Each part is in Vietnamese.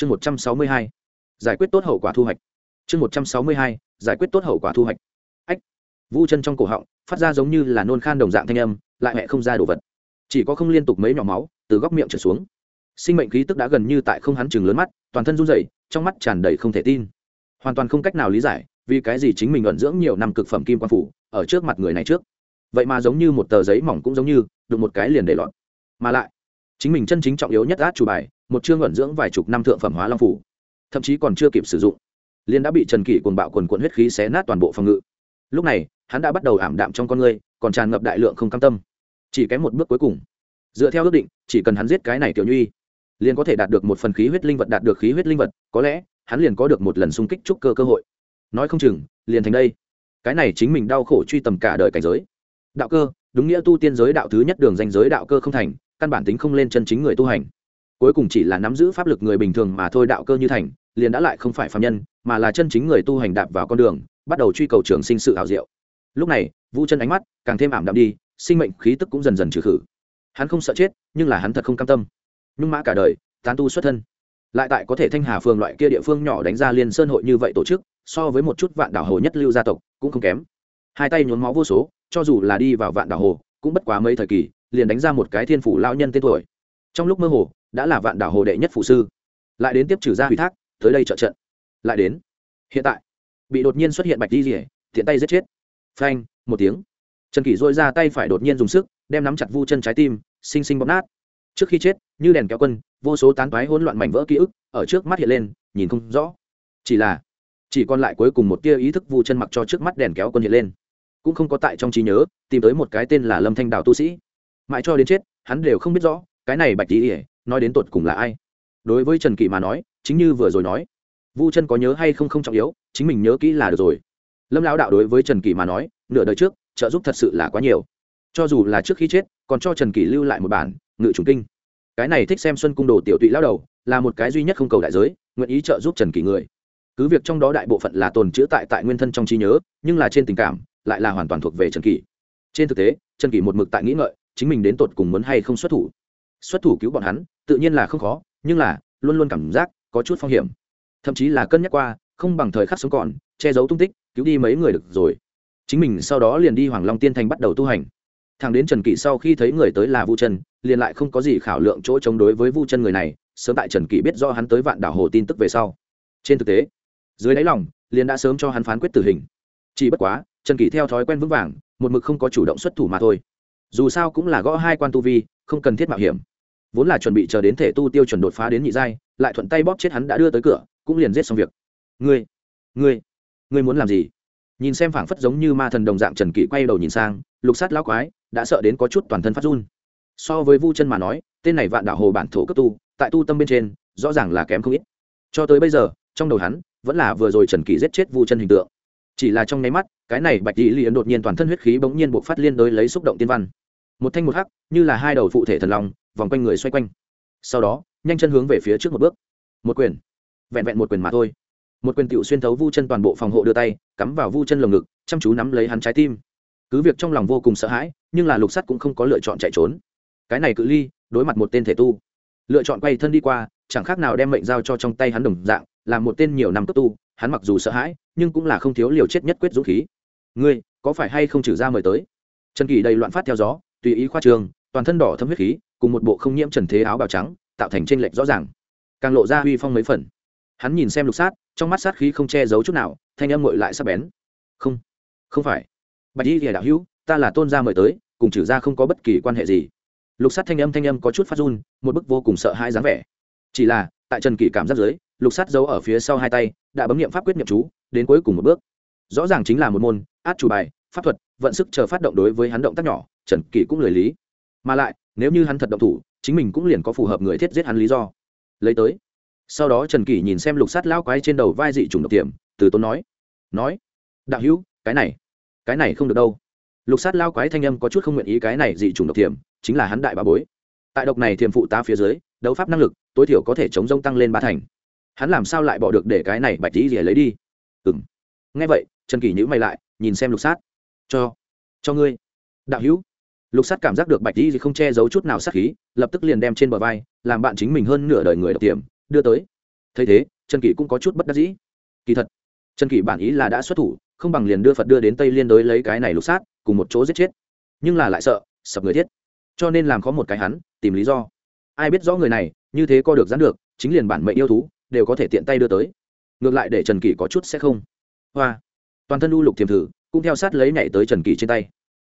chương một trăm sáu mươi hai, giải quyết tốt hậu quả thu hoạch. Chương một trăm sáu mươi hai, giải quyết tốt hậu quả thu hoạch. Ách, vu chân trong cổ họng phát ra giống như là nôn khan đồng dạng thanh âm, lại mẹ không ra đồ vật. Chỉ có không liên tục mấy nhỏ máu từ góc miệng trở xuống. Sinh mệnh khí tức đã gần như tại không hắn chừng lớn mắt, toàn thân run rẩy, trong mắt tràn đầy không thể tin. Hoàn toàn không cách nào lý giải vì cái gì chính mình ẩn dưỡng nhiều năm cực phẩm kim quan phủ ở trước mặt người này trước. Vậy mà giống như một tờ giấy mỏng cũng giống như, đụng một cái liền để lọt. Mà lại chính mình chân chính trọng yếu nhất át chủ bài, một chương ẩn dưỡng vài chục năm thượng phẩm hóa long phủ. Thậm chí còn chưa kịp sử dụng. Liền đã bị trần kỷ cuồng bạo quần quận huyết khí xé nát toàn bộ phòng ngự. Lúc này, hắn đã bắt đầu ảm đạm trong con người, còn tràn ngập đại lượng không cam tâm. Chỉ kém một bước cuối cùng. Dựa theo ước định, chỉ cần hắn giết cái này tiểu nhuy liền có thể đạt được một phần khí huyết linh vật, đạt được khí huyết linh vật, có lẽ, hắn liền có được một lần xung kích trúc cơ cơ hội. Nói không chừng, liền thành đây. Cái này chính mình đau khổ truy tầm cả đời cảnh giới. Đạo cơ, đúng nghĩa tu tiên giới đạo thứ nhất đường danh giới đạo cơ không thành căn bản tính không lên chân chính người tu hành. Cuối cùng chỉ là nắm giữ pháp lực người bình thường mà thôi đạo cơ như thành, liền đã lại không phải phạm nhân, mà là chân chính người tu hành đạp vào con đường, bắt đầu truy cầu trường sinh sự hào diệu. Lúc này vũ chân ánh mắt càng thêm ảm đạm đi, sinh mệnh khí tức cũng dần dần trừ khử. Hắn không sợ chết, nhưng là hắn thật không cam tâm. Nhưng mã cả đời, tán tu xuất thân. Lại tại có thể thanh hà phường loại kia địa phương nhỏ đánh ra liên sơn hội như vậy tổ chức, so với một chút vạn đảo hồ nhất lưu gia tộc, cũng không kém. Hai tay nhốn máu vô số, cho dù là đi vào vạn đảo hồ, cũng bất quá mấy thời kỳ liền đánh ra một cái thiên phủ lao nhân tên tuổi. Trong lúc mơ hồ, đã là vạn đảo hồ đệ nhất phụ sư. Lại đến tiếp trừ ra ủy thác, tới đây trợ trận. Lại đến. Hiện tại, bị đột nhiên xuất hiện bạch di rỉa tiện tay giết chết. Phanh, một tiếng. Trần kỷ dội ra tay phải đột nhiên dùng sức, đem nắm chặt vu chân trái tim xinh xinh bóp nát. Trước khi chết, như đèn kéo quân, vô số tán toái hỗn loạn mảnh vỡ ký ức ở trước mắt hiện lên, nhìn không rõ. Chỉ là, chỉ còn lại cuối cùng một tia ý thức vu chân mặc cho trước mắt đèn kéo quân hiện lên. Cũng không có tại trong trí nhớ, tìm tới một cái tên là lâm thanh đào tu sĩ mãi cho đến chết, hắn đều không biết rõ, cái này bạch tỉ ỉa nói đến tột cùng là ai. Đối với trần Kỵ mà nói, chính như vừa rồi nói, vu chân có nhớ hay không không trọng yếu, chính mình nhớ kỹ là được rồi. Lâm lão đạo đối với trần kỷ mà nói, nửa đời trước, trợ giúp thật sự là quá nhiều. Cho dù là trước khi chết, còn cho trần kỷ lưu lại một bản, ngự trùng kinh. Cái này thích xem xuân cung đồ tiểu tụy lao đầu, là một cái duy nhất không cầu đại giới, nguyện ý trợ giúp trần kỷ người. Cứ việc trong đó đại bộ phận là tồn chữ tại tại nguyên thân trong trí nhớ, nhưng là trên tình cảm, lại là hoàn toàn thuộc về trần kỷ trên thực tế, trần kỷ một mực tại nghĩ ngợi chính mình đến tột cùng muốn hay không xuất thủ. Xuất thủ cứu bọn hắn, tự nhiên là không khó, nhưng là, luôn luôn cảm giác có chút phong hiểm. Thậm chí là cân nhắc qua, không bằng thời khắc sống còn, che giấu tung tích, cứu đi mấy người được rồi. Chính mình sau đó liền đi hoàng long tiên thành bắt đầu tu hành. Thằng đến trần Kỵ sau khi thấy người tới là vu chân, liền lại không có gì khảo lượng chỗ chống đối với vu chân người này, sớm tại trần Kỵ biết do hắn tới vạn đảo hồ tin tức về sau. Trên thực tế, dưới đáy lòng, liền đã sớm cho hắn phán quyết tử hình. Chỉ bất quá, trần Kỵ theo thói quen vững vàng, một mực không có chủ động xuất thủ mà thôi dù sao cũng là gõ hai quan tu vi, không cần thiết mạo hiểm. Vốn là chuẩn bị chờ đến thể tu tiêu chuẩn đột phá đến nhị giai, lại thuận tay bóp chết hắn đã đưa tới cửa, cũng liền giết xong việc. Ngươi ngươi ngươi muốn làm gì? Nhìn xem phảng phất giống như ma thần đồng dạng trần kỷ quay đầu nhìn sang, lục sát lão quái, đã sợ đến có chút toàn thân phát run. So với vu chân mà nói, tên này vạn đảo hồ bản thổ cấp tu, tại tu tâm bên trên, rõ ràng là kém không ít. Cho tới bây giờ, trong đầu hắn, vẫn là vừa rồi trần kỷ giết chết vu chân hình tượng chỉ là trong nháy mắt, cái này bạch dị liền đột nhiên toàn thân huyết khí bỗng nhiên buộc phát liên đối lấy xúc động tiên văn. Một thanh một hắc, như là hai đầu phụ thể thần long, vòng quanh người xoay quanh. Sau đó, nhanh chân hướng về phía trước một bước. Một quyền. Vẹn vẹn một quyền mà thôi. Một quyền tiểu xuyên thấu vu chân toàn bộ phòng hộ đưa tay, cắm vào vu chân lồng ngực, chăm chú nắm lấy hắn trái tim. Cứ việc trong lòng vô cùng sợ hãi, nhưng là lục sắt cũng không có lựa chọn chạy trốn. Cái này cự ly, đối mặt một tên thể tu. Lựa chọn quay thân đi qua, chẳng khác nào đem mệnh giao cho trong tay hắn đồng dạng làm một tên nhiều năm cấp tu, hắn mặc dù sợ hãi nhưng cũng là không thiếu liều chết nhất quyết dũng khí. Ngươi, có phải hay không trừ ra mời tới? Trần kỳ đầy loạn phát theo gió, tùy ý khoa trường, toàn thân đỏ thâm huyết khí, cùng một bộ không nhiễm trần thế áo bào trắng, tạo thành tranh lệch rõ ràng. Càng lộ ra uy phong mấy phần. Hắn nhìn xem lục sát, trong mắt sát khí không che giấu chút nào, thanh âm ngội lại sắp bén. Không không phải. Bạch y thì đạo hữu, ta là tôn gia mời tới, cùng trừ ra không có bất kỳ quan hệ gì. Lục sát thanh âm thanh âm có chút phát run, một bức vô cùng sợ hãi dáng vẻ. Chỉ là, tại trần kỷ cảm giác dưới, lục sát giấu ở phía sau hai tay, đã bấm nghiệm pháp quyết nghiệm chú đến cuối cùng một bước. Rõ ràng chính là một môn, át chủ bài, pháp thuật, vận sức chờ phát động đối với hắn động tác nhỏ, trần kỷ cũng lời lý. Mà lại, nếu như hắn thật động thủ, chính mình cũng liền có phù hợp người thiết giết hắn lý do. Lấy tới. Sau đó trần kỷ nhìn xem lục sát lao quái trên đầu vai dị trùng độc tiềm từ tốn nói. Nói, đạo hữu, cái này cái này không được đâu. Lục sát lao quái thanh âm có chút không nguyện ý cái này dị trùng độc tiềm chính là hắn đại bà bối. Tại độc này thiềm phụ ta phía dưới, đấu pháp năng lực, tối thiểu có thể chống rông tăng lên ba thành. Hắn làm sao lại bỏ được để cái này bạch tí rỉa lấy đi? Ừng ngay vậy, trần kỷ nhữ mày lại, nhìn xem lục sát. Cho cho ngươi. Đạo hữu. Lục sát cảm giác được bạch di gì không che giấu chút nào sát khí, lập tức liền đem trên bờ vai, làm bạn chính mình hơn nửa đời người độc tiềm đưa tới. Thấy thế, trần kỷ cũng có chút bất đắc dĩ. Kỳ thật, trần kỷ bản ý là đã xuất thủ, không bằng liền đưa phật đưa đến tây liên đối lấy cái này lục sát, cùng một chỗ giết chết. Nhưng là lại sợ, sập người thiết. Cho nên làm có một cái hắn, tìm lý do. Ai biết rõ người này, như thế co được dán được, chính liền bản mệnh yêu thú, đều có thể tiện tay đưa tới ngược lại để trần kỷ có chút sẽ không. Hoa. Toàn thân u lục thiềm thử cũng theo sát lấy nhảy tới trần kỷ trên tay.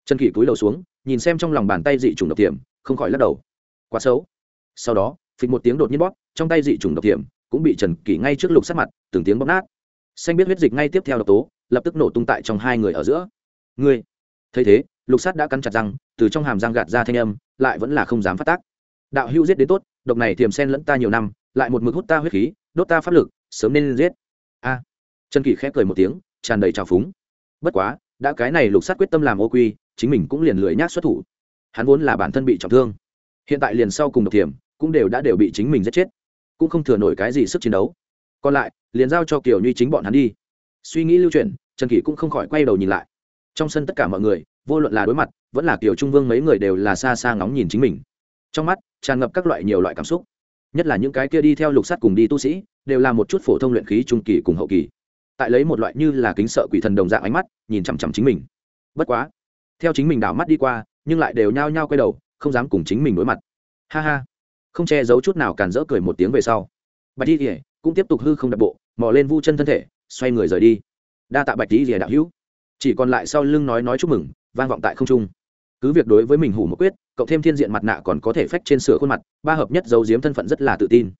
Trần kỷ cúi đầu xuống nhìn xem trong lòng bàn tay dị trùng độc thiềm, không khỏi lắc đầu. Quá xấu. Sau đó phịch một tiếng đột nhiên bóp trong tay dị trùng độc thiềm cũng bị trần kỷ ngay trước lục sát mặt từng tiếng bóp nát. Xanh biết huyết dịch ngay tiếp theo độc tố lập tức nổ tung tại trong hai người ở giữa. Ngươi. Thấy thế lục sát đã cắn chặt răng từ trong hàm răng gạt ra thanh âm lại vẫn là không dám phát tác. Đạo hữu giết đến tốt độc này thiềm sen lẫn ta nhiều năm lại một mực hút ta huyết khí đốt ta pháp lực sớm nên giết. A. Trần kỷ khép cười một tiếng, tràn đầy trào phúng. Bất quá, đã cái này lục sát quyết tâm làm ô quy, chính mình cũng liền lười nhác xuất thủ. Hắn vốn là bản thân bị trọng thương. Hiện tại liền sau cùng độc thiểm, cũng đều đã đều bị chính mình giết chết. Cũng không thừa nổi cái gì sức chiến đấu. Còn lại, liền giao cho kiều như chính bọn hắn đi. Suy nghĩ lưu chuyển, trần kỷ cũng không khỏi quay đầu nhìn lại. Trong sân tất cả mọi người, vô luận là đối mặt, vẫn là kiều trung vương mấy người đều là xa xa ngóng nhìn chính mình. Trong mắt, tràn ngập các loại nhiều loại cảm xúc nhất là những cái kia đi theo lục sắt cùng đi tu sĩ, đều là một chút phổ thông luyện khí trung kỳ cùng hậu kỳ. Tại lấy một loại như là kính sợ quỷ thần đồng dạng ánh mắt, nhìn chằm chằm chính mình. Bất quá, theo chính mình đảo mắt đi qua, nhưng lại đều nhao nhao quay đầu, không dám cùng chính mình đối mặt. Ha ha. Không che giấu chút nào càn rỡ cười một tiếng về sau. Bạch đi kỉa cũng tiếp tục hư không đập bộ, mò lên vu chân thân thể, xoay người rời đi. Đa tạ bạch đi kỉa đạo hữu. Chỉ còn lại sau lưng nói nói chúc mừng, vang vọng tại không trung cứ việc đối với mình hủ một quyết cộng thêm thiên diện mặt nạ còn có thể phách trên sửa khuôn mặt, ba hợp nhất giấu giếm thân phận rất là tự tin.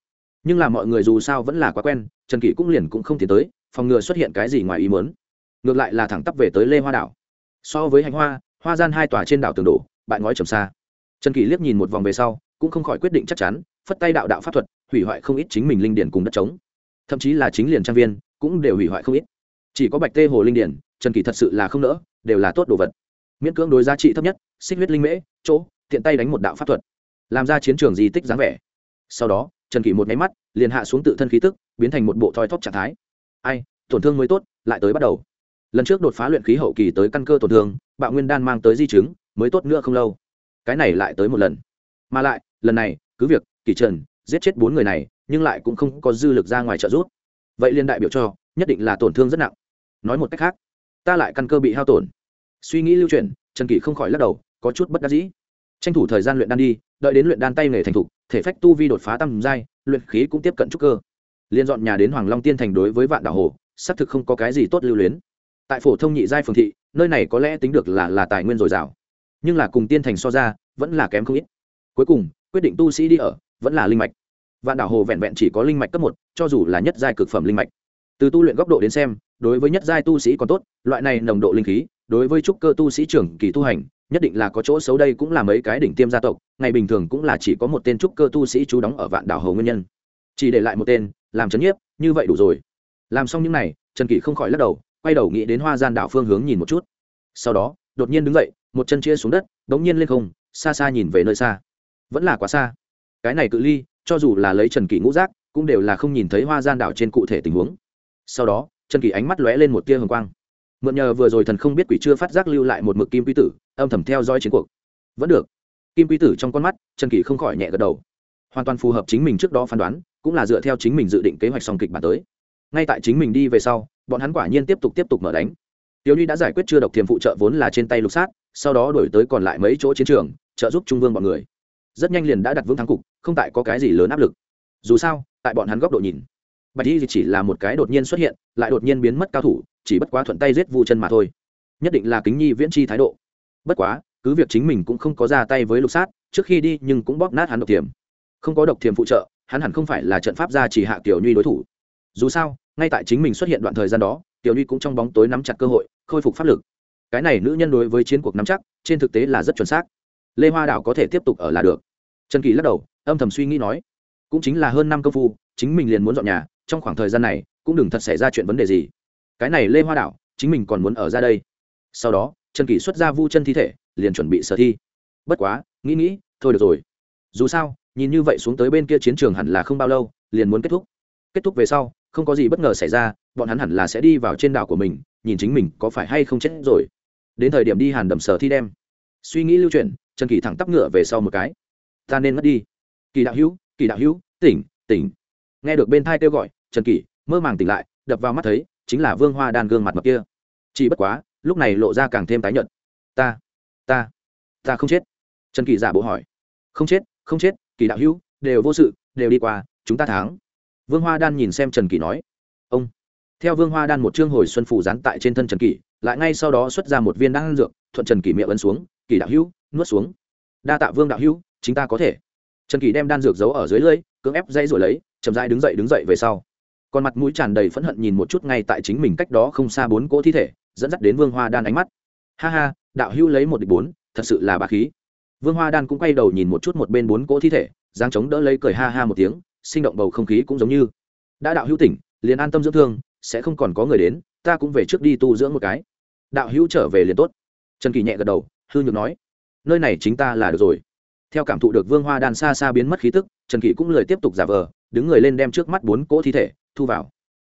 Nhưng là mọi người dù sao vẫn là quá quen, trần kỷ cũng liền cũng không tiến tới, phòng ngừa xuất hiện cái gì ngoài ý mớn ngược lại là thẳng tắp về tới lê hoa đảo. So với hành hoa hoa gian hai tòa trên đảo tường đổ bại ngói trầm xa. Trần kỷ liếc nhìn một vòng về sau, cũng không khỏi quyết định chắc chắn, phất tay đạo đạo pháp thuật, hủy hoại không ít chính mình linh điển cùng đất trống. Thậm chí là chính liền trang viên, cũng đều hủy hoại không ít. Chỉ có bạch tê hồ linh điển, trần kỷ thật sự là không nỡ, đều là tốt đồ vật. Miễn cưỡng đối giá trị thấp nhất xích huyết linh mễ, chỗ, tiện tay đánh một đạo pháp thuật, làm ra chiến trường di tích dáng vẻ. Sau đó, trần kỷ một nháy mắt, liền hạ xuống tự thân khí tức, biến thành một bộ thoi thóp trạng thái. Ai, tổn thương mới tốt, lại tới bắt đầu. Lần trước đột phá luyện khí hậu kỳ tới căn cơ tổn thương, bạo nguyên đan mang tới di chứng, mới tốt nữa không lâu. Cái này lại tới một lần. Mà lại, lần này, cứ việc kỳ trần, giết chết bốn người này, nhưng lại cũng không có dư lực ra ngoài trợ giúp. Vậy liên đại biểu cho, nhất định là tổn thương rất nặng. Nói một cách khác, ta lại căn cơ bị hao tổn. Suy nghĩ lưu truyền, trần kỷ không khỏi lắc đầu có chút bất đắc dĩ. Tranh thủ thời gian luyện đan đi, đợi đến luyện đan tay nghề thành thục, thể phách tu vi đột phá tầm giai, luyện khí cũng tiếp cận trúc cơ. Liên dọn nhà đến hoàng long tiên thành đối với vạn đảo hồ, xác thực không có cái gì tốt lưu luyến. Tại phổ thông nhị giai phường thị, nơi này có lẽ tính được là là tài nguyên dồi dào. Nhưng là cùng tiên thành so ra, vẫn là kém không ít. Cuối cùng, quyết định tu sĩ đi ở, vẫn là linh mạch. Vạn đảo hồ vẹn vẹn chỉ có linh mạch cấp một, cho dù là nhất giai cực phẩm linh mạch. Từ tu luyện góc độ đến xem, đối với nhất giai tu sĩ còn tốt, loại này nồng độ linh khí, đối với trúc cơ tu sĩ trưởng kỳ tu hành nhất định là có chỗ xấu đây cũng là mấy cái đỉnh tiêm gia tộc, ngày bình thường cũng là chỉ có một tên trúc cơ tu sĩ chú đóng ở vạn đảo hầu nguyên nhân. Chỉ để lại một tên, làm trấn nhiếp, như vậy đủ rồi. Làm xong những n à y trần kỷ không khỏi lắc đầu, quay đầu nghĩ đến hoa gian đảo phương hướng nhìn một chút. Sau đó, đột nhiên đứng dậy, một chân chia xuống đất đ ố n g nhiên lên không, xa xa nhìn về nơi xa. Vẫn là quá xa. Cái này cự ly, cho dù là lấy trần kỷ ngũ giác, cũng đều là không nhìn thấy hoa gian đảo trên cụ thể tình huống. Sau đó, trần kỷ ánh mắt lóe lên một tia hồng quang mượn nhờ vừa rồi thần không biết quỷ chưa phát giác lưu lại một mực kim quy tử, âm thầm theo dõi chiến cuộc. Vẫn được. Kim quy tử trong con mắt, trần kỷ không khỏi nhẹ gật đầu. Hoàn toàn phù hợp chính mình trước đó phán đoán, cũng là dựa theo chính mình dự định kế hoạch song kịch bản tới. Ngay tại chính mình đi về sau, bọn hắn quả nhiên tiếp tục tiếp tục mở đánh. Tiểu ly đã giải quyết chưa độc thiềm phụ trợ vốn là trên tay lục sát, sau đó đổi tới còn lại mấy chỗ chiến trường, trợ giúp trung vương bọn người. Rất nhanh liền đã đặt vững thắng cục, không tại có cái gì lớn áp lực. Dù sao, tại bọn hắn góc độ nhìn bạch y chỉ là một cái đột nhiên xuất hiện, lại đột nhiên biến mất cao thủ, chỉ bất quá thuận tay giết vu chân mà thôi. Nhất định là kính nhi viễn chi thái độ. Bất quá, cứ việc chính mình cũng không có ra tay với lục sát, trước khi đi nhưng cũng bóp nát hắn độc thiềm không có độc thiềm phụ trợ, hắn hẳn không phải là trận pháp gia chỉ hạ tiểu nhuy đối thủ. Dù sao, ngay tại chính mình xuất hiện đoạn thời gian đó, tiểu nhuy cũng trong bóng tối nắm chặt cơ hội, khôi phục pháp lực. Cái này nữ nhân đối với chiến cuộc nắm chắc, trên thực tế là rất chuẩn xác. Lê hoa đảo có thể tiếp tục ở là được. Trần kỳ lắc đầu, âm thầm suy nghĩ nói, cũng chính là hơn năm công phu chính mình liền muốn dọn nhà, trong khoảng thời gian này, cũng đừng thật xảy ra chuyện vấn đề gì. Cái này lê hoa đảo, chính mình còn muốn ở ra đây. Sau đó, trần kỷ xuất ra vu chân thi thể, liền chuẩn bị sở thi. Bất quá, nghĩ nghĩ, thôi được rồi. Dù sao, nhìn như vậy xuống tới bên kia chiến trường hẳn là không bao lâu, liền muốn kết thúc. Kết thúc về sau, không có gì bất ngờ xảy ra, bọn hắn hẳn là sẽ đi vào trên đảo của mình, nhìn chính mình có phải hay không chết rồi. Đến thời điểm đi hàn đầm sở thi đem. Suy nghĩ lưu chuyển, trần kỳ thẳng tắp ngựa về sau một cái. Ta nên mất đi. Kỳ đạo hữu kỳ đạo hữu, tỉnh tỉnh nghe được bên thai kêu gọi trần kỷ mơ màng tỉnh lại đập vào mắt thấy chính là vương hoa đan gương mặt mập kia. Chỉ bất quá lúc này lộ ra càng thêm tái nhợt. Ta ta ta không chết. Trần Kỷ giả bộ hỏi. Không chết không chết kỳ đạo hữu đều vô sự đều đi qua chúng ta thắng. Vương hoa đan nhìn xem trần Kỷ nói. Ông. Theo vương hoa đan một chương hồi xuân phủ dán tại trên thân trần Kỷ, lại ngay sau đó xuất ra một viên đan dược thuận trần Kỷ miệng ấn xuống kỳ đạo hữu nuốt xuống. Đa tạ vương đạo hữu chính ta có thể. Trần Kỷ đem đan dược giấu ở dưới lưỡi cưỡng ép dây rồi lấy chậm rãi đứng dậy đứng dậy về sau. Còn mặt mũi tràn đầy phẫn hận nhìn một chút ngay tại chính mình cách đó không xa bốn cỗ thi thể, dẫn dắt đến vương hoa đan ánh mắt. Ha ha, đạo hữu lấy một địch bốn, thật sự là bà khí. Vương hoa đan cũng quay đầu nhìn một chút một bên bốn cỗ thi thể giang chống đỡ lấy cười ha ha một tiếng, sinh động bầu không khí cũng giống như. Đã đạo hữu tỉnh, liền an tâm dưỡng thương, sẽ không còn có người đến, ta cũng về trước đi tu dưỡng một cái. Đạo hữu trở về liền tốt. Trần kỳ nhẹ gật đầu, hư nhược nói, nơi này chính ta là được rồi. Theo cảm thụ được vương hoa đan xa xa biến mất khí tức, trần kỳ cũng lời tiếp tục giả vờ đứng người lên đem trước mắt bốn cỗ thi thể thu vào.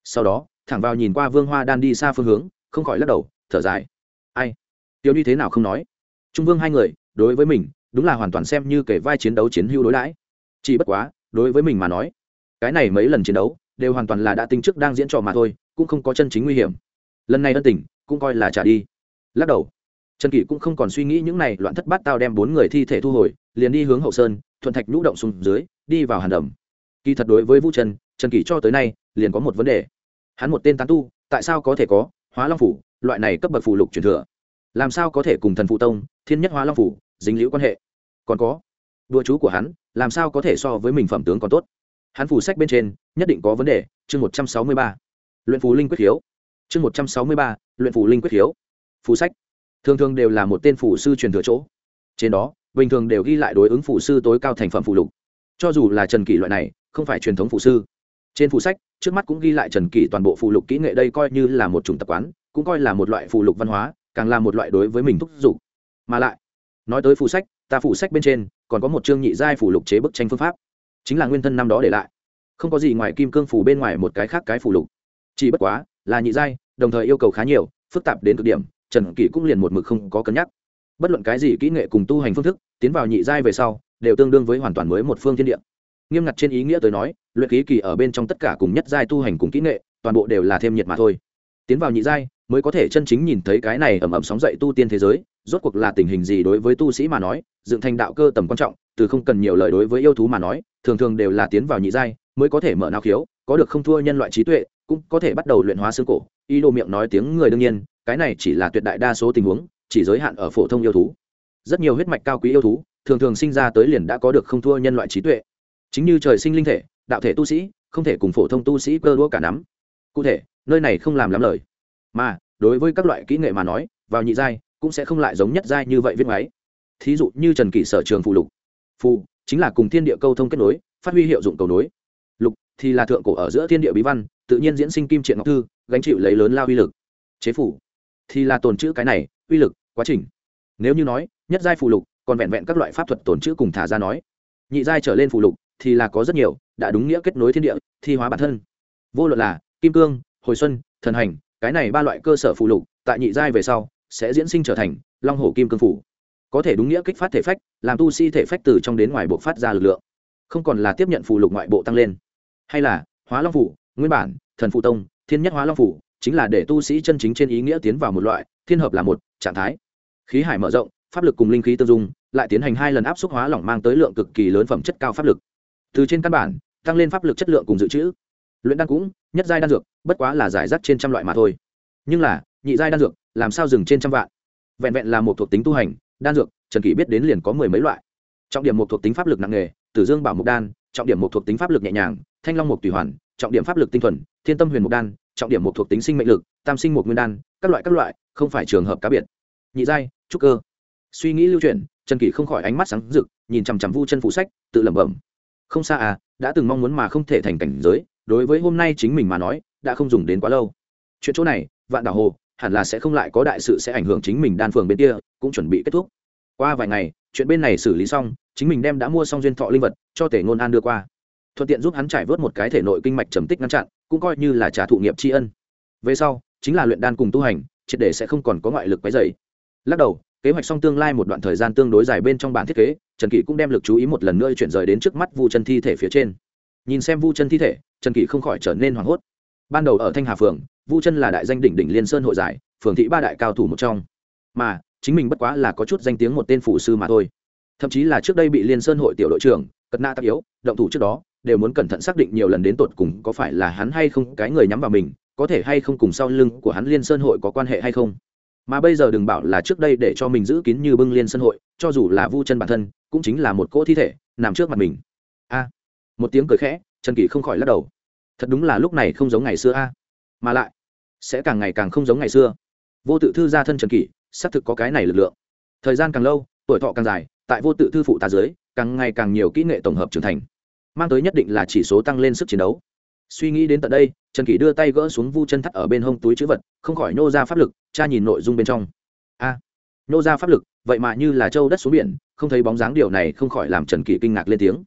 Sau đó, thẳng vào nhìn qua vương hoa đan đi xa phương hướng, không khỏi lắc đầu, thở dài. Ai? Tiêu như thế nào không nói? Trung vương hai người, đối với mình, đúng là hoàn toàn xem như kể vai chiến đấu chiến hưu đối đãi. Chỉ bất quá, đối với mình mà nói, cái này mấy lần chiến đấu, đều hoàn toàn là đã tính trước đang diễn trò mà thôi, cũng không có chân chính nguy hiểm. Lần này ân tình, cũng coi là trả đi. Lắc đầu. Trần kỷ cũng không còn suy nghĩ những này loạn thất bát tao đem bốn người thi thể thu hồi, liền đi hướng hậu sơn, thuận thạch nhũ động xuống dưới, đi vào hàn đầm kỳ thật đối với vũ trần trần kỷ cho tới nay, liền có một vấn đề. Hắn một tên tán tu, tại sao có thể có hóa long phủ, loại này cấp bậc phù lục truyền thừa? Làm sao có thể cùng thần phụ tông, thiên nhất hóa long phủ dính liễu quan hệ? Còn có đua chú của hắn, làm sao có thể so với mình phẩm tướng còn tốt? Hắn phủ sách bên trên, nhất định có vấn đề, chương một trăm sáu mươi ba. Luyện phù linh quyết hiếu chương một trăm sáu mươi ba, luyện phù linh quyết hiếu phù sách. Thường thường đều là một tên phủ sư truyền thừa chỗ. Trên đó, bình thường đều ghi lại đối ứng phủ sư tối cao thành phẩm phụ lục. Cho dù là trần kỷ loại này không phải truyền thống phụ sư. Trên phụ sách, trước mắt cũng ghi lại trần kỷ toàn bộ phụ lục kỹ nghệ đây coi như là một chủng tập quán, cũng coi là một loại phụ lục văn hóa, càng là một loại đối với mình thúc giục. Mà lại, nói tới phụ sách, ta phụ sách bên trên còn có một chương nhị giai phụ lục chế bức tranh phương pháp. Chính là nguyên thân năm đó để lại. Không có gì ngoài kim cương phủ bên ngoài một cái khác cái phụ lục. Chỉ bất quá, là nhị giai, đồng thời yêu cầu khá nhiều, phức tạp đến cực điểm, trần kỷ cũng liền một mực không có cân nhắc. Bất luận cái gì kỹ nghệ cùng tu hành phương thức, tiến vào nhị giai về sau, đều tương đương với hoàn toàn mới một phương thiên địa nghiêm ngặt trên ý nghĩa tới nói, luyện khí kỳ ở bên trong tất cả cùng nhất giai tu hành cùng kỹ nghệ, toàn bộ đều là thêm nhiệt mà thôi. Tiến vào nhị giai, mới có thể chân chính nhìn thấy cái này ẩm ẩm sóng dậy tu tiên thế giới, rốt cuộc là tình hình gì đối với tu sĩ mà nói, dựng thành đạo cơ tầm quan trọng, từ không cần nhiều lời đối với yêu thú mà nói, thường thường đều là tiến vào nhị giai, mới có thể mở nào khiếu, có được không thua nhân loại trí tuệ, cũng có thể bắt đầu luyện hóa xương cổ. Ý đồ miệng nói tiếng người đương nhiên, cái này chỉ là tuyệt đại đa số tình huống, chỉ giới hạn ở phổ thông yêu thú. Rất nhiều huyết mạch cao quý yêu thú, thường thường sinh ra tới liền đã có được không thua nhân loại trí tuệ chính như trời sinh linh thể, đạo thể tu sĩ, không thể cùng phổ thông tu sĩ cơ đua cả nắm. Cụ thể, nơi này không làm lắm lời. Mà, đối với các loại kỹ nghệ mà nói, vào nhị giai cũng sẽ không lại giống nhất giai như vậy viết máy thí dụ như trần kỷ sở trường phụ lục. Phù chính là cùng thiên địa câu thông kết nối, phát huy hiệu dụng cầu nối. Lục thì là thượng cổ ở giữa thiên địa bí văn, tự nhiên diễn sinh kim triện ngọc thư, gánh chịu lấy lớn lao uy lực. Chế phủ thì là tồn chữ cái này, uy lực, quá trình. Nếu như nói, nhất giai phụ lục còn vẹn vẹn các loại pháp thuật tồn chữ cùng thả ra nói, nhị giai trở lên phụ lục thì là có rất nhiều, đã đúng nghĩa kết nối thiên địa, thi hóa bản thân. Vô luận là kim cương, hồi xuân, thần hành, cái này ba loại cơ sở phụ lục, tại nhị giai về sau, sẽ diễn sinh trở thành long hổ kim cương phủ. Có thể đúng nghĩa kích phát thể phách, làm tu si thể phách từ trong đến ngoài bộ phát ra lực lượng. Không còn là tiếp nhận phụ lục ngoại bộ tăng lên. Hay là hóa long phủ, nguyên bản, thần phụ tông, thiên nhất hóa long phủ, chính là để tu sĩ chân chính trên ý nghĩa tiến vào một loại, thiên hợp là một, trạng thái. Khí hải mở rộng, pháp lực cùng linh khí tương dung, lại tiến hành hai lần áp suất hóa lỏng mang tới lượng cực kỳ lớn phẩm chất cao pháp lực từ trên căn bản, tăng lên pháp lực chất lượng cùng dự trữ. Luyện đan cũng, nhất giai đan dược, bất quá là giải rác trên trăm loại mà thôi. Nhưng là, nhị giai đan dược, làm sao dừng trên trăm vạn? Vẹn vẹn là một thuộc tính tu hành, đan dược, trần kỷ biết đến liền có mười mấy loại. Trọng điểm một thuộc tính pháp lực nặng nghề tử dương bảo mục đan, trọng điểm một thuộc tính pháp lực nhẹ nhàng, thanh long mục tùy hoàn, trọng điểm pháp lực tinh thuần, thiên tâm huyền mục đan, trọng điểm một thuộc tính sinh mệnh lực, tam sinh mục nguyên đan, các loại các loại, không phải trường hợp cá biệt. Nhị giai, trúc cơ. Suy nghĩ lưu chuyển, trần kỷ không khỏi ánh mắt sáng rực, nhìn chằm chằm vu chân phụ sách, tự lẩm bẩm không xa à đã từng mong muốn mà không thể thành cảnh giới, đối với hôm nay chính mình mà nói, đã không dùng đến quá lâu. Chuyện chỗ này, vạn đảo hồ, hẳn là sẽ không lại có đại sự sẽ ảnh hưởng chính mình đan phường bên kia, cũng chuẩn bị kết thúc. Qua vài ngày, chuyện bên này xử lý xong, chính mình đem đã mua xong duyên thọ linh vật, cho tể ngôn an đưa qua. Thuận tiện giúp hắn trải vớt một cái thể nội kinh mạch trầm tích ngăn chặn, cũng coi như là trả thụ nghiệp tri ân. Về sau, chính là luyện đan cùng tu hành, triệt để sẽ không còn có ngoại lực quấy dày lắc đầu kế hoạch xong tương lai một đoạn thời gian tương đối dài bên trong bản thiết kế, trần kỷ cũng đem lực chú ý một lần nữa chuyển rời đến trước mắt vu chân thi thể phía trên. Nhìn xem vu chân thi thể, trần kỷ không khỏi trở nên hoảng hốt. Ban đầu ở thanh hà phường, vu chân là đại danh đỉnh đỉnh liên sơn hội giải, phường thị ba đại cao thủ một trong. Mà, chính mình bất quá là có chút danh tiếng một tên phủ sư mà thôi. Thậm chí là trước đây bị liên sơn hội tiểu đội trưởng, cật na tắc yếu, động thủ trước đó, đều muốn cẩn thận xác định nhiều lần đến tột cùng có phải là hắn hay không, cái người nhắm vào mình, có thể hay không cùng sau lưng của hắn liên sơn hội có quan hệ hay không mà bây giờ đừng bảo là trước đây để cho mình giữ kín như bưng liên sân hội, cho dù là vu chân bản thân, cũng chính là một cỗ thi thể, nằm trước mặt mình. A. Một tiếng cười khẽ, trần kỳ không khỏi lắc đầu. Thật đúng là lúc này không giống ngày xưa a. Mà lại, sẽ càng ngày càng không giống ngày xưa. Vô tự thư ra thân trần kỳ xác thực có cái này lực lượng. Thời gian càng lâu, tuổi thọ càng dài, tại vô tự thư phụ tá giới càng ngày càng nhiều kỹ nghệ tổng hợp trưởng thành. Mang tới nhất định là chỉ số tăng lên sức chiến đấu suy nghĩ đến tận đây trần kỷ đưa tay gỡ xuống vu chân thắt ở bên hông túi chữ vật không khỏi nô ra pháp lực cha nhìn nội dung bên trong. A à, nô ra pháp lực vậy mà như là châu đất xuống biển không thấy bóng dáng điều này không khỏi làm trần kỷ kinh ngạc lên tiếng.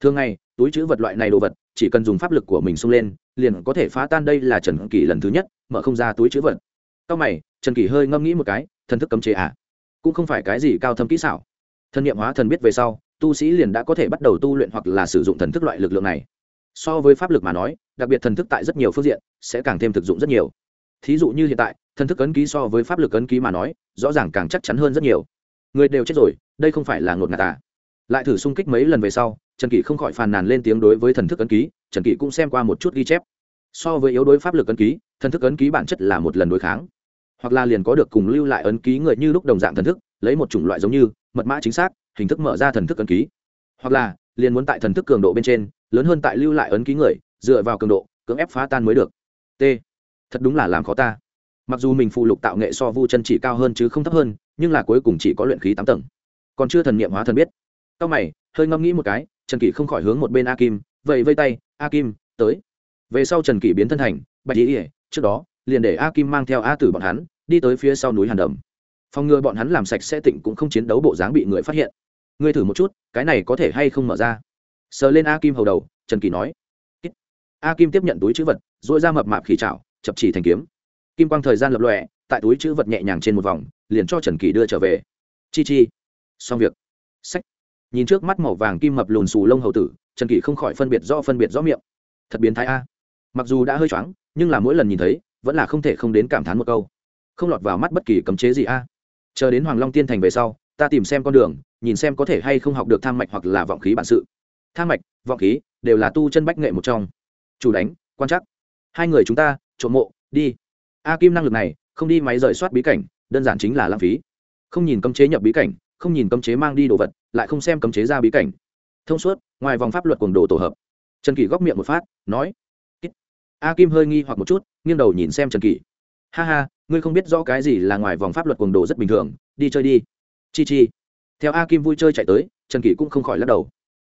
Thường ngày túi chữ vật loại này đồ vật chỉ cần dùng pháp lực của mình xông lên liền có thể phá tan đây là trần kỷ lần thứ nhất mở không ra túi chữ vật. Sau mày trần kỷ hơi ngâm nghĩ một cái thần thức cấm chế à? Cũng không phải cái gì cao thâm kỹ xảo. Thân nhiệm hóa thần biết về sau tu sĩ liền đã có thể bắt đầu tu luyện hoặc là sử dụng thần thức loại lực lượng này so với pháp lực mà nói, đặc biệt thần thức tại rất nhiều phương diện sẽ càng thêm thực dụng rất nhiều. Thí dụ như hiện tại, thần thức ấn ký so với pháp lực ấn ký mà nói, rõ ràng càng chắc chắn hơn rất nhiều. Người đều chết rồi, đây không phải là ngột ngạt à. lại thử xung kích mấy lần về sau, trần kỷ không khỏi phàn nàn lên tiếng đối với thần thức ấn ký, trần kỷ cũng xem qua một chút ghi chép. So với yếu đối pháp lực ấn ký, thần thức ấn ký bản chất là một lần đối kháng. Hoặc là liền có được cùng lưu lại ấn ký người như lúc đồng dạng thần thức, lấy một chủng loại giống như mật mã chính xác, hình thức mở ra thần thức ấn ký. Hoặc là liền muốn tại thần thức cường độ bên trên, lớn hơn tại lưu lại ấn ký người, dựa vào cường độ, cưỡng ép phá tan mới được. T. Thật đúng là làm khó ta. Mặc dù mình phụ lục tạo nghệ so vu chân chỉ cao hơn chứ không thấp hơn, nhưng là cuối cùng chỉ có luyện khí tám tầng. Còn chưa thần nghiệm hóa thần biết. Sau mày, hơi ngâm nghĩ một cái, trần kỷ không khỏi hướng một bên a kim vậy vây tay a kim tới. Về sau trần kỷ biến thân thành, bạch dĩ trước đó, liền để a kim mang theo a tử bọn hắn, đi tới phía sau núi hàn đầm. Phòng ngừa bọn hắn làm sạch sẽ tịnh cũng không chiến đấu bộ dáng bị người phát hiện ngươi thử một chút, cái này có thể hay không mở ra? Sờ lên a kim hầu đầu, trần kỳ nói. A kim tiếp nhận túi chữ vật dội ra mập mạp khỉ trạo chập chỉ thành kiếm. Kim quang thời gian lập lọe tại túi chữ vật nhẹ nhàng trên một vòng, liền cho trần kỳ đưa trở về. Chi chi. Xong việc. Sách nhìn trước mắt màu vàng kim mập lùn xù lông hầu tử, trần kỳ không khỏi phân biệt rõ phân biệt rõ miệng. Thật biến thái a. Mặc dù đã hơi choáng, nhưng là mỗi lần nhìn thấy, vẫn là không thể không đến cảm thán một câu. Không lọt vào mắt bất kỳ cấm chế gì a. Chờ đến hoàng long tiên thành về sau ta tìm xem con đường, nhìn xem có thể hay không học được tham mạch hoặc là vọng khí bản sự. Tham mạch, vọng khí, đều là tu chân bách nghệ một trong. Chủ đánh, quan chắc hai người chúng ta, trộm mộ, đi. A kim năng lực này, không đi máy rời soát bí cảnh, đơn giản chính là lãng phí. Không nhìn cấm chế nhập bí cảnh, không nhìn cấm chế mang đi đồ vật, lại không xem cấm chế ra bí cảnh. Thông suốt, ngoài vòng pháp luật cuồng đồ tổ hợp. Trần kỳ góc miệng một phát, nói. A kim hơi nghi hoặc một chút, nghiêng đầu nhìn xem trần kỳ ha ha, ngươi không biết rõ cái gì là ngoài vòng pháp luật cuồng đồ rất bình thường, đi chơi đi chi chi. Theo a kim vui chơi chạy tới, trần kỷ cũng không khỏi lắc đầu.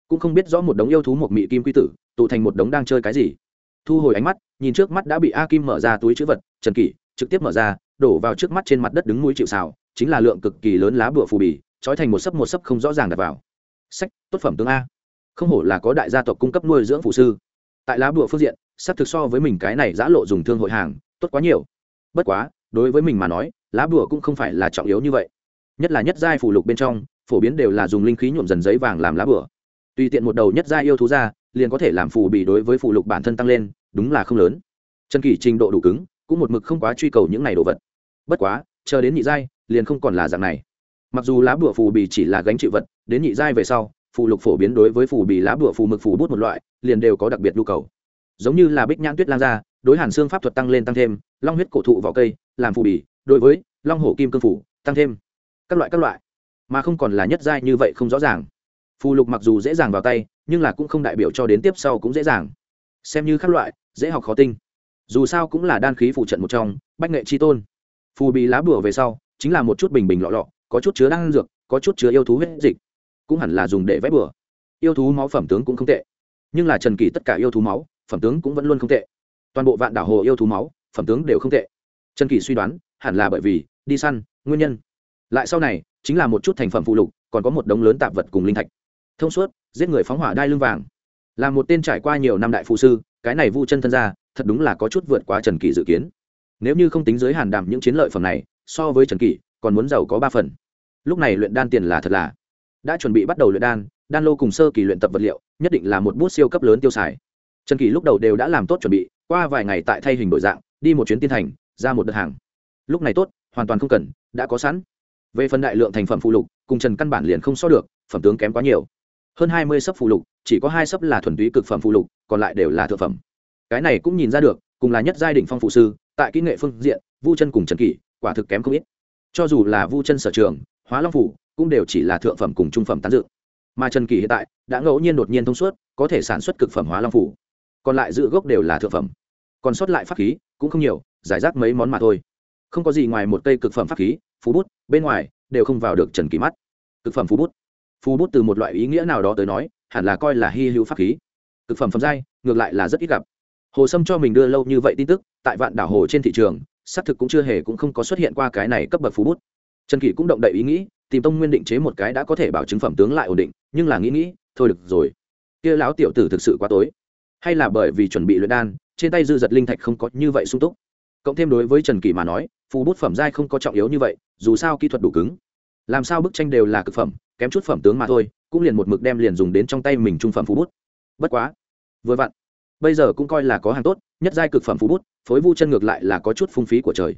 Cũng không biết rõ một đống yêu thú một mị kim quy tử, tụ thành một đống đang chơi cái gì. Thu hồi ánh mắt, nhìn trước mắt đã bị a kim mở ra túi chữ vật, trần kỷ trực tiếp mở ra, đổ vào trước mắt trên mặt đất đứng mũi chịu xào chính là lượng cực kỳ lớn lá bựa phù bì, trói thành một sấp một sấp không rõ ràng đặt vào. Sách, tốt phẩm tướng a. Không hổ là có đại gia tộc cung cấp nuôi dưỡng phụ sư. Tại lá bựa phương diện sắp thực so với mình cái này giã lộ dùng thương hội hàng, tốt quá nhiều. Bất quá, đối với mình mà nói, lá bùa cũng không phải là trọng yếu như vậy nhất là nhất giai phủ lục bên trong, phổ biến đều là dùng linh khí nhuộm dần giấy vàng làm lá bửa. Tùy tiện một đầu nhất giai yêu thú ra, liền có thể làm phù bị đối với phụ lục bản thân tăng lên, đúng là không lớn. Chân kỳ trình độ đủ cứng, cũng một mực không quá truy cầu những này đồ vật. Bất quá, chờ đến nhị giai, liền không còn là dạng này. Mặc dù lá bùa phù bì chỉ là gánh chịu vật, đến nhị giai về sau phù lục phổ biến đối với phù bì lá bùa phù mực phù bút một loại, liền đều có đặc biệt nhu cầu. Giống như là bích nhãn tuyết lan ra, đối hàn xương pháp thuật tăng lên tăng thêm, long huyết cổ thụ vào cây, làm phù bì, đối với long hổ kim cương phủ, tăng thêm các loại các loại. Mà không còn là nhất giai như vậy không rõ ràng. Phù lục mặc dù dễ dàng vào tay, nhưng là cũng không đại biểu cho đến tiếp sau cũng dễ dàng. Xem như các loại, dễ học khó tinh. Dù sao cũng là đan khí phụ trận một trong, bách nghệ chi tôn. Phù bị lá bùa về sau, chính là một chút bình bình lọ lọ, có chút chứa đan dược, có chút chứa yêu thú huyết dịch. Cũng hẳn là dùng để vét bừa. yêu thú máu phẩm tướng cũng không tệ. Nhưng là trần kỳ tất cả yêu thú máu, phẩm tướng cũng vẫn luôn không tệ. Toàn bộ vạn đảo hồ yêu thú máu, phẩm tướng đều không tệ. Trần kỳ suy đoán, hẳn là bởi vì, đi săn, nguyên nhân lại sau này, chính là một chút thành phẩm phụ lục, còn có một đống lớn tạp vật cùng linh thạch. Thông suốt, giết người phóng hỏa đai lưng vàng. Là một tên trải qua nhiều năm đại phụ sư, cái này vu chân thân ra, thật đúng là có chút vượt quá trần kỷ dự kiến. Nếu như không tính giới hàn đàm những chiến lợi phẩm này, so với trần kỷ, còn muốn giàu có ba phần. Lúc này luyện đan tiền là thật là đã chuẩn bị bắt đầu luyện đan đan lô cùng sơ kỳ luyện tập vật liệu, nhất định là một bút siêu cấp lớn tiêu xài. Trần kỳ lúc đầu đều đã làm tốt chuẩn bị, qua vài ngày tại thay hình đổi dạng, đi một chuyến tiên thành, ra một đợt hàng. Lúc này tốt, hoàn toàn không cần, đã có sẵn về phần đại lượng thành phẩm phụ lục, cùng trần căn bản liền không so được, phẩm tướng kém quá nhiều. Hơn hai mươi sấp phụ lục, chỉ có hai sấp là thuần túy cực phẩm phụ lục, còn lại đều là thượng phẩm. Cái này cũng nhìn ra được, cùng là nhất giai đ ỉ n h phong phụ sư, tại kỹ nghệ phương diện, vu chân cùng trần kỷ, quả thực kém không ít. Cho dù là vu chân sở trường, hóa long phủ, cũng đều chỉ là thượng phẩm cùng trung phẩm tán dự. Mà trần kỷ hiện tại, đã ngẫu nhiên đột nhiên thông suốt, có thể sản xuất cực phẩm hóa long phủ. Còn lại giữ gốc đều là thượng phẩm. Còn sót lại pháp khí, cũng không nhiều, giải rác mấy món mà thôi. Không có gì ngoài một cây cực phẩm pháp khí phú bút, bên ngoài đều không vào được trần kỳ mắt. Cực phẩm phú bút. Phú bút từ một loại ý nghĩa nào đó tới nói, hẳn là coi là hy hữu pháp khí. Cực phẩm phẩm giai, ngược lại là rất ít gặp. Hồ sâm cho mình đưa lâu như vậy tin tức, tại vạn đảo hồ trên thị trường, xác thực cũng chưa hề cũng không có xuất hiện qua cái này cấp bậc phú bút. Trần kỳ cũng động đậy ý nghĩ, tìm tông nguyên định chế một cái đã có thể bảo chứng phẩm tướng lại ổn định, nhưng là nghĩ nghĩ, thôi được rồi. Kia lão tiểu tử thực sự quá tối. Hay là bởi vì chuẩn bị luyện đan, trên tay dư giật linh thạch không có như vậy sung túc. Cộng thêm đối với trần kỳ mà nói phù bút phẩm giai không có trọng yếu như vậy dù sao kỹ thuật đủ cứng. Làm sao bức tranh đều là cực phẩm, kém chút phẩm tướng mà thôi, cũng liền một mực đem liền dùng đến trong tay mình trung phẩm phú bút. Bất quá, vừa vặn, bây giờ cũng coi là có hàng tốt, nhất giai cực phẩm phú bút, phối vu chân ngược lại là có chút phung phí của trời.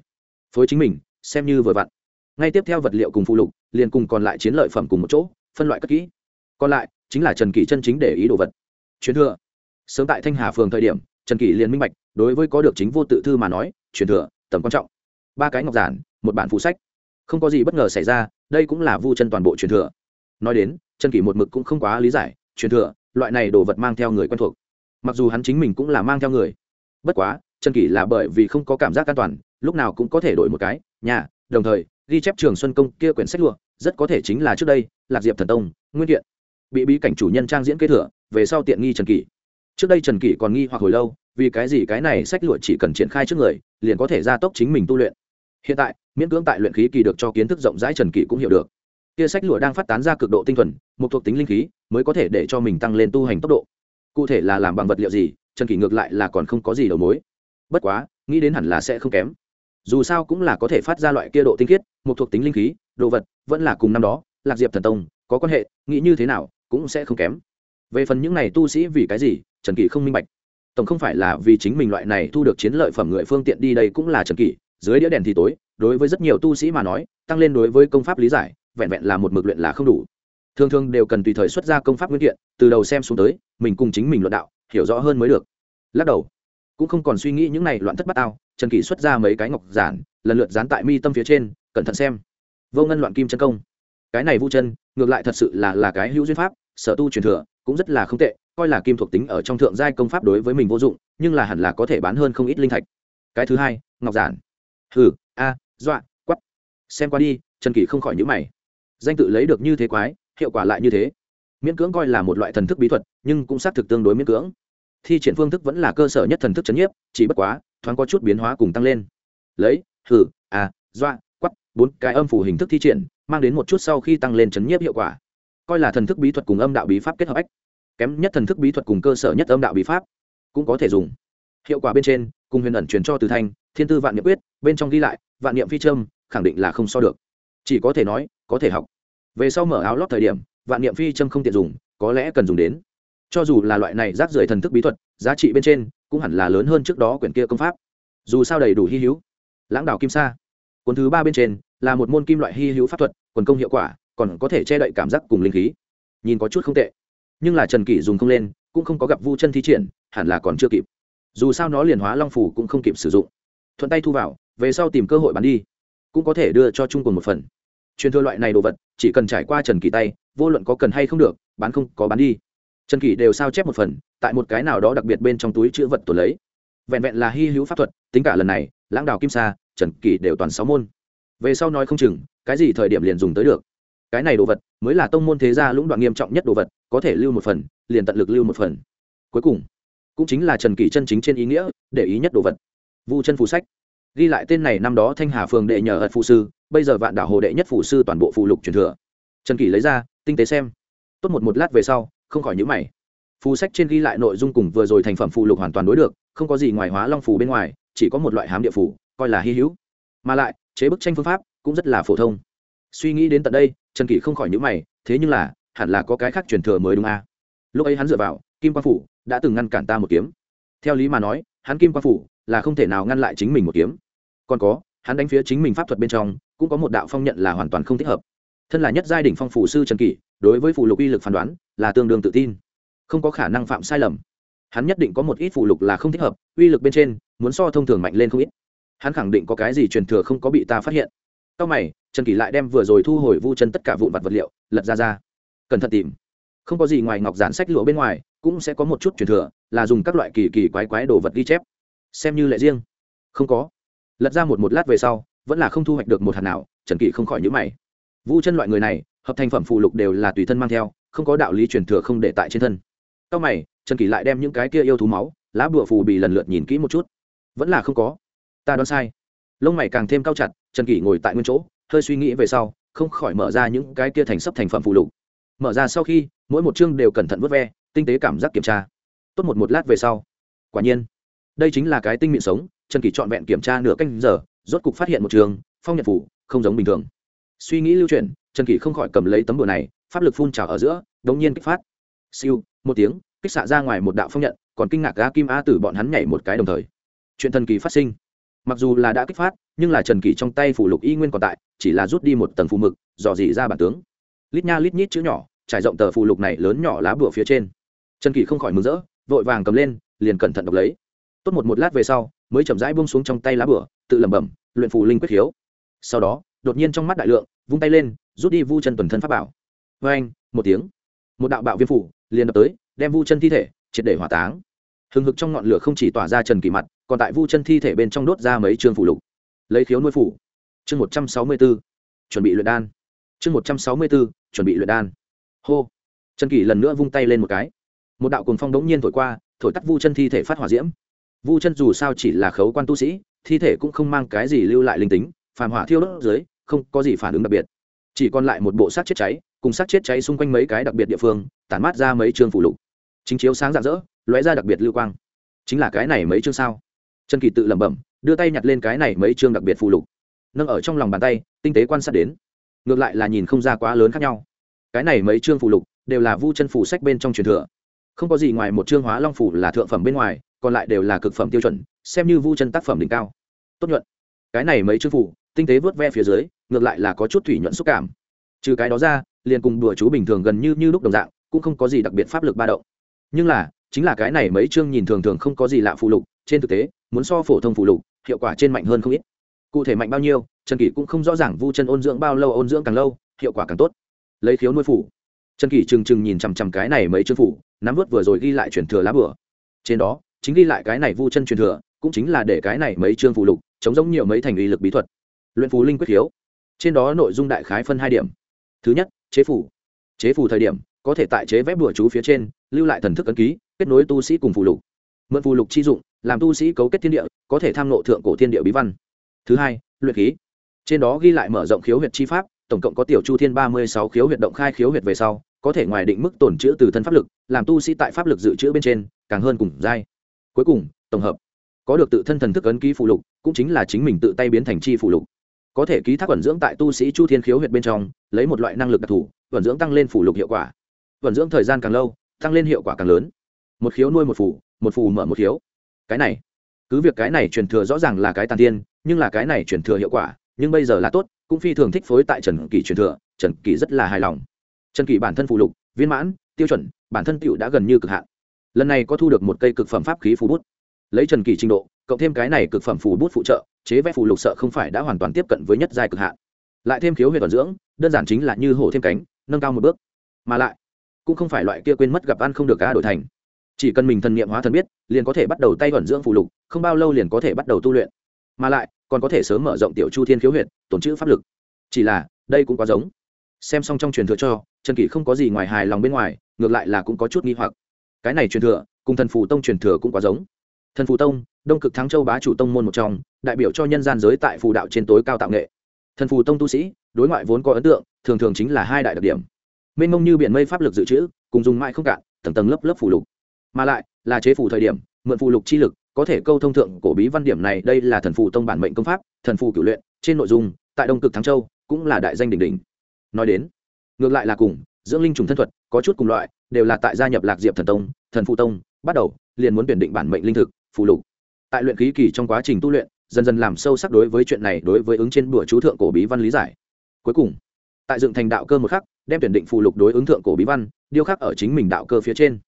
Phối chính mình, xem như vừa vặn. Ngay tiếp theo vật liệu cùng phụ lục, liền cùng còn lại chiến lợi phẩm cùng một chỗ, phân loại cất kỹ. Còn lại, chính là trần kỷ chân chính để ý đồ vật. Truyền thừa. Sớm tại thanh hà phường thời điểm, trần kỷ liền minh bạch, đối với có được chính vô tự thư mà nói, truyền thừa, tầm quan trọng. Ba cái ngọc giản, một bản phụ sách không có gì bất ngờ xảy ra, đây cũng là vu chân toàn bộ truyền thừa. Nói đến trần kỷ một mực cũng không quá lý giải, truyền thừa, loại này đồ vật mang theo người quen thuộc. Mặc dù hắn chính mình cũng là mang theo người. Bất quá trần kỷ là bởi vì không có cảm giác an toàn, lúc nào cũng có thể đổi một cái, nhà, đồng thời, ghi chép trường xuân công kia quyển sách lụa, rất có thể chính là trước đây, lạc diệp thần tông, nguyên kiện. Bị bí cảnh chủ nhân trang diễn kế thừa, về sau tiện nghi trần kỷ. Trước đây trần kỷ còn nghi hoặc hồi lâu, vì cái gì cái này sách lụa chỉ cần triển khai trước người, liền có thể gia tốc chính mình tu luyện hiện tại, miễn cưỡng tại luyện khí kỳ được cho kiến thức rộng rãi trần kỷ cũng hiểu được. Kia sách lụa đang phát tán ra cực độ tinh thuần, một thuộc tính linh khí, mới có thể để cho mình tăng lên tu hành tốc độ. Cụ thể là làm bằng vật liệu gì, trần kỷ ngược lại là còn không có gì đầu mối. Bất quá, nghĩ đến hẳn là sẽ không kém. Dù sao cũng là có thể phát ra loại kia độ tinh khiết, một thuộc tính linh khí, đồ vật, vẫn là cùng năm đó, lạc diệp thần tông, có quan hệ, nghĩ như thế nào cũng sẽ không kém. Về phần những này tu sĩ vì cái gì, trần kỷ không minh bạch. Tổng không phải là vì chính mình loại này thu được chiến lợi phẩm người phương tiện đi đây cũng là trần kỷ dưới đĩa đèn thì tối, đối với rất nhiều tu sĩ mà nói, tăng lên đối với công pháp lý giải, vẹn vẹn là một mực luyện là không đủ. Thường thường đều cần tùy thời xuất ra công pháp nguyên kiện, từ đầu xem xuống tới, mình cùng chính mình luận đạo, hiểu rõ hơn mới được. Lắc đầu, cũng không còn suy nghĩ những này loạn thất bát ao, trần kỷ xuất ra mấy cái ngọc giản, lần lượt dán tại mi tâm phía trên, cẩn thận xem. Vô ngân loạn kim chân công. Cái này vu chân, ngược lại thật sự là là cái hữu duyên pháp, sở tu truyền thừa, cũng rất là không tệ, coi là kim thuộc tính ở trong thượng giai công pháp đối với mình vô dụng, nhưng là hẳn là có thể bán hơn không ít linh thạch. Cái thứ hai, ngọc giản hừ, a, dọa quắp xem qua đi, trần kỷ không khỏi nhữ mày. Danh tự lấy được như thế quái, hiệu quả lại như thế. Miễn cưỡng coi là một loại thần thức bí thuật, nhưng cũng xác thực tương đối miễn cưỡng. Thi triển phương thức vẫn là cơ sở nhất thần thức chấn nhiếp, chỉ bất quá, thoáng có chút biến hóa cùng tăng lên. Lấy hử a doa quắp bốn, cái âm phủ hình thức thi triển, mang đến một chút sau khi tăng lên chấn nhiếp hiệu quả. Coi là thần thức bí thuật cùng âm đạo bí pháp kết hợp ách. Kém nhất thần thức bí thuật cùng cơ sở nhất âm đạo bí pháp cũng có thể dùng. Hiệu quả bên trên cùng huyền ẩn truyền cho từ thanh, thiên tư vạn niệm quyết, bên trong ghi lại, vạn niệm phi trâm khẳng định là không so được. Chỉ có thể nói, có thể học. Về sau mở áo lót thời điểm, vạn niệm phi trâm không tiện dùng, có lẽ cần dùng đến. Cho dù là loại này rác rưởi thần thức bí thuật, giá trị bên trên, cũng hẳn là lớn hơn trước đó quyển kia công pháp. Dù sao đầy đủ hy hữu. Lãng đạo kim sa. Cuốn thứ ba bên trên, là một môn kim loại hy hữu pháp thuật, quần công hiệu quả, còn có thể che đậy cảm giác cùng linh khí. Nhìn có chút không tệ. Nhưng là trần kỷ dùng không lên, cũng không có gặp vu chân thi triển, hẳn là còn chưa kịp dù sao nó liền hóa long phủ cũng không kịp sử dụng. Thuận tay thu vào, về sau tìm cơ hội bán đi, cũng có thể đưa cho trung cùng một phần. Truyền thừa loại này đồ vật, chỉ cần trải qua trần kỳ tay, vô luận có cần hay không được, bán không có bán đi. Trần kỳ đều sao chép một phần, tại một cái nào đó đặc biệt bên trong túi chữ vật tuần lấy. Vẹn vẹn là hy hữu pháp thuật, tính cả lần này, lãng đào kim sa, trần kỳ đều toàn sáu môn. Về sau nói không chừng, cái gì thời điểm liền dùng tới được. Cái này đồ vật, mới là tông môn thế gia lũng đoạn nghiêm trọng nhất đồ vật, có thể lưu một phần, liền tận lực lưu một phần. Cuối cùng cũng chính là trần kỷ chân chính trên ý nghĩa, để ý nhất đồ vật. Vu chân phù sách. Ghi lại tên này năm đó thanh hà phường đệ nhờ ật phụ sư, bây giờ vạn đảo hồ đệ nhất phụ sư toàn bộ phụ lục truyền thừa. Trần kỷ lấy ra, tinh tế xem. Tốt một một lát về sau, không khỏi nhữ mày. Phù sách trên ghi lại nội dung cùng vừa rồi thành phẩm phụ lục hoàn toàn đối được, không có gì ngoài hóa long phù bên ngoài, chỉ có một loại hám địa phủ coi là hy hữu. Mà lại, chế bức tranh phương pháp cũng rất là phổ thông. Suy nghĩ đến tận đây, trần kỷ không khỏi nhữ mày, thế nhưng là, hẳn là có cái khác truyền thừa mới đúng a. à? Lúc ấy hắn dựa vào, kim quang phủ đã từng ngăn cản ta một kiếm. Theo lý mà nói, hắn kim quang phủ là không thể nào ngăn lại chính mình một kiếm. Còn có, hắn đánh phía chính mình pháp thuật bên trong, cũng có một đạo phong nhận là hoàn toàn không thích hợp. Thân là nhất giai đ ỉ n h phong phủ sư trần kỷ, đối với phụ lục uy lực phán đoán là tương đương tự tin. Không có khả năng phạm sai lầm. Hắn nhất định có một ít phụ lục là không thích hợp, uy lực bên trên muốn so thông thường mạnh lên không ít. Hắn khẳng định có cái gì truyền thừa không có bị ta phát hiện. Sau mày, trần kỷ lại đem vừa rồi thu hồi vu chân tất cả vụn vặt vật liệu lật ra ra. Cẩn thận tìm không có gì ngoài ngọc giản sách lụa bên ngoài, cũng sẽ có một chút truyền thừa, là dùng các loại kỳ kỳ quái quái đồ vật ghi chép. Xem như lệ riêng. Không có. Lật ra một một lát về sau, vẫn là không thu hoạch được một hạt nào, trần kỷ không khỏi nhữ mày. Vu chân loại người này, hợp thành phẩm phụ lục đều là tùy thân mang theo, không có đạo lý truyền thừa không để tại trên thân. Sau mày, trần kỷ lại đem những cái kia yêu thú máu, lá bụa phù bị lần lượt nhìn kỹ một chút. Vẫn là không có. Ta đoán sai. Lông mày càng thêm cao chặt, trần kỷ ngồi tại nguyên chỗ, hơi suy nghĩ về sau, không khỏi mở ra những cái kia thành sấp thành phẩm phụ lục. Mở ra sau khi mỗi một chương đều cẩn thận vớt ve, tinh tế cảm giác kiểm tra. Tốt một một lát về sau. Quả nhiên, đây chính là cái tinh miệng sống, trần kỳ trọn vẹn kiểm tra nửa canh giờ, rốt cục phát hiện một trường, phong nhật phủ, không giống bình thường. Suy nghĩ lưu chuyển, trần kỳ không khỏi cầm lấy tấm bùa này, pháp lực phun trào ở giữa, đống nhiên kích phát. Siêu, một tiếng, kích xạ ra ngoài một đạo phong nhận còn kinh ngạc ga kim a tử bọn hắn nhảy một cái đồng thời. Chuyện thần kỳ phát sinh. Mặc dù là đã kích phát, nhưng là trần kỳ trong tay phủ lục y nguyên còn tại, chỉ là rút đi một tầng phù mực, dò dỉ ra bản tướng. Lít nha lít nhít chữ nhỏ trải rộng tờ phụ lục này lớn nhỏ lá bùa phía trên. Trần kỷ không khỏi mừng rỡ, vội vàng cầm lên, liền cẩn thận đọc lấy. Tốt một một lát về sau, mới chậm rãi buông xuống trong tay lá bùa, tự lẩm bẩm, luyện phù linh quyết hiếu sau đó, đột nhiên trong mắt đại lượng, vung tay lên, rút đi vu chân tuần thân pháp bảo. Vê anh một tiếng. Một đạo bạo viêm phủ, liền đập tới, đem vu chân thi thể triệt để hỏa táng. Hừng hực trong ngọn lửa không chỉ tỏa ra trần kỳ mặt, còn tại vu chân thi thể bên trong đốt ra mấy chương phủ lục. Lấy khiếu nuôi phủ chương một trăm sáu mươi b ố chuẩn bị luyện đan. Chương một trăm sáu mươi b ố chuẩn bị luyện đan hô. Trần kỳ lần nữa vung tay lên một cái. Một đạo cuồng phong đống nhiên thổi qua, thổi tắt vu chân thi thể phát hỏa diễm. Vu chân dù sao chỉ là khấu quan tu sĩ, thi thể cũng không mang cái gì lưu lại linh tính, phàm hỏa thiêu đốt dưới, không có gì phản ứng đặc biệt. Chỉ còn lại một bộ xác chết cháy, cùng xác chết cháy xung quanh mấy cái đặc biệt địa phương, tản mát ra mấy chương phủ lục. Chính chiếu sáng rạng rỡ, lóe ra đặc biệt lưu quang. Chính là cái này mấy chương sao? Trần kỳ tự lẩm bẩm, đưa tay nhặt lên cái này mấy chương đặc biệt phụ lục. Nâng ở trong lòng bàn tay, tinh tế quan sát đến. Ngược lại là nhìn không ra quá lớn khác nhau cái này mấy chương phụ lục đều là vu chân phủ sách bên trong truyền thừa. Không có gì ngoài một chương hóa long phủ là thượng phẩm bên ngoài, còn lại đều là cực phẩm tiêu chuẩn, xem như vu chân tác phẩm đỉnh cao. Tốt nhuận. Cái này mấy chương phủ tinh tế vớt ve phía dưới, ngược lại là có chút thủy nhuận xúc cảm. Trừ cái đó ra, liền cùng đùa chú bình thường gần như như lúc đồng dạng, cũng không có gì đặc biệt pháp lực ba động. Nhưng là, chính là cái này mấy chương nhìn thường thường không có gì lạ phụ lục, trên thực tế, muốn so phổ thông phụ lục, hiệu quả trên mạnh hơn không ít. Cụ thể mạnh bao nhiêu, trần kỷ cũng không rõ ràng vu chân ôn dưỡng bao lâu, ôn dưỡng càng lâu, hiệu quả càng tốt lấy khiếu nuôi phủ. Trần kỷ trừng trừng nhìn chằm chằm cái này mấy chương phủ, nắm vớt vừa rồi ghi lại truyền thừa lá bửa trên đó, chính ghi lại cái này vu chân truyền thừa, cũng chính là để cái này mấy chương phụ lục, chống giống nhiều mấy thành uy lực bí thuật. Luyện phú linh quyết khiếu. Trên đó nội dung đại khái phân hai điểm. Thứ nhất, chế phủ. Chế phủ thời điểm, có thể tại chế vép đùa chú phía trên, lưu lại thần thức ấn ký, kết nối tu sĩ cùng phụ lục. Mượn phụ lục chi dụng, làm tu sĩ cấu kết thiên địa, có thể tham nộ thượng cổ thiên địa bí văn. Thứ hai, luyện khí. Trên đó ghi lại mở rộng khiếu huyệt chi pháp tổng cộng có tiểu chu thiên ba mươi sáu khiếu huyệt động khai khiếu huyệt về sau, có thể ngoài định mức tổn chữ từ thân pháp lực, làm tu sĩ tại pháp lực dự trữ bên trên, càng hơn cùng dai cuối cùng, tổng hợp. Có được tự thân thần thức ấn ký phụ lục, cũng chính là chính mình tự tay biến thành chi phụ lục. Có thể ký thác vận dưỡng tại tu sĩ chu thiên khiếu huyệt bên trong, lấy một loại năng lực đặc thù vận dưỡng tăng lên phụ lục hiệu quả. Vận dưỡng thời gian càng lâu, tăng lên hiệu quả càng lớn. Một khiếu nuôi một phù một phù mở một khiếu. Cái này. Cứ việc cái này truyền thừa rõ ràng là cái tàn tiên, nhưng là cái này truyền thừa hiệu quả nhưng bây giờ là tốt, cũng phi thường thích phối tại trần kỳ truyền thừa, trần kỳ rất là hài lòng. Trần kỳ bản thân phù lục, viên mãn, tiêu chuẩn, bản thân tựu đã gần như cực hạn. Lần này có thu được một cây cực phẩm pháp khí phù bút. Lấy trần kỳ trình độ, cộng thêm cái này cực phẩm phù bút phụ trợ, chế vẽ phù lục sợ không phải đã hoàn toàn tiếp cận với nhất giai cực hạn. Lại thêm khiếu huyệt toàn dưỡng, đơn giản chính là như hổ thêm cánh, nâng cao một bước. Mà lại, cũng không phải loại kia quên mất gặp ăn không được cá đổi thành. Chỉ cần mình thần nghiệm hóa thần biết, liền có thể bắt đầu tay vận dưỡng phù lục, không bao lâu liền có thể bắt đầu tu luyện. Mà lại còn có thể sớm mở rộng tiểu chu thiên khiếu huyệt, tổn chữ pháp lực. Chỉ là, đây cũng quá giống. Xem xong trong truyền thừa cho, trần kỷ không có gì ngoài hài lòng bên ngoài, ngược lại là cũng có chút nghi hoặc. Cái này truyền thừa, cùng thần phù tông truyền thừa cũng quá giống. Thần phù tông, đông cực thắng châu bá chủ tông môn một trong, đại biểu cho nhân gian giới tại phù đạo trên tối cao tạo nghệ. Thần phù tông tu sĩ, đối ngoại vốn có ấn tượng, thường thường chính là hai đại đặc điểm. Mênh mông như biển mây pháp lực dự trữ, cùng dùng mãi không cạn, tầng tầng lớp lớp phù lục. Mà lại, là chế phù thời điểm, mượn phù lục chi lực có thể câu thông thượng cổ bí văn điểm này, đây là thần phù tông bản mệnh công pháp, thần phù cửu luyện, trên nội dung, tại đông cực thắng châu, cũng là đại danh đỉnh đỉnh. Nói đến, ngược lại là cùng, dưỡng linh trùng thân thuật, có chút cùng loại, đều là tại gia nhập lạc diệp thần tông, thần phụ tông, bắt đầu, liền muốn tuyển định bản mệnh linh thực phụ lục. Tại luyện khí kỳ trong quá trình tu luyện, dần dần làm sâu sắc đối với chuyện này, đối với ứng trên bữa chú thượng cổ bí văn lý giải. Cuối cùng, tại dựng thành đạo cơ một khắc, đem tuyển định phụ lục đối ứng thượng cổ bí văn, điêu khắc ở chính mình đạo cơ phía trên.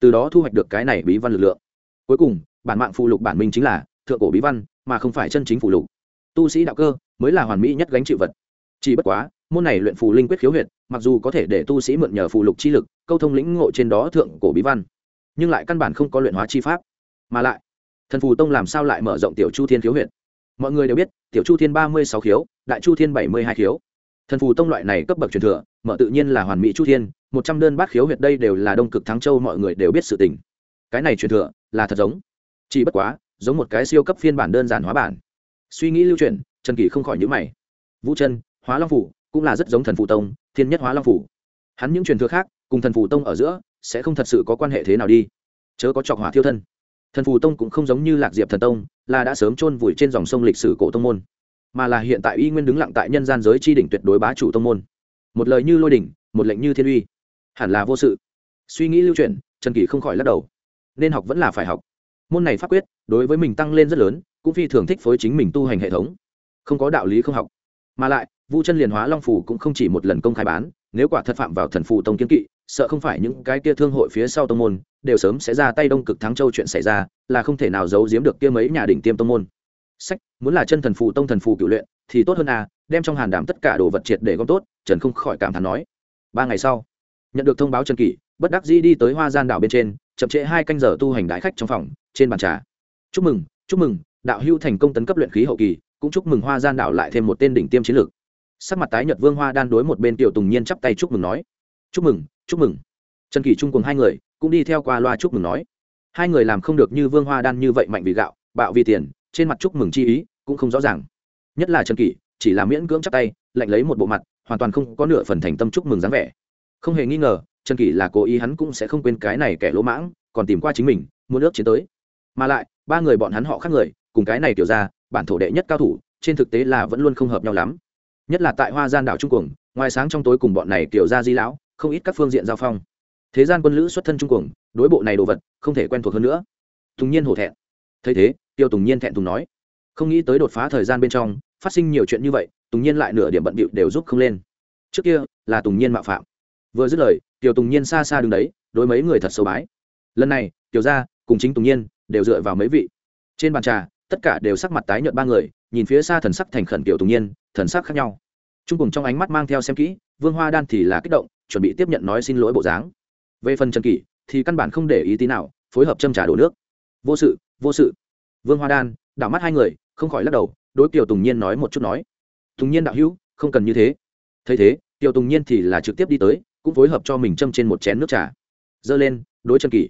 Từ đó thu hoạch được cái này bí văn lực lượng. Cuối cùng bản mạng phụ lục bản minh chính là thượng cổ bí văn, mà không phải chân chính phụ lục. Tu sĩ đạo cơ mới là hoàn mỹ nhất gánh chịu vật. Chỉ bất quá, môn này luyện phù linh quyết khiếu huyệt, mặc dù có thể để tu sĩ mượn nhờ phù lục chi lực, câu thông lĩnh ngộ trên đó thượng cổ bí văn, nhưng lại căn bản không có luyện hóa chi pháp. Mà lại, thần phù tông làm sao lại mở rộng tiểu chu thiên khiếu huyệt? Mọi người đều biết, tiểu chu thiên ba mươi sáu khiếu, đại chu thiên bảy mươi hai khiếu. Thần phù tông loại này cấp bậc truyền thừa, mở tự nhiên là hoàn mỹ chu thiên, một trăm đơn bát khiếu huyệt đây đều là đông cực thắng châu, mọi người đều biết sự tình. Cái này truyền thừa là thật giống chỉ bất quá, giống một cái siêu cấp phiên bản đơn giản hóa bản. Suy nghĩ lưu truyền trần kỳ không khỏi nhữ mày. Vũ chân, hóa long phủ, cũng là rất giống thần phụ tông, thiên nhất hóa long phủ. Hắn những truyền thừa khác, cùng thần phụ tông ở giữa, sẽ không thật sự có quan hệ thế nào đi. Chớ có trọc hỏa thiêu thân. Thần phù tông cũng không giống như lạc diệp thần tông, là đã sớm chôn vùi trên dòng sông lịch sử cổ tông môn, mà là hiện tại y nguyên đứng lặng tại nhân gian giới chi đỉnh tuyệt đối bá chủ tông môn. Một lời như lôi đỉnh, một lệnh như thiên uy. Hẳn là vô sự. Suy nghĩ lưu truyền trần kỳ không khỏi lắc đầu. Nên học vẫn là phải học môn này pháp quyết đối với mình tăng lên rất lớn, cũng phi thường thích phối chính mình tu hành hệ thống. Không có đạo lý không học. Mà lại, vu chân liền hóa long phủ cũng không chỉ một lần công khai bán, nếu quả thật phạm vào thần phù tông kiến kỵ, sợ không phải những cái kia thương hội phía sau tông môn đều sớm sẽ ra tay đông cực thắng châu chuyện xảy ra, là không thể nào giấu giếm được kia mấy nhà đỉnh tiêm tông môn. Sách, muốn là chân thần phù tông thần phù cựu luyện, thì tốt hơn à đem trong hàn đảm tất cả đồ vật triệt để gom tốt, trần không khỏi cảm thán nói. Ba ngày sau, nhận được thông báo trần kỷ, bất đắc dĩ đi tới hoa gian đảo bên trên, chậm trễ hai canh giờ tu hành đại khách trong phòng trên bàn trà. Chúc mừng chúc mừng, đạo hưu thành công tấn cấp luyện khí hậu kỳ, cũng chúc mừng hoa gian đạo lại thêm một tên đỉnh tiêm chiến lược. Sắc mặt tái nhật vương hoa đan đối một bên tiểu tùng nhiên chắp tay chúc mừng nói. Chúc mừng chúc mừng. Trần kỳ trung cùng hai người cũng đi theo qua loa chúc mừng nói. Hai người làm không được như vương hoa đan như vậy mạnh vì gạo, bạo vì tiền, trên mặt chúc mừng chi ý cũng không rõ ràng. Nhất là trần kỷ, chỉ là miễn cưỡng chắp tay, lạnh lấy một bộ mặt, hoàn toàn không có nửa phần thành tâm chúc mừng dáng vẻ. Không hề nghi ngờ, trần kỷ là cố ý hắn cũng sẽ không quên cái này kẻ lỗ mãng, còn tìm qua chính mình, muốn ước chiến tới mà lại, ba người bọn hắn họ khác người, cùng cái này kiểu ra bản thổ đệ nhất cao thủ, trên thực tế là vẫn luôn không hợp nhau lắm. Nhất là tại hoa gian đảo trung cuồng, ngoài sáng trong tối cùng bọn này kiểu ra di lão, không ít các phương diện giao phong. Thế gian quân lữ xuất thân trung cuồng, đối bộ này đồ vật, không thể quen thuộc hơn nữa. Tùng nhiên hổ thẹn. Thấy thế, tiêu tùng nhiên thẹn tùng nói, không nghĩ tới đột phá thời gian bên trong, phát sinh nhiều chuyện như vậy, tùng nhiên lại nửa điểm bận bịu đều giúp không lên. Trước kia, là tùng nhiên mạo phạm. Vừa dứt lời tiểu tùng nhiên xa xa đứng đấy, đối mấy người thật sâu bái. Lần này, tiểu gia, cùng chính tùng nhiên đều dựa vào mấy vị. Trên bàn trà, tất cả đều sắc mặt tái nhợt ba người, nhìn phía xa thần sắc thành khẩn tiểu tùng nhiên, thần sắc khác nhau. Trung cùng trong ánh mắt mang theo xem kỹ, vương hoa đan thì là kích động, chuẩn bị tiếp nhận nói xin lỗi bộ dáng. Về phần trần kỷ, thì căn bản không để ý tí nào, phối hợp châm trà đổ nước. Vô sự vô sự. Vương hoa đan, đảo mắt hai người, không khỏi lắc đầu, đối tiểu tùng nhiên nói một chút nói. Tùng nhiên đạo hữu, không cần như thế. Thấy thế tiểu tùng nhiên thì là trực tiếp đi tới, cũng phối hợp cho mình châm trên một chén nước trà. Dơ lên, đối chân kỷ.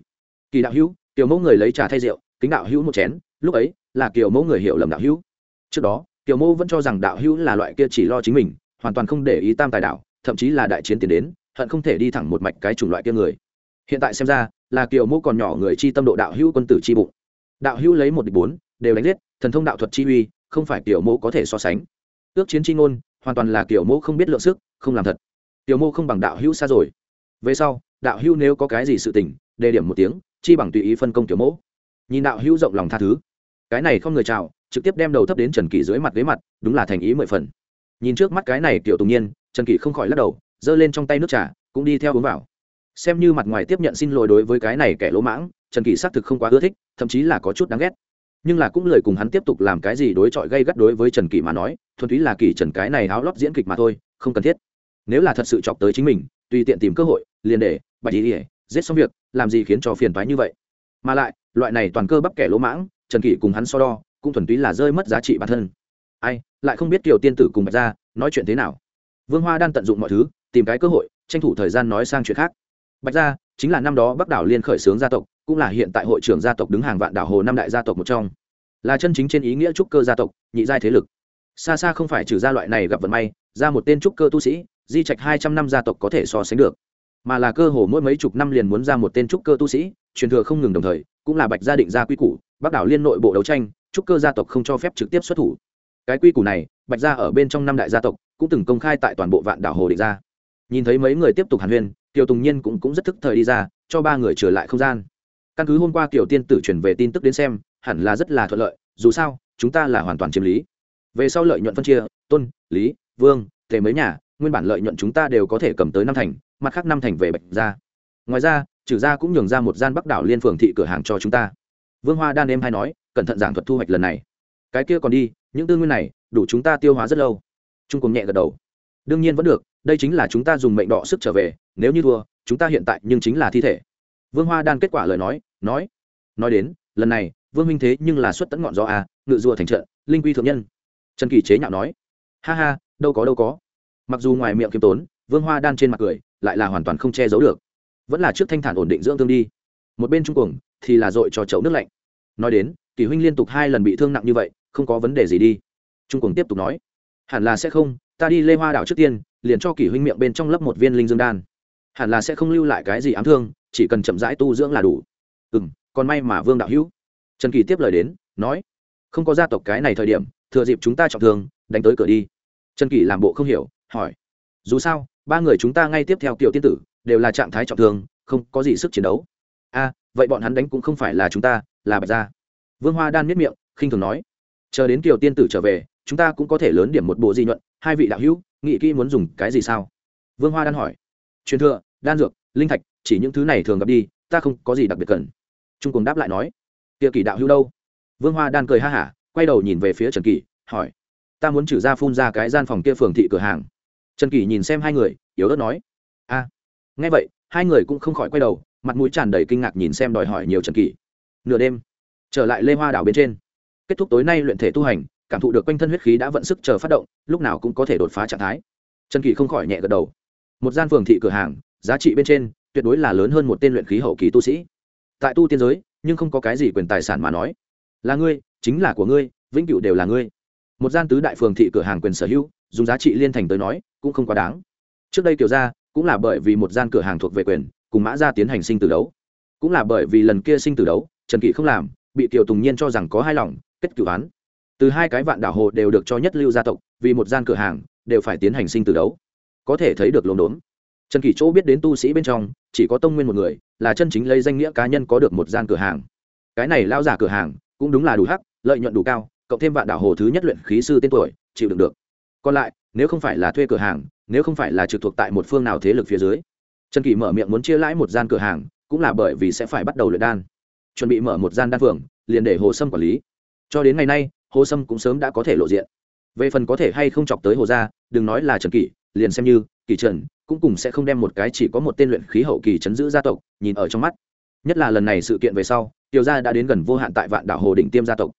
Kỳ đạo hữu kiều mẫu người lấy trà thay rượu, kính đạo hữu một chén, lúc ấy là kiều mẫu người hiểu lầm đạo hữu. Trước đó, kiều mẫu vẫn cho rằng đạo hữu là loại kia chỉ lo chính mình, hoàn toàn không để ý tam tài đạo, thậm chí là đại chiến tiến đến, hận không thể đi thẳng một mạch cái chủng loại kia người. Hiện tại xem ra, là kiều mẫu còn nhỏ người chi tâm độ đạo hữu quân tử chi bụng. Đạo hữu lấy một địch bốn, đều đánh giết, thần thông đạo thuật chi uy, không phải kiểu mẫu có thể so sánh. Ước chiến chi ngôn, hoàn toàn là kiểu mẫu không biết lượng sức, không làm thật. Tiểu mẫu không bằng đạo hữu xa rồi. Về sau, đạo hữu nếu có cái gì sự tình, đề điểm một tiếng chi bằng tùy ý phân công tiểu mẫu. Nhìn đạo hữu rộng lòng tha thứ. Cái này không người chào, trực tiếp đem đầu thấp đến trần kỷ dưới mặt ghế mặt, đúng là thành ý mười phần. Nhìn trước mắt cái này tiểu tùng nhiên, trần kỷ không khỏi lắc đầu, giơ lên trong tay nước trà, cũng đi theo uống vào. Xem như mặt ngoài tiếp nhận xin lỗi đối với cái này kẻ lỗ mãng, trần kỷ xác thực không quá ưa thích, thậm chí là có chút đáng ghét. Nhưng là cũng lời cùng hắn tiếp tục làm cái gì đối chọi gây gắt đối với trần kỷ mà nói, thuần túy là kỷ trần cái này áo lót diễn kịch mà thôi, không cần thiết. Nếu là thật sự chọc tới chính mình, tùy tiện tìm cơ hội, liền để bạch ý ỉa giết xong việc, làm gì khiến cho phiền toái như vậy? Mà lại, loại này toàn cơ bắp kẻ lỗ mãng, trần kỷ cùng hắn so đo, cũng thuần túy là rơi mất giá trị bản thân. Ai, lại không biết kiều tiên tử cùng bạch ra nói chuyện thế nào. Vương hoa đang tận dụng mọi thứ, tìm cái cơ hội, tranh thủ thời gian nói sang chuyện khác. Bạch gia, chính là năm đó bắc đảo liên khởi xướng gia tộc, cũng là hiện tại hội trưởng gia tộc đứng hàng vạn đảo hồ năm đại gia tộc một trong. Là chân chính trên ý nghĩa trúc cơ gia tộc, nhị giai thế lực. Xa xa không phải trừ gia loại này gặp vận may, ra một tên trúc cơ tu sĩ, di trạch hai trăm năm gia tộc có thể so sánh được mà là cơ hồ mỗi mấy chục năm liền muốn ra một tên trúc cơ tu sĩ, truyền thừa không ngừng đồng thời, cũng là bạch gia định gia quy củ, bắc đảo liên nội bộ đấu tranh, trúc cơ gia tộc không cho phép trực tiếp xuất thủ. Cái quy củ này, bạch gia ở bên trong năm đại gia tộc cũng từng công khai tại toàn bộ vạn đảo hồ định gia. Nhìn thấy mấy người tiếp tục hàn huyên tiểu tùng nhiên cũng cũng rất thức thời đi ra, cho ba người trở lại không gian. Căn cứ hôm qua tiểu tiên tử chuyển về tin tức đến xem, hẳn là rất là thuận lợi, dù sao, chúng ta là hoàn toàn chiếm lý. Về sau lợi nhuận phân chia, tôn, lý, vương, tề mấy nhà, nguyên bản lợi nhuận chúng ta đều có thể cầm tới năm thành mặt khác năm thành về bạch ra ngoài ra, trừ ra cũng nhường ra một gian bắc đảo liên phường thị cửa hàng cho chúng ta. Vương hoa đan em hay nói, cẩn thận giảng thuật thu hoạch lần này. Cái kia còn đi, những tư nguyên này, đủ chúng ta tiêu hóa rất lâu. Trung cùng nhẹ gật đầu. Đương nhiên vẫn được, đây chính là chúng ta dùng mệnh đỏ sức trở về, nếu như thua, chúng ta hiện tại nhưng chính là thi thể. Vương hoa đan kết quả lời nói nói nói đến, lần này, vương minh thế nhưng là xuất tẫn ngọn gió à ngự rùa thành trận, linh quy thượng nhân. Trần kỳ chế nhạo nói, ha ha, đâu có đâu có. Mặc dù ngoài miệng kiêm tốn vương hoa đan trên mặt cười, lại là hoàn toàn không che giấu được. Vẫn là trước thanh thản ổn định dưỡng thương đi. Một bên trung cuồng, thì là dội cho chậu nước lạnh. Nói đến kỳ huynh liên tục hai lần bị thương nặng như vậy, không có vấn đề gì đi. Trung cuồng tiếp tục nói, hẳn là sẽ không, ta đi lê hoa đảo trước tiên, liền cho kỳ huynh miệng bên trong lấp một viên linh dương đan. Hẳn là sẽ không lưu lại cái gì ám thương, chỉ cần chậm rãi tu dưỡng là đủ. Ừ m còn may mà vương đạo hữu. Trần kỳ tiếp lời đến, nói, không có gia tộc cái này thời điểm, thừa dịp chúng ta trọng thương, đánh tới cửa đi. Trần kỳ làm bộ không hiểu, hỏi, dù sao ba người chúng ta ngay tiếp theo kiểu tiên tử, đều là trạng thái trọng thương, không có gì sức chiến đấu. A, vậy bọn hắn đánh cũng không phải là chúng ta, là bạch gia. Vương hoa đan miết miệng, khinh thường nói. Chờ đến kiều tiên tử trở về, chúng ta cũng có thể lớn điểm một bộ di nhuận, hai vị đạo hữu, nghị kỹ muốn dùng cái gì sao? Vương hoa đan hỏi. Truyền thừa, đan dược, linh thạch, chỉ những thứ này thường gặp đi, ta không có gì đặc biệt cần. Trung cùng đáp lại nói. Tiệ kỷ đạo hữu đâu? Vương hoa đan cười ha hả, quay đầu nhìn về phía trần kỳ hỏi. Ta muốn trừ ra phun ra cái gian phòng kia phường thị cửa hàng trần kỳ nhìn xem hai người, yếu ớt nói, a, nghe vậy, hai người cũng không khỏi quay đầu, mặt mũi tràn đầy kinh ngạc nhìn xem đòi hỏi nhiều trần kỳ nửa đêm, trở lại lê hoa đảo bên trên. Kết thúc tối nay luyện thể tu hành, cảm thụ được quanh thân huyết khí đã vận sức chờ phát động, lúc nào cũng có thể đột phá trạng thái. Trần kỳ không khỏi nhẹ gật đầu. Một gian phường thị cửa hàng, giá trị bên trên tuyệt đối là lớn hơn một tên luyện khí hậu kỳ tu sĩ. Tại tu tiên giới, nhưng không có cái gì quyền tài sản mà nói. Là ngươi, chính là của ngươi, vĩnh cửu đều là ngươi. Một gian tứ đại phường thị cửa hàng quyền sở hữu dùng giá trị liên thành tới nói, cũng không quá đáng. Trước đây kiểu ra cũng là bởi vì một gian cửa hàng thuộc về quyền, cùng mã ra tiến hành sinh tử đấu. Cũng là bởi vì lần kia sinh tử đấu, trần kỷ không làm, bị tiểu tùng nhiên cho rằng có hai lòng, kết cửu án. Từ hai cái vạn đảo hồ đều được cho nhất lưu gia tộc, vì một gian cửa hàng, đều phải tiến hành sinh tử đấu. Có thể thấy được lồn đốn. Trần kỷ chỗ biết đến tu sĩ bên trong, chỉ có tông nguyên một người, là chân chính lấy danh nghĩa cá nhân có được một gian cửa hàng. Cái này lao giả cửa hàng, cũng đúng là đủ hắc, lợi nhuận đủ cao, cộng thêm vạn đảo hồ thứ nhất luyện khí sư tên tuổi, chịu đựng được còn lại, nếu không phải là thuê cửa hàng, nếu không phải là trực thuộc tại một phương nào thế lực phía dưới, trần kỳ mở miệng muốn chia lãi một gian cửa hàng, cũng là bởi vì sẽ phải bắt đầu luyện đan. Chuẩn bị mở một gian đan phường liền để hồ sâm quản lý. Cho đến ngày nay, hồ sâm cũng sớm đã có thể lộ diện. Về phần có thể hay không chọc tới hồ gia, đừng nói là trần kỷ, liền xem như kỳ trần cũng cùng sẽ không đem một cái chỉ có một tên luyện khí hậu kỳ chấn giữ gia tộc, nhìn ở trong mắt. Nhất là lần này sự kiện về sau, tiểu gia đã đến gần vô hạn tại vạn đảo hồ đỉnh tiêm gia tộc.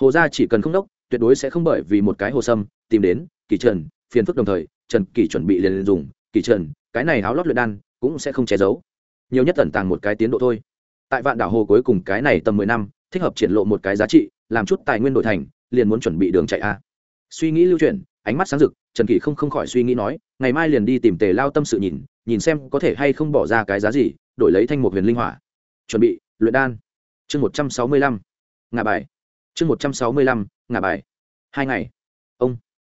Hồ gia chỉ cần không đốc, tuyệt đối sẽ không bởi vì một cái hồ sâm tìm đến kỳ trần, phiền phức đồng thời, trần kỳ chuẩn bị liền dùng, kỳ trần, cái này háo lót luyện đan cũng sẽ không che giấu. Nhiều nhất tẩn tàng một cái tiến độ thôi. Tại vạn đảo hồ cuối cùng cái này tầm mười năm, thích hợp triển lộ một cái giá trị, làm chút tài nguyên đổi thành, liền muốn chuẩn bị đường chạy a. Suy nghĩ lưu chuyển, ánh mắt sáng rực, trần kỳ không không khỏi suy nghĩ nói, ngày mai liền đi tìm tề lao tâm sự nhìn nhìn xem có thể hay không bỏ ra cái giá gì, đổi lấy thanh một huyền linh hỏa. Chuẩn bị, luyện đan. Chương một trăm sáu mươi lăm. Ngà bài. Chương một trăm sáu mươi lăm ngà bài. Hai ngày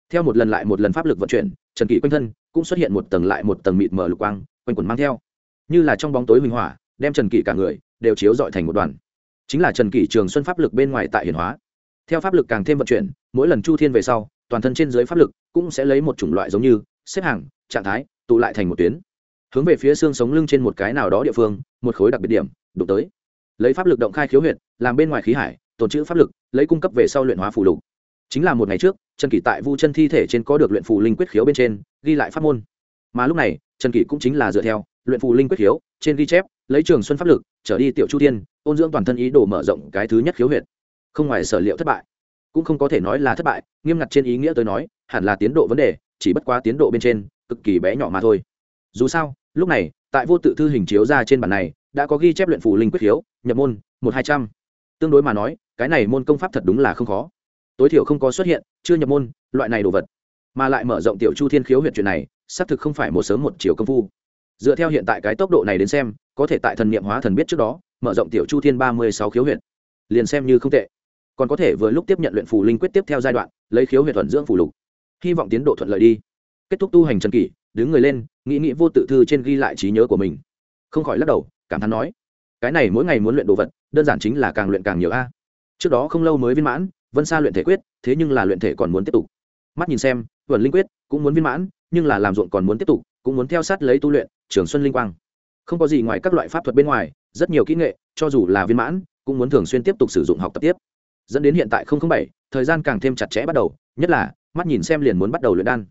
theo một lần lại một lần pháp lực vận chuyển, trần kỷ quanh thân cũng xuất hiện một tầng lại một tầng mịt mờ lục quang, quanh quần mang theo. Như là trong bóng tối huỳnh hỏa, đem trần kỷ cả người đều chiếu dọi thành một đoàn. Chính là trần kỷ trường xuân pháp lực bên ngoài tại hiển hóa. Theo pháp lực càng thêm vận chuyển, mỗi lần chu thiên về sau, toàn thân trên dưới pháp lực cũng sẽ lấy một chủng loại giống như xếp hàng, trạng thái, tụ lại thành một tuyến. Hướng về phía xương sống lưng trên một cái nào đó địa phương, một khối đặc biệt điểm, đụng tới. Lấy pháp lực động khai khiếu huyệt, làm bên ngoài khí hải, tồn trữ pháp lực, lấy cung cấp về sau luyện hóa phù lục. Chính là một ngày trước trần kỷ tại vu chân thi thể trên có được luyện phù linh quyết khiếu bên trên, ghi lại pháp môn. Mà lúc này, trần kỷ cũng chính là dựa theo, luyện phù linh quyết khiếu, trên ghi chép, lấy trường xuân pháp lực, trở đi tiểu chu tiên ôn dưỡng toàn thân ý đồ mở rộng cái thứ nhất khiếu huyệt. Không ngoài sở liệu thất bại, cũng không có thể nói là thất bại, nghiêm ngặt trên ý nghĩa tới nói, hẳn là tiến độ vấn đề, chỉ bất quá tiến độ bên trên, cực kỳ bé nhỏ mà thôi. Dù sao, lúc này, tại vô tự thư hình chiếu ra trên bản này, đã có ghi chép luyện phù linh quyết khiếu, nhập môn, một hai trăm. Tương đối mà nói, cái này môn công pháp thật đúng là không khó tối thiểu không có xuất hiện, chưa nhập môn, loại này đồ vật. Mà lại mở rộng tiểu chu thiên khiếu huyện chuyện này, xác thực không phải một sớm một chiều công phu. Dựa theo hiện tại cái tốc độ này đến xem, có thể tại thần niệm hóa thần biết trước đó, mở rộng tiểu chu thiên ba mươi sáu khiếu huyện. Liền xem như không tệ. Còn có thể vừa lúc tiếp nhận luyện phù linh quyết tiếp theo giai đoạn, lấy khiếu huyện thuận dưỡng phù lục. Hy vọng tiến độ thuận lợi đi. Kết thúc tu hành trần kỷ, đứng người lên, nghĩ nghĩ vô tự thư trên ghi lại trí nhớ của mình. Không khỏi lắc đầu, cảm thán nói, cái này mỗi ngày muốn luyện đồ vật, đơn giản chính là càng luyện càng nhiều a. Trước đó không lâu mới viên mãn vân sa luyện thể quyết, thế nhưng là luyện thể còn muốn tiếp tục. Mắt nhìn xem vườn linh quyết cũng muốn viên mãn, nhưng là làm ruộng còn muốn tiếp tục, cũng muốn theo sát lấy tu luyện, trường xuân linh quang. Không có gì ngoài các loại pháp thuật bên ngoài, rất nhiều kỹ nghệ, cho dù là viên mãn, cũng muốn thường xuyên tiếp tục sử dụng học tập tiếp. Dẫn đến hiện tại không bảy, thời gian càng thêm chặt chẽ bắt đầu, nhất là, mắt nhìn xem liền muốn bắt đầu luyện đan.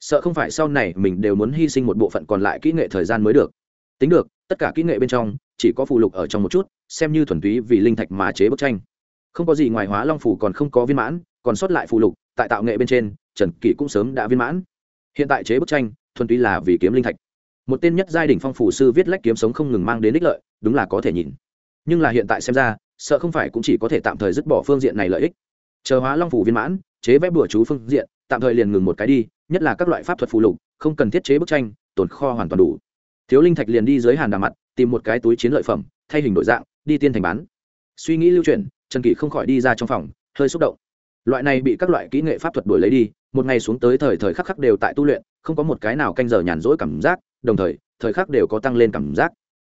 Sợ không phải sau này mình đều muốn hy sinh một bộ phận còn lại kỹ nghệ thời gian mới được. Tính được, tất cả kỹ nghệ bên trong, chỉ có phụ lục ở trong một chút, xem như thuần túy vì linh thạch mà chế bức tranh không có gì ngoài hóa long phủ còn không có viên mãn, còn sót lại phụ lục, tại tạo nghệ bên trên, trần kỷ cũng sớm đã viên mãn. Hiện tại chế bức tranh, thuần túy là vì kiếm linh thạch. Một tên nhất giai đ ỉ n h phong phủ sư viết lách kiếm sống không ngừng mang đến ích lợi, đúng là có thể nhìn. Nhưng là hiện tại xem ra, sợ không phải cũng chỉ có thể tạm thời dứt bỏ phương diện này lợi ích. Chờ hóa long phủ viên mãn, chế vẽ bùa chú phương diện, tạm thời liền ngừng một cái đi, nhất là các loại pháp thuật phù lục, không cần thiết chế bức tranh, tồn kho hoàn toàn đủ. Thiếu linh thạch liền đi dưới hàn đà mặt, tìm một cái túi chiến lợi phẩm, thay hình đổi dạng, đi tiên thành bán. Suy nghĩ lưu chuyển trần kỷ không khỏi đi ra trong phòng, hơi xúc động. Loại này bị các loại kỹ nghệ pháp thuật đuổi lấy đi, một ngày xuống tới thời thời khắc khắc đều tại tu luyện, không có một cái nào canh giờ nhàn rỗi cảm giác, đồng thời thời khắc đều có tăng lên cảm giác.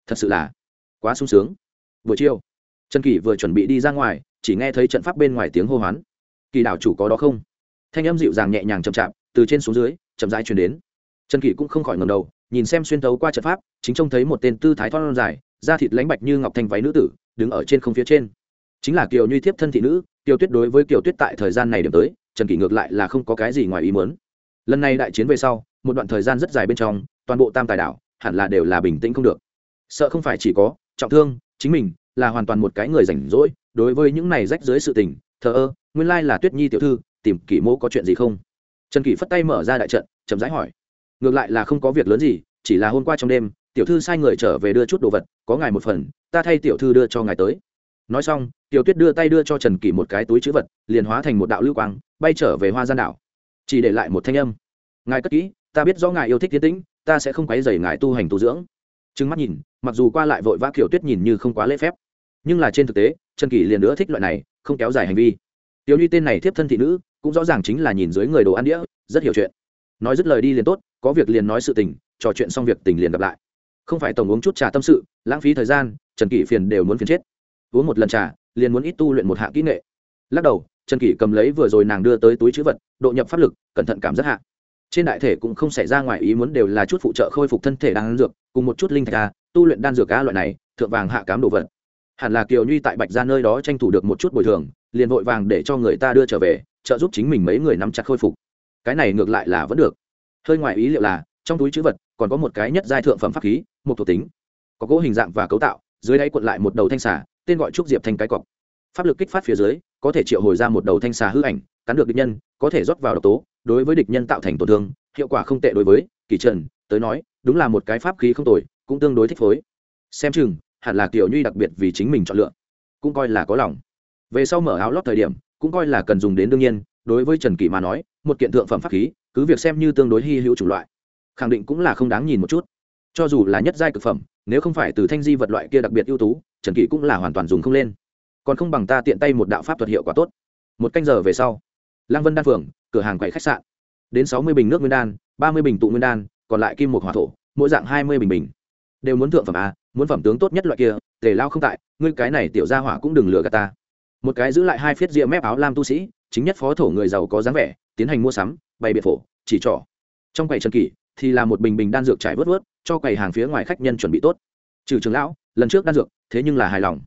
Thật sự là quá sung sướng. Buổi chiều, trần kỷ vừa chuẩn bị đi ra ngoài, chỉ nghe thấy trận pháp bên ngoài tiếng hô hoán. Kỳ đảo chủ có đó không? Thanh âm dịu dàng nhẹ nhàng chậm chạp, từ trên xuống dưới, chậm rãi chuyển đến. Trần kỷ cũng không khỏi ngầm đầu, nhìn xem xuyên tấu qua trận pháp, chính trông thấy một tên tư thái thon dài, da thịt lánh bạch như ngọc thanh váy nữ tử, đứng ở trên không phía trên chính là kiều như thiếp thân thị nữ, kiều tuyết đối với kiều tuyết tại thời gian này điểm tới, trần kỷ ngược lại là không có cái gì ngoài ý muốn. Lần này đại chiến về sau, một đoạn thời gian rất dài bên trong, toàn bộ tam tài đảo hẳn là đều là bình tĩnh không được. Sợ không phải chỉ có trọng thương, chính mình là hoàn toàn một cái người rảnh rỗi, đối với những này rách dưới sự tình, thờ ơ, nguyên lai là tuyết nhi tiểu thư, tìm kỷ mô có chuyện gì không? Trần kỷ phất tay mở ra đại trận, chậm rãi hỏi. Ngược lại là không có việc lớn gì, chỉ là hôm qua trong đêm, tiểu thư sai người trở về đưa chút đồ vật, có ngài một phần, ta thay tiểu thư đưa cho ngài tới nói xong, tiểu tuyết đưa tay đưa cho trần kỷ một cái túi chữ vật, liền hóa thành một đạo lưu quang, bay trở về hoa gian đảo. Chỉ để lại một thanh âm. Ngài cất kỹ, ta biết rõ ngài yêu thích tiến tĩnh, ta sẽ không quấy dày ngài tu hành tu dưỡng. Trừng mắt nhìn, mặc dù qua lại vội vã kiểu tuyết nhìn như không quá lễ phép, nhưng là trên thực tế, trần kỷ liền nữa thích loại này, không kéo dài hành vi. Tiểu ly tên này thiếp thân thị nữ, cũng rõ ràng chính là nhìn dưới người đồ ăn đĩa, rất hiểu chuyện. Nói dứt lời đi liền tốt, có việc liền nói sự tình, trò chuyện xong việc tình liền gặp lại. Không phải tổng uống chút trà tâm sự, lãng phí thời gian, trần kỷ phiền đều muốn phiền chết uống một lần trà, liền muốn ít tu luyện một hạng kỹ nghệ. Lắc đầu, trần kỷ cầm lấy vừa rồi nàng đưa tới túi chữ vật, độ nhập pháp lực, cẩn thận cảm rất hạ. Trên đại thể cũng không xảy ra ngoài ý muốn đều là chút phụ trợ khôi phục thân thể đan dược, cùng một chút linh thạch a, tu luyện đan dược a loại này, thượng vàng hạ cám đồ vật. Hẳn là kiều nhuy tại bạch ra nơi đó tranh thủ được một chút bồi thường, liền vội vàng để cho người ta đưa trở về, trợ giúp chính mình mấy người nắm chặt khôi phục. Cái này ngược lại là vẫn được. Hơi ngoài ý liệu là, trong túi chữ vật, còn có một cái nhất giai thượng phẩm pháp khí, một thuộc tính. Có gỗ hình dạng và cấu tạo, dưới đáy cuộn lại một đầu thanh xà tên gọi trúc diệp thành cái cọc. Pháp lực kích phát phía dưới, có thể triệu hồi ra một đầu thanh xà hư ảnh, cắn được địch nhân, có thể rót vào độc tố, đối với địch nhân tạo thành tổn thương, hiệu quả không tệ đối với kỳ trần, tới nói, đúng là một cái pháp khí không tồi, cũng tương đối thích phối. Xem chừng, hẳn là kiểu nhuy đặc biệt vì chính mình chọn lựa, cũng coi là có lòng. Về sau mở áo lót thời điểm, cũng coi là cần dùng đến đương nhiên, đối với trần kỳ mà nói, một kiện thượng phẩm pháp khí, cứ việc xem như tương đối hy hữu chủng loại, khẳng định cũng là không đáng nhìn một chút. Cho dù là nhất giai cực phẩm, nếu không phải từ thanh di vật loại kia đặc biệt ưu tú trần kỷ cũng là hoàn toàn dùng không lên. Còn không bằng ta tiện tay một đạo pháp thuật hiệu quả tốt. Một canh giờ về sau, lăng vân đan phường cửa hàng quầy khách sạn. Đến sáu mươi bình nước nguyên đan, ba mươi bình tụ nguyên đan, còn lại kim một hỏa thổ, mỗi dạng hai mươi bình bình. Đều muốn thượng phẩm a muốn phẩm tướng tốt nhất loại kia, tề lao không tại, ngươi cái này tiểu gia hỏa cũng đừng lừa gạt ta. Một cái giữ lại hai phiết ria mép áo lam tu sĩ, chính nhất phó thổ người giàu có dáng vẻ, tiến hành mua sắm, bày biệt phổ, chỉ trỏ. Trong quầy trần kỷ thì là một bình bình đan dược trải vớt vớt, cho quầy hàng phía ngoài khách nhân chuẩn bị tốt trừ trường lão, lần trước đan dược, thế nhưng là hài lòng.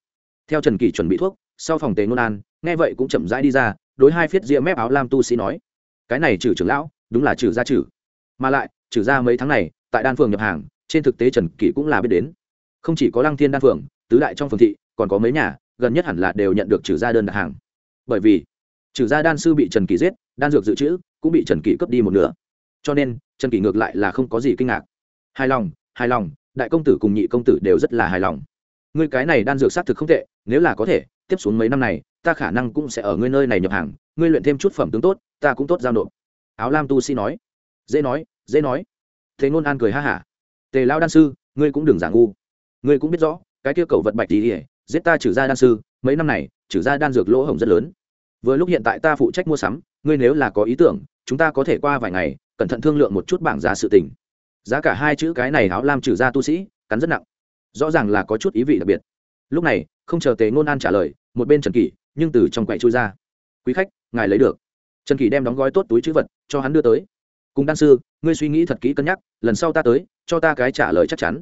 Theo trần kỳ chuẩn bị thuốc, sau phòng tế ngôn an, nghe vậy cũng chậm rãi đi ra, đối hai phiết ria mép áo lam tu sĩ nói, cái này trừ trường lão, đúng là trừ gia trừ. Mà lại, trừ ra mấy tháng này, tại đan phường nhập hàng, trên thực tế trần kỳ cũng là biết đến. Không chỉ có lăng thiên đan phường, tứ đại trong phường thị, còn có mấy nhà, gần nhất hẳn là đều nhận được trừ gia đơn đặt hàng. Bởi vì, trừ gia đan sư bị trần kỳ giết, đan dược dự trữ cũng bị trần kỳ cướp đi một nửa. Cho nên, trần kỳ ngược lại là không có gì kinh ngạc. Hài lòng hài lòng đại công tử cùng nhị công tử đều rất là hài lòng. Ngươi cái này đan dược xác thực không tệ, nếu là có thể, tiếp xuống mấy năm này, ta khả năng cũng sẽ ở ngươi nơi này nhập hàng, ngươi luyện thêm chút phẩm tướng tốt, ta cũng tốt giao nộp. Áo lam tu sĩ nói. Dễ nói dễ nói. Thế ngôn an cười ha hả. Tề lao đan sư, ngươi cũng đừng giả ngu. Ngươi cũng biết rõ, cái kia cầu vật bạch tỉ giết ta trừ ra đan sư, mấy năm này, trừ ra đan dược lỗ hổng rất lớn. Vừa lúc hiện tại ta phụ trách mua sắm, ngươi nếu là có ý tưởng, chúng ta có thể qua vài ngày, cẩn thận thương lượng một chút bảng giá sự tình giá cả hai chữ cái này áo lam trừ ra tu sĩ, cắn rất nặng. Rõ ràng là có chút ý vị đặc biệt. Lúc này, không chờ tề ngôn an trả lời, một bên trần kỷ, nhưng từ trong quậy chui ra. Quý khách, ngài lấy được. Trần kỷ đem đóng gói tốt túi chữ vật cho hắn đưa tới. Cùng đan sư, ngươi suy nghĩ thật kỹ cân nhắc, lần sau ta tới, cho ta cái trả lời chắc chắn.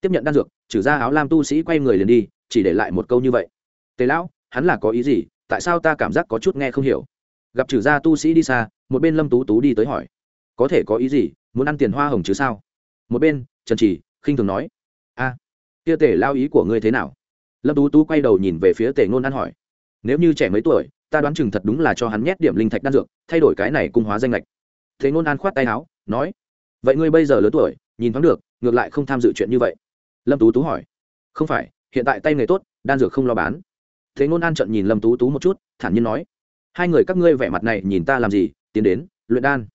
Tiếp nhận đan dược, trừ ra áo lam tu sĩ quay người liền đi, chỉ để lại một câu như vậy. Tề lão, hắn là có ý gì? Tại sao ta cảm giác có chút nghe không hiểu? Gặp trừ gia tu sĩ đi xa, một bên lâm tú tú đi tới hỏi. Có thể có ý gì? Muốn ăn tiền hoa hồng chứ sao? Một bên, trần trì khinh thường nói, a, kia tể lao ý của ngươi thế nào? Lâm tú tú quay đầu nhìn về phía tề ngôn ăn hỏi, nếu như trẻ mấy tuổi, ta đoán chừng thật đúng là cho hắn nhét điểm linh thạch đan dược, thay đổi cái này cung hóa danh lệch thế ngôn an khoát tay áo, nói, vậy ngươi bây giờ lớn tuổi, nhìn thoáng được, ngược lại không tham dự chuyện như vậy. Lâm tú tú hỏi, không phải, hiện tại tay nghề tốt, đan dược không lo bán. Thế ngôn an trận nhìn lâm tú tú một chút, thản nhiên nói, hai người các ngươi vẻ mặt này nhìn ta làm gì, tiến đến, luyện đan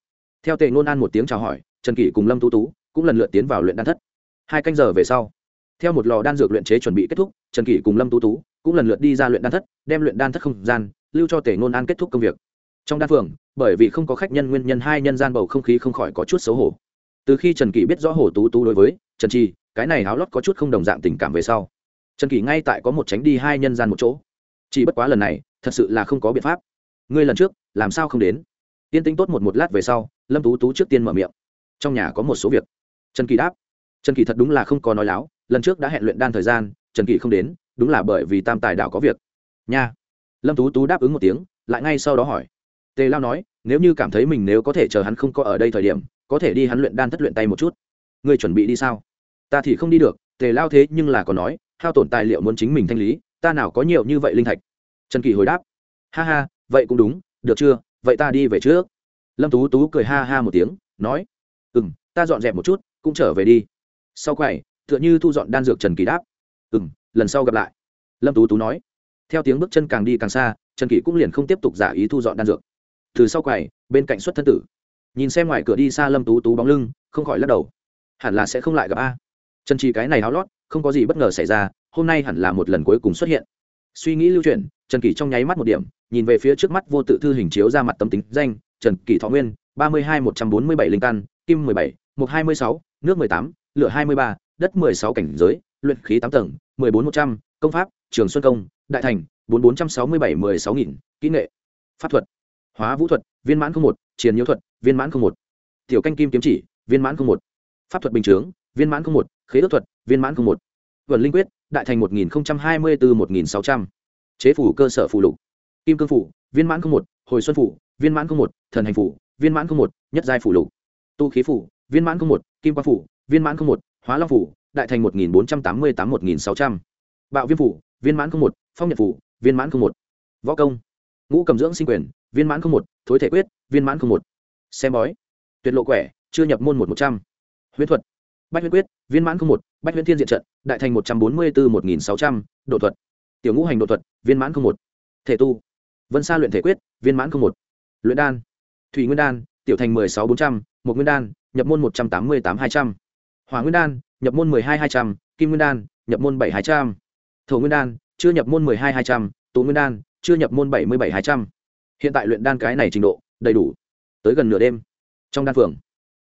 theo tề ngôn an một tiếng chào hỏi, trần kỷ cùng lâm tú tú cũng lần lượt tiến vào luyện đan thất. Hai canh giờ về sau, theo một lò đan dược luyện chế chuẩn bị kết thúc, trần kỷ cùng lâm tú tú cũng lần lượt đi ra luyện đan thất, đem luyện đan thất không gian lưu cho tề ngôn an kết thúc công việc. Trong đan phường, bởi vì không có khách nhân, nguyên nhân hai nhân gian bầu không khí không khỏi có chút xấu hổ. Từ khi trần kỷ biết rõ hồ tú tú đối với trần chi cái này háo lót có chút không đồng dạng tình cảm về sau, trần kỷ ngay tại có một tránh đi hai nhân gian một chỗ. Chỉ bất quá lần này, thật sự là không có biện pháp. Ngươi lần trước, làm sao không đến? Tiên tính tốt một một lát về sau, lâm tú tú trước tiên mở miệng. Trong nhà có một số việc. Trần kỳ đáp. Trần kỳ thật đúng là không có nói láo, lần trước đã hẹn luyện đan thời gian, trần kỳ không đến, đúng là bởi vì tam tài đạo có việc. Nha. Lâm tú tú đáp ứng một tiếng, lại ngay sau đó hỏi. Tề lao nói, nếu như cảm thấy mình nếu có thể chờ hắn không có ở đây thời điểm, có thể đi hắn luyện đan thất luyện tay một chút. Ngươi chuẩn bị đi sao? Ta thì không đi được, tề lao thế nhưng là còn nói, hao tổn tài liệu muốn chính mình thanh lý, ta nào có nhiều như vậy linh thạch? Trần kỳ hồi đáp. Ha ha, vậy cũng đúng, được chưa? Vậy ta đi về trước. Lâm tú tú cười ha ha một tiếng, nói ừ m ta dọn dẹp một chút, cũng trở về đi. Sau quầy tựa như thu dọn đan dược trần kỳ đáp ừ m lần sau gặp lại. Lâm tú tú nói. Theo tiếng bước chân càng đi càng xa, trần kỳ cũng liền không tiếp tục giả ý thu dọn đan dược. Từ sau quầy bên cạnh xuất thân tử. Nhìn xem ngoài cửa đi xa lâm tú tú bóng lưng, không khỏi lắc đầu. Hẳn là sẽ không lại gặp a. Trần trì cái này háo lót, không có gì bất ngờ xảy ra, hôm nay hẳn là một lần cuối cùng xuất hiện. Suy nghĩ lưu chuyển, trần kỳ trong nháy mắt một điểm nhìn về phía trước mắt vô tự thư hình chiếu ra mặt tấm tính danh, trần kỳ thọ nguyên, ba mươi hai một trăm bốn mươi bảy linh căn, kim mười bảy, một hai mươi sáu, nước mười tám, lửa hai mươi ba, đất mười sáu cảnh giới, luyện khí tám tầng, mười bốn một trăm, công pháp, trường xuân công, đại thành, bốn bốn trăm sáu mươi bảy mười sáu nghìn, kỹ nghệ, pháp thuật, hóa vũ thuật, viên mãn không một chiến nhiễu thuật, viên mãn không một, tiểu canh kim kiếm chỉ, viên mãn không một, pháp thuật bình chướng, viên mãn không một, khế ước thuật, viên mãn không một, vần linh quyết, đại thành một nghìn hai mươi bốn một nghìn sáu trăm, chế phủ cơ sở phụ lục kim cương phủ viên mãn không một hồi xuân phủ viên mãn không một thần hành phủ viên mãn không một nhất giai phủ lục tu khí phủ viên mãn không một kim Quan phủ viên mãn không một hóa long phủ đại thành một nghìn bốn trăm tám mươi tám một nghìn sáu trăm bạo viêm phủ viên mãn không một phong nhật phủ viên mãn không một võ công ngũ cầm dưỡng sinh quyền viên mãn không một thối thể quyết viên mãn không một xem bói tuyệt lộ quẻ chưa nhập môn một một trăm huyễn thuật bách huyễn quyết viên mãn không một bách huyễn thiên diện trận đại thành một trăm bốn mươi bốn một nghìn sáu trăm độ thuật tiểu ngũ hành độ thuật viên mãn không một thể tu vân sa luyện thể quyết, viên mãn không một. Luyện đan, thủy nguyên đan, tiểu thành mười sáu bốn trăm một nguyên đan, nhập môn một trăm tám mươi tám hai trăm. Hỏa nguyên đan, nhập môn mười hai hai trăm, kim nguyên đan, nhập môn bảy hai trăm. Thổ nguyên đan, chưa nhập môn mười hai hai trăm, Tú nguyên đan, chưa nhập môn bảy mươi bảy hai trăm. Hiện tại luyện đan cái này trình độ, đầy đủ. Tới gần nửa đêm, trong đan phường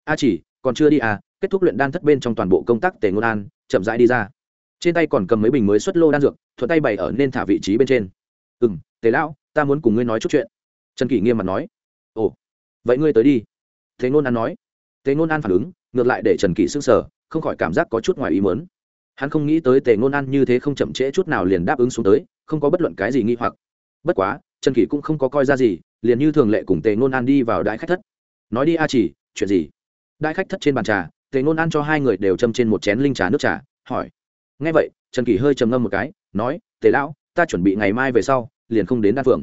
a chỉ, còn chưa đi à kết thúc luyện đan thất bên trong toàn bộ công tác tề ngôn an, chậm rãi đi ra. Trên tay còn cầm mấy bình mới xuất lô đan dược, thuận tay bày ở nên thả vị trí bên trên. Ừ m tề lão ta muốn cùng ngươi nói chút chuyện. Trần kỷ nghiêm mặt nói. Ồ, vậy ngươi tới đi. Thế ngôn an nói. Thế ngôn an phản ứng, ngược lại để trần kỷ s ư n g sở không khỏi cảm giác có chút ngoài ý mớn hắn không nghĩ tới tề ngôn an như thế không chậm trễ chút nào liền đáp ứng xuống tới, không có bất luận cái gì nghi hoặc. Bất quá, trần kỷ cũng không có coi ra gì, liền như thường lệ cùng tề ngôn an đi vào đại khách thất. Nói đi a chỉ chuyện gì? Đại khách thất trên bàn trà, tề ngôn an cho hai người đều châm trên một chén linh trà nước trà, hỏi. Ngay vậy, trần kỷ hơi trầm ngâm một cái, nói, tề lão, ta chuẩn bị ngày mai về sau liền không đến đan phượng.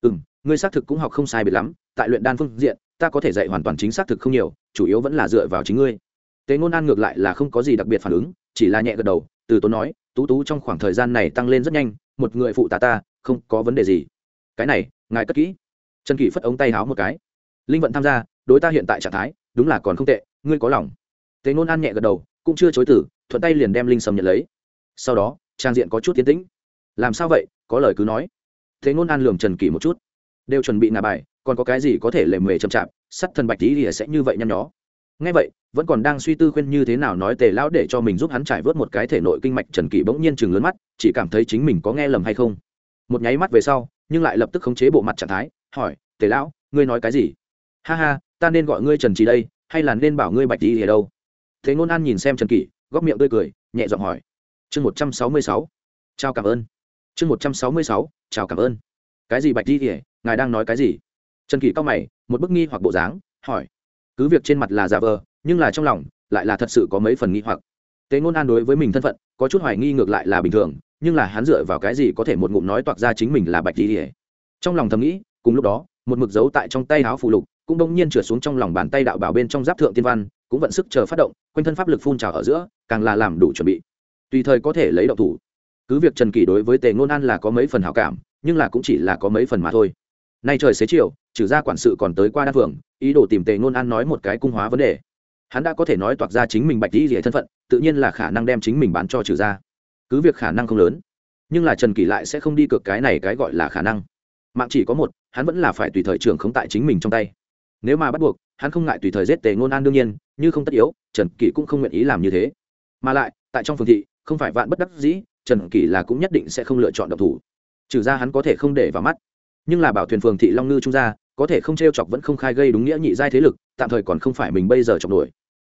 Ừ m ngươi xác thực cũng học không sai biệt lắm, tại luyện đan phương diện, ta có thể dạy hoàn toàn chính xác thực không nhiều, chủ yếu vẫn là dựa vào chính ngươi. Tế ngôn an ngược lại là không có gì đặc biệt phản ứng, chỉ là nhẹ gật đầu, từ tốn nói, tú tú trong khoảng thời gian này tăng lên rất nhanh, một người phụ tá ta, không có vấn đề gì. Cái này, ngài cất kỹ. Trần kỷ phất ống tay háo một cái. Linh vận tham gia, đối ta hiện tại trạng thái, đúng là còn không tệ, ngươi có lòng. Tế ngôn an nhẹ gật đầu, cũng chưa chối tử thuận tay liền đem linh sầm nhận lấy. Sau đó, trang diện có chút tiến tĩnh. Làm sao vậy? Có lời cứ nói thế ngôn an lường trần kỷ một chút. Đều chuẩn bị ngà bài, còn có cái gì có thể lề mề chậm chạp, sắt thần bạch tí thì sẽ như vậy nhăn nhó. Ngay vậy, vẫn còn đang suy tư khuyên như thế nào nói tề lão để cho mình giúp hắn trải vớt một cái thể nội kinh mạch, trần kỷ bỗng nhiên chừng lớn mắt, chỉ cảm thấy chính mình có nghe lầm hay không. Một nháy mắt về sau, nhưng lại lập tức khống chế bộ mặt trạng thái, hỏi, tề lão, ngươi nói cái gì? Ha ha, ta nên gọi ngươi trần trí đây, hay là nên bảo ngươi bạch tí thì đâu? Thế ngôn an nhìn xem trần kỷ góc miệng tươi cười, nhẹ giọng hỏi. Chương một trăm sáu mươi sáu. Chào cảm ơn chương một trăm sáu mươi sáu, chào cảm ơn. Cái gì bạch di kỉa ngài đang nói cái gì? Trần kỷ cao mày, một bức nghi hoặc bộ dáng, hỏi. Cứ việc trên mặt là giả vờ, nhưng là trong lòng lại là thật sự có mấy phần nghi hoặc. Tế ngôn an đối với mình thân phận, có chút hoài nghi ngược lại là bình thường, nhưng là hắn dựa vào cái gì có thể một ngụm nói toạc ra chính mình là bạch di kỉa trong lòng thầm nghĩ, cùng lúc đó, một mực dấu tại trong tay áo phụ lục, cũng đông nhiên trượt xuống trong lòng bàn tay đạo bảo bên trong giáp thượng tiên văn, cũng vận sức chờ phát động, quanh thân pháp lực phun trào ở giữa, càng là làm đủ chuẩn bị. Tùy thời có thể lấy động thủ cứ việc trần kỳ đối với tề ngôn an là có mấy phần hảo cảm, nhưng là cũng chỉ là có mấy phần mà thôi. Nay trời xế chiều, trừ ra quản sự còn tới qua đa phường ý đồ tìm tề ngôn an nói một cái cung hóa vấn đề. Hắn đã có thể nói toạc ra chính mình bạch đi rỉa thân phận, tự nhiên là khả năng đem chính mình bán cho trừ ra. Cứ việc khả năng không lớn, nhưng là trần kỳ lại sẽ không đi cược cái này cái gọi là khả năng. Mạng chỉ có một, hắn vẫn là phải tùy thời trưởng không tại chính mình trong tay. Nếu mà bắt buộc, hắn không ngại tùy thời giết tề ngôn an đương nhiên, như không tất yếu, trần kỷ cũng không nguyện ý làm như thế. Mà lại, tại trong phường thị, không phải vạn bất đắc dĩ trần kỷ là cũng nhất định sẽ không lựa chọn độc thủ. Trừ ra hắn có thể không để vào mắt. Nhưng là bảo thuyền phường thị long ngư trung gia, có thể không t r e o chọc vẫn không khai gây đúng nghĩa nhị giai thế lực, tạm thời còn không phải mình bây giờ chọc nổi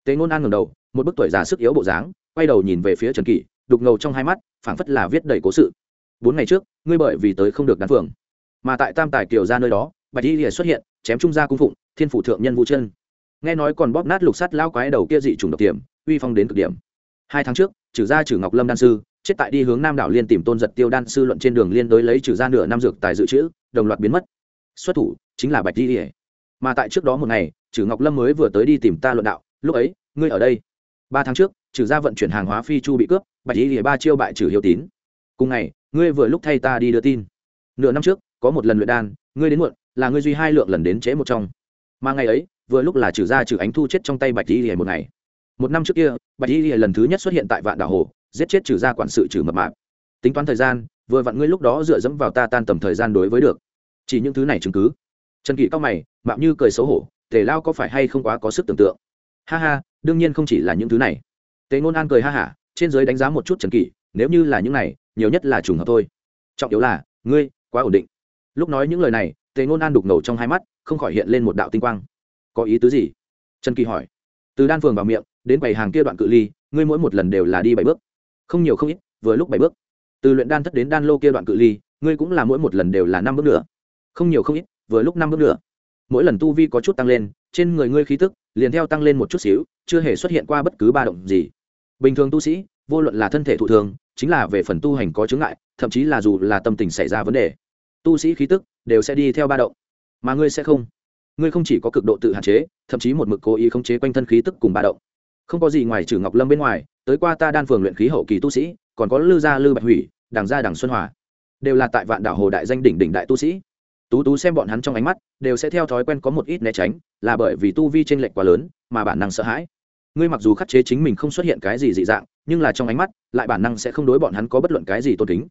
tề ngôn an ngầm đầu, một bức tuổi già sức yếu bộ dáng, quay đầu nhìn về phía trần kỷ đục ngầu trong hai mắt, phảng phất là viết đầy cố sự. Bốn ngày trước, ngươi bởi vì tới không được đán phường mà tại tam tài kiều ra nơi đó, bạch y lìa xuất hiện, chém trung gia cung phụng, thiên phủ thượng nhân vũ chân. Nghe nói còn bóp nát lục sắt lao quái đầu kia dị trùng độc tiềm, uy phong đến cực điểm. Hai tháng trước, trừ gia trừ ngọc lâm đan sư chết tại đi hướng nam đảo liên tìm tôn giật tiêu đan sư luận trên đường liên đối lấy trừ ra nửa năm dược tài dự trữ, đồng loạt biến mất. Xuất thủ chính là bạch di ỉa mà tại trước đó một ngày trừ ngọc lâm mới vừa tới đi tìm ta luận đạo, lúc ấy, ngươi ở đây. Ba tháng trước trừ gia vận chuyển hàng hóa phi chu bị cướp, bạch di ỉa ba chiêu bại trừ hiếu tín. Cùng ngày, ngươi vừa lúc thay ta đi đưa tin. Nửa năm trước, có một lần luyện đan, ngươi đến muộn, là ngươi duy hai lượng lần đến chế một trong. Mà ngày ấy, vừa lúc là trừ ra trừ ánh thu chết trong tay bạch di ỉa một ngày. Một năm trước kia, bạch di ỉa lần thứ nhất xuất hiện tại vạn đảo hồ giết chết trừ ra quản sự trừ mập mạp. Tính toán thời gian, vừa vặn ngươi lúc đó dựa dẫm vào ta tan tầm thời gian đối với được. Chỉ những thứ này chứng cứ. Trần kỵ cao mày, mạo như cười xấu hổ, tề lao có phải hay không quá có sức tưởng tượng? Ha ha, đương nhiên không chỉ là những thứ này. Tề ngôn an cười ha hả, trên giới đánh giá một chút trần kỵ nếu như là những này, nhiều nhất là trùng hợp thôi. Trọng yếu là, ngươi, quá ổn định. Lúc nói những lời này, tề ngôn an đục ngầu trong hai mắt, không khỏi hiện lên một đạo tinh quang. Có ý tứ gì? Trần kỳ hỏi. Từ đan phường vào miệng, đến bảy hàng kia đoạn cự ly, ngươi mỗi một lần đều là đi bảy bước không nhiều không ít, vừa lúc bảy bước. Từ luyện đan thất đến đan lô kia đoạn cự ly, ngươi cũng là mỗi một lần đều là năm bước nữa không nhiều không ít, vừa lúc năm bước nữa mỗi lần tu vi có chút tăng lên, trên người ngươi khí tức liền theo tăng lên một chút xíu, chưa hề xuất hiện qua bất cứ ba động gì. Bình thường tu sĩ, vô luận là thân thể thụ thường, chính là về phần tu hành có chứng ngại, thậm chí là dù là tâm tình xảy ra vấn đề, tu sĩ khí tức đều sẽ đi theo ba động. Mà ngươi sẽ không. Ngươi không chỉ có cực độ tự hạn chế, thậm chí một mực cố ý khống chế quanh thân khí tức cùng ba động. Không có gì ngoài trừ ngọc lâm bên ngoài tới qua ta đan phường luyện khí hậu kỳ tu sĩ, còn có lư gia lư bạch hủy, đằng gia đằng xuân hòa, đều là tại vạn đảo hồ đại danh đỉnh đỉnh đại tu sĩ. Tú tú xem bọn hắn trong ánh mắt, đều sẽ theo thói quen có một ít né tránh, là bởi vì tu vi t r ê n lệch quá lớn, mà bản năng sợ hãi. Ngươi mặc dù khắc chế chính mình không xuất hiện cái gì dị dạng, nhưng là trong ánh mắt, lại bản năng sẽ không đối bọn hắn có bất luận cái gì tôn kính.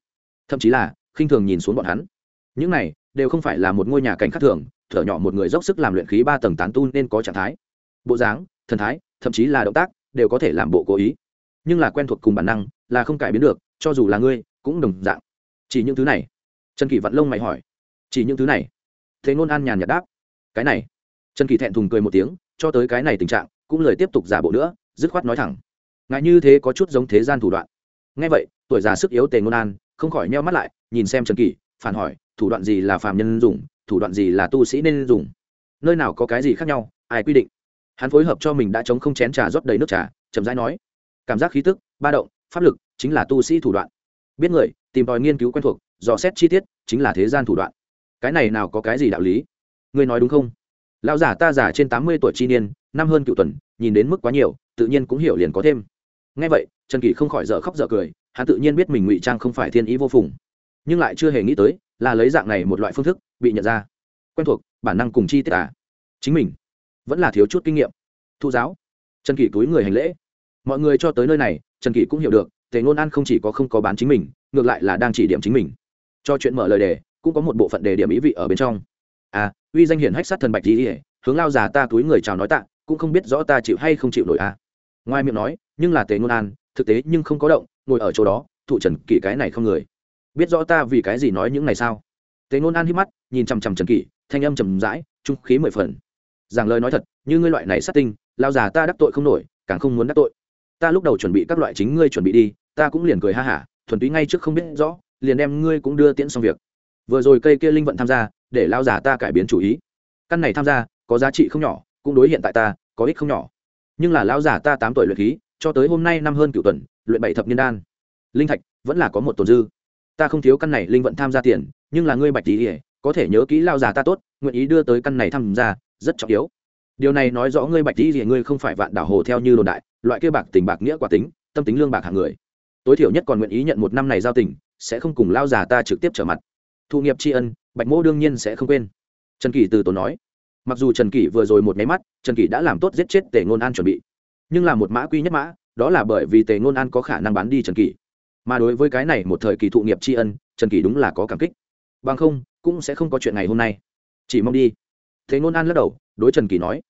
Thậm chí là, khinh thường nhìn xuống bọn hắn. Những này, đều không phải là một ngôi nhà cảnh khắc thường, thở nhỏ một người dốc sức làm luyện khí ba tầng tán tu nên có trạng thái. Bộ dáng, thần thái, thậm chí là động tác, đều có thể làm bộ cố ý nhưng là quen thuộc cùng bản năng, là không cải biến được, cho dù là ngươi, cũng đồng dạng. Chỉ những thứ này. Trần kỳ vặn lông mày hỏi. Chỉ những thứ này. Thế ngôn an nhàn nhạt đáp. Cái này. Trần kỳ thẹn thùng cười một tiếng, cho tới cái này tình trạng, cũng lời tiếp tục giả bộ nữa, dứt khoát nói thẳng. Ngại như thế có chút giống thế gian thủ đoạn. Ngay vậy, tuổi già sức yếu tề ngôn an, không khỏi nheo mắt lại, nhìn xem trần kỳ phản hỏi, thủ đoạn gì là phàm nhân dùng, thủ đoạn gì là tu sĩ nên dùng? Nơi nào có cái gì khác nhau, ai quy định? Hắn phối hợp cho mình đã chống không chén trà rót đầy nước trà, chậm rãi nói cảm giác khí tức, ba động, pháp lực, chính là tu sĩ thủ đoạn. Biết người, tìm tòi nghiên cứu quen thuộc, dò xét chi tiết, chính là thế gian thủ đoạn. Cái này nào có cái gì đạo lý? Ngươi nói đúng không? Lão giả ta giả trên tám mươi tuổi chi niên, năm hơn cựu tuần, nhìn đến mức quá nhiều, tự nhiên cũng hiểu liền có thêm. Ngay vậy, trần kỳ không khỏi dở khóc dở cười, hắn tự nhiên biết mình ngụy trang không phải thiên ý vô phùng. Nhưng lại chưa hề nghĩ tới, là lấy dạng này một loại phương thức bị nhận ra. Quen thuộc, bản năng cùng chi tiết à? Chính mình vẫn là thiếu chút kinh nghiệm. Thu giáo. Trần kỷ túi người hành lễ mọi người cho tới nơi này, trần kỷ cũng hiểu được, tề ngôn an không chỉ có không có bán chính mình, ngược lại là đang chỉ điểm chính mình. Cho chuyện mở lời đề, cũng có một bộ phận đề điểm ý vị ở bên trong. À uy danh hiển hách sát thần bạch di hướng lao già ta túi người chào nói tạ, cũng không biết rõ ta chịu hay không chịu nổi à. ngoài miệng nói, nhưng là tề ngôn an, thực tế nhưng không có động, ngồi ở chỗ đó, thụ trần kỷ cái này không người. Biết rõ ta vì cái gì nói những này sao? Tề ngôn an hít mắt, nhìn chằm chằm trần kỷ, thanh âm trầm rãi, trung khí mười phần. Giảng lời nói thật, như ngươi loại này sát tinh, lao già ta đắc tội không nổi, càng không muốn đắc tội ta lúc đầu chuẩn bị các loại chính ngươi chuẩn bị đi, ta cũng liền cười ha hả, thuần túy ngay trước không biết rõ, liền đem ngươi cũng đưa tiễn xong việc. Vừa rồi cây kia linh vận tham gia, để lao già ta cải biến chủ ý. Căn này tham gia, có giá trị không nhỏ, cũng đối hiện tại ta, có ích không nhỏ. Nhưng là lão già ta tám tuổi luyện khí, cho tới hôm nay năm hơn cựu tuần, luyện bảy thập niên đan. Linh thạch, vẫn là có một tồn dư. Ta không thiếu căn này linh vận tham gia tiền, nhưng là ngươi bạch tỷ ỉa có thể nhớ kỹ lao già ta tốt, nguyện ý đưa tới căn này tham gia, rất trọng yếu. Điều này nói rõ ngươi bạch tỷ ỉa ngươi không phải vạn đảo hồ theo như đồn đại loại kia bạc tình bạc nghĩa quả tính, tâm tính lương bạc hàng người. Tối thiểu nhất còn nguyện ý nhận một năm này giao tình, sẽ không cùng lao già ta trực tiếp trở mặt. Thụ nghiệp tri ân, bạch mô đương nhiên sẽ không quên. Trần kỷ từ tốn nói. Mặc dù trần kỷ vừa rồi một nháy mắt, trần kỷ đã làm tốt giết chết tề ngôn an chuẩn bị. Nhưng là một mã quy nhất mã, đó là bởi vì tề ngôn an có khả năng bán đi trần kỷ. Mà đối với cái này một thời kỳ thụ nghiệp tri ân, trần kỷ đúng là có cảm kích. Bằng không, cũng sẽ không có chuyện ngày hôm nay. Chỉ mong đi. Thế ngôn an lắc đầu, đối trần kỷ nói.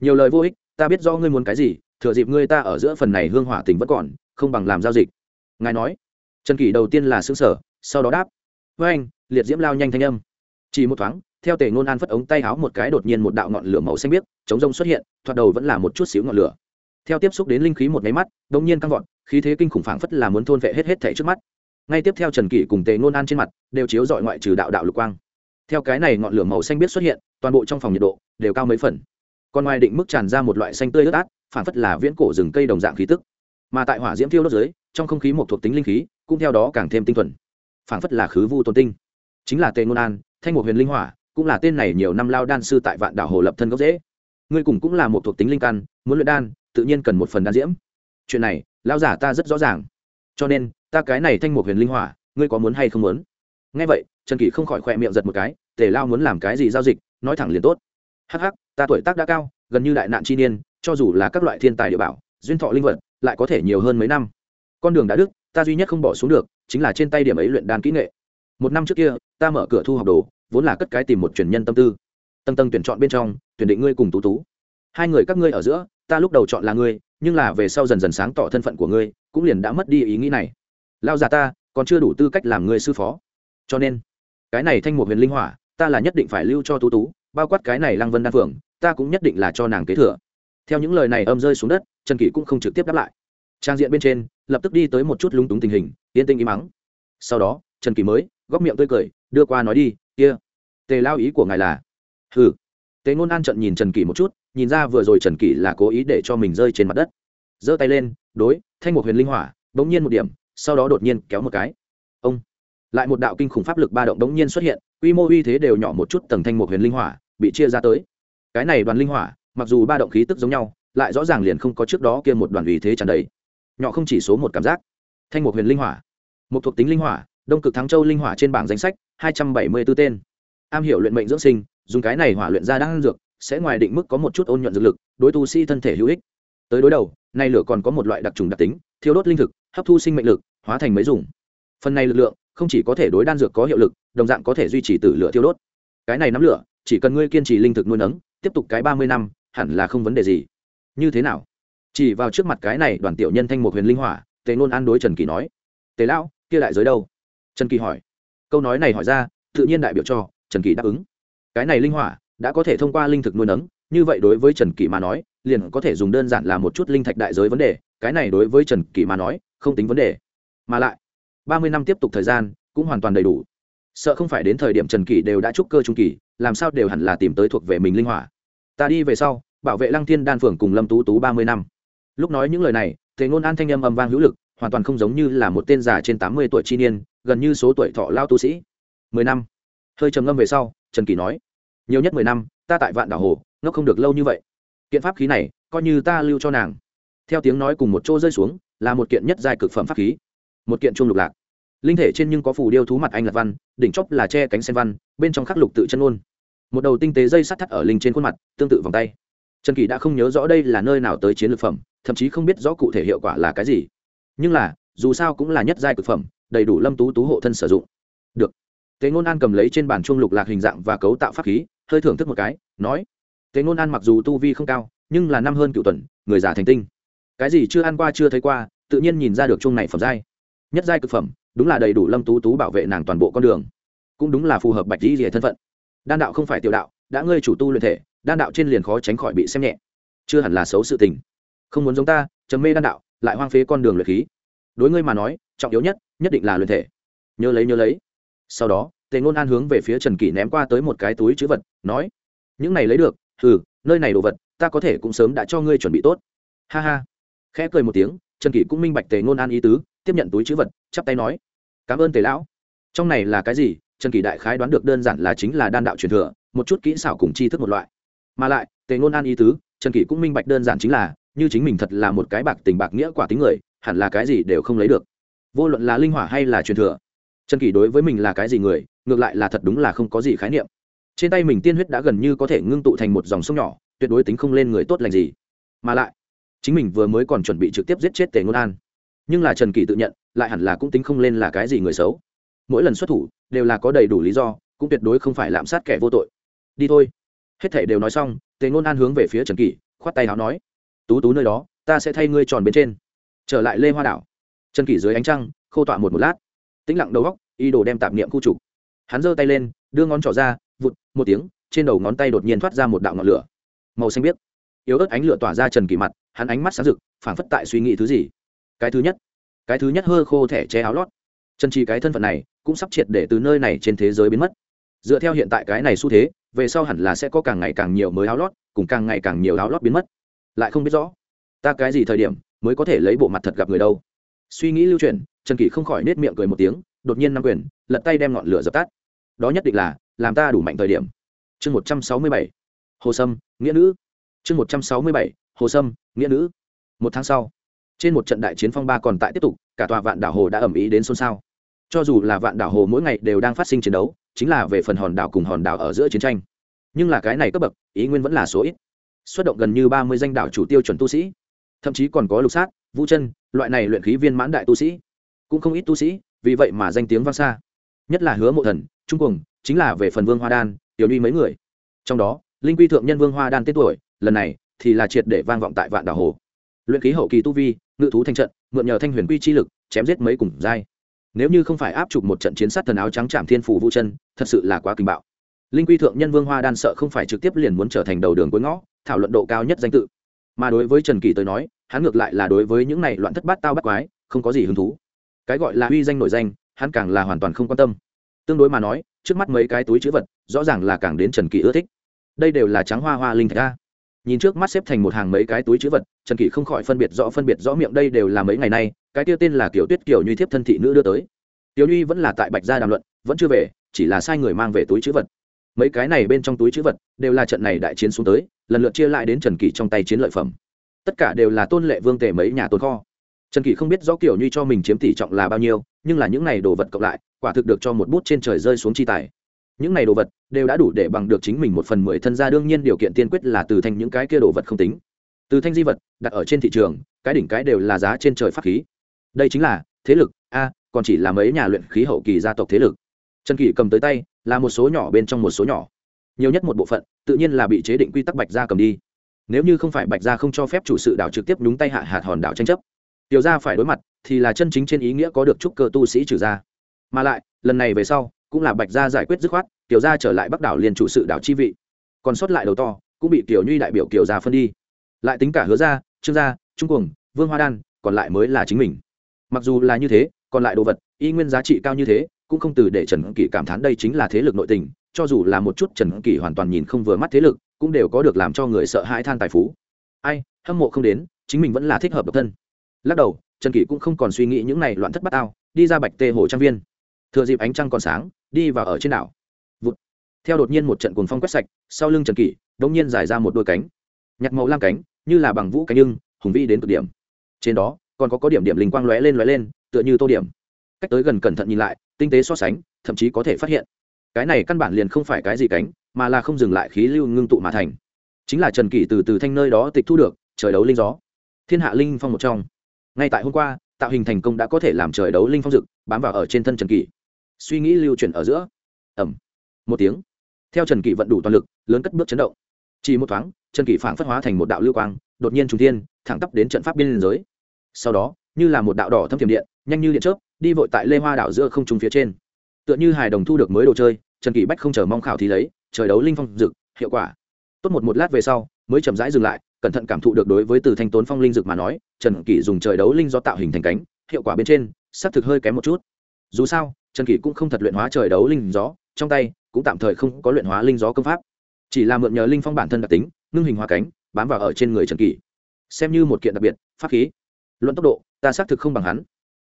Nhiều lời vô ích, ta biết do ngươi muốn cái gì thừa dịp ngươi ta ở giữa phần này hương hỏa tình vẫn còn, không bằng làm giao dịch. Ngài nói. Trần kỷ đầu tiên là xứng sở sau đó đáp. Với anh, liệt diễm lao nhanh thanh âm. Chỉ một thoáng, theo tề ngôn an phất ống tay áo một cái đột nhiên một đạo ngọn lửa màu xanh biếc, chống rông xuất hiện, thoạt đầu vẫn là một chút xíu ngọn lửa. Theo tiếp xúc đến linh khí một máy mắt, đột nhiên căng vọt, khí thế kinh khủng phảng phất là muốn thôn vệ hết hết thảy trước mắt. Ngay tiếp theo trần kỷ cùng tề ngôn an trên mặt, đều chiếu dọi ngoại trừ đạo đạo lục quang. Theo cái này ngọn lửa màu xanh biếc xuất hiện, toàn bộ trong phòng nhiệt độ đều cao mấy phần. Còn ngoài định mức tràn ra một loại xanh tươi ướt át phản phất là viễn cổ rừng cây đồng dạng khí tức. Mà tại hỏa diễm thiêu đốt dưới, trong không khí một thuộc tính linh khí, cũng theo đó càng thêm tinh thuần. Phản phất là khứ vu tôn tinh. Chính là tề ngôn an, thanh một huyền linh hỏa, cũng là tên này nhiều năm lao đan sư tại vạn đảo hồ lập thân gốc dễ ngươi cùng cũng là một thuộc tính linh căn, muốn luyện đan, tự nhiên cần một phần đan diễm. Chuyện này lao giả ta rất rõ ràng. Cho nên, ta cái này thanh một huyền linh hỏa, ngươi có muốn hay không muốn? Ngay vậy, trần kỷ không khỏi khỏe miệng giật một cái, tề lao muốn làm cái gì giao dịch, nói thẳng liền tốt. Hh ta tuổi tác đã cao, gần như đại nạn chi niên cho dù là các loại thiên tài địa bảo, duyên thọ linh vật, lại có thể nhiều hơn mấy năm. Con đường đã đức ta duy nhất không bỏ xuống được, chính là trên tay điểm ấy luyện đan kỹ nghệ. Một năm trước kia, ta mở cửa thu học đồ, vốn là cất cái tìm một truyền nhân tâm tư. Tầng tầng tuyển chọn bên trong, tuyển định ngươi cùng tú tú. Hai người các ngươi ở giữa, ta lúc đầu chọn là ngươi, nhưng là về sau dần dần sáng tỏ thân phận của ngươi, cũng liền đã mất đi ý nghĩ này. Lao già ta, còn chưa đủ tư cách làm ngươi sư phó. Cho nên, cái này thanh một huyền linh hỏa, ta là nhất định phải lưu cho tú tú, bao quát cái này lăng vân đan phượng, ta cũng nhất định là cho nàng kế thừa theo những lời này âm rơi xuống đất, trần kỷ cũng không trực tiếp đáp lại. Trang diện bên trên, lập tức đi tới một chút lúng túng tình hình, yên tinh im mắng sau đó, trần kỷ mới góc miệng tươi cười, đưa qua nói đi, kia, tề lao ý của ngài là? Hừ. Tề ngôn an trận nhìn trần kỷ một chút, nhìn ra vừa rồi trần kỷ là cố ý để cho mình rơi trên mặt đất. Giơ tay lên, đối, thanh một huyền linh hỏa, bỗng nhiên một điểm, sau đó đột nhiên kéo một cái. Ông. Lại một đạo kinh khủng pháp lực ba động đống nhiên xuất hiện, quy mô uy thế đều nhỏ một chút tầng thanh một huyền linh hỏa, bị chia ra tới. Cái này đoàn linh hỏa mặc dù ba động khí tức giống nhau, lại rõ ràng liền không có trước đó kia một đoàn ủy thế tràn đầy. Nhỏ không chỉ số một cảm giác, thanh một huyền linh hỏa, một thuộc tính linh hỏa, đông cực thắng châu linh hỏa trên bảng danh sách, hai trăm bảy mươi b ố tên. Am hiểu luyện mệnh dưỡng sinh, dùng cái này hỏa luyện ra đang dược, sẽ ngoài định mức có một chút ôn nhuận dược lực, đối tu sĩ thân thể hữu ích. Tới đối đầu, nay lửa còn có một loại đặc trùng đặc tính, thiêu đốt linh thực, hấp thu sinh mệnh lực, hóa thành mấy dùng. Phần này lực lượng, không chỉ có thể đối đan dược có hiệu lực, đồng dạng có thể duy trì tử lửa thiêu đốt. Cái này nắm lửa, chỉ cần ngươi kiên trì linh thực nuôi nấng, tiếp tục cái ba mươi năm hẳn là không vấn đề gì. Như thế nào? Chỉ vào trước mặt cái này đoàn tiểu nhân thanh một huyền linh hỏa, tề ngôn an đối trần kỳ nói, tề lão, kia đại giới đâu? Trần kỳ hỏi. Câu nói này hỏi ra, tự nhiên đại biểu cho trần kỳ đáp ứng. Cái này linh hỏa đã có thể thông qua linh thực nuôi nấng, như vậy đối với trần kỳ mà nói, liền có thể dùng đơn giản là một chút linh thạch đại giới vấn đề, cái này đối với trần kỳ mà nói, không tính vấn đề. Mà lại, ba mươi năm tiếp tục thời gian, cũng hoàn toàn đầy đủ. Sợ không phải đến thời điểm trần kỳ đều đã trúc cơ trung kỳ, làm sao đều hẳn là tìm tới thuộc về mình linh hỏa ta đi về sau, bảo vệ lăng thiên đan phường cùng lâm tú tú ba mươi năm. Lúc nói những lời này thế ngôn an thanh âm âm vang hữu lực, hoàn toàn không giống như là một tên già trên tám mươi tuổi chi niên, gần như số tuổi thọ lao tu sĩ. mười năm. Hơi trầm ngâm về sau, trần kỳ nói, nhiều nhất mười năm, ta tại vạn đảo hồ nó không được lâu như vậy. Kiện pháp khí này, coi như ta lưu cho nàng. Theo tiếng nói cùng một chỗ rơi xuống, là một kiện nhất giai cực phẩm pháp khí. Một kiện chuông lục lạc. Linh thể trên nhưng có phù điêu thú mặt anh lạc văn, đỉnh chóp là che cánh sen văn, bên trong khắc lục tự chân ôn một đầu tinh tế dây sắt thắt ở linh trên khuôn mặt, tương tự vòng tay. Trần kỳ đã không nhớ rõ đây là nơi nào tới chiến lược phẩm, thậm chí không biết rõ cụ thể hiệu quả là cái gì. Nhưng là, dù sao cũng là nhất giai cực phẩm, đầy đủ lâm tú tú hộ thân sử dụng. Được. Tế ngôn an cầm lấy trên bàn chuông lục lạc hình dạng và cấu tạo pháp khí, hơi thưởng thức một cái, nói, tế ngôn an mặc dù tu vi không cao, nhưng là năm hơn cựu tuần, người già thành tinh. Cái gì chưa ăn qua chưa thấy qua, tự nhiên nhìn ra được chung này phẩm giai. Nhất giai cực phẩm, đúng là đầy đủ lâm tú tú bảo vệ nàng toàn bộ con đường. Cũng đúng là phù hợp bạch dĩ dìa thân phận đan đạo không phải tiểu đạo, đã ngươi chủ tu luyện thể, đan đạo trên liền khó tránh khỏi bị xem nhẹ. Chưa hẳn là xấu sự tình. Không muốn giống ta, trầm mê đan đạo, lại hoang phế con đường luyện khí. Đối ngươi mà nói, trọng yếu nhất nhất định là luyện thể. Nhớ lấy nhớ lấy. Sau đó, tề ngôn an hướng về phía trần kỷ ném qua tới một cái túi chữ vật, nói, những này lấy được ừ nơi này đồ vật, ta có thể cũng sớm đã cho ngươi chuẩn bị tốt. Ha ha. Khẽ cười một tiếng, trần kỷ cũng minh bạch tề ngôn an ý tứ, tiếp nhận túi chữ vật, chắp tay nói, cảm ơn tề lão. Trong này là cái gì? Trần kỳ đại khái đoán được đơn giản là chính là đan đạo truyền thừa, một chút kỹ xảo cùng tri thức một loại. Mà lại, tề ngôn an ý tứ, trần kỳ cũng minh bạch đơn giản chính là, như chính mình thật là một cái bạc tình bạc nghĩa quả tính người, hẳn là cái gì đều không lấy được. Vô luận là linh hỏa hay là truyền thừa, trần kỳ đối với mình là cái gì người, ngược lại là thật đúng là không có gì khái niệm. Trên tay mình tiên huyết đã gần như có thể ngưng tụ thành một dòng sông nhỏ, tuyệt đối tính không lên người tốt lành gì. Mà lại, chính mình vừa mới còn chuẩn bị trực tiếp giết chết tề ngôn an. Nhưng là trần kỳ tự nhận, lại hẳn là cũng tính không lên là cái gì người xấu mỗi lần xuất thủ đều là có đầy đủ lý do, cũng tuyệt đối không phải lạm sát kẻ vô tội. Đi thôi. Hết thể đều nói xong, tề ngôn an hướng về phía trần kỷ, khoát tay áo nói, tú tú nơi đó, ta sẽ thay ngươi tròn bên trên. Trở lại lê hoa đảo. Trần kỷ dưới ánh trăng, khô tọa một một lát. Tĩnh lặng đầu góc y đồ đem tạp niệm khu trục. Hắn giơ tay lên, đưa ngón trỏ ra, vụt một tiếng, trên đầu ngón tay đột nhiên thoát ra một đạo ngọn lửa. Màu xanh biếc, yếu ớt ánh lửa tỏa ra trần kỳ mặt, hắn ánh mắt sáng rực, phảng phất tại suy nghĩ thứ gì. Cái thứ nhất, cái thứ nhất hơ khô thẻ che áo lót. Trần trì cái thân phận này cũng sắp triệt để từ nơi này trên thế giới biến mất. Dựa theo hiện tại cái này xu thế, về sau hẳn là sẽ có càng ngày càng nhiều mới áo lót, cùng càng ngày càng nhiều áo lót biến mất. Lại không biết rõ, ta cái gì thời điểm mới có thể lấy bộ mặt thật gặp người đâu. Suy nghĩ lưu truyền, trần kỳ không khỏi nết miệng cười một tiếng, đột nhiên nắm quyền, lật tay đem ngọn lửa dập tắt. Đó nhất định là làm ta đủ mạnh thời điểm. Chương một trăm sáu mươi bảy, hồ sâm, nghĩa nữ. Chương một trăm sáu mươi bảy, hồ sâm, nghĩa nữ. Một tháng sau, trên một trận đại chiến phong ba còn tại tiếp tục, cả tòa vạn đảo hồ đã ẩm ý đến xôn xao cho dù là vạn đảo hồ mỗi ngày đều đang phát sinh chiến đấu, chính là về phần hòn đảo cùng hòn đảo ở giữa chiến tranh. Nhưng là cái này cấp bậc, ý nguyên vẫn là số ít. Xuất động gần như ba mươi danh đảo chủ tiêu chuẩn tu sĩ. Thậm chí còn có lục sát, vũ chân, loại này luyện khí viên mãn đại tu sĩ. Cũng không ít tu sĩ, vì vậy mà danh tiếng vang xa. Nhất là hứa mộ thần, trung cùng chính là về phần vương hoa đan, tiểu ly mấy người. Trong đó, linh quy thượng nhân vương hoa đan tên tuổi, lần này thì là triệt để vang vọng tại vạn đảo hồ. Luyện khí hậu kỳ tu vi, ngự thú thanh trận, mượn nhờ thanh huyền quy chi lực, chém giết mấy cùng giai nếu như không phải áp chụp một trận chiến sát thần áo trắng chạm thiên phủ vũ chân, thật sự là quá kinh bạo. Linh quy thượng nhân vương hoa đan sợ không phải trực tiếp liền muốn trở thành đầu đường cuối ngõ, thảo luận độ cao nhất danh tự. Mà đối với trần kỳ tới nói, hắn ngược lại là đối với những này loạn thất bát tao bắt quái, không có gì hứng thú. Cái gọi là uy danh nổi danh, hắn càng là hoàn toàn không quan tâm. Tương đối mà nói, trước mắt mấy cái túi chữ vật, rõ ràng là càng đến trần kỳ ưa thích. Đây đều là trắng hoa hoa linh thạch a. Nhìn trước mắt xếp thành một hàng mấy cái túi chữ vật, trần kỳ không khỏi phân biệt rõ phân biệt rõ miệng đây đều là mấy ngày nay cái tiêu tên là kiểu tuyết kiểu nhuy thiếp thân thị nữ đưa tới. Tiểu nhuy vẫn là tại bạch gia đàm luận, vẫn chưa về, chỉ là sai người mang về túi chữ vật. Mấy cái này bên trong túi chữ vật đều là trận này đại chiến xuống tới, lần lượt chia lại đến trần kỳ trong tay chiến lợi phẩm. Tất cả đều là tôn lệ vương tề mấy nhà tồn kho. Trần kỳ không biết rõ kiểu nhuy cho mình chiếm tỷ trọng là bao nhiêu, nhưng là những này đồ vật cộng lại, quả thực được cho một bút trên trời rơi xuống chi tài. Những này đồ vật đều đã đủ để bằng được chính mình một phần mười thân gia đương nhiên điều kiện tiên quyết là từ thành những cái kia đồ vật không tính. Từ thanh di vật đặt ở trên thị trường, cái đỉnh cái đều là giá trên trời pháp khí đây chính là, thế lực, a, còn chỉ là mấy nhà luyện khí hậu kỳ gia tộc thế lực. Trần kỳ cầm tới tay, là một số nhỏ bên trong một số nhỏ. Nhiều nhất một bộ phận, tự nhiên là bị chế định quy tắc bạch gia cầm đi. Nếu như không phải bạch gia không cho phép chủ sự đảo trực tiếp nhúng tay hạ hạt hòn đảo tranh chấp, tiểu gia phải đối mặt, thì là chân chính trên ý nghĩa có được trúc cơ tu sĩ trừ gia. Mà lại, lần này về sau, cũng là bạch gia giải quyết dứt khoát, tiểu gia trở lại bắc đảo liền chủ sự đảo chi vị. Còn sót lại đầu to, cũng bị tiểu nhuy đại biểu kiều gia phân đi. Lại tính cả hứa gia, trương gia, trung cuồng, vương hoa đan, còn lại mới là chính mình mặc dù là như thế, còn lại đồ vật, y nguyên giá trị cao như thế, cũng không từ để trần kỷ cảm thán đây chính là thế lực nội tình, cho dù là một chút trần kỷ hoàn toàn nhìn không vừa mắt thế lực, cũng đều có được làm cho người sợ hãi than tài phú. Ai, hâm mộ không đến, chính mình vẫn là thích hợp độc thân. Lắc đầu, trần kỷ cũng không còn suy nghĩ những này loạn thất bát ao, đi ra bạch tê hồ trang viên. Thừa dịp ánh trăng còn sáng, đi vào ở trên đảo. Vụt. theo đột nhiên một trận cuồng phong quét sạch, sau lưng trần kỷ, đống nhiên dài ra một đôi cánh. Nhặt màu lam cánh, như là bằng vũ cánh nhưng, hùng vĩ đến cực điểm. Trên đó còn có có điểm điểm linh quang lóe lên lóe lên, tựa như tô điểm. Cách tới gần cẩn thận nhìn lại, tinh tế so sánh, thậm chí có thể phát hiện. Cái này căn bản liền không phải cái gì cánh, mà là không dừng lại khí lưu ngưng tụ mà thành. Chính là trần kỷ từ từ thanh nơi đó tịch thu được, trời đấu linh gió. Thiên hạ linh phong một trong. Ngay tại hôm qua, tạo hình thành công đã có thể làm trời đấu linh phong dực bám vào ở trên thân trần kỷ. Suy nghĩ lưu chuyển ở giữa. Ẩm một tiếng. Theo trần kỷ vận đủ toàn lực, lớn cất bước chấn động. Chỉ một thoáng, trần kỷ phảng phất hóa thành một đạo lưu quang, đột nhiên trung thiên, thẳng tắp đến trận pháp biên giới sau đó, như là một đạo đỏ thâm thiểm điện, nhanh như điện chớp, đi vội tại lê hoa đảo giữa không trung phía trên. Tựa như hài đồng thu được mới đồ chơi, trần kỷ bách không chờ mong khảo thì lấy, trời đấu linh phong dực hiệu quả. Tốt một một lát về sau, mới chậm rãi dừng lại, cẩn thận cảm thụ được đối với từ thanh tốn phong linh dực mà nói, trần kỷ dùng trời đấu linh do tạo hình thành cánh, hiệu quả bên trên, xác thực hơi kém một chút. Dù sao, trần kỷ cũng không thật luyện hóa trời đấu linh gió, trong tay cũng tạm thời không có luyện hóa linh gió công pháp. Chỉ là mượn nhờ linh phong bản thân đặc tính, ngưng hình hóa cánh, bám vào ở trên người trần kỷ. Xem như một kiện đặc biệt, pháp khí luận tốc độ, ta xác thực không bằng hắn.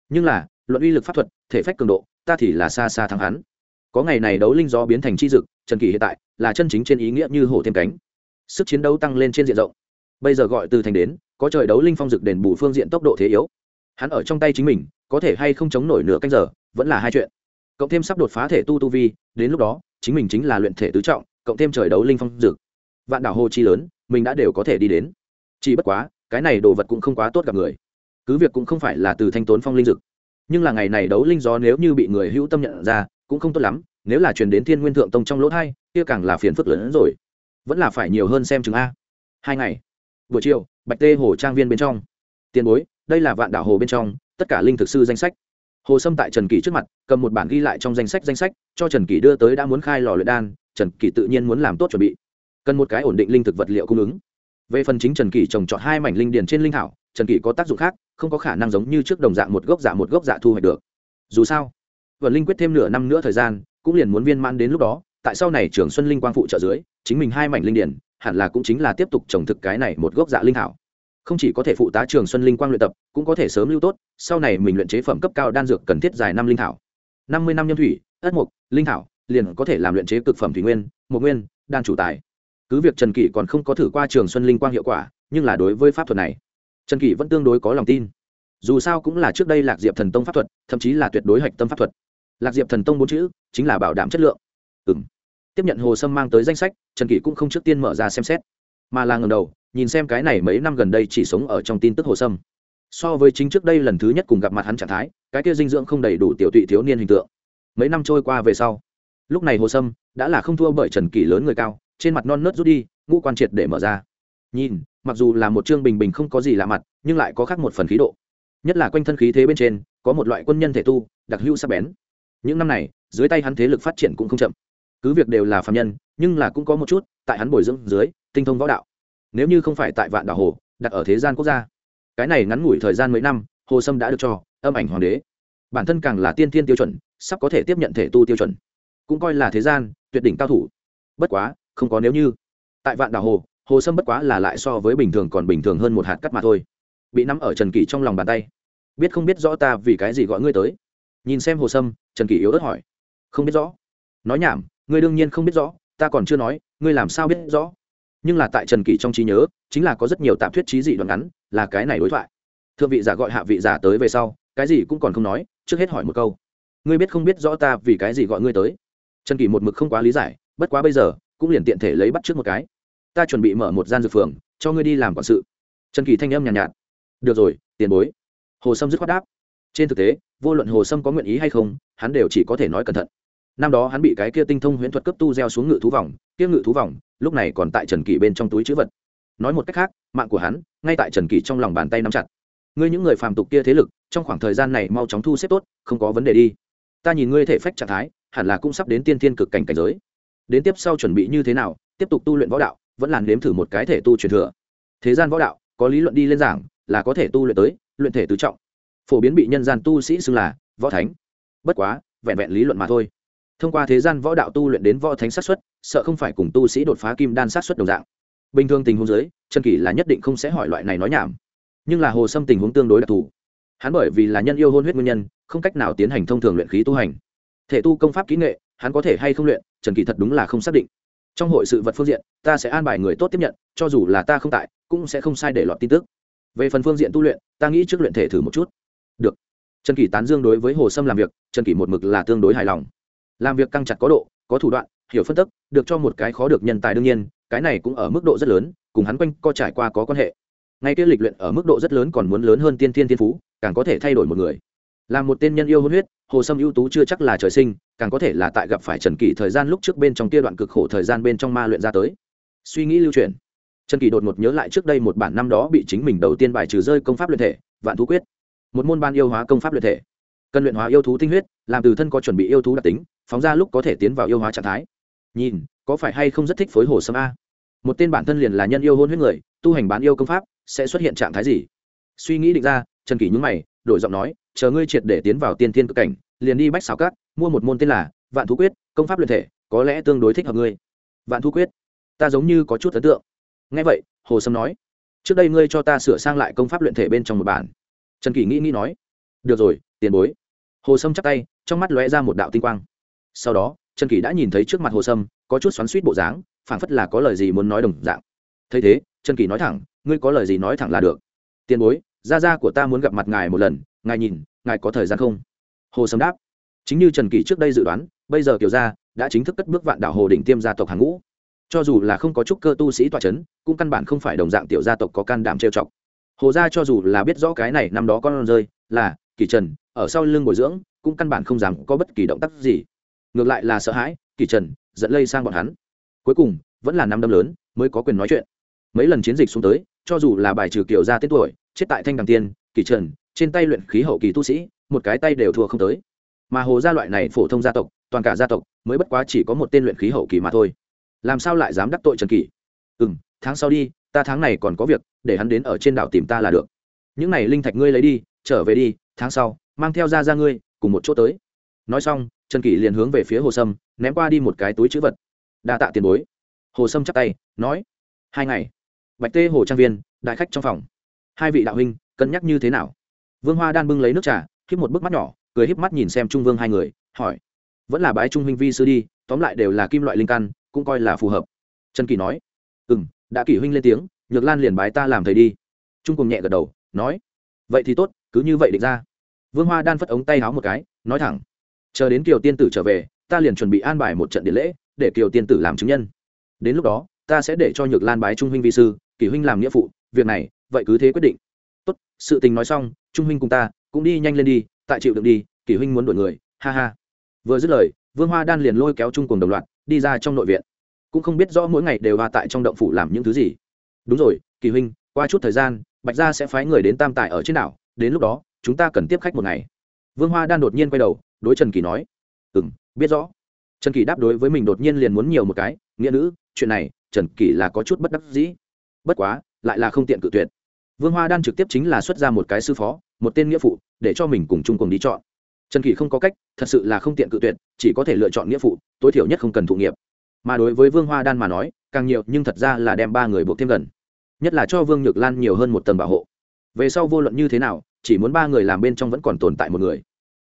Nhưng là, luận uy lực pháp thuật, thể phách cường độ, ta thì là xa xa thắng hắn. Có ngày này đấu linh do biến thành chi dực, trần kỷ hiện tại là chân chính trên ý nghĩa như hổ thêm cánh. Sức chiến đấu tăng lên trên diện rộng. Bây giờ gọi từ thành đến, có trời đấu linh phong dực đền bù phương diện tốc độ thế yếu. Hắn ở trong tay chính mình, có thể hay không chống nổi nửa canh giờ, vẫn là hai chuyện. Cộng thêm sắp đột phá thể tu tu vi, đến lúc đó, chính mình chính là luyện thể tứ trọng, cộng thêm trời đấu linh phong dực. Vạn đảo hồ chi lớn, mình đã đều có thể đi đến. Chỉ bất quá, cái này đồ vật cũng không quá tốt gặp người cứ việc cũng không phải là từ thanh tốn phong linh dực. Nhưng là ngày này đấu linh gió nếu như bị người hữu tâm nhận ra, cũng không tốt lắm, nếu là truyền đến thiên nguyên thượng tông trong lỗ thai, kia càng là phiền phức lớn hơn rồi. Vẫn là phải nhiều hơn xem chừng a. Hai ngày, buổi chiều, bạch tê hồ trang viên bên trong. Tiền bối, đây là vạn đảo hồ bên trong, tất cả linh thực sư danh sách. Hồ sâm tại trần kỳ trước mặt, cầm một bản ghi lại trong danh sách danh sách, cho trần kỳ đưa tới đã muốn khai lò luyện đan, trần kỳ tự nhiên muốn làm tốt chuẩn bị. Cần một cái ổn định linh thực vật liệu cung ứng. Về phần chính trần kỳ trồng trọt hai mảnh linh điền trên linh thảo, trần kỳ có tác dụng khác không có khả năng giống như trước đồng dạng một gốc dạ một gốc dạ thu hoạch được. Dù sao vợ linh quyết thêm nửa năm nữa thời gian, cũng liền muốn viên mãn đến lúc đó, tại sau này trường xuân linh quang phụ trợ dưới, chính mình hai mảnh linh điển, hẳn là cũng chính là tiếp tục trồng thực cái này một gốc dạ linh thảo. Không chỉ có thể phụ tá trường xuân linh quang luyện tập, cũng có thể sớm lưu tốt, sau này mình luyện chế phẩm cấp cao đan dược cần thiết dài năm linh thảo. Năm mươi năm nhâm thủy, ất mục, linh thảo, liền có thể làm luyện chế cực phẩm thủy nguyên một nguyên, đan chủ tài. Cứ việc trần kỷ còn không có thử qua trường xuân linh quang hiệu quả, nhưng là đối với pháp thuật này trần kỷ vẫn tương đối có lòng tin. Dù sao cũng là trước đây lạc diệp thần tông pháp thuật, thậm chí là tuyệt đối hạch tâm pháp thuật. Lạc diệp thần tông bốn chữ chính là bảo đảm chất lượng. Ừ m tiếp nhận hồ sâm mang tới danh sách, trần kỷ cũng không trước tiên mở ra xem xét, mà là ngầm đầu, nhìn xem cái này mấy năm gần đây chỉ sống ở trong tin tức hồ sâm. So với chính trước đây lần thứ nhất cùng gặp mặt hắn trạng thái, cái kia dinh dưỡng không đầy đủ tiểu tụy thiếu niên hình tượng. Mấy năm trôi qua về sau, lúc này hồ sâm đã là không thua bởi trần kỷ lớn người cao, trên mặt non nớt rút đi, ngũ quan triệt để mở ra. Nhìn mặc dù là một chương bình bình không có gì lạ mặt, nhưng lại có khác một phần khí độ. Nhất là quanh thân khí thế bên trên, có một loại quân nhân thể tu, đặc hữu sắc bén. Những năm này, dưới tay hắn thế lực phát triển cũng không chậm. Cứ việc đều là phạm nhân, nhưng là cũng có một chút, tại hắn bồi dưỡng dưới, tinh thông võ đạo. Nếu như không phải tại vạn đảo hồ, đặt ở thế gian quốc gia, cái này ngắn ngủi thời gian mấy năm, hồ sâm đã được cho âm ảnh hoàng đế. Bản thân càng là tiên thiên tiêu chuẩn, sắp có thể tiếp nhận thể tu tiêu chuẩn. Cũng coi là thế gian tuyệt đỉnh cao thủ. Bất quá, không có nếu như. Tại vạn đảo hồ hồ sâm bất quá là lại so với bình thường còn bình thường hơn một hạt cắt mà thôi. Bị nắm ở trần kỷ trong lòng bàn tay. Biết không biết rõ ta vì cái gì gọi ngươi tới. Nhìn xem hồ sâm, trần kỷ yếu ớt hỏi. Không biết rõ. Nói nhảm, ngươi đương nhiên không biết rõ, ta còn chưa nói, ngươi làm sao biết rõ? Nhưng là tại trần kỷ trong trí nhớ, chính là có rất nhiều tạp thuyết trí dị đoạn ngắn, là cái này đối thoại. Thượng vị giả gọi hạ vị giả tới về sau, cái gì cũng còn không nói, trước hết hỏi một câu. Ngươi biết không biết rõ ta vì cái gì gọi ngươi tới? Trần kỷ một mực không quá lý giải, bất quá bây giờ, cũng liền tiện thể lấy bắt trước một cái ta chuẩn bị mở một gian dược phường cho ngươi đi làm quản sự. Trần kỳ thanh âm nhàn nhạt, nhạt được rồi tiền bối. Hồ sâm dứt khoát đáp trên thực tế vô luận hồ sâm có nguyện ý hay không hắn đều chỉ có thể nói cẩn thận. Năm đó hắn bị cái kia tinh thông huyễn thuật cấp tu gieo xuống ngự thú vòng kia ngự thú vòng lúc này còn tại trần kỳ bên trong túi chữ vật. Nói một cách khác mạng của hắn ngay tại trần kỳ trong lòng bàn tay nắm chặt. Ngươi những người phàm tục kia thế lực trong khoảng thời gian này mau chóng thu xếp tốt không có vấn đề đi. Ta nhìn ngươi thể phách trạng thái hẳn là cũng sắp đến tiên thiên cực cảnh cảnh giới. Đến tiếp sau chuẩn bị như thế nào tiếp tục tu luyện võ đạo vẫn là nếm thử một cái thể tu truyền thừa. Thế gian võ đạo, có lý luận đi lên giảng, là có thể tu luyện tới, luyện thể tứ trọng. Phổ biến bị nhân gian tu sĩ xưng là võ thánh. Bất quá, vẹn vẹn lý luận mà thôi. Thông qua thế gian võ đạo tu luyện đến võ thánh sát xuất sợ không phải cùng tu sĩ đột phá kim đan sát xuất đồng dạng. Bình thường tình huống giới trần kỷ là nhất định không sẽ hỏi loại này nói nhảm. Nhưng là hồ sâm tình huống tương đối đặc thù. Hắn bởi vì là nhân yêu hôn huyết nguyên nhân, không cách nào tiến hành thông thường luyện khí tu hành. Thể tu công pháp kỹ nghệ, hắn có thể hay không luyện, trần kỳ thật đúng là không xác định trong hội sự vật phương diện, ta sẽ an bài người tốt tiếp nhận, cho dù là ta không tại, cũng sẽ không sai để lọt tin tức. Về phần phương diện tu luyện, ta nghĩ trước luyện thể thử một chút. Được. Trần kỷ tán dương đối với hồ sâm làm việc, trần kỷ một mực là tương đối hài lòng. Làm việc căng chặt có độ, có thủ đoạn, hiểu phân tức, được cho một cái khó được nhân tài đương nhiên, cái này cũng ở mức độ rất lớn, cùng hắn quanh co trải qua có quan hệ. Ngay kia lịch luyện ở mức độ rất lớn còn muốn lớn hơn tiên thiên thiên phú, càng có thể thay đổi một người là một tên nhân yêu hôn huyết, hồ sâm ưu tú chưa chắc là trời sinh, càng có thể là tại gặp phải trần kỷ thời gian lúc trước bên trong kia đoạn cực khổ thời gian bên trong ma luyện ra tới. Suy nghĩ lưu truyền, trần kỳ đột ngột nhớ lại trước đây một bản năm đó bị chính mình đầu tiên bài trừ rơi công pháp luyện thể, vạn thú quyết. Một môn ban yêu hóa công pháp luyện thể. Cần luyện hóa yêu thú tinh huyết, làm từ thân có chuẩn bị yêu thú đặc tính, phóng ra lúc có thể tiến vào yêu hóa trạng thái. Nhìn, có phải hay không rất thích phối hồ sâm a? Một tên bản thân liền là nhân yêu hôn huyết người, tu hành bán yêu công pháp, sẽ xuất hiện trạng thái gì? Suy nghĩ định ra trần kỷ nhúng mày, đổi giọng nói, chờ ngươi triệt để tiến vào tiên thiên cực cảnh, liền đi bách xào cát mua một môn tên là vạn thú quyết, công pháp luyện thể, có lẽ tương đối thích hợp ngươi. Vạn thú quyết? Ta giống như có chút ấn tượng. Ngay vậy, hồ sâm nói, trước đây ngươi cho ta sửa sang lại công pháp luyện thể bên trong một bản. Trần kỷ nghĩ nghĩ nói, được rồi, tiền bối. Hồ sâm chắc tay, trong mắt lóe ra một đạo tinh quang. Sau đó, trần kỷ đã nhìn thấy trước mặt hồ sâm, có chút xoắn suýt bộ dáng, phảng phất là có lời gì muốn nói đồng dạng. Thấy thế, trần kỷ nói thẳng, ngươi có lời gì nói thẳng là được. Tiền bối gia gia của ta muốn gặp mặt ngài một lần, ngài nhìn, ngài có thời gian không? Hồ sâm đáp. Chính như trần kỷ trước đây dự đoán, bây giờ kiều gia đã chính thức cất bước vạn đảo hồ đỉnh tiêm gia tộc hàng ngũ. Cho dù là không có chút cơ tu sĩ tọa c h ấ n cũng căn bản không phải đồng dạng tiểu gia tộc có can đảm trêu chọc. Hồ gia cho dù là biết rõ cái này năm đó con rơi là kỳ trần, ở sau lưng bồi dưỡng, cũng căn bản không dám có bất kỳ động tác gì. Ngược lại là sợ hãi kỳ trần dẫn lây sang bọn hắn. Cuối cùng, vẫn là năm đâm lớn, mới có quyền nói chuyện. Mấy lần chiến dịch xuống tới, cho dù là bài trừ kiểu gia tên tuổi chết tại thanh đằng tiên, kỳ trần, trên tay luyện khí hậu kỳ tu sĩ, một cái tay đều thua không tới. Mà hồ gia loại này phổ thông gia tộc, toàn cả gia tộc, mới bất quá chỉ có một tên luyện khí hậu kỳ mà thôi. Làm sao lại dám đắc tội trần kỳ ừ m tháng sau đi, ta tháng này còn có việc, để hắn đến ở trên đảo tìm ta là được. Những này linh thạch ngươi lấy đi, trở về đi, tháng sau, mang theo ra ra ngươi, cùng một chỗ tới. Nói xong, trần kỷ liền hướng về phía hồ sâm, ném qua đi một cái túi chữ vật. Đa tạ tiền bối. Hồ sâm chắp tay, nói, hai ngày. Bạch tê hồ trang viên, đại khách trong phòng hai vị đạo huynh, cân nhắc như thế nào? Vương hoa đan bưng lấy nước trà, híp một bức mắt nhỏ, cười híp mắt nhìn xem trung vương hai người, hỏi. Vẫn là bái trung huynh vi sư đi, tóm lại đều là kim loại linh căn, cũng coi là phù hợp. Trần kỳ nói. Ừ m đã kỷ huynh lên tiếng, nhược lan liền bái ta làm thầy đi. Trung cùng nhẹ gật đầu, nói. Vậy thì tốt, cứ như vậy định ra. Vương hoa đan phất ống tay háo một cái, nói thẳng. Chờ đến kiều tiên tử trở về, ta liền chuẩn bị an bài một trận điện lễ, để kiều tiên tử làm chứng nhân. Đến lúc đó, ta sẽ để cho nhược lan bái trung huynh vi sư, kỷ huynh làm nghĩa phụ, việc này vậy cứ thế quyết định. Tốt, sự tình nói xong, trung huynh cùng ta cũng đi nhanh lên đi, tại chịu đựng đi, kỷ huynh muốn đuổi người, ha ha. Vừa dứt lời, vương hoa đan liền lôi kéo trung cùng đồng loạt, đi ra trong nội viện. Cũng không biết rõ mỗi ngày đều hoa tại trong động phủ làm những thứ gì. Đúng rồi kỳ huynh, qua chút thời gian, bạch gia sẽ phái người đến tam tài ở trên đảo, đến lúc đó, chúng ta cần tiếp khách một ngày. Vương hoa đan đột nhiên quay đầu, đối trần kỳ nói ừ m biết rõ. Trần kỳ đáp đối với mình đột nhiên liền muốn nhiều một cái, nghĩa nữ, chuyện này, trần kỳ là có chút bất đắc dĩ. Bất quá lại là không tiện cự tuyệt. Vương hoa đan trực tiếp chính là xuất ra một cái sư phó, một tên nghĩa phụ, để cho mình cùng chung cùng đi chọn. Trần kỳ không có cách, thật sự là không tiện cự tuyệt, chỉ có thể lựa chọn nghĩa phụ, tối thiểu nhất không cần thụ nghiệp. Mà đối với vương hoa đan mà nói, càng nhiều, nhưng thật ra là đem ba người buộc thêm gần. Nhất là cho vương nhược lan nhiều hơn một tầng bảo hộ. Về sau vô luận như thế nào, chỉ muốn ba người làm bên trong vẫn còn tồn tại một người.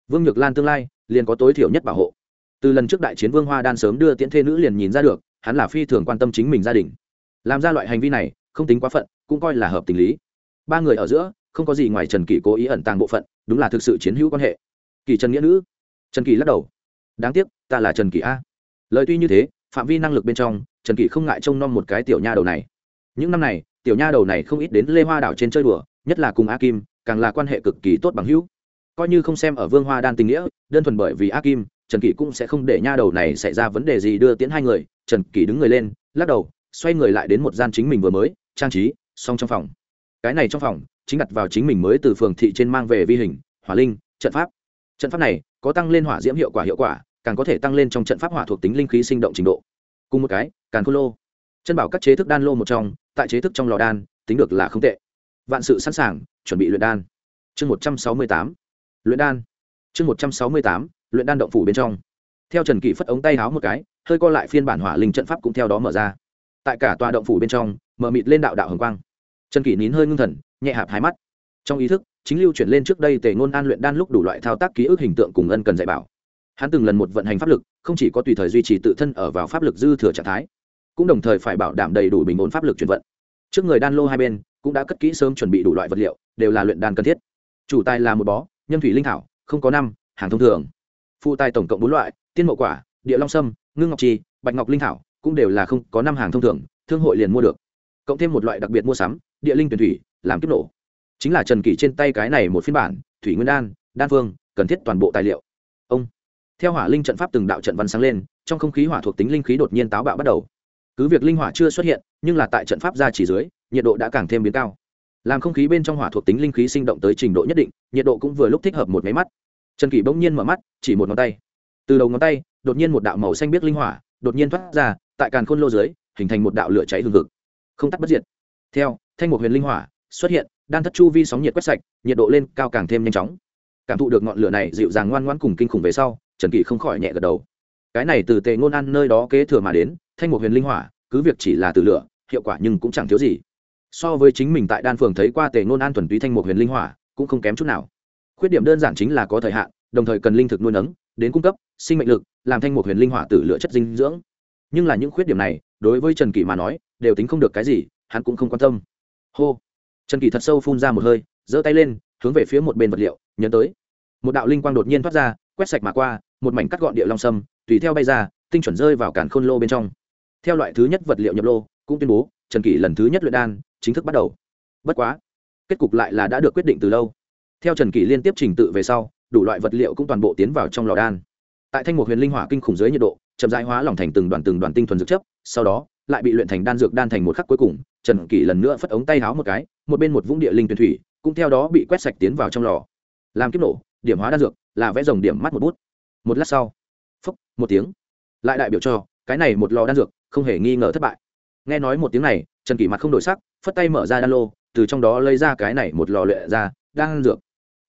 Vương nhược lan tương lai, liền có tối thiểu nhất bảo hộ. Từ lần trước đại chiến vương hoa đan sớm đưa tiễn thê nữ liền nhìn ra được, hắn là phi thường quan tâm chính mình gia đình. Làm ra loại hành vi này không tính quá phận, cũng coi là hợp tình lý. Ba người ở giữa, không có gì ngoài trần kỳ cố ý ẩn tàng bộ phận, đúng là thực sự chiến hữu quan hệ. Kỳ trần nghĩa nữ. Trần kỳ lắc đầu. Đáng tiếc, ta là trần kỳ a. Lời tuy như thế, phạm vi năng lực bên trong, trần kỳ không ngại trông nom một cái tiểu nha đầu này. Những năm này, tiểu nha đầu này không ít đến lê hoa đảo trên chơi đùa, nhất là cùng a kim, càng là quan hệ cực kỳ tốt bằng hữu. Coi như không xem ở vương hoa đan tình nghĩa, đơn thuần bởi vì a kim, trần kỳ cũng sẽ không để nha đầu này xảy ra vấn đề gì đưa tiễn hai người. Trần kỳ đứng người lên, lắc đầu, xoay người lại đến một gian chính mình vừa mới trang trí song trong phòng. Cái này trong phòng, chính đặt vào chính mình mới từ phường thị trên mang về vi hình, hỏa linh, trận pháp. Trận pháp này có tăng lên hỏa diễm hiệu quả hiệu quả, càng có thể tăng lên trong trận pháp hỏa thuộc tính linh khí sinh động trình độ. Cùng một cái càng khôn lô. Chân bảo các chế thức đan lô một trong, tại chế thức trong lò đan, tính được là không tệ. Vạn sự sẵn sàng, chuẩn bị luyện đan. Chương một trăm sáu mươi tám. Luyện đan. Chương một trăm sáu mươi tám, luyện đan động phủ bên trong. Theo trần kỷ phất ống tay háo một cái, hơi co lại phiên bản hỏa linh trận pháp cũng theo đó mở ra. Tại cả tòa động phủ bên trong mở mịt lên đạo đạo hồng quang. Trần kỷ nín hơi ngưng thần, nhẹ hạp hai mắt. Trong ý thức, chính lưu chuyển lên trước đây tề ngôn an luyện đan lúc đủ loại thao tác ký ức hình tượng cùng ân cần dạy bảo. Hắn từng lần một vận hành pháp lực, không chỉ có tùy thời duy trì tự thân ở vào pháp lực dư thừa trạng thái, cũng đồng thời phải bảo đảm đầy đủ bình ổn pháp lực chuyển vận. Trước người đan lô hai bên, cũng đã cất kỹ sớm chuẩn bị đủ loại vật liệu, đều là luyện đan cần thiết. Chủ tài là một bó, nhân thủy linh thảo, không có năm, hàng thông thường. Phụ tài tổng cộng bốn loại, tiên mậu quả, địa long sâm, ngưng ngọc trì, bạch ngọc linh thảo, cũng đều là không có năm hàng thông thường, thương hội liền mua được cộng thêm một loại đặc biệt mua sắm, địa linh tuyển thủy, làm kiếp nổ. Chính là trần kỷ trên tay cái này một phiên bản, thủy nguyên đan đan phương cần thiết toàn bộ tài liệu. Ông. Theo hỏa linh trận pháp từng đạo trận văn sáng lên, trong không khí hỏa thuộc tính linh khí đột nhiên táo bạo bắt đầu. Cứ việc linh hỏa chưa xuất hiện, nhưng là tại trận pháp ra chỉ dưới, nhiệt độ đã càng thêm biến cao. Làm không khí bên trong hỏa thuộc tính linh khí sinh động tới trình độ nhất định, nhiệt độ cũng vừa lúc thích hợp một máy mắt. Trần kỷ bỗng nhiên mở mắt, chỉ một ngón tay. Từ đầu ngón tay, đột nhiên một đạo màu xanh biếc linh hỏa, đột nhiên thoát ra, tại càn khôn lô dưới, hình thành một đạo lửa cháy hương hực không tắt bất diệt. Theo, thanh một huyền linh hỏa xuất hiện, đan thất chu vi sóng nhiệt quét sạch, nhiệt độ lên cao càng thêm nhanh chóng. Cảm thụ được ngọn lửa này dịu dàng ngoan ngoãn cùng kinh khủng về sau, trần kỷ không khỏi nhẹ gật đầu. Cái này từ tề ngôn ăn nơi đó kế thừa mà đến, thanh một huyền linh hỏa, cứ việc chỉ là từ lửa, hiệu quả nhưng cũng chẳng thiếu gì. So với chính mình tại đan phường thấy qua tề ngôn an thuần túy thanh một huyền linh hỏa, cũng không kém chút nào. Khuyết điểm đơn giản chính là có thời hạn, đồng thời cần linh thực nuôi nấng, đến cung cấp, sinh mệnh lực, làm thanh một huyền linh hỏa từ lựa chất dinh dưỡng. Nhưng là những khuyết điểm này, đối với trần kỷ mà nói đều tính không được cái gì, hắn cũng không quan tâm. Hô. Trần kỳ thật sâu phun ra một hơi, giơ tay lên, hướng về phía một bên vật liệu nhớ tới. Một đạo linh quang đột nhiên thoát ra, quét sạch mà qua, một mảnh cắt gọn địa long sâm, tùy theo bay ra, tinh chuẩn rơi vào cản khôn lô bên trong. Theo loại thứ nhất vật liệu nhập lô, cũng tuyên bố, trần kỳ lần thứ nhất luyện đan, chính thức bắt đầu. Bất quá, kết cục lại là đã được quyết định từ lâu. Theo trần kỳ liên tiếp trình tự về sau, đủ loại vật liệu cũng toàn bộ tiến vào trong lò đan. Tại thanh một huyền linh hỏa kinh khủng dưới nhiệt độ, chậm rãi hóa lỏng thành từng đoàn từng đoàn tinh thuần dược chấp sau đó lại bị luyện thành đan dược đan thành một khắc cuối cùng, trần kỷ lần nữa phất ống tay háo một cái, một bên một vũng địa linh tuyển thủy, cũng theo đó bị quét sạch tiến vào trong lò. Làm kiếp nổ, điểm hóa đan dược, là vẽ dòng điểm mắt một bút. Một lát sau, phúc, một tiếng. Lại đại biểu cho, cái này một lò đan dược, không hề nghi ngờ thất bại. Nghe nói một tiếng này, trần kỷ mặt không đổi sắc, phất tay mở ra đan lô, từ trong đó lấy ra cái này một lò luyện ra, đan dược.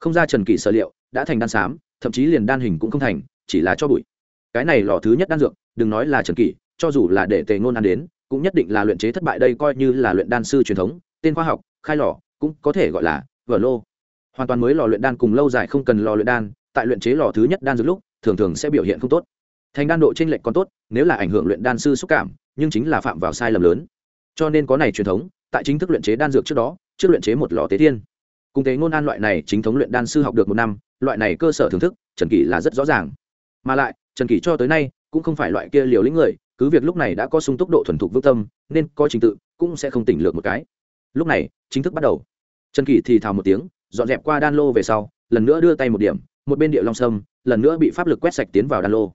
Không ra trần kỷ sở liệu, đã thành đan xám, thậm chí liền đan hình cũng không thành, chỉ là cho bụi. Cái này lò thứ nhất đan dược, đừng nói là trần kỷ cho dù là để tề ngôn ăn đến, cũng nhất định là luyện chế thất bại đây coi như là luyện đan sư truyền thống, tên khoa học, khai lò, cũng có thể gọi là vở lô. Hoàn toàn mới lò luyện đan cùng lâu dài không cần lò luyện đan, tại luyện chế lò thứ nhất đan dược lúc, thường thường sẽ biểu hiện không tốt. Thành đan độ t r ê n lệch còn tốt, nếu là ảnh hưởng luyện đan sư xúc cảm, nhưng chính là phạm vào sai lầm lớn. Cho nên có này truyền thống, tại chính thức luyện chế đan dược trước đó, trước luyện chế một lò tế thiên cùng tế ngôn an loại này chính thống luyện đan sư học được một năm, loại này cơ sở thưởng thức, trần kỷ là rất rõ ràng. Mà lại, trần kỷ cho tới nay, cũng không phải loại kia liều lĩnh người cứ việc lúc này đã có sung tốc độ thuần thục vững tâm, nên có trình tự cũng sẽ không tỉnh lược một cái. Lúc này, chính thức bắt đầu. Trần kỷ thì thào một tiếng, dọn dẹp qua đan lô về sau, lần nữa đưa tay một điểm, một bên địa long sâm, lần nữa bị pháp lực quét sạch tiến vào đan lô.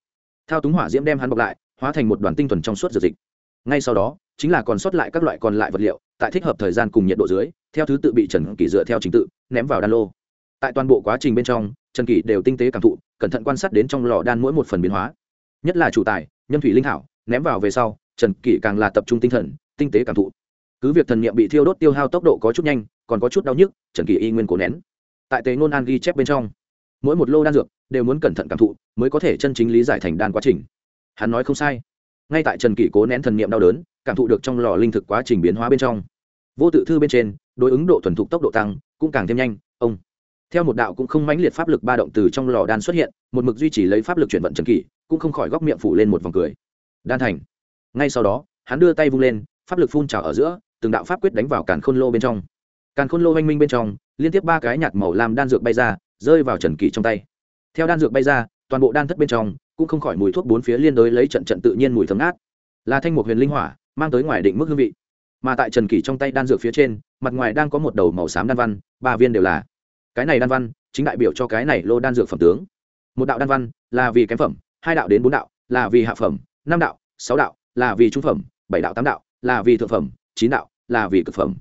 Thao túng hỏa diễm đem hắn bọc lại, hóa thành một đoàn tinh thuần trong suốt dược dịch. Ngay sau đó, chính là còn sót lại các loại còn lại vật liệu, tại thích hợp thời gian cùng nhiệt độ dưới, theo thứ tự bị trần kỷ dựa theo trình tự, ném vào đan lô. Tại toàn bộ quá trình bên trong, trần kỷ đều tinh tế cảm thụ, cẩn thận quan sát đến trong lò đan mỗi một phần biến hóa. Nhất là chủ tài nhân thủy linh hảo ném vào về sau, trần kỷ càng là tập trung tinh thần, tinh tế cảm thụ. Cứ việc thần niệm bị thiêu đốt tiêu hao tốc độ có chút nhanh, còn có chút đau nhức, trần kỷ y nguyên cố nén. Tại tế ngôn an ghi chép bên trong, mỗi một lô đan dược đều muốn cẩn thận cảm thụ, mới có thể chân chính lý giải thành đan quá trình. Hắn nói không sai. Ngay tại trần kỷ cố nén thần niệm đau đớn, cảm thụ được trong lò linh thực quá trình biến hóa bên trong. Vô tự thư bên trên, đối ứng độ thuần thục tốc độ tăng, cũng càng thêm nhanh, ông. Theo một đạo cũng không mãnh liệt pháp lực ba động từ trong lò đan xuất hiện, một mực duy trì lấy pháp lực chuyển vận trần kỷ, cũng không khỏi góc miệng phủ lên một vòng cười đan thành. Ngay sau đó, hắn đưa tay vung lên, pháp lực phun trào ở giữa, từng đạo pháp quyết đánh vào càn khôn lô bên trong. Càn khôn lô oanh minh bên trong, liên tiếp ba cái nhạt màu làm đan dược bay ra, rơi vào trần kỳ trong tay. Theo đan dược bay ra, toàn bộ đan thất bên trong, cũng không khỏi mùi thuốc bốn phía liên đối lấy trận trận tự nhiên mùi thấm át là thanh mục huyền linh hỏa, mang tới ngoài định mức hương vị. Mà tại trần kỳ trong tay đan dược phía trên, mặt ngoài đang có một đầu màu xám đan văn, ba viên đều là. Cái này đan văn, chính đại biểu cho cái này lô đan dược phẩm tướng. Một đạo đan văn là vì kém phẩm, hai đạo đến bốn đạo là vì hạ phẩm năm đạo, sáu đạo, là vì trung phẩm, bảy đạo, tám đạo, là vì thượng phẩm, chín đạo, là vì cực phẩm.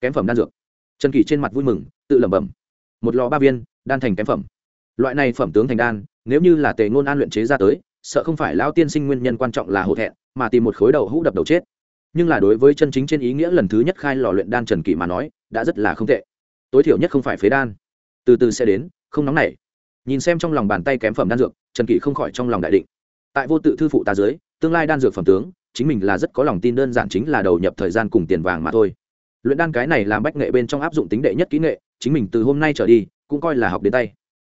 Kém phẩm đan dược. Trần kỳ trên mặt vui mừng, tự lẩm bẩm. Một lò ba viên, đan thành kém phẩm. Loại này phẩm tướng thành đan, nếu như là tề ngôn an luyện chế ra tới, sợ không phải lao tiên sinh nguyên nhân quan trọng là hổ thẹn, mà tìm một khối đầu hũ đập đầu chết. Nhưng là đối với chân chính trên ý nghĩa lần thứ nhất khai lò luyện đan trần kỳ mà nói, đã rất là không tệ. Tối thiểu nhất không phải phế đan. Từ từ sẽ đến, không nóng nảy. Nhìn xem trong lòng bàn tay kém phẩm đan dược, trần kỳ không khỏi trong lòng đại định. Tại vô tự thư phụ ta dưới tương lai đan dược phẩm tướng, chính mình là rất có lòng tin đơn giản chính là đầu nhập thời gian cùng tiền vàng mà thôi. Luyện đan cái này làm bách nghệ bên trong áp dụng tính đệ nhất kỹ nghệ, chính mình từ hôm nay trở đi, cũng coi là học đến tay.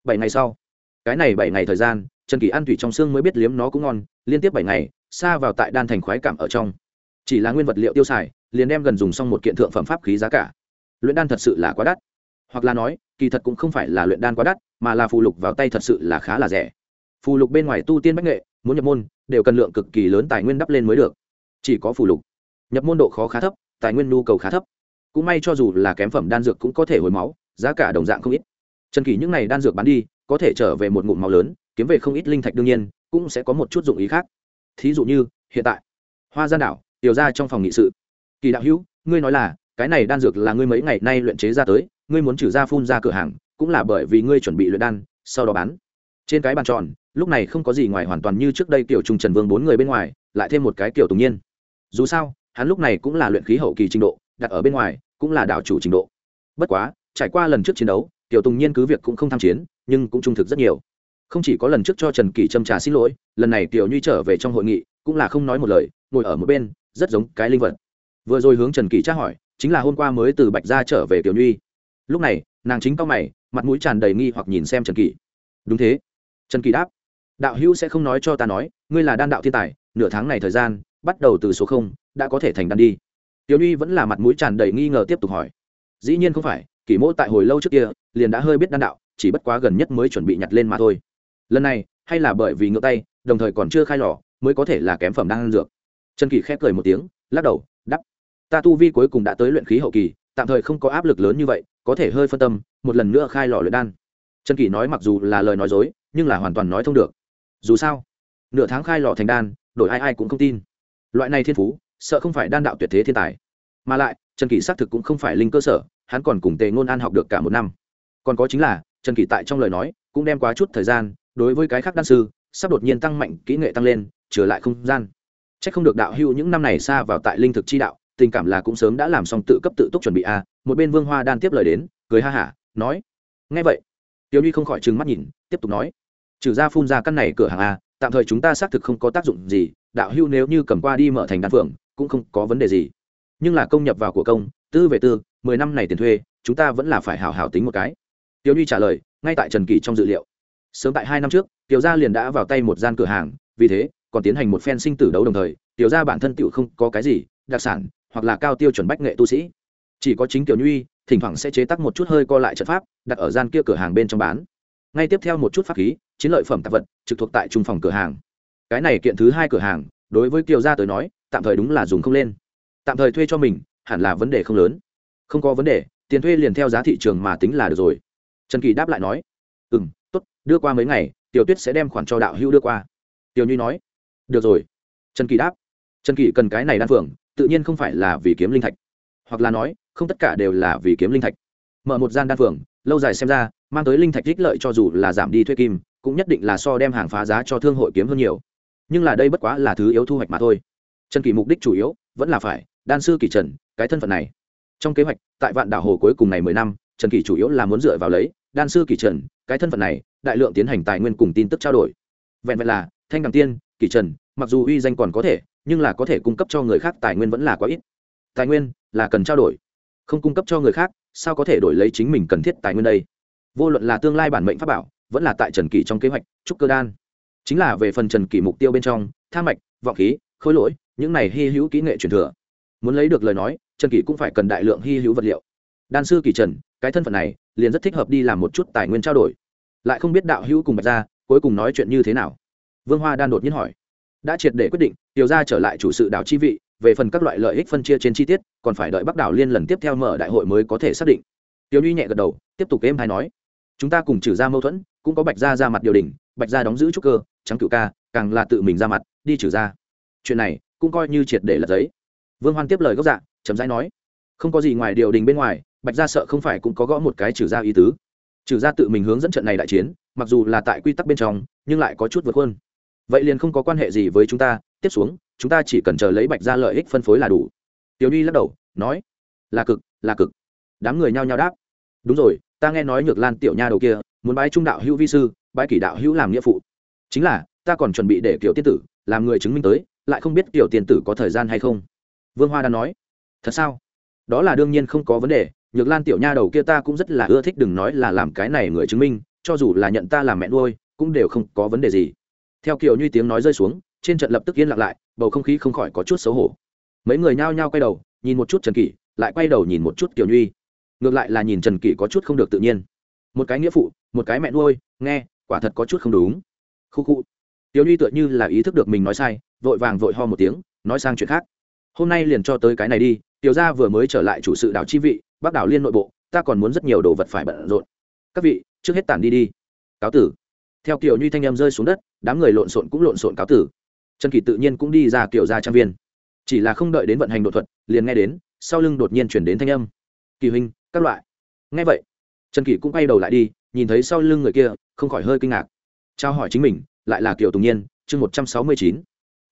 Bảy ngày sau, cái này bảy ngày thời gian, trần kỳ an thủy trong xương mới biết liếm nó cũng ngon, liên tiếp bảy ngày, xa vào tại đan thành khoái cảm ở trong. Chỉ là nguyên vật liệu tiêu xài, liền đem gần dùng xong một kiện thượng phẩm pháp khí giá cả. Luyện đan thật sự là quá đắt. Hoặc là nói, kỳ thật cũng không phải là luyện đan quá đắt, mà là phù lục vào tay thật sự là khá là rẻ. Phù lục bên ngoài tu tiên bách nghệ muốn nhập môn, đều cần lượng cực kỳ lớn tài nguyên đắp lên mới được. Chỉ có phù lục. Nhập môn độ khó khá thấp, tài nguyên nhu cầu khá thấp. Cũng may cho dù là kém phẩm đan dược cũng có thể hồi máu, giá cả đồng dạng không ít. Trần kỳ những n à y đan dược bán đi, có thể trở về một ngụm máu lớn, kiếm về không ít linh thạch đương nhiên, cũng sẽ có một chút dụng ý khác. Thí dụ như, hiện tại, hoa gian đảo, tiểu ra trong phòng nghị sự. Kỳ đạo hữu, ngươi nói là, cái này đan dược là ngươi mấy ngày nay luyện chế ra tới, ngươi muốn trừ ra phun ra cửa hàng, cũng là bởi vì ngươi chuẩn bị luyện đan, sau đó bán trên cái bàn tròn, lúc này không có gì ngoài hoàn toàn như trước đây kiểu trung trần vương bốn người bên ngoài, lại thêm một cái kiểu tùng nhiên. Dù sao, hắn lúc này cũng là luyện khí hậu kỳ trình độ, đặt ở bên ngoài, cũng là đảo chủ trình độ. Bất quá, trải qua lần trước chiến đấu tiểu tùng nhiên cứ việc cũng không tham chiến, nhưng cũng trung thực rất nhiều. Không chỉ có lần trước cho trần kỳ châm trà xin lỗi, lần này tiểu nhuy trở về trong hội nghị, cũng là không nói một lời, ngồi ở một bên, rất giống cái linh vật. Vừa rồi hướng trần kỳ tra hỏi, chính là hôm qua mới từ bạch gia trở về tiểu nhuy lúc này, nàng chính cao mày, mặt mũi tràn đầy nghi hoặc nhìn xem trần kỳ đúng thế trần kỳ đáp, đạo hữu sẽ không nói cho ta nói, ngươi là đan đạo thiên tài, nửa tháng này thời gian, bắt đầu từ số không, đã có thể thành đan đi. Tiểu nhuy vẫn là mặt mũi tràn đầy nghi ngờ tiếp tục hỏi, dĩ nhiên không phải, kỷ mô tại hồi lâu trước kia, liền đã hơi biết đan đạo, chỉ bất quá gần nhất mới chuẩn bị nhặt lên mà thôi. Lần này, hay là bởi vì ngựa tay, đồng thời còn chưa khai lò, mới có thể là kém phẩm đan dược. Trần kỳ khép cười một tiếng, lắc đầu đắp ta tu vi cuối cùng đã tới luyện khí hậu kỳ, tạm thời không có áp lực lớn như vậy, có thể hơi phân tâm, một lần nữa khai lò luyện đan trần kỷ nói mặc dù là lời nói dối, nhưng là hoàn toàn nói thông được. Dù sao, nửa tháng khai lò thành đan, đổi ai ai cũng không tin. Loại này thiên phú, sợ không phải đan đạo tuyệt thế thiên tài. Mà lại, trần kỷ xác thực cũng không phải linh cơ sở, hắn còn cùng tề ngôn an học được cả một năm. Còn có chính là, trần kỷ tại trong lời nói, cũng đem quá chút thời gian, đối với cái khác đan sư, sắp đột nhiên tăng mạnh, kỹ nghệ tăng lên, trở lại không gian. C h ắ c không được đạo hưu những năm này xa vào tại linh thực chi đạo, tình cảm là cũng sớm đã làm xong tự cấp tự túc chuẩn bị a à. một bên vương hoa đan tiếp lời đến, cười ha hả, nói ngay vậy tiểu nhi không khỏi trừng mắt nhìn, tiếp tục nói. Trừ ra phun ra căn này cửa hàng a, tạm thời chúng ta xác thực không có tác dụng gì, đạo Hưu nếu như cầm qua đi mở thành đan phượng, cũng không có vấn đề gì. Nhưng là công nhập vào của công, tư về tư, mười năm này tiền thuê, chúng ta vẫn là phải hào hào tính một cái. Tiểu nhi trả lời, ngay tại trần kỳ trong dự liệu. Sớm tại hai năm trước, tiểu gia liền đã vào tay một gian cửa hàng, vì thế, còn tiến hành một phen sinh tử đấu đồng thời, tiểu gia bản thân tiểu không có cái gì, đặc sản, hoặc là cao tiêu chuẩn bách nghệ tu sĩ. Chỉ có chính tiểu nhuy thỉnh thoảng sẽ chế tác một chút hơi co lại trận pháp, đặt ở gian kia cửa hàng bên trong bán. Ngay tiếp theo một chút pháp khí, chiến lợi phẩm tạp vật, trực thuộc tại trung phòng cửa hàng. Cái này kiện thứ hai cửa hàng, đối với kiều gia tới nói, tạm thời đúng là dùng không lên. Tạm thời thuê cho mình, hẳn là vấn đề không lớn. Không có vấn đề, tiền thuê liền theo giá thị trường mà tính là được rồi. Trần kỳ đáp lại nói ừ m t ố t đưa qua mấy ngày, tiểu tuyết sẽ đem khoản cho đạo hữu đưa qua. Tiểu nhuy nói, được rồi. Trần kỳ đáp, trần kỳ cần cái này đan phượng, tự nhiên không phải là vì kiếm linh thạch. Hoặc là nói không tất cả đều là vì kiếm linh thạch. Mở một gian đan phường lâu dài xem ra, mang tới linh thạch ích lợi cho dù là giảm đi thuê kim, cũng nhất định là so đem hàng phá giá cho thương hội kiếm hơn nhiều. Nhưng là đây bất quá là thứ yếu thu hoạch mà thôi. Trần kỳ mục đích chủ yếu, vẫn là phải, đan sư kỳ trần, cái thân phận này. Trong kế hoạch, tại vạn đảo hồ cuối cùng này mười năm, trần kỳ chủ yếu là muốn dựa vào lấy, đan sư kỳ trần, cái thân phận này, đại lượng tiến hành tài nguyên cùng tin tức trao đổi. Vẹn vẹn là, thanh đằng tiên, kỳ trần, mặc dù uy danh còn có thể, nhưng là có thể cung cấp cho người khác tài nguyên vẫn là quá ít. Tài nguyên là cần trao đổi không cung cấp cho người khác, sao có thể đổi lấy chính mình cần thiết tài nguyên đây? Vô luận là tương lai bản mệnh pháp bảo, vẫn là tại trần kỳ trong kế hoạch, trúc cơ đan. Chính là về phần trần kỳ mục tiêu bên trong, tha mạch, vọng khí, khối lỗi, những này hy hữu kỹ nghệ truyền thừa. Muốn lấy được lời nói, trần kỳ cũng phải cần đại lượng hy hữu vật liệu. Đan sư kỳ trần, cái thân phận này, liền rất thích hợp đi làm một chút tài nguyên trao đổi. Lại không biết đạo hữu cùng bạch ra cuối cùng nói chuyện như thế nào? Vương hoa đan đột nhiên hỏi. Đã triệt để quyết định, tiểu ra trở lại chủ sự đảo chi vị về phần các loại lợi ích phân chia trên chi tiết, còn phải đợi bắc đảo liên lần tiếp theo mở đại hội mới có thể xác định. Tiểu nhi nhẹ gật đầu, tiếp tục êm hay nói. Chúng ta cùng trừ ra mâu thuẫn, cũng có bạch gia ra mặt điều đình bạch gia đóng giữ trúc cơ, trắng cựu ca, càng là tự mình ra mặt, đi trừ ra. Chuyện này cũng coi như triệt để là giấy. Vương hoan tiếp lời gốc dạ chấm dãi nói. Không có gì ngoài điều đình bên ngoài, bạch gia sợ không phải cũng có gõ một cái trừ ra ý tứ. Trừ ra tự mình hướng dẫn trận này đại chiến, mặc dù là tại quy tắc bên trong, nhưng lại có chút vượt hơn vậy liền không có quan hệ gì với chúng ta, tiếp xuống chúng ta chỉ cần chờ lấy bạch ra lợi ích phân phối là đủ tiểu đi lắc đầu nói là cực là cực đám người nhao nhao đáp đúng rồi ta nghe nói nhược lan tiểu nha đầu kia muốn bái trung đạo hữu vi sư bái kỷ đạo hữu làm nghĩa phụ chính là ta còn chuẩn bị để kiểu tiên tử làm người chứng minh tới lại không biết kiểu tiên tử có thời gian hay không vương hoa đã nói thật sao đó là đương nhiên không có vấn đề nhược lan tiểu nha đầu kia ta cũng rất là ưa thích đừng nói là làm cái này người chứng minh cho dù là nhận ta làm mẹ nuôi cũng đều không có vấn đề gì theo kiểu như tiếng nói rơi xuống trên trận lập tức yên lặng lại, bầu không khí không khỏi có chút xấu hổ. Mấy người nhao nhao quay đầu, nhìn một chút trần kỷ, lại quay đầu nhìn một chút kiểu nhuy. Ngược lại là nhìn trần kỷ có chút không được tự nhiên. Một cái nghĩa phụ, một cái mẹ nuôi, nghe, quả thật có chút không đúng. Khu khu. Tiểu nhuy tựa như là ý thức được mình nói sai, vội vàng vội ho một tiếng, nói sang chuyện khác. Hôm nay liền cho tới cái này đi, tiểu gia vừa mới trở lại chủ sự đảo chi vị, bắc đảo liên nội bộ, ta còn muốn rất nhiều đồ vật phải bận rộn. Các vị, trước hết tản đi đi. Cáo tử. Theo kiểu nhuy thanh em rơi xuống đất, đám người lộn xộn cũng lộn xộn cáo tử trần kỳ tự nhiên cũng đi ra kiểu ra trang viên. Chỉ là không đợi đến vận hành đột thuật, liền nghe đến, sau lưng đột nhiên chuyển đến thanh âm. Kỳ huynh, các loại. Nghe vậy, trần kỳ cũng quay đầu lại đi, nhìn thấy sau lưng người kia, không khỏi hơi kinh ngạc. Trao hỏi chính mình, lại là kiều tùng nhiên, chương một trăm sáu mươi chín.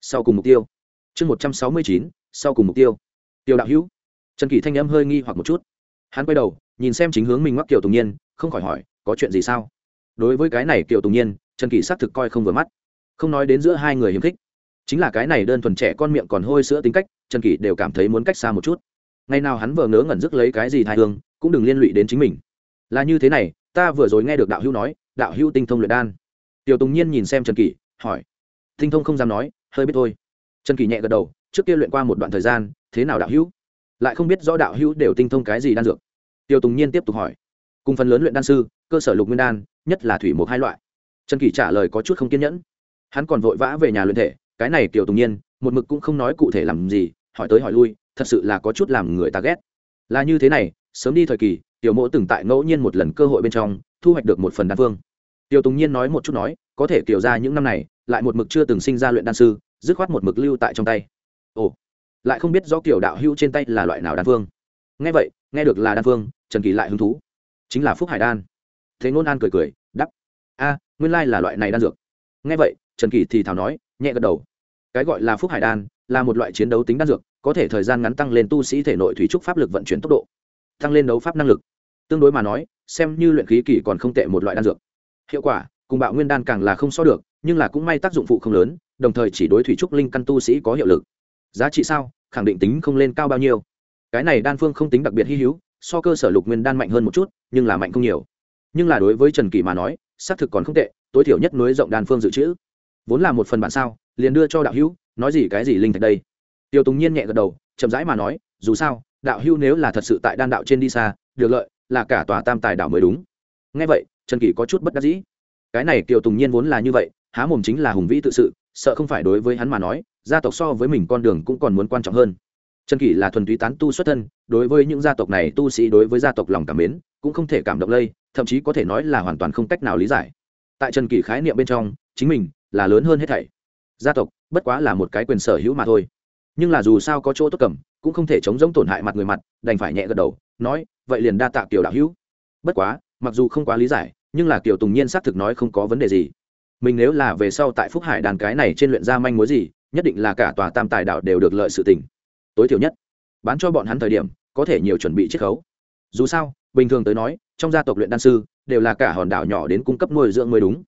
Sau cùng mục tiêu. Chương một trăm sáu mươi chín, sau cùng mục tiêu. Tiêu đạo hữu. Trần kỳ thanh âm hơi nghi hoặc một chút. Hắn quay đầu, nhìn xem chính hướng mình mắc kiều tùng nhiên, không khỏi hỏi, có chuyện gì sao? Đối với cái này kiều tùng nhiên, trần kỳ xác thực coi không vừa mắt. Không nói đến giữa hai người hiếm khích chính là cái này đơn thuần trẻ con miệng còn hôi sữa tính cách, trần kỷ đều cảm thấy muốn cách xa một chút. Ngày nào hắn vờ ngớ ngẩn dứt lấy cái gì thai hương, cũng đừng liên lụy đến chính mình. Là như thế này, ta vừa rồi nghe được đạo hữu nói, đạo hữu tinh thông luyện đan. Tiểu tùng nhiên nhìn xem trần kỷ, hỏi. Tinh thông không dám nói, hơi biết thôi. Trần kỷ nhẹ gật đầu, trước kia luyện qua một đoạn thời gian, thế nào đạo hữu? Lại không biết rõ đạo hữu đều tinh thông cái gì đan dược. Tiểu tùng nhiên tiếp tục hỏi. Cùng phần lớn luyện đan sư, cơ sở lục nguyên đan, nhất là thủy một hai loại. Trần kỷ trả lời có chút không kiên nhẫn. Hắn còn vội vã về nhà luyện thể cái này tiểu tùng nhiên, một mực cũng không nói cụ thể làm gì, hỏi tới hỏi lui, thật sự là có chút làm người ta ghét. Là như thế này, sớm đi thời kỳ, tiểu mộ từng tại ngẫu nhiên một lần cơ hội bên trong, thu hoạch được một phần đan phương tiểu tùng nhiên nói một chút nói, có thể kiểu ra những năm này, lại một mực chưa từng sinh ra luyện đan sư, dứt khoát một mực lưu tại trong tay. Ồ, lại không biết do kiểu đạo hữu trên tay là loại nào đan phương nghe vậy, nghe được là đan phương trần kỳ lại hứng thú. Chính là phúc hải đan. Thế ngôn an cười cười đắp a, nguyên lai là loại này đan dược. Nghe vậy, trần kỳ thì thào nói, nhẹ gật đầu cái gọi là phúc hải đan, là một loại chiến đấu tính đan dược, có thể thời gian ngắn tăng lên tu sĩ thể nội thủy trúc pháp lực vận chuyển tốc độ, tăng lên đấu pháp năng lực. Tương đối mà nói, xem như luyện khí kỳ còn không tệ một loại đan dược. Hiệu quả, cùng bạo nguyên đan càng là không so được, nhưng là cũng may tác dụng phụ không lớn, đồng thời chỉ đối thủy trúc linh căn tu sĩ có hiệu lực. Giá trị sao, khẳng định tính không lên cao bao nhiêu. Cái này đan phương không tính đặc biệt hy hữu, so cơ sở lục nguyên đan mạnh hơn một chút, nhưng là mạnh không nhiều. Nhưng là đối với trần kỳ mà nói, xác thực còn không tệ, tối thiểu nhất nối rộng đan phương dự trữ vốn là một phần bản sao, liền đưa cho đạo hữu, nói gì cái gì linh thạch đây? Tiêu tùng nhiên nhẹ gật đầu, chậm rãi mà nói, dù sao, đạo hữu nếu là thật sự tại đan đạo trên đi xa, được lợi là cả tòa tam tài đảo mới đúng. Ngay vậy, trần kỳ có chút bất đắc dĩ. Cái này Tiêu tùng nhiên vốn là như vậy, há mồm chính là hùng vĩ tự sự, sợ không phải đối với hắn mà nói, gia tộc so với mình con đường cũng còn muốn quan trọng hơn. Trần kỷ là thuần túy tán tu xuất thân, đối với những gia tộc này tu sĩ đối với gia tộc lòng cảm mến, cũng không thể cảm động lây, thậm chí có thể nói là hoàn toàn không cách nào lý giải. Tại trần kỷ khái niệm bên trong, chính mình là lớn hơn hết thảy. Gia tộc, bất quá là một cái quyền sở hữu mà thôi. Nhưng là dù sao có chỗ tốt cầm, cũng không thể chống giống tổn hại mặt người mặt, đành phải nhẹ gật đầu, nói, vậy liền đa tạ kiểu đạo hữu. Bất quá, mặc dù không quá lý giải, nhưng là kiểu tùng nhiên xác thực nói không có vấn đề gì. Mình nếu là về sau tại phúc hải đàn cái này trên luyện ra manh mối gì, nhất định là cả tòa tam tài đạo đều được lợi sự tình. Tối thiểu nhất, bán cho bọn hắn thời điểm, có thể nhiều chuẩn bị chiết khấu. Dù sao, bình thường tới nói, trong gia tộc luyện đan sư, đều là cả hòn đảo nhỏ đến cung cấp nuôi dưỡng mới đúng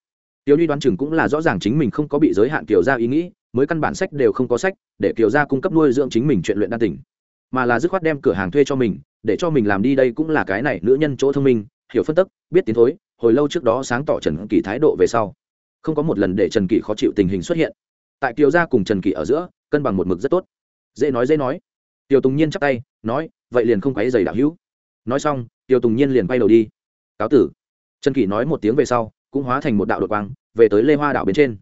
tiểu nhi đoán chừng cũng là rõ ràng chính mình không có bị giới hạn kiểu ra ý nghĩ, mới căn bản sách đều không có sách, để kiểu ra cung cấp nuôi dưỡng chính mình chuyện luyện đan tỉnh. Mà là dứt khoát đem cửa hàng thuê cho mình, để cho mình làm đi đây cũng là cái này nữ nhân chỗ thông minh, hiểu phân tức, biết tiến thối, hồi lâu trước đó sáng tỏ trần kỳ thái độ về sau. Không có một lần để trần kỳ khó chịu tình hình xuất hiện. Tại kiều gia cùng trần kỳ ở giữa, cân bằng một mực rất tốt. Dễ nói dễ nói. Tiêu tùng nhiên chắp tay, nói, vậy liền không quấy giày đạo hữu. Nói xong tiêu tùng nhiên liền quay đầu đi. Cáo tử. Trần kỳ nói một tiếng về sau cũng hóa thành một đạo đột quang, về tới lê hoa đảo bên trên.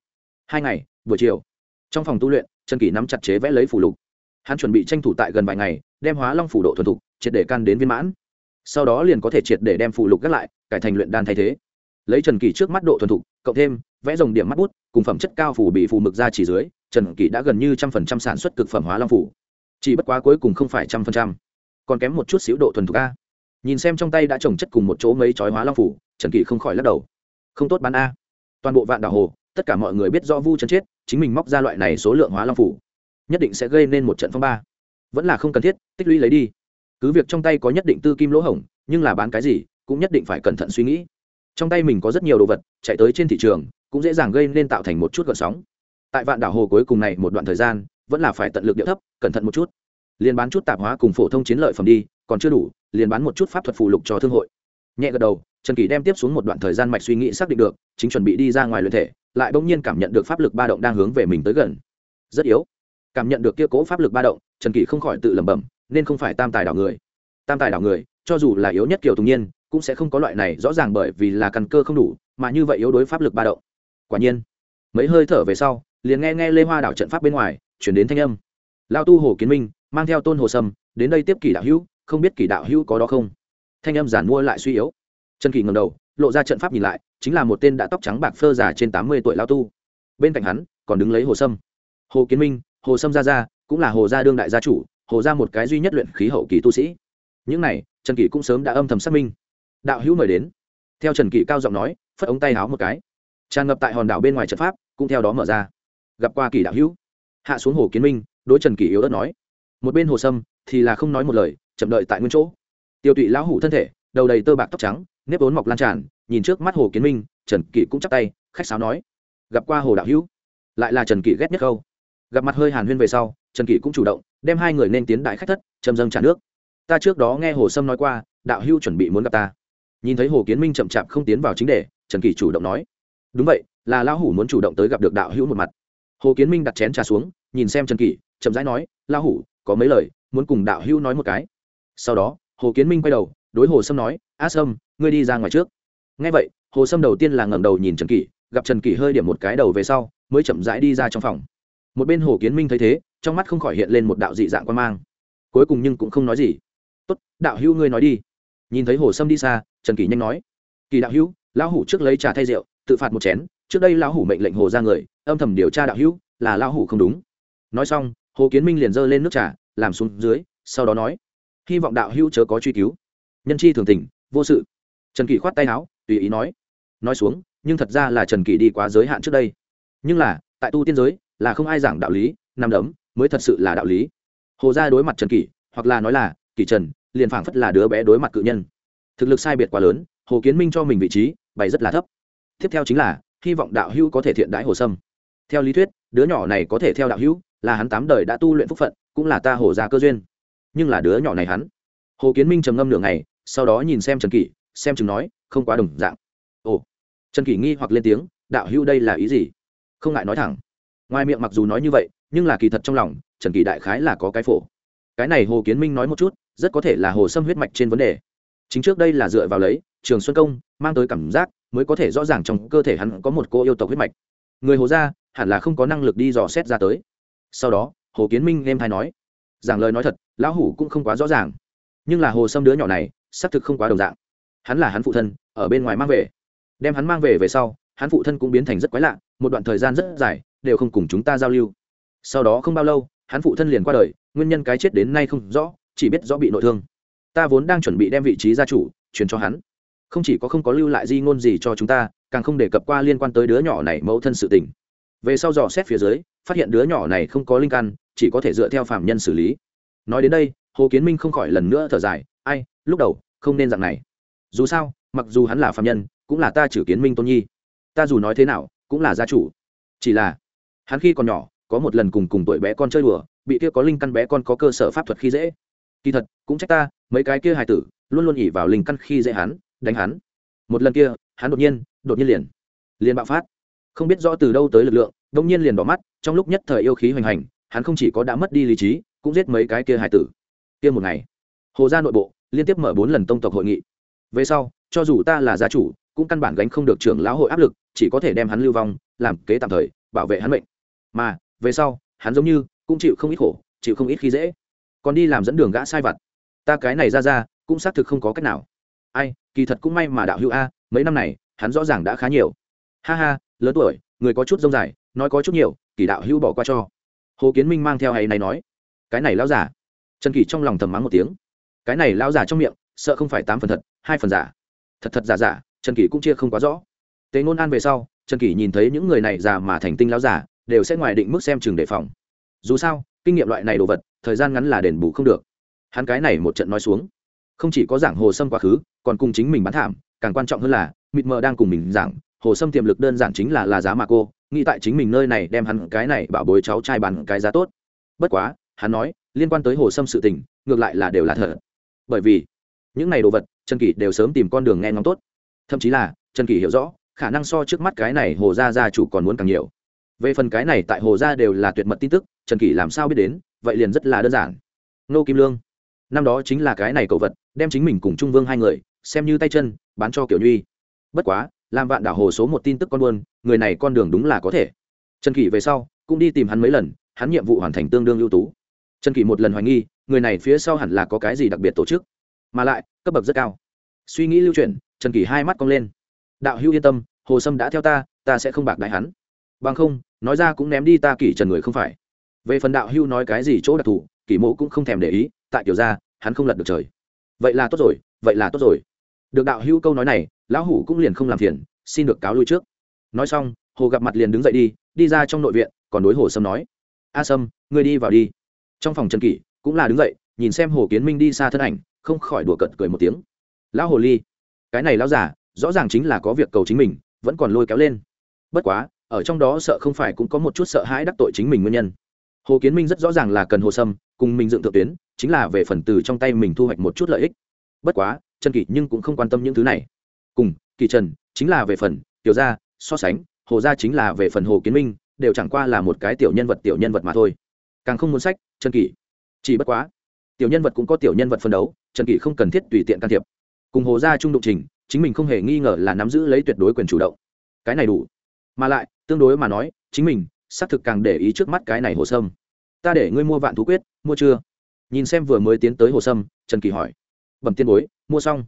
Hai ngày, buổi chiều, trong phòng tu luyện, trần kỷ nắm chặt chế vẽ lấy phủ lục. Hắn chuẩn bị tranh thủ tại gần vài ngày, đem hóa long phủ độ thuần thục, triệt để căn đến viên mãn. Sau đó liền có thể triệt để đem phủ lục gác lại, cải thành luyện đan thay thế. Lấy trần kỳ trước mắt độ thuần thục, cộng thêm vẽ dòng điểm mắt bút, cùng phẩm chất cao phủ bị phù mực ra chỉ dưới, trần kỳ đã gần như trăm phần trăm sản xuất cực phẩm hóa long phủ. Chỉ bất quá cuối cùng không phải trăm phần trăm, còn kém một chút xíu độ thuần thục a. Nhìn xem trong tay đã trồng chất cùng một chỗ mấy chói hóa long phủ, trần kỳ không khỏi lắc đầu không tốt bán a. Toàn bộ vạn đảo hồ, tất cả mọi người biết do vu chân chết, chính mình móc ra loại này số lượng hóa long phủ, nhất định sẽ gây nên một trận phong ba. Vẫn là không cần thiết, tích lũy lấy đi. Cứ việc trong tay có nhất định tư kim lỗ hổng, nhưng là bán cái gì, cũng nhất định phải cẩn thận suy nghĩ. Trong tay mình có rất nhiều đồ vật, chạy tới trên thị trường, cũng dễ dàng gây nên tạo thành một chút gợn sóng. Tại vạn đảo hồ cuối cùng này một đoạn thời gian, vẫn là phải tận lực điệu thấp, cẩn thận một chút. Liền bán chút tạp hóa cùng phổ thông chiến lợi phẩm đi, còn chưa đủ, liền bán một chút pháp thuật phù lục cho thương hội nhẹ gật đầu, trần kỳ đem tiếp xuống một đoạn thời gian mạch suy nghĩ xác định được, chính chuẩn bị đi ra ngoài luyện thể, lại bỗng nhiên cảm nhận được pháp lực ba động đang hướng về mình tới gần. Rất yếu. Cảm nhận được kia cố pháp lực ba động, trần kỳ không khỏi tự lẩm bẩm, nên không phải tam tài đảo người. Tam tài đảo người, cho dù là yếu nhất kiểu tùng nhiên, cũng sẽ không có loại này rõ ràng bởi vì là căn cơ không đủ, mà như vậy yếu đối pháp lực ba động. Quả nhiên, mấy hơi thở về sau, liền nghe nghe lê hoa đảo trận pháp bên ngoài, chuyển đến thanh âm. Lao tu hồ kiến minh, mang theo tôn hồ sâm, đến đây tiếp kỷ đạo hữu, không biết kỷ đạo hữu có đó không? Thanh âm giản mua lại suy yếu. Trần kỳ ngầm đầu, lộ ra trận pháp nhìn lại, chính là một tên đã tóc trắng bạc phơ già trên tám mươi tuổi lao tu. Bên cạnh hắn, còn đứng lấy hồ sâm. Hồ kiến minh, hồ sâm ra ra cũng là hồ gia đương đại gia chủ, hồ gia một cái duy nhất luyện khí hậu kỳ tu sĩ. Những này, trần kỳ cũng sớm đã âm thầm xác minh. Đạo hữu mời đến. Theo trần kỳ cao giọng nói, phất ống tay háo một cái. Tràn ngập tại hòn đảo bên ngoài trận pháp, cũng theo đó mở ra. Gặp qua kỳ đạo hữu. Hạ xuống hồ kiến minh, đối trần kỳ yếu ớt nói. Một bên hồ sâm thì là không nói một lời, chậm đợi tại nguyên chỗ tiêu tụy lão hủ thân thể, đầu đầy tơ bạc tóc trắng, nếp vốn mọc lan tràn, nhìn trước mắt hồ kiến minh, trần kỷ cũng chắp tay, khách sáo nói, gặp qua hồ đạo hữu. Lại là trần kỷ ghét nhất câu. Gặp mặt hơi hàn huyên về sau, trần kỷ cũng chủ động, đem hai người nên tiến đại khách thất, châm dâng trả nước. Ta trước đó nghe hồ sâm nói qua, đạo hữu chuẩn bị muốn gặp ta. Nhìn thấy hồ kiến minh chậm chạp không tiến vào chính đề, trần kỷ chủ động nói, đúng vậy, là lão hủ muốn chủ động tới gặp được đạo hữu một mặt. Hồ kiến minh đặt chén trà xuống, nhìn xem trần kỷ, chậm rãi nói, lão hủ, có mấy lời, muốn cùng đạo hữu nói một cái. Sau đó hồ kiến minh quay đầu, đối hồ sâm nói, a sâm, ngươi đi ra ngoài trước. Ngay vậy, hồ sâm đầu tiên là ngẩng đầu nhìn trần kỷ, gặp trần kỷ hơi điểm một cái đầu về sau, mới chậm rãi đi ra trong phòng. Một bên hồ kiến minh thấy thế, trong mắt không khỏi hiện lên một đạo dị dạng quan mang. Cuối cùng nhưng cũng không nói gì. Tốt, đạo hữu ngươi nói đi. Nhìn thấy hồ sâm đi xa, trần kỷ nhanh nói kỳ đạo hữu, lão hủ trước lấy trà thay rượu, tự phạt một chén, trước đây lão hủ mệnh lệnh hồ ra người, âm thầm điều tra đạo hữu, là lão hủ không đúng. Nói xong, hồ kiến minh liền giơ lên nước trà, làm xuống dưới, sau đó nói hy vọng đạo hữu chớ có truy cứu. Nhân chi thường tình, vô sự. Trần kỷ khoát tay áo, tùy ý nói. Nói xuống, nhưng thật ra là trần kỷ đi quá giới hạn trước đây. Nhưng là, tại tu tiên giới, là không ai giảng đạo lý nằm đấm, mới thật sự là đạo lý. Hồ gia đối mặt trần kỷ, hoặc là nói là, kỷ trần, liền phảng phất là đứa bé đối mặt cự nhân. Thực lực sai biệt quá lớn, hồ kiến minh cho mình vị trí, bày rất là thấp. Tiếp theo chính là, hy vọng đạo hữu có thể thiện đãi hồ sâm. Theo lý thuyết, đứa nhỏ này có thể theo đạo hữu, là hắn tám đời đã tu luyện phúc phận, cũng là ta hồ gia cơ duyên nhưng là đứa nhỏ này hắn. Hồ kiến minh trầm ngâm nửa ngày, sau đó nhìn xem trần kỷ, xem chừng nói, không quá đồng dạng. Ồ. Trần kỷ nghi hoặc lên tiếng, đạo hữu đây là ý gì? Không ngại nói thẳng. Ngoài miệng mặc dù nói như vậy, nhưng là kỳ thật trong lòng, trần kỷ đại khái là có cái phổ. Cái này hồ kiến minh nói một chút, rất có thể là hồ sâm huyết mạch trên vấn đề. Chính trước đây là dựa vào lấy, trường xuân công, mang tới cảm giác, mới có thể rõ ràng trong cơ thể hắn có một cô yêu tộc huyết mạch. Người hồ gia, hẳn là không có năng lực đi dò xét ra tới. Sau đó, hồ kiến minh em thay nói giảng lời nói thật, lão hủ cũng không quá rõ ràng. Nhưng là hồ sâm đứa nhỏ này, xác thực không quá đồng dạng. Hắn là hắn phụ thân, ở bên ngoài mang về. Đem hắn mang về về sau, hắn phụ thân cũng biến thành rất quái lạ, một đoạn thời gian rất dài, đều không cùng chúng ta giao lưu. Sau đó không bao lâu, hắn phụ thân liền qua đời, nguyên nhân cái chết đến nay không rõ, chỉ biết rõ bị nội thương. Ta vốn đang chuẩn bị đem vị trí gia chủ truyền cho hắn. Không chỉ có không có lưu lại di ngôn gì cho chúng ta, càng không đề cập qua liên quan tới đứa nhỏ này mẫu thân sự tình. Về sau dò xét phía dưới, phát hiện đứa nhỏ này không có linh căn chỉ có thể dựa theo phạm nhân xử lý. Nói đến đây, hồ kiến minh không khỏi lần nữa thở dài, ai, lúc đầu, không nên dạng này. Dù sao, mặc dù hắn là phạm nhân, cũng là ta trừ kiến minh tôn nhi. Ta dù nói thế nào, cũng là gia chủ. Chỉ là, hắn khi còn nhỏ, có một lần cùng cùng tuổi bé con chơi đùa, bị kia có linh căn bé con có cơ sở pháp thuật khi dễ. Kỳ thật, cũng trách ta, mấy cái kia hài tử, luôn luôn ỉ vào linh căn khi dễ hắn, đánh hắn. Một lần kia, hắn đột nhiên đột nhiên liền liền bạo phát. Không biết rõ từ đâu tới lực lượng đông nhiên liền đỏ mắt, trong lúc nhất thời yêu khí hoành hành hắn không chỉ có đã mất đi lý trí, cũng giết mấy cái kia hải tử. Kia một ngày, hồ gia nội bộ liên tiếp mở bốn lần tông tộc hội nghị. Về sau, cho dù ta là gia chủ, cũng căn bản gánh không được trưởng lão hội áp lực, chỉ có thể đem hắn lưu vong, làm kế tạm thời, bảo vệ hắn mệnh. Mà, về sau, hắn giống như cũng chịu không ít khổ, chịu không ít khi dễ. Còn đi làm dẫn đường gã sai vặt. Ta cái này ra ra, cũng xác thực không có cách nào. Ai, kỳ thật cũng may mà đạo hữu a, mấy năm này, hắn rõ ràng đã khá nhiều. Ha ha, lớn tuổi, người có chút rông dài, nói có chút nhiều, kỳ đạo hữu bỏ qua cho hồ kiến minh mang theo hay này nói, cái này lão giả. Trần kỳ trong lòng thầm mắng một tiếng, cái này lão giả trong miệng, sợ không phải tám phần thật, hai phần giả. Thật thật giả giả, trần kỳ cũng chia không quá rõ. Tế ngôn an về sau, trần kỳ nhìn thấy những người này già mà thành tinh lão giả, đều sẽ ngoài định mức xem chừng đề phòng. Dù sao, kinh nghiệm loại này đồ vật, thời gian ngắn là đền bù không được. Hắn cái này một trận nói xuống, không chỉ có giảng hồ sâm quá khứ, còn cùng chính mình bán thảm, càng quan trọng hơn là, mịt mờ đang cùng mình giảng, hồ sâm tiềm lực đơn giản chính là là giá mà cô nghĩ tại chính mình nơi này đem hắn cái này bảo bối cháu trai bàn cái giá tốt. Bất quá, hắn nói, liên quan tới hồ sâm sự tình, ngược lại là đều là thật. Bởi vì, những này đồ vật, trần kỷ đều sớm tìm con đường nghe ngóng tốt. Thậm chí là, trần kỷ hiểu rõ, khả năng so trước mắt cái này hồ gia gia chủ còn muốn càng nhiều. Về phần cái này tại hồ gia đều là tuyệt mật tin tức, trần kỷ làm sao biết đến, vậy liền rất là đơn giản. Nô kim lương. Năm đó chính là cái này cậu vật, đem chính mình cùng trung vương hai người, xem như tay chân, bán cho kiểu nhuy bất quá, làm vạn đảo hồ số một tin tức con buôn người này con đường đúng là có thể. Trần kỷ về sau cũng đi tìm hắn mấy lần, hắn nhiệm vụ hoàn thành tương đương ưu tú. Trần kỷ một lần hoài nghi, người này phía sau hẳn là có cái gì đặc biệt tổ chức. Mà lại, cấp bậc rất cao. Suy nghĩ lưu chuyển, trần kỷ hai mắt cong lên. Đạo hữu yên tâm, hồ sâm đã theo ta ta sẽ không bạc đại hắn. Bằng không, nói ra cũng ném đi ta kỷ trần người không phải. Về phần đạo hưu nói cái gì chỗ đặc thù, kỷ mộ cũng không thèm để ý, tại kiểu ra hắn không lật được trời. Vậy là tốt rồi, vậy là tốt rồi. Được đạo hưu câu nói này, lão hủ cũng liền không làm phiền, xin được cáo lui trước nói xong, hồ gặp mặt liền đứng dậy đi đi ra trong nội viện, còn đối hồ sâm nói, a sâm, ngươi đi vào đi. Trong phòng trần kỷ cũng là đứng dậy, nhìn xem hồ kiến minh đi xa thân ảnh, không khỏi đùa cợt cười một tiếng. Lão hồ ly, cái này lão giả rõ ràng chính là có việc cầu chính mình, vẫn còn lôi kéo lên. Bất quá, ở trong đó sợ không phải cũng có một chút sợ hãi đắc tội chính mình nguyên nhân. Hồ kiến minh rất rõ ràng là cần hồ sâm, cùng mình dựng thượng tuyến, chính là về phần từ trong tay mình thu hoạch một chút lợi ích. Bất quá, trần kỷ nhưng cũng không quan tâm những thứ này. Cùng, kỳ trần, chính là về phần, tiểu gia so sánh, hồ gia chính là về phần hồ kiến minh, đều chẳng qua là một cái tiểu nhân vật tiểu nhân vật mà thôi. Càng không muốn sách, trần kỷ. Chỉ bất quá, tiểu nhân vật cũng có tiểu nhân vật phân đấu, trần kỷ không cần thiết tùy tiện can thiệp. Cùng hồ gia trung đụng trình, chính mình không hề nghi ngờ là nắm giữ lấy tuyệt đối quyền chủ động. Cái này đủ. Mà lại, tương đối mà nói, chính mình, xác thực càng để ý trước mắt cái này hồ sâm. Ta để ngươi mua vạn thú quyết, mua chưa? Nhìn xem vừa mới tiến tới hồ sâm, trần kỳ hỏi. Bẩm tiên bối, mua xong.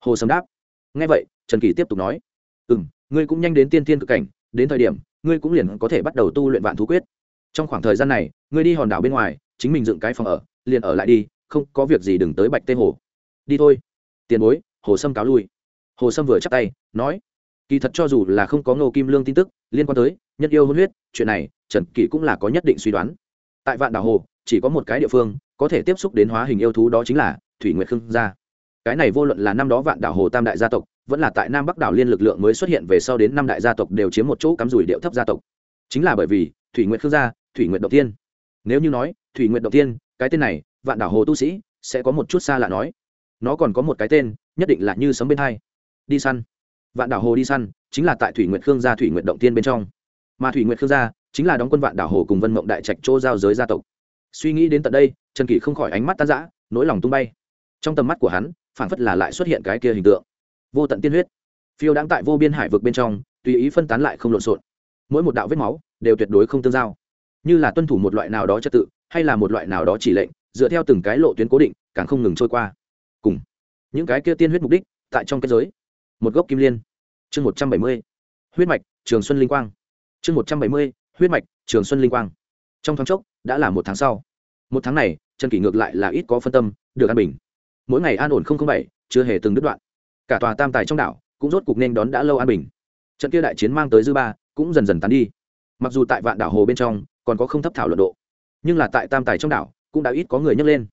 Hồ sâm đáp. Nghe vậy, trần kỳ tiếp tục nói. Ừ m ngươi cũng nhanh đến tiên tiên cực cảnh, đến thời điểm, ngươi cũng liền có thể bắt đầu tu luyện vạn thú quyết. Trong khoảng thời gian này, ngươi đi hòn đảo bên ngoài, chính mình dựng cái phòng ở, liền ở lại đi, không có việc gì đừng tới bạch tê hồ. Đi thôi. Tiền bối, hồ sâm cáo lui. Hồ sâm vừa chắc tay, nói, kỳ thật cho dù là không có ngô kim lương tin tức liên quan tới nhân yêu hôn huyết, chuyện này, trần kỷ cũng là có nhất định suy đoán. Tại vạn đảo hồ, chỉ có một cái địa phương có thể tiếp xúc đến hóa hình yêu thú đó chính là thủy nguyệt khương gia. Cái này vô luận là năm đó vạn đảo hồ tam đại gia tộc vẫn là tại nam bắc đảo liên lực lượng mới xuất hiện về sau đến năm đại gia tộc đều chiếm một chỗ cắm rủi điệu thấp gia tộc. Chính là bởi vì, thủy nguyệt khương gia, thủy nguyệt động tiên nếu như nói, thủy nguyệt động tiên cái tên này, vạn đảo hồ tu sĩ, sẽ có một chút xa lạ nói. Nó còn có một cái tên, nhất định là như sấm bên hai. Đi săn. Vạn đảo hồ đi săn, chính là tại thủy nguyệt khương gia, thủy nguyệt động tiên bên trong. Mà thủy nguyệt khương gia, chính là đóng quân vạn đảo hồ cùng vân mộng đại trạch chỗ giao giới gia tộc. Suy nghĩ đến tận đây, trần kỷ không khỏi ánh mắt tan rã, nỗi lòng tung bay. Trong tầm mắt của hắn phản phất là lại xuất hiện cái kia hình tượng vô tận tiên huyết. Phiêu đang tại vô biên hải vực bên trong, tùy ý phân tán lại không lộn xộn. Mỗi một đạo vết máu đều tuyệt đối không tương giao. Như là tuân thủ một loại nào đó trật tự, hay là một loại nào đó chỉ lệnh, dựa theo từng cái lộ tuyến cố định, càng không ngừng trôi qua. Cùng những cái kia tiên huyết mục đích, tại trong kết giới. Một gốc kim liên. Chương một trăm bảy mươi, huyết mạch, trường xuân linh quang. Chương một trăm bảy mươi, huyết mạch, trường xuân linh quang. Trong tháng chốc, đã là một tháng sau. Một tháng này trần kỷ ngược lại là ít có phân tâm, được an bình. Mỗi ngày an ổn bảy, chưa hề từng đứt đoạn cả tòa tam tài trong đảo cũng rốt cục nên đón đã lâu an bình. Trận kia đại chiến mang tới dư ba cũng dần dần tán đi. Mặc dù tại vạn đảo hồ bên trong còn có không thấp thảo luận độ, nhưng là tại tam tài trong đảo cũng đã ít có người nhấc lên.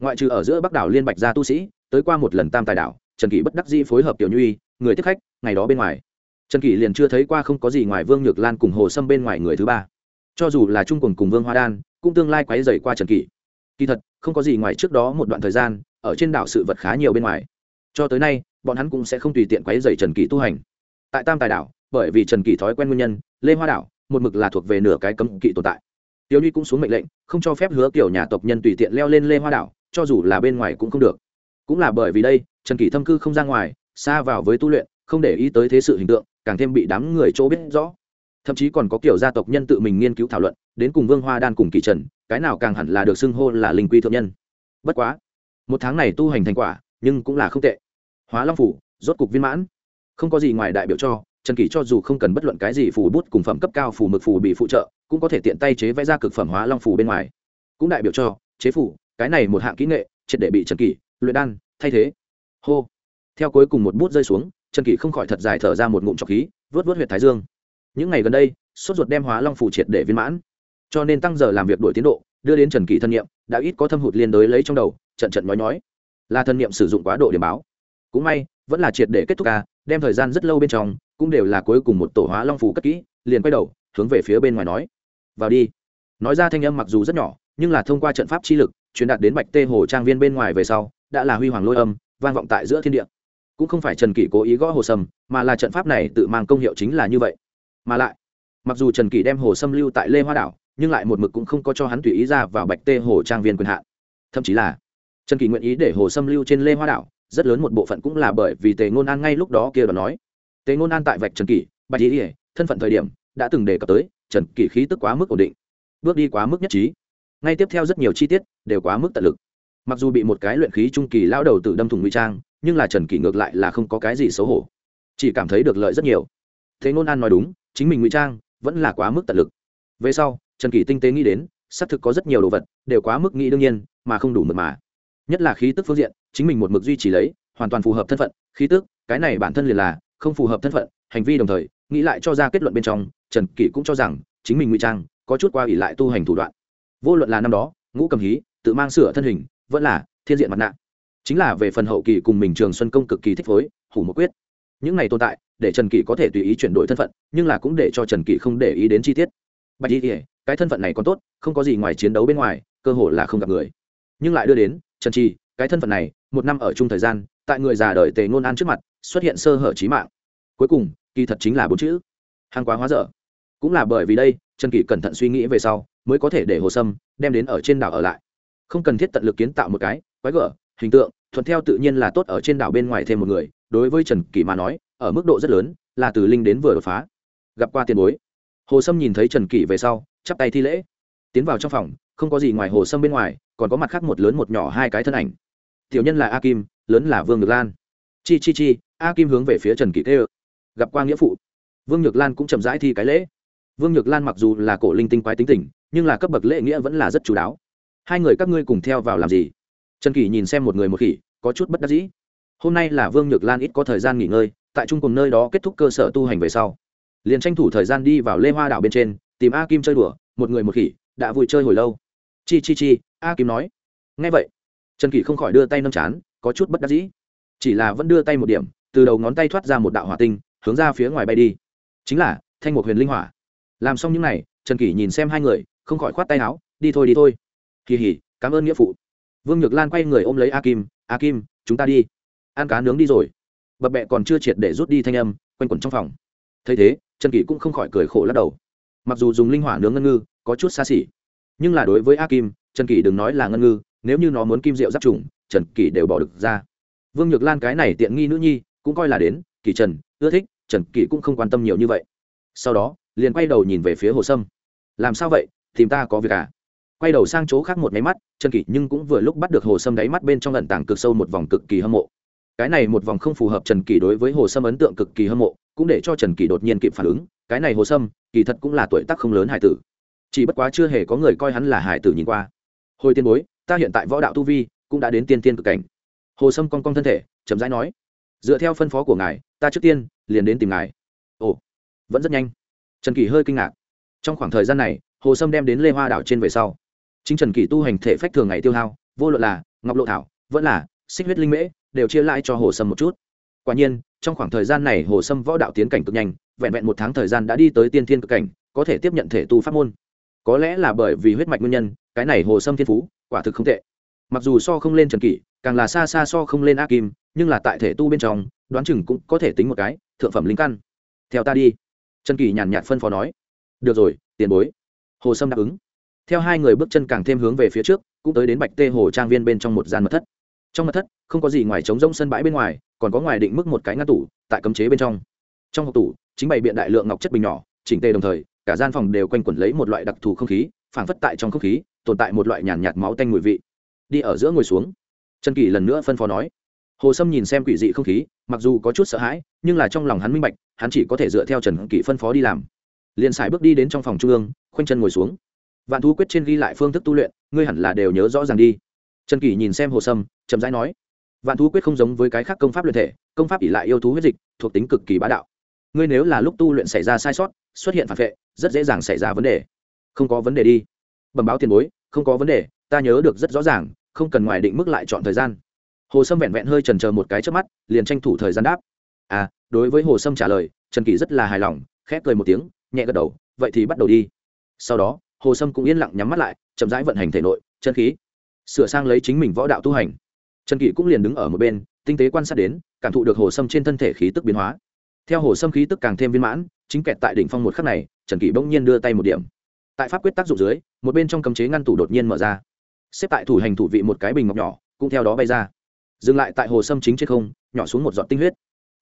Ngoại trừ ở giữa bắc đảo liên bạch gia tu sĩ, tới qua một lần tam tài đảo, trần kỷ bất đắc dĩ phối hợp tiểu nhuy, người tiếp khách, ngày đó bên ngoài. Trần kỷ liền chưa thấy qua không có gì ngoài vương nhược lan cùng hồ sâm bên ngoài người thứ ba. Cho dù là trung cùng cùng vương hoa đan, cũng tương lai quáy dày qua trần kỷ. Kỳ thật, không có gì ngoài trước đó một đoạn thời gian, ở trên đảo sự vật khá nhiều bên ngoài. Cho tới nay bọn hắn cũng sẽ không tùy tiện quấy dày trần kỷ tu hành. Tại tam tài đảo, bởi vì trần kỷ thói quen nguyên nhân, lê hoa đảo, một mực là thuộc về nửa cái cấm kỵ tồn tại. Tiêu nhi cũng xuống mệnh lệnh, không cho phép hứa kiểu nhà tộc nhân tùy tiện leo lên lê hoa đảo, cho dù là bên ngoài cũng không được. Cũng là bởi vì đây, trần kỷ thâm cư không ra ngoài, xa vào với tu luyện, không để ý tới thế sự hình tượng, càng thêm bị đám người chỗ biết rõ. Thậm chí còn có kiểu gia tộc nhân tự mình nghiên cứu thảo luận, đến cùng vương hoa đan cùng kỳ trần, cái nào càng hẳn là được xưng hô là linh quy thượng nhân. Bất quá, một tháng này tu hành thành quả, nhưng cũng là không tệ hóa long phủ, rốt cục viên mãn. Không có gì ngoài đại biểu cho, trần kỷ cho dù không cần bất luận cái gì phủ bút cùng phẩm cấp cao phủ mực phủ bị phụ trợ, cũng có thể tiện tay chế vẽ ra cực phẩm hóa long phủ bên ngoài. Cũng đại biểu cho, chế phủ, cái này một hạng kỹ nghệ, triệt để bị trần kỷ luyện đan, thay thế. Hô. Theo cuối cùng một bút rơi xuống, trần kỷ không khỏi thật dài thở ra một ngụm trọc khí, vớt vớt huyệt thái dương. Những ngày gần đây, sốt ruột đem hóa long phủ triệt để viên mãn. Cho nên tăng giờ làm việc đổi tiến độ, đưa đến trần kỷ thân nhiệm, đã ít có thâm hụt liên đới lấy trong đầu, trận trận nói nói là thân nhiệm sử dụng quá độ điểm báo cũng may, vẫn là triệt để kết thúc ca, đem thời gian rất lâu bên trong, cũng đều là cuối cùng một tổ hóa long phủ cất kỹ, liền quay đầu, hướng về phía bên ngoài nói. Vào đi. Nói ra thanh âm mặc dù rất nhỏ, nhưng là thông qua trận pháp chi lực, truyền đạt đến bạch tê hồ trang viên bên ngoài về sau, đã là huy hoàng lôi âm, vang vọng tại giữa thiên địa. Cũng không phải trần kỷ cố ý gõ hồ sâm, mà là trận pháp này tự mang công hiệu chính là như vậy. Mà lại, mặc dù trần kỷ đem hồ sâm lưu tại lê hoa đảo, nhưng lại một mực cũng không có cho hắn tùy ý ra vào bạch tê hồ trang viên quyền hạn. Thậm chí là, trần kỷ nguyện ý để hồ sâm lưu trên lê hoa đảo rất lớn một bộ phận cũng là bởi vì tề ngôn an ngay lúc đó kia đoán nói. Tề ngôn an tại vạch trần kỷ, bạch ý ỉa thân phận thời điểm, đã từng đề cập tới, trần kỷ khí tức quá mức ổn định, bước đi quá mức nhất trí. Ngay tiếp theo rất nhiều chi tiết đều quá mức tận lực. Mặc dù bị một cái luyện khí trung kỳ lao đầu tự đâm thủng nguy trang, nhưng là trần kỷ ngược lại là không có cái gì xấu hổ. Chỉ cảm thấy được lợi rất nhiều. Thế ngôn an nói đúng, chính mình ngụy trang vẫn là quá mức tận lực. Về sau, trần kỷ tinh tế nghĩ đến, xác thực có rất nhiều đồ vật đều quá mức nghĩ đương nhiên, mà không đủ mật mà nhất là khí tức phương diện, chính mình một mực duy trì lấy, hoàn toàn phù hợp thân phận, khí tức, cái này bản thân liền là không phù hợp thân phận, hành vi đồng thời, nghĩ lại cho ra kết luận bên trong, trần kỷ cũng cho rằng, chính mình ngụy trang, có chút qua ỉ lại tu hành thủ đoạn. Vô luận là năm đó, ngũ cầm hí, tự mang sửa thân hình, vẫn là thiên diện mặt nạ. Chính là về phần hậu kỳ cùng mình trường xuân công cực kỳ thích phối, hủ một quyết. Những này tồn tại, để trần kỷ có thể tùy ý chuyển đổi thân phận, nhưng là cũng để cho trần kỷ không để ý đến chi tiết. Bạch y kỉa cái thân phận này còn tốt, không có gì ngoài chiến đấu bên ngoài, cơ hội là không gặp người. Nhưng lại đưa đến trần trì, cái thân phận này, một năm ở chung thời gian, tại người già đời tề ngôn an trước mặt, xuất hiện sơ hở trí mạng. Cuối cùng, kỳ thật chính là bốn chữ. Hàng quá hóa dở. Cũng là bởi vì đây, trần kỳ cẩn thận suy nghĩ về sau, mới có thể để hồ sâm, đem đến ở trên đảo ở lại. Không cần thiết tận lực kiến tạo một cái, quái gở, hình tượng, thuận theo tự nhiên là tốt ở trên đảo bên ngoài thêm một người, đối với trần kỳ mà nói, ở mức độ rất lớn, là từ linh đến vừa đột phá. Gặp qua tiền bối. Hồ sâm nhìn thấy trần kỳ về sau, chắp tay thi lễ. Tiến vào trong phòng không có gì ngoài hồ sâm bên ngoài, còn có mặt khác một lớn một nhỏ hai cái thân ảnh. Tiểu nhân là a kim lớn là vương Nhược lan. Chi chi chi a kim hướng về phía trần kỷ tê gặp qua nghĩa phụ. Vương nhược lan cũng chậm rãi thi cái lễ. Vương nhược lan mặc dù là cổ linh tinh quái tính tình, nhưng là cấp bậc lễ nghĩa vẫn là rất chú đáo. Hai người các ngươi cùng theo vào làm gì? Trần kỷ nhìn xem một người một khỉ, có chút bất đắc dĩ. Hôm nay là vương nhược lan ít có thời gian nghỉ ngơi, tại trung cùng nơi đó kết thúc cơ sở tu hành về sau. Liền tranh thủ thời gian đi vào lê hoa đảo bên trên, tìm a kim chơi đùa, một người một khỉ, đã vui chơi hồi lâu chi chi chi, a kim nói. Ngay vậy, trần kỷ không khỏi đưa tay nâng chán, có chút bất đắc dĩ. Chỉ là vẫn đưa tay một điểm, từ đầu ngón tay thoát ra một đạo hỏa tinh, hướng ra phía ngoài bay đi. Chính là, thanh một huyền linh hỏa. Làm xong những n à y trần kỷ nhìn xem hai người, không khỏi khoát tay áo, đi thôi đi thôi. Kỳ hỉ, cảm ơn nghĩa phụ. Vương nhược lan quay người ôm lấy a kim a kim, chúng ta đi. Ăn cá nướng đi rồi. Bập bẹ còn chưa triệt để rút đi thanh âm, quanh quẩn trong phòng. Thấy thế, trần kỷ cũng không khỏi cười khổ lắc đầu. Mặc dù dùng linh hỏa nướng ngân ngư, có chút xa xỉ nhưng là đối với a kim trần kỷ đừng nói là ngân ngư, nếu như nó muốn kim rượu giáp trùng, trần kỷ đều bỏ được ra. Vương nhược lan cái này tiện nghi nữ nhi, cũng coi là đến kỳ trần, ưa thích, trần kỷ cũng không quan tâm nhiều như vậy. Sau đó, liền quay đầu nhìn về phía hồ sâm. Làm sao vậy, tìm ta có việc à? Quay đầu sang chỗ khác một máy mắt, trần kỷ nhưng cũng vừa lúc bắt được hồ sâm đáy mắt bên trong lận tảng cực sâu một vòng cực kỳ hâm mộ. Cái này một vòng không phù hợp trần kỷ đối với hồ sâm ấn tượng cực kỳ hâm mộ, cũng để cho trần kỷ đột nhiên kịp phản ứng. Cái này hồ sâm, kỳ thật cũng là tuổi tác không lớn hải tử chỉ bất quá chưa hề có người coi hắn là hải tử nhìn qua. Hồi tiên bối, ta hiện tại võ đạo tu vi cũng đã đến tiên tiên cực cảnh. Hồ sâm cong cong thân thể, chậm rãi nói, dựa theo phân phó của ngài, ta trước tiên liền đến tìm ngài. Ồ, vẫn rất nhanh. Trần kỳ hơi kinh ngạc. Trong khoảng thời gian này, hồ sâm đem đến lê hoa đảo trên về sau. Chính trần kỳ tu hành thể phách thường ngày tiêu hao, vô luận là ngọc lộ thảo, vẫn là xích huyết linh mễ, đều chia lại cho hồ sâm một chút. Quả nhiên, trong khoảng thời gian này hồ sâm võ đạo tiến cảnh cực nhanh, vẹn vẹn một tháng thời gian đã đi tới tiên thiên cực cảnh, có thể tiếp nhận thể tu pháp môn có lẽ là bởi vì huyết mạch nguyên nhân, cái này hồ sâm thiên phú, quả thực không tệ. Mặc dù so không lên trần kỷ, càng là xa xa so không lên a kim, nhưng là tại thể tu bên trong, đoán chừng cũng có thể tính một cái, thượng phẩm linh căn. Theo ta đi. Trần kỷ nhàn nhạt phân phó nói. Được rồi, tiền bối. Hồ sâm đáp ứng. Theo hai người bước chân càng thêm hướng về phía trước, cũng tới đến bạch tê hồ trang viên bên trong một gian mật thất. Trong mật thất, không có gì ngoài trống rông sân bãi bên ngoài, còn có ngoài định mức một cái ngăn tủ, tại cấm chế bên trong. Trong hộp tủ, chính bày biện đại lượng ngọc chất bình nhỏ, chỉnh tê đồng thời cả gian phòng đều quanh quẩn lấy một loại đặc thù không khí phảng phất tại trong không khí tồn tại một loại nhàn nhạt, nhạt máu tanh mùi vị. Đi ở giữa ngồi xuống. Trần kỳ lần nữa phân phó nói. Hồ sâm nhìn xem quỷ dị không khí mặc dù có chút sợ hãi nhưng là trong lòng hắn minh bạch hắn chỉ có thể dựa theo trần kỳ phân phó đi làm. Liền xài bước đi đến trong phòng trung ương khoanh chân ngồi xuống. Vạn thú quyết trên ghi lại phương thức tu luyện ngươi hẳn là đều nhớ rõ ràng đi. Trần kỳ nhìn xem hồ sâm chậm rãi nói. Vạn thú quyết không giống với cái khác công pháp luyện thể công pháp ỉ lại yêu thú huyết dịch thuộc tính cực kỳ bá đạo. Ngươi nếu là lúc tu luyện xảy ra sai sót xuất hiện phản vệ rất dễ dàng xảy ra vấn đề. Không có vấn đề đi. Bẩm báo tiền bối, không có vấn đề, ta nhớ được rất rõ ràng, không cần ngoài định mức lại chọn thời gian. Hồ sâm vẹn vẹn hơi trần chờ một cái trước mắt, liền tranh thủ thời gian đáp. À đối với hồ sâm trả lời, trần kỳ rất là hài lòng khép cười một tiếng, nhẹ gật đầu, vậy thì bắt đầu đi. Sau đó, hồ sâm cũng yên lặng nhắm mắt lại, chậm rãi vận hành thể nội, chân khí. Sửa sang lấy chính mình võ đạo tu hành. Trần kỳ cũng liền đứng ở một bên, tinh tế quan sát đến, cảm thụ được hồ sâm trên thân thể khí tức biến hóa. Theo hồ sâm khí tức càng thêm viên mãn, chính kẹt tại đỉnh phong một khắc này trần kỷ bỗng nhiên đưa tay một điểm. Tại pháp quyết tác dụng dưới, một bên trong cấm chế ngăn tủ đột nhiên mở ra. Xếp tại thủ hành thủ vị một cái bình ngọc nhỏ, cũng theo đó bay ra. Dừng lại tại hồ sâm chính trên không, nhỏ xuống một giọt tinh huyết.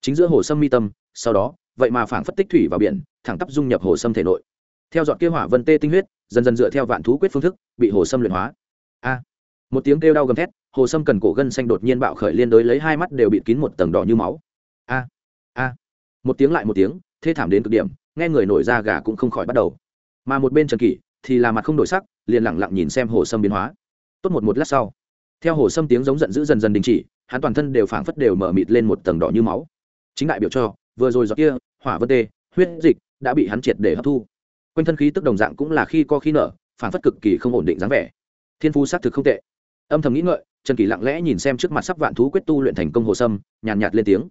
Chính giữa hồ sâm mi tâm, sau đó, vậy mà phảng phất tích thủy vào biển, thẳng tắp dung nhập hồ sâm thể nội. Theo giọt kia hỏa vân tê tinh huyết, dần dần dựa theo vạn thú quyết phương thức, bị hồ sâm luyện hóa. A! Một tiếng kêu đau gầm thét, hồ sâm cần cổ gân xanh đột nhiên bạo khởi liên đối lấy hai mắt đều bị kín một tầng đỏ như máu. A! A! Một tiếng lại một tiếng, thê thảm đến cực điểm nghe người nổi da gà cũng không khỏi bắt đầu. Mà một bên trần kỷ thì là mặt không đổi sắc liền lẳng lặng nhìn xem hồ sâm biến hóa. Tốt một một lát sau theo hồ sâm tiếng giống giận dữ dần dần đình chỉ hắn toàn thân đều phảng phất đều mở mịt lên một tầng đỏ như máu. Chính đại biểu cho vừa rồi giọt kia hỏa vân tê huyết dịch đã bị hắn triệt để hấp thu. Quanh thân khí tức đồng dạng cũng là khi co khi nở phảng phất cực kỳ không ổn định dáng vẻ. Thiên phu xác thực không tệ. Âm thầm nghĩ ngợi trần kỳ lặng lẽ nhìn xem trước mặt sắp vạn thú quyết tu luyện thành công hồ sâm nhàn nhạt, nhạt lên tiếng.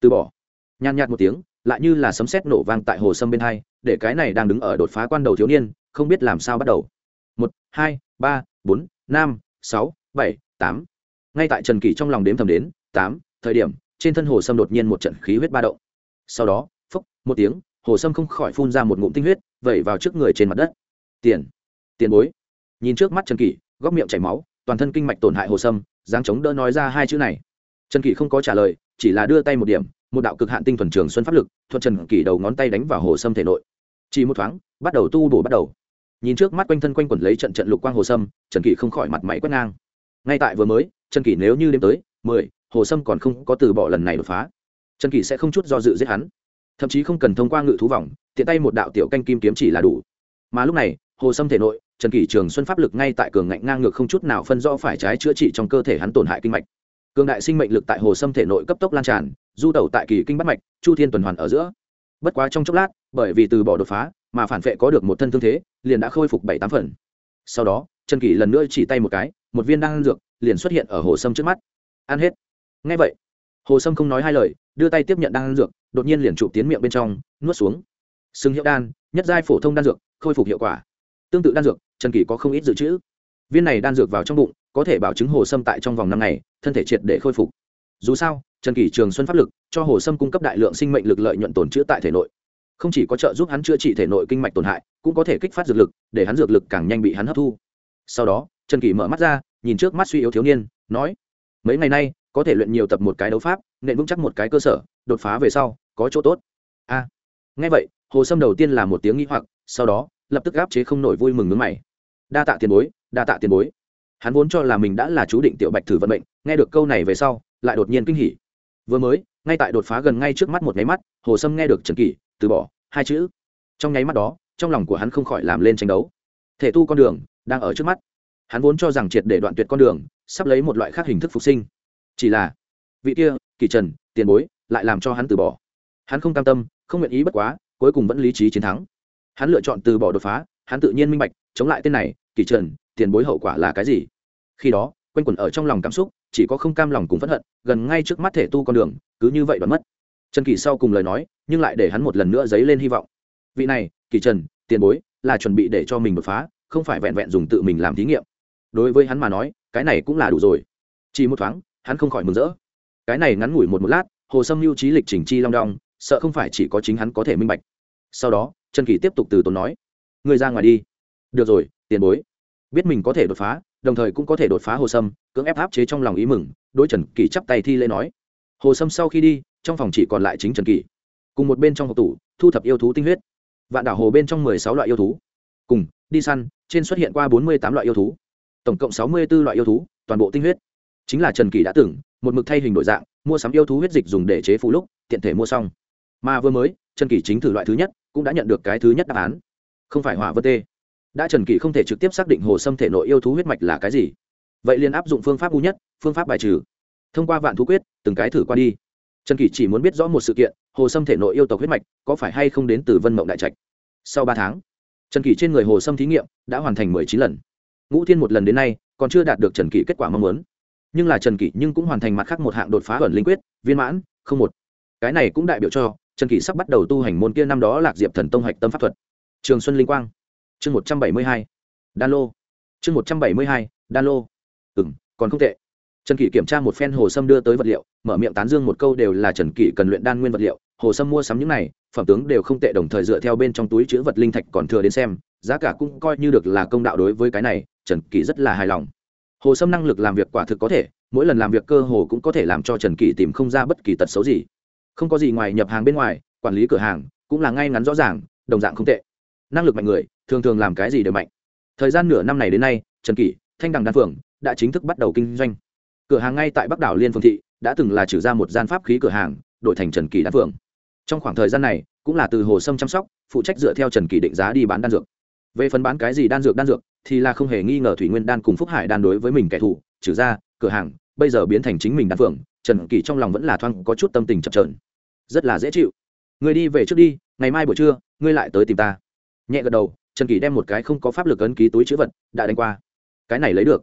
Từ bỏ. Nhàn nhạt một tiếng lại như là sấm sét nổ vang tại hồ sâm bên hai, để cái này đang đứng ở đột phá quan đầu thiếu niên, không biết làm sao bắt đầu. Một, hai, ba, bốn, năm, sáu, bảy, tám. Ngay tại trần kỷ trong lòng đếm thầm đến, tám, thời điểm, trên thân hồ sâm đột nhiên một trận khí huyết ba động. Sau đó phúc một tiếng, hồ sâm không khỏi phun ra một ngụm tinh huyết, vẩy vào trước người trên mặt đất. Tiền tiền bối. Nhìn trước mắt trần kỷ, góc miệng chảy máu, toàn thân kinh mạch tổn hại hồ sâm giáng chống đỡ nói ra hai chữ này. Trần kỷ không có trả lời, chỉ là đưa tay một điểm một đạo cực hạn tinh thuần trường xuân pháp lực, thuận trần kỳ đầu ngón tay đánh vào hồ sâm thể nội. Chỉ một thoáng, bắt đầu tu bổ bắt đầu. Nhìn trước mắt quanh thân quanh quẩn lấy trận trận lục quang hồ sâm, trần kỳ không khỏi mặt máy quét ngang. Ngay tại vừa mới, trần kỳ nếu như đêm tới mười, hồ sâm còn không có từ bỏ lần này đột phá. Trần kỳ sẽ không chút do dự giết hắn. Thậm chí không cần thông qua ngự thú vòng, tiện tay một đạo tiểu canh kim kiếm chỉ là đủ. Mà lúc này, hồ sâm thể nội, trần kỷ trường xuân pháp lực ngay tại cường ngạnh ngang ngược không chút nào phân rõ phải trái chữa trị trong cơ thể hắn tổn hại kinh mạch. Cường đại sinh mệnh lực tại hồ sâm thể nội cấp tốc lan tràn du tẩu tại kỳ kinh bắt mạch, chu thiên tuần hoàn ở giữa. Bất quá trong chốc lát, bởi vì từ bỏ đột phá, mà phản vệ có được một thân thương thế, liền đã khôi phục bảy tám phần. Sau đó, trần kỷ lần nữa chỉ tay một cái, một viên đan dược liền xuất hiện ở hồ sâm trước mắt. Ăn hết. Ngay vậy, hồ sâm không nói hai lời, đưa tay tiếp nhận đan dược, đột nhiên liền chụp tiến miệng bên trong, nuốt xuống. Sừng hiệu đan, nhất giai phổ thông đan dược, khôi phục hiệu quả. Tương tự đan dược, trần kỳ có không ít dự trữ. Viên này đan dược vào trong bụng, có thể bảo chứng hồ sâm tại trong vòng năm ngày, thân thể triệt để khôi phục dù sao trần kỷ trường xuân pháp lực cho hồ sâm cung cấp đại lượng sinh mệnh lực lợi nhuận tồn chữa tại thể nội. Không chỉ có trợ giúp hắn chữa trị thể nội kinh mạch tổn hại cũng có thể kích phát dược lực để hắn dược lực càng nhanh bị hắn hấp thu. Sau đó trần kỷ mở mắt ra nhìn trước mắt suy yếu thiếu niên nói mấy ngày nay có thể luyện nhiều tập một cái đấu pháp nện vững chắc một cái cơ sở đột phá về sau có chỗ tốt. A. À, nghe vậy hồ sâm đầu tiên là một tiếng nghĩ hoặc sau đó lập tức gáp chế không nổi vui mừng nước mày. Đa tạ tiền bối đa tạ tiền bối. Hắn vốn cho là mình đã là chú định tiểu bạch thử vận mệnh nghe được câu này về sau lại đột nhiên kinh hỉ. Vừa mới, ngay tại đột phá gần ngay trước mắt một nháy mắt, hồ sâm nghe được trần kỷ, từ bỏ, hai chữ. Trong nháy mắt đó, trong lòng của hắn không khỏi làm lên tranh đấu. Thể tu con đường, đang ở trước mắt. Hắn vốn cho rằng triệt để đoạn tuyệt con đường, sắp lấy một loại khác hình thức phục sinh. Chỉ là, vị kia kỳ trần, tiền bối, lại làm cho hắn từ bỏ. Hắn không cam tâm, không nguyện ý bất quá, cuối cùng vẫn lý trí chiến thắng. Hắn lựa chọn từ bỏ đột phá, hắn tự nhiên minh bạch, chống lại tên này kỳ trần, tiền bối hậu quả là cái gì? Khi đó quanh quẩn ở trong lòng cảm xúc, chỉ có không cam lòng cùng phẫn hận, gần ngay trước mắt thể tu con đường, cứ như vậy đoán mất. Trần kỳ sau cùng lời nói, nhưng lại để hắn một lần nữa dấy lên hy vọng. Vị này kỳ trần, tiền bối, là chuẩn bị để cho mình đột phá, không phải vẹn vẹn dùng tự mình làm thí nghiệm. Đối với hắn mà nói, cái này cũng là đủ rồi. Chỉ một thoáng, hắn không khỏi mừng rỡ. Cái này ngắn ngủi một một lát, hồ sâm lưu trí lịch trình chi long đong, sợ không phải chỉ có chính hắn có thể minh bạch. Sau đó, trần kỳ tiếp tục từ tốn nói người ra ngoài đi. Được rồi, tiền bối. Biết mình có thể đột phá đồng thời cũng có thể đột phá hồ sâm cưỡng ép áp chế trong lòng ý mừng đôi trần kỳ chắp tay thi lễ nói. Hồ sâm sau khi đi trong phòng chỉ còn lại chính trần kỳ cùng một bên trong hộp tủ thu thập yêu thú tinh huyết. Vạn đảo hồ bên trong mười sáu loại yêu thú. Cùng đi săn trên xuất hiện qua bốn mươi tám loại yêu thú. Tổng cộng sáu mươi b ố loại yêu thú toàn bộ tinh huyết. Chính là trần kỳ đã tưởng, một mực thay hình đổi dạng mua sắm yêu thú huyết dịch dùng để chế phù lúc tiện thể mua xong. Mà vừa mới trần kỳ chính thử loại thứ nhất cũng đã nhận được cái thứ nhất đáp án. Không phải hỏa vân tê đã trần kỳ không thể trực tiếp xác định hồ sâm thể nội yêu thú huyết mạch là cái gì. Vậy liền áp dụng phương pháp u nhất, phương pháp bài trừ. Thông qua vạn thú quyết, từng cái thử qua đi. Trần kỳ chỉ muốn biết rõ một sự kiện, hồ sâm thể nội yêu tộc huyết mạch có phải hay không đến từ vân mộng đại trạch. Sau ba tháng, trần kỳ trên người hồ sâm thí nghiệm đã hoàn thành mười chín lần. Ngũ thiên một lần đến nay còn chưa đạt được trần kỳ kết quả mong muốn. Nhưng là trần kỳ nhưng cũng hoàn thành mặt khác một hạng đột phá ẩn linh quyết, viên mãn, không một. Cái này cũng đại biểu cho trần kỳ sắp bắt đầu tu hành môn kia năm đó lạc diệp thần tông hạch tâm pháp thuật. Trường xuân linh quang chương một trăm bảy mươi hai, đan lô. Chương một trăm bảy mươi hai, đan lô. Ừ m còn không tệ. Trần kỷ kiểm tra một phen hồ sâm đưa tới vật liệu, mở miệng tán dương một câu đều là trần kỷ cần luyện đan nguyên vật liệu, hồ sâm mua sắm những này, phẩm tướng đều không tệ đồng thời dựa theo bên trong túi chữ vật linh thạch còn thừa đến xem, giá cả cũng coi như được là công đạo đối với cái này, trần kỷ rất là hài lòng. Hồ sâm năng lực làm việc quả thực có thể, mỗi lần làm việc cơ hồ cũng có thể làm cho trần kỷ tìm không ra bất kỳ tật xấu gì. Không có gì ngoài nhập hàng bên ngoài, quản lý cửa hàng cũng là ngay ngắn rõ ràng, đồng dạng không tệ năng lực mạnh người, thường thường làm cái gì đều mạnh. Thời gian nửa năm này đến nay, trần kỷ, thanh đằng đan phường đã chính thức bắt đầu kinh doanh. Cửa hàng ngay tại bắc đảo liên phương thị đã từng là trừ ra một gian pháp khí cửa hàng, đổi thành trần kỳ đan phượng. Trong khoảng thời gian này, cũng là từ hồ sâm chăm sóc, phụ trách dựa theo trần kỳ định giá đi bán đan dược. Về phần bán cái gì đan dược đan dược thì là không hề nghi ngờ thủy nguyên đan cùng phúc hải đan đối với mình kẻ thù, trừ ra cửa hàng bây giờ biến thành chính mình đan phượng, trần kỳ trong lòng vẫn là thoáng có chút tâm tình chập trờn rất là dễ chịu. Người đi về trước đi, ngày mai buổi trưa, ngươi lại tới tìm ta nhẹ gật đầu, trần kỳ đem một cái không có pháp lực ấn ký túi chữ vật đã đánh qua. Cái này lấy được.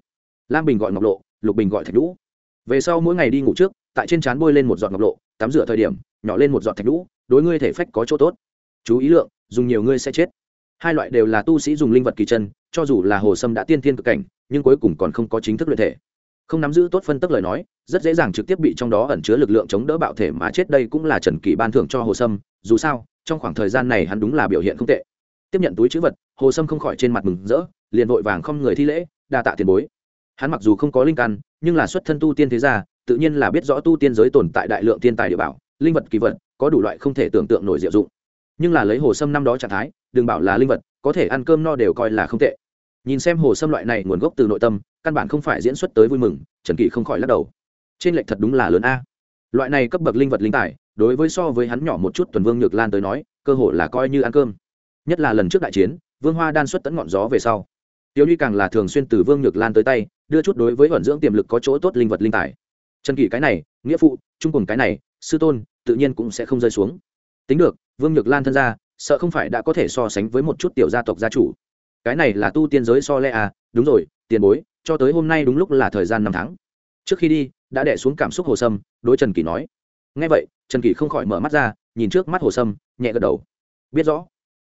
Lam bình gọi ngọc lộ, lục bình gọi thạch lũ về sau mỗi ngày đi ngủ trước, tại trên trán bôi lên một giọt ngọc lộ, tắm rửa thời điểm, nhỏ lên một giọt thạch lũ đối ngươi thể phách có chỗ tốt. Chú ý lượng, dùng nhiều ngươi sẽ chết. Hai loại đều là tu sĩ dùng linh vật kỳ chân, cho dù là hồ sâm đã tiên thiên cực cảnh, nhưng cuối cùng còn không có chính thức luyện thể. Không nắm giữ tốt phân tức lời nói, rất dễ dàng trực tiếp bị trong đó ẩn chứa lực lượng chống đỡ bạo thể mà chết đây cũng là trần kỳ ban thưởng cho hồ sâm. Dù sao, trong khoảng thời gian này hắn đúng là biểu hiện không tệ tiếp nhận túi chữ vật, hồ sâm không khỏi trên mặt mừng rỡ, liền vội vàng không người thi lễ, đa tạ tiền bối. Hắn mặc dù không có linh căn, nhưng là xuất thân tu tiên thế gia, tự nhiên là biết rõ tu tiên giới tồn tại đại lượng tiên tài địa bảo, linh vật kỳ vật, có đủ loại không thể tưởng tượng nổi diệu dụng. Nhưng là lấy hồ sâm năm đó trạng thái, đừng bảo là linh vật, có thể ăn cơm no đều coi là không tệ. Nhìn xem hồ sâm loại này nguồn gốc từ nội tâm, căn bản không phải diễn xuất tới vui mừng, trần kỳ không khỏi lắc đầu. Trên lệnh thật đúng là lớn a. Loại này cấp bậc linh vật linh tài, đối với so với hắn nhỏ một chút tuần vương nhược lan tới nói, cơ hội là coi như ăn cơm nhất là lần trước đại chiến, vương hoa đan xuất tẫn ngọn gió về sau. Tiêu ly càng là thường xuyên từ vương nhược lan tới tay, đưa chút đối với vận dưỡng tiềm lực có chỗ tốt linh vật linh tài. Trần kỷ cái này, nghĩa phụ, trung cùng cái này, sư tôn, tự nhiên cũng sẽ không rơi xuống. Tính được, vương nhược lan thân ra sợ không phải đã có thể so sánh với một chút tiểu gia tộc gia chủ. Cái này là tu tiên giới so lẽ à đúng rồi, tiền bối, cho tới hôm nay đúng lúc là thời gian năm tháng. Trước khi đi, đã đẻ xuống cảm xúc hồ sâm, đối trần kỷ nói. Ngay vậy, trần kỷ không khỏi mở mắt ra, nhìn trước mắt hồ sâm, nhẹ gật đầu. Biết rõ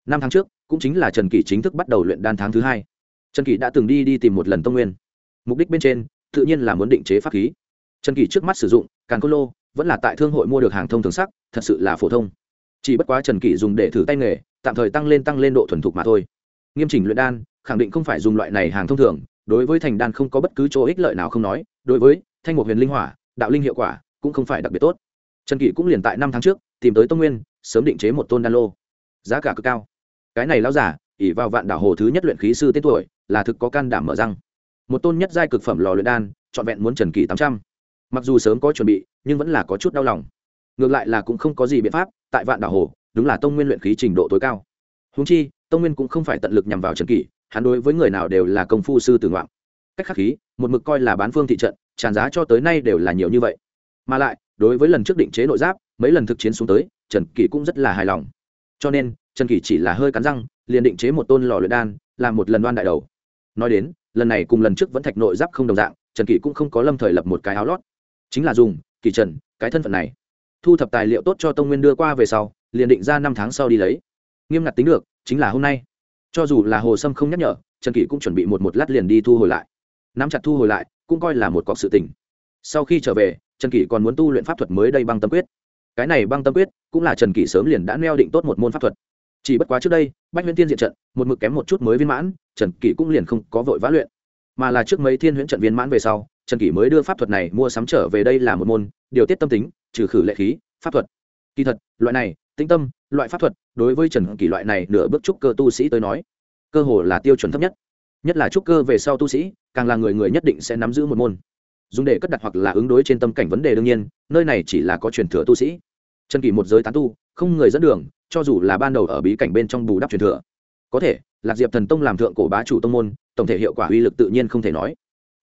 năm tháng trước, cũng chính là trần kỷ chính thức bắt đầu luyện đan tháng thứ hai. Trần kỷ đã từng đi đi tìm một lần tông nguyên. Mục đích bên trên, tự nhiên là muốn định chế pháp khí. Trần kỷ trước mắt sử dụng, càn cô lô, vẫn là tại thương hội mua được hàng thông thường sắc, thật sự là phổ thông. Chỉ bất quá trần kỷ dùng để thử tay nghề, tạm thời tăng lên tăng lên độ thuần thục mà thôi. Nghiêm chỉnh luyện đan, khẳng định không phải dùng loại này hàng thông thường, đối với thành đan không có bất cứ chỗ ích lợi nào không nói, đối với thanh một huyền linh hỏa, đạo linh hiệu quả cũng không phải đặc biệt tốt. Trần kỷ cũng liền tại năm tháng trước, tìm tới tông nguyên, sớm định chế một tôn đan lô giá cả cực cao. Cái này lao giả ỉ vào vạn đảo hồ thứ nhất luyện khí sư tên tuổi, là thực có can đảm mở răng. Một tôn nhất giai cực phẩm lò luyện đan, trọn vẹn muốn trần kỳ tám trăm. Mặc dù sớm có chuẩn bị, nhưng vẫn là có chút đau lòng. Ngược lại là cũng không có gì biện pháp, tại vạn đảo hồ, đúng là tông nguyên luyện khí trình độ tối cao. Húng chi, tông nguyên cũng không phải tận lực nhằm vào trần kỷ hắn đối với người nào đều là công phu sư tử ngoạn. Cách khắc khí, một mực coi là bán phương thị trận, tràn giá cho tới nay đều là nhiều như vậy. Mà lại, đối với lần trước định chế nội giáp, mấy lần thực chiến xuống tới, trần kỷ cũng rất là hài lòng cho nên, trần kỷ chỉ là hơi cắn răng, liền định chế một tôn lò luyện đan, làm một lần đoan đại đầu. Nói đến, lần này cùng lần trước vẫn thạch nội giáp không đồng dạng, trần kỷ cũng không có lâm thời lập một cái áo lót. Chính là dùng kỳ trần, cái thân phận này. Thu thập tài liệu tốt cho tông nguyên đưa qua về sau, liền định ra năm tháng sau đi lấy. Nghiêm ngặt tính được, chính là hôm nay. Cho dù là hồ sâm không nhắc nhở, trần kỷ cũng chuẩn bị một một lát liền đi thu hồi lại. Nắm chặt thu hồi lại, cũng coi là một cọc sự tình. Sau khi trở về, trần kỷ còn muốn tu luyện pháp thuật mới đây băng tâm quyết cái này băng tâm quyết, cũng là trần kỷ sớm liền đã neo định tốt một môn pháp thuật. Chỉ bất quá trước đây, bách huyễn tiên diện trận, một mực kém một chút mới viên mãn, trần kỷ cũng liền không có vội vã luyện. Mà là trước mấy thiên huyễn trận viên mãn về sau, trần kỷ mới đưa pháp thuật này mua sắm trở về đây là một môn, điều tiết tâm tính, trừ khử lệ khí, pháp thuật. Kỳ thật, loại này, tĩnh tâm, loại pháp thuật, đối với trần kỷ loại này nửa bước trúc cơ tu sĩ tới nói, cơ hồ là tiêu chuẩn thấp nhất. Nhất là trúc cơ về sau tu sĩ, càng là người người nhất định sẽ nắm giữ một môn. Dùng để cất đặt hoặc là ứng đối trên tâm cảnh vấn đề đương nhiên, nơi này chỉ là có truyền thừa tu sĩ trần kỷ một giới tán tu, không người dẫn đường, cho dù là ban đầu ở bí cảnh bên trong bù đắp truyền thừa. Có thể, lạc diệp thần tông làm thượng cổ bá chủ tông môn, tổng thể hiệu quả uy lực tự nhiên không thể nói.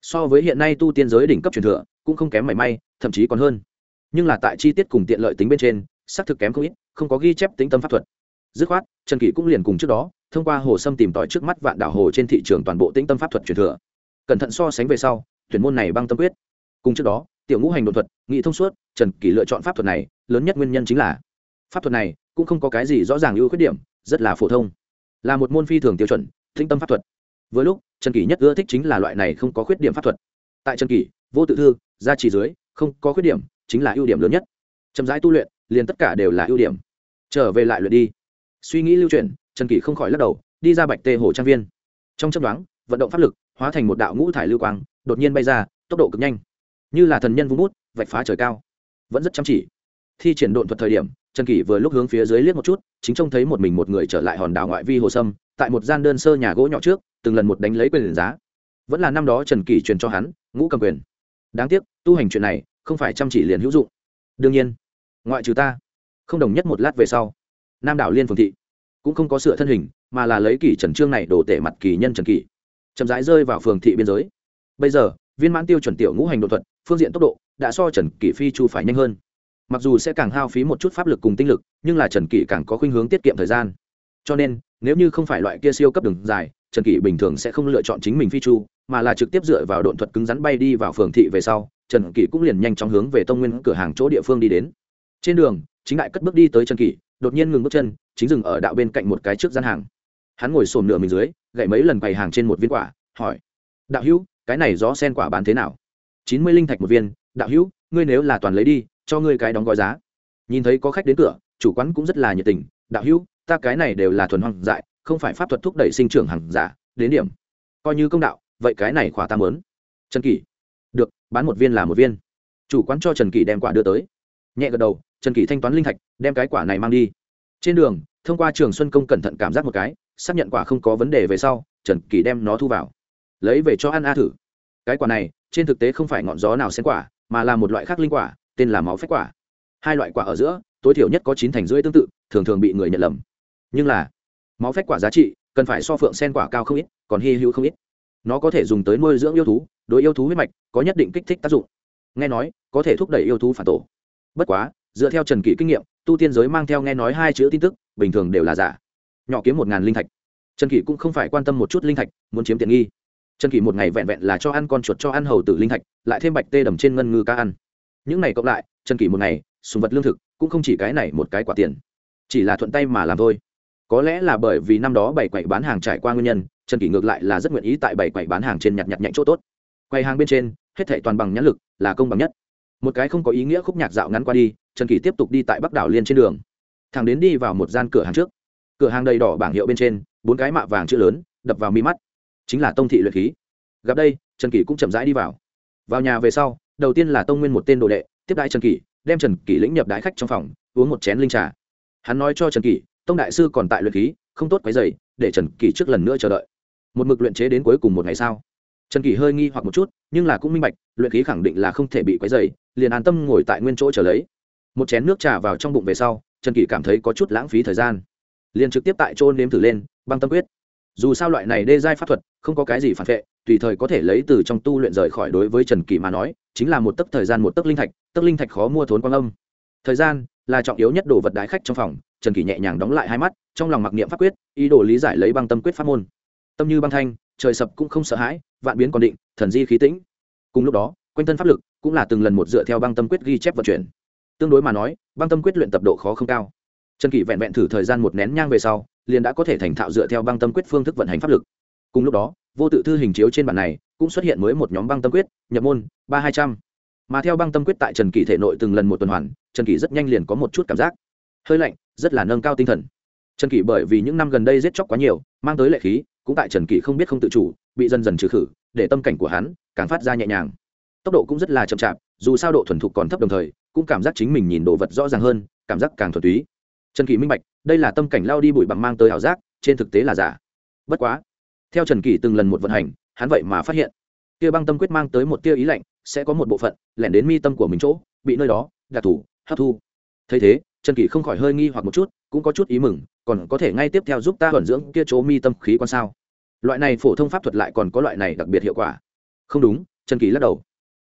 So với hiện nay tu tiên giới đỉnh cấp truyền thừa, cũng không kém mảy may, thậm chí còn hơn. Nhưng là tại chi tiết cùng tiện lợi tính bên trên, xác thực kém không ít, không có ghi chép tính tâm pháp thuật. Dứt khoát, trần kỷ cũng liền cùng trước đó, thông qua hồ sâm tìm tòi trước mắt vạn đảo hồ trên thị trường toàn bộ tĩnh tâm pháp thuật truyền thừa. Cẩn thận so sánh về sau, tuyển môn này băng tâm quyết. Cùng trước đó, tiểu ngũ hành đột thuật, nghị thông suốt, trần kỷ lựa chọn pháp thuật này lớn nhất nguyên nhân chính là pháp thuật này cũng không có cái gì rõ ràng ưu khuyết điểm rất là phổ thông. Là một môn phi thường tiêu chuẩn tĩnh tâm pháp thuật. Với lúc trần kỷ nhất ưa thích chính là loại này không có khuyết điểm pháp thuật. Tại trần kỷ vô tự thư gia trì dưới không có khuyết điểm chính là ưu điểm lớn nhất. Chậm rãi tu luyện liền tất cả đều là ưu điểm. Trở về lại luyện đi. Suy nghĩ lưu truyền, trần kỷ không khỏi lắc đầu đi ra bạch tê hồ trang viên. Trong chấp đoán vận động pháp lực hóa thành một đạo ngũ thải lưu quang đột nhiên bay ra tốc độ cực nhanh. Như là thần nhân vung bút vạch phá trời cao. Vẫn rất chăm chỉ thi triển độn thuật thời điểm, trần kỷ vừa lúc hướng phía dưới liếc một chút, chính trông thấy một mình một người trở lại hòn đảo ngoại vi hồ sâm, tại một gian đơn sơ nhà gỗ nhỏ trước, từng lần một đánh lấy quyền giá. Vẫn là năm đó trần kỷ truyền cho hắn, ngũ cầm quyền. Đáng tiếc, tu hành chuyện này, không phải chăm chỉ liền hữu dụng. Đương nhiên, ngoại trừ ta, không đồng nhất một lát về sau, nam đảo liên phường thị cũng không có sửa thân hình, mà là lấy kỷ trần trương này đổ tể mặt kỳ nhân trần kỷ, chậm rãi rơi vào phường thị biên giới. Bây giờ, viên mãn tiêu chuẩn tiểu ngũ hành đột thuật, phương diện tốc độ, đã so trần kỷ phi chu phải nhanh hơn mặc dù sẽ càng hao phí một chút pháp lực cùng tinh lực, nhưng là trần kỷ càng có khuynh hướng tiết kiệm thời gian. Cho nên, nếu như không phải loại kia siêu cấp đường dài, trần kỷ bình thường sẽ không lựa chọn chính mình phi chu, mà là trực tiếp dựa vào độn thuật cứng rắn bay đi vào phường thị về sau, trần kỷ cũng liền nhanh chóng hướng về tông nguyên cửa hàng chỗ địa phương đi đến. Trên đường, chính đại cất bước đi tới trần kỷ, đột nhiên ngừng bước chân, chính dừng ở đạo bên cạnh một cái trước gian hàng. Hắn ngồi sồn nửa mình dưới, gậy mấy lần bày hàng trên một viên quả, hỏi, đạo hữu, cái này gió sen quả bán thế nào? Chín mươi linh thạch một viên. Đạo hữu, ngươi nếu là toàn lấy đi cho ngươi cái đóng gói giá. Nhìn thấy có khách đến cửa, chủ quán cũng rất là nhiệt tình. Đạo hữu, ta cái này đều là thuần hoang dại, không phải pháp thuật thúc đẩy sinh trưởng hàng giả, đến điểm. Coi như công đạo, vậy cái này khỏa ta mớn trần kỷ. Được, bán một viên là một viên. Chủ quán cho trần kỷ đem quả đưa tới. Nhẹ gật đầu, trần kỷ thanh toán linh thạch, đem cái quả này mang đi. Trên đường, thông qua trường xuân công cẩn thận cảm giác một cái, xác nhận quả không có vấn đề về sau, trần kỷ đem nó thu vào. Lấy về cho ăn a thử. Cái quả này, trên thực tế không phải ngọn gió nào xen quả, mà là một loại khác linh quả tên là máu phách quả. Hai loại quả ở giữa, tối thiểu nhất có chín thành rưỡi tương tự, thường thường bị người nhận lầm. Nhưng là, máu phách quả giá trị cần phải so phượng sen quả cao không ít, còn hy hữu không ít. Nó có thể dùng tới nuôi dưỡng yêu thú, đối yêu thú huyết mạch có nhất định kích thích tác dụng. Nghe nói, có thể thúc đẩy yêu thú phản tổ. Bất quá, dựa theo trần kỷ kinh nghiệm, tu tiên giới mang theo nghe nói hai chữ tin tức, bình thường đều là giả. Nhỏ kiếm một ngàn linh thạch. Trần kỷ cũng không phải quan tâm một chút linh thạch, muốn chiếm tiện nghi. Trần kỷ một ngày vẹn vẹn là cho ăn con chuột cho ăn hầu tử linh thạch, lại thêm bạch tê đầm trên ngân ngư ca ăn những này cộng lại, trần kỷ một ngày, sùng vật lương thực, cũng không chỉ cái này một cái quả tiền. Chỉ là thuận tay mà làm thôi. Có lẽ là bởi vì năm đó bảy quậy bán hàng trải qua nguyên nhân, trần kỷ ngược lại là rất nguyện ý tại bảy quậy bán hàng trên nhặt nhặt nhạnh chỗ tốt. Quầy hàng bên trên, hết thảy toàn bằng nhãn lực, là công bằng nhất. Một cái không có ý nghĩa khúc nhạc dạo ngắn qua đi, trần kỷ tiếp tục đi tại bắc đảo liên trên đường. Thằng đến đi vào một gian cửa hàng trước. Cửa hàng đầy đỏ bảng hiệu bên trên, bốn cái mạ vàng chữ lớn, đập vào mi mắt. Chính là tông thị luyện khí. Gặp đây, trần kỷ cũng chậm rãi đi vào. Vào nhà về sau đầu tiên là tông nguyên một tên đồ đệ, tiếp đại trần kỷ, đem trần kỷ lĩnh nhập đái khách trong phòng, uống một chén linh trà. Hắn nói cho trần kỷ, tông đại sư còn tại luyện khí, không tốt quấy dày để trần kỷ trước lần nữa chờ đợi. Một mực luyện chế đến cuối cùng một ngày sau. Trần kỷ hơi nghi hoặc một chút, nhưng là cũng minh bạch, luyện khí khẳng định là không thể bị quấy dày liền an tâm ngồi tại nguyên chỗ chờ lấy. Một chén nước trà vào trong bụng về sau, trần kỷ cảm thấy có chút lãng phí thời gian. Liền trực tiếp tại chỗ nếm thử lên, băng tâm quyết. Dù sao loại này đê giai pháp thuật, không có cái gì phản vệ tùy thời có thể lấy từ trong tu luyện rời khỏi đối với trần kỳ mà nói, chính là một tấc thời gian một tấc linh thạch, tấc linh thạch khó mua thốn quang âm. Thời gian là trọng yếu nhất đồ vật đái khách trong phòng, trần kỳ nhẹ nhàng đóng lại hai mắt, trong lòng mặc niệm pháp quyết, ý đồ lý giải lấy băng tâm quyết pháp môn. Tâm như băng thanh, trời sập cũng không sợ hãi, vạn biến còn định, thần di khí tĩnh. Cùng lúc đó, quanh thân pháp lực cũng là từng lần một dựa theo băng tâm quyết ghi chép vận chuyển. Tương đối mà nói, băng tâm quyết luyện tập độ khó không cao. Trần kỳ vẹn vẹn thử thời gian một nén nhang về sau, liền đã có thể thành thạo dựa theo băng tâm quyết phương thức vận hành pháp lực. Cùng lúc đó vô tự thư hình chiếu trên bản này, cũng xuất hiện mới một nhóm băng tâm quyết, nhập môn, ba hai trăm. Mà theo băng tâm quyết tại trần kỳ thể nội từng lần một tuần hoàn, trần kỳ rất nhanh liền có một chút cảm giác hơi lạnh, rất là nâng cao tinh thần. Trần kỳ bởi vì những năm gần đây giết chóc quá nhiều, mang tới lệ khí, cũng tại trần kỳ không biết không tự chủ, bị dần dần trừ khử, để tâm cảnh của hắn càng phát ra nhẹ nhàng. Tốc độ cũng rất là chậm chạp, dù sao độ thuần thục còn thấp đồng thời, cũng cảm giác chính mình nhìn đồ vật rõ ràng hơn, cảm giác càng thuần túy. Trần kỳ minh bạch, đây là tâm cảnh lao đi bụi bằng mang tới ảo giác, trên thực tế là giả. Bất quá theo trần kỳ từng lần một vận hành hắn vậy mà phát hiện tia băng tâm quyết mang tới một tia ý lạnh sẽ có một bộ phận lẻn đến mi tâm của mình chỗ bị nơi đó đặc thủ hấp thu. Thấy thế trần kỳ không khỏi hơi nghi hoặc một chút cũng có chút ý mừng còn có thể ngay tiếp theo giúp ta thuận dưỡng kia chỗ mi tâm khí quan sao? Loại này phổ thông pháp thuật lại còn có loại này đặc biệt hiệu quả. Không đúng trần kỳ lắc đầu.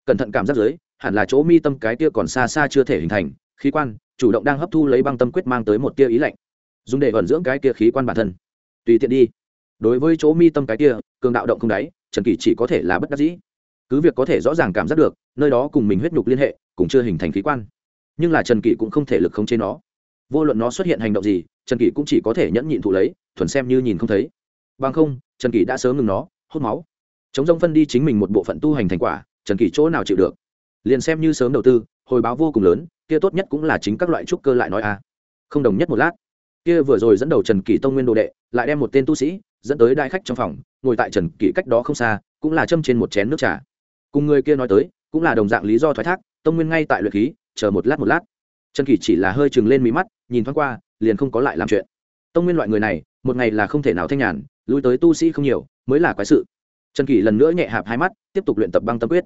Cẩn thận cảm giác giới, hẳn là chỗ mi tâm cái kia còn xa xa chưa thể hình thành khí quan chủ động đang hấp thu lấy băng tâm quyết mang tới một tia ý lạnh. Dùng để vận dưỡng cái kia khí quan bản thân. Tùy tiện đi đối với chỗ mi tâm cái kia, cường đạo động không đáy, trần kỳ chỉ có thể là bất đắc dĩ. Cứ việc có thể rõ ràng cảm giác được, nơi đó cùng mình huyết nhục liên hệ, cũng chưa hình thành khí quan. Nhưng là trần kỳ cũng không thể lực khống chế nó. Vô luận nó xuất hiện hành động gì, trần kỳ cũng chỉ có thể nhẫn nhịn thụ lấy, thuần xem như nhìn không thấy. Bằng không, trần kỳ đã sớm ngừng nó, hút máu. Chống rông phân đi chính mình một bộ phận tu hành thành quả, trần kỳ chỗ nào chịu được? Liền xem như sớm đầu tư, hồi báo vô cùng lớn, kia tốt nhất cũng là chính các loại trúc cơ lại nói a. À. không đồng nhất một lát. Kia vừa rồi dẫn đầu trần kỳ tông nguyên đồ đệ, lại đem một tên tu sĩ dẫn tới đại khách trong phòng, ngồi tại trần kỷ cách đó không xa, cũng là châm trên một chén nước trà. Cùng người kia nói tới, cũng là đồng dạng lý do thoái thác, tông nguyên ngay tại luyện khí, chờ một lát một lát. Trần kỷ chỉ là hơi chừng lên mí mắt, nhìn thoáng qua, liền không có lại làm chuyện. Tông nguyên loại người này, một ngày là không thể nào thanh nhàn, lui tới tu sĩ không nhiều, mới là quái sự. Trần kỷ lần nữa nhẹ hạp hai mắt, tiếp tục luyện tập băng tâm quyết.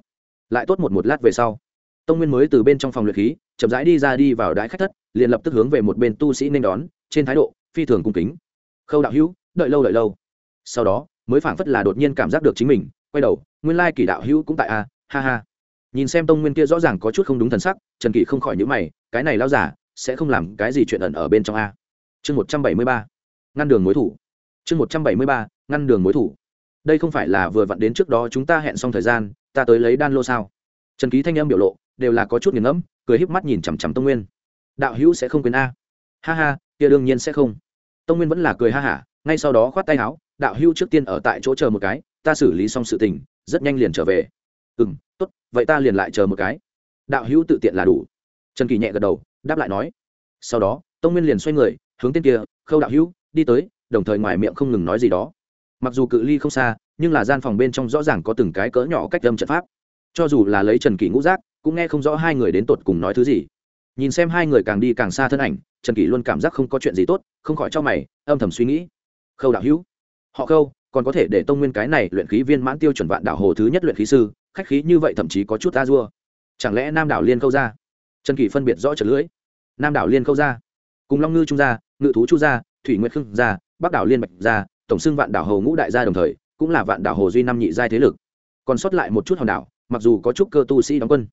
Lại tốt một một lát về sau, tông nguyên mới từ bên trong phòng luyện khí, chậm rãi đi ra đi vào đái khách thất, liền lập tức hướng về một bên tu sĩ nên đón, trên thái độ phi thường cung kính. Khâu đạo hữu, đợi lâu đợi lâu sau đó, mới phảng phất là đột nhiên cảm giác được chính mình, quay đầu, nguyên lai kỷ đạo hữu cũng tại a, ha ha. Nhìn xem tông nguyên kia rõ ràng có chút không đúng thần sắc, trần kỳ không khỏi nhữ mày, cái này lao giả sẽ không làm cái gì chuyện ẩn ở bên trong a. Chương một trăm bảy mươi ba, ngăn đường mối thủ. Chương một trăm bảy mươi ba, ngăn đường mối thủ. Đây không phải là vừa vặn đến trước đó chúng ta hẹn xong thời gian, ta tới lấy đan lô sao? Trần ký thanh âm biểu lộ đều là có chút nghiền ngẫm, cười híp mắt nhìn chằm chằm tông nguyên. Đạo hữu sẽ không quên a. Ha ha, kia đương nhiên sẽ không. Tông nguyên vẫn là cười ha hả, ngay sau đó khoát tay áo đạo hữu trước tiên ở tại chỗ chờ một cái, ta xử lý xong sự tình, rất nhanh liền trở về. Ừ m tốt, vậy ta liền lại chờ một cái. Đạo hữu tự tiện là đủ. Trần kỳ nhẹ gật đầu, đáp lại nói. Sau đó, tông nguyên liền xoay người, hướng tên kia, khâu đạo hữu, đi tới, đồng thời ngoài miệng không ngừng nói gì đó. Mặc dù cự ly không xa, nhưng là gian phòng bên trong rõ ràng có từng cái cỡ nhỏ cách âm trận pháp. Cho dù là lấy trần Kỳ ngũ giác, cũng nghe không rõ hai người đến tột cùng nói thứ gì. Nhìn xem hai người càng đi càng xa thân ảnh, trần Kỳ luôn cảm giác không có chuyện gì tốt, không khỏi cho mày, âm thầm suy nghĩ. Khâu đạo hữu họ khâu, còn có thể để tông nguyên cái này luyện khí viên mãn tiêu chuẩn vạn đảo hồ thứ nhất luyện khí sư, khách khí như vậy thậm chí có chút ta dua. Chẳng lẽ nam đảo liên khâu ra? Trần kỳ phân biệt rõ trật lưỡi. Nam đảo liên khâu ra. Cùng long ngư trung gia ngự thú chu gia thủy nguyệt khương gia bắc đảo liên bạch gia tổng xưng vạn đảo hồ ngũ đại gia đồng thời, cũng là vạn đảo hồ duy năm nhị giai thế lực. Còn sót lại một chút hòn đảo, mặc dù có chút cơ tu sĩ đóng quân,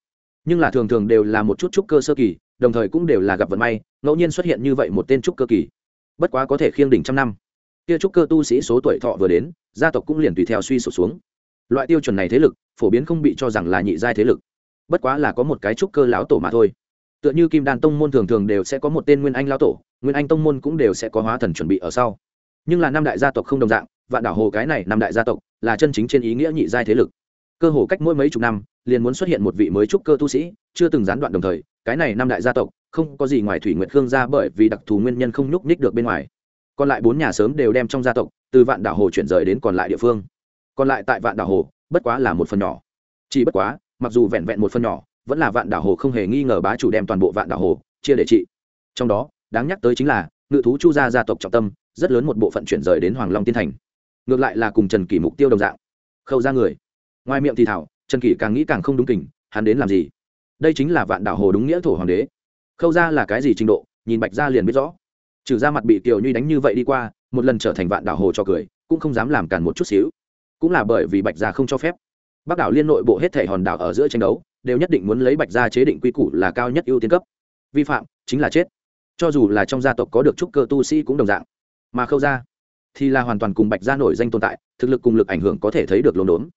nhưng là thường thường đều là một chút trúc cơ sơ kỳ, đồng thời cũng đều là gặp vận may, ngẫu nhiên xuất hiện như vậy một tên trúc cơ kỳ. Bất quá có thể khiêng đỉnh trăm năm kia trúc cơ tu sĩ số tuổi thọ vừa đến, gia tộc cũng liền tùy theo suy sụp xuống. Loại tiêu chuẩn này thế lực, phổ biến không bị cho rằng là nhị giai thế lực. Bất quá là có một cái trúc cơ lão tổ mà thôi. Tựa như kim đan tông môn thường thường đều sẽ có một tên nguyên anh lão tổ, nguyên anh tông môn cũng đều sẽ có hóa thần chuẩn bị ở sau. Nhưng là năm đại gia tộc không đồng dạng, vạn đảo hồ cái này năm đại gia tộc là chân chính trên ý nghĩa nhị giai thế lực. Cơ hồ cách mỗi mấy chục năm, liền muốn xuất hiện một vị mới trúc cơ tu sĩ, chưa từng gián đoạn đồng thời, cái này năm đại gia tộc không có gì ngoài thủy nguyệt khương gia bởi vì đặc thù nguyên nhân không nhúc nhích được bên ngoài còn lại bốn nhà sớm đều đem trong gia tộc, từ vạn đảo hồ chuyển rời đến còn lại địa phương. Còn lại tại vạn đảo hồ, bất quá là một phần nhỏ. Chỉ bất quá, mặc dù vẹn vẹn một phần nhỏ, vẫn là vạn đảo hồ không hề nghi ngờ bá chủ đem toàn bộ vạn đảo hồ chia để trị. Trong đó, đáng nhắc tới chính là, ngự thú chu gia gia tộc trọng tâm, rất lớn một bộ phận chuyển rời đến hoàng long tiên thành. Ngược lại là cùng trần kỷ mục tiêu đồng dạng. Khâu ra người. Ngoài miệng thì thảo, trần kỷ càng nghĩ càng không đúng kình, hắn đến làm gì? Đây chính là vạn đảo hồ đúng nghĩa thổ hoàng đế. Khâu ra là cái gì trình độ, nhìn bạch ra liền biết rõ trừ ra mặt bị kiều nhuy đánh như vậy đi qua, một lần trở thành vạn đảo hồ cho cười, cũng không dám làm cản một chút xíu. Cũng là bởi vì bạch gia không cho phép. Bắc đảo liên nội bộ hết thể hòn đảo ở giữa tranh đấu, đều nhất định muốn lấy bạch gia chế định quy củ là cao nhất ưu tiên cấp. Vi phạm, chính là chết. Cho dù là trong gia tộc có được trúc cơ tu sĩ cũng đồng dạng. Mà khâu ra thì là hoàn toàn cùng bạch gia nổi danh tồn tại, thực lực cùng lực ảnh hưởng có thể thấy được lồn đốn.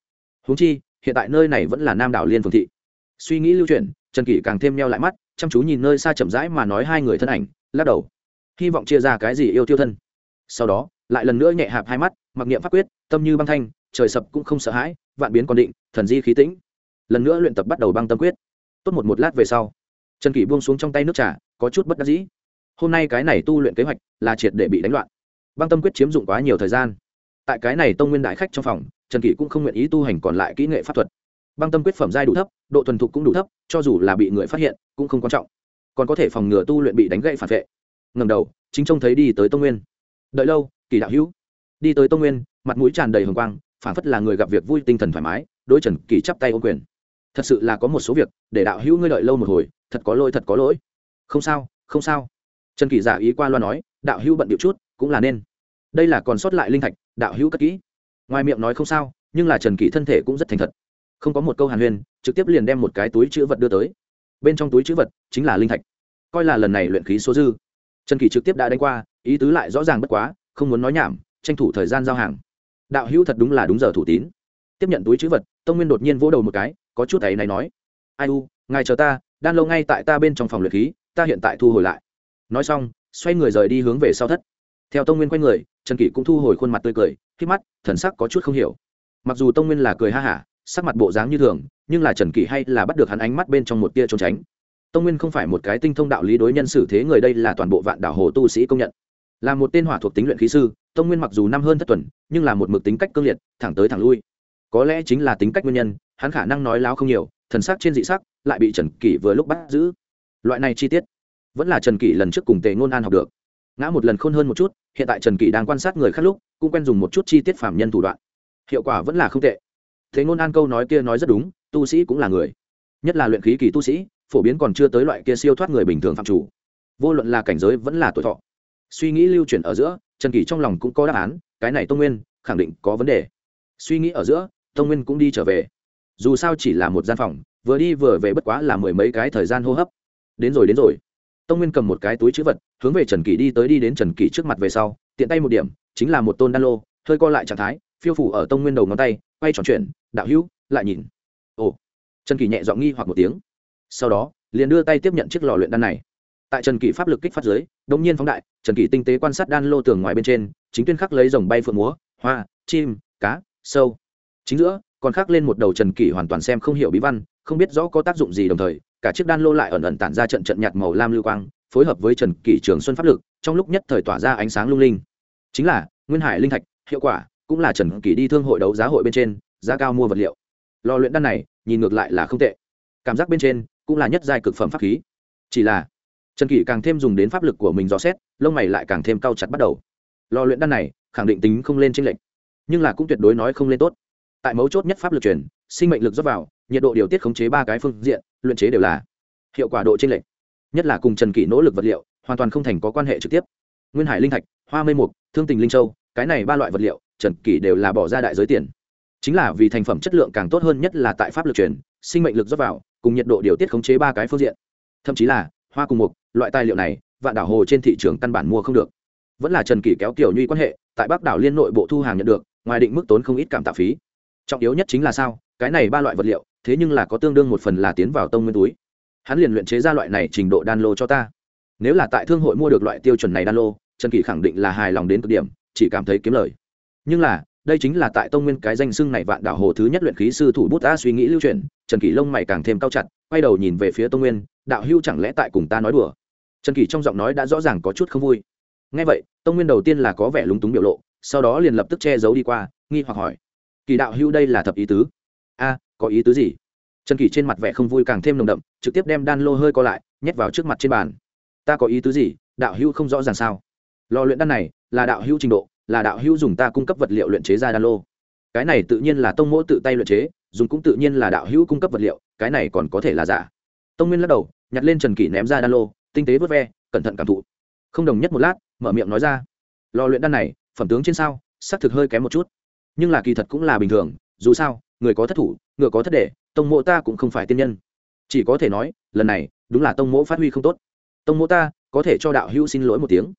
Húng chi, hiện tại nơi này vẫn là nam đảo liên phương thị. Suy nghĩ lưu chuyển, trần kỷ càng thêm neo lại mắt, chăm chú nhìn nơi xa chậm rãi mà nói hai người thân ảnh, lắc đầu hy vọng chia ra cái gì yêu tiêu thân. Sau đó, lại lần nữa nhẹ hạp hai mắt, mặc niệm pháp quyết, tâm như băng thanh, trời sập cũng không sợ hãi, vạn biến còn định, thần di khí tĩnh. Lần nữa luyện tập bắt đầu băng tâm quyết. Tốt một một lát về sau, trần kỷ buông xuống trong tay nước trà, có chút bất đắc dĩ. Hôm nay cái này tu luyện kế hoạch là triệt để bị đánh loạn. Băng tâm quyết chiếm dụng quá nhiều thời gian. Tại cái này tông nguyên đại khách trong phòng, trần kỷ cũng không nguyện ý tu hành còn lại kỹ nghệ pháp thuật. Băng tâm quyết phẩm giai đủ thấp, độ thuần thục cũng đủ thấp, cho dù là bị người phát hiện, cũng không quan trọng. Còn có thể phòng ngừa tu luyện bị đánh gậy phản vệ ngầm đầu, chính trông thấy đi tới tông nguyên. Đợi lâu, kỳ đạo hữu. Đi tới tông nguyên, mặt mũi tràn đầy hồng quang phản phất là người gặp việc vui tinh thần thoải mái đôi trần kỳ chắp tay ô quyền. Thật sự là có một số việc, để đạo hữu ngươi đợi lâu một hồi, thật có lỗi, thật có lỗi. Không sao không sao. Trần kỳ giả ý qua loa nói, đạo hữu bận điệu chút, cũng là nên. Đây là còn sót lại linh thạch, đạo hữu cất kỹ. Ngoài miệng nói không sao, nhưng là trần kỳ thân thể cũng rất thành thật. Không có một câu hàn huyên, trực tiếp liền đem một cái túi chữ vật đưa tới. Bên trong túi chữ vật chính là linh thạch. Coi là lần này luyện khí số dư trần kỳ trực tiếp đã đánh qua, ý tứ lại rõ ràng bất quá, không muốn nói nhảm, tranh thủ thời gian giao hàng. Đạo hữu thật đúng là đúng giờ thủ tín. Tiếp nhận túi chữ vật, tông nguyên đột nhiên vỗ đầu một cái, có chút ấy này nói. Ai u, ngài chờ ta, đan lâu ngay tại ta bên trong phòng luyện khí, ta hiện tại thu hồi lại. Nói xong, xoay người rời đi hướng về sau thất. Theo tông nguyên quay người, trần kỷ cũng thu hồi khuôn mặt tươi cười khi mắt, thần sắc có chút không hiểu. Mặc dù tông nguyên là cười ha hả, sắc mặt bộ dáng như thường, nhưng là trần kỷ hay là bắt được hắn ánh mắt bên trong một tia trốn tránh tông nguyên không phải một cái tinh thông đạo lý đối nhân xử thế người đây là toàn bộ vạn đảo hồ tu sĩ công nhận. Là một tên hỏa thuộc tính luyện khí sư, tông nguyên mặc dù năm hơn thất tuần, nhưng là một mực tính cách cương liệt, thẳng tới thẳng lui. Có lẽ chính là tính cách nguyên nhân, hắn khả năng nói láo không nhiều, thần sắc trên dị sắc, lại bị trần kỷ vừa lúc bắt giữ. Loại này chi tiết, vẫn là trần kỷ lần trước cùng tề ngôn an học được. Ngã một lần khôn hơn một chút, hiện tại trần kỷ đang quan sát người khác lúc, cũng quen dùng một chút chi tiết phạm nhân thủ đoạn. Hiệu quả vẫn là không tệ. Thế ngôn an câu nói kia nói rất đúng, tu sĩ cũng là người, nhất là luyện khí kỳ tu sĩ phổ biến còn chưa tới loại kia siêu thoát người bình thường phạm chủ. Vô luận là cảnh giới vẫn là tuổi thọ. Suy nghĩ lưu chuyển ở giữa, trần kỳ trong lòng cũng có đáp án, cái này tông nguyên, khẳng định có vấn đề. Suy nghĩ ở giữa, tông nguyên cũng đi trở về. Dù sao chỉ là một gian phòng, vừa đi vừa về bất quá là mười mấy cái thời gian hô hấp. Đến rồi đến rồi. Tông nguyên cầm một cái túi chữ vật, hướng về trần kỳ đi tới đi đến trần kỳ trước mặt về sau, tiện tay một điểm, chính là một tôn đan lô, hơi co lại trạng thái, phiêu phủ ở tông nguyên đầu ngón tay, quay tròn chuyển, đạo hữu, lại nhìn. Ồ. Trần kỳ nhẹ dọn nghi hoặc một tiếng sau đó, liền đưa tay tiếp nhận chiếc lò luyện đan này. Tại trần kỷ pháp lực kích phát giới đông nhiên phóng đại, trần kỷ tinh tế quan sát đan lô tường ngoài bên trên, chính tuyên khắc lấy dòng bay phượng múa, hoa, chim, cá, sâu. Chính giữa, còn khắc lên một đầu trần kỷ hoàn toàn xem không hiểu bí văn, không biết rõ có tác dụng gì đồng thời, cả chiếc đan lô lại ẩn ẩn tản ra trận trận nhạt màu lam lưu quang, phối hợp với trần kỷ trường xuân pháp lực, trong lúc nhất thời tỏa ra ánh sáng lung linh. Chính là, nguyên hải linh thạch, hiệu quả, cũng là trần kỷ đi thương hội đấu giá hội bên trên, giá cao mua vật liệu. Lò luyện đan này, nhìn ngược lại là không tệ. Cảm giác bên trên cũng là nhất giai cực phẩm pháp khí. Chỉ là, trần kỷ càng thêm dùng đến pháp lực của mình dò xét, lông mày lại càng thêm cao chặt bắt đầu. Lò luyện đan này, khẳng định tính không lên trên lệnh nhưng là cũng tuyệt đối nói không lên tốt. Tại mấu chốt nhất pháp lực truyền, sinh mệnh lực dốc vào, nhiệt độ điều tiết khống chế ba cái phương diện, luyện chế đều là hiệu quả độ trên lệnh nhất là cùng trần kỷ nỗ lực vật liệu, hoàn toàn không thành có quan hệ trực tiếp. Nguyên hải linh thạch, hoa mây mục, thương tình linh châu, cái này ba loại vật liệu, trần kỷ đều là bỏ ra đại giới tiền. Chính là vì thành phẩm chất lượng càng tốt hơn nhất là tại pháp lực truyền, sinh mệnh lực dốc vào cùng nhiệt độ điều tiết khống chế ba cái phương diện. Thậm chí là, hoa cùng mục, loại tài liệu này, vạn đảo hồ trên thị trường căn bản mua không được. Vẫn là trần kỷ kéo kiểu nhuy quan hệ, tại bắc đảo liên nội bộ thu hàng nhận được, ngoài định mức tốn không ít cảm tạ phí. Trọng yếu nhất chính là sao? Cái này ba loại vật liệu, thế nhưng là có tương đương một phần là tiến vào tông nguyên túi. Hắn liền luyện chế ra loại này trình độ đan lô cho ta. Nếu là tại thương hội mua được loại tiêu chuẩn này đan lô, trần kỳ khẳng định là hài lòng đến cực điểm, chỉ cảm thấy kiếm lời. Nhưng là, đây chính là tại tông nguyên cái danh xưng này vạn đảo hồ thứ nhất luyện khí sư thủ bút ta suy nghĩ lưu truyền trần kỷ lông mày càng thêm cao chặt, quay đầu nhìn về phía tông nguyên, đạo hưu chẳng lẽ tại cùng ta nói đùa? Trần kỷ trong giọng nói đã rõ ràng có chút không vui. Ngay vậy tông nguyên đầu tiên là có vẻ lúng túng biểu lộ, sau đó liền lập tức che giấu đi qua, nghi hoặc hỏi kỳ đạo hưu đây là thập ý tứ? A, có ý tứ gì? Trần kỷ trên mặt vẻ không vui càng thêm nồng đậm, trực tiếp đem đan lô hơi co lại, nhét vào trước mặt trên bàn. Ta có ý tứ gì? Đạo hưu không rõ ràng sao? Lò luyện đan này là đạo hưu trình độ, là đạo hưu dùng ta cung cấp vật liệu luyện chế ra đan lô. Cái này tự nhiên là tông mỗ tự tay luyện chế dùng cũng tự nhiên là đạo hữu cung cấp vật liệu, cái này còn có thể là giả. Tông nguyên lắc đầu, nhặt lên trần kỷ ném ra đan lô, tinh tế vớt ve, cẩn thận cảm thụ. Không đồng nhất một lát, mở miệng nói ra, lò luyện đan này, phẩm tướng trên sao, xác thực hơi kém một chút. Nhưng là kỳ thật cũng là bình thường, dù sao, người có thất thủ, ngựa có thất đệ, tông mộ ta cũng không phải tiên nhân. Chỉ có thể nói, lần này, đúng là tông mộ phát huy không tốt. Tông mộ ta, có thể cho đạo hữu xin lỗi một tiếng.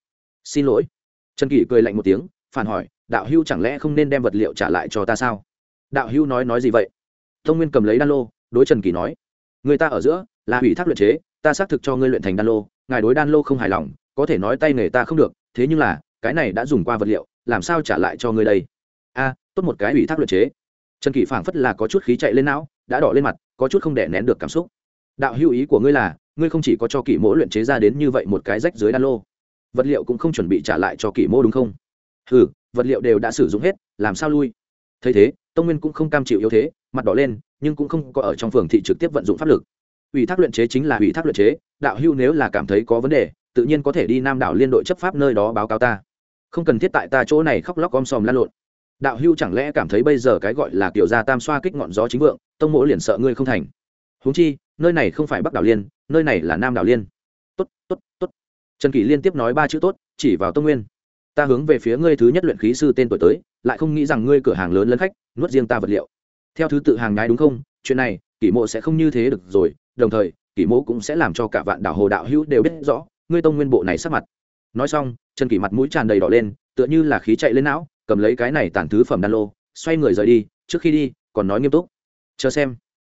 Xin lỗi? Trần kỷ cười lạnh một tiếng, phản hỏi, đạo hữu chẳng lẽ không nên đem vật liệu trả lại cho ta sao? Đạo hữu nói nói gì vậy? Tông nguyên cầm lấy đan lô, đối trần kỳ nói, người ta ở giữa là ủy thác luyện chế, ta xác thực cho ngươi luyện thành đan lô, ngài đối đan lô không hài lòng, có thể nói tay nghề ta không được, thế nhưng là, cái này đã dùng qua vật liệu, làm sao trả lại cho ngươi đây? A, tốt một cái ủy thác luyện chế. Trần kỳ phảng phất là có chút khí chạy lên não, đã đỏ lên mặt, có chút không đẻ nén được cảm xúc. Đạo hữu ý của ngươi là, ngươi không chỉ có cho kỷ mỗ luyện chế ra đến như vậy một cái rách dưới đan lô, vật liệu cũng không chuẩn bị trả lại cho kỷ mỗ đúng không? Ừ vật liệu đều đã sử dụng hết, làm sao lui? Thấy thế, tông nguyên cũng không cam chịu yếu thế, mặt đỏ lên, nhưng cũng không có ở trong phường thị trực tiếp vận dụng pháp lực. Ủy thác luyện chế chính là ủy thác luyện chế, đạo hưu nếu là cảm thấy có vấn đề, tự nhiên có thể đi nam đảo liên đội chấp pháp nơi đó báo cáo ta. Không cần thiết tại ta chỗ này khóc lóc om sòm lan lộn. Đạo hưu chẳng lẽ cảm thấy bây giờ cái gọi là kiểu gia tam xoa kích ngọn gió chính vượng, tông mỗ liền sợ ngươi không thành. Huống chi, nơi này không phải bắc đảo liên, nơi này là nam đảo liên. Tốt tốt tốt. Trần kỷ liên tiếp nói ba chữ tốt, chỉ vào tông nguyên. Ta hướng về phía ngươi thứ nhất luyện khí sư tên tuổi tới lại không nghĩ rằng ngươi cửa hàng lớn lấn khách, nuốt riêng ta vật liệu. Theo thứ tự hàng nhái đúng không? Chuyện này, kỷ mộ sẽ không như thế được rồi. Đồng thời, kỷ mộ cũng sẽ làm cho cả vạn đảo hồ đạo hữu đều biết rõ, ngươi tông nguyên bộ này sắp mặt. Nói xong trần kỷ mặt mũi tràn đầy đỏ lên, tựa như là khí chạy lên não, cầm lấy cái này tàn thứ phẩm đan lô, xoay người rời đi, trước khi đi, còn nói nghiêm túc. Chờ xem.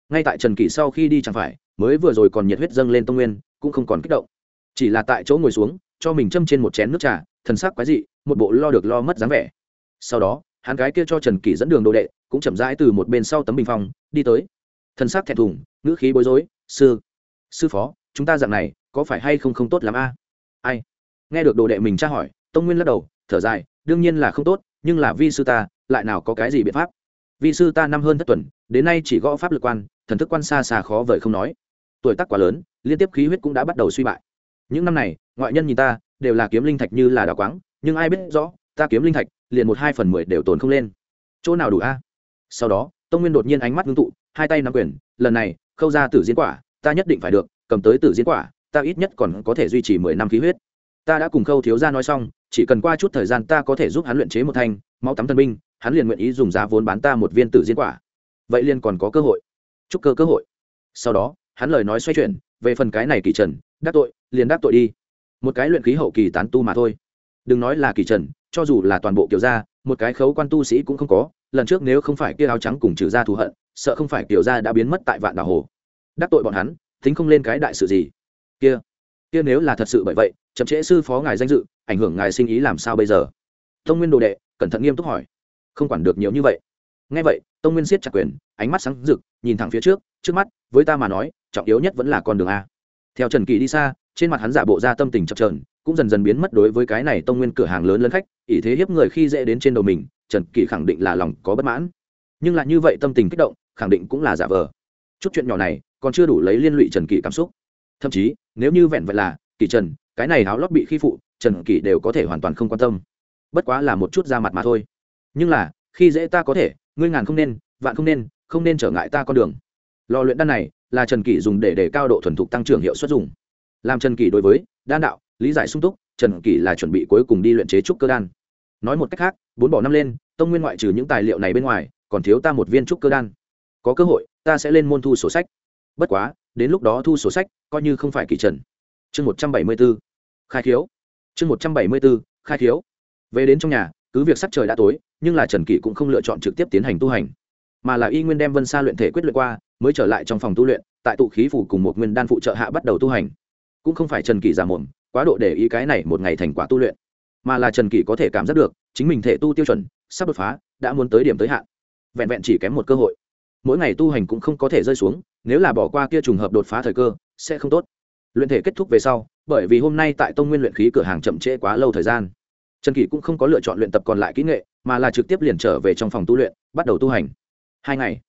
Ngay tại trần kỷ sau khi đi chẳng phải, mới vừa rồi còn nhiệt huyết dâng lên tông nguyên, cũng không còn kích động. Chỉ là tại chỗ ngồi xuống, cho mình châm trên một chén nước trà, thần sắc quái dị, một bộ lo được lo mất dáng vẻ sau đó, hắn gái kia cho trần kỷ dẫn đường đồ đệ, cũng chậm rãi từ một bên sau tấm bình phong, đi tới. Thần sắc thẹn thùng, ngữ khí bối rối, sư sư phó, chúng ta dạng này, có phải hay không không tốt lắm a? Ai? Nghe được đồ đệ mình tra hỏi, tông nguyên lắc đầu, thở dài, đương nhiên là không tốt, nhưng là vi sư ta, lại nào có cái gì biện pháp? Vi sư ta năm hơn thất tuần, đến nay chỉ gõ pháp lực quan, thần thức quan xa xa khó vời không nói. Tuổi tác quá lớn, liên tiếp khí huyết cũng đã bắt đầu suy bại. Những năm này, ngoại nhân nhìn ta, đều là kiếm linh thạch như là đào quáng, nhưng ai biết rõ, ta kiếm linh thạch liền một hai phần mười đều tồn không lên. Chỗ nào đủ a? Sau đó, tông nguyên đột nhiên ánh mắt ngưng tụ, hai tay nắm quyền, lần này, khâu ra tử diễn quả, ta nhất định phải được, cầm tới tử diễn quả, ta ít nhất còn có thể duy trì mười năm khí huyết. Ta đã cùng khâu thiếu gia nói xong, chỉ cần qua chút thời gian ta có thể giúp hắn luyện chế một thanh, máu tắm tân binh, hắn liền nguyện ý dùng giá vốn bán ta một viên tử diên quả. Vậy liền còn có cơ hội. Chúc cơ cơ hội. Sau đó, hắn lời nói xoay chuyển, về phần cái này kỳ trần, đắc tội, liền đắc tội đi. Một cái luyện khí hậu kỳ tán tu mà thôi. Đừng nói là kỳ trần cho dù là toàn bộ kiểu gia, một cái khấu quan tu sĩ cũng không có, lần trước nếu không phải kia áo trắng cùng trừ ra thù hận, sợ không phải kiểu gia đã biến mất tại vạn đảo hồ. Đắc tội bọn hắn, tính không lên cái đại sự gì. Kia kia nếu là thật sự bởi vậy, chậm trễ sư phó ngài danh dự, ảnh hưởng ngài sinh ý làm sao bây giờ? Tông nguyên đồ đệ, cẩn thận nghiêm túc hỏi. Không quản được nhiều như vậy. Ngay vậy, tông nguyên siết chặt quyền, ánh mắt sáng rực, nhìn thẳng phía trước trước mắt, với ta mà nói, trọng yếu nhất vẫn là con đường a. Theo trần kỳ đi xa, trên mặt hắn giả bộ ra tâm tình chập trờn cũng dần dần biến mất đối với cái này tông nguyên cửa hàng lớn lớn khách, ỷ thế hiếp người khi dễ đến trên đầu mình, trần kỳ khẳng định là lòng có bất mãn. Nhưng lại như vậy tâm tình kích động, khẳng định cũng là giả vờ. Chút chuyện nhỏ này, còn chưa đủ lấy liên lụy trần kỳ cảm xúc. Thậm chí, nếu như vẹn vẹn là kỳ trần, cái này háo lót bị khi phụ, trần kỳ đều có thể hoàn toàn không quan tâm. Bất quá là một chút ra mặt mà thôi. Nhưng là, khi dễ ta có thể, ngươi ngàn không nên, vạn không nên không nên trở ngại ta con đường. Lò luyện đan này, là trần kỳ dùng để để cao độ thuần thục tăng trưởng hiệu suất dùng. Làm trần kỳ đối với đan đạo lý giải sung túc, trần kỷ là chuẩn bị cuối cùng đi luyện chế trúc cơ đan. Nói một cách khác, bốn bỏ năm lên, tông nguyên ngoại trừ những tài liệu này bên ngoài, còn thiếu ta một viên trúc cơ đan. Có cơ hội, ta sẽ lên môn thu sổ sách. Bất quá, đến lúc đó thu sổ sách, coi như không phải kỳ trần. Chương một trăm bảy mươi b ố khai khiếu. Chương một trăm bảy mươi b ố khai khiếu. Về đến trong nhà, cứ việc sắc trời đã tối, nhưng là trần kỷ cũng không lựa chọn trực tiếp tiến hành tu hành. Mà là y nguyên đem vân sa luyện thể quyết luyện qua, mới trở lại trong phòng tu luyện, tại tụ khí phủ cùng một nguyên đan phụ trợ hạ bắt đầu tu hành. Cũng không phải trần kỷ giả mồm quá độ để ý cái này một ngày thành quả tu luyện. Mà là trần kỷ có thể cảm giác được, chính mình thể tu tiêu chuẩn sắp đột phá, đã muốn tới điểm tới hạn. Vẹn vẹn chỉ kém một cơ hội. Mỗi ngày tu hành cũng không có thể rơi xuống, nếu là bỏ qua kia trùng hợp đột phá thời cơ, sẽ không tốt. Luyện thể kết thúc về sau, bởi vì hôm nay tại tông nguyên luyện khí cửa hàng chậm trễ quá lâu thời gian, trần kỷ cũng không có lựa chọn luyện tập còn lại kỹ nghệ, mà là trực tiếp liền trở về trong phòng tu luyện, bắt đầu tu hành. Hai ngày.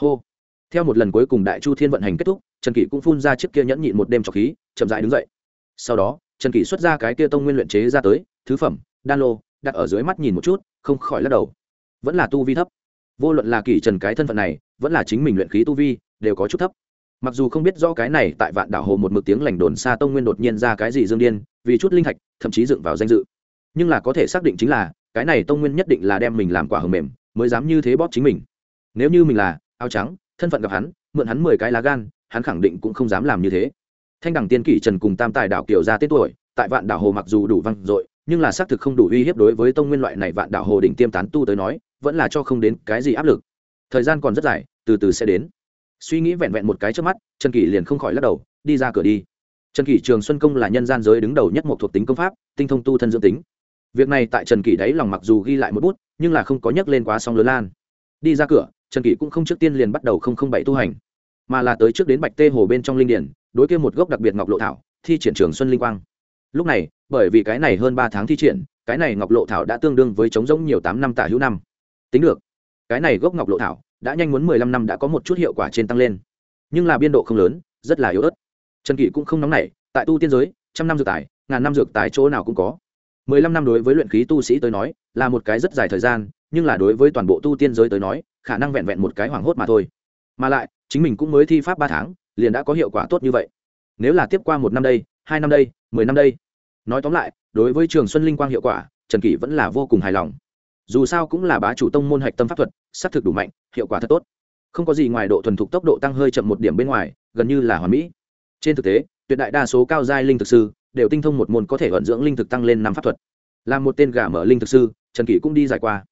Hô. Theo một lần cuối cùng đại chu thiên vận hành kết thúc, trần kỷ cũng phun ra chiếc kia nhẫn nhịn một đêm trọc khí, chậm dại đứng dậy. Sau đó trần kỷ xuất ra cái kia tông nguyên luyện chế ra tới, thứ phẩm, đan lô, đặt ở dưới mắt nhìn một chút, không khỏi lắc đầu. Vẫn là tu vi thấp. Vô luận là kỷ trần cái thân phận này, vẫn là chính mình luyện khí tu vi, đều có chút thấp. Mặc dù không biết rõ cái này tại vạn đảo hồ một mực tiếng lành đồn xa tông nguyên đột nhiên ra cái gì dương điên, vì chút linh thạch, thậm chí dựng vào danh dự. Nhưng là có thể xác định chính là, cái này tông nguyên nhất định là đem mình làm quả hầm mềm, mới dám như thế bóp chính mình. Nếu như mình là, áo trắng, thân phận gặp hắn, mượn hắn mười cái lá gan, hắn khẳng định cũng không dám làm như thế thanh đẳng tiên kỷ trần cùng tam tài đảo kiều ra tên tuổi, tại vạn đảo hồ mặc dù đủ văng dội, nhưng là xác thực không đủ uy hiếp đối với tông nguyên loại này vạn đảo hồ đỉnh tiêm tán tu tới nói, vẫn là cho không đến cái gì áp lực. Thời gian còn rất dài, từ từ sẽ đến. Suy nghĩ vẹn vẹn một cái trước mắt, trần kỷ liền không khỏi lắc đầu, đi ra cửa đi. Trần kỷ trường xuân công là nhân gian giới đứng đầu nhất một thuộc tính công pháp, tinh thông tu thân dưỡng tính. Việc này tại trần kỷ đáy lòng mặc dù ghi lại một bút, nhưng là không có nhắc lên quá song lớn lan. Đi ra cửa, trần kỷ cũng không trước tiên liền bắt đầu không không bảy tu hành mà là tới trước đến bạch tê hồ bên trong linh điển đối kia một gốc đặc biệt ngọc lộ thảo, thi triển trường xuân linh quang. Lúc này, bởi vì cái này hơn ba tháng thi triển, cái này ngọc lộ thảo đã tương đương với chống giống nhiều tám năm tả hữu năm. Tính được, cái này gốc ngọc lộ thảo đã nhanh muốn mười lăm năm đã có một chút hiệu quả trên tăng lên. Nhưng là biên độ không lớn, rất là yếu ớt. Trần kỷ cũng không nóng nảy, tại tu tiên giới, trăm năm dược tài, ngàn năm dược tài chỗ nào cũng có. mười lăm năm đối với luyện khí tu sĩ tới nói, là một cái rất dài thời gian, nhưng là đối với toàn bộ tu tiên giới tới nói, khả năng vẹn vẹn một cái hoảng hốt mà thôi. Mà lại chính mình cũng mới thi pháp ba tháng, liền đã có hiệu quả tốt như vậy. Nếu là tiếp qua một năm đây, hai năm đây, mười năm đây. Nói tóm lại, đối với trường xuân linh quang hiệu quả, trần kỷ vẫn là vô cùng hài lòng. Dù sao cũng là bá chủ tông môn hạch tâm pháp thuật s á c thực đủ mạnh, hiệu quả thật tốt. Không có gì ngoài độ thuần thục tốc độ tăng hơi chậm một điểm bên ngoài, gần như là hoàn mỹ. Trên thực tế, tuyệt đại đa số cao giai linh thực sư đều tinh thông một môn có thể vận dưỡng linh thực tăng lên năm pháp thuật. Làm một tên gà mở linh thực sư, trần kỷ cũng đi giải qua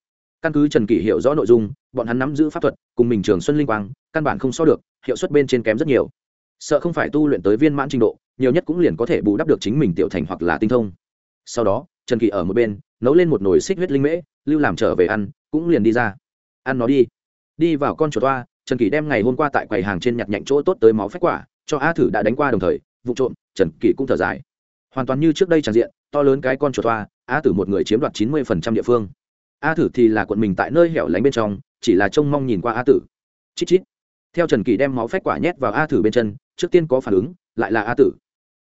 căn cứ trần kỷ hiểu rõ nội dung, bọn hắn nắm giữ pháp thuật, cùng mình trường xuân linh quang, căn bản không so được, hiệu suất bên trên kém rất nhiều. Sợ không phải tu luyện tới viên mãn trình độ, nhiều nhất cũng liền có thể bù đắp được chính mình tiểu thành hoặc là tinh thông. Sau đó, trần kỷ ở một bên, nấu lên một nồi xích huyết linh mễ, lưu làm trở về ăn, cũng liền đi ra. Ăn nó đi. Đi vào con chuột toa, trần kỷ đem ngày hôm qua tại quầy hàng trên nhặt nhạnh chỗ tốt tới máu phách quả, cho a thử đã đánh qua đồng thời, vụ trộm, trần kỷ cũng thở dài. Hoàn toàn như trước đây tràn diện, to lớn cái con chuột toa, a tử một người chiếm đoạt chín mươi địa phương a thử thì là quận mình tại nơi hẻo lánh bên trong, chỉ là trông mong nhìn qua a tử. Chít chít. Theo trần kỳ đem máu phách quả nhét vào a thử bên chân, trước tiên có phản ứng, lại là a tử.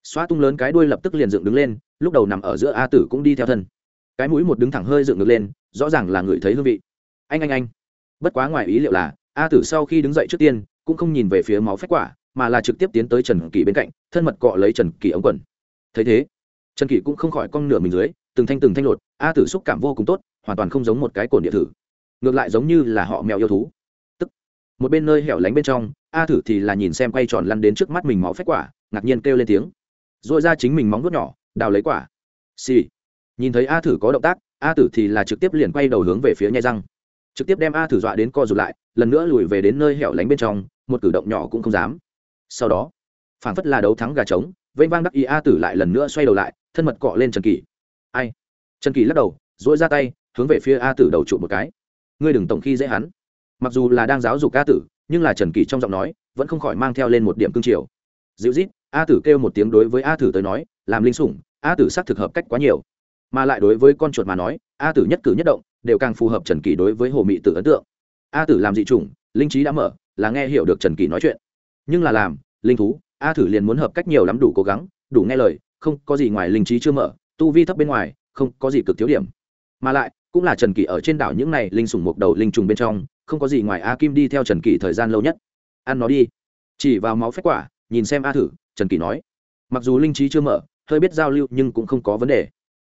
Xóa tung lớn cái đuôi lập tức liền dựng đứng lên, lúc đầu nằm ở giữa a tử cũng đi theo thân. Cái mũi một đứng thẳng hơi dựng ngược lên, rõ ràng là người thấy hương vị. Anh anh anh. Bất quá ngoài ý liệu là, a tử sau khi đứng dậy trước tiên, cũng không nhìn về phía máu phách quả, mà là trực tiếp tiến tới trần kỳ bên cạnh, thân mật cọ lấy trần kỳ ống quần. Thấy thế, trần kỳ cũng không khỏi cong nửa mình dưới từng thanh từng thanh lột, a tử xúc cảm vô cùng tốt, hoàn toàn không giống một cái cồn địa thử. Ngược lại giống như là họ mèo yêu thú. Tức, một bên nơi hẻo lánh bên trong, a thử thì là nhìn xem quay tròn lăn đến trước mắt mình máu phách quả, ngạc nhiên kêu lên tiếng. R ồ i ra chính mình móng vuốt nhỏ, đào lấy quả. Xì、sì. nhìn thấy a thử có động tác, a tử thì là trực tiếp liền quay đầu hướng về phía nhai răng. Trực tiếp đem a thử dọa đến co rụt lại, lần nữa lùi về đến nơi hẻo lánh bên trong, một cử động nhỏ cũng không dám. Sau đó, phảng phất là đấu thắng gà trống vây vang đắc ý a tử lại lần nữa xoay đầu lại, thân mật cọ lên trần kỳ ai? Trần kỳ lắc đầu dỗi ra tay, hướng về phía a tử đầu trụ một cái. Ngươi đừng tổng khi dễ hắn. Mặc dù là đang giáo dục a tử, nhưng là trần kỳ trong giọng nói, vẫn không khỏi mang theo lên một điểm cương triều. Dịu rít a tử kêu một tiếng đối với a tử tới nói, làm linh sủng, a tử xác thực hợp cách quá nhiều. Mà lại đối với con chuột mà nói, a tử nhất cử nhất động, đều càng phù hợp trần kỳ đối với hồ mị tử ấn tượng. A tử làm dị chủng, linh trí đã mở, là nghe hiểu được trần kỳ nói chuyện. Nhưng là làm, linh thú, a Tử liền muốn hợp cách nhiều lắm đủ cố gắng, đủ nghe lời, không có gì ngoài linh trí chưa mở tu vi thấp bên ngoài, không có gì cực thiếu điểm. Mà lại, cũng là trần kỷ ở trên đảo những này linh sủng mục đầu linh trùng bên trong, không có gì ngoài a kim đi theo trần kỷ thời gian lâu nhất. Ăn nó đi. Chỉ vào máu phép quả, nhìn xem a thử, trần kỷ nói. Mặc dù linh trí chưa mở, hơi biết giao lưu nhưng cũng không có vấn đề.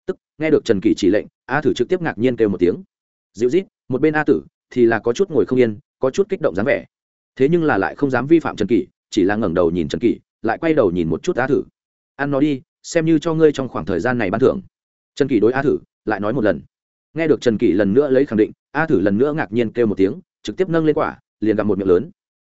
Tức, nghe được trần kỷ chỉ lệnh, a thử trực tiếp ngạc nhiên kêu một tiếng. Dịu rít một bên a tử thì là có chút ngồi không yên, có chút kích động dáng vẻ. Thế nhưng là lại không dám vi phạm trần kỷ, chỉ là ngẩng đầu nhìn trần kỷ, lại quay đầu nhìn một chút a thử. Ăn nó đi xem như cho ngươi trong khoảng thời gian này ban thưởng. Trần kỷ đối a thử lại nói một lần. Nghe được trần kỷ lần nữa lấy khẳng định, a thử lần nữa ngạc nhiên kêu một tiếng, trực tiếp nâng lên quả, liền gặp một miệng lớn.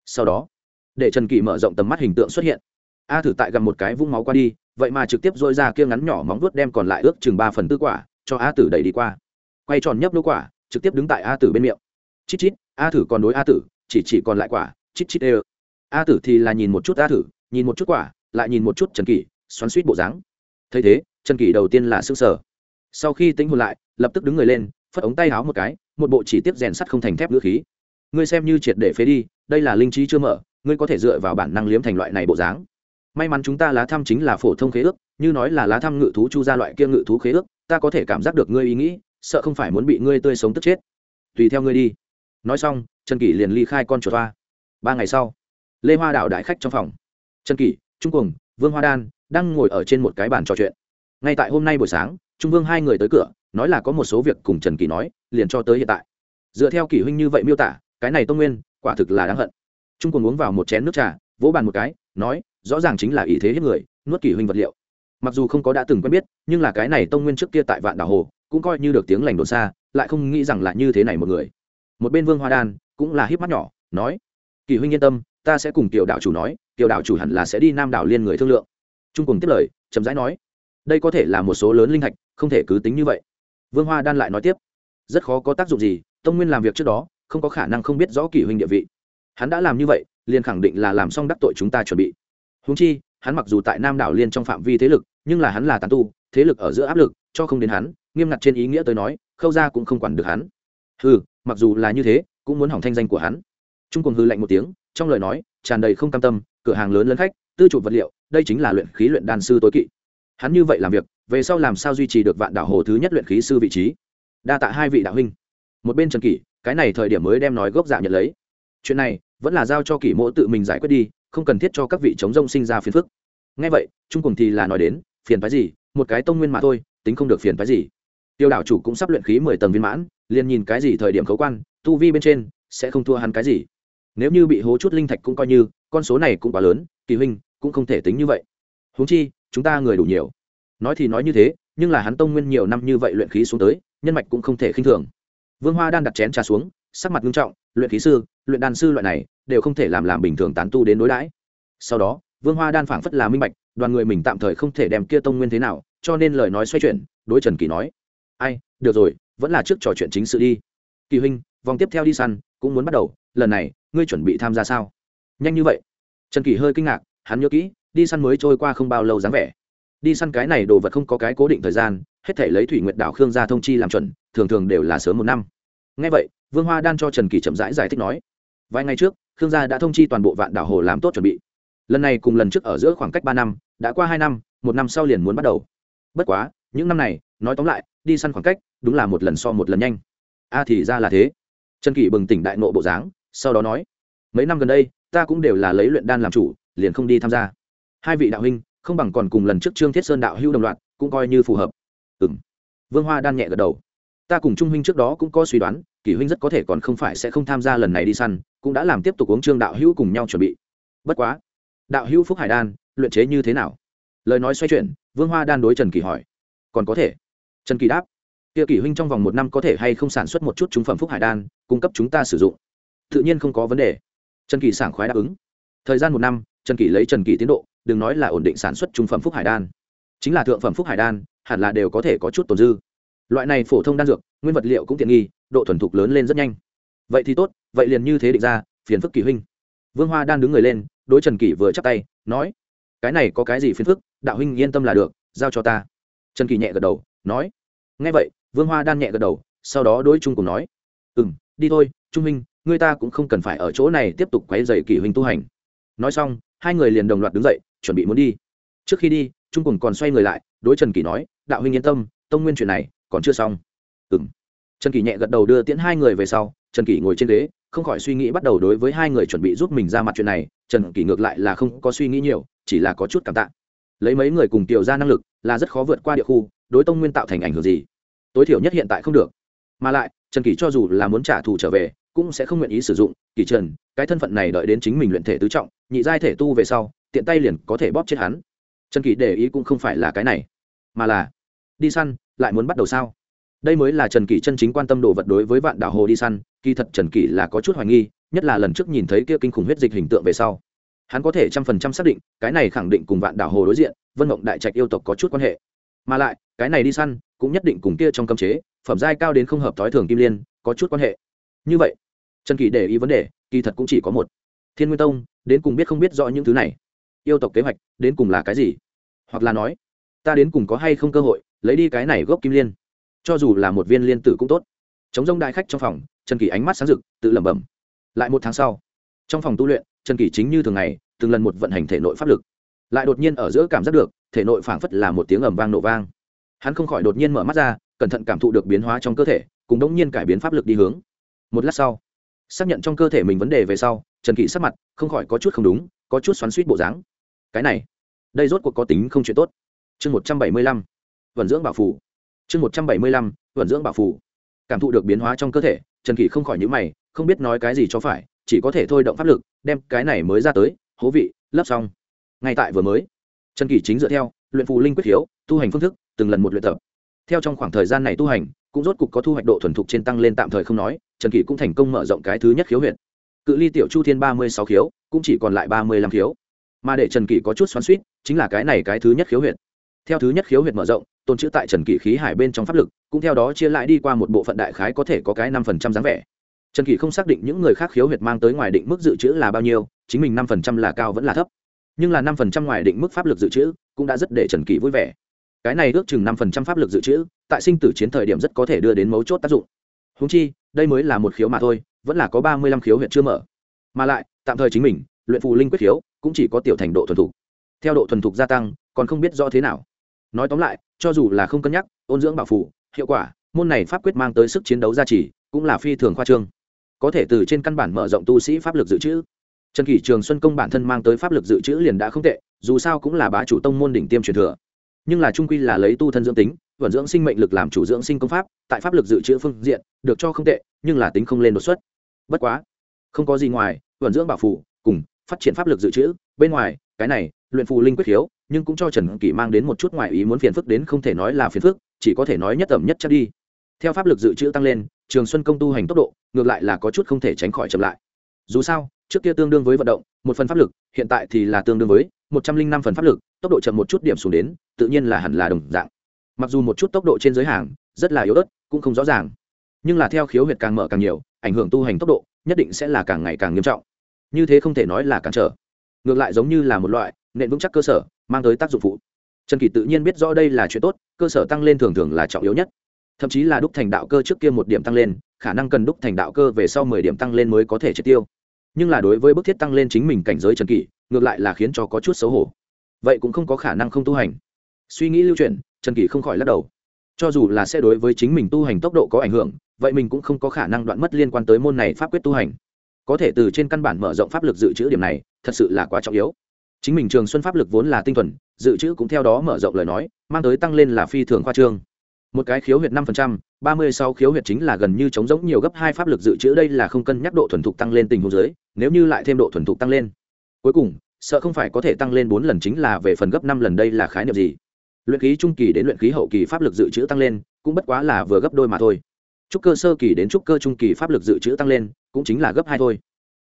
Sau đó, để trần kỷ mở rộng tầm mắt hình tượng xuất hiện. A thử tại gặp một cái vung máu qua đi, vậy mà trực tiếp dôi ra kia ngắn nhỏ móng vuốt đem còn lại ước chừng ba phần tư quả, cho a tử đẩy đi qua. Quay tròn nhấp lỗ quả, trực tiếp đứng tại a tử bên miệng. Chít chít, a thử còn đối a tử chỉ chỉ còn lại quả, chít chít ê a tử thì là nhìn một chút a thử, nhìn một chút quả, lại nhìn một chút trần kỷ xoắn suýt bộ dáng. Thấy thế, trần kỷ đầu tiên là s ư n g sở sau khi tính hồn lại, lập tức đứng người lên, phất ống tay háo một cái, một bộ chỉ tiếp rèn sắt không thành thép ngữ khí. Ngươi xem như triệt để phế đi, đây là linh trí chưa mở, ngươi có thể dựa vào bản năng liếm thành loại này bộ dáng. May mắn chúng ta lá thăm chính là phổ thông khế ước, như nói là lá thăm ngự thú chu ra loại kia ngự thú khế ước, ta có thể cảm giác được ngươi ý nghĩ, sợ không phải muốn bị ngươi tươi sống tức chết. Tùy theo ngươi đi. Nói xong, trần kỷ liền ly khai con chuột hoa. Ba ngày sau, lê hoa đạo đại khách trong phòng. Trần kỷ, trung cùng vương hoa đan đang ngồi ở trên một cái bàn trò chuyện. Ngay tại hôm nay buổi sáng, trung vương hai người tới cửa, nói là có một số việc cùng trần kỳ nói, liền cho tới hiện tại. Dựa theo kỷ huynh như vậy miêu tả, cái này tông nguyên, quả thực là đáng hận. Trung cùng uống vào một chén nước trà, vỗ bàn một cái, nói, rõ ràng chính là ý thế hết người, nuốt kỷ huynh vật liệu. Mặc dù không có đã từng quen biết, nhưng là cái này tông nguyên trước kia tại vạn đảo hồ, cũng coi như được tiếng lành đồn xa, lại không nghĩ rằng là như thế này một người. Một bên vương hoa đan cũng là híp mắt nhỏ, nói kỳ huynh yên tâm, ta sẽ cùng tiểu đạo chủ nói tiểu đạo chủ hẳn là sẽ đi nam đảo liên người thương lượng. Trung cùng tiếp lời chậm rãi nói đây có thể là một số lớn linh thạch không thể cứ tính như vậy. Vương hoa đan lại nói tiếp rất khó có tác dụng gì tông nguyên làm việc trước đó không có khả năng không biết rõ kỷ huynh địa vị. Hắn đã làm như vậy liền khẳng định là làm xong đắc tội chúng ta chuẩn bị. Húng chi hắn mặc dù tại nam đảo liên trong phạm vi thế lực nhưng là hắn là tàn tu thế lực ở giữa áp lực cho không đến hắn nghiêm ngặt trên ý nghĩa tới nói khâu ra cũng không quản được hắn. Hừ, mặc dù là như thế cũng muốn hỏng thanh danh của hắn. Trung cùng hư lạnh một tiếng trong lời nói tràn đầy không cam tâm, cửa hàng lớn lớn khách, tư trụ vật liệu, đây chính là luyện khí luyện đan sư tối kỵ. Hắn như vậy làm việc, về sau làm sao duy trì được vạn đạo hồ thứ nhất luyện khí sư vị trí? Đa tạ hai vị đạo huynh. Một bên trần kỷ, cái này thời điểm mới đem nói gốc dạ nhận lấy. Chuyện này, vẫn là giao cho kỷ mỗ tự mình giải quyết đi, không cần thiết cho các vị chống rông sinh ra phiền phức. Ngay vậy, trung cùng thì là nói đến, phiền phái gì? Một cái tông nguyên mà thôi, tính không được phiền phái gì. Tiêu đảo chủ cũng sắp luyện khí mười tầng viên mãn, liền nhìn cái gì thời điểm khấu quan, tu vi bên trên, sẽ không thua hắn cái gì nếu như bị hố chút linh thạch cũng coi như, con số này cũng quá lớn, kỳ huynh, cũng không thể tính như vậy. Huống chi, chúng ta người đủ nhiều. Nói thì nói như thế, nhưng là hắn tông nguyên nhiều năm như vậy luyện khí xuống tới, nhân mạch cũng không thể khinh thường. Vương hoa đang đặt chén trà xuống, sắc mặt nghiêm trọng, luyện khí sư, luyện đan sư loại này, đều không thể làm làm bình thường tán tu đến đối đãi. Sau đó, vương hoa đan phảng phất là minh bạch, đoàn người mình tạm thời không thể đem kia tông nguyên thế nào, cho nên lời nói xoay chuyển, đối trần kỳ nói, ai, được rồi, vẫn là trước trò chuyện chính sự đi. Kỳ huynh vòng tiếp theo đi săn cũng muốn bắt đầu lần này ngươi chuẩn bị tham gia sao? Nhanh như vậy. Trần kỳ hơi kinh ngạc hắn nhớ kỹ đi săn mới trôi qua không bao lâu dáng vẻ. Đi săn cái này đồ vật không có cái cố định thời gian hết thể lấy thủy nguyệt đảo khương gia thông chi làm chuẩn thường thường đều là sớm một năm. Ngay vậy vương hoa đan cho trần kỳ chậm rãi giải, giải thích nói vài ngày trước khương gia đã thông chi toàn bộ vạn đảo hồ làm tốt chuẩn bị. Lần này cùng lần trước ở giữa khoảng cách ba năm đã qua hai năm một năm sau liền muốn bắt đầu. Bất quá những năm này nói tóm lại đi săn khoảng cách đúng là một lần so một lần nhanh. A thì ra là thế trần kỷ bừng tỉnh đại nộ bộ dáng, sau đó nói, mấy năm gần đây, ta cũng đều là lấy luyện đan làm chủ, liền không đi tham gia. Hai vị đạo huynh, không bằng còn cùng lần trước trương thiết sơn đạo hữu đồng loạt, cũng coi như phù hợp. Ừ m vương hoa đan nhẹ gật đầu. Ta cùng trung huynh trước đó cũng có suy đoán, kỷ huynh rất có thể còn không phải sẽ không tham gia lần này đi săn, cũng đã làm tiếp tục uống trương đạo hữu cùng nhau chuẩn bị. Bất quá, đạo hữu phúc hải đan, luyện chế như thế nào? Lời nói xoay chuyển, vương hoa đan đối trần kỳ hỏi. Còn có thể. Trần kỳ đáp. Kia kỷ huynh trong vòng một năm có thể hay không sản xuất một chút trung phẩm phúc hải đan cung cấp chúng ta sử dụng. Tự nhiên không có vấn đề. Trần kỳ sảng khoái đáp ứng. Thời gian một năm, trần kỳ lấy trần kỳ tiến độ, đừng nói là ổn định sản xuất trung phẩm phúc hải đan. Chính là thượng phẩm phúc hải đan, hẳn là đều có thể có chút tồn dư. Loại này phổ thông đan dược, nguyên vật liệu cũng tiện nghi, độ thuần thục lớn lên rất nhanh. Vậy thì tốt, vậy liền như thế định ra, phiền phức kỳ huynh. Vương hoa đang đứng người lên, đối trần kỳ vừa chắp tay, nói, cái này có cái gì phiền phức, đạo huynh yên tâm là được, giao cho ta. Trần kỳ nhẹ gật đầu, nói, nghe vậy, vương hoa đan nhẹ gật đầu, sau đó đối trung cùng nói ừ m đi thôi trung minh, người ta cũng không cần phải ở chỗ này tiếp tục quấy dày kỷ huynh tu hành. Nói xong hai người liền đồng loạt đứng dậy chuẩn bị muốn đi. Trước khi đi trung cùng còn xoay người lại đối trần kỳ nói đạo huynh yên tâm tông nguyên chuyện này còn chưa xong. Ừ m trần kỳ nhẹ gật đầu đưa tiễn hai người về sau trần kỳ ngồi trên ghế không khỏi suy nghĩ bắt đầu đối với hai người chuẩn bị giúp mình ra mặt chuyện này trần kỳ ngược lại là không có suy nghĩ nhiều chỉ là có chút cảm tạ. Lấy mấy người cùng tiểu ra năng lực là rất khó vượt qua địa khu đối tông nguyên tạo thành ảnh hưởng gì? Tối thiểu nhất hiện tại không được. Mà lại trần kỳ cho dù là muốn trả thù trở về, cũng sẽ không nguyện ý sử dụng. Kỳ trần, cái thân phận này đợi đến chính mình luyện thể tứ trọng, nhị giai thể tu về sau, tiện tay liền có thể bóp chết hắn. Trần kỳ để ý cũng không phải là cái này, mà là, đi săn, lại muốn bắt đầu sao? Đây mới là trần kỳ chân chính quan tâm đồ vật đối với vạn đảo hồ đi săn, kỳ thật trần kỳ là có chút hoài nghi, nhất là lần trước nhìn thấy kia kinh khủng huyết dịch hình tượng về sau. Hắn có thể trăm phần trăm xác định, cái này khẳng định cùng vạn đảo hồ đối diện, vân mộng đại trạch yêu tộc có chút quan hệ. Mà lại, cái này đi săn, cũng nhất định cùng kia trong cấm chế phẩm giai cao đến không hợp thói thường kim liên, có chút quan hệ. Như vậy, trần kỳ để ý vấn đề, kỳ thật cũng chỉ có một. Thiên nguyên tông, đến cùng biết không biết rõ những thứ này. Yêu tộc kế hoạch, đến cùng là cái gì? Hoặc là nói, ta đến cùng có hay không cơ hội, lấy đi cái này gốc kim liên? Cho dù là một viên liên tử cũng tốt. Chống rông đại khách trong phòng, trần kỳ ánh mắt sáng rực, tự lẩm bẩm. Lại một tháng sau, trong phòng tu luyện, trần kỳ chính như thường ngày, từng lần một vận hành thể nội pháp lực. Lại đột nhiên ở giữa cảm giác được, thể nội phảng phất là một tiếng ầm vang nổ vang. Hắn không khỏi đột nhiên mở mắt ra cẩn thận cảm thụ được biến hóa trong cơ thể, cùng đống nhiên cải biến pháp lực đi hướng. Một lát sau, xác nhận trong cơ thể mình vấn đề về sau, trần kỵ sắc mặt không khỏi có chút không đúng, có chút xoắn suýt bộ dáng. Cái này, đây rốt cuộc có tính không chuyện tốt. Chương một trăm bảy mươi lăm, vận dưỡng bảo phủ chương một trăm bảy mươi lăm, vận dưỡng bảo phủ cảm thụ được biến hóa trong cơ thể, trần kỵ không khỏi nhữ mày, không biết nói cái gì cho phải, chỉ có thể thôi động pháp lực, đem cái này mới ra tới, hố vị, lấp xong. Ngay tại vừa mới, trần kỷ chính dựa theo luyện phù linh quyết hiếu, tu hành phương thức, từng lần một luyện tập theo trong khoảng thời gian này tu hành, cũng rốt cục có thu hoạch độ thuần thục trên tăng lên tạm thời không nói, trần kỷ cũng thành công mở rộng cái thứ nhất khiếu huyện cự ly tiểu chu thiên ba mươi sáu khiếu, cũng chỉ còn lại ba mươi lăm khiếu. Mà để trần kỷ có chút xoắn suýt chính là cái này cái thứ nhất khiếu huyện theo thứ nhất khiếu huyện mở rộng tôn chữ tại trần kỷ khí hải bên trong pháp lực, cũng theo đó chia lại đi qua một bộ phận đại khái có thể có cái năm phần trăm dáng vẻ. Trần kỷ không xác định những người khác khiếu huyệt mang tới ngoài định mức dự trữ là bao nhiêu, chính mình năm phần trăm là cao vẫn là thấp. Nhưng là năm phần trăm ngoài định mức pháp lực dự trữ, cũng đã rất để trần kỷ vui vẻ cái này ước chừng năm phần trăm pháp lực dự trữ, tại sinh tử chiến thời điểm rất có thể đưa đến mấu chốt tác dụng. Húng chi, đây mới là một khiếu mà thôi, vẫn là có ba mươi lăm khiếu huyện chưa mở. Mà lại, tạm thời chính mình, luyện phù linh quyết khiếu, cũng chỉ có tiểu thành độ thuần thục. Theo độ thuần thục gia tăng, còn không biết rõ thế nào. Nói tóm lại, cho dù là không cân nhắc, ôn dưỡng bảo phủ hiệu quả, môn này pháp quyết mang tới sức chiến đấu gia trì, cũng là phi thường khoa trương. Có thể từ trên căn bản mở rộng tu sĩ pháp lực dự trữ. Trần kỷ trường xuân công bản thân mang tới pháp lực dự trữ liền đã không tệ, dù sao cũng là bá chủ tông môn đỉnh tiêm truyền thừa nhưng là trung quy là lấy tu thân dưỡng tính, vận dưỡng sinh mệnh lực làm chủ dưỡng sinh công pháp, tại pháp lực dự trữ phương diện, được cho không tệ, nhưng là tính không lên đột xuất. Bất quá, không có gì ngoài, vận dưỡng bảo phủ cùng phát triển pháp lực dự trữ, bên ngoài, cái này, luyện phù linh quyết khiếu, nhưng cũng cho trần kỷ mang đến một chút ngoài ý muốn phiền phức đến không thể nói là phiền phức, chỉ có thể nói nhất tầm nhất chắc đi. Theo pháp lực dự trữ tăng lên, trường xuân công tu hành tốc độ, ngược lại là có chút không thể tránh khỏi chậm lại. Dù sao, trước kia tương đương với vận động, một phần pháp lực, hiện tại thì là tương đương với một trăm linh năm phần pháp lực tốc độ chậm một chút điểm xuống đến tự nhiên là hẳn là đồng dạng. Mặc dù một chút tốc độ trên giới hàng rất là yếu ớt cũng không rõ ràng nhưng là theo khiếu huyệt càng mở càng nhiều ảnh hưởng tu hành tốc độ nhất định sẽ là càng ngày càng nghiêm trọng. Như thế không thể nói là cản trở. Ngược lại giống như là một loại nền vững chắc cơ sở mang tới tác dụng phụ. Trần kỳ tự nhiên biết rõ đây là chuyện tốt cơ sở tăng lên thường thường là trọng yếu nhất. Thậm chí là đúc thành đạo cơ trước kia một điểm tăng lên khả năng cần đúc thành đạo cơ về sau mười điểm tăng lên mới có thể triệt tiêu. Nhưng là đối với bức thiết tăng lên chính mình cảnh giới trần kỳ, ngược lại là khiến cho có chút xấu hổ vậy cũng không có khả năng không tu hành. Suy nghĩ lưu chuyển, trần kỷ không khỏi lắc đầu. Cho dù là sẽ đối với chính mình tu hành tốc độ có ảnh hưởng, vậy mình cũng không có khả năng đoạn mất liên quan tới môn này pháp quyết tu hành. Có thể từ trên căn bản mở rộng pháp lực dự trữ điểm này, thật sự là quá trọng yếu. Chính mình trường xuân pháp lực vốn là tinh thuần, dự trữ cũng theo đó mở rộng lời nói, mang tới tăng lên là phi thường khoa trương. Một cái khiếu huyệt năm phần trăm, ba mươi sau khiếu huyệt chính là gần như chống giống nhiều gấp hai pháp lực dự trữ, đây là không cân nhắc độ thuần thục tăng lên tình huống dưới, nếu như lại thêm độ thuần thục tăng lên. Cuối cùng sợ không phải có thể tăng lên bốn lần chính là về phần gấp năm lần đây là khái niệm gì? Luyện khí trung kỳ đến luyện khí hậu kỳ pháp lực dự trữ tăng lên, cũng bất quá là vừa gấp đôi mà thôi. Trúc cơ sơ kỳ đến trúc cơ trung kỳ pháp lực dự trữ tăng lên, cũng chính là gấp hai thôi.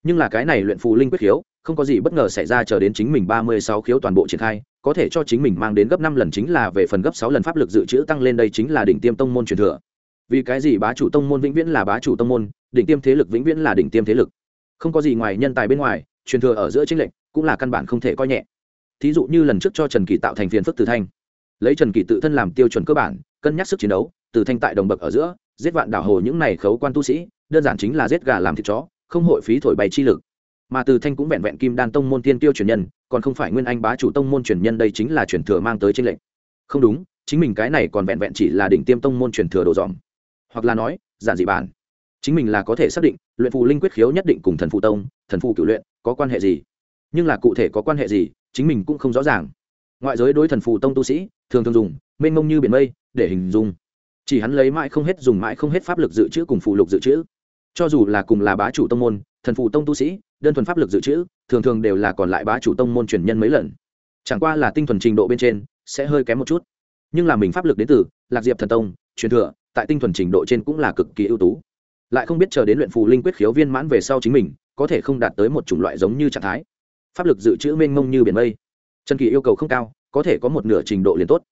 Nhưng là cái này luyện phù linh quyết khiếu, không có gì bất ngờ xảy ra chờ đến chính mình ba mươi sáu khiếu toàn bộ triển khai, có thể cho chính mình mang đến gấp năm lần chính là về phần gấp sáu lần pháp lực dự trữ tăng lên đây chính là đỉnh tiêm tông môn truyền thừa. Vì cái gì bá chủ tông môn vĩnh viễn là bá chủ tông môn, đỉnh tiêm thế lực vĩnh viễn là đỉnh tiêm thế lực. Không có gì ngoài nhân tài bên ngoài, truyền thừa ở giữa chính lệnh cũng là căn bản không thể coi nhẹ. Thí dụ như lần trước cho trần kỳ tạo thành phiền phức từ thanh. Lấy trần kỳ tự thân làm tiêu chuẩn cơ bản, cân nhắc sức chiến đấu, từ thanh tại đồng bậc ở giữa, giết vạn đảo hồ những này khấu quan tu sĩ, đơn giản chính là giết gà làm thịt chó, không hội phí thổi bày chi lực. Mà từ thanh cũng vẹn vẹn kim đan tông môn tiên tiêu truyền nhân, còn không phải nguyên anh bá chủ tông môn truyền nhân đây chính là truyền thừa mang tới trên lệnh không đúng, chính mình cái này còn vẹn vẹn chỉ là đỉnh tiêm tông môn truyền thừa đồ dòm. Hoặc là nói, giản dị bản. Chính mình là có thể xác định, luyện phù linh quyết khiếu nhất định cùng thần phụ tông, thần phụ cửu luyện, có quan hệ gì? Nhưng là cụ thể có quan hệ gì, chính mình cũng không rõ ràng. Ngoại giới đối thần phù tông tu sĩ, thường thường dùng, mênh mông như biển mây, để hình dung. Chỉ hắn lấy mãi không hết dùng mãi không hết pháp lực dự trữ cùng phụ lục dự trữ. Cho dù là cùng là bá chủ tông môn, thần phù tông tu sĩ, đơn thuần pháp lực dự trữ, thường thường đều là còn lại bá chủ tông môn truyền nhân mấy lần. Chẳng qua là tinh thuần trình độ bên trên, sẽ hơi kém một chút. Nhưng là mình pháp lực đến từ lạc diệp thần tông, truyền thừa, tại tinh thuần trình độ trên cũng là cực kỳ ưu tú. Lại không biết chờ đến luyện phù linh quyết khiếu viên mãn về sau chính mình, có thể không đạt tới một chủng loại giống như trạng thái pháp lực dự trữ mênh mông như biển mây. Trần kỳ yêu cầu không cao, có thể có một nửa trình độ liền tốt.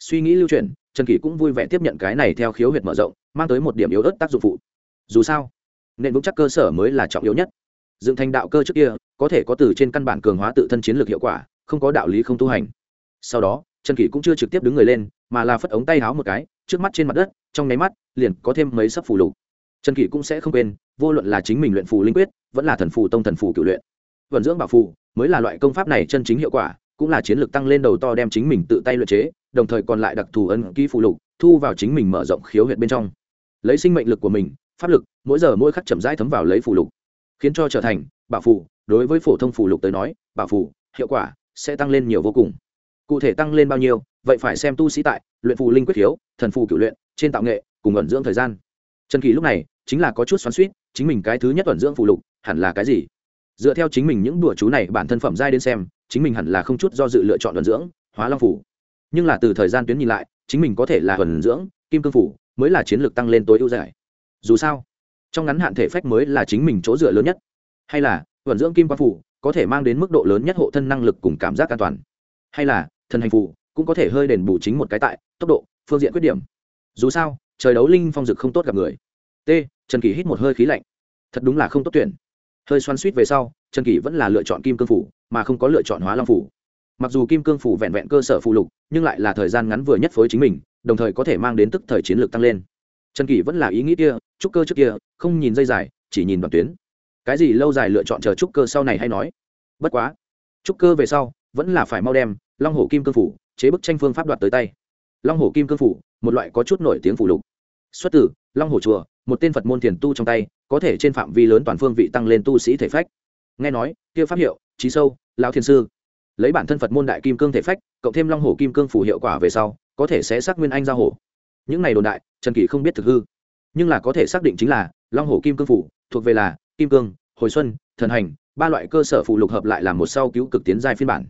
Suy nghĩ lưu truyền trần kỳ cũng vui vẻ tiếp nhận cái này theo khiếu huyệt mở rộng, mang tới một điểm yếu ớt tác dụng phụ. Dù sao nên vững chắc cơ sở mới là trọng yếu nhất. Dựng thành đạo cơ trước kia, có thể có từ trên căn bản cường hóa tự thân chiến lược hiệu quả, không có đạo lý không tu hành. Sau đó, trần kỷ cũng chưa trực tiếp đứng người lên, mà là phất ống tay háo một cái, trước mắt trên mặt đất, trong nháy mắt, liền có thêm mấy sấp phù lục. Trần kỷ cũng sẽ không quên, vô luận là chính mình luyện phù linh quyết, vẫn là thần phù tông thần phù cựu luyện. Vận dưỡng bảo phù mới là loại công pháp này chân chính hiệu quả, cũng là chiến lược tăng lên đầu to đem chính mình tự tay luyện chế, đồng thời còn lại đặc thù ân ký phù lục, thu vào chính mình mở rộng khiếu huyệt bên trong. Lấy sinh mệnh lực của mình, pháp lực, mỗi giờ mỗi khắc chậm rãi thấm vào lấy phù lục, khiến cho trở thành bảo phù. Đối với phổ thông phù lục tới nói, bảo phù, hiệu quả sẽ tăng lên nhiều vô cùng. Cụ thể tăng lên bao nhiêu, vậy phải xem tu sĩ tại, luyện phù linh quyết khiếu, thần phù cựu luyện, trên tạo nghệ, cùng ẩn dưỡng thời gian. Trần kỳ lúc này chính là có chút xoắn suýt chính mình cái thứ nhất ẩn dưỡng phù lục hẳn là cái gì? Dựa theo chính mình những đùa chú này, bản thân phẩm giai đến xem, chính mình hẳn là không chút do dự lựa chọn ẩn dưỡng, hóa long phủ. Nhưng là từ thời gian tuyến nhìn lại, chính mình có thể là thuần dưỡng, kim cương phủ, mới là chiến lược tăng lên tối ưu giải. Dù sao, trong ngắn hạn thể phách mới là chính mình chỗ dựa lớn nhất. Hay là thuần dưỡng kim quan phủ, có thể mang đến mức độ lớn nhất hộ thân năng lực cùng cảm giác an toàn. Hay là, thần hành phủ, cũng có thể hơi đền bù chính một cái tại, tốc độ, phương diện khuyết điểm. Dù sao, trời đấu linh phong dực không tốt gặp người. T, trần kỳ hít một hơi khí lạnh. Thật đúng là không tốt tuyển hơi xoắn suýt về sau, trần kỳ vẫn là lựa chọn kim cương phủ, mà không có lựa chọn hóa long phủ. Mặc dù kim cương phủ vẹn vẹn cơ sở phụ lục, nhưng lại là thời gian ngắn vừa nhất phối chính mình, đồng thời có thể mang đến tức thời chiến lược tăng lên. Trần kỳ vẫn là ý nghĩ kia, trúc cơ trước kia, không nhìn dây dài, chỉ nhìn đoạn tuyến. Cái gì lâu dài lựa chọn chờ trúc cơ sau này hay nói? Bất quá, trúc cơ về sau, vẫn là phải mau đem long hổ kim cương phủ, chế bức tranh phương pháp đoạt tới tay. Long hổ kim cương phủ, một loại có chút nổi tiếng phủ lục. Xuất từ long hổ chùa một tên phật môn thiền tu trong tay, có thể trên phạm vi lớn toàn phương vị tăng lên tu sĩ thể phách. Nghe nói, kia pháp hiệu trí sâu lao thiên sư. Lấy bản thân phật môn đại kim cương thể phách, cộng thêm long hổ kim cương phủ hiệu quả về sau, có thể sẽ xác nguyên anh giao hổ. Những này đồn đại, trần kỳ không biết thực hư. Nhưng là có thể xác định chính là long hổ kim cương phủ thuộc về là kim cương, hồi xuân, thần hành, ba loại cơ sở phụ lục hợp lại là một sau cứu cực tiến giai phiên bản.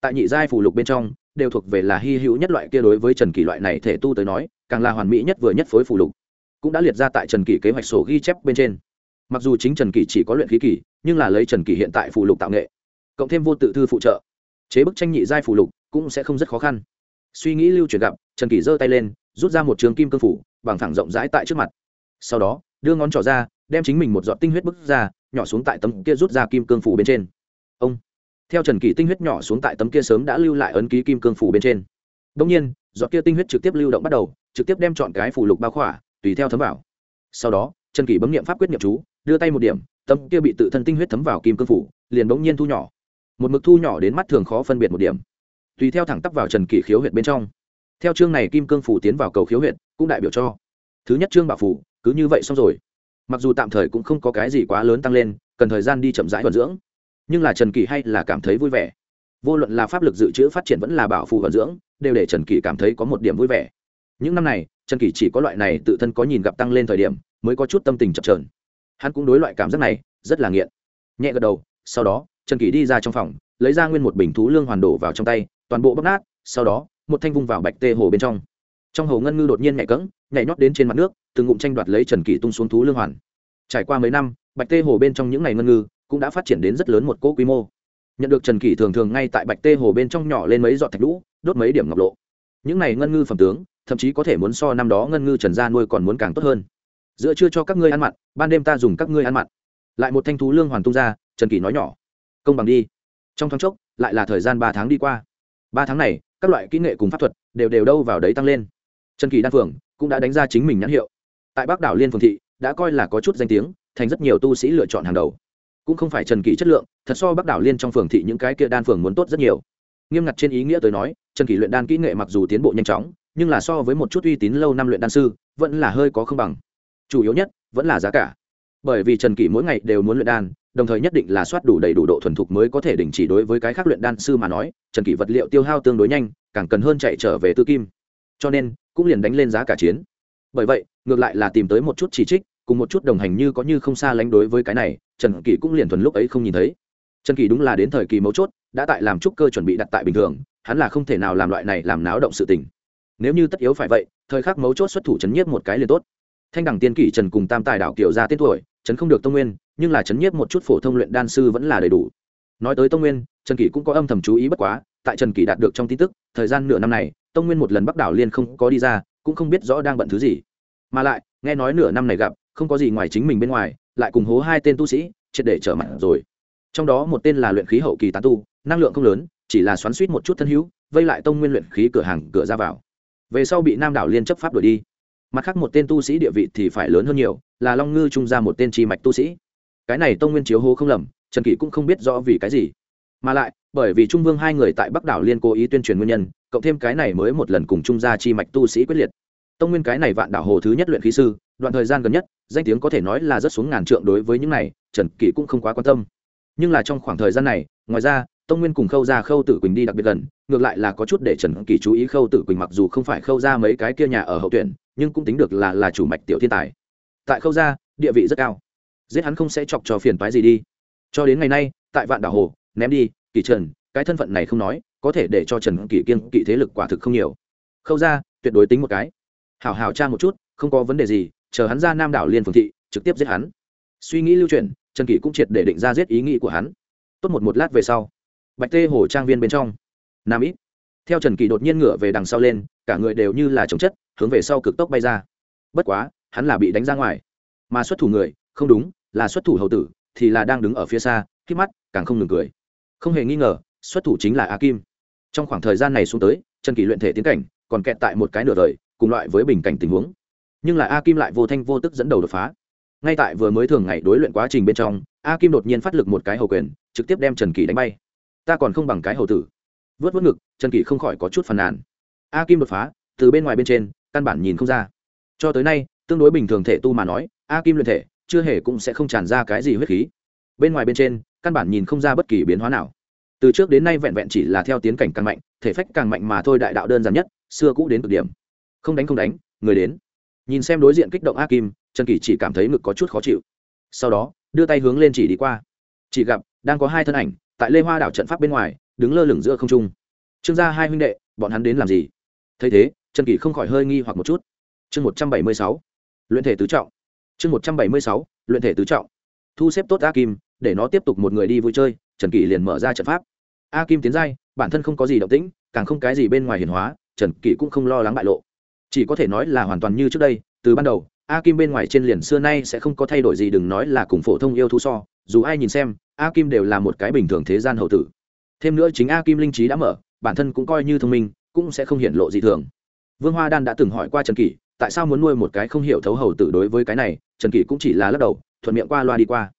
Tại nhị giai phụ lục bên trong, đều thuộc về là hy hữu nhất loại kia đối với trần kỳ loại này thể tu tới nói, càng là hoàn mỹ nhất vừa nhất phối phụ lục cũng đã liệt ra tại trần kỷ kế hoạch sổ ghi chép bên trên. Mặc dù chính trần kỷ chỉ có luyện khí kỳ, nhưng là lấy trần kỷ hiện tại phụ lục tạo nghệ, cộng thêm vô tự thư phụ trợ, chế bức tranh nhị giai phụ lục cũng sẽ không rất khó khăn. Suy nghĩ lưu truyền gặp, trần kỷ giơ tay lên, rút ra một trường kim cương phủ, bằng thẳng rộng rãi tại trước mặt. Sau đó, đưa ngón trỏ ra, đem chính mình một giọt tinh huyết bức ra, nhỏ xuống tại tấm kia rút ra kim cương phủ bên trên. Ông! Theo trần kỷ tinh huyết nhỏ xuống tại tấm kia sớm đã lưu lại ấn ký kim cương phủ bên trên. Đông nhiên, giọt kia tinh huyết trực tiếp lưu động bắt đầu, trực tiếp đem chọn cái phủ lục bao khỏa tùy theo thấm vào. Sau đó, trần kỷ bấm nghiệm pháp quyết nghiệm chú, đưa tay một điểm, tâm kia bị tự thân tinh huyết thấm vào kim cương phủ, liền bỗng nhiên thu nhỏ. Một mực thu nhỏ đến mắt thường khó phân biệt một điểm. Tùy theo thẳng tắp vào trần kỷ khiếu huyệt bên trong. Theo chương này kim cương phủ tiến vào cầu khiếu huyệt, cũng đại biểu cho thứ nhất chương bảo phủ, cứ như vậy xong rồi. Mặc dù tạm thời cũng không có cái gì quá lớn tăng lên, cần thời gian đi chậm rãi vận dưỡng. Nhưng là trần kỳ hay là cảm thấy vui vẻ. Vô luận là pháp lực dự trữ phát triển vẫn là bảo phù vận dưỡng, đều để trần kỳ cảm thấy có một điểm vui vẻ. Những năm này trần Kỷ chỉ có loại này tự thân có nhìn gặp tăng lên thời điểm, mới có chút tâm tình chập trờn hắn cũng đối loại cảm giác này, rất là nghiện. Nhẹ gật đầu, sau đó, trần Kỷ đi ra trong phòng, lấy ra nguyên một bình thú lương hoàn đổ vào trong tay, toàn bộ bóc nát, sau đó, một thanh vung vào bạch tê hồ bên trong. Trong hồ ngân ngư đột nhiên nhảy cẫng, nhảy nhót đến trên mặt nước, từng ngụm tranh đoạt lấy trần Kỷ tung xuống thú lương hoàn. Trải qua mấy năm, bạch tê hồ bên trong những ngày ngân ngư cũng đã phát triển đến rất lớn một cỗ quy mô. Nhận được trần Kỷ thường thường ngay tại bạch tê hồ bên trong nhỏ lên mấy giọt thạch lũ, đốt mấy điểm ngọc lộ. Những này ngân ngư phẩm tướng thậm chí có thể muốn so năm đó ngân ngư trần gia nuôi còn muốn càng tốt hơn. Giữa chưa cho các ngươi ăn mặn, ban đêm ta dùng các ngươi ăn mặn. Lại một thanh thú lương hoàn tung ra, trần kỳ nói nhỏ. Công bằng đi. Trong tháng chốc, lại là thời gian ba tháng đi qua. Ba tháng này, các loại kỹ nghệ cùng pháp thuật đều đều đâu vào đấy tăng lên. Trần kỳ đan phường cũng đã đánh ra chính mình nhãn hiệu. Tại bắc đảo liên phường thị, đã coi là có chút danh tiếng, thành rất nhiều tu sĩ lựa chọn hàng đầu. Cũng không phải trần kỳ chất lượng, thật so bắc đảo liên trong phường thị những cái kia đan phường muốn tốt rất nhiều. Nghiêm ngặt trên ý nghĩa tới nói, trần kỳ luyện đan kỹ nghệ mặc dù tiến bộ nhanh chóng nhưng là so với một chút uy tín lâu năm luyện đan sư, vẫn là hơi có không bằng. Chủ yếu nhất, vẫn là giá cả. Bởi vì trần kỷ mỗi ngày đều muốn luyện đan, đồng thời nhất định là soát đủ đầy đủ độ thuần thục mới có thể đình chỉ đối với cái khác luyện đan sư mà nói, trần kỷ vật liệu tiêu hao tương đối nhanh, càng cần hơn chạy trở về tư kim. Cho nên, cũng liền đánh lên giá cả chiến. Bởi vậy, ngược lại là tìm tới một chút chỉ trích, cùng một chút đồng hành như có như không xa lánh đối với cái này, trần kỷ cũng liền thuần lúc ấy không nhìn thấy. Trần kỷ đúng là đến thời kỳ mấu chốt, đã tại làm trúc cơ chuẩn bị đặt tại bình thường, hắn là không thể nào làm loại này làm náo động sự tình nếu như tất yếu phải vậy, thời khắc mấu chốt xuất thủ chấn nhiếp một cái liền tốt. Thanh đẳng tiên kỷ trần cùng tam tài đạo kiều ra tên tuổi trấn không được tông nguyên, nhưng là chấn nhiếp một chút phổ thông luyện đan sư vẫn là đầy đủ. Nói tới tông nguyên, trần kỷ cũng có âm thầm chú ý bất quá, tại trần kỷ đạt được trong tin tức, thời gian nửa năm này, tông nguyên một lần bắc đảo liên không có đi ra, cũng không biết rõ đang bận thứ gì. Mà lại, nghe nói nửa năm này gặp, không có gì ngoài chính mình bên ngoài, lại cùng hố hai tên tu sĩ, triệt để trở mặt rồi. Trong đó một tên là luyện khí hậu kỳ tán tu, năng lượng không lớn, chỉ là xoắn suýt một chút thân hữu, vây lại tông nguyên luyện khí cửa hàng cửa ra vào về sau bị nam đảo liên chấp pháp đuổi đi. Mặt khác một tên tu sĩ địa vị thì phải lớn hơn nhiều, là long ngư trung ra một tên chi mạch tu sĩ. Cái này tông nguyên chiếu hô không lầm, trần kỷ cũng không biết rõ vì cái gì. Mà lại, bởi vì trung vương hai người tại bắc đảo liên cố ý tuyên truyền nguyên nhân, cộng thêm cái này mới một lần cùng trung gia chi mạch tu sĩ quyết liệt. Tông nguyên cái này vạn đảo hồ thứ nhất luyện khí sư, đoạn thời gian gần nhất, danh tiếng có thể nói là rất xuống ngàn trượng đối với những này, trần kỷ cũng không quá quan tâm. Nhưng là trong khoảng thời gian này, ngoài ra tông nguyên cùng khâu ra khâu tử quỳnh đi đặc biệt gần, ngược lại là có chút để trần kỳ chú ý khâu tử quỳnh mặc dù không phải khâu ra mấy cái kia nhà ở hậu tuyển, nhưng cũng tính được là là chủ mạch tiểu thiên tài. Tại khâu gia, địa vị rất cao. Giết hắn không sẽ chọc cho phiền toái gì đi. Cho đến ngày nay, tại vạn đảo hồ, ném đi, kỳ trần, cái thân phận này không nói, có thể để cho trần kỳ kiên kỵ thế lực quả thực không nhiều. Khâu gia, tuyệt đối tính một cái. Hảo hảo tra một chút, không có vấn đề gì, chờ hắn ra nam đảo liên phường thị, trực tiếp giết hắn. Suy nghĩ lưu truyền, trần kỳ cũng triệt để định ra giết ý nghĩ của hắn. Tốt một một lát về sau bạch tê hồ trang viên bên trong. Nam ít. Theo trần kỳ đột nhiên ngửa về đằng sau lên, cả người đều như là chống chất, hướng về sau cực tốc bay ra. Bất quá, hắn là bị đánh ra ngoài. Mà xuất thủ người, không đúng, là xuất thủ hầu tử, thì là đang đứng ở phía xa, khi mắt càng không ngừng cười. Không hề nghi ngờ, xuất thủ chính là a kim. Trong khoảng thời gian này xuống tới, trần kỳ luyện thể tiến cảnh, còn kẹt tại một cái nửa đời, cùng loại với bình cảnh tình huống. Nhưng là a kim lại vô thanh vô tức dẫn đầu đột phá. Ngay tại vừa mới thường ngày đối luyện quá trình bên trong, a kim đột nhiên phát lực một cái hầu quyền, trực tiếp đem trần kỳ đánh bay ta còn không bằng cái hầu tử. Vớt vớt ngực, trần kỳ không khỏi có chút phàn nàn. A kim đột phá, từ bên ngoài bên trên, căn bản nhìn không ra. Cho tới nay, tương đối bình thường thể tu mà nói, a kim luyện thể, chưa hề cũng sẽ không tràn ra cái gì huyết khí. Bên ngoài bên trên, căn bản nhìn không ra bất kỳ biến hóa nào. Từ trước đến nay vẹn vẹn chỉ là theo tiến cảnh càng mạnh, thể phách càng mạnh mà thôi đại đạo đơn giản nhất, xưa cũ đến cực điểm. Không đánh không đánh, người đến. Nhìn xem đối diện kích động a kim, trần kỳ chỉ cảm thấy ngực có chút khó chịu. Sau đó, đưa tay hướng lên chỉ đi qua. Chỉ gặp, đang có hai thân ảnh tại lê hoa đảo trận pháp bên ngoài, đứng lơ lửng giữa không trung. Trương gia hai huynh đệ, bọn hắn đến làm gì? Thấy thế, trần kỳ không khỏi hơi nghi hoặc một chút. Chương một trăm bảy mươi sáu, luyện thể tứ trọng. Chương một trăm bảy mươi sáu, luyện thể tứ trọng. Thu xếp tốt a kim, để nó tiếp tục một người đi vui chơi, trần kỳ liền mở ra trận pháp. A kim tiến giai, bản thân không có gì động tĩnh, càng không cái gì bên ngoài hiển hóa, trần kỳ cũng không lo lắng bại lộ. Chỉ có thể nói là hoàn toàn như trước đây, từ ban đầu, a kim bên ngoài trên liền xưa nay sẽ không có thay đổi gì, đừng nói là cùng phổ thông yêu thú so dù ai nhìn xem, a kim đều là một cái bình thường thế gian hậu tử. Thêm nữa chính a kim linh trí đã mở, bản thân cũng coi như thông minh, cũng sẽ không hiện lộ gì thường. Vương hoa đan đã từng hỏi qua trần kỷ, tại sao muốn nuôi một cái không hiểu thấu hầu tử đối với cái này, trần kỷ cũng chỉ là lắc đầu, thuận miệng qua loa đi qua.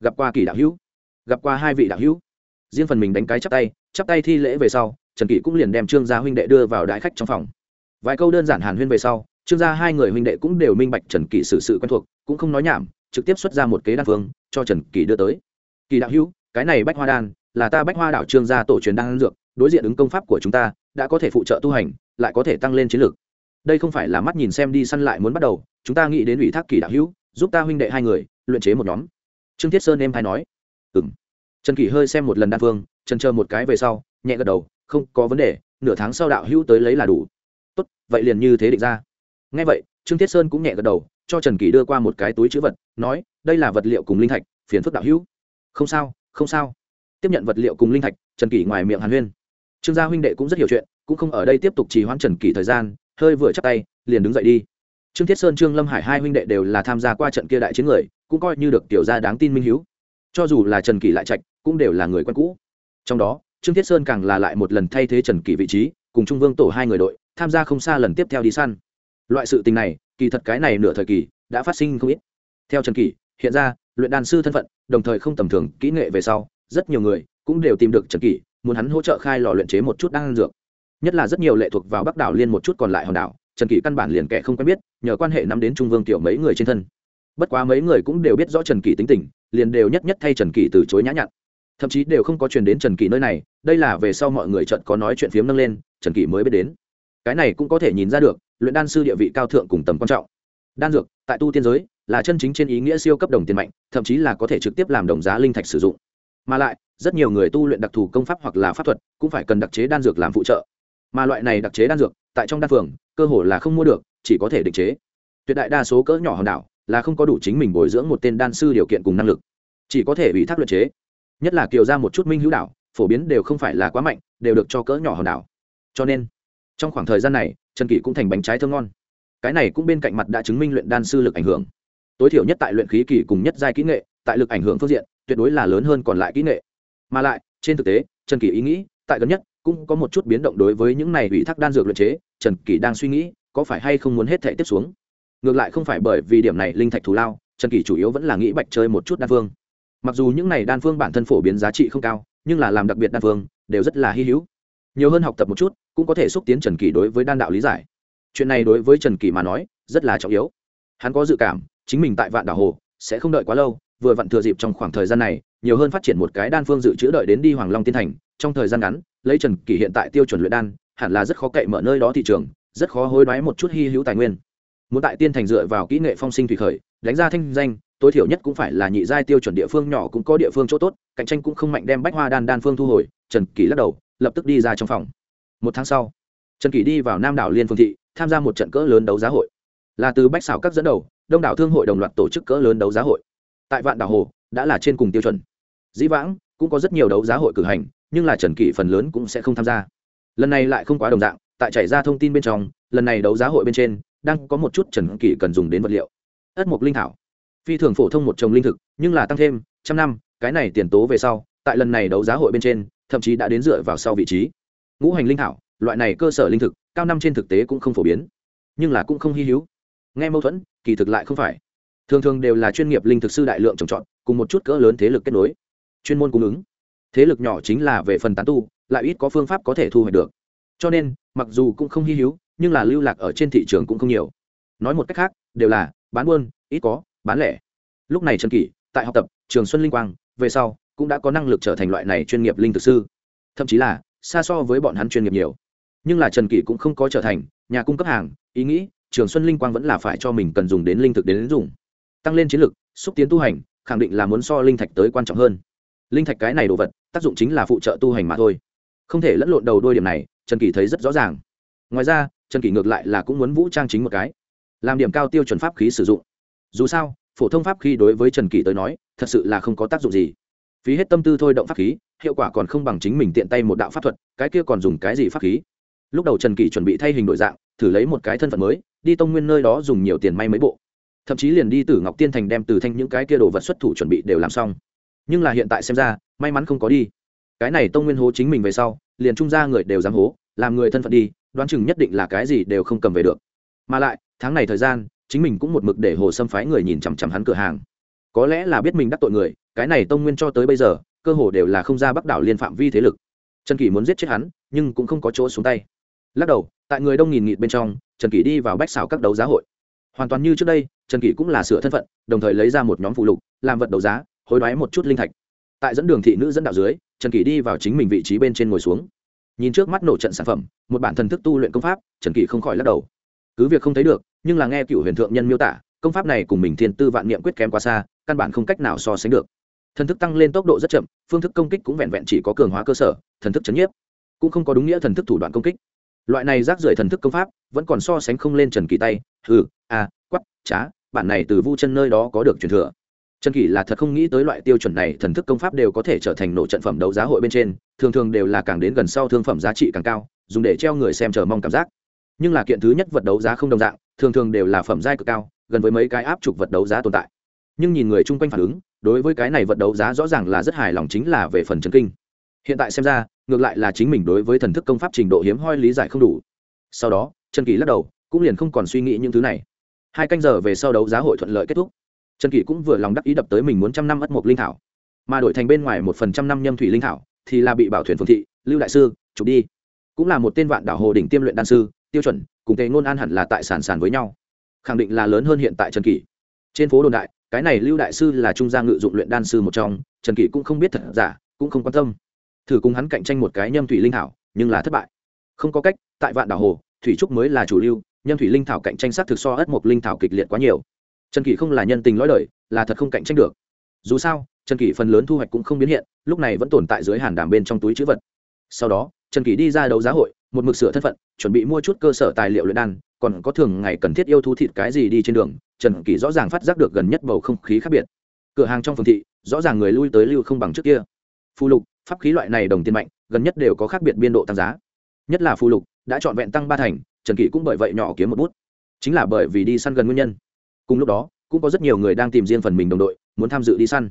Gặp qua kỳ đạo hữu. Gặp qua hai vị đạo hữu. Riêng phần mình đánh cái chắp tay chắp tay thi lễ về sau, trần kỷ cũng liền đem trương gia huynh đệ đưa vào đại khách trong phòng. Vài câu đơn giản hàn huyên về sau, trương gia hai người huynh đệ cũng đều minh bạch trần kỷ xử sự quen thuộc, cũng không nói nhảm trực tiếp xuất ra một kế đan phương, cho trần Kỳ đưa tới. Kỳ đạo hữu, cái này bách hoa đan là ta bách hoa đảo trương gia tổ truyền đan dược, đối diện ứng công pháp của chúng ta, đã có thể phụ trợ tu hành, lại có thể tăng lên chiến lược đây không phải là mắt nhìn xem đi săn lại muốn bắt đầu, chúng ta nghĩ đến ủy thác kỳ đạo hữu, giúp ta huynh đệ hai người, luyện chế một nhóm. Trương thiết sơn em hay nói. Ừng trần Kỳ hơi xem một lần đan phương, trần chờ một cái về sau, nhẹ gật đầu, không có vấn đề, nửa tháng sau đạo hữu tới lấy là đủ. Tốt, vậy liền như thế định ra. Ngay vậy, trương thiết sơn cũng nhẹ gật đầu cho trần kỳ đưa qua một cái túi chữ vật, nói, đây là vật liệu cùng linh thạch, phiền phức đạo hữu. Không sao không sao. Tiếp nhận vật liệu cùng linh thạch, trần kỳ ngoài miệng hàn huyên. Trương gia huynh đệ cũng rất hiểu chuyện, cũng không ở đây tiếp tục trì hoãn trần kỳ thời gian, hơi vừa chắc tay, liền đứng dậy đi. Trương thiết sơn, trương lâm hải hai huynh đệ đều là tham gia qua trận kia đại chiến người, cũng coi như được tiểu gia đáng tin minh hiếu. Cho dù là trần kỳ lại trạch, cũng đều là người quen cũ. Trong đó, trương thiết sơn càng là lại một lần thay thế trần kỳ vị trí, cùng trung vương tổ hai người đội, tham gia không xa lần tiếp theo đi săn loại sự tình này, kỳ thật cái này nửa thời kỳ đã phát sinh không ít. Theo trần kỷ, hiện ra, luyện đan sư thân phận, đồng thời không tầm thường, kỹ nghệ về sau, rất nhiều người cũng đều tìm được trần kỷ, muốn hắn hỗ trợ khai lò luyện chế một chút đan dược. Nhất là rất nhiều lệ thuộc vào bắc đảo liên một chút còn lại hòn đảo, trần kỷ căn bản liền kẻ không quen biết, nhờ quan hệ nắm đến trung vương tiểu mấy người trên thân. Bất quá mấy người cũng đều biết rõ trần kỷ tính tình, liền đều nhất nhất thay trần kỷ từ chối nhã nhặn. Thậm chí đều không có truyền đến trần kỷ nơi này, đây là về sau mọi người trận có nói chuyện phiếm nâng lên, trần kỷ mới biết đến cái này cũng có thể nhìn ra được, luyện đan sư địa vị cao thượng cùng tầm quan trọng. Đan dược, tại tu tiên giới, là chân chính trên ý nghĩa siêu cấp đồng tiền mạnh, thậm chí là có thể trực tiếp làm đồng giá linh thạch sử dụng. Mà lại, rất nhiều người tu luyện đặc thù công pháp hoặc là pháp thuật, cũng phải cần đặc chế đan dược làm phụ trợ. Mà loại này đặc chế đan dược, tại trong đan phường, cơ hồ là không mua được, chỉ có thể định chế. Tuyệt đại đa số cỡ nhỏ hòn đảo, là không có đủ chính mình bồi dưỡng một tên đan sư điều kiện cùng năng lực. Chỉ có thể ủy thác luyện chế. Nhất là kiều ra một chút minh hữu đảo, phổ biến đều không phải là quá mạnh, đều được cho cỡ nhỏ hòn đảo. Cho nên trong khoảng thời gian này, trần kỷ cũng thành bánh trái thơm ngon. Cái này cũng bên cạnh mặt đã chứng minh luyện đan sư lực ảnh hưởng. Tối thiểu nhất tại luyện khí kỳ cùng nhất giai kỹ nghệ, tại lực ảnh hưởng phương diện, tuyệt đối là lớn hơn còn lại kỹ nghệ. Mà lại, trên thực tế, trần kỷ ý nghĩ, tại gần nhất, cũng có một chút biến động đối với những này ủy thác đan dược luyện chế, trần kỷ đang suy nghĩ, có phải hay không muốn hết thể tiếp xuống. Ngược lại không phải bởi vì điểm này linh thạch thù lao, trần kỷ chủ yếu vẫn là nghĩ bạch chơi một chút đan phương. Mặc dù những này đan phương bản thân phổ biến giá trị không cao, nhưng là làm đặc biệt đan phương, đều rất là hy hữu nhiều hơn học tập một chút, cũng có thể xúc tiến trần kỳ đối với đan đạo lý giải. Chuyện này đối với trần kỳ mà nói, rất là trọng yếu. Hắn có dự cảm, chính mình tại vạn đảo hồ sẽ không đợi quá lâu, vừa vặn thừa dịp trong khoảng thời gian này, nhiều hơn phát triển một cái đan phương dự trữ đợi đến đi hoàng long tiên thành, trong thời gian ngắn, lấy trần kỳ hiện tại tiêu chuẩn luyện đan, hẳn là rất khó cậy mở nơi đó thị trường, rất khó hối đoái một chút hy hữu tài nguyên. Muốn tại tiên thành dựa vào kỹ nghệ phong sinh thủy khởi, đánh ra thanh danh, tối thiểu nhất cũng phải là nhị giai tiêu chuẩn địa phương nhỏ cũng có địa phương chỗ tốt, cạnh tranh cũng không mạnh đem bách hoa đan đan phương thu hồi, trần kỳ lắc đầu lập tức đi ra trong phòng. Một tháng sau, trần kỷ đi vào nam đảo liên phương thị, tham gia một trận cỡ lớn đấu giá hội. Là từ bách xảo các dẫn đầu, đông đảo thương hội đồng loạt tổ chức cỡ lớn đấu giá hội. Tại vạn đảo hồ, đã là trên cùng tiêu chuẩn. Dĩ vãng, cũng có rất nhiều đấu giá hội cử hành, nhưng là trần kỷ phần lớn cũng sẽ không tham gia. Lần này lại không quá đồng dạng, tại chảy ra thông tin bên trong, lần này đấu giá hội bên trên, đang có một chút trần kỷ cần dùng đến vật liệu. Ất mộc linh thảo. Phi thường phổ thông một trồng linh thực, nhưng là tăng thêm trăm năm, cái này tiền tố về sau, tại lần này đấu giá hội bên trên thậm chí đã đến dựa vào sau vị trí. Ngũ hành linh thảo, loại này cơ sở linh thực, cao năm trên thực tế cũng không phổ biến, nhưng là cũng không hy hữu. Nghe mâu thuẫn, kỳ thực lại không phải. Thường thường đều là chuyên nghiệp linh thực sư đại lượng trồng trọt, cùng một chút cỡ lớn thế lực kết nối, chuyên môn cung ứng. Thế lực nhỏ chính là về phần tán tu, lại ít có phương pháp có thể thu hoạch được. Cho nên, mặc dù cũng không hy hữu, nhưng là lưu lạc ở trên thị trường cũng không nhiều. Nói một cách khác, đều là bán buôn, ít có, bán lẻ. Lúc này trần kỷ, tại học tập, trường xuân linh quang, về sau cũng đã có năng lực trở thành loại này chuyên nghiệp linh thực sư. Thậm chí là, xa so với bọn hắn chuyên nghiệp nhiều. Nhưng là trần kỷ cũng không có trở thành nhà cung cấp hàng, ý nghĩ, trường xuân linh quang vẫn là phải cho mình cần dùng đến linh thực đến dùng tăng lên chiến lực, xúc tiến tu hành, khẳng định là muốn so linh thạch tới quan trọng hơn. Linh thạch cái này đồ vật, tác dụng chính là phụ trợ tu hành mà thôi. Không thể lẫn lộn đầu đôi điểm này, trần kỷ thấy rất rõ ràng. Ngoài ra, trần kỷ ngược lại là cũng muốn vũ trang chính một cái, làm điểm cao tiêu chuẩn pháp khí sử dụng. Dù sao, phổ thông pháp khí đối với trần kỷ tới nói, thật sự là không có tác dụng gì phí hết tâm tư thôi động pháp khí, hiệu quả còn không bằng chính mình tiện tay một đạo pháp thuật, cái kia còn dùng cái gì pháp khí? Lúc đầu trần kỷ chuẩn bị thay hình đổi dạng, thử lấy một cái thân phận mới, đi tông nguyên nơi đó dùng nhiều tiền may mấy bộ. Thậm chí liền đi từ ngọc tiên thành đem từ thanh những cái kia đồ vật xuất thủ chuẩn bị đều làm xong. Nhưng là hiện tại xem ra, may mắn không có đi. Cái này tông nguyên hố chính mình về sau, liền trung ra người đều dám hố, làm người thân phận đi, đoán chừng nhất định là cái gì đều không cầm về được. Mà lại, tháng này thời gian, chính mình cũng một mực để hồ xâm phái người nhìn chằm chằm hắn cửa hàng. Có lẽ là biết mình đắc tội người cái này tông nguyên cho tới bây giờ, cơ hồ đều là không ra bắc đảo liên phạm vi thế lực. Trần kỷ muốn giết chết hắn, nhưng cũng không có chỗ xuống tay. Lắc đầu, tại người đông nghìn nghịt bên trong, trần kỷ đi vào bách xảo các đấu giá hội. Hoàn toàn như trước đây, trần kỷ cũng là sửa thân phận, đồng thời lấy ra một nhóm phụ lục, làm vật đấu giá, hối đoái một chút linh thạch. Tại dẫn đường thị nữ dẫn đạo dưới, trần kỷ đi vào chính mình vị trí bên trên ngồi xuống. Nhìn trước mắt nổ trận sản phẩm, một bản thần thức tu luyện công pháp, trần kỷ không khỏi lắc đầu. Cứ việc không thấy được, nhưng là nghe cựu huyền thượng nhân miêu tả, công pháp này cùng mình thiên tư vạn niệm quyết kém quá xa, căn bản không cách nào so sánh được thần thức tăng lên tốc độ rất chậm, phương thức công kích cũng vẹn vẹn chỉ có cường hóa cơ sở, thần thức chấn nhiếp, cũng không có đúng nghĩa thần thức thủ đoạn công kích. Loại này rác rưởi thần thức công pháp, vẫn còn so sánh không lên trần kỳ tay, hừ à, a quắp trá bản này từ vu chân nơi đó có được truyền thừa. Trần kỳ là thật không nghĩ tới loại tiêu chuẩn này, thần thức công pháp đều có thể trở thành nổ trận phẩm đấu giá hội bên trên, thường thường đều là càng đến gần sau thương phẩm giá trị càng cao, dùng để treo người xem chờ mong cảm giác. Nhưng là kiện thứ nhất vật đấu giá không đồng dạng, thường thường đều là phẩm giai cực cao, gần với mấy cái áp trục vật đấu giá tồn tại. Nhưng nhìn người chung quanh phản ứng đối với cái này vật đấu giá rõ ràng là rất hài lòng chính là về phần chân kinh. Hiện tại xem ra, ngược lại là chính mình đối với thần thức công pháp trình độ hiếm hoi lý giải không đủ. Sau đó, trần kỳ lắc đầu, cũng liền không còn suy nghĩ những thứ này. Hai canh giờ về sau đấu giá hội thuận lợi kết thúc. Trần kỳ cũng vừa lòng đắc ý đập tới mình muốn trăm năm ất mộc linh thảo. Mà đổi thành bên ngoài một phần trăm năm nhâm thủy linh thảo, thì là bị bảo thuyền phương thị, lưu đại sư chụp đi. Cũng là một tên vạn đảo hồ đỉnh tiêm luyện đan sư, tiêu chuẩn, cùng tề ngôn an hẳn là tại sản sản với nhau. Khẳng định là lớn hơn hiện tại trần kỳ trên phố đồn đại cái này lưu đại sư là trung gia ngự dụng luyện đan sư một trong, trần kỷ cũng không biết thật giả, cũng không quan tâm. Thử cùng hắn cạnh tranh một cái nhâm thủy linh thảo, nhưng là thất bại. Không có cách, tại vạn đảo hồ, thủy trúc mới là chủ lưu, nhâm thủy linh thảo cạnh tranh sát thực so ất mộc linh thảo kịch liệt quá nhiều. Trần kỷ không là nhân tình lõi đời, là thật không cạnh tranh được. Dù sao, trần kỷ phần lớn thu hoạch cũng không biến hiện, lúc này vẫn tồn tại dưới hàn đàm bên trong túi chữ vật. Sau đó, trần kỷ đi ra đấu giá hội, một mực sửa thân phận, chuẩn bị mua chút cơ sở tài liệu luyện đan còn có thường ngày cần thiết yêu thú thịt cái gì đi trên đường, trần kỳ rõ ràng phát giác được gần nhất bầu không khí khác biệt. Cửa hàng trong phường thị, rõ ràng người lui tới lưu không bằng trước kia. Phù lục, pháp khí loại này đồng tiền mạnh, gần nhất đều có khác biệt biên độ tăng giá. Nhất là phù lục, đã trọn vẹn tăng ba thành, trần kỷ cũng bởi vậy nhỏ kiếm một bút. Chính là bởi vì đi săn gần nguyên nhân. Cùng lúc đó, cũng có rất nhiều người đang tìm riêng phần mình đồng đội, muốn tham dự đi săn.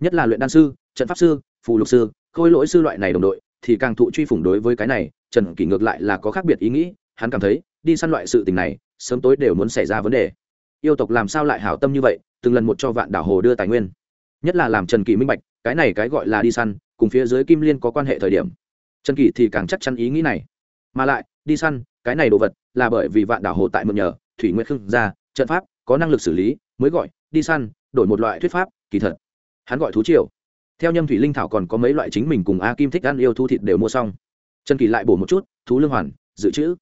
Nhất là luyện đan sư, trận pháp sư, phù lục sư, khôi lỗi sư loại này đồng đội, thì càng thụ truy phủng đối với cái này, trần kỷ ngược lại là có khác biệt ý nghĩ, hắn cảm thấy đi săn loại sự tình này, sớm tối đều muốn xảy ra vấn đề. Yêu tộc làm sao lại hảo tâm như vậy, từng lần một cho vạn đảo hồ đưa tài nguyên. Nhất là làm trần kỳ minh bạch, cái này cái gọi là đi săn, cùng phía dưới kim liên có quan hệ thời điểm. Trần kỳ thì càng chắc chắn ý nghĩ này. Mà lại, đi săn, cái này đồ vật, là bởi vì vạn đảo hồ tại mượn nhờ, thủy nguyệt khương gia, trận pháp, có năng lực xử lý, mới gọi, đi săn, đổi một loại thuyết pháp, kỳ thật. Hắn gọi thú triều. Theo nhâm thủy linh thảo còn có mấy loại chính mình cùng a kim thích ăn yêu thu thịt đều mua xong. Trần kỳ lại bổ một chút, thú lương hoàn, dự trữ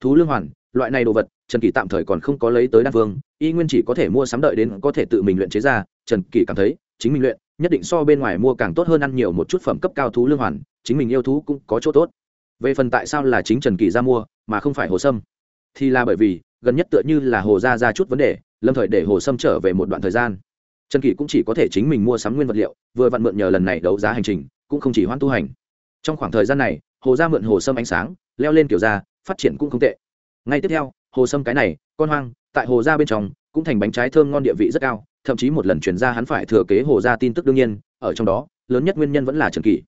thú lương hoàn, loại này đồ vật, trần kỳ tạm thời còn không có lấy tới đan phương y nguyên chỉ có thể mua sắm đợi đến có thể tự mình luyện chế ra, trần kỳ cảm thấy, chính mình luyện, nhất định so bên ngoài mua càng tốt hơn ăn nhiều một chút phẩm cấp cao thú lương hoàn, chính mình yêu thú cũng có chỗ tốt. Về phần tại sao là chính trần kỳ ra mua, mà không phải hồ sâm, thì là bởi vì, gần nhất tựa như là hồ ra ra chút vấn đề, lâm thời để hồ sâm trở về một đoạn thời gian. Trần kỳ cũng chỉ có thể chính mình mua sắm nguyên vật liệu, vừa vặn mượn nhờ lần này đấu giá hành trình, cũng không chỉ hoãn tu hành. Trong khoảng thời gian này, hồ ra mượn hồ sâm ánh sáng, leo lên kiểu ra phát triển cũng không tệ. Ngay tiếp theo, hồ sâm cái này, con hoang, tại hồ gia bên trong, cũng thành bánh trái thơm ngon địa vị rất cao, thậm chí một lần chuyển ra hắn phải thừa kế hồ gia tin tức đương nhiên, ở trong đó, lớn nhất nguyên nhân vẫn là trần kỳ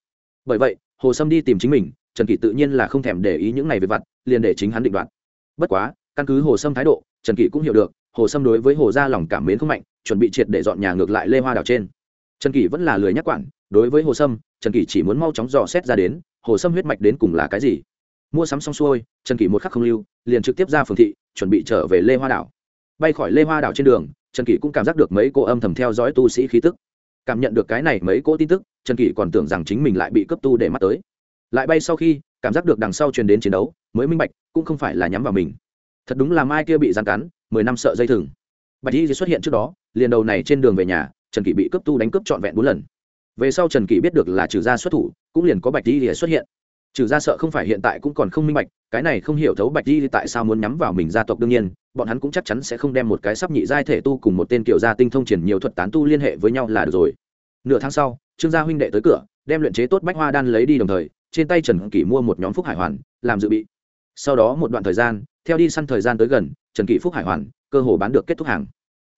bởi vậy, hồ sâm đi tìm chính mình, trần kỳ tự nhiên là không thèm để ý những này về vặt, liền để chính hắn định đoạt. Bất quá, căn cứ hồ sâm thái độ, trần kỳ cũng hiểu được, hồ sâm đối với hồ gia lòng cảm mến không mạnh, chuẩn bị triệt để dọn nhà ngược lại lê hoa đảo trên. Trần kỳ vẫn là lười nhắc quản, đối với hồ sâm, trần kỳ chỉ muốn mau chóng dò xét ra đến, hồ sâm huyết mạch đến cùng là cái gì mua sắm xong xuôi, trần kỷ một khắc không lưu, liền trực tiếp ra phường thị, chuẩn bị trở về lê hoa đảo. Bay khỏi lê hoa đảo trên đường, trần kỷ cũng cảm giác được mấy cô âm thầm theo dõi tu sĩ khí tức. Cảm nhận được cái này mấy cô tin tức, trần kỷ còn tưởng rằng chính mình lại bị cấp tu để mắt tới. Lại bay sau khi, cảm giác được đằng sau truyền đến chiến đấu, mới minh bạch, cũng không phải là nhắm vào mình. Thật đúng là mai kia bị gian cắn, mười năm sợ dây thừng. Bạch y xuất hiện trước đó, liền đầu này trên đường về nhà, trần kỷ bị cấp tu đánh cướp trọn vẹn bốn lần. Về sau trần kỷ biết được là trừ gia xuất thủ, cũng liền có bạch y xuất hiện trừ ra sợ không phải hiện tại cũng còn không minh bạch, cái này không hiểu thấu bạch di tại sao muốn nhắm vào mình gia tộc đương nhiên, bọn hắn cũng chắc chắn sẽ không đem một cái sắp nhị giai thể tu cùng một tên kiểu gia tinh thông triển nhiều thuật tán tu liên hệ với nhau là được rồi. Nửa tháng sau, trương gia huynh đệ tới cửa, đem luyện chế tốt bách hoa đan lấy đi đồng thời, trên tay trần kỷ mua một nhóm phúc hải hoàn, làm dự bị. Sau đó một đoạn thời gian, theo đi săn thời gian tới gần, trần kỷ phúc hải hoàn, cơ hồ bán được kết thúc hàng.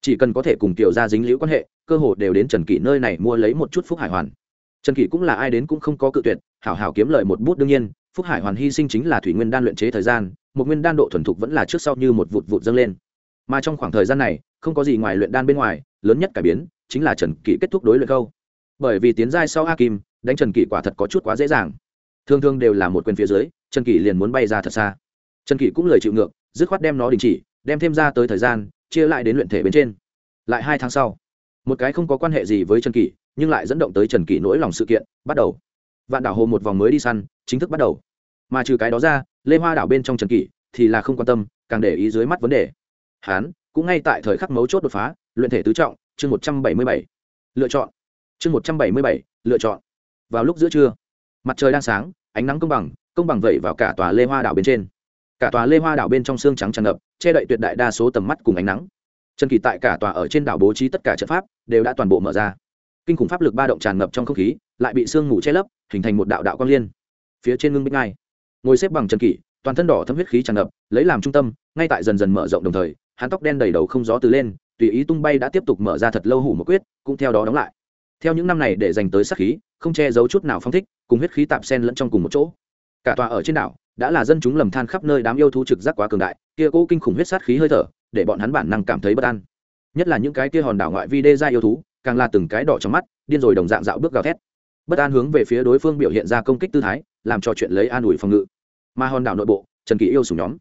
Chỉ cần có thể cùng tiểu gia dính liễu quan hệ, cơ hồ đều đến trần kỷ nơi này mua lấy một chút phúc hải hoàn. Trần kỷ cũng là ai đến cũng không có cự tuyệt hảo hảo kiếm lợi một bút đương nhiên, phúc hải hoàn hy sinh chính là thủy nguyên đan luyện chế thời gian, một nguyên đan độ thuần thục vẫn là trước sau như một vụt vụt dâng lên. Mà trong khoảng thời gian này, không có gì ngoài luyện đan bên ngoài, lớn nhất cải biến chính là trần kỷ kết thúc đối luyện câu. Bởi vì tiến giai sau a kim, đánh trần kỷ quả thật có chút quá dễ dàng. Thường thường đều là một quyền phía dưới, trần kỷ liền muốn bay ra thật xa. Trần kỷ cũng lời chịu ngược, dứt khoát đem nó đình chỉ, đem thêm ra tới thời gian, chia lại đến luyện thể bên trên. Lại hai tháng sau, một cái không có quan hệ gì với trần kỷ, nhưng lại dẫn động tới trần kỷ nỗi lòng sự kiện, bắt đầu vạn đảo hồ một vòng mới đi săn, chính thức bắt đầu. Mà trừ cái đó ra, lê hoa đảo bên trong trần kỷ thì là không quan tâm, càng để ý dưới mắt vấn đề. Hán cũng ngay tại thời khắc mấu chốt đột phá, luyện thể tứ trọng, chương một trăm bảy mươi bảy. Lựa chọn. Chương một trăm bảy mươi bảy, lựa chọn. Vào lúc giữa trưa, mặt trời đang sáng, ánh nắng công bằng công bằng vẩy vào cả tòa lê hoa đảo bên trên. Cả tòa lê hoa đảo bên trong xương trắng tràn ngập, che đậy tuyệt đại đa số tầm mắt cùng ánh nắng. Trần kỳ tại cả tòa ở trên đảo bố trí tất cả trận pháp, đều đã toàn bộ mở ra. Kinh khủng pháp lực ba động tràn ngập trong không khí, lại bị sương mù che lấp hình thành một đạo đạo quang liên. Phía trên ngưng bích ngai. Ngồi xếp bằng trần kỷ, toàn thân đỏ thâm huyết khí tràn ngập, lấy làm trung tâm, ngay tại dần dần mở rộng đồng thời, hắn tóc đen đầy đầu không gió từ lên, tùy ý tung bay đã tiếp tục mở ra thật lâu hủ một quyết, cũng theo đó đóng lại. Theo những năm này để dành tới sát khí, không che giấu chút nào phong thích, cùng huyết khí tạp sen lẫn trong cùng một chỗ. Cả tòa ở trên đảo, đã là dân chúng lầm than khắp nơi đám yêu thú trực giác quá cường đại, kia cố kinh khủng huyết sát khí hơi thở, để bọn hắn bản năng cảm thấy bất an. Nhất là những cái kia hòn đảo ngoại vi đê ra yêu thú, càng là từng cái đỏ trong mắt, điên rồi đồng dạng dạo bước gào thét bất an hướng về phía đối phương biểu hiện ra công kích tư thái, làm cho chuyện lấy an ủi phòng ngự. Mà hòn đảo nội bộ, trần kỳ yêu sùng nhóm.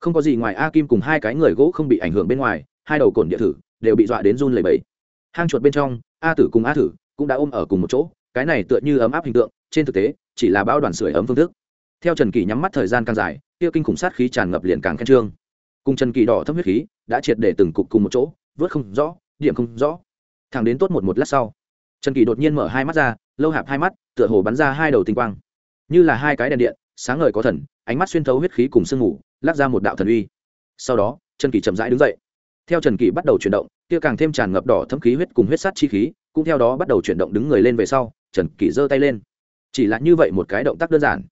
Không có gì ngoài a kim cùng hai cái người gỗ không bị ảnh hưởng bên ngoài, hai đầu cồn địa thử đều bị dọa đến run lầy bẫy hang chuột bên trong, a tử cùng a thử cũng đã ôm ở cùng một chỗ, cái này tựa như ấm áp hình tượng, trên thực tế, chỉ là bão đoàn sưởi ấm phương thức. Theo trần kỳ nhắm mắt thời gian càng dài, kia kinh khủng sát khí tràn ngập liền càng khen trương. Cùng trần kỳ đỏ thấp huyết khí đã triệt để từng cục cùng một chỗ, vớt không rõ, điểm không rõ. Thẳng đến tốt một một lát sau, trần kỳ đột nhiên mở hai mắt ra lâu hạp hai mắt, tựa hồ bắn ra hai đầu tinh quang. Như là hai cái đèn điện, sáng ngời có thần, ánh mắt xuyên thấu huyết khí cùng sương ngủ lắc ra một đạo thần uy. Sau đó, trần kỳ chậm rãi đứng dậy. Theo trần kỳ bắt đầu chuyển động, kia càng thêm tràn ngập đỏ thâm khí huyết cùng huyết sát chi khí, cũng theo đó bắt đầu chuyển động đứng người lên về sau, trần kỳ giơ tay lên. Chỉ là như vậy một cái động tác đơn giản.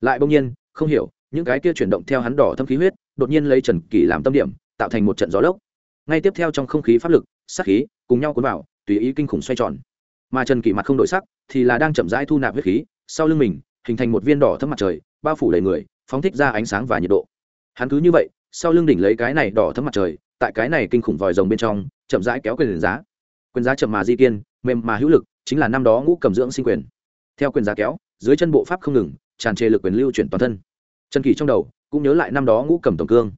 Lại bỗng nhiên, không hiểu, những cái kia chuyển động theo hắn đỏ thâm khí huyết, đột nhiên lấy trần kỳ làm tâm điểm, tạo thành một trận gió lốc. Ngay tiếp theo trong không khí pháp lực, sát khí, cùng nhau cuốn vào, tùy ý kinh khủng xoay tròn mà trần kỳ mặt không đổi sắc, thì là đang chậm rãi thu nạp huyết khí, sau lưng mình, hình thành một viên đỏ thấm mặt trời, bao phủ đầy người, phóng thích ra ánh sáng và nhiệt độ. Hắn cứ như vậy, sau lưng đỉnh lấy cái này đỏ thấm mặt trời, tại cái này kinh khủng vòi rồng bên trong, chậm rãi kéo quyền giá. Quyền giá chậm mà di kiên, mềm mà hữu lực, chính là năm đó ngũ cầm dưỡng sinh quyền. Theo quyền giá kéo, dưới chân bộ pháp không ngừng, tràn trề lực quyền lưu chuyển toàn thân. Trần kỳ trong đầu, cũng nhớ lại năm đó ngũ cầm tổng cương.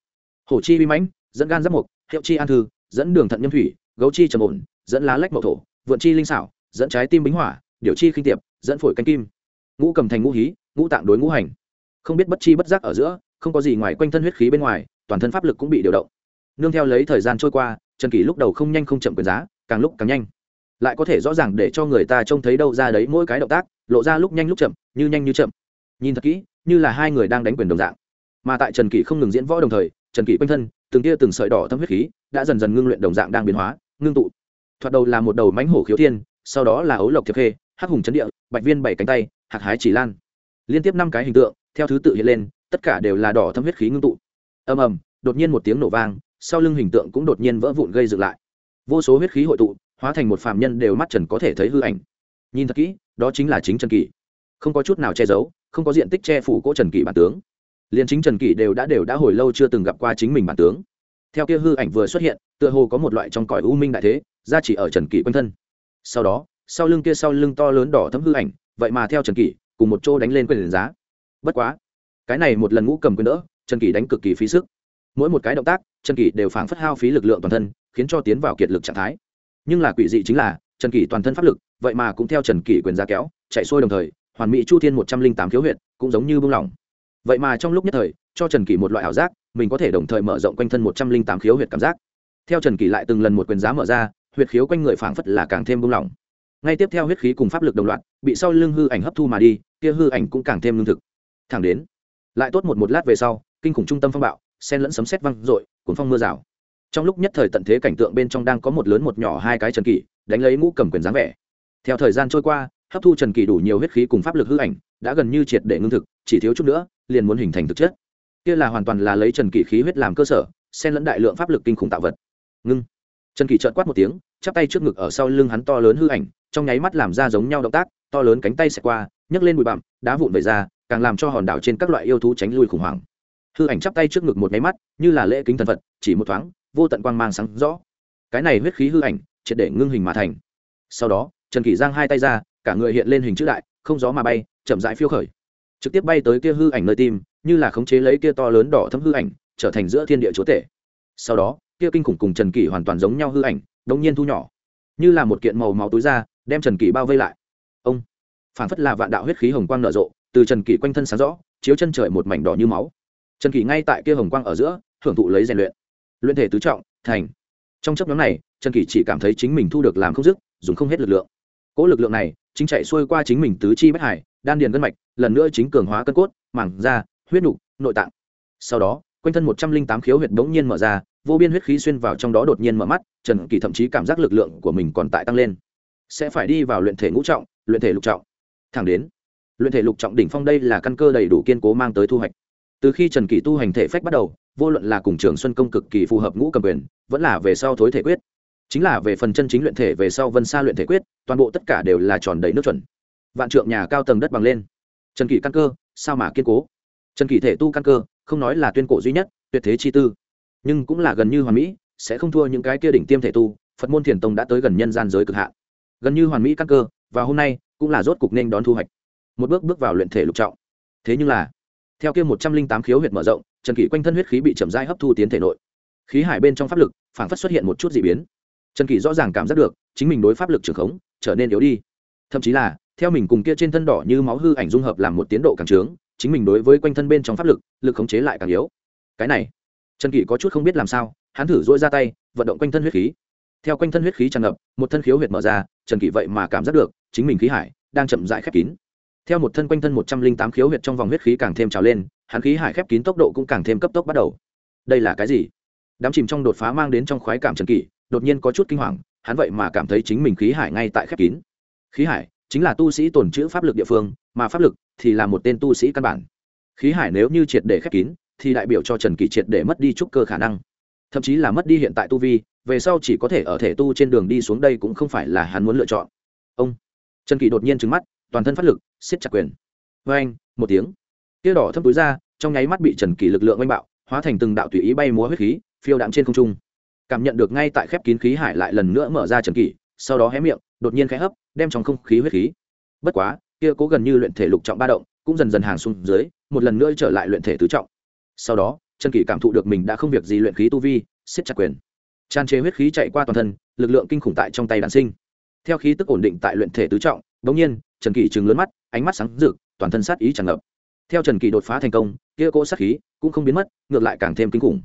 Hổ chi vi mãnh, dẫn gan giáp mục, hiệu chi an thư, dẫn đường thận nhâm thủy, gấu chi trầm ổn, dẫn lá lách mậu thổ, vượn chi linh xảo dẫn trái tim bính hỏa, điều chi khinh tiệp, dẫn phổi canh kim. Ngũ cầm thành ngũ hí, ngũ tạng đối ngũ hành. Không biết bất chi bất giác ở giữa, không có gì ngoài quanh thân huyết khí bên ngoài, toàn thân pháp lực cũng bị điều động. Nương theo lấy thời gian trôi qua, trần kỷ lúc đầu không nhanh không chậm quyền giá, càng lúc càng nhanh. Lại có thể rõ ràng để cho người ta trông thấy đâu ra đấy mỗi cái động tác, lộ ra lúc nhanh lúc chậm, như nhanh như chậm. Nhìn thật kỹ, như là hai người đang đánh quyền đồng dạng. Mà tại trần kỷ không ngừng diễn võ đồng thời, trần kỷ quanh thân, từng tia từng sợi đỏ thâm huyết khí, đã dần dần ngưng luyện đồng dạng đang biến hóa, ngưng tụ. Thoạt đầu là một đầu mánh hổ khiếu thiên sau đó là ấu lộc thiệp khê, hắc hùng chấn địa, bạch viên bảy cánh tay, hạc hái chỉ lan. Liên tiếp năm cái hình tượng, theo thứ tự hiện lên, tất cả đều là đỏ thâm huyết khí ngưng tụ. Ầm ầm, đột nhiên một tiếng nổ vang, sau lưng hình tượng cũng đột nhiên vỡ vụn gây dựng lại. Vô số huyết khí hội tụ, hóa thành một phạm nhân đều mắt trần có thể thấy hư ảnh. Nhìn thật kỹ, đó chính là chính trần kỷ. Không có chút nào che giấu, không có diện tích che phủ cỗ trần kỷ bản tướng. Liền chính trần kỷ đều đã đều đã hồi lâu chưa từng gặp qua chính mình bản tướng. Theo kia hư ảnh vừa xuất hiện, tựa hồ có một loại trong cõi u minh đại thế ra chỉ ở trần kỷ quanh thân sau đó, sau lưng kia sau lưng to lớn đỏ thấm hư ảnh, vậy mà theo trần kỷ, cùng một chỗ đánh lên quyền giá. Bất quá, cái này một lần ngũ cầm quyền đỡ, trần kỷ đánh cực kỳ phí sức. Mỗi một cái động tác, trần kỷ đều phảng phất hao phí lực lượng toàn thân, khiến cho tiến vào kiệt lực trạng thái. Nhưng là quỷ dị chính là, trần kỷ toàn thân pháp lực, vậy mà cũng theo trần kỷ quyền giá kéo, chạy xuôi đồng thời, hoàn mỹ chu thiên một trăm linh tám khiếu huyệt, cũng giống như buông lỏng. Vậy mà trong lúc nhất thời, cho trần kỷ một loại ảo giác, mình có thể đồng thời mở rộng quanh thân một trăm linh tám khiếu huyệt cảm giác. Theo trần kỷ lại từng lần một quyền giá mở ra huyệt khiếu quanh người phảng phất là càng thêm bung lỏng. Ngay tiếp theo huyết khí cùng pháp lực đồng loạt, bị sau lưng hư ảnh hấp thu mà đi, kia hư ảnh cũng càng thêm lương thực. Thẳng đến, lại tốt một một lát về sau, kinh khủng trung tâm phong bạo sen lẫn sấm sét văng r cuốn phong mưa rào. Trong lúc nhất thời tận thế cảnh tượng bên trong đang có một lớn một nhỏ hai cái trần kỳ đánh lấy ngũ cầm quyền dáng vẻ. Theo thời gian trôi qua, hấp thu trần kỳ đủ nhiều huyết khí cùng pháp lực hư ảnh, đã gần như triệt để ngưng thực, chỉ thiếu chút nữa, liền muốn hình thành thực chất. Kia là hoàn toàn là lấy trần kỳ khí huyết làm cơ sở, xen lẫn đại lượng pháp lực kinh khủng tạo vật. Ngưng trần kỳ trợn quát một tiếng, chắp tay trước ngực ở sau lưng hắn to lớn hư ảnh, trong nháy mắt làm ra giống nhau động tác, to lớn cánh tay xẹt qua, nhấc lên bụi bặm, đá vụn về ra, càng làm cho hòn đảo trên các loại yêu thú tránh lui khủng hoảng. Hư ảnh chắp tay trước ngực một nháy mắt, như là lễ kính thần phật, chỉ một thoáng, vô tận quang mang sáng rõ. Cái này huyết khí hư ảnh, triệt để ngưng hình mà thành. Sau đó, trần kỷ giang hai tay ra, cả người hiện lên hình chữ đại, không gió mà bay, chậm rãi phiêu khởi. Trực tiếp bay tới kia hư ảnh nơi tim, như là khống chế lấy kia to lớn đỏ thấm hư ảnh, trở thành giữa thiên địa chúa tể. Sau đó kia kinh khủng cùng trần kỷ hoàn toàn giống nhau hư ảnh, đống nhiên thu nhỏ. Như là một kiện màu máu túi ra, đem trần kỳ bao vây lại. Ông phản phất là vạn đạo huyết khí hồng quang nở rộ, từ trần kỳ quanh thân sáng rõ, chiếu chân trời một mảnh đỏ như máu. Trần kỳ ngay tại kia hồng quang ở giữa, hưởng thụ lấy rèn luyện. Luyện thể tứ trọng, thành. Trong chấp nhóm này, trần kỳ chỉ cảm thấy chính mình thu được làm không dứt, dùng không hết lực lượng. Cỗ lực lượng này, chính chạy xuôi qua chính mình tứ chi bất hải, đan điền gân mạch, lần nữa chính cường hóa cân cốt mảng da, huyết nục, nội tạng. Sau đó quanh thân một trăm linh tám khiếu huyệt bỗng nhiên mở ra, vô biên huyết khí xuyên vào trong đó đột nhiên mở mắt, trần kỳ thậm chí cảm giác lực lượng của mình còn tại tăng lên. Sẽ phải đi vào luyện thể ngũ trọng, luyện thể lục trọng. Thẳng đến, luyện thể lục trọng đỉnh phong đây là căn cơ đầy đủ kiên cố mang tới thu hoạch. Từ khi trần kỳ tu hành thể phách bắt đầu, vô luận là cùng trường xuân công cực kỳ phù hợp ngũ cầm quyền, vẫn là về sau thối thể quyết. Chính là về phần chân chính luyện thể, về sau vân xa luyện thể quyết, toàn bộ tất cả đều là tròn đầy nước chuẩn. Vạn trượng nhà cao tầng đất bằng lên. Trần kỳ căn cơ, sao mà kiên cố? Trần kỳ thể tu căn cơ không nói là tuyên cổ duy nhất, tuyệt thế chi tư. Nhưng cũng là gần như hoàn mỹ, sẽ không thua những cái kia đỉnh tiêm thể tu, phật môn thiền tông đã tới gần nhân gian giới cực hạn. Gần như hoàn mỹ căn cơ, và hôm nay, cũng là rốt cục nên đón thu hoạch. Một bước bước vào luyện thể lục trọng. Thế nhưng là, theo kia một trăm linh tám khiếu huyệt mở rộng, trần kỷ quanh thân huyết khí bị chậm rãi hấp thu tiến thể nội. Khí hải bên trong pháp lực phản phất xuất hiện một chút d ị biến. Trần kỷ rõ ràng cảm giác được, chính mình đối pháp lực trường khống, trở nên yếu đi. Thậm chí là, theo mình cùng kia trên thân đỏ như máu hư ảnh dung hợp làm một tiến độ càng trướng chính mình đối với quanh thân bên trong pháp lực lực khống chế lại càng yếu. Cái này, trần kỷ có chút không biết làm sao, hắn thử dỗi ra tay, vận động quanh thân huyết khí. Theo quanh thân huyết khí tràn ngập, một thân khiếu huyệt mở ra, trần kỷ vậy mà cảm giác được, chính mình khí hải đang chậm rãi khép kín. Theo một thân quanh thân một trăm linh tám khiếu huyệt trong vòng huyết khí càng thêm trào lên, hắn khí hải khép kín tốc độ cũng càng thêm cấp tốc bắt đầu. Đây là cái gì? Đám chìm trong đột phá mang đến trong khoái cảm trần kỷ, đột nhiên có chút kinh hoàng, hắn vậy mà cảm thấy chính mình khí hải ngay tại khép kín. Khí hải chính là tu sĩ tồn chữ pháp lực địa phương, mà pháp lực thì là một tên tu sĩ căn bản. Khí hải nếu như triệt để khép kín, thì đại biểu cho trần kỳ triệt để mất đi trúc cơ khả năng. Thậm chí là mất đi hiện tại tu vi, về sau chỉ có thể ở thể tu trên đường đi xuống đây cũng không phải là hắn muốn lựa chọn. Ông trần kỳ đột nhiên trứng mắt, toàn thân phát lực, siết chặt quyền. Vê anh, một tiếng. Tia đỏ thâm túi ra, trong nháy mắt bị trần kỳ lực lượng oanh bạo, hóa thành từng đạo tùy ý bay múa huyết khí, phiêu đạm trên không trung. Cảm nhận được ngay tại khép kín khí hải lại lần nữa mở ra trần kỳ sau đó hé miệng, đột nhiên khẽ hấp đem trong không khí huyết khí. Bất quá, kia cố gần như luyện thể lục trọng ba động, cũng dần dần hàng xuống dưới, một lần nữa trở lại luyện thể tứ trọng. Sau đó, trần kỷ cảm thụ được mình đã không việc gì luyện khí tu vi, siết chặt quyền. Tràn chế huyết khí chạy qua toàn thân, lực lượng kinh khủng tại trong tay đàn sinh. Theo khí tức ổn định tại luyện thể tứ trọng bỗng nhiên, trần kỷ trừng lớn mắt, ánh mắt sáng rực, toàn thân sát ý tràn ngập. Theo trần kỷ đột phá thành công, kia cỗ sát khí cũng không biến mất, ngược lại càng thêm kinh khủng.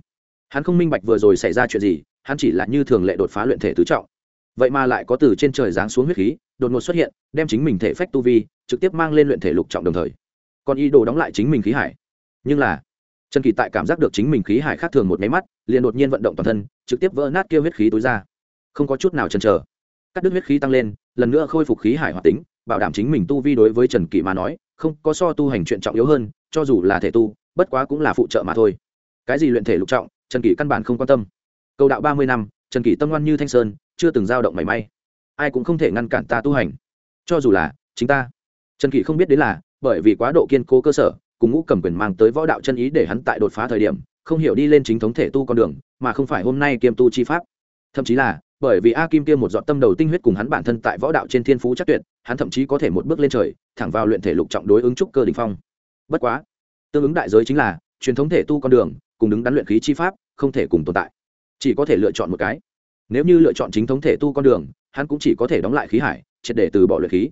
Hắn không minh bạch vừa rồi xảy ra chuyện gì, hắn chỉ là như thường lệ đột phá luyện thể tứ trọng vậy mà lại có từ trên trời giáng xuống huyết khí, đột ngột xuất hiện, đem chính mình thể phách tu vi trực tiếp mang lên luyện thể lục trọng đồng thời. Còn ý đồ đóng lại chính mình khí hải. Nhưng là, trần kỳ tại cảm giác được chính mình khí hải khác thường một máy mắt, liền đột nhiên vận động toàn thân, trực tiếp vỡ nát kêu huyết khí tối ra. Không có chút nào chần chờ. Cắt đứt huyết khí tăng lên, lần nữa khôi phục khí hải hoạt tính, bảo đảm chính mình tu vi đối với trần kỳ mà nói, không có so tu hành chuyện trọng yếu hơn, cho dù là thể tu, bất quá cũng là phụ trợ mà thôi. Cái gì luyện thể lục trọng, trần kỳ căn bản không quan tâm. Cầu đạo ba mươi năm trần kỷ tâm ngoan như thanh sơn, chưa từng dao động mảy may. Ai cũng không thể ngăn cản ta tu hành. Cho dù là chính ta. Trần kỷ không biết đến là, bởi vì quá độ kiên cố cơ sở, cùng ngũ cầm quyền mang tới võ đạo chân ý để hắn tại đột phá thời điểm, không hiểu đi lên chính thống thể tu con đường, mà không phải hôm nay kiêm tu chi pháp. Thậm chí là, bởi vì a kim kia một dọn tâm đầu tinh huyết cùng hắn bản thân tại võ đạo trên thiên phú chắc tuyệt, hắn thậm chí có thể một bước lên trời, thẳng vào luyện thể lục trọng đối ứng trúc cơ đình phong. Bất quá, tương ứng đại giới chính là, truyền thống thể tu con đường, cùng đứng đắn luyện khí chi pháp, không thể cùng tồn tại chỉ có thể lựa chọn một cái. Nếu như lựa chọn chính thống thể tu con đường, hắn cũng chỉ có thể đóng lại khí hải, triệt để từ bỏ luyện khí.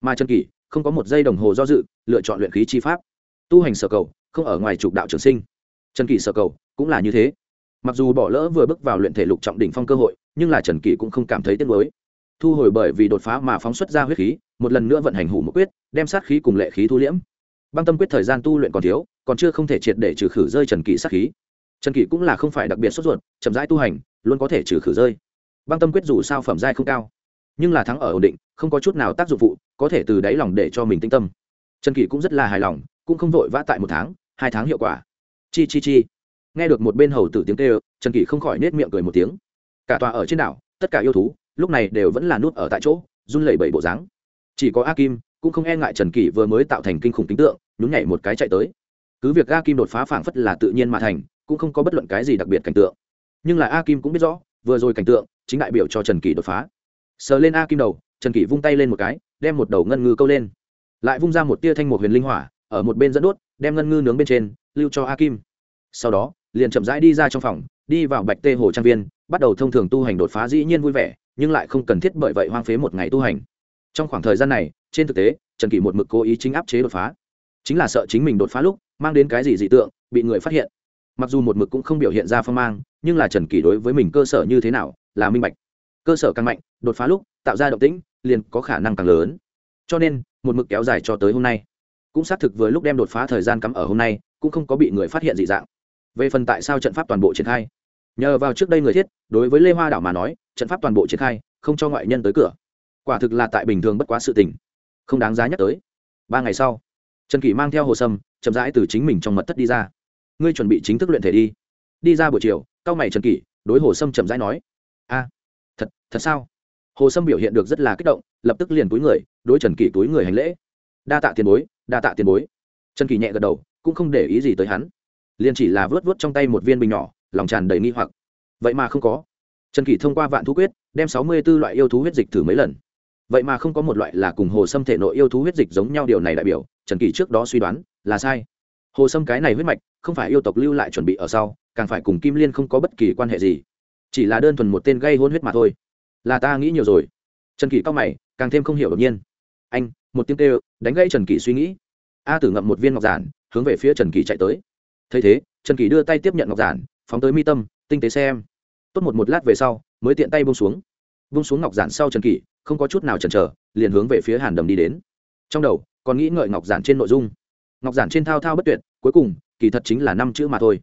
Mà trần kỷ, không có một giây đồng hồ do dự, lựa chọn luyện khí chi pháp. Tu hành sở cầu, không ở ngoài trục đạo trường sinh. Trần kỷ sở cầu, cũng là như thế. Mặc dù bỏ lỡ vừa bước vào luyện thể lục trọng đỉnh phong cơ hội, nhưng là trần kỷ cũng không cảm thấy tiếc mới thu hồi bởi vì đột phá mà phóng xuất ra huyết khí, một lần nữa vận hành hủ một quyết, đem sát khí cùng lệ khí thu liễm. Băng tâm quyết thời gian tu luyện còn thiếu, còn chưa không thể triệt để trừ khử rơi trần kỷ sát khí trần kỷ cũng là không phải đặc biệt sốt ruột, chậm rãi tu hành, luôn có thể trừ khử rơi. Băng tâm quyết dù sao phẩm giai không cao, nhưng là thắng ở ổn định, không có chút nào tác dụng phụ, có thể từ đáy lòng để cho mình tinh tâm. Trần kỷ cũng rất là hài lòng, cũng không vội vã tại một tháng, hai tháng hiệu quả. Chi chi chi. Nghe được một bên hầu tử tiếng kêu, trần kỷ không khỏi nết miệng cười một tiếng. Cả tòa ở trên đảo, tất cả yêu thú, lúc này đều vẫn là nút ở tại chỗ, run lẩy bẩy bộ dáng. Chỉ có a kim, cũng không e ngại trần kỷ vừa mới tạo thành kinh khủng tính tượng, nhún nhảy một cái chạy tới. Cứ việc a kim đột phá phảng phất là tự nhiên mà thành cũng không có bất luận cái gì đặc biệt cảnh tượng. Nhưng là a kim cũng biết rõ, vừa rồi cảnh tượng chính đại biểu cho trần kỷ đột phá. Sờ lên a kim đầu, trần kỷ vung tay lên một cái, đem một đầu ngân ngư câu lên. Lại vung ra một tia thanh một huyền linh hỏa, ở một bên dẫn đốt, đem ngân ngư nướng bên trên, lưu cho a kim sau đó, liền chậm rãi đi ra trong phòng, đi vào bạch tê hồ trang viên, bắt đầu thông thường tu hành đột phá dĩ nhiên vui vẻ, nhưng lại không cần thiết bởi vậy hoang phế một ngày tu hành. Trong khoảng thời gian này, trên thực tế, trần kỷ một mực cố ý chính áp chế đột phá. Chính là sợ chính mình đột phá lúc, mang đến cái gì dị tượng, bị người phát hiện mặc dù một mực cũng không biểu hiện ra phong mang, nhưng là trần kỷ đối với mình cơ sở như thế nào, là minh bạch. Cơ sở càng mạnh, đột phá lúc, tạo ra động tĩnh, liền có khả năng càng lớn. Cho nên, một mực kéo dài cho tới hôm nay. Cũng xác thực với lúc đem đột phá thời gian cắm ở hôm nay, cũng không có bị người phát hiện dị dạng. Về phần tại sao trận pháp toàn bộ triển khai, nhờ vào trước đây người thiết, đối với lê hoa đảo mà nói, trận pháp toàn bộ triển khai, không cho ngoại nhân tới cửa. Quả thực là tại bình thường bất quá sự tình. Không đáng giá nhắc tới. Ba ngày sau, trần kỷ mang theo hồ sâm, chậm rãi từ chính mình trong mật thất đi ra ngươi chuẩn bị chính thức luyện thể đi. Đi ra buổi chiều, cao mày trần kỷ, đối hồ sâm chậm rãi nói. A, thật thật sao? Hồ sâm biểu hiện được rất là kích động, lập tức liền túi người, đối trần kỷ túi người hành lễ. Đa tạ tiền bối, đa tạ tiền bối. Trần kỷ nhẹ gật đầu, cũng không để ý gì tới hắn. Liền chỉ là vớt vớt trong tay một viên bình nhỏ, lòng tràn đầy nghi hoặc. Vậy mà không có. Trần kỷ thông qua vạn thú quyết, đem sáu mươi b ố loại yêu thú huyết dịch thử mấy lần. Vậy mà không có một loại là cùng hồ sâm thể nội yêu thú huyết dịch giống nhau điều này đại biểu, trần kỷ trước đó suy đoán, là sai hồ sâm cái này huyết mạch, không phải yêu tộc lưu lại chuẩn bị ở sau, càng phải cùng kim liên không có bất kỳ quan hệ gì. Chỉ là đơn thuần một tên gây hôn huyết mà thôi. Là ta nghĩ nhiều rồi. Trần kỷ cao mày, càng thêm không hiểu đột nhiên. Anh, một tiếng kêu, đánh gãy trần kỷ suy nghĩ. A tử ngậm một viên ngọc giản, hướng về phía trần kỷ chạy tới. Thấy thế, trần kỷ đưa tay tiếp nhận ngọc giản, phóng tới mi tâm, tinh tế xem. Tốt một một lát về sau, mới tiện tay bông xuống. Bông xuống ngọc giản sau trần kỷ, không có chút nào chần chờ, liền hướng về phía hàn đầm đi đến. Trong đầu, còn nghĩ ngợi ngọc giản trên nội dung. Ngọc giản trên thao thao bất tuyệt cuối cùng, kỳ thật chính là năm chữ mà thôi.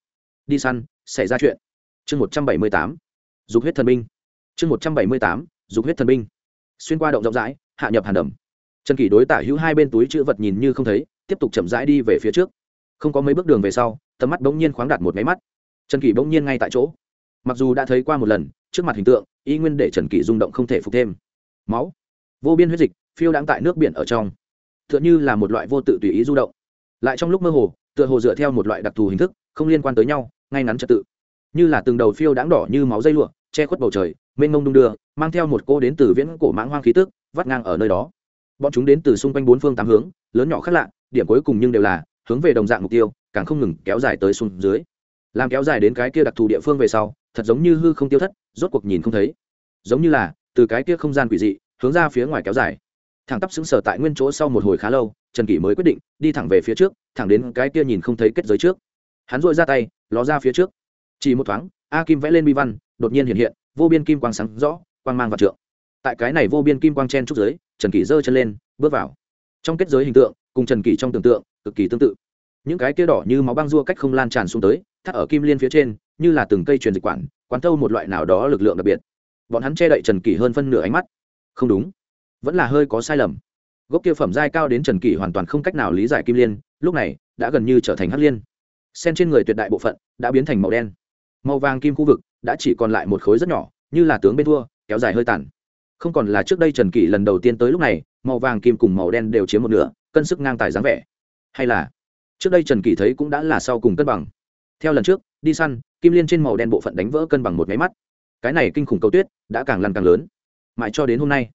Đi săn, xảy ra chuyện. Chương một trăm bảy mươi tám, dục huyết thần binh. Chương một trăm bảy mươi tám, dục huyết thần binh. Xuyên qua động rộng rãi, hạ nhập hàn đầm. Trần kỷ đối tả hữu hai bên túi chữ vật nhìn như không thấy, tiếp tục chậm rãi đi về phía trước. Không có mấy bước đường về sau, tầm mắt bỗng nhiên khoáng đạt một máy mắt. Trần kỷ bỗng nhiên ngay tại chỗ. Mặc dù đã thấy qua một lần, trước mặt hình tượng, y nguyên để trần kỷ rung động không thể phục thêm. Máu. Vô biên huyết dịch, phiêu đáng tại nước biển ở trong. T h ư ợ n h ư là một loại vô tự tùy ý du động. Lại trong lúc mơ hồ tựa hồ dựa theo một loại đặc thù hình thức, không liên quan tới nhau, ngay ngắn trật tự. Như là từng đầu phiêu đáng đỏ như máu dây lụa, che khuất bầu trời, mênh mông đung đưa, mang theo một cô đến từ viễn cổ mãng hoang khí tức, vắt ngang ở nơi đó. Bọn chúng đến từ xung quanh bốn phương tám hướng, lớn nhỏ khác lạ, điểm cuối cùng nhưng đều là hướng về đồng dạng mục tiêu, càng không ngừng kéo dài tới xuống dưới. Làm kéo dài đến cái kia đặc thù địa phương về sau, thật giống như hư không tiêu thất, rốt cuộc nhìn không thấy. Giống như là từ cái kia không gian quỷ dị, hướng ra phía ngoài kéo dài. Thẳng tắp xứng sở tại nguyên chỗ sau một hồi khá lâu trần kỷ mới quyết định đi thẳng về phía trước, thẳng đến cái kia nhìn không thấy kết giới trước. Hắn dội ra tay, ló ra phía trước. Chỉ một thoáng, a kim vẽ lên bi văn, đột nhiên hiện hiện, vô biên kim quang sáng rõ, quang mang và trượng. Tại cái này vô biên kim quang chen trúc giới, trần kỷ giơ chân lên, bước vào. Trong kết giới hình tượng, cùng trần kỷ trong tưởng tượng, cực kỳ tương tự. Những cái kia đỏ như máu băng rua cách không lan tràn xuống tới, thắt ở kim liên phía trên, như là từng cây truyền dịch quản, quán thâu một loại nào đó lực lượng đặc biệt. Bọn hắn che đậy trần kỷ hơn phân nửa ánh mắt. Không đúng. Vẫn là hơi có sai lầm gốc kia phẩm giai cao đến trần kỷ hoàn toàn không cách nào lý giải kim liên, lúc này, đã gần như trở thành hắc liên. Sen trên người tuyệt đại bộ phận đã biến thành màu đen. Màu vàng kim khu vực đã chỉ còn lại một khối rất nhỏ, như là tướng bên thua, kéo dài hơi tản. không còn là trước đây trần kỷ lần đầu tiên tới lúc này, màu vàng kim cùng màu đen đều chiếm một nửa, cân sức ngang tài dáng vẻ. Hay là, trước đây trần kỷ thấy cũng đã là sau cùng cân bằng. Theo lần trước, đi săn, kim liên trên màu đen bộ phận đánh vỡ cân bằng một máy mắt. Cái này kinh khủng cầu tuyết đã càng lăn càng lớn. Mãi cho đến hôm nay,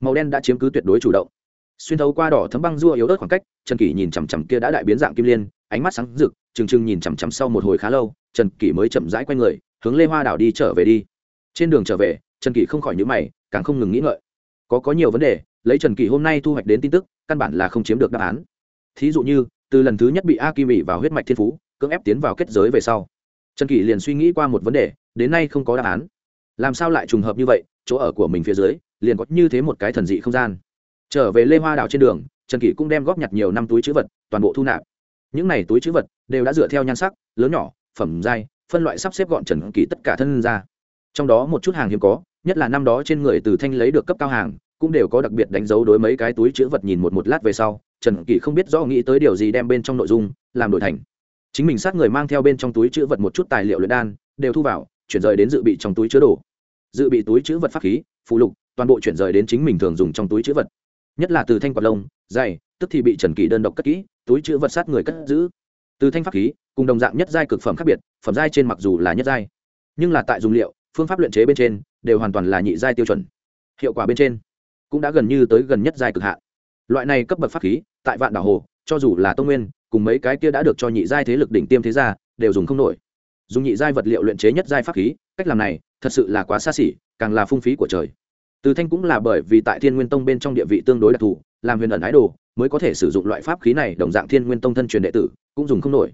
màu đen đã chiếm cứ tuyệt đối chủ động xuyên thấu qua đỏ thấm băng rua yếu ớt khoảng cách, trần kỷ nhìn chằm chằm kia đã đại biến dạng kim liên, ánh mắt sáng rực, trừng trừng nhìn chằm chằm sau một hồi khá lâu, trần kỷ mới chậm rãi q u a y người, hướng lê hoa đảo đi trở về đi. Trên đường trở về, trần kỷ không khỏi nhữ mày, càng không ngừng nghĩ ngợi. Có có nhiều vấn đề, lấy trần kỷ hôm nay thu hoạch đến tin tức, căn bản là không chiếm được đáp án. Thí dụ như, từ lần thứ nhất bị a kim ỉ vào huyết mạch thiên phú, cưỡng ép tiến vào kết giới về sau. Trần kỷ liền suy nghĩ qua một vấn đề, đến nay không có đáp án. Làm sao lại trùng hợp như vậy, chỗ ở của mình phía dưới, liền có như thế một cái thần dị không gian trở về lê hoa đảo trên đường, trần kỷ cũng đem góp nhặt nhiều năm túi chữ vật, toàn bộ thu nạp. Những này túi chữ vật đều đã dựa theo nhan sắc, lớn nhỏ, phẩm giai, phân loại sắp xếp gọn trần kỷ tất cả thân ra. Trong đó một chút hàng hiếm có, nhất là năm đó trên người từ thanh lấy được cấp cao hàng, cũng đều có đặc biệt đánh dấu đối mấy cái túi chữ vật nhìn một một lát về sau, trần kỷ không biết rõ nghĩ tới điều gì đem bên trong nội dung, làm đổi thành. Chính mình sát người mang theo bên trong túi chữ vật một chút tài liệu luyện đan, đều thu vào, chuyển rời đến dự bị trong túi chứa đồ. Dự bị túi chữ vật pháp khí, phụ lục, toàn bộ chuyển rời đến chính mình thường dùng trong túi chữ vật nhất là từ thanh quạt lông, dày, tức thì bị trần kỳ đơn độc cất kỹ, túi chữ vật sát người cất giữ. Từ thanh pháp khí, cùng đồng dạng nhất giai cực phẩm khác biệt, phẩm giai trên mặc dù là nhất giai, nhưng là tại dùng liệu, phương pháp luyện chế bên trên, đều hoàn toàn là nhị giai tiêu chuẩn. Hiệu quả bên trên cũng đã gần như tới gần nhất giai cực hạn. Loại này cấp bậc pháp khí, tại vạn đảo hồ, cho dù là tông nguyên, cùng mấy cái kia đã được cho nhị giai thế lực đỉnh tiêm thế gia, đều dùng không nổi. Dùng nhị giai vật liệu luyện chế nhất giai pháp khí, cách làm này, thật sự là quá xa xỉ, càng là phung phí của trời từ thanh cũng là bởi vì tại thiên nguyên tông bên trong địa vị tương đối đặc thù, làm huyền ẩn ái đồ, mới có thể sử dụng loại pháp khí này đồng dạng thiên nguyên tông thân truyền đệ tử, cũng dùng không nổi.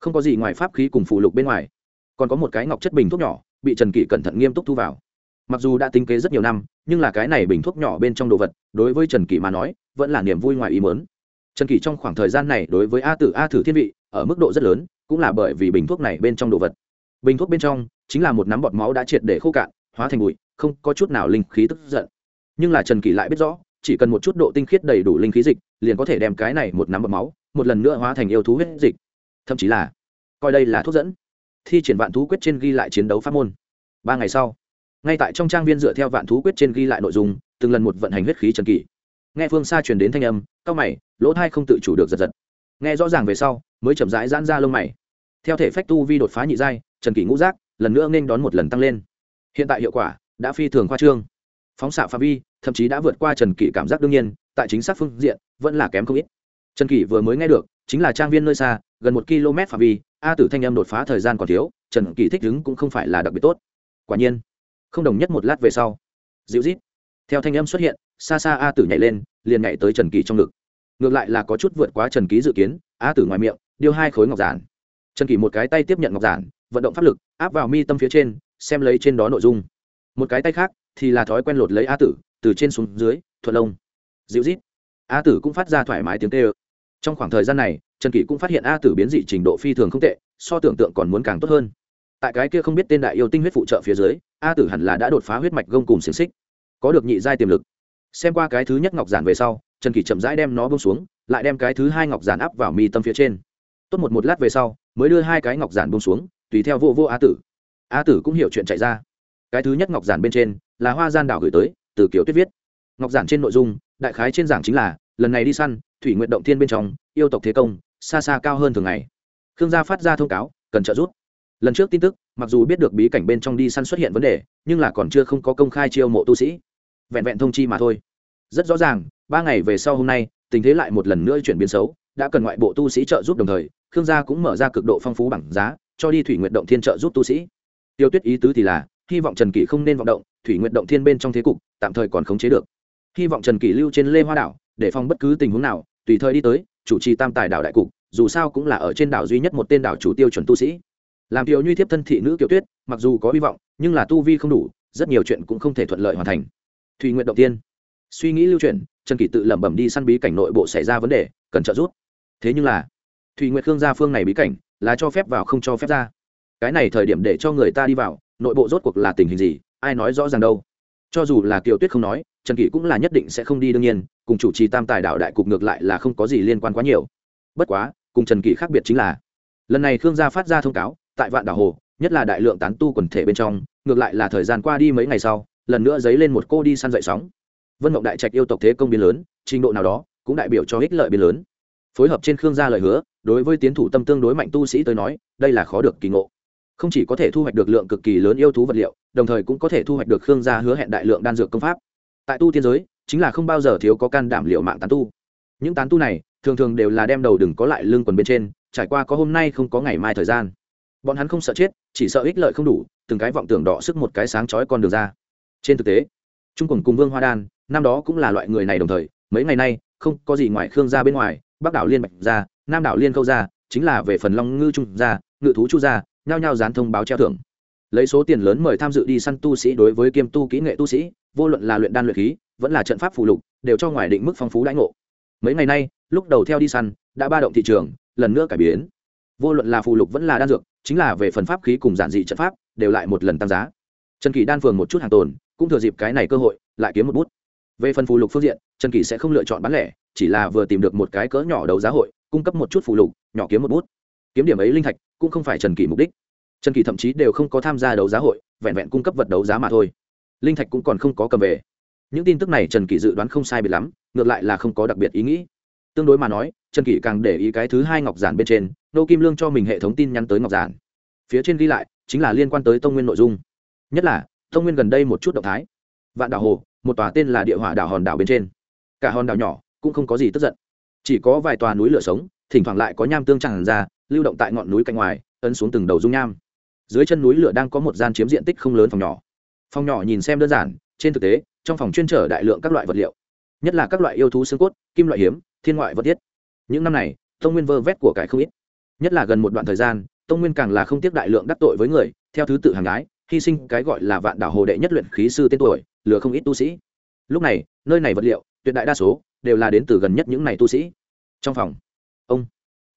Không có gì ngoài pháp khí cùng phụ lục bên ngoài. Còn có một cái ngọc chất bình thuốc nhỏ, bị trần kỷ cẩn thận nghiêm túc thu vào. Mặc dù đã tính kế rất nhiều năm, nhưng là cái này bình thuốc nhỏ bên trong đồ vật, đối với trần kỷ mà nói, vẫn là niềm vui ngoài ý mớn trần kỷ trong khoảng thời gian này đối với a tử, a thử thiên vị, ở mức độ rất lớn, cũng là bởi vì bình thuốc này bên trong đồ vật. Bình thuốc bên trong, chính là một nắm bọt máu đã triệt để khô cạn, hóa thành bụi không có chút nào linh khí tức giận. Nhưng là trần kỷ lại biết rõ, chỉ cần một chút độ tinh khiết đầy đủ linh khí dịch, liền có thể đem cái này một nắm bọt máu, một lần nữa hóa thành yêu thú huyết dịch. Thậm chí là, coi đây là thuốc dẫn. Thi triển vạn thú quyết trên ghi lại chiến đấu pháp môn. Ba ngày sau, ngay tại trong trang viên dựa theo vạn thú quyết trên ghi lại nội dung, từng lần một vận hành huyết khí trần kỷ. Nghe phương xa truyền đến thanh âm cao mày, lỗ thai không tự chủ được giật giật. Nghe rõ ràng về sau, mới chậm rãi giãn ra lông mày. Theo thể phách tu vi đột phá nhị giai, trần kỷ ngũ giác, lần nữa nên đón một lần tăng lên. Hiện tại hiệu quả đã phi thường khoa trương. Phóng xạ phạm vi, thậm chí đã vượt qua trần kỷ cảm giác đương nhiên, tại chính xác phương diện, vẫn là kém không ít. Trần kỷ vừa mới nghe được, chính là trang viên nơi xa, gần một km phạm vi, a tử thanh âm đột phá thời gian còn thiếu, trần kỷ thích ứng cũng không phải là đặc biệt tốt. Quả nhiên, không đồng nhất một lát về sau, dịu rít theo thanh âm xuất hiện, xa xa a tử nhảy lên, liền nhảy tới trần kỷ trong ngực. Ngược lại là có chút vượt quá trần ký dự kiến, a tử ngoài miệng, điêu hai khối ngọc giản. Trần kỷ một cái tay tiếp nhận ngọc giản, vận động pháp lực, áp vào mi tâm phía trên, xem lấy trên đó nội dung một cái tay khác thì là thói quen lột lấy a tử, từ trên xuống dưới, thuận lông. Dịu rít a tử cũng phát ra thoải mái tiếng tê ơ trong khoảng thời gian này, trần kỷ cũng phát hiện a tử biến dị trình độ phi thường không tệ, so tưởng tượng còn muốn càng tốt hơn. Tại cái kia không biết tên đại yêu tinh huyết phụ trợ phía dưới, a tử hẳn là đã đột phá huyết mạch gông cùng xiềng xích. Có được nhị giai tiềm lực. Xem qua cái thứ nhất ngọc giản về sau, trần kỷ chậm rãi đem nó bông xuống, lại đem cái thứ hai ngọc giản áp vào mi tâm phía trên. Tốt một một lát về sau, mới đưa hai cái ngọc giản bông xuống, tùy theo vô vô a tử. A tử cũng hiểu chuyện chạy ra cái thứ nhất ngọc giản bên trên là hoa gian đảo gửi tới, từ kiểu tuyết viết. Ngọc giản trên nội dung, đại khái trên giảng chính là, lần này đi săn, thủy nguyện động thiên bên trong, yêu tộc thế công, xa xa cao hơn thường ngày. Khương gia phát ra thông cáo, cần trợ giúp. Lần trước tin tức, mặc dù biết được bí cảnh bên trong đi săn xuất hiện vấn đề, nhưng là còn chưa không có công khai chiêu mộ tu sĩ. Vẹn vẹn thông chi mà thôi. Rất rõ ràng, ba ngày về sau hôm nay, tình thế lại một lần nữa chuyển biến xấu, đã cần ngoại bộ tu sĩ trợ giúp đồng thời, khương gia cũng mở ra cực độ phong phú bằng giá, cho đi thủy nguyện động thiên trợ giúp tu sĩ. Tiêu tuyết ý tứ thì là hy vọng trần kỷ không nên vọng động thủy nguyện động thiên bên trong thế cục tạm thời còn khống chế được. Hy vọng trần kỷ lưu trên lê hoa đảo để phòng bất cứ tình huống nào tùy thời đi tới chủ trì tam tài đảo đại cục dù sao cũng là ở trên đảo duy nhất một tên đảo chủ tiêu chuẩn tu sĩ. Làm Tiểu như thiếp thân thị nữ kiều tuyết mặc dù có hy vọng nhưng là tu vi không đủ rất nhiều chuyện cũng không thể thuận lợi hoàn thành. Thùy nguyện động tiên suy nghĩ lưu chuyển, trần kỷ tự lẩm bẩm đi săn bí cảnh nội bộ xảy ra vấn đề cần trợ giúp. Thế nhưng là thùy nguyện khương gia phương này bí cảnh là cho phép vào không cho phép ra. Cái này thời điểm để cho người ta đi vào nội bộ rốt cuộc là tình hình gì, ai nói rõ ràng đâu. Cho dù là kiều tuyết không nói, trần kỷ cũng là nhất định sẽ không đi đương nhiên, cùng chủ trì tam tài đạo đại cục ngược lại là không có gì liên quan quá nhiều. Bất quá, cùng trần kỷ khác biệt chính là, lần này khương gia phát ra thông cáo, tại vạn đảo hồ, nhất là đại lượng tán tu quần thể bên trong, ngược lại là thời gian qua đi mấy ngày sau, lần nữa dấy lên một cô đi săn dậy sóng. Vân mộng đại trạch yêu tộc thế công biến lớn, trình độ nào đó cũng đại biểu cho ích lợi biến lớn. Phối hợp trên khương gia lời hứa, đối với tiến thủ tâm tương đối mạnh tu sĩ tới nói, đây là khó được kỳ ngộ không chỉ có thể thu hoạch được lượng cực kỳ lớn yêu thú vật liệu đồng thời cũng có thể thu hoạch được khương gia hứa hẹn đại lượng đan dược công pháp. Tại tu tiên giới chính là không bao giờ thiếu có can đảm liệu mạng tán tu. Những tán tu này thường thường đều là đem đầu đừng có lại lưng quần bên trên trải qua có hôm nay không có ngày mai thời gian. Bọn hắn không sợ chết chỉ sợ ích lợi không đủ từng cái vọng tưởng đỏ sức một cái sáng chói con đường ra. Trên thực tế trung cùng cùng vương hoa đan năm đó cũng là loại người này đồng thời mấy ngày nay không có gì ngoài khương gia bên ngoài bắc đảo liên bạch gia, nam đảo liên câu gia, chính là về phần long ngư trung gia ngự thú chu gia nhao nhao dán thông báo treo thưởng. Lấy số tiền lớn mời tham dự đi săn tu sĩ đối với kiêm tu kỹ nghệ tu sĩ, vô luận là luyện đan luyện khí, vẫn là trận pháp phù lục, đều cho ngoài định mức phong phú lãnh ngộ. Mấy ngày nay, lúc đầu theo đi săn, đã ba động thị trường, lần nữa cải biến. Vô luận là phù lục vẫn là đan dược, chính là về phần pháp khí cùng giản dị trận pháp, đều lại một lần tăng giá. Trần kỳ đan phường một chút hàng tồn, cũng thừa dịp cái này cơ hội, lại kiếm một bút. Về phần phù lục phương diện, trần kỳ sẽ không lựa chọn bán lẻ, chỉ là vừa tìm được một cái cỡ nhỏ đấu giá hội, cung cấp một chút phù lục, nhỏ kiếm một bút kiếm điểm ấy linh thạch cũng không phải trần kỳ mục đích. Trần kỳ thậm chí đều không có tham gia đấu giá hội, vẹn vẹn cung cấp vật đấu giá mà thôi. Linh thạch cũng còn không có cầm về. Những tin tức này trần kỳ dự đoán không sai biệt lắm, ngược lại là không có đặc biệt ý nghĩ. Tương đối mà nói, trần kỳ càng để ý cái thứ hai ngọc giản bên trên, nô kim lương cho mình hệ thống tin nhắn tới ngọc giản. Phía trên ghi lại, chính là liên quan tới tông nguyên nội dung. Nhất là, tông nguyên gần đây một chút động thái. Vạn đảo hồ, một tòa tên là địa hỏa đảo hòn đảo bên trên. Cả hòn đảo nhỏ cũng không có gì tức giận. Chỉ có vài tòa núi lửa sống thỉnh thoảng lại có nham tương tràn ra, lưu động tại ngọn núi cạnh ngoài, ấn xuống từng đầu dung nham. Dưới chân núi lửa đang có một gian chiếm diện tích không lớn phòng nhỏ. Phòng nhỏ nhìn xem đơn giản, trên thực tế, trong phòng chuyên trở đại lượng các loại vật liệu. Nhất là các loại yêu thú xương cốt, kim loại hiếm, thiên ngoại vật thiết. Những năm này, tông nguyên vơ vét của cải không ít. Nhất là gần một đoạn thời gian, tông nguyên càng là không tiếc đại lượng đắc tội với người, theo thứ tự hàng gái, hy sinh cái gọi là vạn đảo hồ đệ nhất luyện khí sư tên tuổi, lừa không ít tu sĩ. Lúc này, nơi này vật liệu, tuyệt đại đa số, đều là đến từ gần nhất những này tu sĩ. Trong phòng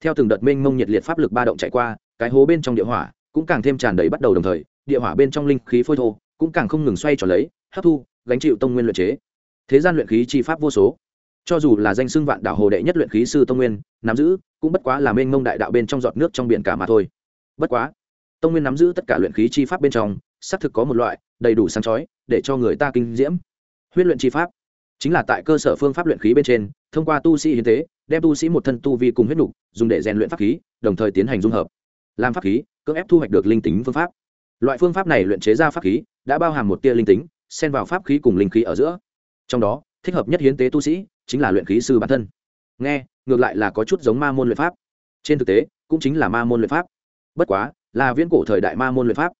theo từng đợt mênh mông nhiệt liệt pháp lực ba động chạy qua, cái hố bên trong địa hỏa cũng càng thêm tràn đầy bắt đầu đồng thời, địa hỏa bên trong linh khí phôi thô cũng càng không ngừng xoay trở lấy, hấp thu, gánh chịu tông nguyên luyện chế. Thế gian luyện khí chi pháp vô số. Cho dù là danh xưng vạn đảo hồ đệ nhất luyện khí sư tông nguyên, nắm giữ cũng bất quá là mênh mông đại đạo bên trong giọt nước trong biển cả mà thôi. Bất quá, tông nguyên nắm giữ tất cả luyện khí chi pháp bên trong, xác thực có một loại đầy đủ sáng chói để cho người ta kinh diễm. Huyết luyện chi pháp chính là tại cơ sở phương pháp luyện khí bên trên, thông qua tu sĩ hiến tế, đem tu sĩ một thân tu vi cùng huyết nục dùng để rèn luyện pháp khí, đồng thời tiến hành dung hợp. Làm pháp khí, cưỡng ép thu hoạch được linh tính phương pháp. Loại phương pháp này luyện chế ra pháp khí, đã bao hàm một tia linh tính, xen vào pháp khí cùng linh khí ở giữa. Trong đó, thích hợp nhất hiến tế tu sĩ, chính là luyện khí sư bản thân. Nghe, ngược lại là có chút giống ma môn luyện pháp. Trên thực tế, cũng chính là ma môn luyện pháp. Bất quá, là viễn cổ thời đại ma môn luyện pháp.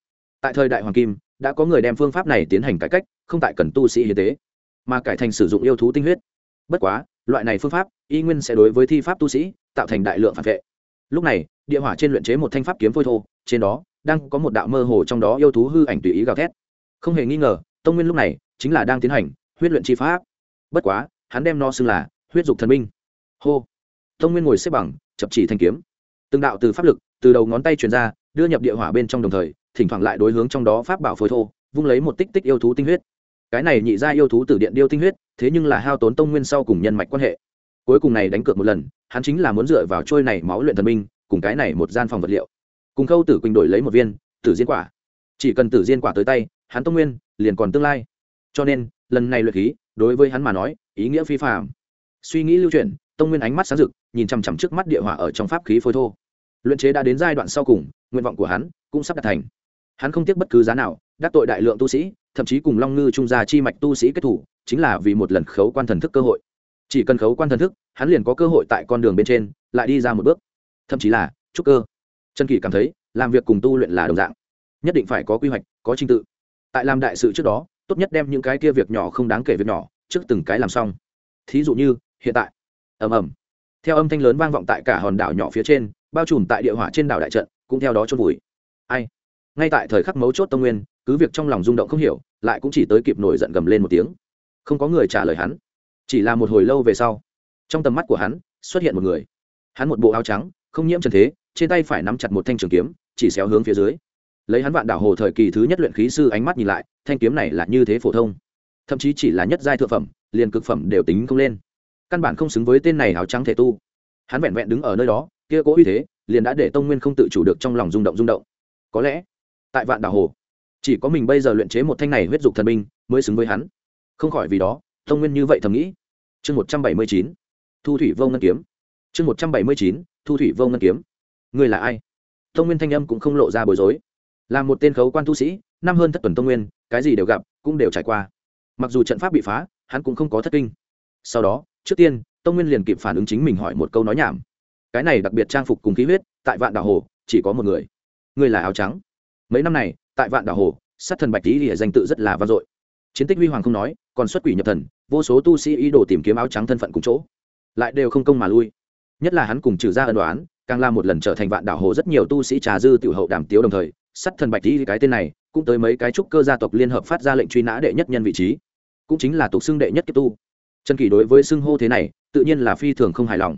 Tại thời đại hoàng kim, đã có người đem phương pháp này tiến hành cải cách, không tại cần tu sĩ hiến tế mà cải thành sử dụng yêu thú tinh huyết. Bất quá, loại này phương pháp, y nguyên sẽ đối với thi pháp tu sĩ tạo thành đại lượng phản vệ. Lúc này, địa hỏa trên luyện chế một thanh pháp kiếm phôi thô, trên đó đang có một đạo mơ hồ trong đó yêu thú hư ảnh tùy ý gào thét. Không hề nghi ngờ, tông nguyên lúc này chính là đang tiến hành huyết luyện chi pháp. Bất quá, hắn đem no xưng là huyết dục thần minh. Hô! Tông nguyên ngồi xếp bằng, chập chỉ thanh kiếm. Từng đạo từ pháp lực từ đầu ngón tay truyền ra, đưa nhập địa hỏa bên trong đồng thời, thỉnh thoảng lại đối hướng trong đó pháp bảo phôi thô, vung lấy một tích tích yêu thú tinh huyết cái này nhị gia yêu thú từ điện điêu tinh huyết, thế nhưng là hao tốn tông nguyên sau cùng nhân mạch quan hệ. Cuối cùng này đánh cược một lần, hắn chính là muốn dựa vào trôi này máu luyện thần minh cùng cái này một gian phòng vật liệu. Cùng khâu tử quỳnh đổi lấy một viên, tử diên quả. Chỉ cần tử diên quả tới tay, hắn tông nguyên liền còn tương lai. Cho nên, lần này luyện khí, đối với hắn mà nói, ý nghĩa phi phạm suy nghĩ lưu chuyển, tông nguyên ánh mắt sáng rực, nhìn chằm chằm trước mắt địa hỏa ở trong pháp khí phôi thô. Luyện chế đã đến giai đoạn sau cùng, nguyện vọng của hắn cũng sắp đạt thành. Hắn không tiếc bất cứ giá nào, đắc tội đại lượng tu sĩ thậm chí cùng long ngư trung gia chi mạch tu sĩ kết thủ, chính là vì một lần khấu quan thần thức cơ hội. Chỉ cần khấu quan thần thức, hắn liền có cơ hội tại con đường bên trên, lại đi ra một bước. Thậm chí là, trúc cơ. Trần kỷ cảm thấy, làm việc cùng tu luyện là đồng dạng. Nhất định phải có quy hoạch, có trình tự. Tại làm đại sự trước đó, tốt nhất đem những cái kia việc nhỏ không đáng kể việc nhỏ, trước từng cái làm xong. Thí dụ như, hiện tại. Ầm ầm. Theo âm thanh lớn vang vọng tại cả hòn đảo nhỏ phía trên, bao trùm tại địa hỏa trên đảo đại trận, cũng theo đó chôn vùi. Ai? Ngay tại thời khắc mấu chốt tông nguyên cứ việc trong lòng rung động không hiểu, lại cũng chỉ tới kịp nổi giận gầm lên một tiếng. Không có người trả lời hắn, chỉ là một hồi lâu về sau, trong tầm mắt của hắn, xuất hiện một người. Hắn một bộ áo trắng, không nhiễm trần thế, trên tay phải nắm chặt một thanh trường kiếm, chỉ xéo hướng phía dưới. Lấy hắn vạn đảo hồ thời kỳ thứ nhất luyện khí sư ánh mắt nhìn lại, thanh kiếm này là như thế phổ thông. Thậm chí chỉ là nhất giai thượng phẩm, liền cực phẩm đều tính không lên. Căn bản không xứng với tên này áo trắng thể tu. Hắn vẹn vẹn đứng ở nơi đó, kia cố uy thế, liền đã để tông nguyên không tự chủ được trong lòng rung động rung động. Có lẽ, tại vạn đảo hồ chỉ có mình bây giờ luyện chế một thanh này huyết dục thần binh mới xứng với hắn. Không khỏi vì đó, tông nguyên như vậy thầm nghĩ. Chương một trăm bảy mươi chín, thu thủy vô ngân kiếm. Chương một trăm bảy mươi chín, thu thủy vô ngân kiếm. Người là ai? Tông nguyên thanh âm cũng không lộ ra bối rối. Là một tên khấu quan tu sĩ, năm hơn thất tuần tông nguyên, cái gì đều gặp, cũng đều trải qua. Mặc dù trận pháp bị phá, hắn cũng không có thất kinh. Sau đó, trước tiên, tông nguyên liền kịp phản ứng chính mình hỏi một câu nói nhảm. Cái này đặc biệt trang phục cùng khí huyết, tại vạn đảo hồ, chỉ có một người. Người là áo trắng. Mấy năm này tại vạn đảo hồ, sát thần bạch tý lìa danh tự rất là vang dội. Chiến tích huy hoàng không nói, còn xuất quỷ nhập thần, vô số tu sĩ ý đồ tìm kiếm áo trắng thân phận cùng chỗ, lại đều không công mà lui. Nhất là hắn cùng trừ ra ân đoán càng là một lần trở thành vạn đảo hồ rất nhiều tu sĩ trà dư tiểu hậu đàm tiếu đồng thời, sát thần bạch tý cái tên này, cũng tới mấy cái trúc cơ gia tộc liên hợp phát ra lệnh truy nã đệ nhất nhân vị trí. Cũng chính là tục xưng đệ nhất kiếp tu. Trần kỳ đối với xưng hô thế này, tự nhiên là phi thường không hài lòng.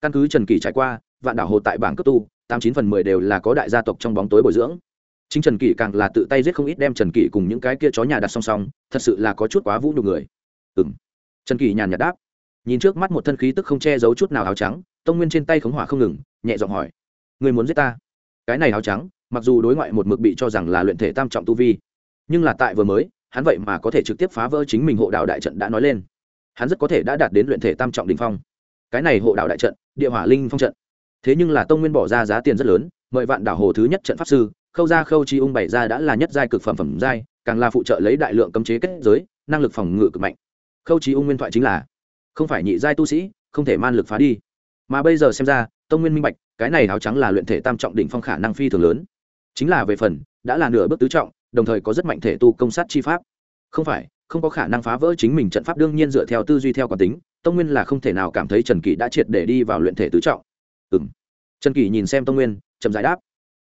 Căn cứ trần kỳ trải qua, vạn đảo hồ tại bảng cấp tu, tám chín phần mười đều là có đại gia tộc trong bóng tối bồi dưỡng chính trần kỷ càng là tự tay giết không ít đem trần kỷ cùng những cái kia chó nhà đặt song song, thật sự là có chút quá vũ nhục người. Ừng trần kỷ nhàn nhạt đáp. Nhìn trước mắt một thân khí tức không che giấu chút nào áo trắng, tông nguyên trên tay khống hỏa không ngừng, nhẹ giọng hỏi. Người muốn giết ta? Cái này áo trắng, mặc dù đối ngoại một mực bị cho rằng là luyện thể tam trọng tu vi, nhưng là tại vừa mới, hắn vậy mà có thể trực tiếp phá vỡ chính mình hộ đạo đại trận đã nói lên. Hắn rất có thể đã đạt đến luyện thể tam trọng đình phong. Cái này hộ đạo đại trận, địa hỏa linh phong trận. Thế nhưng là tông nguyên bỏ ra giá tiền rất lớn, mời vạn đảo hồ thứ nhất trận pháp sư khâu ra khâu chi ung bày ra đã là nhất giai cực phẩm phẩm giai, càng là phụ trợ lấy đại lượng cấm chế kết giới, năng lực phòng ngự cực mạnh. Khâu chi ung nguyên thoại chính là, không phải nhị giai tu sĩ, không thể man lực phá đi. Mà bây giờ xem ra, tông nguyên minh bạch, cái này áo trắng là luyện thể tam trọng đỉnh phong khả năng phi thường lớn. Chính là về phần, đã là nửa bước tứ trọng, đồng thời có rất mạnh thể tu công sát chi pháp. Không phải, không có khả năng phá vỡ chính mình trận pháp đương nhiên dựa theo tư duy theo quán tính, tông nguyên là không thể nào cảm thấy trần kỳ đã triệt để đi vào luyện thể tứ trọng. Ừ m trần kỳ nhìn xem tông nguyên, chậm giải đáp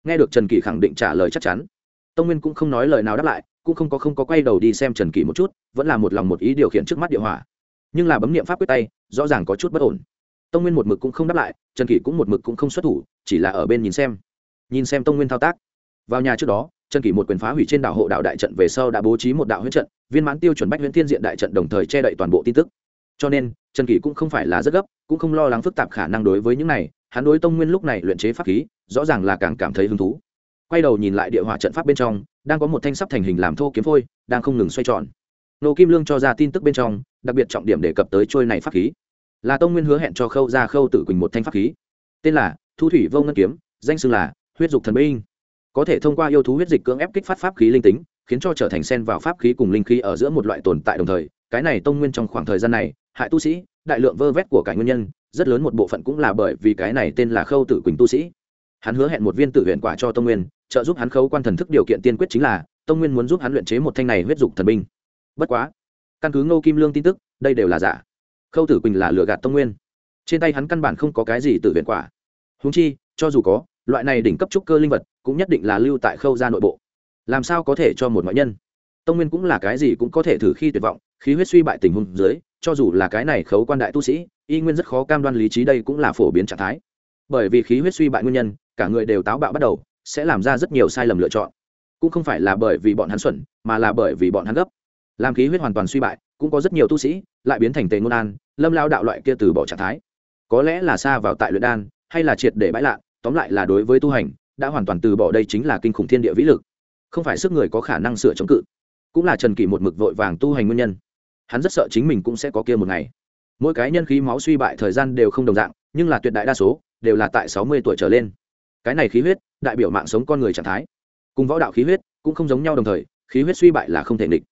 nghe được trần kỳ khẳng định trả lời chắc chắn, tông nguyên cũng không nói lời nào đáp lại, cũng không có không có quay đầu đi xem trần kỳ một chút, vẫn là một lòng một ý điều khiển trước mắt địa hỏa. Nhưng là bấm n i ệ m pháp quyết tay, rõ ràng có chút bất ổn. Tông nguyên một mực cũng không đáp lại, trần kỳ cũng một mực cũng không xuất thủ, chỉ là ở bên nhìn xem. Nhìn xem tông nguyên thao tác. Vào nhà trước đó, trần kỳ một quyền phá hủy trên đảo hộ đạo đại trận về sau đã bố trí một đạo huyết trận, viên mãn tiêu chuẩn bách huyễn thiên diện đại trận đồng thời che đậy toàn bộ tin tức. Cho nên, trần kỳ cũng không phải là rất gấp, cũng không lo lắng phức tạp khả năng đối với những này, hắn đối tông nguyên lúc này luyện chế pháp khí rõ ràng là càng cảm thấy hứng thú. Quay đầu nhìn lại địa hỏa trận pháp bên trong, đang có một thanh sắp thành hình làm thô kiếm phôi, đang không ngừng xoay tròn. Nô kim lương cho ra tin tức bên trong, đặc biệt trọng điểm đề cập tới trôi này pháp khí. Là tông nguyên hứa hẹn cho khâu ra khâu tử quỳnh một thanh pháp khí. Tên là thu thủy vô ngân kiếm, danh xưng là huyết dục thần binh. Có thể thông qua yêu thú huyết dịch cưỡng ép kích phát pháp khí linh tính, khiến cho trở thành sen vào pháp khí cùng linh khí ở giữa một loại tồn tại đồng thời, cái này tông nguyên trong khoảng thời gian này, hại tu sĩ, đại lượng vơ vét của cải nguyên nhân, rất lớn một bộ phận cũng là bởi vì cái này tên là khâu tử quỳnh tu sĩ hắn hứa hẹn một viên tử huyện quả cho tông nguyên, trợ giúp hắn khấu quan thần thức điều kiện tiên quyết chính là, tông nguyên muốn giúp hắn luyện chế một thanh này huyết dục thần binh. Bất quá, căn cứ ngô kim lương tin tức, đây đều là giả. Khâu tử quỳnh là lừa gạt tông nguyên. Trên tay hắn căn bản không có cái gì tử huyện quả. Húng chi, cho dù có, loại này đỉnh cấp trúc cơ linh vật cũng nhất định là lưu tại khâu gia nội bộ. Làm sao có thể cho một ngoại nhân? Tông nguyên cũng là cái gì cũng có thể thử khi tuyệt vọng, khí huyết suy bại tình huống dưới, cho dù là cái này khấu quan đại tu sĩ, y nguyên rất khó cam đoan lý trí đây cũng là phổ biến trạng thái bởi vì khí huyết suy bại nguyên nhân, cả người đều táo bạo bắt đầu, sẽ làm ra rất nhiều sai lầm lựa chọn. Cũng không phải là bởi vì bọn hắn xuẩn, mà là bởi vì bọn hắn gấp. Làm khí huyết hoàn toàn suy bại, cũng có rất nhiều tu sĩ lại biến thành tề ngôn an, lâm lao đạo loại kia từ bỏ trạng thái. Có lẽ là xa vào tại luyện đan, hay là triệt để bãi lạ, tóm lại là đối với tu hành, đã hoàn toàn từ bỏ đây chính là kinh khủng thiên địa vĩ lực. Không phải sức người có khả năng sửa chống cự, cũng là trần kỷ một mực vội vàng tu hành nguyên nhân. Hắn rất sợ chính mình cũng sẽ có kia một ngày. Mỗi cái nhân khí máu suy bại thời gian đều không đồng dạng, nhưng là tuyệt đại đa số đều là tại sáu mươi tuổi trở lên. Cái này khí huyết, đại biểu mạng sống con người trạng thái. Cùng võ đạo khí huyết cũng không giống nhau đồng thời, khí huyết suy bại là không thể nghịch.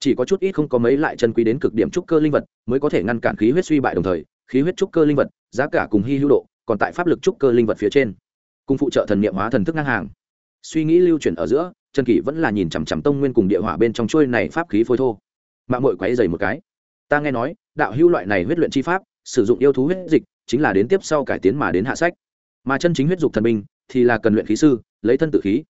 Chỉ có chút ít không có mấy lại chân quý đến cực điểm trúc cơ linh vật mới có thể ngăn cản khí huyết suy bại đồng thời, khí huyết trúc cơ linh vật, giá cả cùng hy hữu độ, còn tại pháp lực trúc cơ linh vật phía trên. Cùng phụ trợ thần niệm hóa thần thức ngang hàng. Suy nghĩ lưu chuyển ở giữa, trần kỷ vẫn là nhìn chằm chằm tông nguyên cùng địa hỏa bên trong chuôi này pháp khí phôi thô. Mạng mội quáy dày một cái. Ta nghe nói, đạo hưu loại này huyết luyện chi pháp, sử dụng yêu thú huyết dịch chính là đến tiếp sau cải tiến mà đến hạ sách. Mà chân chính huyết dục thần binh thì là cần luyện khí sư, lấy thân tự khí.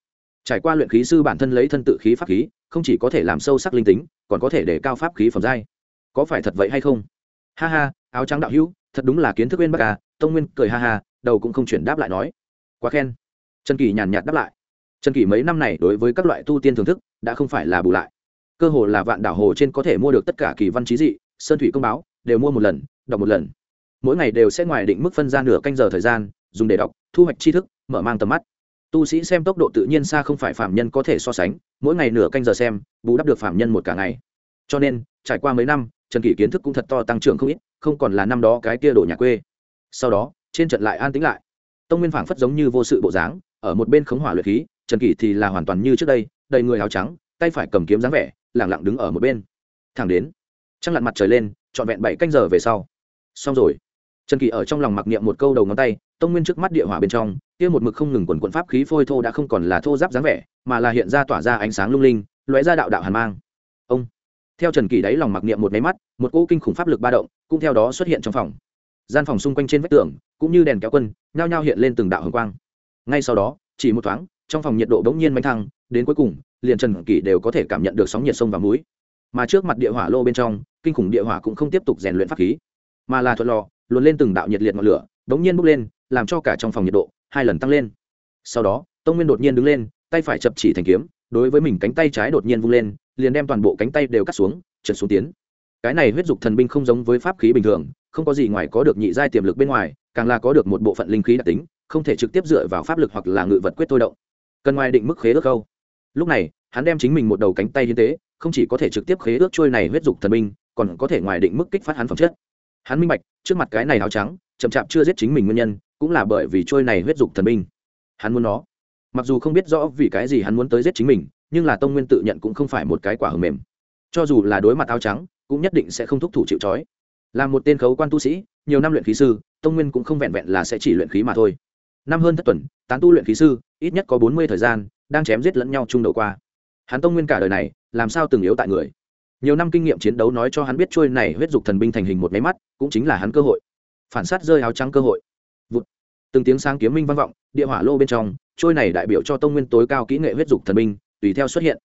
Trải qua luyện khí sư bản thân lấy thân tự khí pháp khí, không chỉ có thể làm sâu sắc linh tính, còn có thể để cao pháp khí phẩm giai. Có phải thật vậy hay không? Ha ha, áo trắng đạo hữu, thật đúng là kiến thức bên bắc à tông nguyên cười ha ha, đầu cũng không chuyển đáp lại nói. Quá khen. Trần kỳ nhàn nhạt đáp lại. Trần kỳ mấy năm này đối với các loại tu tiên thưởng thức, đã không phải là bù lại. Cơ hồ là vạn đảo hồ trên có thể mua được tất cả kỳ văn trí dị, sơn thủy công báo, đều mua một lần, đọc một lần mỗi ngày đều sẽ ngoài định mức phân ra nửa canh giờ thời gian, dùng để đọc, thu hoạch tri thức, mở mang tầm mắt. Tu sĩ xem tốc độ tự nhiên xa không phải phạm nhân có thể so sánh, mỗi ngày nửa canh giờ xem, bù đắp được phạm nhân một cả ngày. Cho nên, trải qua mấy năm, trần kỷ kiến thức cũng thật to tăng trưởng không ít, không còn là năm đó cái kia đổ nhà quê. Sau đó, trên trận lại an tĩnh lại. Tông nguyên phảng phất giống như vô sự bộ dáng, ở một bên khống hỏa luyện khí, trần kỷ thì là hoàn toàn như trước đây, đầy người áo trắng, tay phải cầm kiếm dáng vẻ lẳng lặng đứng ở một bên. Thẳng đến, trăng lặn mặt trời lên, trọn vẹn bảy canh giờ về sau. Xong rồi trần kỳ ở trong lòng mặc niệm một câu đầu ngón tay, tông nguyên trước mắt địa hỏa bên trong, kia một mực không ngừng quần quần pháp khí phôi thô đã không còn là thô giáp dáng vẻ, mà là hiện ra tỏa ra ánh sáng lung linh, lóe ra đạo đạo hàn mang. Ông! Theo trần kỳ đáy lòng mặc niệm một máy mắt, một cỗ kinh khủng pháp lực ba động cũng theo đó xuất hiện trong phòng. Gian phòng xung quanh trên vách tường, cũng như đèn kéo quân, nhao nhao hiện lên từng đạo hồng quang. Ngay sau đó, chỉ một thoáng, trong phòng nhiệt độ bỗng nhiên mạnh thăng, đến cuối cùng, liền trần kỳ đều có thể cảm nhận được sóng nhiệt sông và mũi. Mà trước mặt địa hỏa lô bên trong, kinh khủng địa hỏa cũng không tiếp tục rèn luyện pháp khí, mà là thuận lò luồn lên từng đạo nhiệt liệt ngọn lửa bỗng nhiên bốc lên, làm cho cả trong phòng nhiệt độ hai lần tăng lên. Sau đó, tông nguyên đột nhiên đứng lên, tay phải chập chỉ thành kiếm, đối với mình cánh tay trái đột nhiên vung lên, liền đem toàn bộ cánh tay đều cắt xuống, trượt xuống tiến. Cái này huyết dục thần binh không giống với pháp khí bình thường, không có gì ngoài có được nhị giai tiềm lực bên ngoài, càng là có được một bộ phận linh khí đặc tính, không thể trực tiếp dựa vào pháp lực hoặc là ngự vật quyết thôi động. Cần ngoài định mức khế ước câu. Lúc này, hắn đem chính mình một đầu cánh tay hiến tế, không chỉ có thể trực tiếp khế ước trôi này huyết dục thần binh, còn có thể ngoài định mức kích phát hắn phẩm chất hắn minh bạch, trước mặt cái này áo trắng, chậm chạp chưa giết chính mình nguyên nhân, cũng là bởi vì trôi này huyết dục thần binh. Hắn muốn nó. Mặc dù không biết rõ vì cái gì hắn muốn tới giết chính mình, nhưng là tông nguyên tự nhận cũng không phải một cái quả hầm mềm. Cho dù là đối mặt áo trắng, cũng nhất định sẽ không thúc thủ chịu trói. Là một tên khấu quan tu sĩ, nhiều năm luyện khí sư, tông nguyên cũng không vẹn vẹn là sẽ chỉ luyện khí mà thôi. Năm hơn thất tuần, tán tu luyện khí sư, ít nhất có bốn mươi thời gian, đang chém giết lẫn nhau chung đầu qua. Hắn tông nguyên cả đời này, làm sao từng yếu tại người? Nhiều năm kinh nghiệm chiến đấu nói cho hắn biết trôi này huyết dục thần binh thành hình một máy mắt, cũng chính là hắn cơ hội. Phản sát rơi áo trắng cơ hội. Vụt. từng tiếng sáng kiếm minh vang vọng, địa hỏa lô bên trong, trôi này đại biểu cho tông nguyên tối cao kỹ nghệ huyết dục thần binh, tùy theo xuất hiện.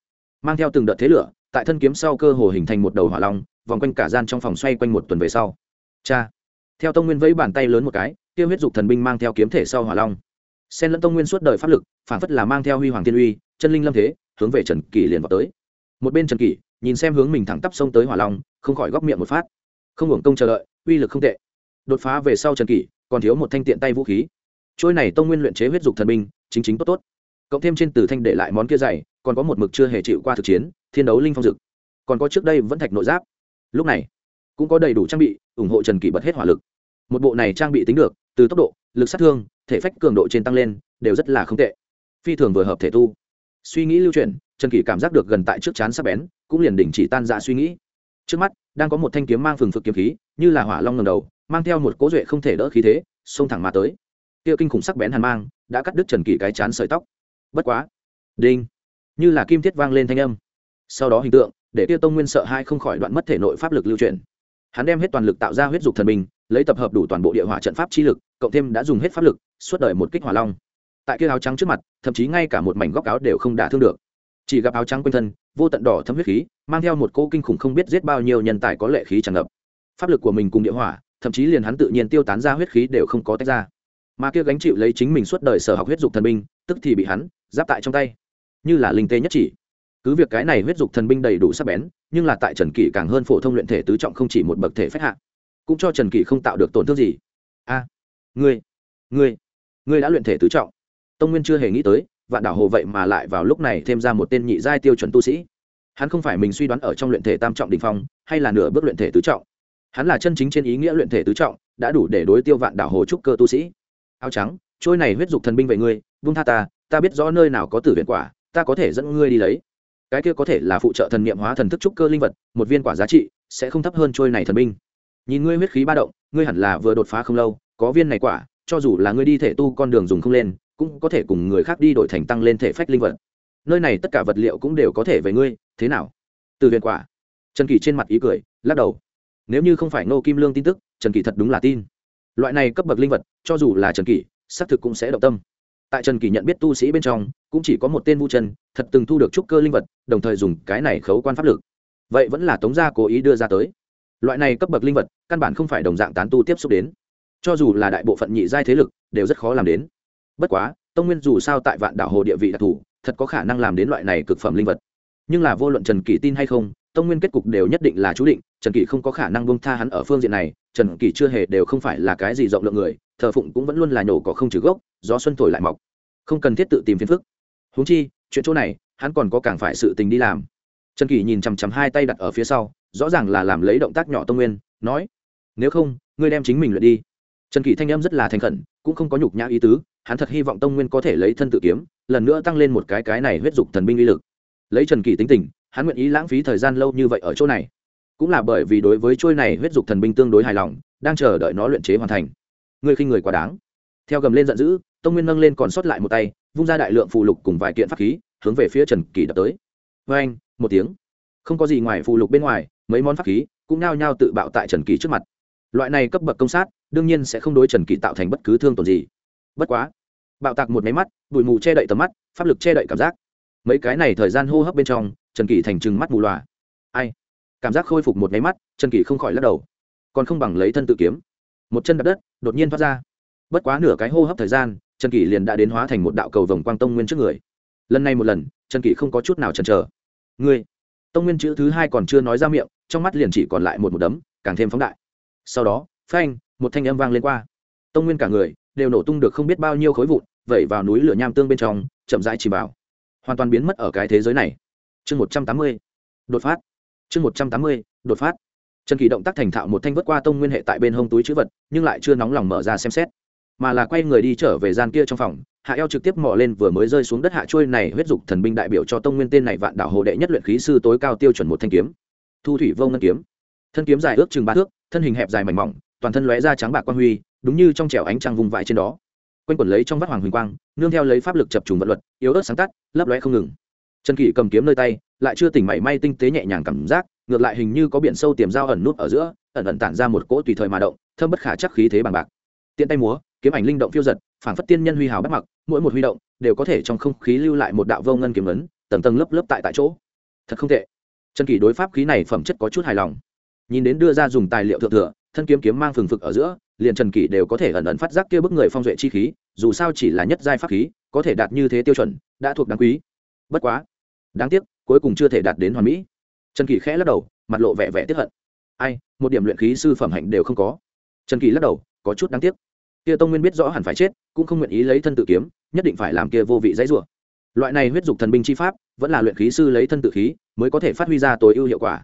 Mang theo từng đợt thế lửa, tại thân kiếm sau cơ hồ hình thành một đầu hỏa long, vòng quanh cả gian trong phòng xoay quanh một tuần về sau. Cha. Theo tông nguyên vẫy bàn tay lớn một cái tiêu huyết dục thần binh mang theo kiếm thể sau hỏa long. Xen lẫn tông nguyên suốt đời pháp lực, phản phất là mang theo huy hoàng thiên uy, chân linh lâm thế, hướng về trần kỷ liền vào tới. Một bên trần kỷ nhìn xem hướng mình thẳng tắp sông tới hỏa long không khỏi góc miệng một phát. Không hưởng công chờ đợi uy lực không tệ. Đột phá về sau trần kỷ còn thiếu một thanh tiện tay vũ khí. Trôi này tông nguyên luyện chế huyết dục thần binh chính chính tốt tốt. Cộng thêm trên từ thanh để lại món kia dày còn có một mực chưa hề chịu qua thực chiến thiên đấu linh phong dực. Còn có trước đây vẫn thạch nội giáp. Lúc này cũng có đầy đủ trang bị ủng hộ trần kỷ bật hết hỏa lực. Một bộ này trang bị tính được từ tốc độ lực sát thương thể phách cường độ trên tăng lên đều rất là không tệ. Phi thường vừa hợp thể tu. Suy nghĩ lưu truyền, trần kỷ cảm giác được gần tại trước chán sắp bén cũng liền đình chỉ tan dạ suy nghĩ. Trước mắt, đang có một thanh kiếm mang phừng phực kiếm khí, như là hỏa long ngầm đầu, mang theo một cố duệ không thể đỡ khí thế, xông thẳng mà tới. Tiêu kinh khủng sắc bén hàn mang đã cắt đứt trần kỷ cái chán sợi tóc. Bất quá, đinh, như là kim thiết vang lên thanh âm. Sau đó hình tượng, để tiêu tông nguyên sợ hai không khỏi đoạn mất thể nội pháp lực lưu truyền hắn đem hết toàn lực tạo ra huyết dục thần bình, lấy tập hợp đủ toàn bộ địa hỏa trận pháp chi lực, cộng thêm đã dùng hết pháp lực, suốt đời một kích hỏa long. Tại kia áo trắng trước mặt, thậm chí ngay cả một mảnh góc áo đều không đả thương được chỉ gặp áo trắng quanh thân, vô tận đỏ thấm huyết khí, mang theo một cô kinh khủng không biết giết bao nhiêu nhân tài có lệ khí tràn ngập. Pháp lực của mình cùng địa hỏa, thậm chí liền hắn tự nhiên tiêu tán ra huyết khí đều không có tách ra. Mà kia gánh chịu lấy chính mình suốt đời sở học huyết dục thần binh, tức thì bị hắn giáp tại trong tay. Như là linh tê nhất chỉ. Cứ việc cái này huyết dục thần binh đầy đủ sắc bén, nhưng là tại trần kỷ càng hơn phổ thông luyện thể tứ trọng không chỉ một bậc thể phách hạ, cũng cho trần kỷ không tạo được tổn thương gì. A, ngươi ngươi ngươi đã luyện thể tứ trọng. Tông nguyên chưa hề nghĩ tới vạn đảo hồ vậy mà lại vào lúc này thêm ra một tên nhị giai tiêu chuẩn tu sĩ. Hắn không phải mình suy đoán ở trong luyện thể tam trọng đình phong, hay là nửa bước luyện thể tứ trọng. Hắn là chân chính trên ý nghĩa luyện thể tứ trọng, đã đủ để đối tiêu vạn đảo hồ trúc cơ tu sĩ. Áo trắng, trôi này huyết dục thần binh vậy ngươi vung tha ta ta biết rõ nơi nào có tử viện quả, ta có thể dẫn ngươi đi lấy. Cái kia có thể là phụ trợ thần niệm hóa thần thức trúc cơ linh vật, một viên quả giá trị, sẽ không thấp hơn trôi này thần binh. Nhìn ngươi huyết khí ba động, ngươi hẳn là vừa đột phá không lâu, có viên này quả, cho dù là ngươi đi thể tu con đường dùng không lên cũng có thể cùng người khác đi đổi thành tăng lên thể phách linh vật. Nơi này tất cả vật liệu cũng đều có thể về ngươi, thế nào? Từ viện quả. Trần kỳ trên mặt ý cười, lắc đầu. Nếu như không phải nô kim lương tin tức, trần kỳ thật đúng là tin. Loại này cấp bậc linh vật, cho dù là trần kỳ xác thực cũng sẽ động tâm. Tại trần kỳ nhận biết tu sĩ bên trong, cũng chỉ có một tên vu trần thật từng thu được trúc cơ linh vật, đồng thời dùng cái này khấu quan pháp lực. Vậy vẫn là tống gia cố ý đưa ra tới. Loại này cấp bậc linh vật, căn bản không phải đồng dạng tán tu tiếp xúc đến. Cho dù là đại bộ phận nhị giai thế lực, đều rất khó làm đến bất quá, tông nguyên dù sao tại vạn đảo hồ địa vị đặc thù, thật có khả năng làm đến loại này cực phẩm linh vật. Nhưng là vô luận trần kỳ tin hay không, tông nguyên kết cục đều nhất định là chú định, trần kỳ không có khả năng bông tha hắn ở phương diện này, trần kỳ chưa hề đều không phải là cái gì rộng lượng người, thờ phụng cũng vẫn luôn là nhổ cỏ không trừ gốc, gió xuân thổi lại mọc. Không cần thiết tự tìm phiền phức. Húng chi, chuyện chỗ này, hắn còn có càng phải sự tình đi làm. Trần kỳ nhìn chằm chằm hai tay đặt ở phía sau, rõ ràng là làm lấy động tác nhỏ tông nguyên, nói, nếu không, ngươi đem chính mình luyện đi trần kỷ thanh âm rất là thành khẩn, cũng không có nhục nhã ý tứ, hắn thật hy vọng tông nguyên có thể lấy thân tự kiếm, lần nữa tăng lên một cái cái này huyết dục thần binh uy lực. Lấy trần kỷ tính tình, hắn nguyện ý lãng phí thời gian lâu như vậy ở chỗ này. Cũng là bởi vì đối với trôi này huyết dục thần binh tương đối hài lòng, đang chờ đợi nó luyện chế hoàn thành. Người khinh người quá đáng. Theo gầm lên giận dữ, tông nguyên nâng lên còn sót lại một tay, vung ra đại lượng phù lục cùng vài kiện pháp khí, hướng về phía trần kỳ đập tới. Vê anh một tiếng. Không có gì ngoài phù lục bên ngoài, mấy món pháp khí cũng nao nhao tự bạo tại trần kỳ trước mặt loại này cấp bậc công sát, đương nhiên sẽ không đối trần kỳ tạo thành bất cứ thương tổn gì. Bất quá, bạo tạc một máy mắt, bụi mù che đậy tầm mắt, pháp lực che đậy cảm giác. Mấy cái này thời gian hô hấp bên trong, trần kỳ thành trừng mắt mù loà. Ai? Cảm giác khôi phục một máy mắt, trần kỳ không khỏi lắc đầu. Còn không bằng lấy thân tự kiếm. Một chân đập đất, đột nhiên thoát ra. Bất quá nửa cái hô hấp thời gian, trần kỳ liền đã đến hóa thành một đạo cầu vồng quang tông nguyên trước người. Lần này một lần, trần kỳ không có chút nào chần chờ. Ngươi, tông nguyên chữ thứ hai còn chưa nói ra miệng, trong mắt liền chỉ còn lại một một đấm, càng thêm phóng đại sau đó, phanh, một thanh âm vang lên qua. Tông nguyên cả người đều nổ tung được không biết bao nhiêu khối vụn, vẩy vào núi lửa nham tương bên trong, chậm rãi chìm vào. Hoàn toàn biến mất ở cái thế giới này. Chương một trăm tám mươi, đột phát. Chương một trăm tám mươi, đột phát. Trần kỳ động tác thành thạo một thanh vớt qua tông nguyên hệ tại bên hông túi chữ vật, nhưng lại chưa nóng lòng mở ra xem xét. Mà là quay người đi trở về gian kia trong phòng, hạ eo trực tiếp mò lên vừa mới rơi xuống đất hạ trôi này huyết dục thần binh đại biểu cho tông nguyên tên này vạn đảo hồ đệ nhất luyện khí sư tối cao tiêu chuẩn một thanh kiếm. Thu thủy vô ngân kiếm. Thân kiếm dài ước chừng ba thước thân hình hẹp dài mảnh mỏng, toàn thân lóe ra trắng bạc quang huy, đúng như trong trẻo ánh trăng vùng vãi trên đó. Quanh quẩn lấy trong vắt hoàng huỳnh quang, nương theo lấy pháp lực chập trùng vật luật, yếu ớt sáng tắt, lấp lóe không ngừng. Trần kỷ cầm kiếm nơi tay, lại chưa tỉnh mảy may tinh tế nhẹ nhàng cảm giác, ngược lại hình như có biển sâu tiềm dao ẩn nút ở giữa, ẩn ẩn tản ra một cỗ tùy thời mà động thơm bất khả chắc khí thế bằng bạc. Tiện tay múa, kiếm ảnh linh động phiêu giật, phảng phất tiên nhân huy hào bắt mặc, mỗi một huy động đều có thể trong không khí lưu lại một đạo vô ngân kiếm ấn, tầng tầng lớp lớp tại tại chỗ. Thật không tệ. Trần kỷ đối pháp khí này phẩm chất có chút hài lòng nhìn đến đưa ra dùng tài liệu thượng thừa, thân kiếm kiếm mang phừng phực ở giữa, liền trần kỷ đều có thể ẩn ẩn phát giác kia bức người phong duệ chi khí, dù sao chỉ là nhất giai pháp khí, có thể đạt như thế tiêu chuẩn, đã thuộc đáng quý. Bất quá, đáng tiếc, cuối cùng chưa thể đạt đến hoàn mỹ. Trần kỷ khẽ lắc đầu, mặt lộ vẻ vẻ tiếp hận. Ai, một điểm luyện khí sư phẩm hạnh đều không có. Trần kỳ lắc đầu, có chút đáng tiếc. Kia tông nguyên biết rõ hẳn phải chết, cũng không nguyện ý lấy thân tự kiếm, nhất định phải làm kia vô vị dãy rủa. Loại này huyết dục thần binh chi pháp, vẫn là luyện khí sư lấy thân tự khí, mới có thể phát huy ra tối ưu hiệu quả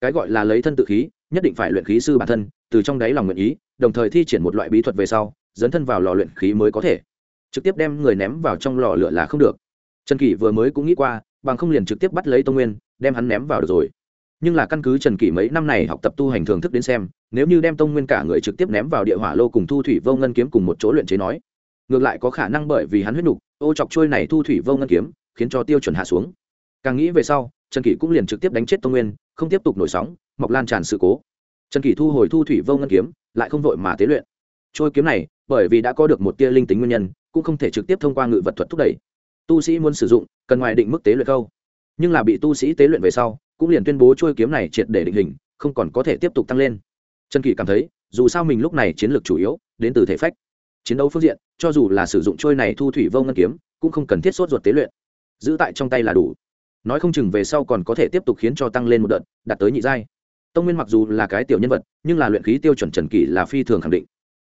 cái gọi là lấy thân tự khí, nhất định phải luyện khí sư bản thân, từ trong đáy lòng nguyện ý, đồng thời thi triển một loại bí thuật về sau, dấn thân vào lò luyện khí mới có thể. Trực tiếp đem người ném vào trong lò lửa là không được. Trần kỷ vừa mới cũng nghĩ qua, bằng không liền trực tiếp bắt lấy tông nguyên, đem hắn ném vào được rồi. Nhưng là căn cứ trần kỷ mấy năm này học tập tu hành thưởng thức đến xem, nếu như đem tông nguyên cả người trực tiếp ném vào địa hỏa lô cùng thu thủy vô ngân kiếm cùng một chỗ luyện chế nói, ngược lại có khả năng bởi vì hắn huyết nục, ô chọc trôi này thu thủy vô ngân kiếm, khiến cho tiêu chuẩn hạ xuống. Càng nghĩ về sau trần kỷ cũng liền trực tiếp đánh chết tông nguyên, không tiếp tục nổi sóng, mọc lan tràn sự cố. Trần kỷ thu hồi thu thủy vô ngân kiếm, lại không vội mà tế luyện. Trôi kiếm này, bởi vì đã có được một tia linh tính nguyên nhân, cũng không thể trực tiếp thông qua ngự vật thuật thúc đẩy. Tu sĩ muốn sử dụng, cần ngoài định mức tế luyện câu. Nhưng là bị tu sĩ tế luyện về sau, cũng liền tuyên bố trôi kiếm này triệt để định hình, không còn có thể tiếp tục tăng lên. Trần kỳ cảm thấy, dù sao mình lúc này chiến lược chủ yếu, đến từ thể phách. Chiến đấu phương diện, cho dù là sử dụng trôi này thu thủy vô ngân kiếm, cũng không cần thiết sốt ruột tế luyện. Giữ tại trong tay là đủ nói không chừng về sau còn có thể tiếp tục khiến cho tăng lên một đợt đạt tới nhị giai. Tông nguyên mặc dù là cái tiểu nhân vật nhưng là luyện khí tiêu chuẩn trần kỷ là phi thường khẳng định.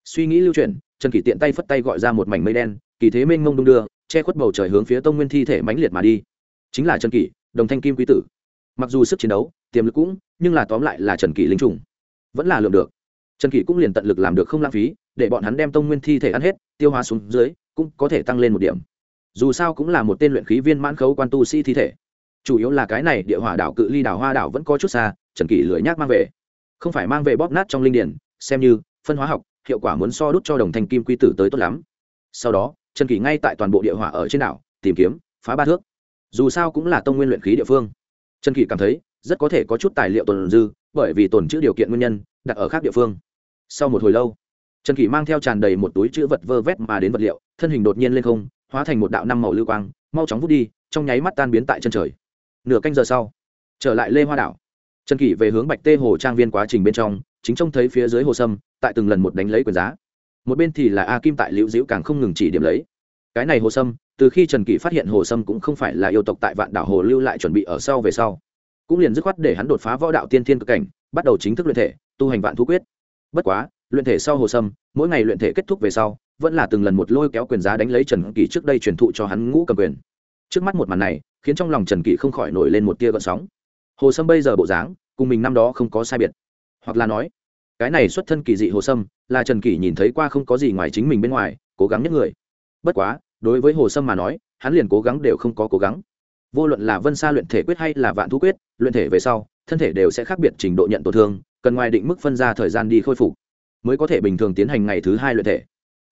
Suy nghĩ lưu truyền, trần kỷ tiện tay phất tay gọi ra một mảnh mây đen kỳ thế mênh mông đung đưa che khuất bầu trời hướng phía tông nguyên thi thể mãnh liệt mà đi. Chính là trần kỷ đồng thanh kim quý tử. Mặc dù sức chiến đấu tiềm lực cũng nhưng là tóm lại là trần kỷ linh trùng. Vẫn là lượng được. Trần kỷ cũng liền tận lực làm được không lãng phí để bọn hắn đem tông nguyên thi thể ăn hết tiêu hóa xuống dưới cũng có thể tăng lên một điểm. Dù sao cũng là một tên luyện khí viên mãn khấu quan tu sĩ thi thể chủ yếu là cái này địa hỏa đảo cự ly đảo hoa đảo vẫn có chút xa, trần kỷ lười nhác mang về. Không phải mang về bóp nát trong linh điển, xem như phân hóa học, hiệu quả muốn so đút cho đồng thanh kim quy tử tới tốt lắm. Sau đó, trần kỷ ngay tại toàn bộ địa hỏa ở trên đảo, tìm kiếm, phá ba thước. Dù sao cũng là tông nguyên luyện khí địa phương. Trần kỷ cảm thấy, rất có thể có chút tài liệu tồn dư, bởi vì tồn chữ điều kiện nguyên nhân, đặt ở khác địa phương. Sau một hồi lâu, trần kỷ mang theo tràn đầy một túi chữ vật vơ vét mà đến vật liệu, thân hình đột nhiên lên không, hóa thành một đạo năm màu lưu quang, mau chóng vút đi, trong nháy mắt tan biến tại chân trời nửa canh giờ sau, trở lại lê hoa đảo. Trần kỷ về hướng bạch tê hồ trang viên quá trình bên trong, chính trông thấy phía dưới hồ sâm, tại từng lần một đánh lấy quyền giá. Một bên thì là a kim tại liễu diễu càng không ngừng chỉ điểm lấy. Cái này hồ sâm, từ khi trần kỷ phát hiện hồ sâm cũng không phải là yêu tộc tại vạn đảo hồ lưu lại chuẩn bị ở sau về sau, cũng liền dứt khoát để hắn đột phá võ đạo tiên thiên cực cảnh, bắt đầu chính thức luyện thể, tu hành vạn thú quyết. Bất quá, luyện thể sau hồ sâm, mỗi ngày luyện thể kết thúc về sau, vẫn là từng lần một lôi kéo quyền giá đánh lấy trần kỷ trước đây truyền thụ cho hắn ngũ cầm quyền trước mắt một màn này, khiến trong lòng trần kỷ không khỏi nổi lên một tia gợn sóng. Hồ sâm bây giờ bộ dáng, cùng mình năm đó không có sai biệt. Hoặc là nói, cái này xuất thân kỳ dị hồ sâm, là trần kỷ nhìn thấy qua không có gì ngoài chính mình bên ngoài, cố gắng nhất người. Bất quá, đối với hồ sâm mà nói, hắn liền cố gắng đều không có cố gắng. Vô luận là vân sa luyện thể quyết hay là vạn thú quyết, luyện thể về sau, thân thể đều sẽ khác biệt trình độ nhận tổn thương, cần ngoài định mức phân ra thời gian đi khôi phục, mới có thể bình thường tiến hành ngày thứ hai luyện thể.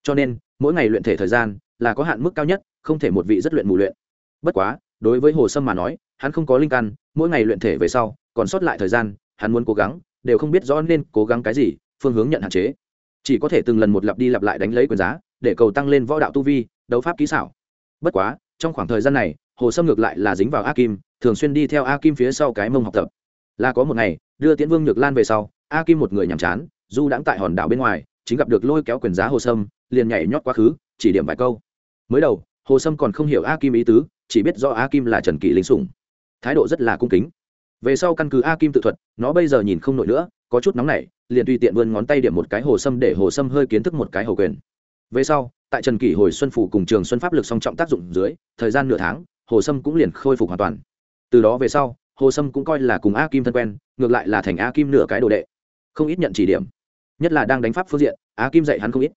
Cho nên, mỗi ngày luyện thể thời gian là có hạn mức cao nhất, không thể một vị rất luyện mù luyện bất quá, đối với hồ sâm mà nói, hắn không có linh căn, mỗi ngày luyện thể về sau, còn sót lại thời gian, hắn muốn cố gắng, đều không biết rõ nên cố gắng cái gì, phương hướng nhận hạn chế. Chỉ có thể từng lần một lặp đi lặp lại đánh lấy quyền giá, để cầu tăng lên võ đạo tu vi, đấu pháp kỹ xảo. Bất quá, trong khoảng thời gian này, hồ sâm ngược lại là dính vào a kim, thường xuyên đi theo a kim phía sau cái mông học tập. Là có một ngày, đưa tiễn vương nhược lan về sau, a kim một người nhàm chán, du đãng tại hòn đảo bên ngoài, chính gặp được lôi kéo quyền giá hồ sâm, liền nhảy nhót quá khứ, chỉ điểm vài câu. Mới đầu, hồ sâm còn không hiểu a kim ý tứ chỉ biết do a kim là trần kỷ lính sủng. Thái độ rất là cung kính. Về sau căn cứ a kim tự thuật, nó bây giờ nhìn không nổi nữa, có chút nóng nảy, liền tùy tiện vươn ngón tay điểm một cái hồ sâm để hồ sâm hơi kiến thức một cái hồ quyền. Về sau, tại trần kỷ hồi xuân phủ cùng trường xuân pháp lực song trọng tác dụng dưới, thời gian nửa tháng, hồ sâm cũng liền khôi phục hoàn toàn. Từ đó về sau, hồ sâm cũng coi là cùng a kim thân quen, ngược lại là thành a kim nửa cái đồ đệ. Không ít nhận chỉ điểm. Nhất là đang đánh pháp phương diện, a kim dạy hắn không ít.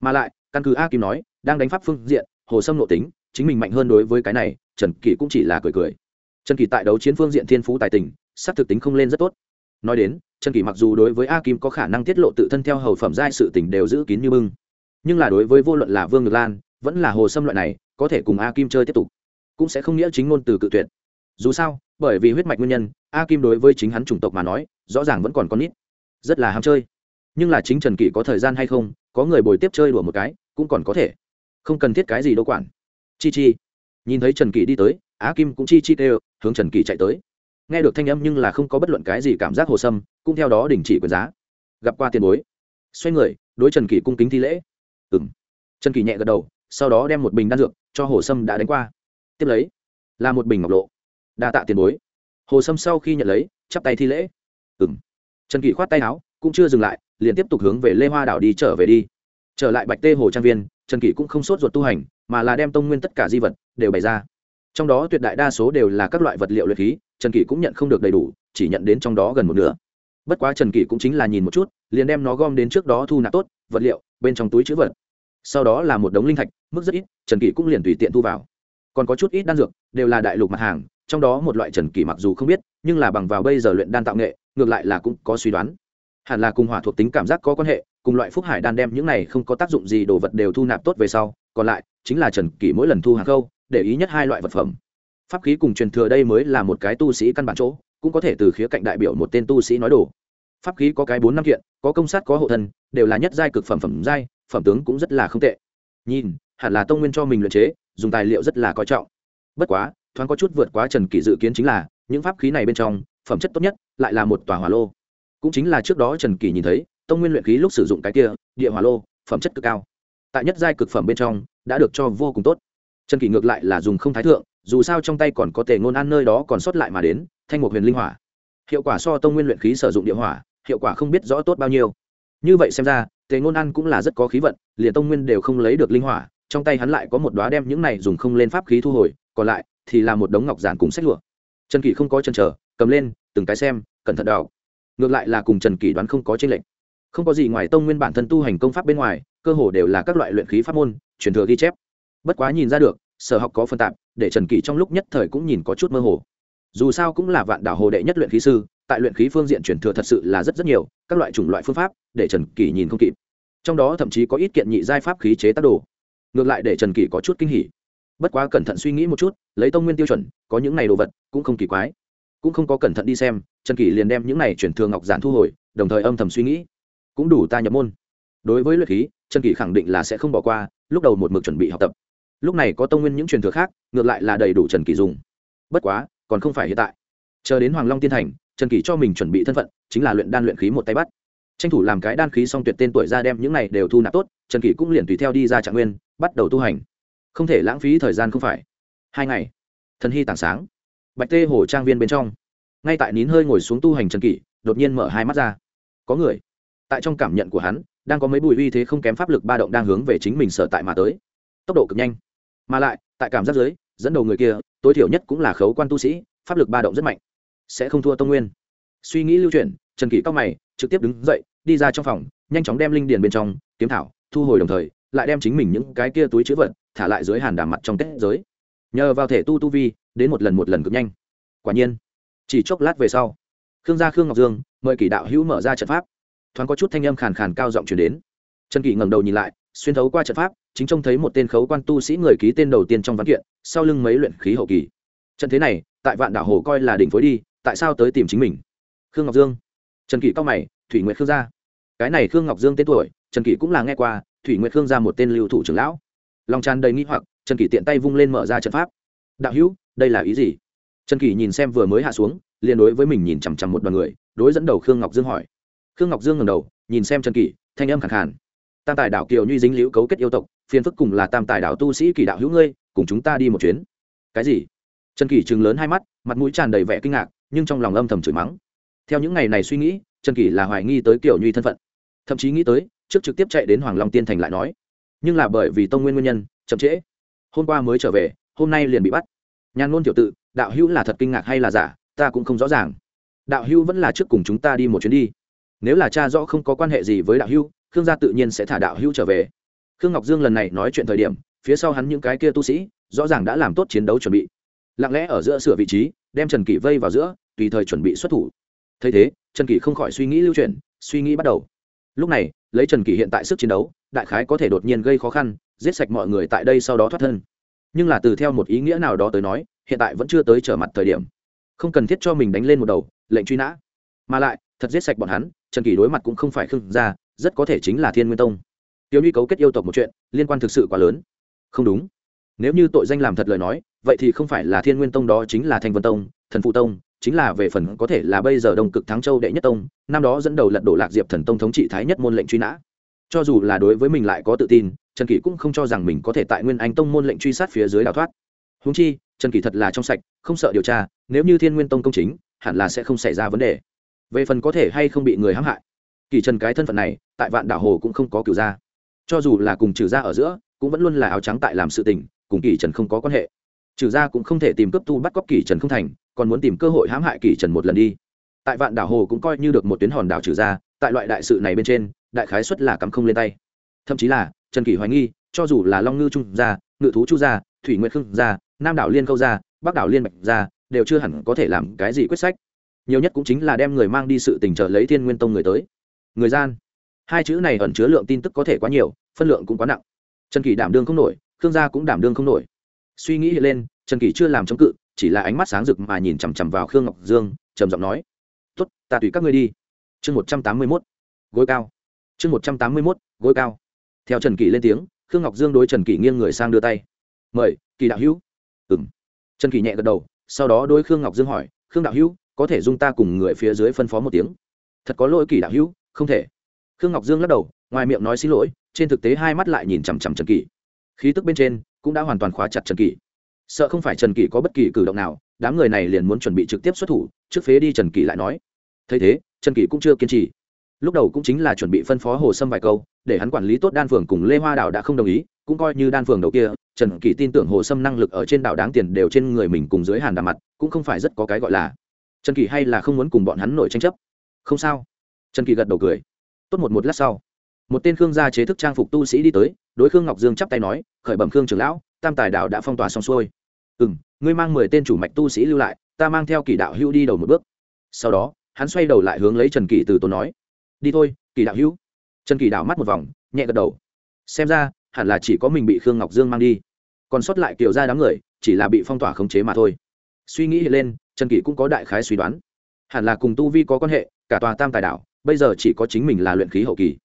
Mà lại, căn cứ a kim nói, đang đánh pháp phương diện, hồ sâm nội tính chính mình mạnh hơn đối với cái này, trần kỷ cũng chỉ là cười cười. Trần kỷ tại đấu chiến phương diện thiên phú tài tình sắc thực tính không lên rất tốt. Nói đến, trần kỷ mặc dù đối với a kim có khả năng tiết lộ tự thân theo hầu phẩm giai sự tình đều giữ kín như bưng, nhưng là đối với vô luận là vương ngược lan, vẫn là hồ sâm loại này, có thể cùng a kim chơi tiếp tục, cũng sẽ không nghĩa chính ngôn từ cự tuyệt. Dù sao, bởi vì huyết mạch nguyên nhân, a kim đối với chính hắn chủng tộc mà nói, rõ ràng vẫn còn con nít, rất là ham chơi. Nhưng là chính trần kỷ có thời gian hay không, có người bồi tiếp chơi đùa một cái, cũng còn có thể. Không cần thiết cái gì đâu quản chi chi. Nhìn thấy trần kỳ đi tới, á kim cũng chi chi tê hướng trần kỳ chạy tới. Nghe được thanh âm nhưng là không có bất luận cái gì cảm giác hồ sâm, cũng theo đó đình chỉ quyền giá. Gặp qua tiền bối. Xoay người, đối trần kỳ cung kính thi lễ. Ừ m trần kỳ nhẹ gật đầu, sau đó đem một bình đan dược cho hồ sâm đã đánh qua. Tiếp lấy, là một bình ngọc lộ. Đa tạ tiền bối. Hồ sâm sau khi nhận lấy, chắp tay thi lễ. Ừ m trần kỳ khoát tay áo, cũng chưa dừng lại, liền tiếp tục hướng về lê hoa đảo đi trở về đi. Trở lại bạch tê hồ trang viên, trần kỳ cũng không sốt ruột tu hành mà là đem tông nguyên tất cả di vật đều bày ra. Trong đó tuyệt đại đa số đều là các loại vật liệu luyện khí, trần kỷ cũng nhận không được đầy đủ, chỉ nhận đến trong đó gần một nửa. Bất quá trần kỷ cũng chính là nhìn một chút, liền đem nó gom đến trước đó thu nạp tốt, vật liệu, bên trong túi chữ vật. Sau đó là một đống linh thạch, mức rất ít, trần kỷ cũng liền tùy tiện thu vào. Còn có chút ít đan dược, đều là đại lục mặt hàng, trong đó một loại trần kỷ mặc dù không biết, nhưng là bằng vào bây giờ luyện đan tạo nghệ, ngược lại là cũng có suy đoán. Hẳn là cùng hỏa thuộc tính cảm giác có quan hệ cùng loại phúc hải đan đem những này không có tác dụng gì đồ vật đều thu nạp tốt về sau, còn lại chính là trần kỷ mỗi lần thu hàng khâu, để ý nhất hai loại vật phẩm. Pháp khí cùng truyền thừa đây mới là một cái tu sĩ căn bản chỗ, cũng có thể từ khía cạnh đại biểu một tên tu sĩ nói đồ. Pháp khí có cái bốn năm kiện, có công sát, có hộ thân, đều là nhất giai cực phẩm phẩm giai, phẩm tướng cũng rất là không tệ. Nhìn, hẳn là tông nguyên cho mình luyện chế, dùng tài liệu rất là coi trọng. Bất quá, thoáng có chút vượt quá trần kỷ dự kiến chính là, những pháp khí này bên trong, phẩm chất tốt nhất lại là một tòa hỏa lô. Cũng chính là trước đó trần kỷ nhìn thấy tông nguyên luyện khí lúc sử dụng cái kia, địa hỏa lô, phẩm chất cực cao. Tại nhất giai cực phẩm bên trong, đã được cho vô cùng tốt. Trần kỷ ngược lại là dùng không thái thượng, dù sao trong tay còn có tề ngôn ăn nơi đó còn sót lại mà đến, thanh một huyền linh hỏa. Hiệu quả so tông nguyên luyện khí sử dụng địa hỏa, hiệu quả không biết rõ tốt bao nhiêu. Như vậy xem ra, tề ngôn ăn cũng là rất có khí vận, liền tông nguyên đều không lấy được linh hỏa, trong tay hắn lại có một đoá đem những này dùng không lên pháp khí thu hồi, còn lại thì là một đống ngọc giản cùng sách lụa. Trần kỷ không có chân trở cầm lên, từng cái xem, cẩn thận đào ngược lại là cùng trần kỷ đoán không có tranh lệch không có gì ngoài tông nguyên bản thân tu hành công pháp bên ngoài, cơ hồ đều là các loại luyện khí pháp môn, truyền thừa ghi chép. Bất quá nhìn ra được, sở học có phân tạp, để trần kỷ trong lúc nhất thời cũng nhìn có chút mơ hồ. Dù sao cũng là vạn đảo hồ đệ nhất luyện khí sư, tại luyện khí phương diện truyền thừa thật sự là rất rất nhiều, các loại chủng loại phương pháp, để trần kỷ nhìn không kịp. Trong đó thậm chí có ít kiện nhị giai pháp khí chế tác đồ. Ngược lại để trần kỷ có chút kinh hỉ. Bất quá cẩn thận suy nghĩ một chút, lấy tông nguyên tiêu chuẩn, có những này đồ vật cũng không kỳ quái. Cũng không có cẩn thận đi xem, trần kỷ liền đem những này chuyển thường ngọc giản thu hồi, đồng thời âm thầm suy nghĩ cũng đủ ta nhập môn. Đối với luyện khí, trần kỷ khẳng định là sẽ không bỏ qua, lúc đầu một mực chuẩn bị học tập. Lúc này có tông nguyên những truyền thừa khác, ngược lại là đầy đủ trần kỷ dùng. Bất quá, còn không phải hiện tại. Chờ đến hoàng long tiên thành, trần kỷ cho mình chuẩn bị thân phận, chính là luyện đan luyện khí một tay bắt. Tranh thủ làm cái đan khí xong tuyệt tên tuổi ra đem những này đều thu nạp tốt, trần kỷ cũng liền tùy theo đi ra trạng nguyên, bắt đầu tu hành. Không thể lãng phí thời gian không phải. Hai ngày, thần hy tảng sáng. Bạch tê hồ trang viên bên trong. Ngay tại nín hơi ngồi xuống tu hành trần kỷ, đột nhiên mở hai mắt ra. Có người tại trong cảm nhận của hắn, đang có mấy bùi uy thế không kém pháp lực ba động đang hướng về chính mình sở tại mà tới. Tốc độ cực nhanh. Mà lại, tại cảm giác dưới, dẫn đầu người kia, tối thiểu nhất cũng là khấu quan tu sĩ, pháp lực ba động rất mạnh. Sẽ không thua tông nguyên. Suy nghĩ lưu chuyển, trần kỷ cao mày, trực tiếp đứng dậy, đi ra trong phòng, nhanh chóng đem linh điền bên trong, kiếm thảo, thu hồi đồng thời, lại đem chính mình những cái kia túi chữ vật, thả lại dưới hàn đàm mặt trong kết giới. Nhờ vào thể tu tu vi, đến một lần một lần cực nhanh. Quả nhiên, chỉ chốc lát về sau, khương gia khương ngọc dương, mời kỷ đạo hữu mở ra trận pháp thoáng có chút thanh âm khàn khàn cao giọng chuyển đến. Trần kỷ ngẩng đầu nhìn lại, xuyên thấu qua trận pháp, chính trông thấy một tên khấu quan tu sĩ người ký tên đầu tiên trong văn kiện, sau lưng mấy luyện khí hậu kỳ. Trận thế này, tại vạn đảo hồ coi là đỉnh phối đi, tại sao tới tìm chính mình? Khương ngọc dương. Trần kỷ cao mày, thủy nguyệt khương gia. Cái này khương ngọc dương tên tuổi, trần kỷ cũng là nghe qua, thủy nguyệt khương gia một tên lưu thủ trưởng lão. Lòng tràn đầy nghĩ hoặc, trần kỷ tiện tay vung lên mở ra trận pháp. Đạo hữu, đây là ý gì? Trần kỷ nhìn xem vừa mới hạ xuống, liền đối với mình nhìn chằm chằm một đoàn người, đối dẫn đầu khương ngọc dương hỏi khương ngọc dương ngầm đầu, nhìn xem trần kỷ, thanh âm khẳng khàn. Tam tài đảo kiều như dính liễu cấu kết yêu tộc, phiền phức cùng là tam tài đảo tu sĩ kỳ đạo hữu ngươi, cùng chúng ta đi một chuyến. Cái gì? Trần kỷ chừng lớn hai mắt, mặt mũi tràn đầy vẻ kinh ngạc, nhưng trong lòng âm thầm chửi mắng. Theo những ngày này suy nghĩ, trần kỷ là hoài nghi tới kiểu như thân phận. Thậm chí nghĩ tới, trước trực tiếp chạy đến hoàng long tiên thành lại nói. Nhưng là bởi vì tông nguyên nguyên nhân, chậm trễ. Hôm qua mới trở về, hôm nay liền bị bắt. Nhàn ngôn tiểu tự, đạo hữu là thật kinh ngạc hay là giả, ta cũng không rõ ràng. Đạo hữu vẫn là trước cùng chúng ta đi một chuyến đi nếu là cha rõ không có quan hệ gì với đạo hưu, khương gia tự nhiên sẽ thả đạo hưu trở về. Khương ngọc dương lần này nói chuyện thời điểm phía sau hắn những cái kia tu sĩ rõ ràng đã làm tốt chiến đấu chuẩn bị. Lặng lẽ ở giữa sửa vị trí đem trần kỷ vây vào giữa tùy thời chuẩn bị xuất thủ. Thấy thế trần kỷ không khỏi suy nghĩ lưu chuyển suy nghĩ bắt đầu. Lúc này lấy trần kỷ hiện tại sức chiến đấu đại khái có thể đột nhiên gây khó khăn giết sạch mọi người tại đây sau đó thoát thân. Nhưng là từ theo một ý nghĩa nào đó tới nói hiện tại vẫn chưa tới trở mặt thời điểm. Không cần thiết cho mình đánh lên một đầu lệnh truy nã. Mà lại thật giết sạch bọn hắn, trần kỳ đối mặt cũng không phải khương gia, rất có thể chính là thiên nguyên tông. Tiêu nhi cấu kết yêu tộc một chuyện, liên quan thực sự quá lớn. Không đúng. Nếu như tội danh làm thật lời nói, vậy thì không phải là thiên nguyên tông đó chính là thanh vân tông, thần phụ tông, chính là về phần có thể là bây giờ đông cực thắng châu đệ nhất tông, năm đó dẫn đầu lật đổ lạc diệp thần tông thống trị thái nhất môn lệnh truy nã. Cho dù là đối với mình lại có tự tin, trần kỷ cũng không cho rằng mình có thể tại nguyên anh tông môn lệnh truy sát phía dưới đào thoát. Húng chi, trần kỷ thật là trong sạch, không sợ điều tra, nếu như thiên nguyên tông công chính, hẳn là sẽ không xảy ra vấn đề về phần có thể hay không bị người hãm hại, kỳ trần cái thân phận này, tại vạn đảo hồ cũng không có cửu gia cho dù là cùng trừ gia ở giữa, cũng vẫn luôn là áo trắng tại làm sự tình, cùng kỳ trần không có quan hệ. Trừ gia cũng không thể tìm cấp tu bắt cóc kỳ trần không thành, còn muốn tìm cơ hội hãm hại kỳ trần một lần đi. Tại vạn đảo hồ cũng coi như được một tuyến hòn đảo trừ gia tại loại đại sự này bên trên, đại khái xuất là cắm không lên tay. Thậm chí là, trần kỳ hoài nghi, cho dù là long ngư trung gia ngự thú chu gia thủy nguyệt khương gia nam đảo liên câu gia bắc đảo liên bạch gia đều chưa hẳn có thể làm cái gì quyết sách nhiều nhất cũng chính là đem người mang đi sự tình trợ lấy thiên nguyên tông người tới. Người gian. Hai chữ này ẩn chứa lượng tin tức có thể quá nhiều, phân lượng cũng quá nặng. Trần kỳ đảm đương không nổi, khương gia cũng đảm đương không nổi. Suy nghĩ lên, trần kỳ chưa làm chống cự, chỉ là ánh mắt sáng rực mà nhìn chằm chằm vào khương ngọc dương, trầm giọng nói, tốt, ta tùy các ngươi đi. Chương một trăm tám mươi mốt. Gối cao. Chương một trăm tám mươi mốt, gối cao. Theo trần kỳ lên tiếng, khương ngọc dương đối trần kỳ nghiêng người sang đưa tay. Mời kỳ đạo hữu. Ừng trần kỳ nhẹ gật đầu, sau đó đôi khương ngọc dương hỏi, khương đạo hữu có thể dung ta cùng người phía dưới phân phó một tiếng. Thật có lỗi kỳ đạo hữu, không thể. Khương ngọc dương lắc đầu, ngoài miệng nói xin lỗi, trên thực tế hai mắt lại nhìn chằm chằm trần kỳ khí tức bên trên cũng đã hoàn toàn khóa chặt trần kỳ sợ không phải trần kỳ có bất kỳ cử động nào, đám người này liền muốn chuẩn bị trực tiếp xuất thủ, trước phế đi trần kỳ lại nói. Thấy thế, trần kỳ cũng chưa kiên trì. Lúc đầu cũng chính là chuẩn bị phân phó hồ sâm vài câu, để hắn quản lý tốt đan phường cùng lê hoa đảo đã không đồng ý, cũng coi như đan phường đầu kia, trần kỳ tin tưởng hồ sâm năng lực ở trên đảo đáng tiền đều trên người mình cùng dưới hàn đà mặt, cũng không phải rất có cái gọi là trần kỳ hay là không muốn cùng bọn hắn nổi tranh chấp? Không sao. Trần kỳ gật đầu cười. Tốt một một lát sau, một tên khương gia chế thức trang phục tu sĩ đi tới, đối khương ngọc dương chắp tay nói, khởi bẩm khương trưởng lão, tam tài đạo đã phong tỏa xong xuôi. Ừ m ngươi mang mười tên chủ mạch tu sĩ lưu lại, ta mang theo kỳ đạo hữu đi đầu một bước. Sau đó, hắn xoay đầu lại hướng lấy trần kỳ từ tốn nói, đi thôi, kỳ đạo hữu. Trần kỳ đạo mắt một vòng, nhẹ gật đầu. Xem ra, hẳn là chỉ có mình bị khương ngọc dương mang đi. Còn sót lại kiểu ra đám người, chỉ là bị phong tỏa khống chế mà thôi. Suy nghĩ lên trần kỷ cũng có đại khái suy đoán. Hẳn là cùng tu vi có quan hệ, cả tòa tam tài đảo, bây giờ chỉ có chính mình là luyện khí hậu kỳ.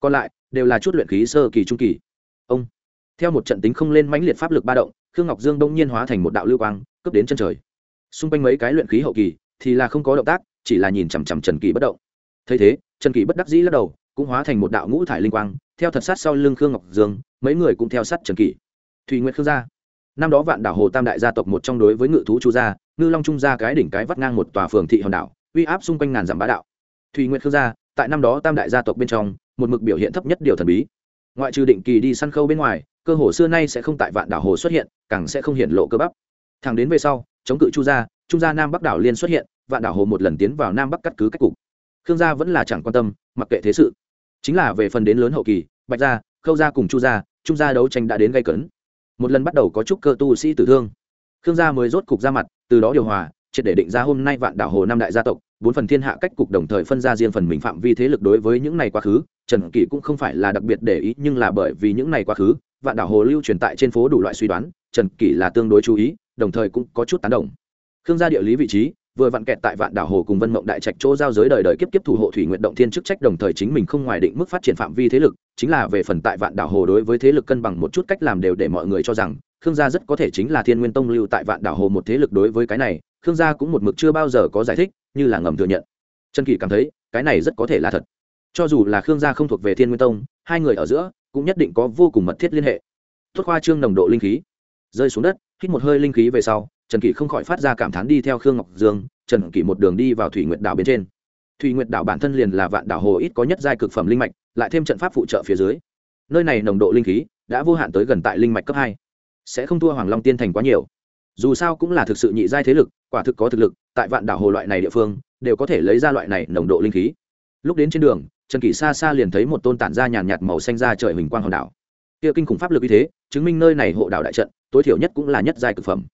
Còn lại, đều là chút luyện khí sơ kỳ, trung kỳ. Ông, theo một trận tính không lên mãnh liệt pháp lực ba động, khương ngọc dương đông nhiên hóa thành một đạo lưu quang, cướp đến chân trời. Xung quanh mấy cái luyện khí hậu kỳ thì là không có động tác, chỉ là nhìn chằm chằm trần kỳ bất động. Thấy thế, trần kỳ bất đắc dĩ lắc đầu, cũng hóa thành một đạo ngũ thải linh quang, theo thật sát sau lưng khương ngọc dương, mấy người cũng theo sát trần kỳ thùy nguyệt khương gia năm đó vạn đảo hồ tam đại gia tộc một trong đối với ngự thú chu gia, ngư long trung gia cái đỉnh cái vắt ngang một tòa phường thị hòn đảo, uy áp xung quanh ngàn dặm bá đạo. Thùy nguyệt khương gia, tại năm đó tam đại gia tộc bên trong, một mực biểu hiện thấp nhất điều thần bí. Ngoại trừ định kỳ đi săn khâu bên ngoài, cơ hồ xưa nay sẽ không tại vạn đảo hồ xuất hiện, càng sẽ không hiện lộ cơ bắp. Thẳng đến về sau, chống cự chu gia, trung gia nam bắc đảo liên xuất hiện, vạn đảo hồ một lần tiến vào nam bắc cắt cứ cách cục. Khương gia vẫn là chẳng quan tâm, mặc kệ thế sự. Chính là về phần đến lớn hậu kỳ, bạch gia, khâu gia cùng chu gia, trung gia đấu tranh đã đến gây cấn một lần bắt đầu có chút cơ tu sĩ tử thương. Khương gia mới rốt cục ra mặt, từ đó điều hòa, triệt để định ra hôm nay vạn đảo hồ năm đại gia tộc, bốn phần thiên hạ cách cục đồng thời phân ra riêng phần mình phạm vi thế lực đối với những này quá khứ, trần kỷ cũng không phải là đặc biệt để ý, nhưng là bởi vì những này quá khứ, vạn đảo hồ lưu truyền tại trên phố đủ loại suy đoán, trần kỷ là tương đối chú ý, đồng thời cũng có chút tán đồng. Khương gia địa lý vị trí vừa vặn kẹt tại vạn đảo hồ cùng vân mộng đại trạch chỗ giao giới đời đời kiếp kiếp thủ hộ thủy nguyện động thiên chức trách đồng thời chính mình không ngoài định mức phát triển phạm vi thế lực, chính là về phần tại vạn đảo hồ đối với thế lực cân bằng một chút cách làm đều để mọi người cho rằng, khương gia rất có thể chính là thiên nguyên tông lưu tại vạn đảo hồ một thế lực đối với cái này, khương gia cũng một mực chưa bao giờ có giải thích, như là ngầm thừa nhận. Trần kỳ cảm thấy, cái này rất có thể là thật. Cho dù là khương gia không thuộc về thiên nguyên tông, hai người ở giữa cũng nhất định có vô cùng mật thiết liên hệ. Tốt khoa trương nồng độ linh khí. Rơi xuống đất, hít một hơi linh khí về sau trần kỷ không khỏi phát ra cảm thán đi theo khương ngọc dương, trần kỷ một đường đi vào thủy nguyệt đảo bên trên. Thủy nguyệt đảo bản thân liền là vạn đảo hồ ít có nhất giai cực phẩm linh mạch, lại thêm trận pháp phụ trợ phía dưới. Nơi này nồng độ linh khí đã vô hạn tới gần tại linh mạch cấp hai. Sẽ không thua hoàng long tiên thành quá nhiều. Dù sao cũng là thực sự nhị giai thế lực, quả thực có thực lực, tại vạn đảo hồ loại này địa phương, đều có thể lấy ra loại này nồng độ linh khí. Lúc đến trên đường, trần kỷ xa xa liền thấy một tôn tản ra nhàn nhạt màu xanh ra trời hình quang hòn đảo. Kia kinh khủng pháp lực như thế, chứng minh nơi này hộ đảo đại trận, tối thiểu nhất cũng là nhất giai cực phẩm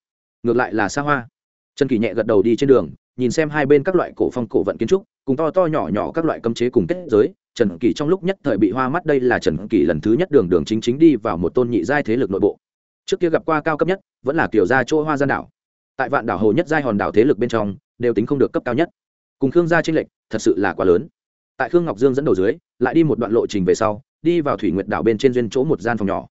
ngược lại là xa hoa. Trần kỳ nhẹ gật đầu đi trên đường, nhìn xem hai bên các loại cổ phong cổ vận kiến trúc, cùng to to nhỏ nhỏ các loại cấm chế cùng kết giới, trần kỳ trong lúc nhất thời bị hoa mắt đây là trần kỳ lần thứ nhất đường đường chính chính đi vào một tôn nhị giai thế lực nội bộ. Trước kia gặp qua cao cấp nhất, vẫn là kiểu gia chỗ hoa gian đảo. Tại vạn đảo hồ nhất giai hòn đảo thế lực bên trong, đều tính không được cấp cao nhất. Cùng khương gia tranh lệch, thật sự là quá lớn. Tại khương ngọc dương dẫn đầu dưới, lại đi một đoạn lộ trình về sau, đi vào thủy nguyệt đảo bên trên duyên chỗ một gian phòng nhỏ.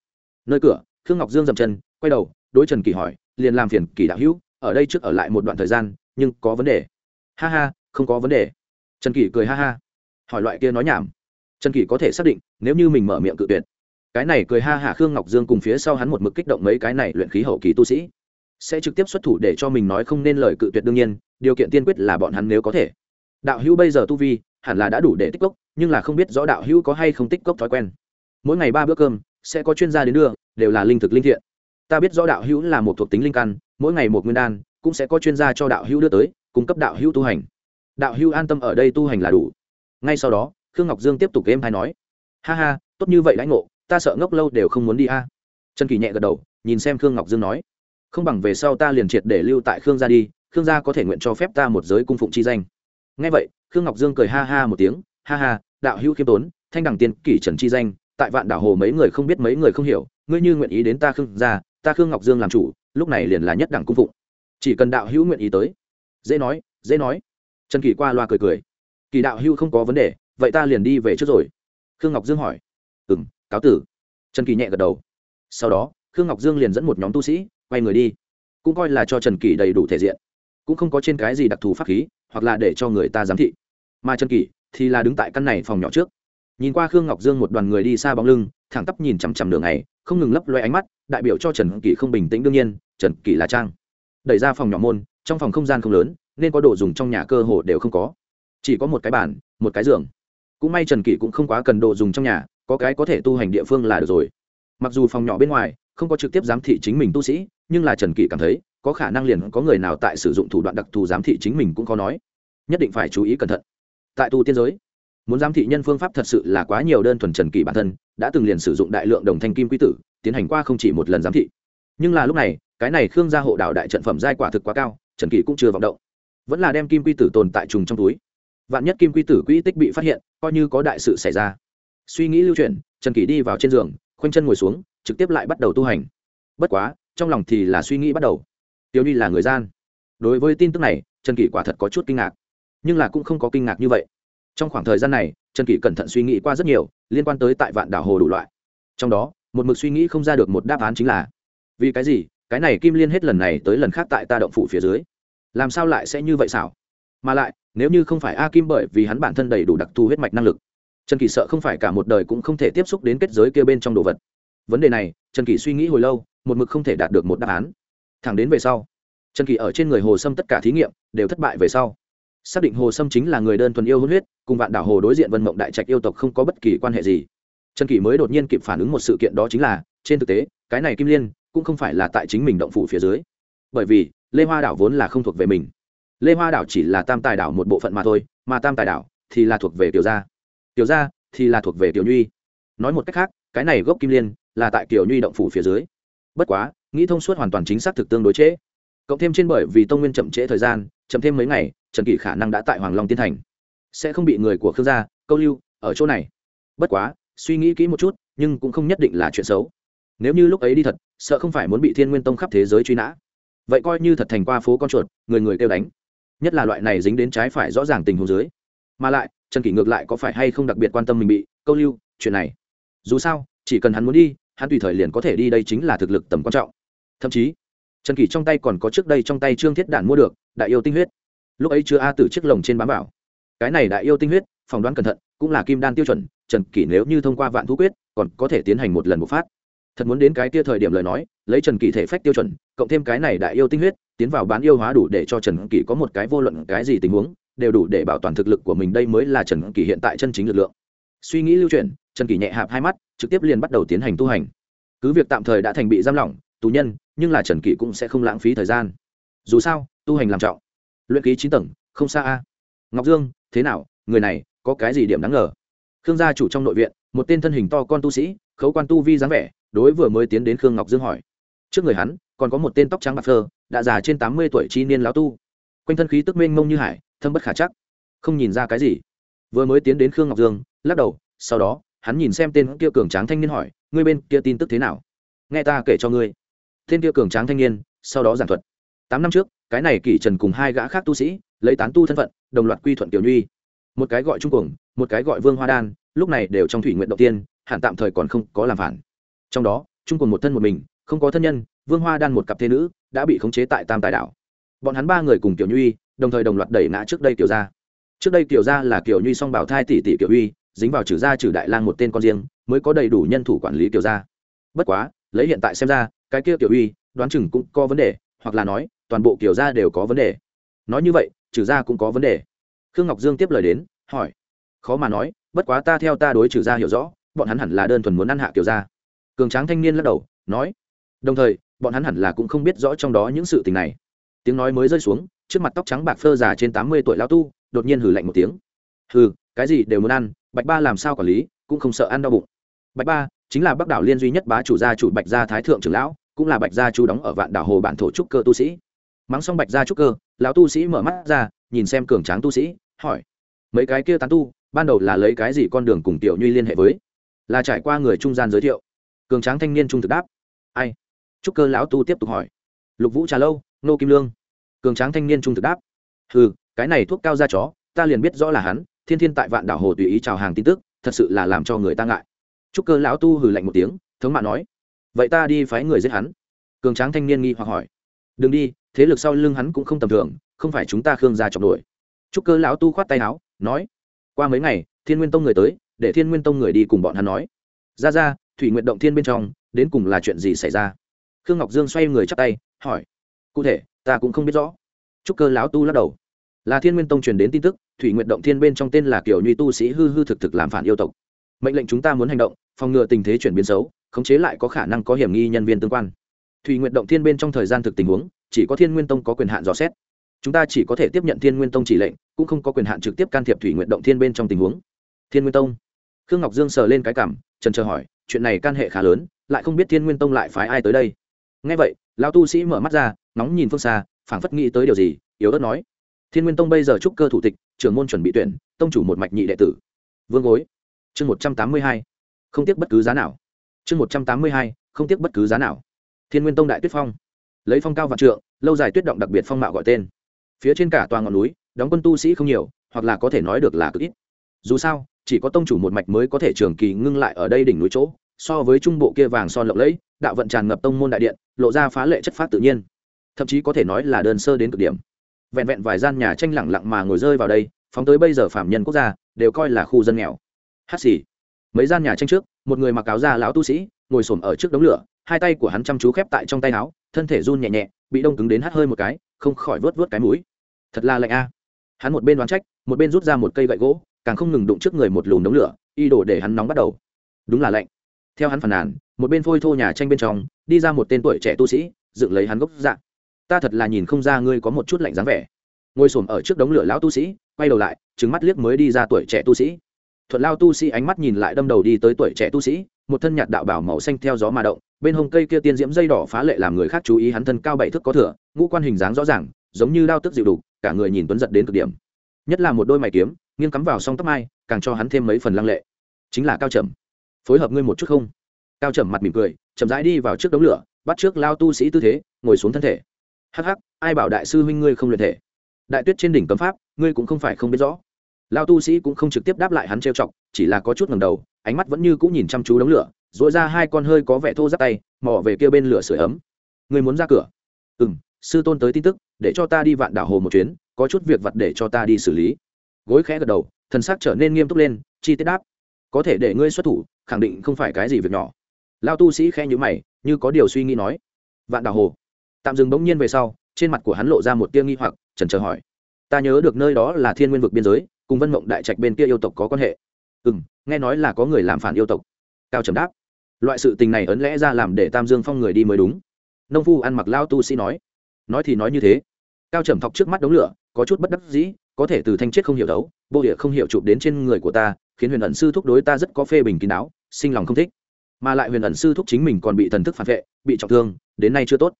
Nơi cửa, khương ngọc dương dậm chân, quay đầu, đối trần kỳ hỏi liền làm phiền kỳ đạo hữu, ở đây trước ở lại một đoạn thời gian, nhưng có vấn đề. Ha ha, không có vấn đề. Trần kỳ cười ha ha. Hỏi loại kia nói nhảm. Trần kỳ có thể xác định, nếu như mình mở miệng cự tuyệt. Cái này cười ha hả khương ngọc dương cùng phía sau hắn một mực kích động mấy cái này luyện khí hậu kỳ tu sĩ. Sẽ trực tiếp xuất thủ để cho mình nói không nên lời cự tuyệt đương nhiên, điều kiện tiên quyết là bọn hắn nếu có thể. Đạo hữu bây giờ tu vi, hẳn là đã đủ để tích cốc, nhưng là không biết rõ đạo hữu có hay không tích cốc thói quen. Mỗi ngày ba bữa cơm, sẽ có chuyên gia đến đưa, đều là linh thực linh thiện ta biết rõ đạo hữu là một thuộc tính linh căn, mỗi ngày một nguyên đan, cũng sẽ có chuyên gia cho đạo hữu đưa tới, cung cấp đạo hữu tu hành. Đạo hữu an tâm ở đây tu hành là đủ. Ngay sau đó, khương ngọc dương tiếp tục êm hay nói. Ha ha, tốt như vậy lãnh ngộ, ta sợ ngốc lâu đều không muốn đi a. Trần kỳ nhẹ gật đầu, nhìn xem khương ngọc dương nói. Không bằng về sau ta liền triệt để lưu tại khương gia đi, khương gia có thể nguyện cho phép ta một giới cung phụng chi danh. Ngay vậy, khương ngọc dương cười ha ha một tiếng. Ha ha, đạo hữu khiêm tốn, thanh đẳng tiên kỷ trần chi danh, tại vạn đảo hồ mấy người không biết mấy người không hiểu, ngươi như nguyện ý đến ta khương gia ta khương ngọc dương làm chủ, lúc này liền là nhất đẳng cung phụng. Chỉ cần đạo hữu nguyện ý tới. Dễ nói dễ nói. Trần kỳ qua loa cười cười. Kỳ đạo hữu không có vấn đề, vậy ta liền đi về trước rồi. Khương ngọc dương hỏi. Ừ m cáo tử. Trần kỳ nhẹ gật đầu. Sau đó, khương ngọc dương liền dẫn một nhóm tu sĩ, quay người đi. Cũng coi là cho trần kỳ đầy đủ thể diện. Cũng không có trên cái gì đặc thù pháp khí, hoặc là để cho người ta giám thị. Mà trần kỳ thì là đứng tại căn này phòng nhỏ trước nhìn qua khương ngọc dương một đoàn người đi xa bóng lưng, thẳng tắp nhìn chằm chằm đường này không ngừng lấp loe ánh mắt, đại biểu cho trần kỳ không bình tĩnh đương nhiên, trần kỳ là trang. Đẩy ra phòng nhỏ môn, trong phòng không gian không lớn, nên có đồ dùng trong nhà cơ hồ đều không có. Chỉ có một cái bàn, một cái giường. Cũng may trần kỳ cũng không quá cần đồ dùng trong nhà, có cái có thể tu hành địa phương là được rồi. Mặc dù phòng nhỏ bên ngoài, không có trực tiếp giám thị chính mình tu sĩ, nhưng là trần kỳ cảm thấy, có khả năng liền có người nào tại sử dụng thủ đoạn đặc thù giám thị chính mình cũng có nói. Nhất định phải chú ý cẩn thận. Tại tu tiên giới muốn giám thị nhân phương pháp thật sự là quá nhiều đơn thuần trần kỳ bản thân, đã từng liền sử dụng đại lượng đồng thanh kim quy tử, tiến hành qua không chỉ một lần giám thị. Nhưng là lúc này, cái này khương gia hộ đạo đại trận phẩm giai quả thực quá cao, trần kỳ cũng chưa vọng động. Vẫn là đem kim quy tử tồn tại trùng trong túi. Vạn nhất kim quy tử quỹ tích bị phát hiện, coi như có đại sự xảy ra. Suy nghĩ lưu chuyển, trần kỳ đi vào trên giường, khoanh chân ngồi xuống, trực tiếp lại bắt đầu tu hành. Bất quá, trong lòng thì là suy nghĩ bắt đầu. Tiêu đi là người gian. Đối với tin tức này, trần kỳ quả thật có chút kinh ngạc. Nhưng là cũng không có kinh ngạc như vậy trong khoảng thời gian này, trần kỷ cẩn thận suy nghĩ qua rất nhiều, liên quan tới tại vạn đảo hồ đủ loại. Trong đó, một mực suy nghĩ không ra được một đáp án chính là, vì cái gì, cái này kim liên hết lần này tới lần khác tại ta động phủ phía dưới? Làm sao lại sẽ như vậy xảo? Mà lại, nếu như không phải a kim bởi vì hắn bản thân đầy đủ đặc thù huyết mạch năng lực, trần kỳ sợ không phải cả một đời cũng không thể tiếp xúc đến kết giới kia bên trong đồ vật. Vấn đề này, trần kỳ suy nghĩ hồi lâu, một mực không thể đạt được một đáp án. Thẳng đến về sau, trần kỳ ở trên người hồ sâm tất cả thí nghiệm đều thất bại về sau xác định hồ sâm chính là người đơn thuần yêu hôn huyết, cùng vạn đảo hồ đối diện vân mộng đại trạch yêu tộc không có bất kỳ quan hệ gì. Trần kỳ mới đột nhiên kịp phản ứng một sự kiện đó chính là, trên thực tế, cái này kim liên cũng không phải là tại chính mình động phủ phía dưới. Bởi vì, lê hoa đảo vốn là không thuộc về mình. Lê hoa đảo chỉ là tam tài đảo một bộ phận mà thôi, mà tam tài đảo thì là thuộc về tiểu gia. Tiểu gia thì là thuộc về tiểu nhuy. Nói một cách khác, cái này gốc kim liên là tại tiểu nhuy động phủ phía dưới. Bất quá, nghĩ thông suốt hoàn toàn chính xác thực tương đối trễ. Cộng thêm trên bởi vì tông nguyên chậm trễ thời gian, chậm thêm mấy ngày trần kỷ khả năng đã tại hoàng long tiên thành. Sẽ không bị người của khương gia câu lưu ở chỗ này. Bất quá, suy nghĩ kỹ một chút, nhưng cũng không nhất định là chuyện xấu. Nếu như lúc ấy đi thật, sợ không phải muốn bị thiên nguyên tông khắp thế giới truy nã. Vậy coi như thật thành qua phố con chuột, người người kêu đánh. Nhất là loại này dính đến trái phải rõ ràng tình huống dưới. Mà lại, trần kỷ ngược lại có phải hay không đặc biệt quan tâm mình bị câu lưu, chuyện này. Dù sao, chỉ cần hắn muốn đi, hắn tùy thời liền có thể đi, đây chính là thực lực tầm quan trọng. Thậm chí, trần kỷ trong tay còn có trước đây trong tay trương thiết đản mua được đại yêu tinh huyết lúc ấy chưa a tử chiếc lồng trên bám bảo cái này đại yêu tinh huyết, phỏng đoán cẩn thận, cũng là kim đan tiêu chuẩn, trần kỷ nếu như thông qua vạn thú quyết, còn có thể tiến hành một lần bộc phát. Thật muốn đến cái kia thời điểm lời nói, lấy trần kỷ thể phách tiêu chuẩn, cộng thêm cái này đại yêu tinh huyết, tiến vào bán yêu hóa đủ để cho trần kỷ có một cái vô luận cái gì tình huống, đều đủ để bảo toàn thực lực của mình đây mới là trần kỷ hiện tại chân chính lực lượng. Suy nghĩ lưu chuyển, trần kỷ nhẹ hạp hai mắt, trực tiếp liền bắt đầu tiến hành tu hành. Cứ việc tạm thời đã thành bị giam lỏng, tù nhân, nhưng là trần kỷ cũng sẽ không lãng phí thời gian. Dù sao, tu hành làm trọng luyện ký chín tầng, không xa a. Ngọc dương, thế nào, người này, có cái gì điểm đáng ngờ? Khương gia chủ trong nội viện, một tên thân hình to con tu sĩ, khấu quan tu vi dáng vẻ, đối vừa mới tiến đến khương ngọc dương hỏi. Trước người hắn, còn có một tên tóc trắng bạc phơ, đã già trên tám mươi tuổi chi niên lão tu. Quanh thân khí tức mênh mông như hải, thâm bất khả chắc. Không nhìn ra cái gì. Vừa mới tiến đến khương ngọc dương, lắc đầu, sau đó, hắn nhìn xem tên kia cường tráng thanh niên hỏi, ngươi bên kia tin tức thế nào? Nghe ta kể cho ngươi. Tên kia cường tráng thanh niên, sau đó giảng thuật. Tám năm trước cái này kỷ trần cùng hai gã khác tu sĩ, lấy tán tu thân phận, đồng loạt quy thuận tiểu nhuy một cái gọi trung cuồng, một cái gọi vương hoa đan, lúc này đều trong thủy nguyện đầu tiên, hẳn tạm thời còn không có làm phản. Trong đó, trung cuồng một thân một mình, không có thân nhân, vương hoa đan một cặp thế nữ, đã bị khống chế tại tam tài đảo. Bọn hắn ba người cùng tiểu nhuy đồng thời đồng loạt đẩy ngã trước đây tiểu gia. Trước đây tiểu gia là tiểu nhuy song bảo thai tỷ tỷ tiểu uy, dính vào trừ gia trừ đại lang một tên con riêng, mới có đầy đủ nhân thủ quản lý tiểu gia. Bất quá, lấy hiện tại xem ra, cái kia tiểu uy, đoán chừng cũng có vấn đề, hoặc là nói toàn bộ kiểu gia đều có vấn đề. Nói như vậy, trừ gia cũng có vấn đề. Khương ngọc dương tiếp lời đến, hỏi. Khó mà nói, bất quá ta theo ta đối trừ gia hiểu rõ, bọn hắn hẳn là đơn thuần muốn ăn hạ kiểu gia. Cường tráng thanh niên lắc đầu, nói. Đồng thời, bọn hắn hẳn là cũng không biết rõ trong đó những sự tình này. Tiếng nói mới rơi xuống, trước mặt tóc trắng bạc phơ già trên tám mươi tuổi lão tu, đột nhiên hử lạnh một tiếng. Hừ, cái gì đều muốn ăn, bạch ba làm sao quản lý, cũng không sợ ăn đau bụng. Bạch ba, chính là bắc đảo liên duy nhất bá chủ gia chủ bạch gia thái thượng trưởng lão, cũng là bạch gia chú đóng ở vạn đảo hồ bản thổ trúc cơ tu sĩ mắng xong bạch gia trúc cơ, lão tu sĩ mở mắt ra, nhìn xem cường tráng tu sĩ, hỏi, mấy cái kia tán tu, ban đầu là lấy cái gì con đường cùng tiểu nhuy liên hệ với? Là trải qua người trung gian giới thiệu. Cường tráng thanh niên trung thực đáp, ai? Trúc cơ lão tu tiếp tục hỏi, lục vũ trà lâu, nô kim lương. Cường tráng thanh niên trung thực đáp ừ cái này thuốc cao da chó, ta liền biết rõ là hắn, thiên thiên tại vạn đảo hồ tùy ý chào hàng tin tức, thật sự là làm cho người ta ngại. Trúc cơ lão tu hừ lạnh một tiếng, thống mạ nói, vậy ta đi phái người giết hắn. Cường tráng thanh niên nghi hoặc hỏi, đừng đi thế lực sau lưng hắn cũng không tầm thường, không phải chúng ta khương gia chọc đuổi trúc cơ lão tu khoát tay áo, nói, qua mấy ngày, thiên nguyên tông người tới, để thiên nguyên tông người đi cùng bọn hắn nói. Ra ra, thủy nguyện động thiên bên trong, đến cùng là chuyện gì xảy ra? Khương ngọc dương xoay người chắp tay, hỏi, cụ thể, ta cũng không biết rõ. Trúc cơ lão tu lắc đầu. Là thiên nguyên tông truyền đến tin tức, thủy nguyện động thiên bên trong tên là kiểu nhuy tu sĩ hư hư thực thực làm phản yêu tộc. Mệnh lệnh chúng ta muốn hành động, phòng ngừa tình thế chuyển biến xấu, khống chế lại có khả năng có hiểm nghi nhân viên tương quan. Thủy nguyện động thiên bên trong thời gian thực tình huống chỉ có thiên nguyên tông có quyền hạn dò xét. Chúng ta chỉ có thể tiếp nhận thiên nguyên tông chỉ lệnh, cũng không có quyền hạn trực tiếp can thiệp thủy nguyện động thiên bên trong tình huống. Thiên nguyên tông. Khương ngọc dương sờ lên cái cảm, trần chờ hỏi, chuyện này can hệ khá lớn, lại không biết thiên nguyên tông lại phái ai tới đây. Ngay vậy, lão tu sĩ mở mắt ra nóng nhìn phương xa, phảng phất nghĩ tới điều gì, yếu ớt nói. Thiên nguyên tông bây giờ trúc cơ thủ tịch, trưởng môn chuẩn bị tuyển, tông chủ một mạch nhị đệ tử. Vương gối. Chương một trăm tám mươi hai. Không tiếc bất cứ giá nào. Chương một trăm tám mươi hai, không tiếc bất cứ giá nào. Thiên nguyên tông đại tuyết phong lấy phong cao vạn trượng, lâu dài tuyết động đặc biệt phong mạo gọi tên. Phía trên cả toàn ngọn núi, đóng quân tu sĩ không nhiều, hoặc là có thể nói được là cực ít. Dù sao, chỉ có tông chủ một mạch mới có thể trường kỳ ngưng lại ở đây đỉnh núi chỗ, so với trung bộ kia vàng son lộng lẫy, đạo vận tràn ngập tông môn đại điện, lộ ra phá lệ chất phát tự nhiên. Thậm chí có thể nói là đơn sơ đến cực điểm. Vẹn vẹn vài gian nhà tranh lẳng lặng mà ngồi rơi vào đây, phóng tới bây giờ phạm nhân quốc gia, đều coi là khu dân nghèo. Hát xì. Mấy gian nhà tranh trước, một người mặc áo da lão tu sĩ, ngồi xổm ở trước đống lửa, hai tay của hắn chăm chú khép tại trong tay áo thân thể run nhẹ nhẹ, bị đông cứng đến hắt hơi một cái, không khỏi vớt vớt cái mũi. Thật là lạnh a. Hắn một bên đoán trách, một bên rút ra một cây gậy gỗ, càng không ngừng đụng trước người một lùm đống lửa, y đổ để hắn nóng bắt đầu. Đúng là lạnh. Theo hắn phàn nàn, một bên phôi thô nhà tranh bên trong, đi ra một tên tuổi trẻ tu sĩ, dựng lấy hắn gốc dạng. Ta thật là nhìn không ra ngươi có một chút lạnh dáng vẻ. Ngồi xổm ở trước đống lửa lão tu sĩ, quay đầu lại trứng mắt liếc mới đi ra tuổi trẻ tu sĩ. Thuận lao tu sĩ ánh mắt nhìn lại đâm đầu đi tới tuổi trẻ tu sĩ một thân nhạt đạo bảo màu xanh theo gió mà động, bên hông cây kia tiên diễm dây đỏ phá lệ làm người khác chú ý hắn thân cao bảy thước có thửa ngũ quan hình dáng rõ ràng, giống như đao tức dịu đục, cả người nhìn tuấn giật đến cực điểm. Nhất là một đôi mày kiếm, nghiêng cắm vào song tóc mai, càng cho hắn thêm mấy phần lăng lệ. Chính là cao trầm. Phối hợp ngươi một chút không? Cao trầm mặt mỉm cười, chậm rãi đi vào trước đống lửa, bắt trước lao tu sĩ tư thế, ngồi xuống thân thể. Hắc hắc, ai bảo đại sư huynh ngươi không luyện thể? Đại tuyết trên đỉnh cấm pháp, ngươi cũng không phải không biết rõ. Lao tu sĩ cũng không trực tiếp đáp lại hắn trêu chọc, chỉ là có chút ngầm đầu ánh mắt vẫn như cũng nhìn chăm chú đống lửa dội ra hai con hơi có vẻ thô giáp tay, mò về kia bên lửa sửa ấm. Ngươi muốn ra cửa? Ừ m sư tôn tới tin tức, để cho ta đi vạn đảo hồ một chuyến, có chút việc vặt để cho ta đi xử lý. Gối khẽ gật đầu, thần sắc trở nên nghiêm túc lên, chi tiết đáp. Có thể để ngươi xuất thủ, khẳng định không phải cái gì việc nhỏ. Lao tu sĩ khẽ nhữ mày, như có điều suy nghĩ nói. Vạn đảo hồ? Tạm dừng bỗng nhiên về sau, trên mặt của hắn lộ ra một tia nghi hoặc trần trờ hỏi. Ta nhớ được nơi đó là thiên nguyên vực biên giới, cùng vân mộng đại trạch bên kia yêu tộc có quan hệ. Ừ m nghe nói là có người làm phản yêu tộc. Cao trầm đáp, loại sự tình này ấn lẽ ra làm để tam dương phong người đi mới đúng. Nông phu ăn mặc lao tu sĩ nói nói thì nói như thế. Cao trầm thọc trước mắt đống lửa, có chút bất đắc dĩ, có thể từ thanh chết không hiểu đấu vô địa không hiểu chụp đến trên người của ta, khiến huyền ẩn sư thúc đối ta rất có phê bình kín đáo, sinh lòng không thích. Mà lại huyền ẩn sư thúc chính mình còn bị thần thức phản vệ, bị trọng thương, đến nay chưa tốt.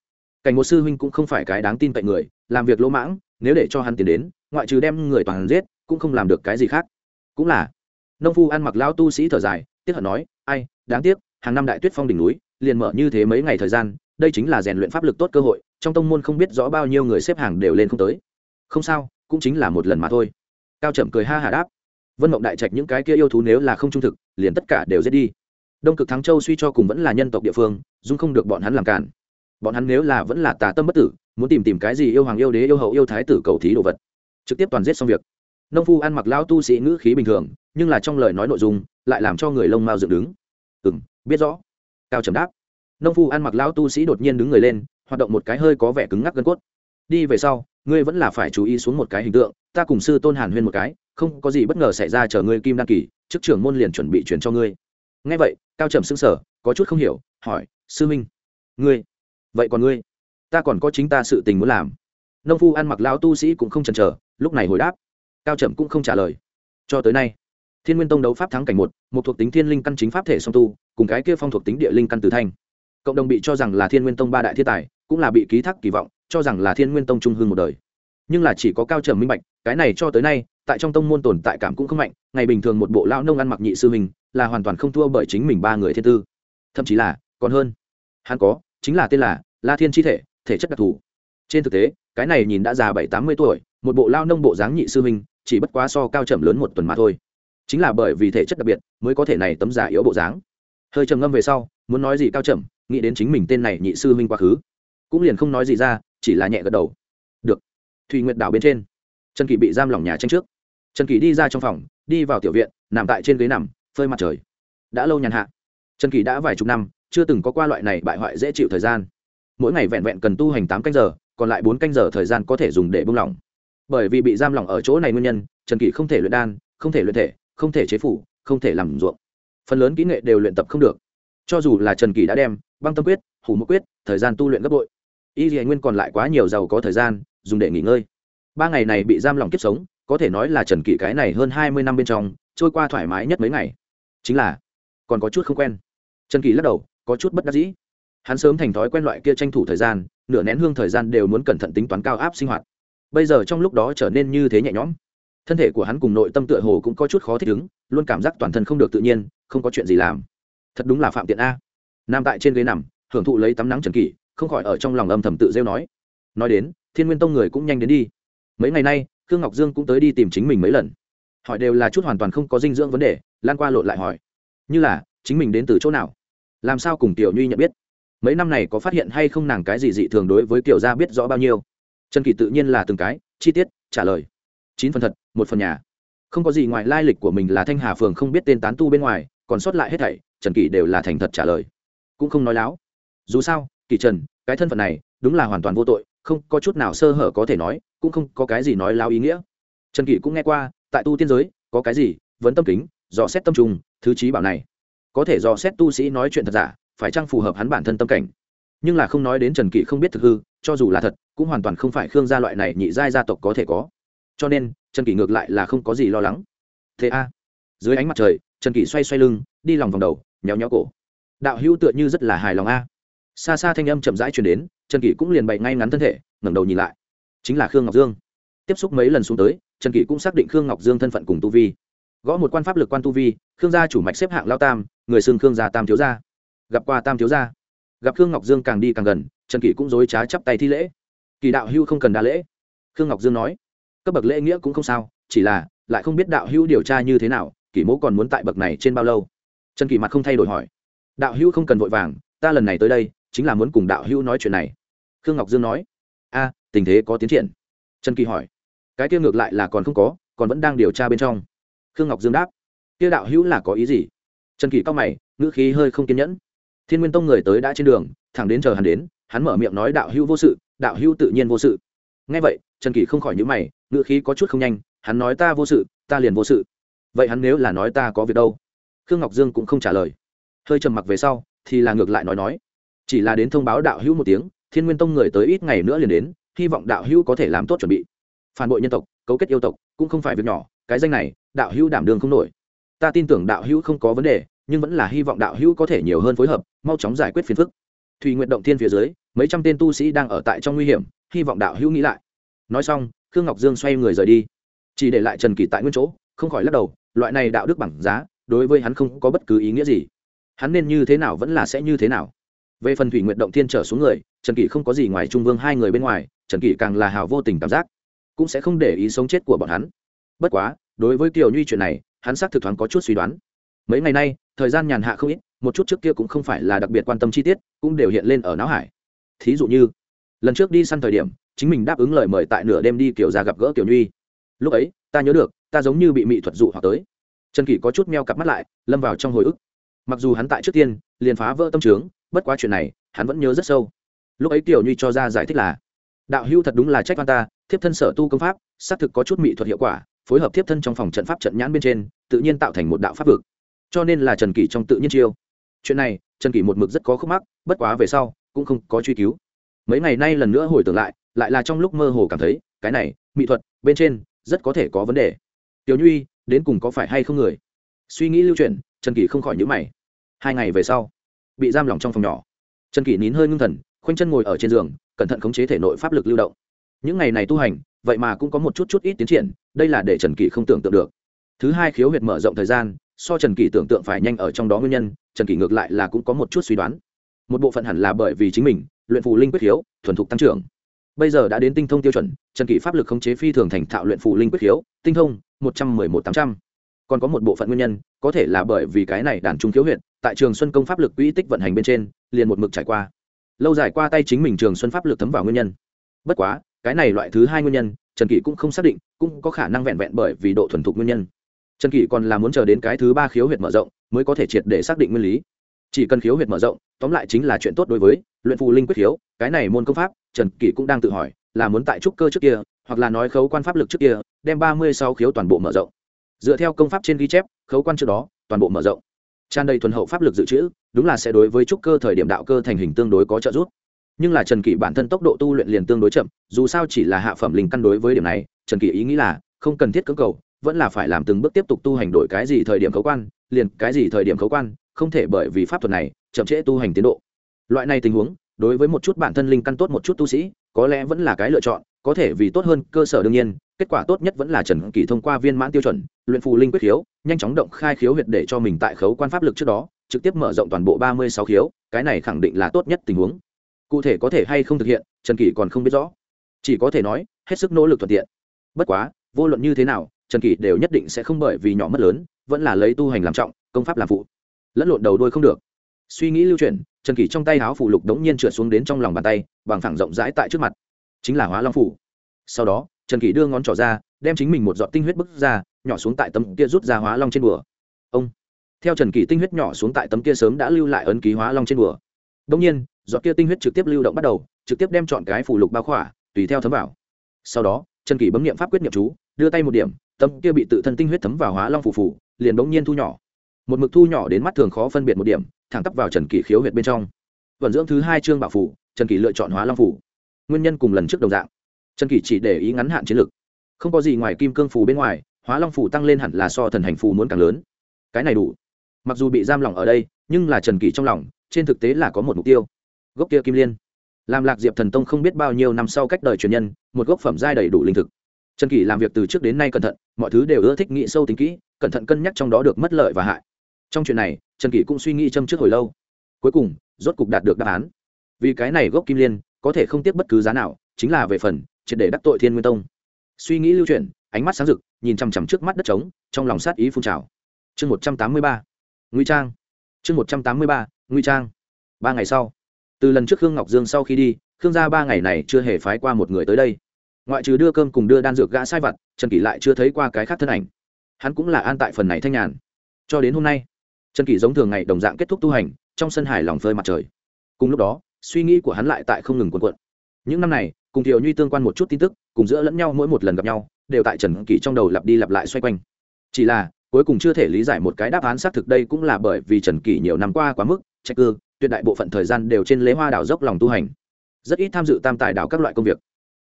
Cảnh một sư huynh cũng không phải cái đáng tin cậy người, làm việc lỗ mãng, nếu để cho hắn tiền đến, ngoại trừ đem người toàn giết, cũng không làm được cái gì khác. Cũng là nông phu ăn mặc lao tu sĩ thở dài, tiếc hận nói, ai, đáng tiếc, hàng năm đại tuyết phong đỉnh núi, liền mở như thế mấy ngày thời gian, đây chính là rèn luyện pháp lực tốt cơ hội, trong tông môn không biết rõ bao nhiêu người xếp hàng đều lên không tới. Không sao, cũng chính là một lần mà thôi. Cao trầm cười ha hà đáp. Vân mộng đại trạch những cái kia yêu thú nếu là không trung thực, liền tất cả đều giết đi. Đông cực thắng châu suy cho cùng vẫn là nhân tộc địa phương, dung không được bọn hắn làm cản. Bọn hắn nếu là vẫn là tà tâm bất tử, muốn tìm tìm cái gì yêu hoàng yêu đế yêu hậu yêu thái tử cầu thí đồ vật. Trực tiếp toàn giết xong việc nông phu ăn mặc lao tu sĩ ngữ khí bình thường, nhưng là trong lời nói nội dung, lại làm cho người lông mao dựng đứng. Ừ m biết rõ. Cao trầm đáp. Nông phu ăn mặc lao tu sĩ đột nhiên đứng người lên, hoạt động một cái hơi có vẻ cứng ngắc gân cốt. Đi về sau, ngươi vẫn là phải chú ý xuống một cái hình tượng, ta cùng sư tôn hàn huyên một cái, không có gì bất ngờ xảy ra chờ ngươi kim đăng kỳ, chức trưởng môn liền chuẩn bị chuyển cho ngươi. Ngay vậy, cao trầm xưng sở có chút không hiểu, hỏi, sư minh, ngươi, vậy còn ngươi? Ta còn có chính ta sự tình muốn làm. Nông phu ăn mặc lao tu sĩ cũng không chần chờ, lúc này hồi đáp cao trầm cũng không trả lời. Cho tới nay, thiên nguyên tông đấu pháp thắng cảnh một một thuộc tính thiên linh căn chính pháp thể song tu, cùng cái kia phong thuộc tính địa linh căn tử thanh. Cộng đồng bị cho rằng là thiên nguyên tông ba đại thiên tài, cũng là bị ký thác kỳ vọng, cho rằng là thiên nguyên tông trung hương một đời. Nhưng là chỉ có cao trầm minh bạch, cái này cho tới nay, tại trong tông môn tồn tại cảm cũng không mạnh, ngày bình thường một bộ lão nông ăn mặc nhị sư mình là hoàn toàn không thua bởi chính mình ba người thiên tư. Thậm chí là, còn hơn, hắn có, chính là tên là la thiên chi thể thể chất đặc thù. Trên thực tế, cái này nhìn đã già bảy tám mươi tuổi, một bộ lao nông bộ dáng nhị sư minh chỉ bất quá so cao trầm lớn một tuần mà thôi. Chính là bởi vì thể chất đặc biệt mới có thể này tấm giả yếu bộ dáng. Hơi trầm ngâm về sau, muốn nói gì cao trầm, nghĩ đến chính mình tên này nhị sư huynh quá khứ. Cũng liền không nói gì ra, chỉ là nhẹ gật đầu. Được. Thùy nguyệt đảo bên trên, trần kỳ bị giam lỏng nhà tranh trước. Trần kỳ đi ra trong phòng, đi vào tiểu viện, nằm tại trên ghế nằm, phơi mặt trời. Đã lâu nhàn hạ. Trần kỳ đã vài chục năm, chưa từng có qua loại này bại hoại dễ chịu thời gian. Mỗi ngày vẹn vẹn cần tu hành tám canh giờ, còn lại bốn canh giờ thời gian có thể dùng để buông lỏng bởi vì bị giam lỏng ở chỗ này nguyên nhân, trần kỷ không thể luyện đan, không thể luyện thể, không thể chế phủ, không thể làm ruộng. Phần lớn kỹ nghệ đều luyện tập không được. Cho dù là trần kỷ đã đem băng tâm quyết, hủ mộ quyết, thời gian tu luyện gấp bội, y dì nguyên còn lại quá nhiều giàu có thời gian, dùng để nghỉ ngơi. Ba ngày này bị giam lỏng kiếp sống, có thể nói là trần kỷ cái này hơn hai mươi năm bên trong, trôi qua thoải mái nhất mấy ngày. Chính là, còn có chút không quen. Trần kỳ lắc đầu, có chút bất đắc dĩ. Hắn sớm thành thói quen loại kia tranh thủ thời gian, nửa nén hương thời gian đều muốn cẩn thận tính toán cao áp sinh hoạt bây giờ trong lúc đó trở nên như thế nhẹ nhõm. Thân thể của hắn cùng nội tâm tựa hồ cũng có chút khó thích ứng, luôn cảm giác toàn thân không được tự nhiên, không có chuyện gì làm. Thật đúng là phạm tiện a. Nam tại trên ghế nằm, hưởng thụ lấy tắm nắng trần kỷ, không khỏi ở trong lòng âm thầm tự rêu nói. Nói đến, thiên nguyên tông người cũng nhanh đến đi. Mấy ngày nay, khương ngọc dương cũng tới đi tìm chính mình mấy lần. Hỏi đều là chút hoàn toàn không có dinh dưỡng vấn đề, lan qua lộn lại hỏi. Như là, chính mình đến từ chỗ nào? Làm sao cùng tiểu nhuy nhận biết? Mấy năm này có phát hiện hay không nàng cái gì dị thường đối với tiểu gia biết rõ bao nhiêu? Trần kỳ tự nhiên là từng cái, chi tiết, trả lời. Chín phần thật, một phần nhà. Không có gì ngoài lai lịch của mình là thanh hà phường không biết tên tán tu bên ngoài, còn sót lại hết thảy, trần kỳ đều là thành thật trả lời. Cũng không nói láo. Dù sao kỳ trần, cái thân phận này, đúng là hoàn toàn vô tội, không có chút nào sơ hở có thể nói, cũng không có cái gì nói láo ý nghĩa. Trần kỳ cũng nghe qua, tại tu tiên giới, có cái gì, vấn tâm kính, dò xét tâm trùng, thứ trí bảo này. Có thể dò xét tu sĩ nói chuyện thật giả, phải chăng phù hợp hắn bản thân tâm cảnh. Nhưng là không nói đến trần kỳ không biết thực hư cho dù là thật, cũng hoàn toàn không phải khương gia loại này nhị giai gia tộc có thể có. Cho nên, trần kỷ ngược lại là không có gì lo lắng. Thế a, dưới ánh mặt trời, trần kỷ xoay xoay lưng, đi lòng vòng đầu nhéo nhéo cổ. Đạo hữu tựa như rất là hài lòng a. Xa xa thanh âm chậm rãi chuyển đến, trần kỷ cũng liền bày ngay ngắn thân thể, ngẩng đầu nhìn lại. Chính là khương ngọc dương. Tiếp xúc mấy lần xuống tới, trần kỷ cũng xác định khương ngọc dương thân phận cùng tu vi. Gõ một quan pháp lực quan tu vi, khương gia chủ mạch xếp hạng lao tam, người xưng khương gia tam thiếu gia. Gặp qua tam thiếu gia gặp khương ngọc dương càng đi càng gần, trần kỷ cũng dối trá chắp tay thi lễ. Kỳ đạo hưu không cần đa lễ. Khương ngọc dương nói, cấp bậc lễ nghĩa cũng không sao, chỉ là, lại không biết đạo hưu điều tra như thế nào, kỷ mẫu còn muốn tại bậc này trên bao lâu? Trần kỷ mặt không thay đổi hỏi. Đạo hưu không cần vội vàng, ta lần này tới đây, chính là muốn cùng đạo hưu nói chuyện này. Khương ngọc dương nói, a, tình thế có tiến triển. Trần kỳ hỏi, cái kia ngược lại là còn không có, còn vẫn đang điều tra bên trong. Khương ngọc dương đáp, kia đạo hữu là có ý gì? Trần kỳ cao mày, ngữ khí hơi không kiên nhẫn thiên nguyên tông người tới đã trên đường, thẳng đến chờ hắn đến, hắn mở miệng nói đạo hữu vô sự, đạo hữu tự nhiên vô sự. Ngay vậy, trần kỳ không khỏi nhữ mày ngựa khí có chút không nhanh, hắn nói ta vô sự, ta liền vô sự. Vậy hắn nếu là nói ta có việc đâu? Khương ngọc dương cũng không trả lời. Hơi trầm mặc về sau, thì là ngược lại nói nói. Chỉ là đến thông báo đạo hữu một tiếng, thiên nguyên tông người tới ít ngày nữa liền đến, hy vọng đạo hữu có thể làm tốt chuẩn bị. Phản bội nhân tộc, cấu kết yêu tộc, cũng không phải việc nhỏ, cái danh này, đạo hữu đảm đường không nổi. Ta tin tưởng đạo hữu không có vấn đề nhưng vẫn là hy vọng đạo hữu có thể nhiều hơn phối hợp, mau chóng giải quyết phiền phức. Thùy nguyện động thiên phía dưới, mấy trăm tên tu sĩ đang ở tại trong nguy hiểm, hy vọng đạo hữu nghĩ lại. Nói xong, khương ngọc dương xoay người rời đi. Chỉ để lại trần kỳ tại nguyên chỗ, không khỏi lắc đầu, loại này đạo đức bằng giá, đối với hắn không có bất cứ ý nghĩa gì. Hắn nên như thế nào vẫn là sẽ như thế nào. Về phần thủy nguyện động thiên trở xuống người, trần kỳ không có gì ngoài trung vương hai người bên ngoài, trần kỳ càng là hào vô tình cảm giác, cũng sẽ không để ý sống chết của bọn hắn. Bất quá, đối với kiều nhuy chuyện này, hắn xác thực thoáng có chút suy đoán mấy ngày nay, thời gian nhàn hạ không ít, một chút trước kia cũng không phải là đặc biệt quan tâm chi tiết, cũng đều hiện lên ở não hải. Thí dụ như, lần trước đi săn thời điểm, chính mình đáp ứng lời mời tại nửa đêm đi kiểu ra gặp gỡ kiểu nhuy lúc ấy, ta nhớ được, ta giống như bị mị thuật dụ hoặc tới. Trần kỷ có chút meo cặp mắt lại, lâm vào trong hồi ức. Mặc dù hắn tại trước tiên, liền phá vỡ tâm trướng, bất quá chuyện này, hắn vẫn nhớ rất sâu. Lúc ấy tiểu nhuy cho ra giải thích là, đạo hưu thật đúng là trách văn ta, thiếp thân sở tu công pháp, xác thực có chút mỹ thuật hiệu quả, phối hợp thiếp thân trong phòng trận pháp trận nhãn bên trên, tự nhiên tạo thành một đạo pháp vực cho nên là trần kỷ trong tự nhiên chiêu. Chuyện này, trần kỷ một mực rất có khúc mắc, bất quá về sau, cũng không có truy cứu. Mấy ngày nay lần nữa hồi tưởng lại lại là trong lúc mơ hồ cảm thấy, cái này, mỹ thuật, bên trên, rất có thể có vấn đề. Tiểu nhuy, đến cùng có phải hay không người? Suy nghĩ lưu chuyển, trần kỷ không khỏi nhữ mày. Hai ngày về sau, bị giam lỏng trong phòng nhỏ. Trần kỷ nín hơi ngưng thần, khoanh chân ngồi ở trên giường, cẩn thận khống chế thể nội pháp lực lưu động. Những ngày này tu hành, vậy mà cũng có một chút chút ít tiến triển, đây là để trần kỷ không tưởng tượng được. Thứ hai khiếu huyệt mở rộng thời gian so trần kỷ tưởng tượng phải nhanh ở trong đó nguyên nhân, trần kỷ ngược lại là cũng có một chút suy đoán. Một bộ phận hẳn là bởi vì chính mình, luyện phù linh quyết hiếu thuần thục tăng trưởng. Bây giờ đã đến tinh thông tiêu chuẩn, trần kỷ pháp lực khống chế phi thường thành thạo luyện phù linh quyết hiếu tinh thông, một trăm mười một tám trăm. Còn có một bộ phận nguyên nhân, có thể là bởi vì cái này đàn trung khiếu huyện tại trường xuân công pháp lực quỹ tích vận hành bên trên, liền một mực trải qua. Lâu dài qua tay chính mình trường xuân pháp lực thấm vào nguyên nhân. Bất quá, cái này loại thứ hai nguyên nhân, trần kỷ cũng không xác định, cũng có khả năng vẹn vẹn bởi vì độ thuần thục nguyên nhân trần kỷ còn là muốn chờ đến cái thứ ba khiếu huyệt mở rộng mới có thể triệt để xác định nguyên lý. Chỉ cần khiếu huyệt mở rộng, tóm lại chính là chuyện tốt đối với luyện phù linh quyết khiếu, cái này môn công pháp, trần kỷ cũng đang tự hỏi là muốn tại trúc cơ trước kia, hoặc là nói khấu quan pháp lực trước kia, đem ba mươi sáu khiếu toàn bộ mở rộng. Dựa theo công pháp trên ghi chép, khấu quan trước đó, toàn bộ mở rộng. Tràn đầy thuần hậu pháp lực dự trữ, đúng là sẽ đối với trúc cơ thời điểm đạo cơ thành hình tương đối có trợ giúp. Nhưng là trần kỷ bản thân tốc độ tu luyện liền tương đối chậm, dù sao chỉ là hạ phẩm linh căn đối với điểm này, trần kỷ ý nghĩ là không cần thiết cưỡng cầu vẫn là phải làm từng bước tiếp tục tu hành đổi cái gì thời điểm khấu quan, liền cái gì thời điểm khấu quan, không thể bởi vì pháp thuật này chậm trễ tu hành tiến độ. Loại này tình huống, đối với một chút bản thân linh căn tốt một chút tu sĩ, có lẽ vẫn là cái lựa chọn, có thể vì tốt hơn cơ sở đương nhiên, kết quả tốt nhất vẫn là trần kỳ thông qua viên mãn tiêu chuẩn, luyện phù linh quyết khiếu, nhanh chóng động khai khiếu huyệt để cho mình tại khấu quan pháp lực trước đó, trực tiếp mở rộng toàn bộ ba mươi sáu khiếu, cái này khẳng định là tốt nhất tình huống. Cụ thể có thể hay không thực hiện, trần kỳ còn không biết rõ. Chỉ có thể nói, hết sức nỗ lực thuận tiện. Bất quá, vô luận như thế nào trần kỳ đều nhất định sẽ không bởi vì nhỏ mất lớn, vẫn là lấy tu hành làm trọng, công pháp làm phụ. Lẫn lộn đầu đuôi không được. Suy nghĩ lưu chuyển, trần kỳ trong tay áo phủ lục đống nhiên trượt xuống đến trong lòng bàn tay, bằng thẳng rộng rãi tại trước mặt. Chính là hóa long phủ. Sau đó, trần kỳ đưa ngón trỏ ra, đem chính mình một giọt tinh huyết bức ra, nhỏ xuống tại tấm kia rút ra hóa long trên bùa. Ông. Theo trần kỳ tinh huyết nhỏ xuống tại tấm kia sớm đã lưu lại ấn ký hóa long trên bùa. Đông nhiên, giọt kia tinh huyết trực tiếp lưu động bắt đầu, trực tiếp đem chọn cái phủ lục bao khỏa, tùy theo thấm vào. Sau đó, trần kỳ bấm nghiệm pháp quyết nghiệm chú, đưa tay một điểm tâm kia bị tự thân tinh huyết thấm vào hóa long phủ phủ liền bỗng nhiên thu nhỏ. Một mực thu nhỏ đến mắt thường khó phân biệt một điểm, thẳng tắp vào trần kỳ khiếu huyệt bên trong. Vận dưỡng thứ hai chương bảo phủ trần kỳ lựa chọn hóa long phủ nguyên nhân cùng lần trước đồng dạng. Trần kỳ chỉ để ý ngắn hạn chiến lược không có gì ngoài kim cương phù bên ngoài, hóa long phù tăng lên hẳn là so thần hành phù muốn càng lớn. Cái này đủ. Mặc dù bị giam lỏng ở đây, nhưng là trần kỳ trong lòng, trên thực tế là có một mục tiêu. Gốc kia kim liên. Làm lạc diệp thần tông không biết bao nhiêu năm sau cách đời truyền nhân, một gốc phẩm giai đầy đủ linh thực trần kỷ làm việc từ trước đến nay cẩn thận, mọi thứ đều ưa thích nghĩ sâu tính kỹ, cẩn thận cân nhắc trong đó được mất lợi và hại. Trong chuyện này, trần kỷ cũng suy nghĩ châm trước hồi lâu. Cuối cùng, rốt cục đạt được đáp án. Vì cái này gốc kim liên, có thể không tiếc bất cứ giá nào, chính là về phần, triệt để đắc tội thiên nguyên tông. Suy nghĩ lưu chuyển, ánh mắt sáng rực, nhìn chằm chằm trước mắt đất trống, trong lòng sát ý phun trào. Chương một trăm tám mươi ba. Nguy trang. Chương một trăm tám mươi ba, nguy trang. Ba ngày sau, từ lần trước khương ngọc dương sau khi đi, khương gia ba ngày này chưa hề phái qua một người tới đây ngoại trừ đưa cơm cùng đưa đan dược gã sai vặt, trần kỷ lại chưa thấy qua cái khác thân ảnh. Hắn cũng là an tại phần này thanh nhàn. Cho đến hôm nay, trần kỷ giống thường ngày đồng dạng kết thúc tu hành, trong sân hải lòng phơi mặt trời. Cùng lúc đó, suy nghĩ của hắn lại tại không ngừng quần quận những năm này, cùng thiều nhuy tương quan một chút tin tức, cùng giữa lẫn nhau mỗi một lần gặp nhau, đều tại trần kỷ trong đầu lặp đi lặp lại xoay quanh. Chỉ là, cuối cùng chưa thể lý giải một cái đáp án xác thực đây cũng là bởi vì trần kỷ nhiều năm qua quá mức, trách cư tuyệt đại bộ phận thời gian đều trên lễ hoa đảo dốc lòng tu hành. Rất ít tham dự tam tài đảo các loại công việc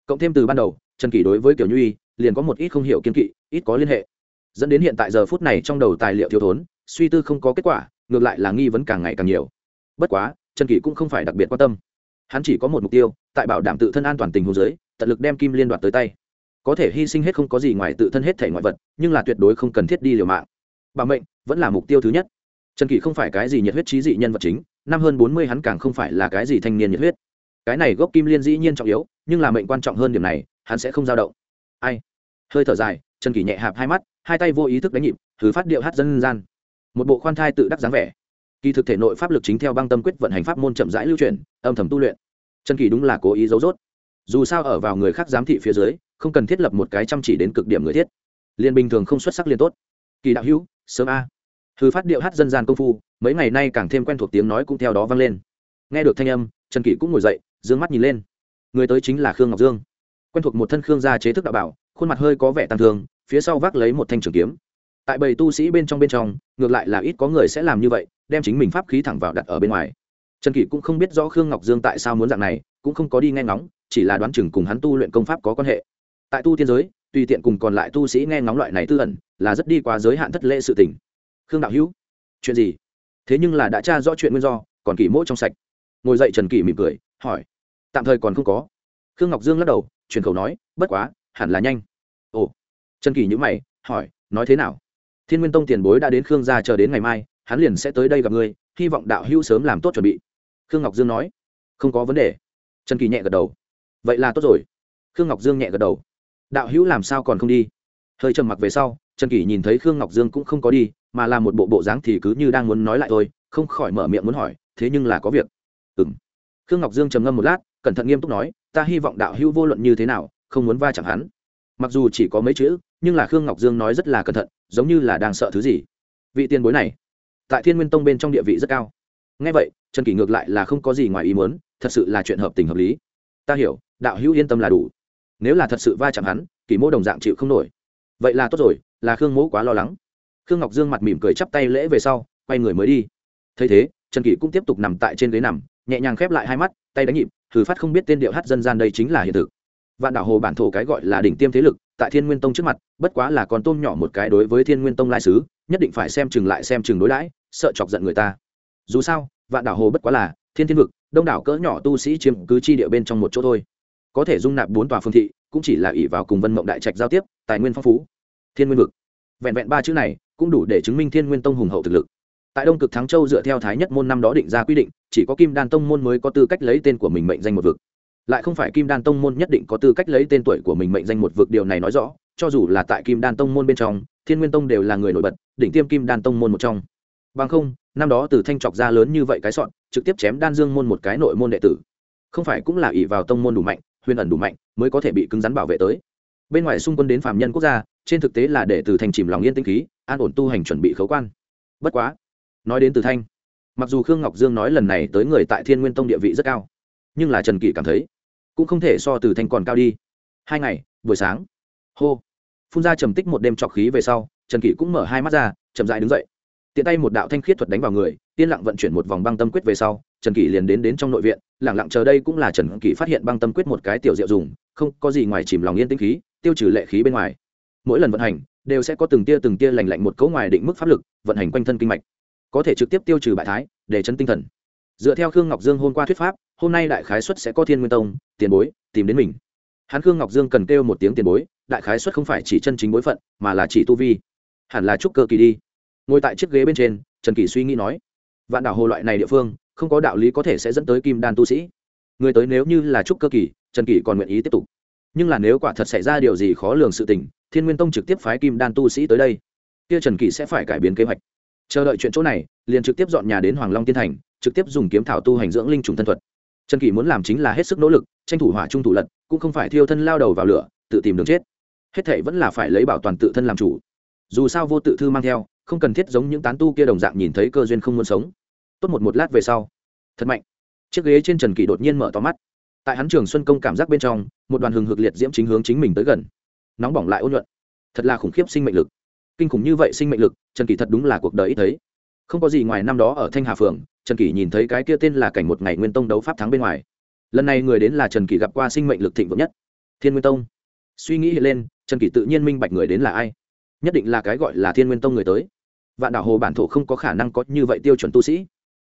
cộng thêm từ ban đầu, trần kỷ đối với kiểu y liền có một ít không hiểu kiên kỵ, ít có liên hệ. Dẫn đến hiện tại giờ phút này trong đầu tài liệu thiếu thốn, suy tư không có kết quả, ngược lại là nghi vấn càng ngày càng nhiều. Bất quá, trần kỷ cũng không phải đặc biệt quan tâm. Hắn chỉ có một mục tiêu, tại bảo đảm tự thân an toàn tình hồ dưới, tận lực đem kim liên đoạt tới tay. Có thể hy sinh hết không có gì ngoài tự thân hết thể ngoại vật, nhưng là tuyệt đối không cần thiết đi liều mạng. Bảo mệnh vẫn là mục tiêu thứ nhất. Trần kỷ không phải cái gì nhiệt huyết trí dị nhân vật chính, năm hơn bốn mươi hắn càng không phải là cái gì thanh niên nhiệt huyết cái này gốc kim liên dĩ nhiên trọng yếu, nhưng là mệnh quan trọng hơn điểm này, hắn sẽ không dao động. Ai? Hơi thở dài, trần kỷ nhẹ hạp hai mắt, hai tay vô ý thức đánh nhịp, thứ phát điệu hát dân gian. Một bộ khoan thai tự đắc dáng vẻ. Kỳ thực thể nội pháp lực chính theo băng tâm quyết vận hành pháp môn chậm rãi lưu truyền âm thầm tu luyện. Trần kỳ đúng là cố ý giấu dốt dù sao ở vào người khác giám thị phía dưới, không cần thiết lập một cái chăm chỉ đến cực điểm người thiết. Liên bình thường không xuất sắc liên tốt. Kỳ đạo hữu, sớm a. Thư phát điệu hát dân gian công phu, mấy ngày nay càng thêm quen thuộc tiếng nói cũng theo đó vang lên. Nghe được thanh âm trần kỷ cũng ngồi dậy d ư ơ n g mắt nhìn lên. Người tới chính là khương ngọc dương. Quen thuộc một thân khương gia chế thức đạo bảo, khuôn mặt hơi có vẻ tàn thương, phía sau vác lấy một thanh trường kiếm. Tại bầy tu sĩ bên trong bên trong, ngược lại là ít có người sẽ làm như vậy, đem chính mình pháp khí thẳng vào đặt ở bên ngoài. Trần kỷ cũng không biết rõ khương ngọc dương tại sao muốn dạng này, cũng không có đi nghe ngóng, chỉ là đoán chừng cùng hắn tu luyện công pháp có quan hệ. Tại tu tiên giới, tùy tiện cùng còn lại tu sĩ nghe ngóng loại này tư ẩn, là rất đi qua giới hạn thất lễ sự tình. Khương đạo hữu, chuyện gì? Thế nhưng là đã tra rõ chuyện nguyên do, còn kỷ mỗi trong sạch ngồi dậy trần kỷ mỉm cười, hỏi, tạm thời còn không có. Khương ngọc dương lắc đầu truyền khẩu nói, bất quá, hẳn là nhanh. Ồ. Trần kỷ nhữ mày, hỏi, nói thế nào? Thiên nguyên tông tiền bối đã đến khương gia chờ đến ngày mai, hắn liền sẽ tới đây gặp ngươi, hy vọng đạo hữu sớm làm tốt chuẩn bị. Khương ngọc dương nói, không có vấn đề. Trần kỳ nhẹ gật đầu, vậy là tốt rồi. Khương ngọc dương nhẹ gật đầu, đạo hữu làm sao còn không đi? Hơi trầm mặc về sau, trần kỳ nhìn thấy khương ngọc dương cũng không có đi, mà là một bộ bộ dáng thì cứ như đang muốn nói lại thôi, không khỏi mở miệng muốn hỏi, thế nhưng là có việc ừng khương ngọc dương trầm ngâm một lát, cẩn thận nghiêm túc nói, ta hy vọng đạo hữu vô luận như thế nào, không muốn va chạm hắn. Mặc dù chỉ có mấy chữ, nhưng là khương ngọc dương nói rất là cẩn thận, giống như là đang sợ thứ gì. Vị tiền bối này, tại thiên nguyên tông bên trong địa vị rất cao. Ngay vậy, trần kỷ ngược lại là không có gì ngoài ý muốn, thật sự là chuyện hợp tình hợp lý. Ta hiểu, đạo hữu yên tâm là đủ. Nếu là thật sự va chạm hắn, kỷ mô đồng dạng chịu không nổi. Vậy là tốt rồi, là khương mỗ quá lo lắng. Khương ngọc dương mặt mỉm cười chắp tay lễ về sau, quay người mới đi. Thấy thế, trần kỷ cũng tiếp tục nằm tại trên ghế nằm nhẹ nhàng khép lại hai mắt, tay đánh nhịp, thử phát không biết tên điệu hát dân gian đây chính là hiện thực. Vạn đảo hồ bản thổ cái gọi là đỉnh tiêm thế lực, tại thiên nguyên tông trước mặt, bất quá là con tôm nhỏ một cái đối với thiên nguyên tông lai sứ, nhất định phải xem chừng lại xem chừng đối đãi, sợ chọc giận người ta. Dù sao, vạn đảo hồ bất quá là thiên thiên vực, đông đảo cỡ nhỏ tu sĩ chiếm cứ chi địa bên trong một chỗ thôi. Có thể dung nạp bốn tòa phương thị, cũng chỉ là ỷ vào cùng vân mộng đại trạch giao tiếp, tài nguyên phong phú. Thiên nguyên vực. Vẹn vẹn ba chữ này, cũng đủ để chứng minh thiên nguyên tông hùng hậu thực lực tại đông cực thắng châu dựa theo thái nhất môn năm đó định ra quy định, chỉ có kim đan tông môn mới có tư cách lấy tên của mình mệnh danh một vực. Lại không phải kim đan tông môn nhất định có tư cách lấy tên tuổi của mình mệnh danh một vực, điều này nói rõ, cho dù là tại kim đan tông môn bên trong, thiên nguyên tông đều là người nổi bật, đỉnh tiêm kim đan tông môn một trong. Bằng không, năm đó từ thanh trọc ra lớn như vậy cái sọn, trực tiếp chém đan dương môn một cái nội môn đệ tử. Không phải cũng là ỷ vào tông môn đủ mạnh, huyền ẩn đủ mạnh, mới có thể bị cứng rắn bảo vệ tới. Bên ngoài xung quân đến phạm nhân quốc gia, trên thực tế là để từ thành chìm lòng yên tinh khí, an ổn tu hành chuẩn bị khấu quan. Bất quá nói đến từ thanh. Mặc dù khương ngọc dương nói lần này tới người tại thiên nguyên tông địa vị rất cao, nhưng là trần kỷ cảm thấy cũng không thể so từ thanh còn cao đi. Hai ngày, buổi sáng, hô, phun ra trầm tích một đêm trọc khí về sau, trần kỷ cũng mở hai mắt ra, chậm dại đứng dậy. Tiện tay một đạo thanh khiết thuật đánh vào người, yên lặng vận chuyển một vòng băng tâm quyết về sau, trần kỷ liền đến đến trong nội viện lẳng lặng chờ đây cũng là trần kỷ phát hiện băng tâm quyết một cái tiểu diệu dùng, không có gì ngoài chìm lòng yên tĩnh khí, tiêu trừ lệ khí bên ngoài. Mỗi lần vận hành, đều sẽ có từng tia từng tia lành lạnh một cấu ngoài định mức pháp lực, vận hành quanh thân kinh mạch có thể trực tiếp tiêu trừ bại thái, để chấn tinh thần. Dựa theo khương ngọc dương hôm qua thuyết pháp, hôm nay đại khái xuất sẽ có thiên nguyên tông, tiền bối, tìm đến mình. Hắn khương ngọc dương cần kêu một tiếng tiền bối, đại khái xuất không phải chỉ chân chính bối phận, mà là chỉ tu vi. Hẳn là trúc cơ kỳ đi. Ngồi tại chiếc ghế bên trên, trần kỳ suy nghĩ nói, vạn đảo hồ loại này địa phương, không có đạo lý có thể sẽ dẫn tới kim đan tu sĩ. Người tới nếu như là trúc cơ kỳ, trần kỳ còn nguyện ý tiếp tục. Nhưng là nếu quả thật xảy ra điều gì khó lường sự tình, thiên nguyên tông trực tiếp phái kim đan tu sĩ tới đây, kia trần kỳ sẽ phải cải biến kế hoạch chờ đợi chuyện chỗ này liền trực tiếp dọn nhà đến hoàng long tiên thành trực tiếp dùng kiếm thảo tu hành dưỡng linh trùng thân thuật trần kỷ muốn làm chính là hết sức nỗ lực tranh thủ hỏa trung thủ lật cũng không phải thiêu thân lao đầu vào lửa tự tìm đường chết hết thệ vẫn là phải lấy bảo toàn tự thân làm chủ dù sao vô tự thư mang theo không cần thiết giống những tán tu kia đồng dạng nhìn thấy cơ duyên không muốn sống tốt một một lát về sau thật mạnh chiếc ghế trên trần kỷ đột nhiên mở to mắt tại hắn trường xuân công cảm giác bên trong một đoàn hừng hực liệt diễm chính hướng chính mình tới gần nóng bỏng lại ôn nhuận thật là khủng khiếp sinh mệnh lực kinh khủng như vậy sinh mệnh lực, trần kỳ thật đúng là cuộc đời ít thấy. Không có gì ngoài năm đó ở thanh hà phường, trần kỳ nhìn thấy cái kia tên là cảnh một ngày nguyên tông đấu pháp thắng bên ngoài. Lần này người đến là trần kỳ gặp qua sinh mệnh lực thịnh vượng nhất, thiên nguyên tông. Suy nghĩ lên, trần kỳ tự nhiên minh bạch người đến là ai. Nhất định là cái gọi là thiên nguyên tông người tới. Vạn đảo hồ bản thổ không có khả năng có như vậy tiêu chuẩn tu sĩ.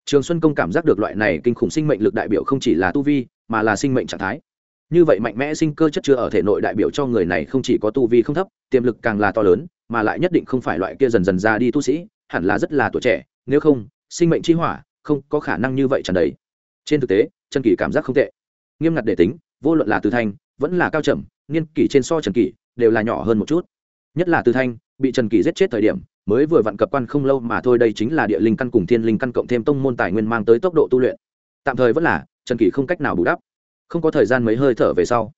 Trường xuân công cảm giác được loại này kinh khủng sinh mệnh lực đại biểu không chỉ là tu vi, mà là sinh mệnh trạng thái như vậy mạnh mẽ sinh cơ chất chứa ở thể nội đại biểu cho người này không chỉ có tu vi không thấp, tiềm lực càng là to lớn, mà lại nhất định không phải loại kia dần dần ra đi tu sĩ, hẳn là rất là tuổi trẻ, nếu không, sinh mệnh chi hỏa không có khả năng như vậy tràn đầy. Trên thực tế, trần kỷ cảm giác không tệ. Nghiêm ngặt để tính, vô luận là từ thanh, vẫn là cao trầm, niên kỷ trên so trần kỷ đều là nhỏ hơn một chút. Nhất là từ thanh, bị trần kỷ giết chết thời điểm, mới vừa vặn cập quan không lâu mà thôi, đây chính là địa linh căn cùng thiên linh căn cộng thêm tông môn tài nguyên mang tới tốc độ tu luyện. Tạm thời vẫn là, trần kỷ không cách nào bù đắp không có thời gian mấy hơi thở về sau,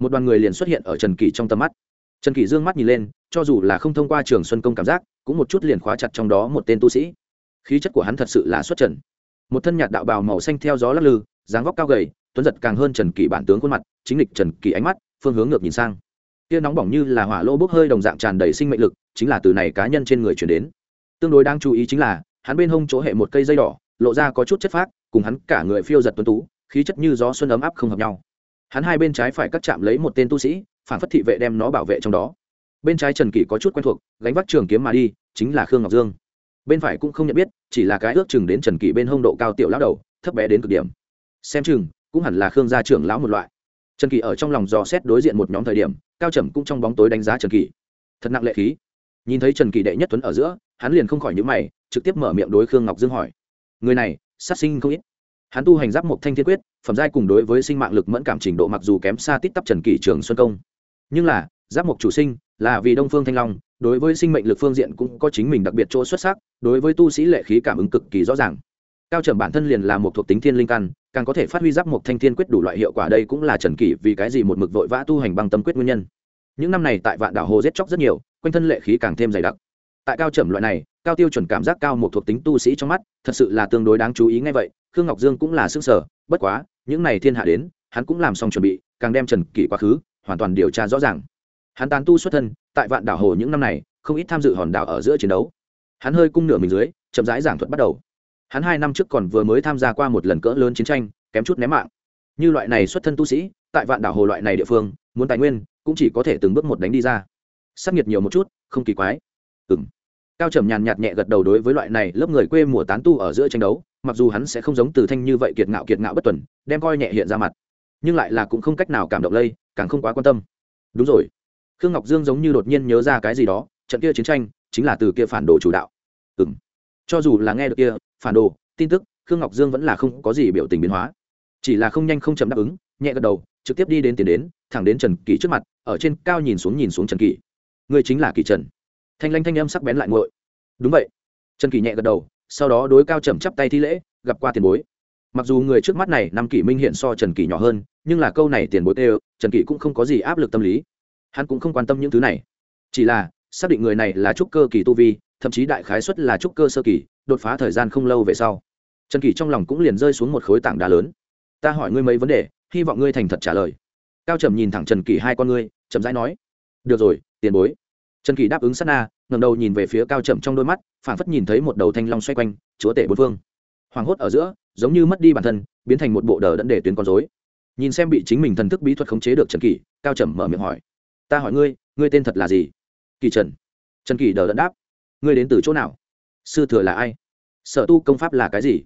một đoàn người liền xuất hiện ở trần kỷ trong tầm mắt. Trần kỷ dương mắt nhìn lên, cho dù là không thông qua trường xuân công cảm giác, cũng một chút liền khóa chặt trong đó một tên tu sĩ. Khí chất của hắn thật sự là xuất trần. Một thân nhạt đạo bào màu xanh theo gió lắc lư, dáng vóc cao gầy, tuấn giật càng hơn trần kỷ bản tướng khuôn mặt, chính lịch trần kỷ ánh mắt, phương hướng ngược nhìn sang. Tia nóng bỏng như là hỏa lô bốc hơi đồng dạng tràn đầy sinh mệnh lực, chính là từ này cá nhân trên người chuyển đến. Tương đối đáng chú ý chính là, hắn bên hông chỗ hệ một cây dây đỏ, lộ ra có chút chất phác, cùng hắn cả người phiêu giật tuấn tú khí chất như gió xuân ấm áp không hợp nhau. Hắn hai bên trái phải cắt chạm lấy một tên tu sĩ, phản phất thị vệ đem nó bảo vệ trong đó. Bên trái trần kỷ có chút quen thuộc, gánh vác trường kiếm mà đi, chính là khương ngọc dương. Bên phải cũng không nhận biết, chỉ là cái ước chừng đến trần kỷ bên hông độ cao tiểu lão đầu, thấp bé đến cực điểm. Xem chừng, cũng hẳn là khương gia trưởng lão một loại. Trần kỷ ở trong lòng dò xét đối diện một nhóm thời điểm, cao trầm cũng trong bóng tối đánh giá trần kỷ. Thật nặng lệ khí. Nhìn thấy trần kỷ đệ nhất tuấn ở giữa, hắn liền không khỏi nhữ mày, trực tiếp mở miệng đối khương ngọc dương hỏi. Người này, sát sinh không ít hắn tu hành giáp một thanh thiên quyết, phẩm giai cùng đối với sinh mạng lực mẫn cảm trình độ mặc dù kém xa tít tắp trần kỷ trường xuân công. Nhưng là, giáp mộc chủ sinh là vì đông phương thanh long, đối với sinh mệnh lực phương diện cũng có chính mình đặc biệt chỗ xuất sắc, đối với tu sĩ lệ khí cảm ứng cực kỳ rõ ràng. Cao trầm bản thân liền là một thuộc tính thiên linh căn, càng có thể phát huy giáp một thanh thiên quyết đủ loại hiệu quả đây cũng là trần kỷ vì cái gì một mực vội vã tu hành bằng tâm quyết nguyên nhân. Những năm này tại vạn đảo hồ giết chóc rất nhiều, quanh thân lệ khí càng thêm dày đặc. Tại cao trầm loại này, cao tiêu chuẩn cảm giác cao một thuộc tính tu sĩ trong mắt, thật sự là tương đối đáng chú ý ngay vậy khương ngọc dương cũng là xương sở bất quá, những này thiên hạ đến, hắn cũng làm xong chuẩn bị, càng đem trần kỷ quá khứ, hoàn toàn điều tra rõ ràng. Hắn tán tu xuất thân, tại vạn đảo hồ những năm này, không ít tham dự hòn đảo ở giữa chiến đấu. Hắn hơi cung nửa mình dưới, chậm rãi giảng thuật bắt đầu. Hắn hai năm trước còn vừa mới tham gia qua một lần cỡ lớn chiến tranh, kém chút ném mạng. Như loại này xuất thân tu sĩ, tại vạn đảo hồ loại này địa phương, muốn tài nguyên, cũng chỉ có thể từng bước một đánh đi ra. Sắc nhiệt nhiều một chút, không kỳ quái. Ừ m cao trầm nhàn nhạt nhẹ gật đầu đối với loại này lớp người quê mùa tán tu ở giữa tranh đấu mặc dù hắn sẽ không giống từ thanh như vậy kiệt ngạo kiệt ngạo bất tuần, đem coi nhẹ hiện ra mặt, nhưng lại là cũng không cách nào cảm động lây, càng không quá quan tâm. Đúng rồi. Khương ngọc dương giống như đột nhiên nhớ ra cái gì đó, trận kia chiến tranh chính là từ kia phản đồ chủ đạo. Ừ m cho dù là nghe được kia phản đồ, tin tức, khương ngọc dương vẫn là không có gì biểu tình biến hóa. Chỉ là không nhanh không chậm đáp ứng, nhẹ gật đầu, trực tiếp đi đến tiền đến, thẳng đến trần kỳ trước mặt, ở trên cao nhìn xuống nhìn xuống trần kỳ người chính là kỳ trần. Thanh lanh thanh âm sắc bén lại ngội đúng vậy. Trần kỳ nhẹ gật đầu sau đó đối cao trầm chắp tay thi lễ, gặp qua tiền bối. Mặc dù người trước mắt này năm kỷ minh hiện so trần kỷ nhỏ hơn, nhưng là câu này tiền bối tê trần kỷ cũng không có gì áp lực tâm lý. Hắn cũng không quan tâm những thứ này. Chỉ là, xác định người này là trúc cơ kỳ tu vi, thậm chí đại khái xuất là trúc cơ sơ kỳ, đột phá thời gian không lâu về sau, trần kỷ trong lòng cũng liền rơi xuống một khối tảng đá lớn. Ta hỏi ngươi mấy vấn đề, hy vọng ngươi thành thật trả lời. Cao trầm nhìn thẳng trần kỷ hai con ngươi, chậm rãi nói. Được rồi, tiền bối. Trần kỷ đáp ứng sát na ngẩng đầu nhìn về phía cao trầm trong đôi mắt phản phất nhìn thấy một đầu thanh long xoay quanh, chúa tể bốn phương. Hoảng hốt ở giữa, giống như mất đi bản thân, biến thành một bộ đờ đẫn để tuyến con dối nhìn xem bị chính mình thần thức bí thuật khống chế được trần kỷ, cao trầm mở miệng hỏi, ta hỏi ngươi ngươi tên thật là gì? Kỳ trần. Trần kỳ đờ đẫn đáp, ngươi đến từ chỗ nào? Sư thừa là ai? Sở tu công pháp là cái gì?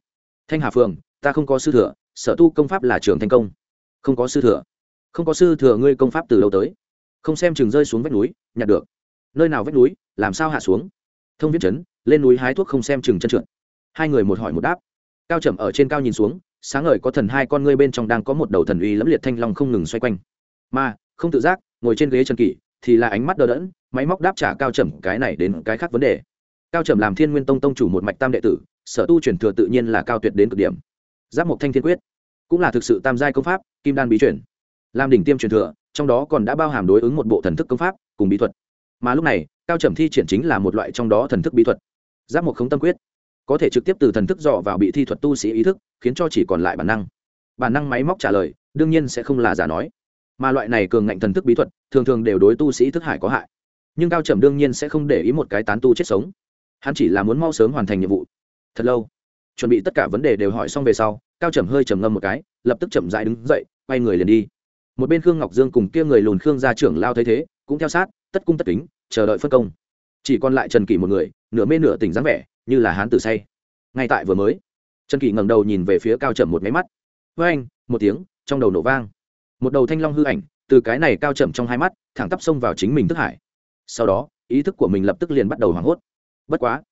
Thanh hà phường, ta không có sư thừa, sở tu công pháp là trường thanh công. Không có sư thừa. Không có sư thừa, ngươi công pháp từ đâu tới? Không xem chừng rơi xuống vách núi, nhặt được. Nơi nào vách núi? Làm sao hạ xuống? Thông viết chấn, lên núi hái thuốc không xem chừng chân trượt. Hai người một hỏi một đáp. Cao trầm ở trên cao nhìn xuống, sáng ngời có thần hai con ngươi bên trong đang có một đầu thần uy lẫm liệt thanh long không ngừng xoay quanh. Mà, không tự giác, ngồi trên ghế trần kỷ, thì là ánh mắt đờ đẫn, máy móc đáp trả cao trầm cái này đến cái khác vấn đề. Cao trầm làm thiên nguyên tông tông chủ một mạch tam đệ tử, sở tu truyền thừa tự nhiên là cao tuyệt đến cực điểm. Giáp mộc thanh thiên quyết, cũng là thực sự tam giai công pháp, kim đan bí truyền. Làm đỉnh tiêm truyền thừa, trong đó còn đã bao hàm đối ứng một bộ thần thức công pháp, cùng bí thuật. Mà lúc này cao trầm thi triển chính là một loại trong đó thần thức bí thuật. Giáp một không tâm quyết, có thể trực tiếp từ thần thức dọ vào bị thi thuật tu sĩ ý thức, khiến cho chỉ còn lại bản năng. Bản năng máy móc trả lời, đương nhiên sẽ không là giả nói. Mà loại này cường ngạnh thần thức bí thuật, thường thường đều đối tu sĩ thức hải có hại. Nhưng cao trầm đương nhiên sẽ không để ý một cái tán tu chết sống. Hắn chỉ là muốn mau sớm hoàn thành nhiệm vụ. Thật lâu, chuẩn bị tất cả vấn đề đều hỏi xong về sau, cao trầm hơi trầm ngâm một cái, lập tức chậm dại đứng dậy, quay người liền đi. Một bên khương ngọc dương cùng kia người lùn khương gia trưởng lao thấy thế, cũng theo sát, tất cung tất kính chờ đợi phân công. Chỉ còn lại trần kỷ một người, nửa mê nửa tỉnh dáng vẻ, như là hán tử say. Ngay tại vừa mới, trần kỷ ngẩng đầu nhìn về phía cao trầm một máy mắt. Với anh, một tiếng, trong đầu nổ vang. Một đầu thanh long hư ảnh, từ cái này cao chậm trong hai mắt, thẳng tắp xông vào chính mình thức hải. Sau đó, ý thức của mình lập tức liền bắt đầu hoảng hốt. Bất quá,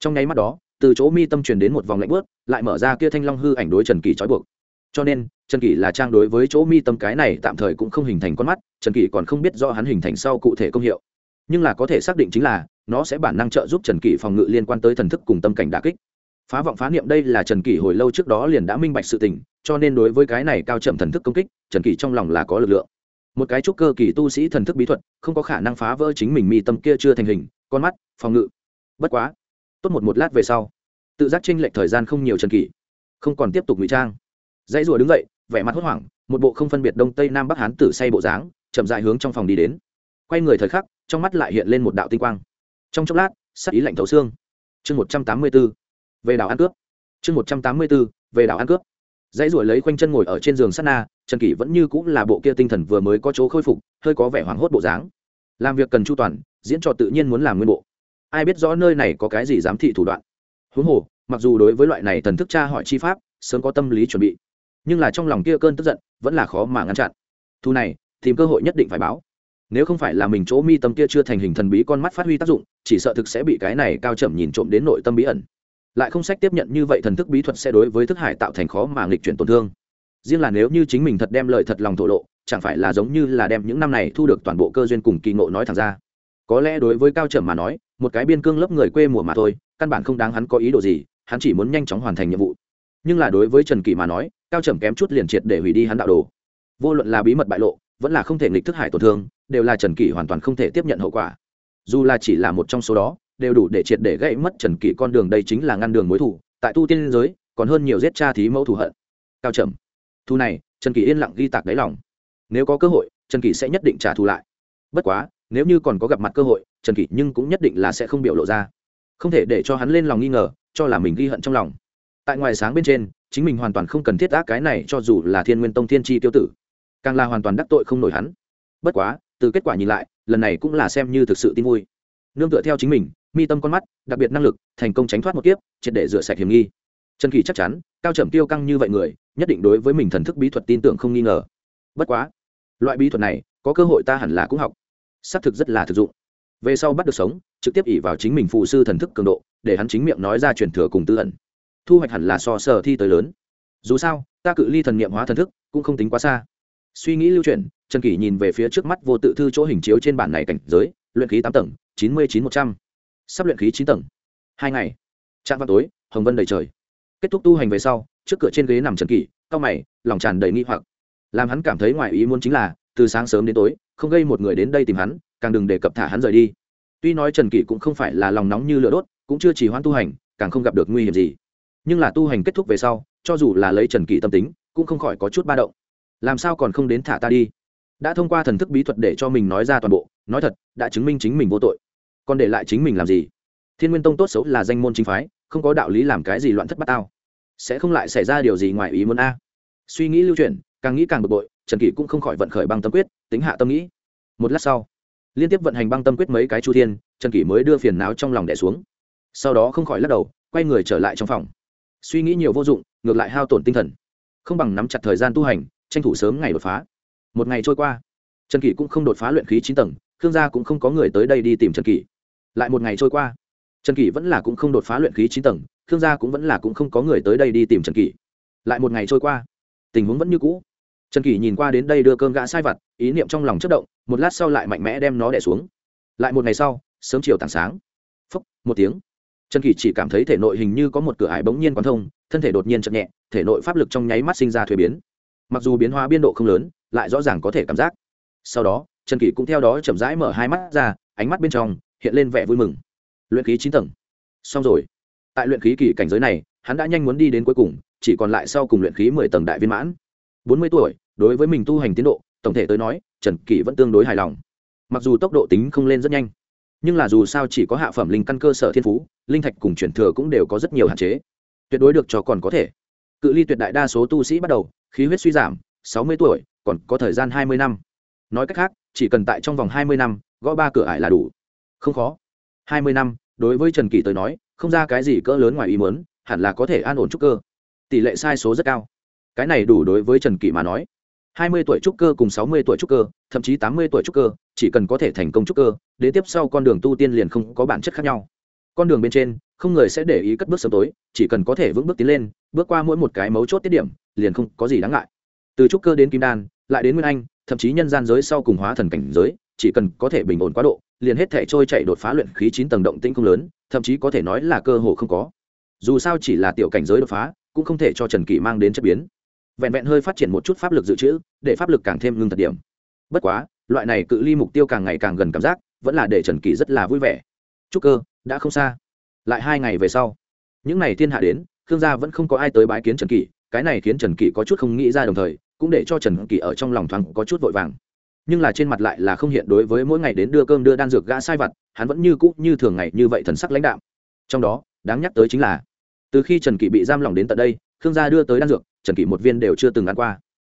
trong nháy mắt đó, từ chỗ mi tâm truyền đến một vòng lạnh bớt lại mở ra kia thanh long hư ảnh đối trần kỳ trói buộc. Cho nên, trần kỳ là trang đối với chỗ mi tâm cái này tạm thời cũng không hình thành con mắt, trần kỳ còn không biết do hắn hình thành sau cụ thể công hiệu nhưng là có thể xác định chính là, nó sẽ bản năng trợ giúp trần kỷ phòng ngự liên quan tới thần thức cùng tâm cảnh đà kích. Phá vọng phá niệm đây là trần kỷ hồi lâu trước đó liền đã minh bạch sự tình, cho nên đối với cái này cao chậm thần thức công kích, trần kỷ trong lòng là có lực lượng. Một cái trúc cơ kỳ tu sĩ thần thức bí thuật, không có khả năng phá vỡ chính mình mi tâm kia chưa thành hình, con mắt, phòng ngự. Bất quá, tốt một một lát về sau, tự giác tranh lệch thời gian không nhiều trần kỷ, không còn tiếp tục ngụy trang. Dãy rùa đứng dậy, vẻ mặt hốt hoảng, một bộ không phân biệt đông tây nam bắc hán tử say bộ dáng, chậm dại hướng trong phòng đi đến quay người thời khắc, trong mắt lại hiện lên một đạo tinh quang. Trong chốc lát sắc ý lạnh thấu xương. Chương một trăm tám mươi b ố về đảo ăn cướp. Chương một trăm tám mươi b ố về đảo ăn cướp. Dãy ruổi lấy quanh chân ngồi ở trên giường sắt na, trần kỷ vẫn như cũng là bộ kia tinh thần vừa mới có chỗ khôi phục, hơi có vẻ hoảng hốt bộ dáng. Làm việc cần chu toàn, diễn trò tự nhiên muốn làm nguyên bộ. Ai biết rõ nơi này có cái gì giám thị thủ đoạn. Huống hồ, mặc dù đối với loại này thần thức tra hỏi chi pháp, sớm có tâm lý chuẩn bị. Nhưng là trong lòng kia cơn tức giận, vẫn là khó mà ngăn chặn. Thu này, tìm cơ hội nhất định phải báo nếu không phải là mình chỗ mi tâm kia chưa thành hình thần bí con mắt phát huy tác dụng, chỉ sợ thực sẽ bị cái này cao chậm nhìn trộm đến nội tâm bí ẩn. Lại không sách tiếp nhận như vậy thần thức bí thuật sẽ đối với thức hải tạo thành khó mà nghịch chuyển tổn thương. Riêng là nếu như chính mình thật đem lời thật lòng thổ lộ, chẳng phải là giống như là đem những năm này thu được toàn bộ cơ duyên cùng kỳ ngộ nói thẳng ra. Có lẽ đối với cao trầm mà nói, một cái biên cương lớp người quê mùa mà thôi, căn bản không đáng hắn có ý đồ gì, hắn chỉ muốn nhanh chóng hoàn thành nhiệm vụ. Nhưng là đối với trần kỳ mà nói, cao trầm kém chút liền triệt để hủy đi hắn đạo đồ. Vô luận là bí mật bại lộ, vẫn là không thể nghịch thức hải tổn thương đều là trần kỷ hoàn toàn không thể tiếp nhận hậu quả. Dù là chỉ là một trong số đó, đều đủ để triệt để gãy mất trần kỷ con đường đây chính là ngăn đường mối thủ, tại tu tiên giới, còn hơn nhiều giết cha thí mẫu thù hận. Cao trầm. Thu này, trần kỷ yên lặng ghi tạc đáy lòng. Nếu có cơ hội, trần kỷ sẽ nhất định trả thù lại. Bất quá, nếu như còn có gặp mặt cơ hội, trần kỷ nhưng cũng nhất định là sẽ không biểu lộ ra. Không thể để cho hắn lên lòng nghi ngờ, cho là mình ghi hận trong lòng. Tại ngoài sáng bên trên, chính mình hoàn toàn không cần thiết ác cái này cho dù là thiên nguyên tông thiên tri tiêu tử. Càng là hoàn toàn đắc tội không nổi hắn. Bất quá từ kết quả nhìn lại, lần này cũng là xem như thực sự tin vui. Nương tựa theo chính mình, mi tâm con mắt, đặc biệt năng lực, thành công tránh thoát một kiếp, triệt để rửa sạch hiểm nghi. Trần kỳ chắc chắn, cao trầm tiêu căng như vậy người, nhất định đối với mình thần thức bí thuật tin tưởng không nghi ngờ. Bất quá, loại bí thuật này, có cơ hội ta hẳn là cũng học. Xác thực rất là thực dụng. Về sau bắt được sống, trực tiếp ỉ vào chính mình phụ sư thần thức cường độ, để hắn chính miệng nói ra truyền thừa cùng tư ẩn. Thu hoạch hẳn là so sở thi tới lớn. Dù sao, ta cự ly thần niệm hóa thần thức, cũng không tính quá xa suy nghĩ lưu chuyển, trần kỷ nhìn về phía trước mắt vô tự thư chỗ hình chiếu trên bản này cảnh giới, luyện khí tám tầng, chín mươi chín một trăm. Sắp luyện khí chín tầng. Hai ngày. Trạm vào tối, hồng vân đầy trời. Kết thúc tu hành về sau, trước cửa trên ghế nằm trần kỷ cao mày, lòng tràn đầy nghi hoặc. Làm hắn cảm thấy ngoài ý muốn chính là, từ sáng sớm đến tối, không gây một người đến đây tìm hắn, càng đừng để cập thả hắn rời đi. Tuy nói trần kỷ cũng không phải là lòng nóng như lửa đốt, cũng chưa chỉ hoãn tu hành, càng không gặp được nguy hiểm gì. Nhưng là tu hành kết thúc về sau, cho dù là lấy trần kỷ tâm tính, cũng không khỏi có chút ba động làm sao còn không đến thả ta đi? Đã thông qua thần thức bí thuật để cho mình nói ra toàn bộ nói thật đã chứng minh chính mình vô tội. Còn để lại chính mình làm gì? Thiên nguyên tông tốt xấu là danh môn chính phái không có đạo lý làm cái gì loạn thất bát tao. Sẽ không lại xảy ra điều gì ngoài ý muốn a. Suy nghĩ lưu truyền, càng nghĩ càng bực bội trần kỷ cũng không khỏi vận khởi băng tâm quyết tính hạ tâm nghĩ. Một lát sau liên tiếp vận hành băng tâm quyết mấy cái chu thiên trần kỷ mới đưa phiền não trong lòng đẻ xuống. Sau đó không khỏi lắc đầu quay người trở lại trong phòng. Suy nghĩ nhiều vô dụng ngược lại hao tổn tinh thần. Không bằng nắm chặt thời gian tu hành tranh thủ sớm ngày đột phá. Một ngày trôi qua, trần kỷ cũng không đột phá luyện khí chín tầng, khương gia cũng không có người tới đây đi tìm trần kỷ. Lại một ngày trôi qua, trần kỷ vẫn là cũng không đột phá luyện khí chín tầng, khương gia cũng vẫn là cũng không có người tới đây đi tìm trần kỷ. Lại một ngày trôi qua, tình huống vẫn như cũ. Trần kỷ nhìn qua đến đây đưa cơm gã sai vặt, ý niệm trong lòng chất động, một lát sau lại mạnh mẽ đem nó đẻ xuống. Lại một ngày sau, sớm chiều tảng sáng. Phúc, một tiếng. Trần kỷ chỉ cảm thấy thể nội hình như có một cửa ải bỗng nhiên quán thông, thân thể đột nhiên chậm nhẹ, thể nội pháp lực trong nháy mắt sinh ra thuế biến mặc dù biến hóa biên độ không lớn, lại rõ ràng có thể cảm giác. Sau đó, trần kỷ cũng theo đó chậm rãi mở hai mắt ra, ánh mắt bên trong hiện lên vẻ vui mừng. Luyện khí chín tầng. Xong rồi. Tại luyện khí kỳ cảnh giới này, hắn đã nhanh muốn đi đến cuối cùng, chỉ còn lại sau cùng luyện khí mười tầng đại viên mãn. Bốn mươi tuổi, đối với mình tu hành tiến độ, tổng thể tới nói, trần kỷ vẫn tương đối hài lòng. Mặc dù tốc độ tính không lên rất nhanh, nhưng là dù sao chỉ có hạ phẩm linh căn cơ sở thiên phú, linh thạch cùng chuyển thừa cũng đều có rất nhiều hạn chế. Tuyệt đối được cho còn có thể. Cự ly tuyệt đại đa số tu sĩ bắt đầu khí huyết suy giảm, sáu mươi tuổi, còn có thời gian hai mươi năm. Nói cách khác, chỉ cần tại trong vòng hai mươi năm, gõ ba cửa ải là đủ. Không khó. hai mươi năm, đối với trần kỳ tới nói, không ra cái gì cỡ lớn ngoài ý muốn, hẳn là có thể an ổn trúc cơ. Tỷ lệ sai số rất cao. Cái này đủ đối với trần kỳ mà nói. hai mươi tuổi trúc cơ cùng sáu mươi tuổi trúc cơ, thậm chí tám mươi tuổi trúc cơ, chỉ cần có thể thành công trúc cơ, đến tiếp sau con đường tu tiên liền không có bản chất khác nhau. Con đường bên trên, không người sẽ để ý cất bước sớm tối, chỉ cần có thể vững bước tiến lên, bước qua mỗi một cái mấu chốt tiết điểm liền không có gì đáng ngại. Từ trúc cơ đến kim đan, lại đến nguyên anh, thậm chí nhân gian giới sau cùng hóa thần cảnh giới, chỉ cần có thể bình ổn quá độ, liền hết thể trôi chạy đột phá luyện khí chín tầng động tĩnh không lớn, thậm chí có thể nói là cơ hồ không có. Dù sao chỉ là tiểu cảnh giới đột phá, cũng không thể cho trần kỷ mang đến chất biến. Vẹn vẹn hơi phát triển một chút pháp lực dự trữ, để pháp lực càng thêm ngưng thật điểm. Bất quá, loại này cự ly mục tiêu càng ngày càng gần cảm giác, vẫn là để trần kỷ rất là vui vẻ. Trúc cơ, đã không xa. Lại hai ngày về sau, những ngày thiên hạ đến, khương gia vẫn không có ai tới bái kiến trần kỷ cái này khiến trần kỷ có chút không nghĩ ra đồng thời, cũng để cho trần kỷ ở trong lòng thoáng có chút vội vàng. Nhưng là trên mặt lại là không hiện đối với mỗi ngày đến đưa cơm đưa đan dược gã sai vặt, hắn vẫn như cũ như thường ngày như vậy thần sắc lãnh đạm. Trong đó, đáng nhắc tới chính là, từ khi trần kỷ bị giam lỏng đến tận đây, khương gia đưa tới đan dược, trần kỷ một viên đều chưa từng ăn qua.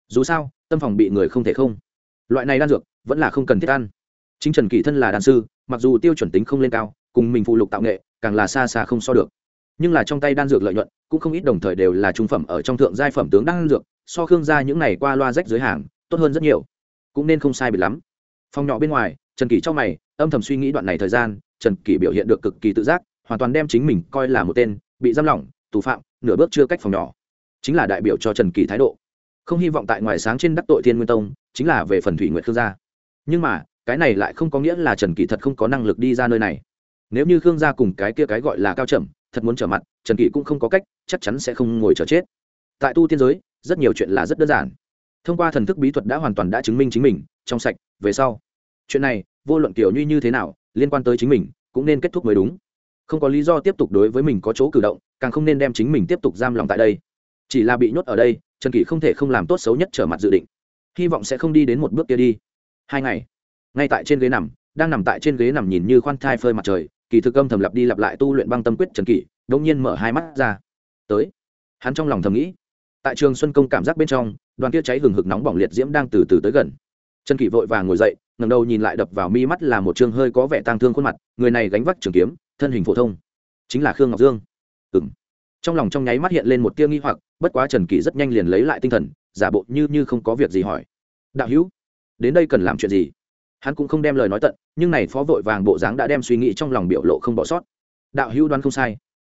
Dù sao, tâm phòng bị người không thể không. Loại này đan dược, vẫn là không cần thiết ăn. Chính trần kỷ thân là đan sư, mặc dù tiêu chuẩn tính không lên cao, cùng mình phụ lục tạo nghệ, càng là xa xa không so được nhưng là trong tay đan dược lợi nhuận cũng không ít đồng thời đều là trung phẩm ở trong thượng giai phẩm tướng đan dược, so khương gia những này qua loa rách dưới hàng, tốt hơn rất nhiều. Cũng nên không sai biệt lắm. Phòng nhỏ bên ngoài, trần kỷ trong mày, âm thầm suy nghĩ đoạn này thời gian, trần kỷ biểu hiện được cực kỳ tự giác, hoàn toàn đem chính mình coi là một tên bị giam lỏng, tù phạm, nửa bước chưa cách phòng nhỏ. Chính là đại biểu cho trần kỷ thái độ. Không hy vọng tại ngoài sáng trên đắc tội thiên nguyên tông, chính là về phần thủy nguyện khương gia. Nhưng mà, cái này lại không có nghĩa là trần kỷ thật không có năng lực đi ra nơi này. Nếu như khương gia cùng cái kia cái gọi là cao trầm thật muốn trở mặt, trần kỷ cũng không có cách, chắc chắn sẽ không ngồi chờ chết. Tại tu tiên giới, rất nhiều chuyện là rất đơn giản. Thông qua thần thức bí thuật đã hoàn toàn đã chứng minh chính mình, trong sạch, về sau. Chuyện này, vô luận kiểu như như thế nào, liên quan tới chính mình, cũng nên kết thúc mới đúng. Không có lý do tiếp tục đối với mình có chỗ cử động, càng không nên đem chính mình tiếp tục giam lòng tại đây. Chỉ là bị nhốt ở đây, trần kỷ không thể không làm tốt xấu nhất trở mặt dự định. Hy vọng sẽ không đi đến một bước kia đi. Hai ngày, ngay tại trên ghế nằm, đang nằm tại trên ghế nằm nhìn như khoan thai phơi mặt trời kỳ thực âm thầm lặp đi lặp lại tu luyện băng tâm quyết trần kỷ đông nhiên mở hai mắt ra. Tới. Hắn trong lòng thầm nghĩ. Tại trường xuân công cảm giác bên trong, đoàn kia cháy hừng hực nóng bỏng liệt diễm đang từ từ tới gần. Trần kỷ vội vàng ngồi dậy ngầm đầu nhìn lại đập vào mi mắt là một chương hơi có vẻ tang thương khuôn mặt, người này gánh vác trường kiếm, thân hình phổ thông. Chính là khương ngọc dương. Ừ m trong lòng trong nháy mắt hiện lên một tia nghi hoặc, bất quá trần kỷ rất nhanh liền lấy lại tinh thần, giả bộ như như không có việc gì hỏi. Đạo hữu, đến đây cần làm chuyện gì? Hắn cũng không đem lời nói tận, nhưng này phó vội vàng bộ dáng đã đem suy nghĩ trong lòng biểu lộ không bỏ sót. Đạo hữu đoán không sai.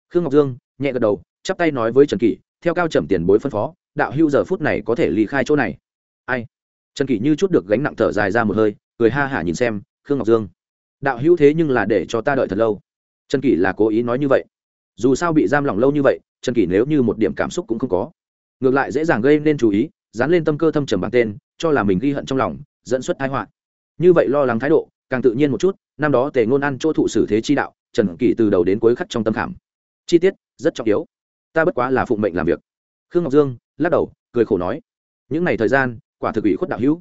Khương ngọc dương nhẹ gật đầu, chắp tay nói với trần kỷ, theo cao trầm tiền bối phân phó, đạo hữu giờ phút này có thể ly khai chỗ này. Ai? Trần kỷ như chút được gánh nặng thở dài ra một hơi, cười ha hả nhìn xem khương ngọc dương. Đạo hữu thế nhưng là để cho ta đợi thật lâu. Trần kỷ là cố ý nói như vậy. Dù sao bị giam lỏng lâu như vậy, trần kỷ nếu như một điểm cảm xúc cũng không có. Ngược lại dễ dàng gây nên chú ý, dán lên tâm cơ thâm trầm bằng tên, cho là mình ghi hận trong lòng, dẫn xuất thái họa như vậy lo lắng thái độ, càng tự nhiên một chút, năm đó tề ngôn ăn chỗ thụ xử thế chi đạo, trần kỷ từ đầu đến cuối khắc trong tâm khảm. Chi tiết, rất trọng yếu. Ta bất quá là phụng mệnh làm việc. Khương ngọc dương, lắc đầu, cười khổ nói. Những ngày thời gian, quả thực ủy khuất đạo hữu.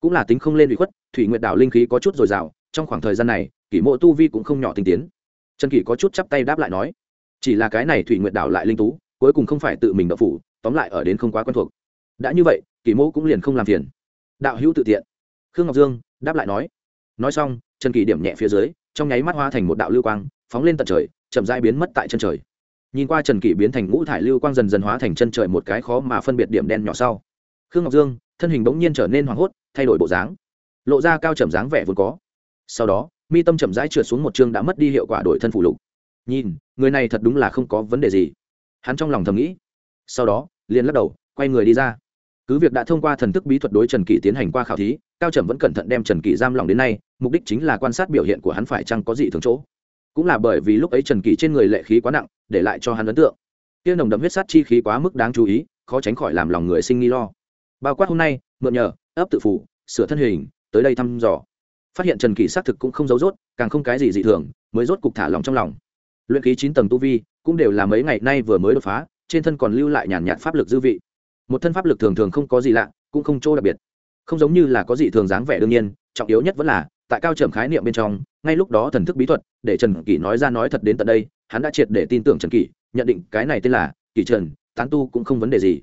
Cũng là tính không lên ủy khuất, thủy nguyệt đảo linh khí có chút dồi dào, trong khoảng thời gian này, kỷ mộ tu vi cũng không nhỏ tinh tiến. Trần kỷ có chút chắp tay đáp lại nói. Chỉ là cái này thủy nguyệt đảo lại linh tú, cuối cùng không phải tự mình đậu phủ, tóm lại ở đến không quá quen thuộc. Đã như vậy, kỷ mộ cũng liền không làm phiền. Đạo hữu tự tiện khương ngọc dương đáp lại nói nói xong trần kỳ điểm nhẹ phía dưới, trong nháy mắt hoa thành một đạo lưu quang, phóng lên tận trời, chậm rãi biến mất tại chân trời. Nhìn qua trần Kỳ biến thành ngũ thải lưu quang dần dần hóa thành chân trời một cái khó mà phân biệt điểm đen nhỏ sau. Khương ngọc dương, thân hình bỗng nhiên trở nên hoảng hốt, thay đổi bộ dáng. Lộ ra cao trầm dáng vẻ vốn có. Sau đó, mi tâm chậm rãi trượt xuống một chương đã mất đi hiệu quả đổi thân phủ lục. Nhìn, người này thật đúng là không có vấn đề gì. Hắn trong lòng thầm nghĩ. Sau đó, liền lắc đầu, quay người đi ra cứ việc đã thông qua thần thức bí thuật đối trần kỷ tiến hành qua khảo thí, cao trầm vẫn cẩn thận đem trần kỷ giam lòng đến nay, mục đích chính là quan sát biểu hiện của hắn phải chăng có gì thường chỗ. Cũng là bởi vì lúc ấy trần kỷ trên người lệ khí quá nặng, để lại cho hắn ấn tượng. Tiên nồng đậm huyết sát chi khí quá mức đáng chú ý, khó tránh khỏi làm lòng người sinh nghi lo. Bao quát hôm nay, mượn nhờ, ấp tự phủ sửa thân hình, tới đây thăm dò. Phát hiện trần kỷ xác thực cũng không giấu rốt, càng không cái gì dị thường, mới rốt cục thả lòng trong lòng. Luyện khí chín tầng tu vi, cũng đều là mấy ngày nay vừa mới đột phá, trên thân còn lưu lại nhàn nhạt pháp lực dư vị một thân pháp lực thường thường không có gì lạ, cũng không chỗ đặc biệt. Không giống như là có gì thường dáng vẻ đương nhiên, trọng yếu nhất vẫn là, tại cao trầm khái niệm bên trong, ngay lúc đó thần thức bí thuật, để trần kỷ nói ra nói thật đến tận đây, hắn đã triệt để tin tưởng trần kỷ, nhận định cái này tên là kỷ trần, tán tu cũng không vấn đề gì.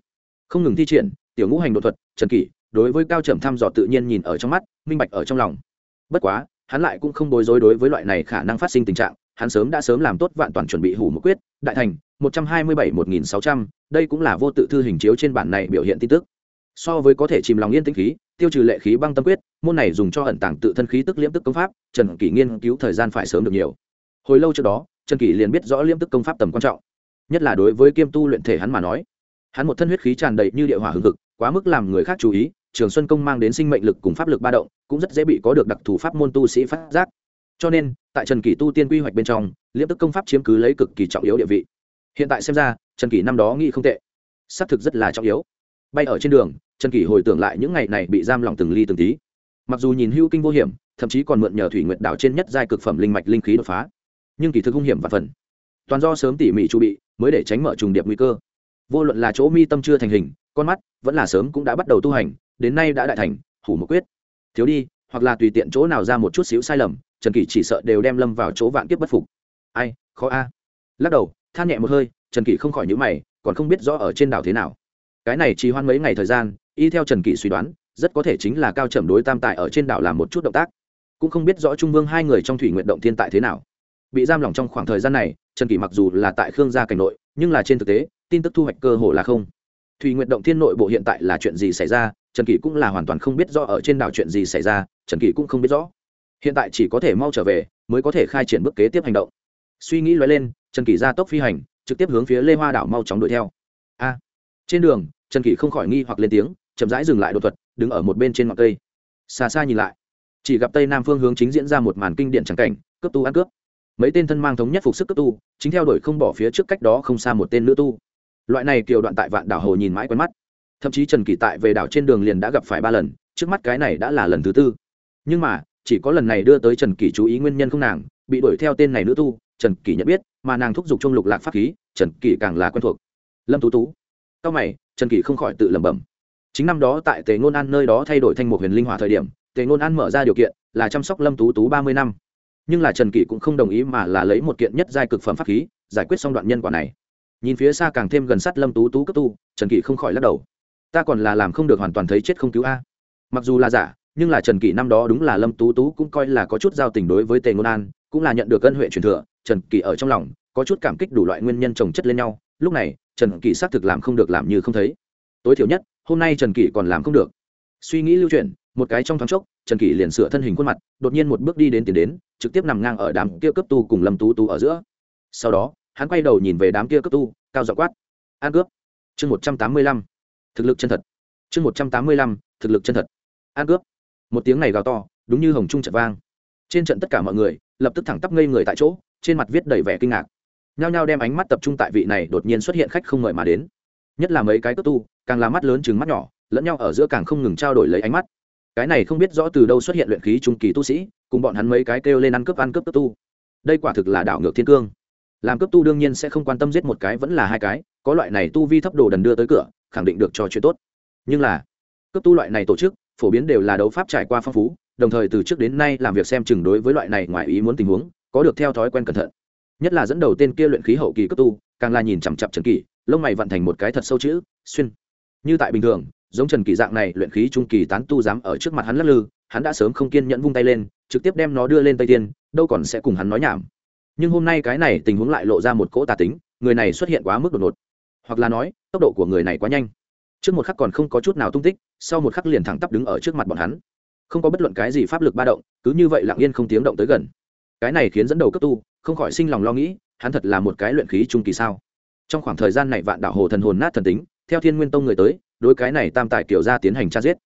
Không ngừng thi triển, tiểu ngũ hành đột thuật, trần kỷ, đối với cao trầm thăm dò tự nhiên nhìn ở trong mắt, minh bạch ở trong lòng. Bất quá, hắn lại cũng không bối rối đối với loại này khả năng phát sinh tình trạng hắn sớm đã sớm làm tốt vạn toàn chuẩn bị hủ một quyết, đại thành, một trăm hai mươi bảy, một nghìn sáu trăm, đây cũng là vô tự thư hình chiếu trên bản này biểu hiện tin tức. So với có thể chìm lòng yên tĩnh khí, tiêu trừ lệ khí băng tâm quyết, môn này dùng cho ẩn tàng tự thân khí tức liễm tức công pháp, trần kỷ nghiên cứu thời gian phải sớm được nhiều. Hồi lâu trước đó, trần kỷ liền biết rõ liễm tức công pháp tầm quan trọng. Nhất là đối với kiêm tu luyện thể hắn mà nói, hắn một thân huyết khí tràn đầy như địa hỏa hương cực quá mức làm người khác chú ý, trường xuân công mang đến sinh mệnh lực cùng pháp lực ba động, cũng rất dễ bị có được đặc thù pháp môn tu sĩ phát giác cho nên, tại trần kỷ tu tiên quy hoạch bên trong, liễm tức công pháp chiếm cứ lấy cực kỳ trọng yếu địa vị. Hiện tại xem ra, trần kỷ năm đó nghĩ không tệ. Xác thực rất là trọng yếu. Bay ở trên đường, trần kỷ hồi tưởng lại những ngày này bị giam lòng từng ly từng tí. Mặc dù nhìn hưu kinh vô hiểm, thậm chí còn mượn nhờ thủy nguyện đảo trên nhất giai cực phẩm linh mạch linh khí đột phá. Nhưng kỳ thực hung hiểm và phần. Toàn do sớm tỉ mỉ chu bị, mới để tránh mở trùng điệp nguy cơ. Vô luận là chỗ mi tâm chưa thành hình, con mắt, vẫn là sớm cũng đã bắt đầu tu hành, đến nay đã đại thành, hủ một quyết. Thiếu đi, hoặc là tùy tiện chỗ nào ra một chút xíu sai lầm trần kỷ chỉ sợ đều đem lâm vào chỗ vạn kiếp bất phục. Ai, khó a. Lắc đầu, than nhẹ một hơi, trần kỷ không khỏi nhữ mày, còn không biết rõ ở trên đảo thế nào. Cái này chỉ hoan mấy ngày thời gian, y theo trần kỷ suy đoán, rất có thể chính là cao trầm đối tam tại ở trên đảo làm một chút động tác. Cũng không biết rõ trung vương hai người trong thủy nguyện động thiên tại thế nào. Bị giam lỏng trong khoảng thời gian này, trần kỷ mặc dù là tại khương gia cảnh nội, nhưng là trên thực tế, tin tức thu hoạch cơ hồ là không. Thủy nguyện động thiên nội bộ hiện tại là chuyện gì xảy ra, trần kỷ cũng là hoàn toàn không biết rõ ở trên đảo chuyện gì xảy ra, trần kỷ cũng không biết rõ hiện tại chỉ có thể mau trở về, mới có thể khai triển bước kế tiếp hành động. Suy nghĩ loay lên, trần kỷ ra tốc phi hành, trực tiếp hướng phía lê hoa đảo mau chóng đuổi theo. A! Trên đường, trần kỷ không khỏi nghi hoặc lên tiếng, chậm rãi dừng lại đột thuật, đứng ở một bên trên ngọn cây. Xa xa nhìn lại, chỉ gặp tây nam phương hướng chính diễn ra một màn kinh điện trắng cảnh, cướp tu ăn cướp. Mấy tên thân mang thống nhất phục sức cướp tu, chính theo đuổi không bỏ phía trước cách đó không xa một tên nữ tu. Loại này kiều đoạn tại vạn đảo hồ nhìn mãi quen mắt. Thậm chí trần kỳ tại về đảo trên đường liền đã gặp phải ba lần, trước mắt cái này đã là lần thứ tư. Nhưng mà chỉ có lần này đưa tới trần Kỷ chú ý nguyên nhân không nàng, bị đuổi theo tên này nữ tu, trần Kỷ nhận biết, mà nàng thúc giục trung lục lạc pháp khí, trần Kỷ càng là quen thuộc. Lâm tú tú sau mày, trần Kỷ không khỏi tự lẩm bẩm. Chính năm đó tại tề ngôn an nơi đó thay đổi thành một huyền linh hỏa thời điểm, tề ngôn an mở ra điều kiện là chăm sóc lâm tú tú ba mươi năm. Nhưng là trần kỷ cũng không đồng ý mà là lấy một kiện nhất giai cực phẩm pháp khí, giải quyết xong đoạn nhân quả này. Nhìn phía xa càng thêm gần sát lâm tú tú cấp tu, trần kỷ không khỏi lắc đầu. Ta còn là làm không được hoàn toàn thấy chết không cứu a. Mặc dù là giả nhưng là trần kỷ năm đó đúng là lâm tú tú cũng coi là có chút giao tình đối với tề ngôn an, cũng là nhận được ân huệ truyền thừa, trần kỷ ở trong lòng có chút cảm kích đủ loại nguyên nhân trồng chất lên nhau, lúc này, trần kỷ xác thực làm không được làm như không thấy. Tối thiểu nhất, hôm nay trần kỷ còn làm không được. Suy nghĩ lưu chuyển, một cái trong thoáng chốc, trần kỷ liền sửa thân hình khuôn mặt, đột nhiên một bước đi đến tiền đến, trực tiếp nằm ngang ở đám kia cấp tu cùng lâm tú tú ở giữa. Sau đó, hắn quay đầu nhìn về đám kia cấp tu, cao dọ quát, an cướp. Chương một trăm tám mươi lăm, thực lực chân thật. Chương một trăm tám mươi lăm, thực lực chân thật. An cướp một tiếng này gào to, đúng như hồng trung trận vang. Trên trận tất cả mọi người lập tức thẳng tắp ngây người tại chỗ, trên mặt viết đầy vẻ kinh ngạc. Nhao nhao đem ánh mắt tập trung tại vị này đột nhiên xuất hiện khách không mời mà đến. Nhất là mấy cái cất tu, càng là mắt lớn chừng mắt nhỏ, lẫn nhau ở giữa càng không ngừng trao đổi lấy ánh mắt. Cái này không biết rõ từ đâu xuất hiện luyện khí trung kỳ tu sĩ, cùng bọn hắn mấy cái kêu lên ăn cướp ăn cướp cất tu. Đây quả thực là đảo ngược thiên cương. Làm cướp tu đương nhiên sẽ không quan tâm giết một cái vẫn là hai cái, có loại này tu vi thấp đồ đần đưa tới cửa, khẳng định được cho chuyện tốt. Nhưng là cướp tu loại này tổ chức phổ biến đều là đấu pháp trải qua phong phú, đồng thời từ trước đến nay làm việc xem chừng đối với loại này ngoài ý muốn tình huống, có được theo thói quen cẩn thận. Nhất là dẫn đầu tên kia luyện khí hậu kỳ cấp tu, càng là nhìn chằm chặp trần kỳ lông mày vận thành một cái thật sâu chữ, xuyên. Như tại bình thường, giống trần kỳ dạng này luyện khí trung kỳ tán tu dám ở trước mặt hắn lắc lư, hắn đã sớm không kiên nhẫn vung tay lên, trực tiếp đem nó đưa lên tây tiên, đâu còn sẽ cùng hắn nói nhảm. Nhưng hôm nay cái này tình huống lại lộ ra một cỗ tà tính, người này xuất hiện quá mức đột ngột. Hoặc là nói, tốc độ của người này quá nhanh trước một khắc còn không có chút nào tung tích, sau một khắc liền thẳng tắp đứng ở trước mặt bọn hắn. Không có bất luận cái gì pháp lực ba động, cứ như vậy lặng yên không tiếng động tới gần. Cái này khiến dẫn đầu cấp tu, không khỏi sinh lòng lo nghĩ, hắn thật là một cái luyện khí trung kỳ sao? Trong khoảng thời gian này vạn đạo hồ thần hồn nát thần tính, theo thiên nguyên tông người tới, đối cái này tam tài kiểu ra tiến hành tra giết.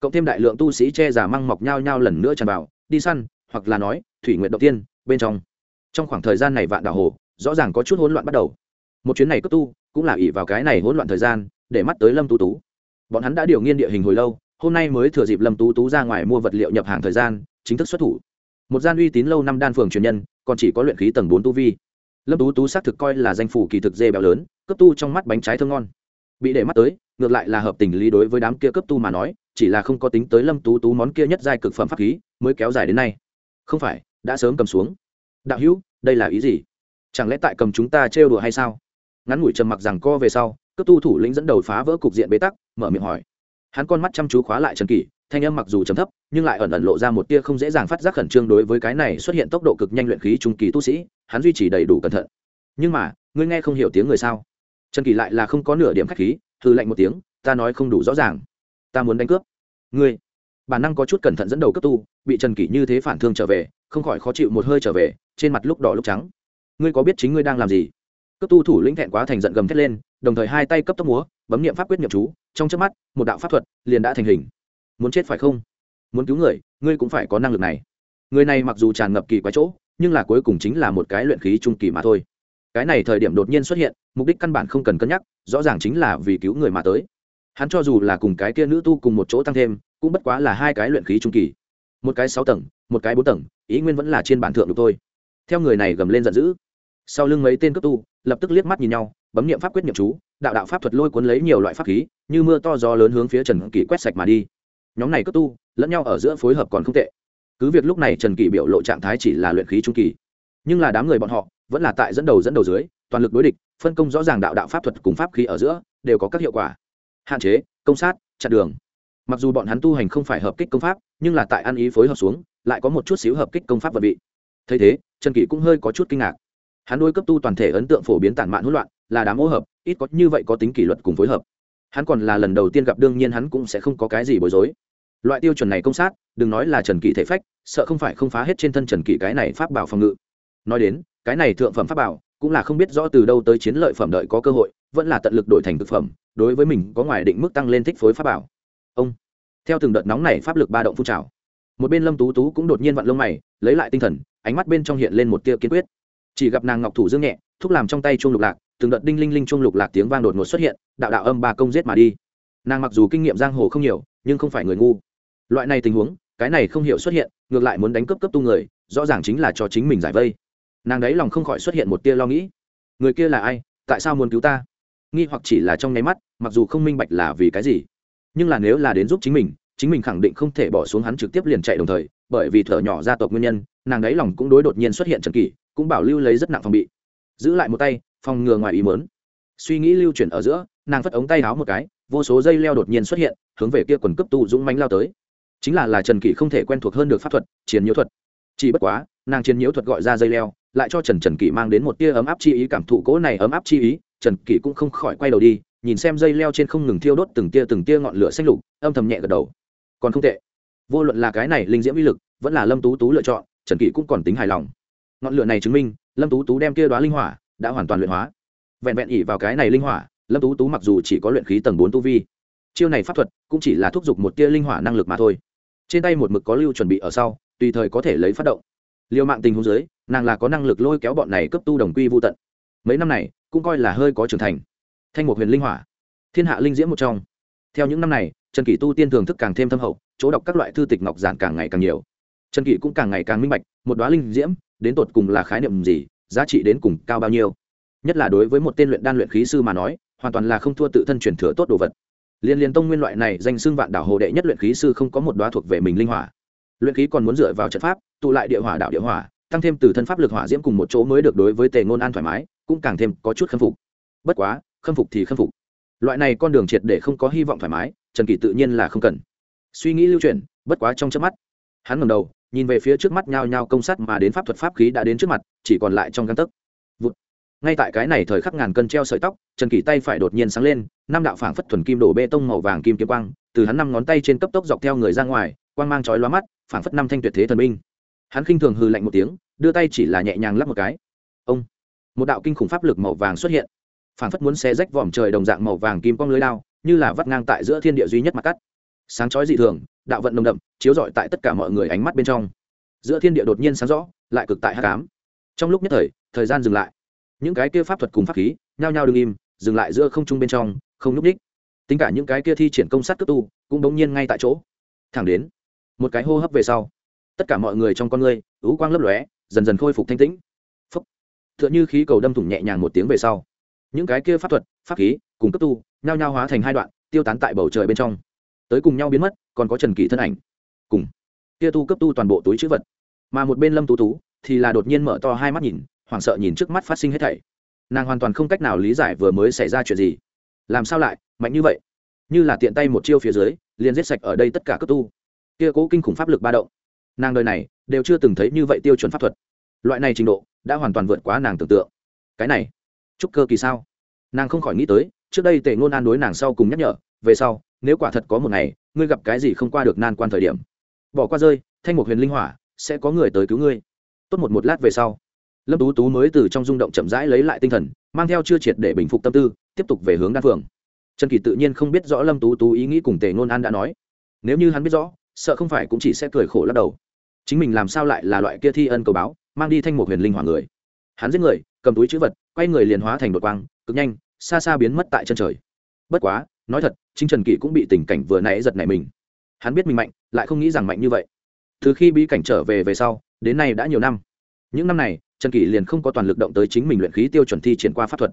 Cộng thêm đại lượng tu sĩ che giả măng mọc nhau nhau lần nữa tràn vào, đi săn, hoặc là nói, thủy nguyện động tiên, bên trong. Trong khoảng thời gian này vạn đảo hồ, rõ ràng có chút hỗn loạn bắt đầu. Một chuyến này cấp tu, cũng là ỉ vào cái này hỗn loạn thời gian để mắt tới lâm tú tú. Bọn hắn đã điều nghiên địa hình hồi lâu, hôm nay mới thừa dịp lâm tú tú ra ngoài mua vật liệu nhập hàng thời gian, chính thức xuất thủ. Một gian uy tín lâu năm đan phường truyền nhân, còn chỉ có luyện khí tầng bốn tu vi. Lâm tú tú xác thực coi là danh phủ kỳ thực dê béo lớn, cấp tu trong mắt bánh trái thơm ngon. Bị để mắt tới, ngược lại là hợp tình lý đối với đám kia cấp tu mà nói, chỉ là không có tính tới lâm tú tú món kia nhất giai cực phẩm pháp khí, mới kéo dài đến nay. Không phải, đã sớm cầm xuống. Đạo hữu, đây là ý gì? Chẳng lẽ tại cầm chúng ta trêu đùa hay sao? Ngắn ngủi trầm mặc rằng co về sau cấp tu thủ lĩnh dẫn đầu phá vỡ cục diện bế tắc, mở miệng hỏi. Hắn con mắt chăm chú khóa lại trần kỷ, thanh âm mặc dù trầm thấp, nhưng lại ẩn ẩn lộ ra một tia không dễ dàng phát giác khẩn trương đối với cái này xuất hiện tốc độ cực nhanh luyện khí trung kỳ tu sĩ, hắn duy trì đầy đủ cẩn thận. Nhưng mà, ngươi nghe không hiểu tiếng người sao? Trần kỳ lại là không có nửa điểm khách khí thư lạnh một tiếng, ta nói không đủ rõ ràng. Ta muốn đánh cướp. Ngươi, bản năng có chút cẩn thận dẫn đầu cấp tu, bị trần kỷ như thế phản thương trở về, không khỏi khó chịu một hơi trở về, trên mặt lúc đỏ lúc trắng. Ngươi có biết chính ngươi đang làm gì? Cấp tu thủ lĩnh thẹn quá thành giận gầm thét lên đồng thời hai tay cấp tốc múa, bấm niệm pháp quyết niệm chú, trong chớp mắt, một đạo pháp thuật liền đã thành hình. Muốn chết phải không? Muốn cứu người, ngươi cũng phải có năng lực này. Người này mặc dù tràn ngập kỳ quái chỗ, nhưng là cuối cùng chính là một cái luyện khí trung kỳ mà thôi. Cái này thời điểm đột nhiên xuất hiện, mục đích căn bản không cần cân nhắc, rõ ràng chính là vì cứu người mà tới. Hắn cho dù là cùng cái kia nữ tu cùng một chỗ tăng thêm, cũng bất quá là hai cái luyện khí trung kỳ. Một cái sáu tầng, một cái bốn tầng, ý nguyên vẫn là trên bản thượng được thôi. Theo người này gầm lên giận dữ. Sau lưng mấy tên cấp tu, lập tức liếc mắt nhìn nhau bấm niệm pháp quyết niệm chú, đạo đạo pháp thuật lôi cuốn lấy nhiều loại pháp khí, như mưa to gió lớn hướng phía trần kỳ quét sạch mà đi. Nhóm này cấp tu, lẫn nhau ở giữa phối hợp còn không tệ. Cứ việc lúc này trần kỳ biểu lộ trạng thái chỉ là luyện khí trung kỳ, nhưng là đám người bọn họ vẫn là tại dẫn đầu dẫn đầu dưới, toàn lực đối địch, phân công rõ ràng đạo đạo pháp thuật cùng pháp khí ở giữa, đều có các hiệu quả. Hạn chế, công sát, chặn đường. Mặc dù bọn hắn tu hành không phải hợp kích công pháp, nhưng là tại ăn ý phối hợp xuống, lại có một chút xíu hợp kích công pháp vật vị. Thấy thế, trần kỳ cũng hơi có chút kinh ngạc. Hắn đôi cấp tu toàn thể ấn tượng phổ biến tản mạn hỗn loạn là đám ô hợp, ít có như vậy có tính kỷ luật cùng phối hợp. Hắn còn là lần đầu tiên gặp, đương nhiên hắn cũng sẽ không có cái gì bối rối. Loại tiêu chuẩn này công sát, đừng nói là trần kỷ thể phách, sợ không phải không phá hết trên thân trần kỷ cái này pháp bảo phòng ngự. Nói đến, cái này thượng phẩm pháp bảo, cũng là không biết rõ từ đâu tới chiến lợi phẩm đợi có cơ hội, vẫn là tận lực đổi thành thực phẩm, đối với mình có ngoài định mức tăng lên thích phối pháp bảo. Ông, theo từng đợt nóng này pháp lực ba động phun trào, một bên lâm tú tú cũng đột nhiên vặn lông mày, lấy lại tinh thần, ánh mắt bên trong hiện lên một tia kiên quyết. Chỉ gặp nàng ngọc thủ dương nhẹ, thúc làm trong tay chuông lục lạc từng đợt đinh linh linh chuông lục lạc tiếng vang đột ngột xuất hiện, đạo đạo âm ba công giết mà đi. Nàng mặc dù kinh nghiệm giang hồ không nhiều, nhưng không phải người ngu. Loại này tình huống, cái này không hiểu xuất hiện, ngược lại muốn đánh cướp cấp tu người, rõ ràng chính là cho chính mình giải vây. Nàng đấy lòng không khỏi xuất hiện một tia lo nghĩ. Người kia là ai? Tại sao muốn cứu ta? Nghi hoặc chỉ là trong nháy mắt, mặc dù không minh bạch là vì cái gì, nhưng là nếu là đến giúp chính mình chính mình khẳng định không thể bỏ xuống hắn trực tiếp liền chạy đồng thời, bởi vì thở nhỏ gia tộc nguyên nhân, nàng đấy lòng cũng đối đột nhiên xuất hiện trần kỷ, cũng bảo lưu lấy rất nặng phòng bị. Giữ lại một tay phòng ngừa ngoài ý mớn suy nghĩ lưu chuyển ở giữa, nàng phất ống tay háo một cái, vô số dây leo đột nhiên xuất hiện, hướng về kia quần cấp tu dũng mánh lao tới. Chính là là trần kỷ không thể quen thuộc hơn được pháp thuật chiến nhiễu thuật. Chỉ bất quá, nàng chiến nhiễu thuật gọi ra dây leo, lại cho trần trần kỷ mang đến một tia ấm áp chi ý cảm thụ cỗ này ấm áp chi ý, trần kỷ cũng không khỏi quay đầu đi, nhìn xem dây leo trên không ngừng thiêu đốt từng tia từng tia ngọn lửa xanh lục, âm thầm nhẹ gật đầu. Còn không tệ. Vô luận là cái này linh diễm uy lực, vẫn là lâm tú tú lựa chọn, trần kỷ cũng còn tính hài lòng. Ngọn lửa này chứng minh, lâm tú tú đem kia đoá linh hỏa đã hoàn toàn luyện hóa. Vẹn vẹn ỉ vào cái này linh hỏa, lâm tú tú mặc dù chỉ có luyện khí tầng bốn tu vi, chiêu này pháp thuật cũng chỉ là thúc giục một tia linh hỏa năng lực mà thôi. Trên tay một mực có lưu chuẩn bị ở sau, tùy thời có thể lấy phát động. Liều mạng tình huống dưới, nàng là có năng lực lôi kéo bọn này cấp tu đồng quy vô tận. Mấy năm này, cũng coi là hơi có trưởng thành. Thanh một huyền linh hỏa, thiên hạ linh diễm một trong. Theo những năm này, trần kỷ tu tiên thường thức càng thêm thâm hậu, chỗ đọc các loại thư tịch ngọc giản càng ngày càng nhiều. Trần kỷ cũng càng ngày càng minh bạch, một đoá linh diễm đến tột cùng là khái niệm gì giá trị đến cùng cao bao nhiêu. Nhất là đối với một tên luyện đan luyện khí sư mà nói, hoàn toàn là không thua tự thân truyền thừa tốt đồ vật. Liên liên tông nguyên loại này danh xưng vạn đảo hồ đệ nhất luyện khí sư không có một đoá thuộc về mình linh hỏa. Luyện khí còn muốn dựa vào trận pháp, tụ lại địa hỏa đạo địa hỏa, tăng thêm từ thân pháp lực hỏa diễm cùng một chỗ mới được đối với tề ngôn an thoải mái, cũng càng thêm có chút khâm phục. Bất quá, khâm phục thì khâm phục. Loại này con đường triệt để không có hy vọng thoải mái, trần kỳ tự nhiên là không cần. Suy nghĩ lưu chuyển bất quá trong chớp mắt, hắn ngầm đầu nhìn về phía trước mắt nhao nhao công sát mà đến pháp thuật pháp khí đã đến trước mặt, chỉ còn lại trong găng tấc. Vụt. ngay tại cái này thời khắc ngàn cân treo sợi tóc, trần kỳ tay phải đột nhiên sáng lên, năm đạo phảng phất thuần kim đổ bê tông màu vàng kim kiếm quang, từ hắn năm ngón tay trên cấp tốc dọc theo người ra ngoài, quang mang chói lóa mắt, phảng phất năm thanh tuyệt thế thần binh. Hắn khinh thường hư lạnh một tiếng, đưa tay chỉ là nhẹ nhàng lắp một cái. Ông. Một đạo kinh khủng pháp lực màu vàng xuất hiện. Phảng phất muốn xé rách vòm trời đồng dạng màu vàng kim quang lưới lao như là vắt ngang tại giữa thiên địa duy nhất mặt cắt sáng chói dị thường, đạo vận nồng đậm, chiếu rọi tại tất cả mọi người ánh mắt bên trong. Giữa thiên địa đột nhiên sáng rõ, lại cực tại hát cám trong lúc nhất thời thời gian dừng lại. Những cái kia pháp thuật cùng pháp khí, nhao nhao đ ứ n g im, dừng lại giữa không trung bên trong, không núp ních tính cả những cái kia thi triển công sát cấp tu, cũng bỗng nhiên ngay tại chỗ. Thẳng đến, một cái hô hấp về sau, tất cả mọi người trong con người ứ quang lấp lóe, dần dần khôi phục thanh tĩnh. Phấp t h ư ợ n h ư khí cầu đâm thủng nhẹ nhàng một tiếng về sau, những cái kia pháp thuật, pháp khí, cùng cấp tu, nhao nhao hóa thành hai đoạn, tiêu tán tại bầu trời bên trong tới cùng nhau biến mất, còn có trần kỳ thân ảnh. Cùng. Kia tu cấp tu toàn bộ túi chữ vật. Mà một bên lâm tú tú thì là đột nhiên mở to hai mắt nhìn, hoảng sợ nhìn trước mắt phát sinh hết thảy. Nàng hoàn toàn không cách nào lý giải vừa mới xảy ra chuyện gì. Làm sao lại, mạnh như vậy? Như là tiện tay một chiêu phía dưới, liền giết sạch ở đây tất cả cấp tu. Kia cố kinh khủng pháp lực ba động. Nàng đời này đều chưa từng thấy như vậy tiêu chuẩn pháp thuật. Loại này trình độ đã hoàn toàn vượt quá nàng tưởng tượng. Cái này, chúc cơ kỳ sao? Nàng không khỏi nghĩ tới, trước đây tề ngôn an đối nàng sau cùng nhắc nhở, về sau nếu quả thật có một ngày, ngươi gặp cái gì không qua được nan quan thời điểm, bỏ qua rơi, thanh một huyền linh hỏa, sẽ có người tới cứu ngươi. Tốt một một lát về sau, lâm tú tú mới từ trong rung động chậm rãi lấy lại tinh thần, mang theo chưa triệt để bình phục tâm tư, tiếp tục về hướng đan phường trần kỳ tự nhiên không biết rõ lâm tú tú ý nghĩ cùng tề ngôn an đã nói. Nếu như hắn biết rõ, sợ không phải cũng chỉ sẽ cười khổ lắc đầu. Chính mình làm sao lại là loại kia thi ân cầu báo, mang đi thanh một huyền linh hỏa người. Hắn giết người, cầm túi chữ vật, quay người liền hóa thành đột quang, cực nhanh, xa xa biến mất tại chân trời. Bất quá nói thật, chính trần kỷ cũng bị tình cảnh vừa nãy giật nảy mình. Hắn biết mình mạnh, lại không nghĩ rằng mạnh như vậy. Từ khi bí cảnh trở về về sau, đến nay đã nhiều năm. Những năm này, trần kỷ liền không có toàn lực động tới chính mình luyện khí tiêu chuẩn thi triển qua pháp thuật.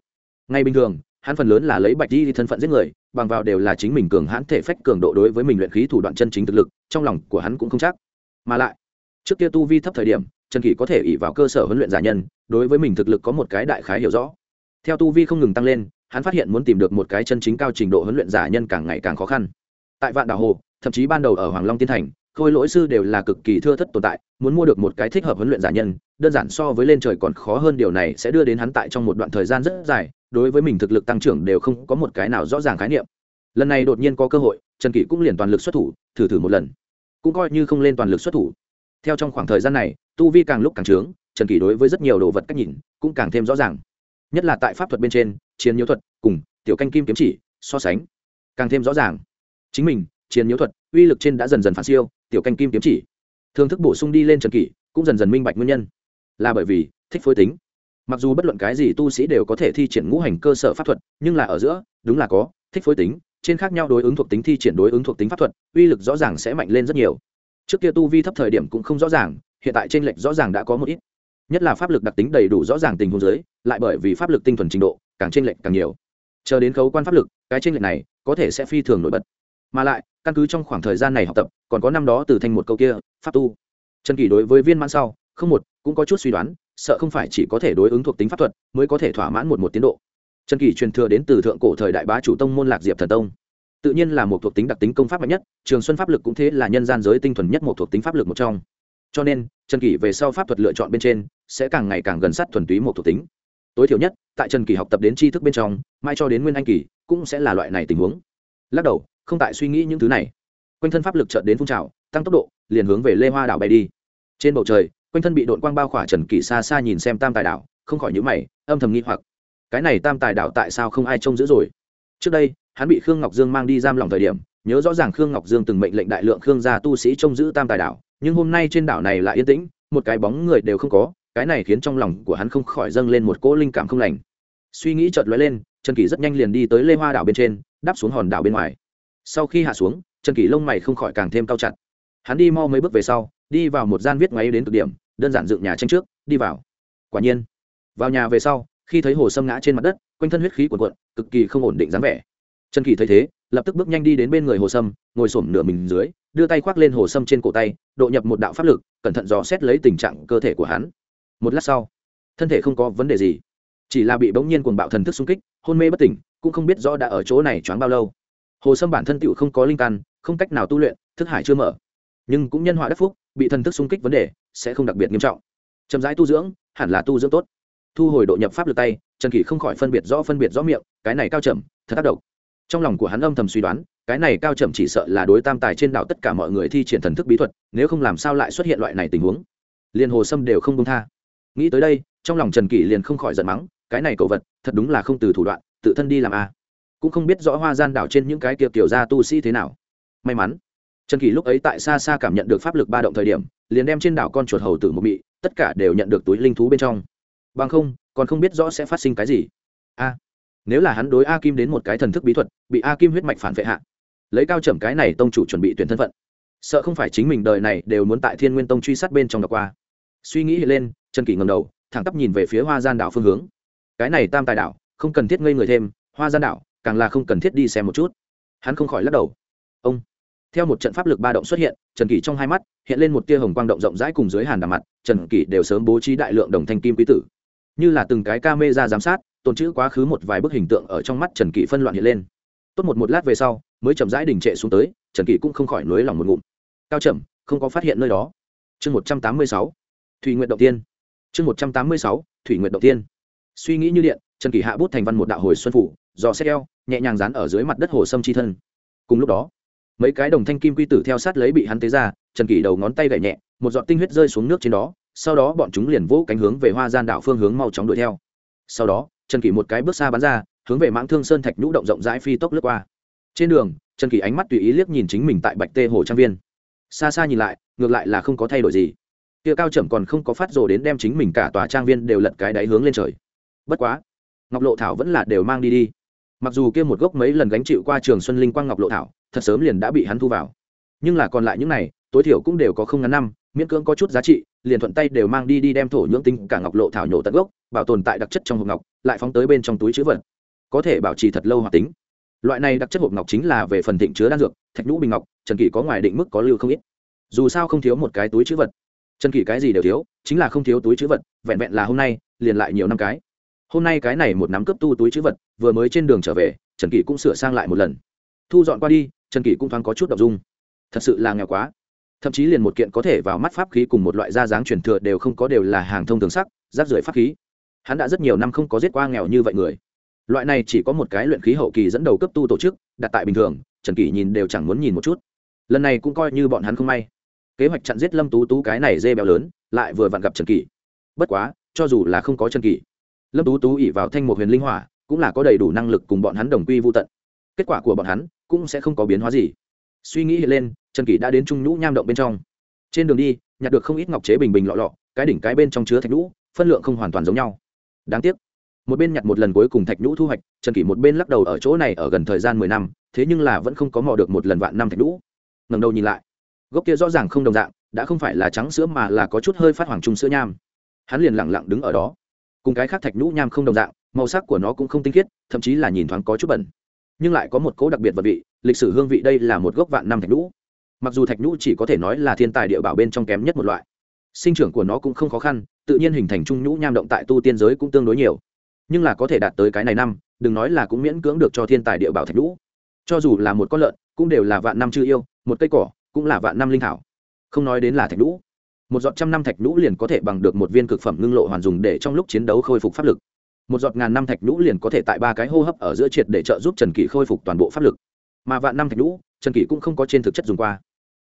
Ngay bình thường, hắn phần lớn là lấy bạch di thân phận giết người, bằng vào đều là chính mình cường hãn thể phách cường độ đối với mình luyện khí thủ đoạn chân chính thực lực, trong lòng của hắn cũng không chắc. Mà lại, trước kia tu vi thấp thời điểm, trần kỷ có thể ỉ vào cơ sở huấn luyện giả nhân, đối với mình thực lực có một cái đại khái hiểu rõ. Theo tu vi không ngừng tăng lên hắn phát hiện muốn tìm được một cái chân chính cao trình độ huấn luyện giả nhân càng ngày càng khó khăn. Tại vạn đảo hồ, thậm chí ban đầu ở hoàng long tiên thành, khôi lỗi sư đều là cực kỳ thưa thất tồn tại, muốn mua được một cái thích hợp huấn luyện giả nhân, đơn giản so với lên trời còn khó hơn điều này sẽ đưa đến hắn tại trong một đoạn thời gian rất dài, đối với mình thực lực tăng trưởng đều không có một cái nào rõ ràng khái niệm. Lần này đột nhiên có cơ hội, trần kỷ cũng liền toàn lực xuất thủ, thử thử một lần. Cũng coi như không lên toàn lực xuất thủ. Theo trong khoảng thời gian này, tu vi càng lúc càng trướng, trần kỷ đối với rất nhiều đồ vật cách nhìn cũng càng thêm rõ ràng. Nhất là tại pháp thuật bên trên chiến nhiễu thuật cùng tiểu canh kim kiếm chỉ so sánh càng thêm rõ ràng. Chính mình, chiến nhiễu thuật, uy lực trên đã dần dần phản siêu, tiểu canh kim kiếm chỉ. Thương thức bổ sung đi lên trần kỷ, cũng dần dần minh bạch nguyên nhân. Là bởi vì, thích phối tính. Mặc dù bất luận cái gì tu sĩ đều có thể thi triển ngũ hành cơ sở pháp thuật, nhưng là ở giữa, đúng là có, thích phối tính, trên khác nhau đối ứng thuộc tính thi triển đối ứng thuộc tính pháp thuật, uy lực rõ ràng sẽ mạnh lên rất nhiều. Trước kia tu vi thấp thời điểm cũng không rõ ràng, hiện tại t r ê n lệch rõ ràng đã có một ít. Nhất là pháp lực đặc tính đầy đủ rõ ràng tình huống giới lại bởi vì pháp lực tinh thuần trình độ càng trên lệnh lệch càng nhiều. Chờ đến khấu quan pháp lực, cái trên lệnh lệch này có thể sẽ phi thường nổi bật. Mà lại, căn cứ trong khoảng thời gian này học tập, còn có năm đó từ thành một câu kia, pháp tu. Trần kỳ đối với viên mãn sau, không một, cũng có chút suy đoán, sợ không phải chỉ có thể đối ứng thuộc tính pháp thuật, mới có thể thỏa mãn một một tiến độ. Trần kỳ truyền thừa đến từ thượng cổ thời đại bá chủ tông môn lạc diệp thần tông. Tự nhiên là một thuộc tính đặc tính công pháp mạnh nhất, trường xuân pháp lực cũng thế là nhân gian giới tinh thuần nhất một thuộc tính pháp lực một trong. Cho nên, trần kỷ về sau pháp thuật lựa chọn bên trên, sẽ càng ngày càng gần sát thuần túy một thuộc tính tối thiểu nhất, tại trần Kỳ học tập đến tri thức bên trong mai cho đến nguyên anh kỳ, cũng sẽ là loại này tình huống. Lắc đầu, không tại suy nghĩ những thứ này. Quanh thân pháp lực trợt đến phun trào, tăng tốc độ, liền hướng về lê hoa đảo bay đi. Trên bầu trời, quanh thân bị đội quang bao khỏa trần Kỳ xa xa nhìn xem tam tài đảo, không khỏi nhữ mày, âm thầm nghi hoặc. Cái này tam tài đảo tại sao không ai trông giữ rồi? Trước đây, hắn bị khương ngọc dương mang đi giam lòng thời điểm, nhớ rõ ràng khương ngọc dương từng mệnh lệnh đại lượng khương gia tu sĩ trông giữ tam tài đảo, nhưng hôm nay trên đảo này lại yên tĩnh, một cái bóng người đều không có cái này khiến trong lòng của hắn không khỏi dâng lên một cỗ linh cảm không lành. Suy nghĩ chợt lóe lên, trần kỷ rất nhanh liền đi tới lê hoa đảo bên trên, đáp xuống hòn đảo bên ngoài. Sau khi hạ xuống, trần kỷ lông mày không khỏi càng thêm cao chặt. Hắn đi mau mấy bước về sau, đi vào một gian viết ngoáy đến cực điểm, đơn giản dựng nhà tranh trước, đi vào. Quả nhiên, vào nhà về sau, khi thấy hồ sâm ngã trên mặt đất, quanh thân huyết khí cuồn cuộn, cực kỳ không ổn định dáng vẻ. Trần kỳ thấy thế, lập tức bước nhanh đi đến bên người hồ sâm, ngồi xổm nửa mình dưới, đưa tay khoác lên hồ sâm trên cổ tay, độ nhập một đạo pháp lực, cẩn thận dò xét lấy tình trạng cơ thể của hắn một lát sau, thân thể không có vấn đề gì, chỉ là bị bỗng nhiên cuồng bạo thần thức xung kích, hôn mê bất tỉnh, cũng không biết rõ đã ở chỗ này choáng bao lâu. Hồ sâm bản thân tựu không có linh căn, không cách nào tu luyện, thức hải chưa mở. Nhưng cũng nhân họa đắc phúc, bị thần thức xung kích vấn đề sẽ không đặc biệt nghiêm trọng. Chậm rãi tu dưỡng, hẳn là tu dưỡng tốt. Thu hồi độ nhập pháp lực tay, trần kỷ không khỏi phân biệt rõ phân biệt rõ miệng, cái này cao chậm, thật tác động trong lòng của hắn âm thầm suy đoán, cái này cao chậm chỉ sợ là đối tam tài trên đảo tất cả mọi người thi triển thần thức bí thuật, nếu không làm sao lại xuất hiện loại này tình huống. Liền hồ sâm đều không công tha nghĩ tới đây, trong lòng trần kỷ liền không khỏi giận mắng, cái này cậu vật, thật đúng là không từ thủ đoạn, tự thân đi làm a cũng không biết rõ hoa gian đảo trên những cái kiệp kiểu ra tu sĩ thế nào. May mắn, trần kỷ lúc ấy tại xa xa cảm nhận được pháp lực ba động thời điểm, liền đem trên đảo con chuột hầu tử một mị, tất cả đều nhận được túi linh thú bên trong. Bằng không, còn không biết rõ sẽ phát sinh cái gì. A, nếu là hắn đối a kim đến một cái thần thức bí thuật, bị a kim huyết mạch phản vệ hạ, lấy cao trầm cái này tông chủ chuẩn bị tuyển thân phận. Sợ không phải chính mình đời này đều muốn tại thiên nguyên tông truy sát bên trong đọc qua. Suy nghĩ lên trần kỷ ngầm đầu thẳng tắp nhìn về phía hoa gian đảo phương hướng. Cái này tam tài đảo không cần thiết ngây người thêm hoa gian đảo càng là không cần thiết đi xem một chút. Hắn không khỏi lắc đầu. Ông. Theo một trận pháp lực ba động xuất hiện trần kỷ trong hai mắt hiện lên một tia hồng quang động rộng rãi cùng dưới hàn đàm mặt trần kỷ đều sớm bố trí đại lượng đồng thanh kim quý tử. Như là từng cái ca mê ra giám sát tồn chữ quá khứ một vài bức hình tượng ở trong mắt trần kỷ phân loạn hiện lên. Tốt một một lát về sau mới chậm rãi đình trệ xuống tới trần kỷ cũng không khỏi nới lòng một ngụm. Cao chậm, không có phát hiện nơi đó. Chương một trăm tám mươi sáu. Thủy nguyện động tiên chương một trăm tám mươi sáu, thủy nguyện động tiên suy nghĩ như điện, trần kỷ hạ bút thành văn một đạo hồi xuân phủ dò xét eo, nhẹ nhàng dán ở dưới mặt đất hồ sâm chi thân. Cùng lúc đó, mấy cái đồng thanh kim quy tử theo sát lấy bị hắn tế ra, trần kỷ đầu ngón tay gậy nhẹ, một giọt tinh huyết rơi xuống nước trên đó, sau đó bọn chúng liền vỗ cánh hướng về hoa gian đảo phương hướng mau chóng đuổi theo. Sau đó, trần kỷ một cái bước xa bắn ra, hướng về mãng thương sơn thạch nhũ động rộng rãi phi tốc lướt qua. Trên đường, trần kỷ ánh mắt tùy ý liếc nhìn chính mình tại bạch tê hồ trang viên. Xa xa nhìn lại, ngược lại là không có thay đổi gì kia cao trầm còn không có phát rồ đến đem chính mình cả tòa trang viên đều lật cái đáy hướng lên trời. Bất quá, ngọc lộ thảo vẫn là đều mang đi đi. Mặc dù kia một gốc mấy lần gánh chịu qua trường xuân linh quang ngọc lộ thảo, thật sớm liền đã bị hắn thu vào. Nhưng là còn lại những này, tối thiểu cũng đều có không ngắn năm, miễn cưỡng có chút giá trị, liền thuận tay đều mang đi đi đem thổ nhưỡng tinh cả ngọc lộ thảo nhổ tận gốc, bảo tồn tại đặc chất trong hộp ngọc, lại phóng tới bên trong túi chữ vật. Có thể bảo trì thật lâu hoạt tính. Loại này đặc chất hộp ngọc chính là về phần thịnh chứa đan dược, thạch nhũ bình ngọc, trần kỷ có ngoài định mức có lưu không ít. Dù sao không thiếu một cái túi chữ vật trần kỷ cái gì đều thiếu, chính là không thiếu túi chữ vật, vẹn vẹn là hôm nay, liền lại nhiều năm cái. Hôm nay cái này một nắm cấp tu túi chữ vật, vừa mới trên đường trở về, trần kỷ cũng sửa sang lại một lần. Thu dọn qua đi, trần kỷ cũng thoáng có chút đ ộ n g dung. Thật sự là nghèo quá. Thậm chí liền một kiện có thể vào mắt pháp khí cùng một loại da dáng truyền thừa đều không có đều là hàng thông thường sắc, rác rưởi pháp khí. Hắn đã rất nhiều năm không có giết qua nghèo như vậy người. Loại này chỉ có một cái luyện khí hậu kỳ dẫn đầu cấp tu tổ chức, đặt tại bình thường, trần kỷ nhìn đều chẳng muốn nhìn một chút. Lần này cũng coi như bọn hắn không may kế hoạch chặn giết lâm tú tú cái này dê béo lớn, lại vừa vặn gặp trần kỷ. Bất quá, cho dù là không có trần kỷ, lâm tú tú ỉ vào thanh một huyền linh hỏa, cũng là có đầy đủ năng lực cùng bọn hắn đồng quy vô tận. Kết quả của bọn hắn cũng sẽ không có biến hóa gì. Suy nghĩ hiện lên, trần kỷ đã đến trung nhũ nham động bên trong. Trên đường đi, nhặt được không ít ngọc chế bình bình lọ lọ, cái đỉnh cái bên trong chứa thạch nhũ, phân lượng không hoàn toàn giống nhau. Đáng tiếc, một bên nhặt một lần cuối cùng thạch nhũ thu hoạch, trần kỷ một bên lắc đầu ở chỗ này ở gần thời gian mười năm, thế nhưng là vẫn không có mò được một lần vạn năm thạch nhũ. Ngầm đầu nhìn lại gốc kia rõ ràng không đồng dạng, đã không phải là trắng sữa mà là có chút hơi phát hoàng trung sữa nham. Hắn liền lẳng lặng đứng ở đó. Cùng cái khác thạch nhũ nham không đồng dạng, màu sắc của nó cũng không tinh khiết, thậm chí là nhìn thoáng có chút bẩn. Nhưng lại có một cố đặc biệt vật vị, lịch sử hương vị đây là một gốc vạn năm thạch nhũ. Mặc dù thạch nhũ chỉ có thể nói là thiên tài địa bảo bên trong kém nhất một loại, sinh trưởng của nó cũng không khó khăn, tự nhiên hình thành trung nhũ nham động tại tu tiên giới cũng tương đối nhiều. Nhưng là có thể đạt tới cái này năm, đừng nói là cũng miễn cưỡng được cho thiên tài địa bảo thạch nhũ. Cho dù là một con lợn, cũng đều là vạn năm chưa yêu, một cây cỏ cũng là vạn năm linh thảo. Không nói đến là thạch nhũ. Một giọt trăm năm thạch nhũ liền có thể bằng được một viên cực phẩm ngưng lộ hoàn dùng để trong lúc chiến đấu khôi phục pháp lực. Một giọt ngàn năm thạch nhũ liền có thể tại ba cái hô hấp ở giữa triệt để trợ giúp trần kỷ khôi phục toàn bộ pháp lực. Mà vạn năm thạch nhũ, trần kỷ cũng không có trên thực chất dùng qua.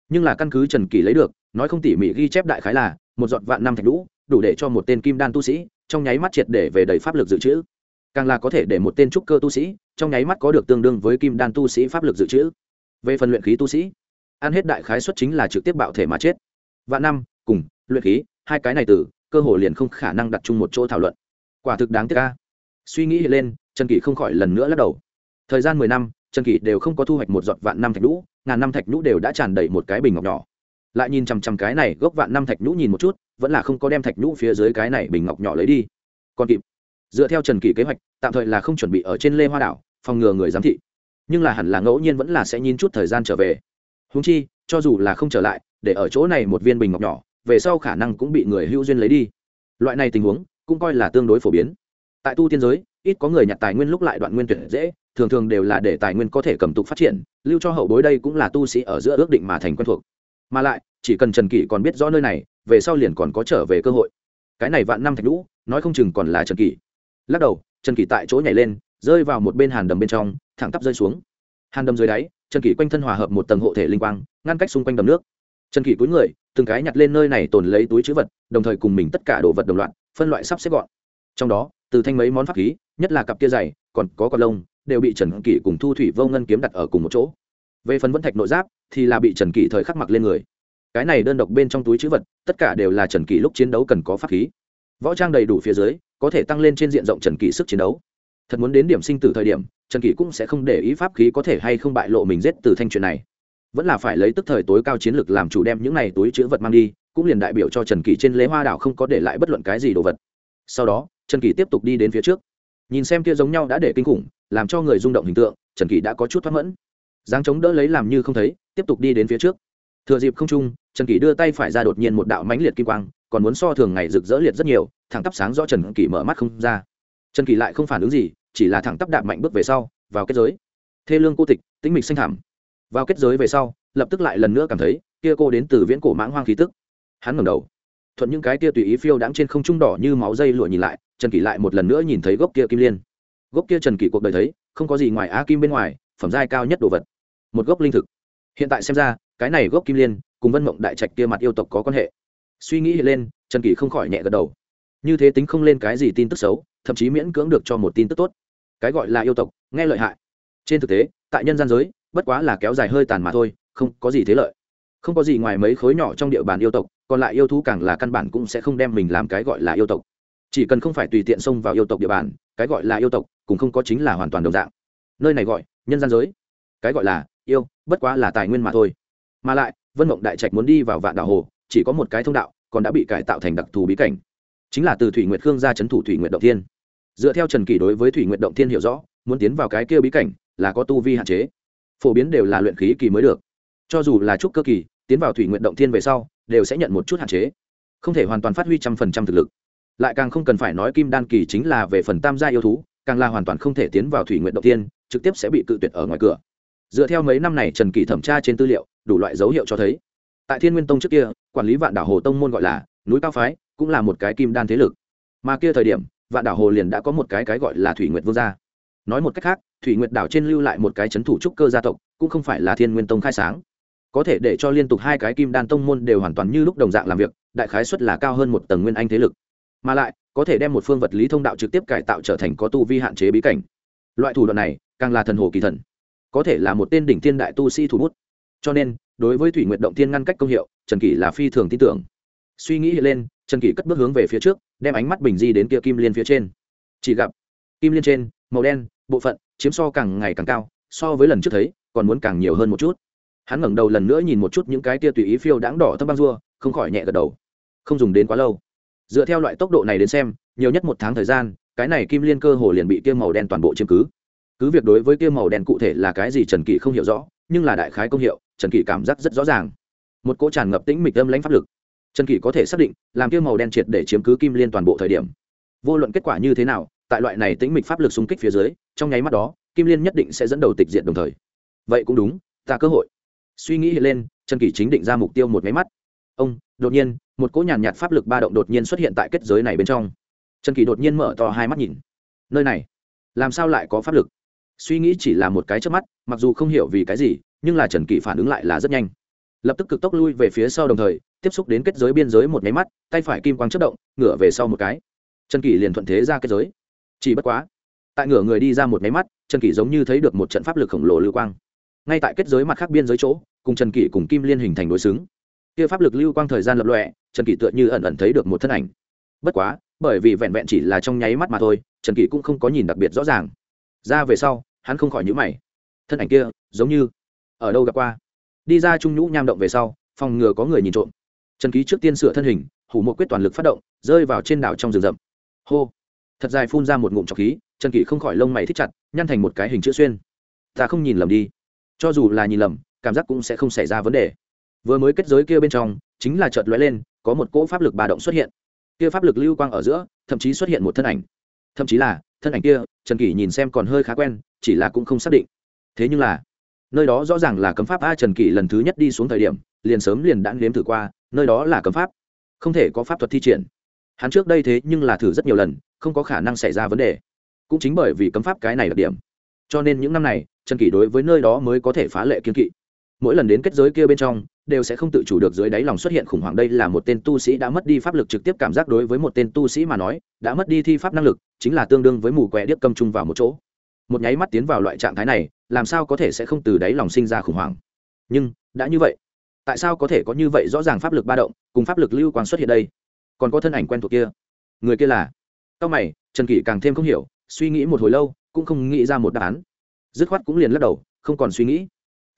Nhưng là căn cứ trần kỷ lấy được, nói không tỉ mỉ ghi chép đại khái là, một giọt vạn năm thạch nhũ, đủ để cho một tên kim đan tu sĩ, trong nháy mắt triệt để về đầy pháp lực dự trữ. Càng là có thể để một tên trúc cơ tu sĩ, trong nháy mắt có được tương đương với kim đan tu sĩ pháp lực dự trữ. Về phần luyện khí tu sĩ ăn hết đại khái xuất chính là trực tiếp bạo thể mà chết. Vạn năm, cùng, luyện khí, hai cái này từ, cơ hồ liền không khả năng đặt chung một chỗ thảo luận. Quả thực đáng tiếc ca suy nghĩ hiện lên, trần kỷ không khỏi lần nữa lắc đầu. Thời gian mười năm, trần kỷ đều không có thu hoạch một giọt vạn năm thạch nhũ, ngàn năm thạch nhũ đều đã tràn đầy một cái bình ngọc nhỏ. Lại nhìn chằm chằm cái này gốc vạn năm thạch nhũ nhìn một chút, vẫn là không có đem thạch nhũ phía dưới cái này bình ngọc nhỏ lấy đi. Còn kịp. Dựa theo trần kỷ kế hoạch, tạm thời là không chuẩn bị ở trên lê hoa đảo, phòng ngừa người giám thị. Nhưng là hẳn là ngẫu nhiên vẫn là sẽ nhìn chút thời gian trở về húng chi, cho dù là không trở lại, để ở chỗ này một viên bình ngọc nhỏ, về sau khả năng cũng bị người hữu duyên lấy đi. Loại này tình huống, cũng coi là tương đối phổ biến. Tại tu tiên giới, ít có người nhặt tài nguyên lúc lại đoạn nguyên tuyển dễ, thường thường đều là để tài nguyên có thể cầm tục phát triển, lưu cho hậu bối đây cũng là tu sĩ ở giữa ước định mà thành quen thuộc. Mà lại, chỉ cần trần kỷ còn biết rõ nơi này, về sau liền còn có trở về cơ hội. Cái này vạn năm thạch lũ nói không chừng còn là trần kỷ. Lắc đầu, trần kỷ tại chỗ nhảy lên, rơi vào một bên hàn đầm bên trong, thẳng tắp rơi xuống. Hàn đầm dưới đáy trần kỷ quanh thân hòa hợp một tầng hộ thể linh quang, ngăn cách xung quanh đầm nước. Trần kỷ cúi người, từng cái nhặt lên nơi này tồn lấy túi chữ vật, đồng thời cùng mình tất cả đồ vật đồng loạt, phân loại sắp xếp gọn. Trong đó, từ thanh mấy món pháp khí, nhất là cặp kia dày còn có con lông, đều bị trần kỷ cùng thu thủy vô ngân kiếm đặt ở cùng một chỗ. Về phần vẫn thạch nội giáp, thì là bị trần kỷ thời khắc mặc lên người. Cái này đơn độc bên trong túi chữ vật, tất cả đều là trần kỷ lúc chiến đấu cần có pháp khí. Võ trang đầy đủ phía dưới, có thể tăng lên trên diện rộng trần kỷ sức chiến đấu thật muốn đến điểm sinh tử thời điểm, trần kỷ cũng sẽ không để ý pháp khí có thể hay không bại lộ mình giết từ thanh chuyện này. Vẫn là phải lấy tức thời tối cao chiến lược làm chủ đem những này túi chữ vật mang đi, cũng liền đại biểu cho trần kỷ trên lễ hoa đảo không có để lại bất luận cái gì đồ vật. Sau đó, trần kỷ tiếp tục đi đến phía trước. Nhìn xem kia giống nhau đã để kinh khủng, làm cho người rung động hình tượng, trần kỷ đã có chút thoát mẫn. Dáng chống đỡ lấy làm như không thấy, tiếp tục đi đến phía trước. Thừa dịp không trung, trần kỷ đưa tay phải ra đột nhiên một đạo mãnh liệt kim quang, còn muốn so thường ngày rực rỡ liệt rất nhiều, thẳng tắp sáng do trần kỷ mở mắt không ra. Trần kỷ lại không phản ứng gì chỉ là thẳng tắp đạp mạnh bước về sau, vào kết giới. Thê lương cô tịch, tĩnh mịch xanh thảm vào kết giới về sau, lập tức lại lần nữa cảm thấy, kia cô đến từ viễn cổ mãng hoang khí tức. Hắn ngẩng đầu. Thuận những cái kia tùy ý phiêu đãng trên không trung đỏ như máu dây lụa nhìn lại, trần kỷ lại một lần nữa nhìn thấy gốc kia kim liên. Gốc kia trần kỷ cuộc đời thấy, không có gì ngoài á kim bên ngoài, phẩm giai cao nhất đồ vật. Một gốc linh thực. Hiện tại xem ra, cái này gốc kim liên, cùng vân mộng đại trạch kia mặt yêu tộc có quan hệ. Suy nghĩ lên, trần kỷ không khỏi nhẹ gật đầu. Như thế tính không lên cái gì tin tức xấu thậm chí miễn cưỡng được cho một tin tức tốt. Cái gọi là yêu tộc, nghe lợi hại. Trên thực tế, tại nhân gian giới, bất quá là kéo dài hơi tàn mà thôi, không có gì thế lợi. Không có gì ngoài mấy khối nhỏ trong địa bàn yêu tộc, còn lại yêu thú càng là căn bản cũng sẽ không đem mình làm cái gọi là yêu tộc. Chỉ cần không phải tùy tiện xông vào yêu tộc địa bàn, cái gọi là yêu tộc cũng không có chính là hoàn toàn đồng dạng. Nơi này gọi, nhân gian giới. Cái gọi là yêu, bất quá là tài nguyên mà thôi. Mà lại, vân mộng đại trạch muốn đi vào vạn đảo hồ, chỉ có một cái thông đạo, còn đã bị cải tạo thành đặc thù bí cảnh. Chính là từ thủy nguyệt khương ra c h ấ n thủ thủy nguyệt động thiên dựa theo trần kỷ đối với thủy Nguyện động thiên hiểu rõ, muốn tiến vào cái kia bí cảnh là có tu vi hạn chế. Phổ biến đều là luyện khí kỳ mới được. Cho dù là trúc cơ kỳ, tiến vào thủy Nguyện động thiên về sau, đều sẽ nhận một chút hạn chế. Không thể hoàn toàn phát huy trăm phần trăm thực lực. Lại càng không cần phải nói kim đan kỳ chính là về phần tam gia yêu thú, càng là hoàn toàn không thể tiến vào thủy Nguyện động thiên, trực tiếp sẽ bị cự tuyệt ở ngoài cửa. Dựa theo mấy năm này trần kỳ thẩm tra trên tư liệu, đủ loại dấu hiệu cho thấy, tại thiên nguyên tông trước kia, quản lý vạn đảo hồ tông môn gọi là núi cao phái, cũng là một cái kim đan thế lực. Mà kia thời điểm vạn đảo hồ liền đã có một cái cái gọi là thủy nguyệt vương gia. Nói một cách khác, thủy nguyệt đảo trên lưu lại một cái c h ấ n thủ trúc cơ gia tộc, cũng không phải là thiên nguyên tông khai sáng. Có thể để cho liên tục hai cái kim đan tông môn đều hoàn toàn như lúc đồng dạng làm việc, đại khái suất là cao hơn một tầng nguyên anh thế lực. Mà lại, có thể đem một phương vật lý thông đạo trực tiếp cải tạo trở thành có tu vi hạn chế bí cảnh. Loại thủ đoạn này, càng là thần hồ kỳ thần. Có thể là một tên đỉnh thiên đại tu sĩ thủ bút. Cho nên, đối với thủy nguyệt động thiên ngăn cách công hiệu, trần kỷ là phi thường tin tưởng. Suy nghĩ lên trần kỷ cất bước hướng về phía trước đem ánh mắt bình di đến kia kim liên phía trên. Chỉ gặp kim liên trên màu đen bộ phận chiếm so càng ngày càng cao so với lần trước thấy còn muốn càng nhiều hơn một chút. Hắn ngẩng đầu lần nữa nhìn một chút những cái tia tùy ý phiêu đáng đỏ thâm băng rùa, không khỏi nhẹ gật đầu. Không dùng đến quá lâu. Dựa theo loại tốc độ này đến xem nhiều nhất một tháng thời gian cái này kim liên cơ hồ liền bị kia màu đen toàn bộ chiếm cứ. Cứ việc đối với kia màu đen cụ thể là cái gì trần kỷ không hiểu rõ nhưng là đại khái công hiệu trần kỷ cảm giác rất rõ ràng. Một cỗ tràn ngập tĩnh mịch âm lãnh pháp lực trần kỷ có thể xác định, làm kia màu đen triệt để chiếm cứ kim liên toàn bộ thời điểm. Vô luận kết quả như thế nào, tại loại này tính mịch pháp lực xung kích phía dưới, trong nháy mắt đó, kim liên nhất định sẽ dẫn đầu tịch diện đồng thời. Vậy cũng đúng, ta cơ hội. Suy nghĩ hiện lên, trần kỷ chính định ra mục tiêu một máy mắt. Ông, đột nhiên, một cỗ nhàn nhạt pháp lực ba động đột nhiên xuất hiện tại kết giới này bên trong. Trần kỷ đột nhiên mở to hai mắt nhìn. Nơi này, làm sao lại có pháp lực? Suy nghĩ chỉ là một cái trước mắt, mặc dù không hiểu vì cái gì, nhưng là trần kỷ phản ứng lại là rất nhanh. Lập tức cực tốc lui về phía sau đồng thời tiếp xúc đến kết giới biên giới một nháy mắt, tay phải kim quang chất động, ngửa về sau một cái. Trần kỷ liền thuận thế ra kết giới. Chỉ bất quá, tại ngửa người đi ra một nháy mắt, trần kỷ giống như thấy được một trận pháp lực khổng lồ lưu quang. Ngay tại kết giới mặt khác biên giới chỗ, cùng trần kỷ cùng kim liên hình thành đối xứng. Kia pháp lực lưu quang thời gian lập lọe trần kỷ tựa như ẩn ẩn thấy được một thân ảnh. Bất quá, bởi vì vẹn vẹn chỉ là trong nháy mắt mà thôi, trần kỷ cũng không có nhìn đặc biệt rõ ràng. Ra về sau, hắn không khỏi nhữ mày. Thân ảnh kia, giống như ở đâu gặp qua? Đi ra trung nhũ nham động về sau, phòng ngừa có người nhìn trộm trần ký trước tiên sửa thân hình, hủ một quyết toàn lực phát động, rơi vào trên đảo trong rừng rậm. Hô. Thật dài phun ra một ngụm trọc khí, trần kỷ không khỏi lông mày thích chặt, nhăn thành một cái hình chữ xuyên. Ta không nhìn lầm đi. Cho dù là nhìn lầm, cảm giác cũng sẽ không xảy ra vấn đề. Vừa mới kết giới kia bên trong, chính là chợt lóe lên, có một cỗ pháp lực bà động xuất hiện. Kia pháp lực lưu quang ở giữa, thậm chí xuất hiện một thân ảnh. Thậm chí là, thân ảnh kia, trần kỷ nhìn xem còn hơi khá quen, chỉ là cũng không xác định. Thế nhưng là nơi đó rõ ràng là cấm pháp a trần kỷ lần thứ nhất đi xuống thời điểm, liền sớm liền đã nếm thử qua, nơi đó là cấm pháp. Không thể có pháp thuật thi triển. Hắn trước đây thế nhưng là thử rất nhiều lần, không có khả năng xảy ra vấn đề. Cũng chính bởi vì cấm pháp cái này đặc điểm. Cho nên những năm này, trần kỷ đối với nơi đó mới có thể phá lệ kiên kỵ. Mỗi lần đến kết giới kia bên trong, đều sẽ không tự chủ được dưới đáy lòng xuất hiện khủng hoảng. Đây là một tên tu sĩ đã mất đi pháp lực trực tiếp cảm giác đối với một tên tu sĩ mà nói, đã mất đi thi pháp năng lực, chính là tương đương với mù quẹ điếc cầm chung vào một chỗ một nháy mắt tiến vào loại trạng thái này, làm sao có thể sẽ không từ đáy lòng sinh ra khủng hoảng? Nhưng, đã như vậy, tại sao có thể có như vậy rõ ràng pháp lực ba động, cùng pháp lực lưu quang xuất hiện đây? Còn có thân ảnh quen thuộc kia. Người kia là? Tao mày, trần kỷ càng thêm không hiểu, suy nghĩ một hồi lâu, cũng không nghĩ ra một đáp án. Dứt khoát cũng liền lắc đầu, không còn suy nghĩ.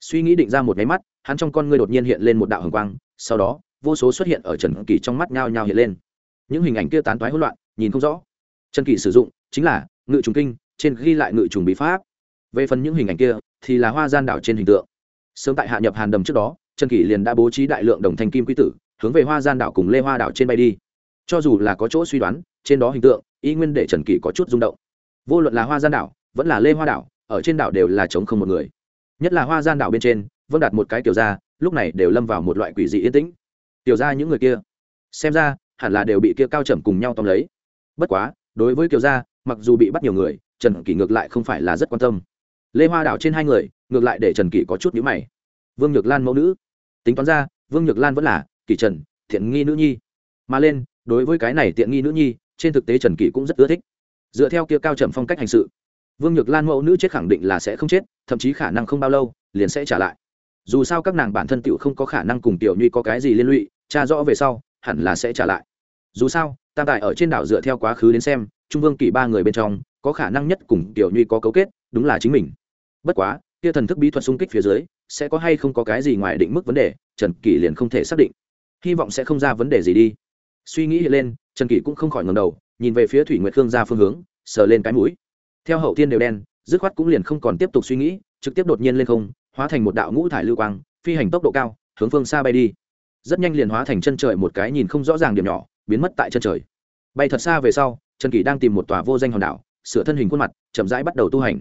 Suy nghĩ định ra một nháy mắt, hắn trong con ngươi đột nhiên hiện lên một đạo hồng quang, sau đó, vô số xuất hiện ở trần kỷ trong mắt nhao nhao hiện lên. Những hình ảnh kia tán toái hỗn loạn, nhìn không rõ. Trần kỷ sử dụng chính là ngự trùng kinh trên ghi lại ngự trùng bí pháp. Về phần những hình ảnh kia, thì là hoa gian đảo trên hình tượng. Sớm tại hạ nhập hàn đầm trước đó, trần kỷ liền đã bố trí đại lượng đồng thanh kim quý tử, hướng về hoa gian đảo cùng lê hoa đảo trên bay đi. Cho dù là có chỗ suy đoán, trên đó hình tượng, y nguyên để trần kỷ có chút rung động. Vô luận là hoa gian đảo, vẫn là lê hoa đảo, ở trên đảo đều là chống không một người. Nhất là hoa gian đảo bên trên vâng đặt một cái tiểu ra lúc này đều lâm vào một loại quỷ dị yên tĩnh. Tiểu ra những người kia, xem ra, hẳn là đều bị kia cao trầm cùng nhau tóm lấy. Bất quá, đối với kiều gia, mặc dù bị bắt nhiều người trần kỷ ngược lại không phải là rất quan tâm. Lê hoa đảo trên hai người, ngược lại để trần kỷ có chút nhữ mày. Vương nhược lan mẫu nữ. Tính toán ra, vương nhược lan vẫn là kỷ trần, thiện nghi nữ nhi. Mà lên, đối với cái này tiện nghi nữ nhi, trên thực tế trần kỷ cũng rất ưa thích. Dựa theo kia cao trầm phong cách hành sự, vương nhược lan mẫu nữ chết khẳng định là sẽ không chết, thậm chí khả năng không bao lâu, liền sẽ trả lại. Dù sao các nàng bản thân tiểu không có khả năng cùng tiểu nhuy có cái gì liên lụy, cha rõ về sau, hẳn là sẽ trả lại. Dù sao, tam tài ở trên đảo dựa theo quá khứ đến xem, trung vương kỷ ba người bên trong có khả năng nhất cùng tiểu nhuy có cấu kết, đúng là chính mình. Bất quá, kia thần thức bí thuật xung kích phía dưới, sẽ có hay không có cái gì ngoài định mức vấn đề, trần kỷ liền không thể xác định. Hy vọng sẽ không ra vấn đề gì đi. Suy nghĩ lên, trần kỷ cũng không khỏi ngầm đầu, nhìn về phía thủy nguyệt khương ra phương hướng, sờ lên cái mũi. Theo hậu thiên đều đen, dứt khoát cũng liền không còn tiếp tục suy nghĩ, trực tiếp đột nhiên lên không, hóa thành một đạo ngũ thải lưu quang, phi hành tốc độ cao, hướng phương xa bay đi. Rất nhanh liền hóa thành chân trời một cái nhìn không rõ ràng điểm nhỏ, biến mất tại chân trời. Bay thật xa về sau, trần kỷ đang tìm một tòa vô danh hòn đảo sửa thân hình khuôn mặt, chậm rãi bắt đầu tu hành.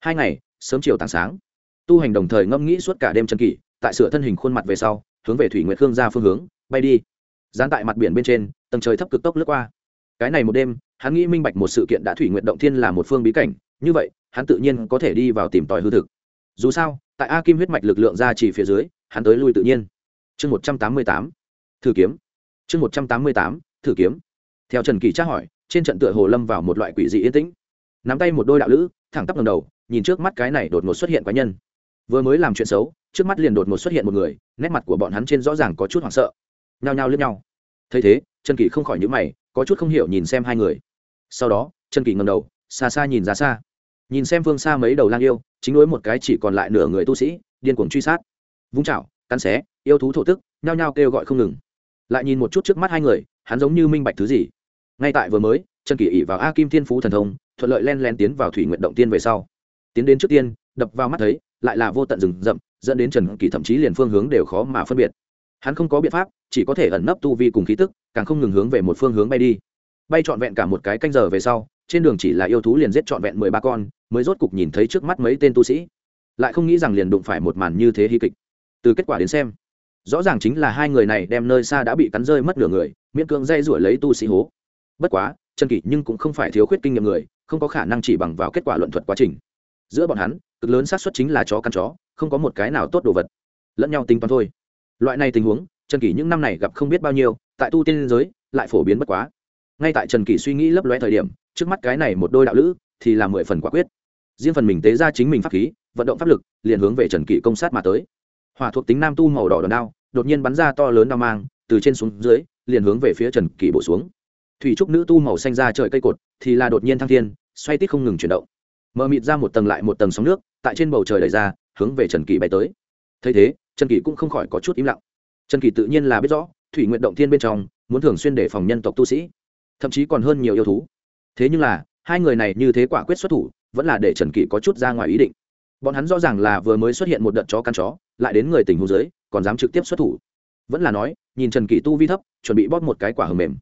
Hai ngày, sớm chiều tảng sáng. Tu hành đồng thời ngâm nghĩ suốt cả đêm trần kỷ, tại sửa thân hình khuôn mặt về sau, hướng về thủy nguyệt khương ra phương hướng, bay đi. Dán tại mặt biển bên trên, tầng trời thấp cực tốc lướt qua. Cái này một đêm, hắn nghĩ minh bạch một sự kiện đã thủy nguyện động thiên là một phương bí cảnh, như vậy, hắn tự nhiên có thể đi vào tìm tòi hư thực. Dù sao, tại a kim huyết mạch lực lượng ra chỉ phía dưới, hắn tới lui tự nhiên. Chương một trăm tám mươi tám, thử kiếm. Chương một trăm tám mươi tám, thử kiếm. Theo trần kỳ tra hỏi trên trận tựa hồ lâm vào một loại quỷ dị yên tĩnh. Nắm tay một đôi đạo lữ, thẳng tắp ngầm đầu, nhìn trước mắt cái này đột ngột xuất hiện quái nhân. Vừa mới làm chuyện xấu, trước mắt liền đột ngột xuất hiện một người, nét mặt của bọn hắn trên rõ ràng có chút hoảng sợ. Nhao nhao lướt nhau. Thấy thế, trần kỳ không khỏi nhữ mày, có chút không hiểu nhìn xem hai người. Sau đó, trần kỳ ngầm đầu, xa xa nhìn ra xa. Nhìn xem phương xa mấy đầu lang yêu, chính đối một cái chỉ còn lại nửa người tu sĩ, điên cuồng truy sát. Vung chảo, cắn xé, yêu thú thổ tức, nhao nhao kêu gọi không ngừng. Lại nhìn một chút trước mắt hai người, hắn giống như minh bạch thứ gì ngay tại vừa mới, trần kỳ ỉ vào a kim thiên phú thần thông, thuận lợi len len tiến vào thủy nguyện động tiên về sau. Tiến đến trước tiên, đập vào mắt thấy, lại là vô tận rừng rậm, dẫn đến trần kỳ thậm chí liền phương hướng đều khó mà phân biệt. Hắn không có biện pháp, chỉ có thể ẩn nấp tu vi cùng khí tức, càng không ngừng hướng về một phương hướng bay đi. Bay trọn vẹn cả một cái canh giờ về sau, trên đường chỉ là yêu thú liền giết trọn vẹn mười ba con, mới rốt cục nhìn thấy trước mắt mấy tên tu sĩ. Lại không nghĩ rằng liền đụng phải một màn như thế hy kịch. Từ kết quả đến xem, rõ ràng chính là hai người này đem nơi xa đã bị cắn rơi mất nửa người, miễn cưỡng dây rủi lấy tu sĩ hố bất quá, Trần kỷ nhưng cũng không phải thiếu khuyết kinh nghiệm người, không có khả năng chỉ bằng vào kết quả luận thuật quá trình. Giữa bọn hắn, cực lớn xác suất chính là chó căn chó, không có một cái nào tốt đồ vật. Lẫn nhau tính toán thôi. Loại này tình huống, trần kỷ những năm này gặp không biết bao nhiêu, tại tu tiên giới, lại phổ biến bất quá. Ngay tại trần kỷ suy nghĩ lấp lóe thời điểm, trước mắt cái này một đôi đạo lữ, thì là mười phần quả quyết. Riêng phần mình tế ra chính mình pháp khí, vận động pháp lực, liền hướng về trần kỷ công sát mà tới. Hỏa thuộc tính nam tu màu đỏ đòn đao, đột nhiên bắn ra to lớn đao mang, từ trên xuống dưới, liền hướng về phía trần kỷ bổ xuống thủy trúc nữ tu màu xanh ra trời cây cột, thì là đột nhiên thăng thiên, xoay tít không ngừng chuyển động. Mờ mịt ra một tầng lại một tầng sóng nước, tại trên bầu trời đầy ra, hướng về trần kỳ bay tới. Thấy thế, trần kỳ cũng không khỏi có chút im lặng. Trần kỳ tự nhiên là biết rõ, thủy nguyện động thiên bên trong, muốn thường xuyên đề phòng nhân tộc tu sĩ, thậm chí còn hơn nhiều yêu thú. Thế nhưng là, hai người này như thế quả quyết xuất thủ, vẫn là để trần kỳ có chút ra ngoài ý định. Bọn hắn rõ ràng là vừa mới xuất hiện một đợt chó căn chó, lại đến người tình hôn giới còn dám trực tiếp xuất thủ. Vẫn là nói, nhìn trần kỳ tu vi thấp, chuẩn bị bóp một cái quả hầm mềm.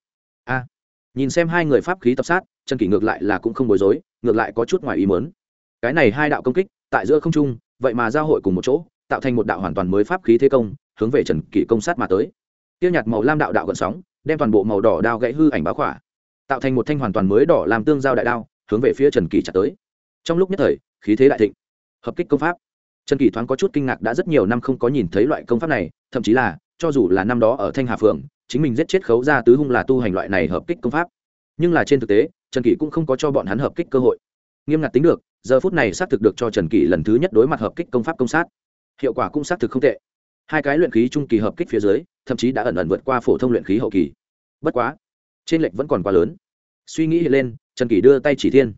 A nhìn xem hai người pháp khí tập sát, trần kỷ ngược lại là cũng không bối rối, ngược lại có chút ngoài ý mớn cái này hai đạo công kích, tại giữa không trung, vậy mà giao hội cùng một chỗ, tạo thành một đạo hoàn toàn mới pháp khí thế công, hướng về trần kỷ công sát mà tới. Tiêu nhạt màu lam đạo đạo gần sóng, đem toàn bộ màu đỏ đao gãy hư ảnh báo khỏa, tạo thành một thanh hoàn toàn mới đỏ làm tương giao đại đao, hướng về phía trần kỳ chặt tới. Trong lúc nhất thời, khí thế đại thịnh. Hợp kích công pháp. Trần kỳ thoáng có chút kinh ngạc đã rất nhiều năm không có nhìn thấy loại công pháp này, thậm chí là, cho dù là năm đó ở thanh hà phượng chính mình giết chết khấu ra tứ hung là tu hành loại này hợp kích công pháp. Nhưng là trên thực tế, trần kỷ cũng không có cho bọn hắn hợp kích cơ hội. Nghiêm ngặt tính được, giờ phút này xác thực được cho trần kỷ lần thứ nhất đối mặt hợp kích công pháp công sát. Hiệu quả cũng xác thực không tệ. Hai cái luyện khí trung kỳ hợp kích phía dưới, thậm chí đã ẩn ẩn vượt qua phổ thông luyện khí hậu kỳ. Bất quá, trên lệch vẫn còn quá lớn. Suy nghĩ lên, trần kỷ đưa tay chỉ thiên.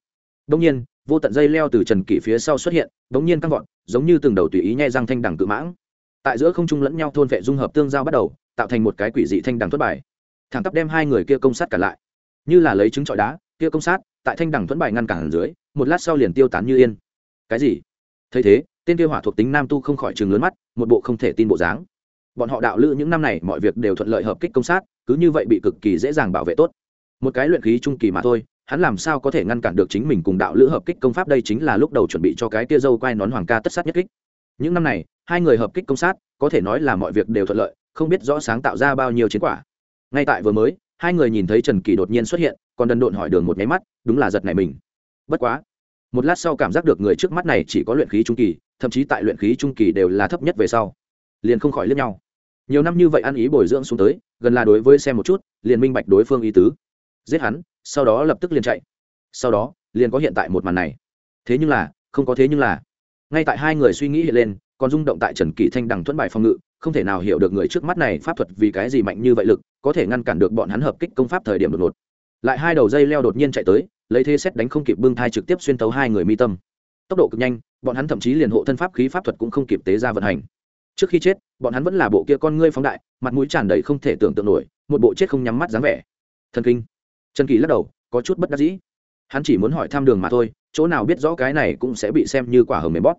Đông nhiên, vô tận dây leo từ trần kỷ phía sau xuất hiện đ ố n g nhiên căng vọt, giống như từng đầu tùy ý nhai răng thanh đẳng cự mãng. Tại giữa không trung lẫn nhau thôn vệ dung hợp tương giao bắt đầu tạo thành một cái quỷ dị thanh đằng thuẫn bài. Thẳng tắp đem hai người kia công sát cả lại. Như là lấy trứng trọi đá, kia công sát, tại thanh đằng thuẫn bài ngăn cản dưới, một lát sau liền tiêu tán như yên. Cái gì? Thấy thế, tên kia hỏa thuộc tính nam tu không khỏi chừng lớn mắt, một bộ không thể tin bộ dáng. Bọn họ đạo lữ những năm này mọi việc đều thuận lợi hợp kích công sát, cứ như vậy bị cực kỳ dễ dàng bảo vệ tốt. Một cái luyện khí trung kỳ mà thôi, hắn làm sao có thể ngăn cản được chính mình cùng đạo lữ hợp kích công pháp đây chính là lúc đầu chuẩn bị cho cái tia dâu quai nón hoàng ca tất sát nhất kích. Những năm này, hai người hợp kích công sát, có thể nói là mọi việc đều thuận lợi không biết rõ sáng tạo ra bao nhiêu chiến quả. Ngay tại vừa mới, hai người nhìn thấy trần kỳ đột nhiên xuất hiện, còn đần độn hỏi đường một nháy mắt, đúng là giật này mình. Bất quá, một lát sau cảm giác được người trước mắt này chỉ có luyện khí trung kỳ, thậm chí tại luyện khí trung kỳ đều là thấp nhất về sau. Liền không khỏi lướt nhau. Nhiều năm như vậy ăn ý bồi dưỡng xuống tới, gần là đối với xem một chút, liền minh bạch đối phương ý tứ. Giết hắn, sau đó lập tức liền chạy. Sau đó, liền có hiện tại một màn này. Thế nhưng là, không có thế nhưng là. Ngay tại hai người suy nghĩ hiện lên, còn rung động tại trần kỷ thanh đằng thuẫn bài phòng ngự không thể nào hiểu được người trước mắt này pháp thuật vì cái gì mạnh như vậy lực, có thể ngăn cản được bọn hắn hợp kích công pháp thời điểm đột ngột. Lại hai đầu dây leo đột nhiên chạy tới, lấy thế xét đánh không kịp bưng thai trực tiếp xuyên tấu hai người mi tâm. Tốc độ cực nhanh, bọn hắn thậm chí liền hộ thân pháp khí pháp thuật cũng không kịp tế ra vận hành. Trước khi chết, bọn hắn vẫn là bộ kia con ngươi phóng đại, mặt mũi tràn đầy không thể tưởng tượng nổi, một bộ chết không nhắm mắt dáng vẻ. Thần kinh. Trần kỳ lắc đầu, có chút bất đắc dĩ. Hắn chỉ muốn hỏi thăm đường mà thôi, chỗ nào biết rõ cái này cũng sẽ bị xem như quả hờ mềm bóp.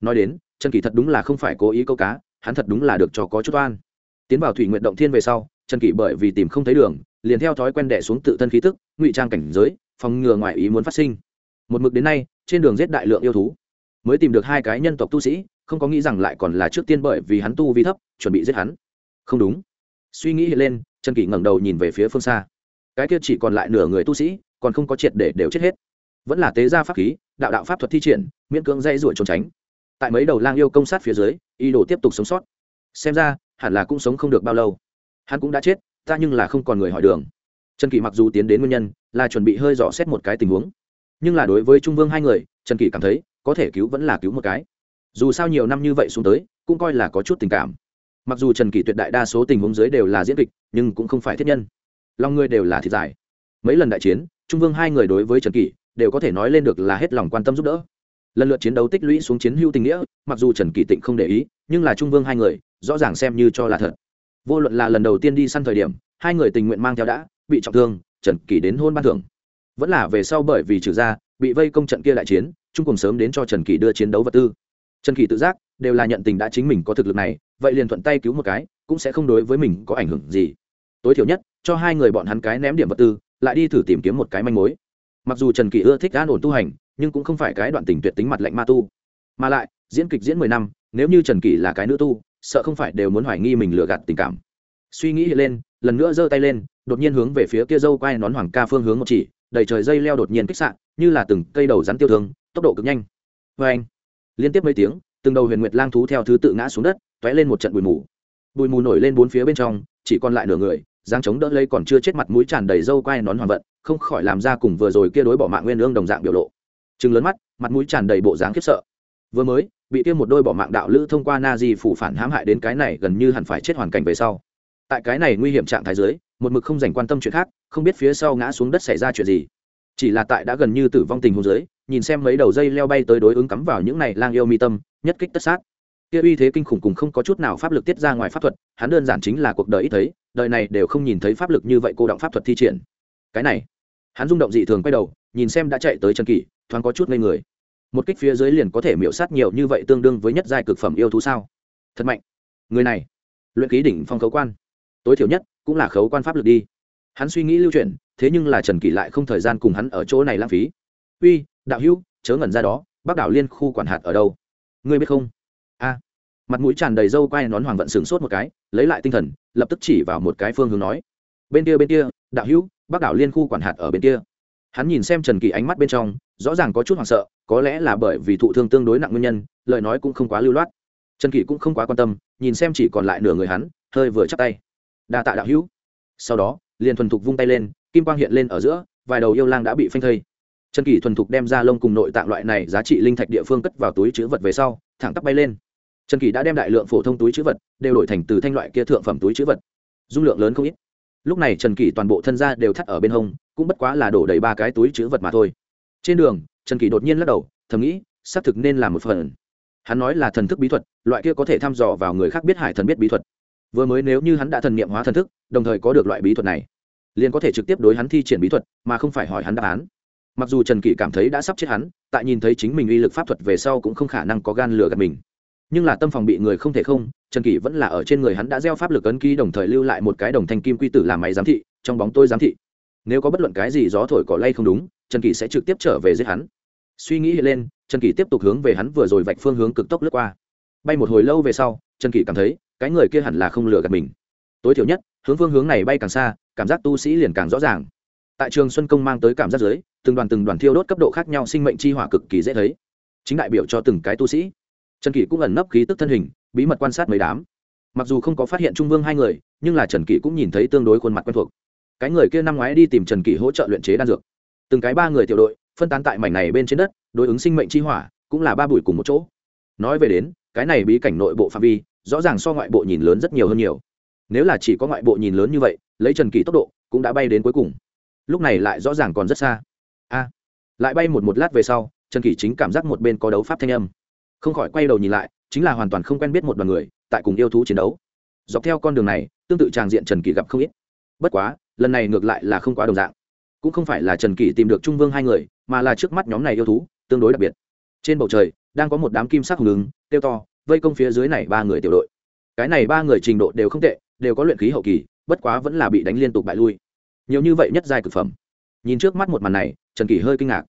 Nói đến, trần kỳ thật đúng là không phải cố ý câu cá hắn thật đúng là được cho có chút oan. Tiến vào thủy nguyện động thiên về sau, trần kỷ bởi vì tìm không thấy đường, liền theo thói quen đẻ xuống tự thân khí tức, ngụy trang cảnh giới, phòng ngừa ngoại ý muốn phát sinh. Một mực đến nay, trên đường giết đại lượng yêu thú. Mới tìm được hai cái nhân tộc tu sĩ, không có nghĩ rằng lại còn là trước tiên bởi vì hắn tu vi thấp, chuẩn bị giết hắn. Không đúng. Suy nghĩ hiện lên, trần kỷ ngẩng đầu nhìn về phía phương xa. Cái kia chỉ còn lại nửa người tu sĩ, còn không có triệt để đều chết hết. Vẫn là tế gia pháp khí, đạo đạo pháp thuật thi triển, miễn cưỡng dây ruổi trốn tránh tại mấy đầu lang yêu công sát phía dưới y đồ tiếp tục sống sót. Xem ra, hẳn là cũng sống không được bao lâu. Hắn cũng đã chết, ta nhưng là không còn người hỏi đường. Trần kỷ mặc dù tiến đến nguyên nhân, là chuẩn bị hơi dò xét một cái tình huống. Nhưng là đối với trung vương hai người, trần kỷ cảm thấy, có thể cứu vẫn là cứu một cái. Dù sao nhiều năm như vậy xuống tới, cũng coi là có chút tình cảm. Mặc dù trần kỷ tuyệt đại đa số tình huống dưới đều là diễn kịch, nhưng cũng không phải thiết nhân. Lòng người đều là thiệt dài. Mấy lần đại chiến, trung vương hai người đối với trần kỷ, đều có thể nói lên được là hết lòng quan tâm giúp đỡ lần lượt chiến đấu tích lũy xuống chiến hữu tình nghĩa, mặc dù trần kỳ tịnh không để ý, nhưng là trung vương hai người, rõ ràng xem như cho là thật. Vô luận là lần đầu tiên đi săn thời điểm, hai người tình nguyện mang theo đã, bị trọng thương, trần kỳ đến hôn ban thưởng. Vẫn là về sau bởi vì trừ ra, bị vây công trận kia đại chiến trung cùng sớm đến cho trần kỳ đưa chiến đấu vật tư. Trần kỳ tự giác, đều là nhận tình đã chính mình có thực lực này, vậy liền thuận tay cứu một cái, cũng sẽ không đối với mình có ảnh hưởng gì. Tối thiểu nhất, cho hai người bọn hắn cái ném điểm vật tư, lại đi thử tìm kiếm một cái manh mối. Mặc dù trần kỳ ưa thích an ổn tu hành nhưng cũng không phải cái đoạn tình tuyệt tính mặt lạnh ma tu. Mà lại, diễn kịch diễn mười năm, nếu như trần kỷ là cái nữ tu, sợ không phải đều muốn hoài nghi mình lừa gạt tình cảm. Suy nghĩ lên, lần nữa giơ tay lên, đột nhiên hướng về phía kia dâu quai nón hoàng ca phương hướng một chỉ, đầy trời dây leo đột nhiên kích sạn như là từng cây đầu rắn tiêu thương, tốc độ cực nhanh. Vê anh, liên tiếp mấy tiếng, từng đầu huyền nguyệt lang thú theo thứ tự ngã xuống đất t ó é lên một trận bụi mù. Bụi mù nổi lên bốn phía bên trong, chỉ còn lại nửa người giang chống đỡ lấy còn chưa chết mặt mũi tràn đầy dâu quai nón hoàng vận, không khỏi làm ra cùng vừa rồi kia đối bỏ mạng nguyên lương đồng dạng biểu lộ chừng lớn mắt, mặt mũi tràn đầy bộ dáng khiếp sợ. Vừa mới, bị tiêm một đôi bỏ mạng đạo lữ thông qua na di phủ phản hãm hại đến cái này gần như hẳn phải chết hoàn cảnh về sau. Tại cái này nguy hiểm trạng thái dưới, một mực không dành quan tâm chuyện khác, không biết phía sau ngã xuống đất xảy ra chuyện gì. Chỉ là tại đã gần như tử vong tình hồ dưới, nhìn xem mấy đầu dây leo bay tới đối ứng cắm vào những này lang yêu mi tâm, nhất kích tất sát. Kia uy thế kinh khủng cùng không có chút nào pháp lực tiết ra ngoài pháp thuật, hắn đơn giản chính là cuộc đời ít thấy, đời này đều không nhìn thấy pháp lực như vậy cô động pháp thuật thi triển. Cái này, hắn rung động dị thường quay đầu, nhìn xem đã chạy tới chân kỷ thoáng có chút ngây người. Một kích phía dưới liền có thể miễu sát nhiều như vậy tương đương với nhất giai cực phẩm yêu thú sao? Thật mạnh. Người này, luyện ký đỉnh phong khấu quan. Tối thiểu nhất cũng là khấu quan pháp lực đi. Hắn suy nghĩ lưu chuyển, thế nhưng là trần kỷ lại không thời gian cùng hắn ở chỗ này lãng phí. Uy, đạo hữu, chớ ngẩn ra đó bác đảo liên khu quản hạt ở đâu? Ngươi biết không? A. Mặt mũi tràn đầy râu quai nón hoàng vận sửng sốt một cái, lấy lại tinh thần, lập tức chỉ vào một cái phương hướng nói. Bên kia bên kia, đạo hữu bác đảo liên khu quản hạt ở bên kia. Hắn nhìn xem trần kỳ ánh mắt bên trong rõ ràng có chút hoảng sợ, có lẽ là bởi vì thụ thương tương đối nặng nguyên nhân, lời nói cũng không quá lưu loát. Trần kỷ cũng không quá quan tâm, nhìn xem chỉ còn lại nửa người hắn, hơi vừa chắc tay. Đa tạ đạo hữu. Sau đó, liền thuần thục vung tay lên, kim quang hiện lên ở giữa, vài đầu yêu lang đã bị phanh thây. Trần kỷ thuần thục đem ra lông cùng nội tạng loại này giá trị linh thạch địa phương cất vào túi chữ vật về sau, thẳng tắp bay lên. Trần kỷ đã đem đại lượng phổ thông túi chữ vật đều đổi thành từ thanh loại kia thượng phẩm túi chữ vật. Dung lượng lớn không ít. Lúc này trần kỷ toàn bộ thân gia đều thắt ở bên hông, cũng bất quá là đổ đầy ba cái túi chữ vật mà thôi trên đường, trần kỳ đột nhiên lắc đầu, thầm nghĩ, xác thực nên làm một phần. Hắn nói là thần thức bí thuật, loại kia có thể thăm dò vào người khác biết hải thần biết bí thuật. Vừa mới nếu như hắn đã thần niệm hóa thần thức, đồng thời có được loại bí thuật này, liền có thể trực tiếp đối hắn thi triển bí thuật, mà không phải hỏi hắn đáp án. Mặc dù trần kỷ cảm thấy đã sắp chết hắn, tại nhìn thấy chính mình uy lực pháp thuật về sau cũng không khả năng có gan lừa gạt mình. Nhưng là tâm phòng bị người không thể không, trần kỷ vẫn là ở trên người hắn đã gieo pháp lực ấn ký đồng thời lưu lại một cái đồng thanh kim quy tử làm máy giám thị, trong bóng tôi giám thị nếu có bất luận cái gì gió thổi cỏ lay không đúng trần kỳ sẽ trực tiếp trở về giết hắn. Suy nghĩ hiện lên trần kỳ tiếp tục hướng về hắn vừa rồi vạch phương hướng cực tốc lướt qua. Bay một hồi lâu về sau trần kỳ cảm thấy cái người kia hẳn là không lừa gạt mình. Tối thiểu nhất hướng phương hướng này bay càng xa cảm giác tu sĩ liền càng rõ ràng. Tại trường xuân công mang tới cảm giác dưới, từng đoàn từng đoàn thiêu đốt cấp độ khác nhau sinh mệnh chi hỏa cực kỳ dễ thấy. Chính đại biểu cho từng cái tu sĩ. Trần kỳ cũng ẩn nấp khí tức thân hình bí mật quan sát mấy đám. Mặc dù không có phát hiện trung vương hai người nhưng là trần kỳ cũng nhìn thấy tương đối khuôn mặt quen thuộc cái người kia năm ngoái đi tìm trần kỷ hỗ trợ luyện chế đan dược. Từng cái ba người tiểu đội phân tán tại mảnh này bên trên đất, đối ứng sinh mệnh chi hỏa, cũng là ba bụi cùng một chỗ. Nói về đến, cái này bí cảnh nội bộ phạm vi, rõ ràng so ngoại bộ nhìn lớn rất nhiều hơn nhiều. Nếu là chỉ có ngoại bộ nhìn lớn như vậy, lấy trần kỷ tốc độ, cũng đã bay đến cuối cùng. Lúc này lại rõ ràng còn rất xa. A! Lại bay một một lát về sau, trần kỷ chính cảm giác một bên có đấu pháp thanh âm. Không khỏi quay đầu nhìn lại, chính là hoàn toàn không quen biết một đoàn người, tại cùng yêu thú chiến đấu. Dọc theo con đường này, tương tự tràng diện trần kỷ gặp không ít. Bất quá lần này ngược lại là không quá đồng dạng. Cũng không phải là trần kỷ tìm được trung vương hai người, mà là trước mắt nhóm này yêu thú, tương đối đặc biệt. Trên bầu trời, đang có một đám kim sắc hùng ứng tiêu to, vây công phía dưới này ba người tiểu đội. Cái này ba người trình độ đều không tệ, đều có luyện khí hậu kỳ, bất quá vẫn là bị đánh liên tục bại lui. Nhiều như vậy nhất giai cực phẩm. Nhìn trước mắt một màn này, trần kỷ hơi kinh ngạc.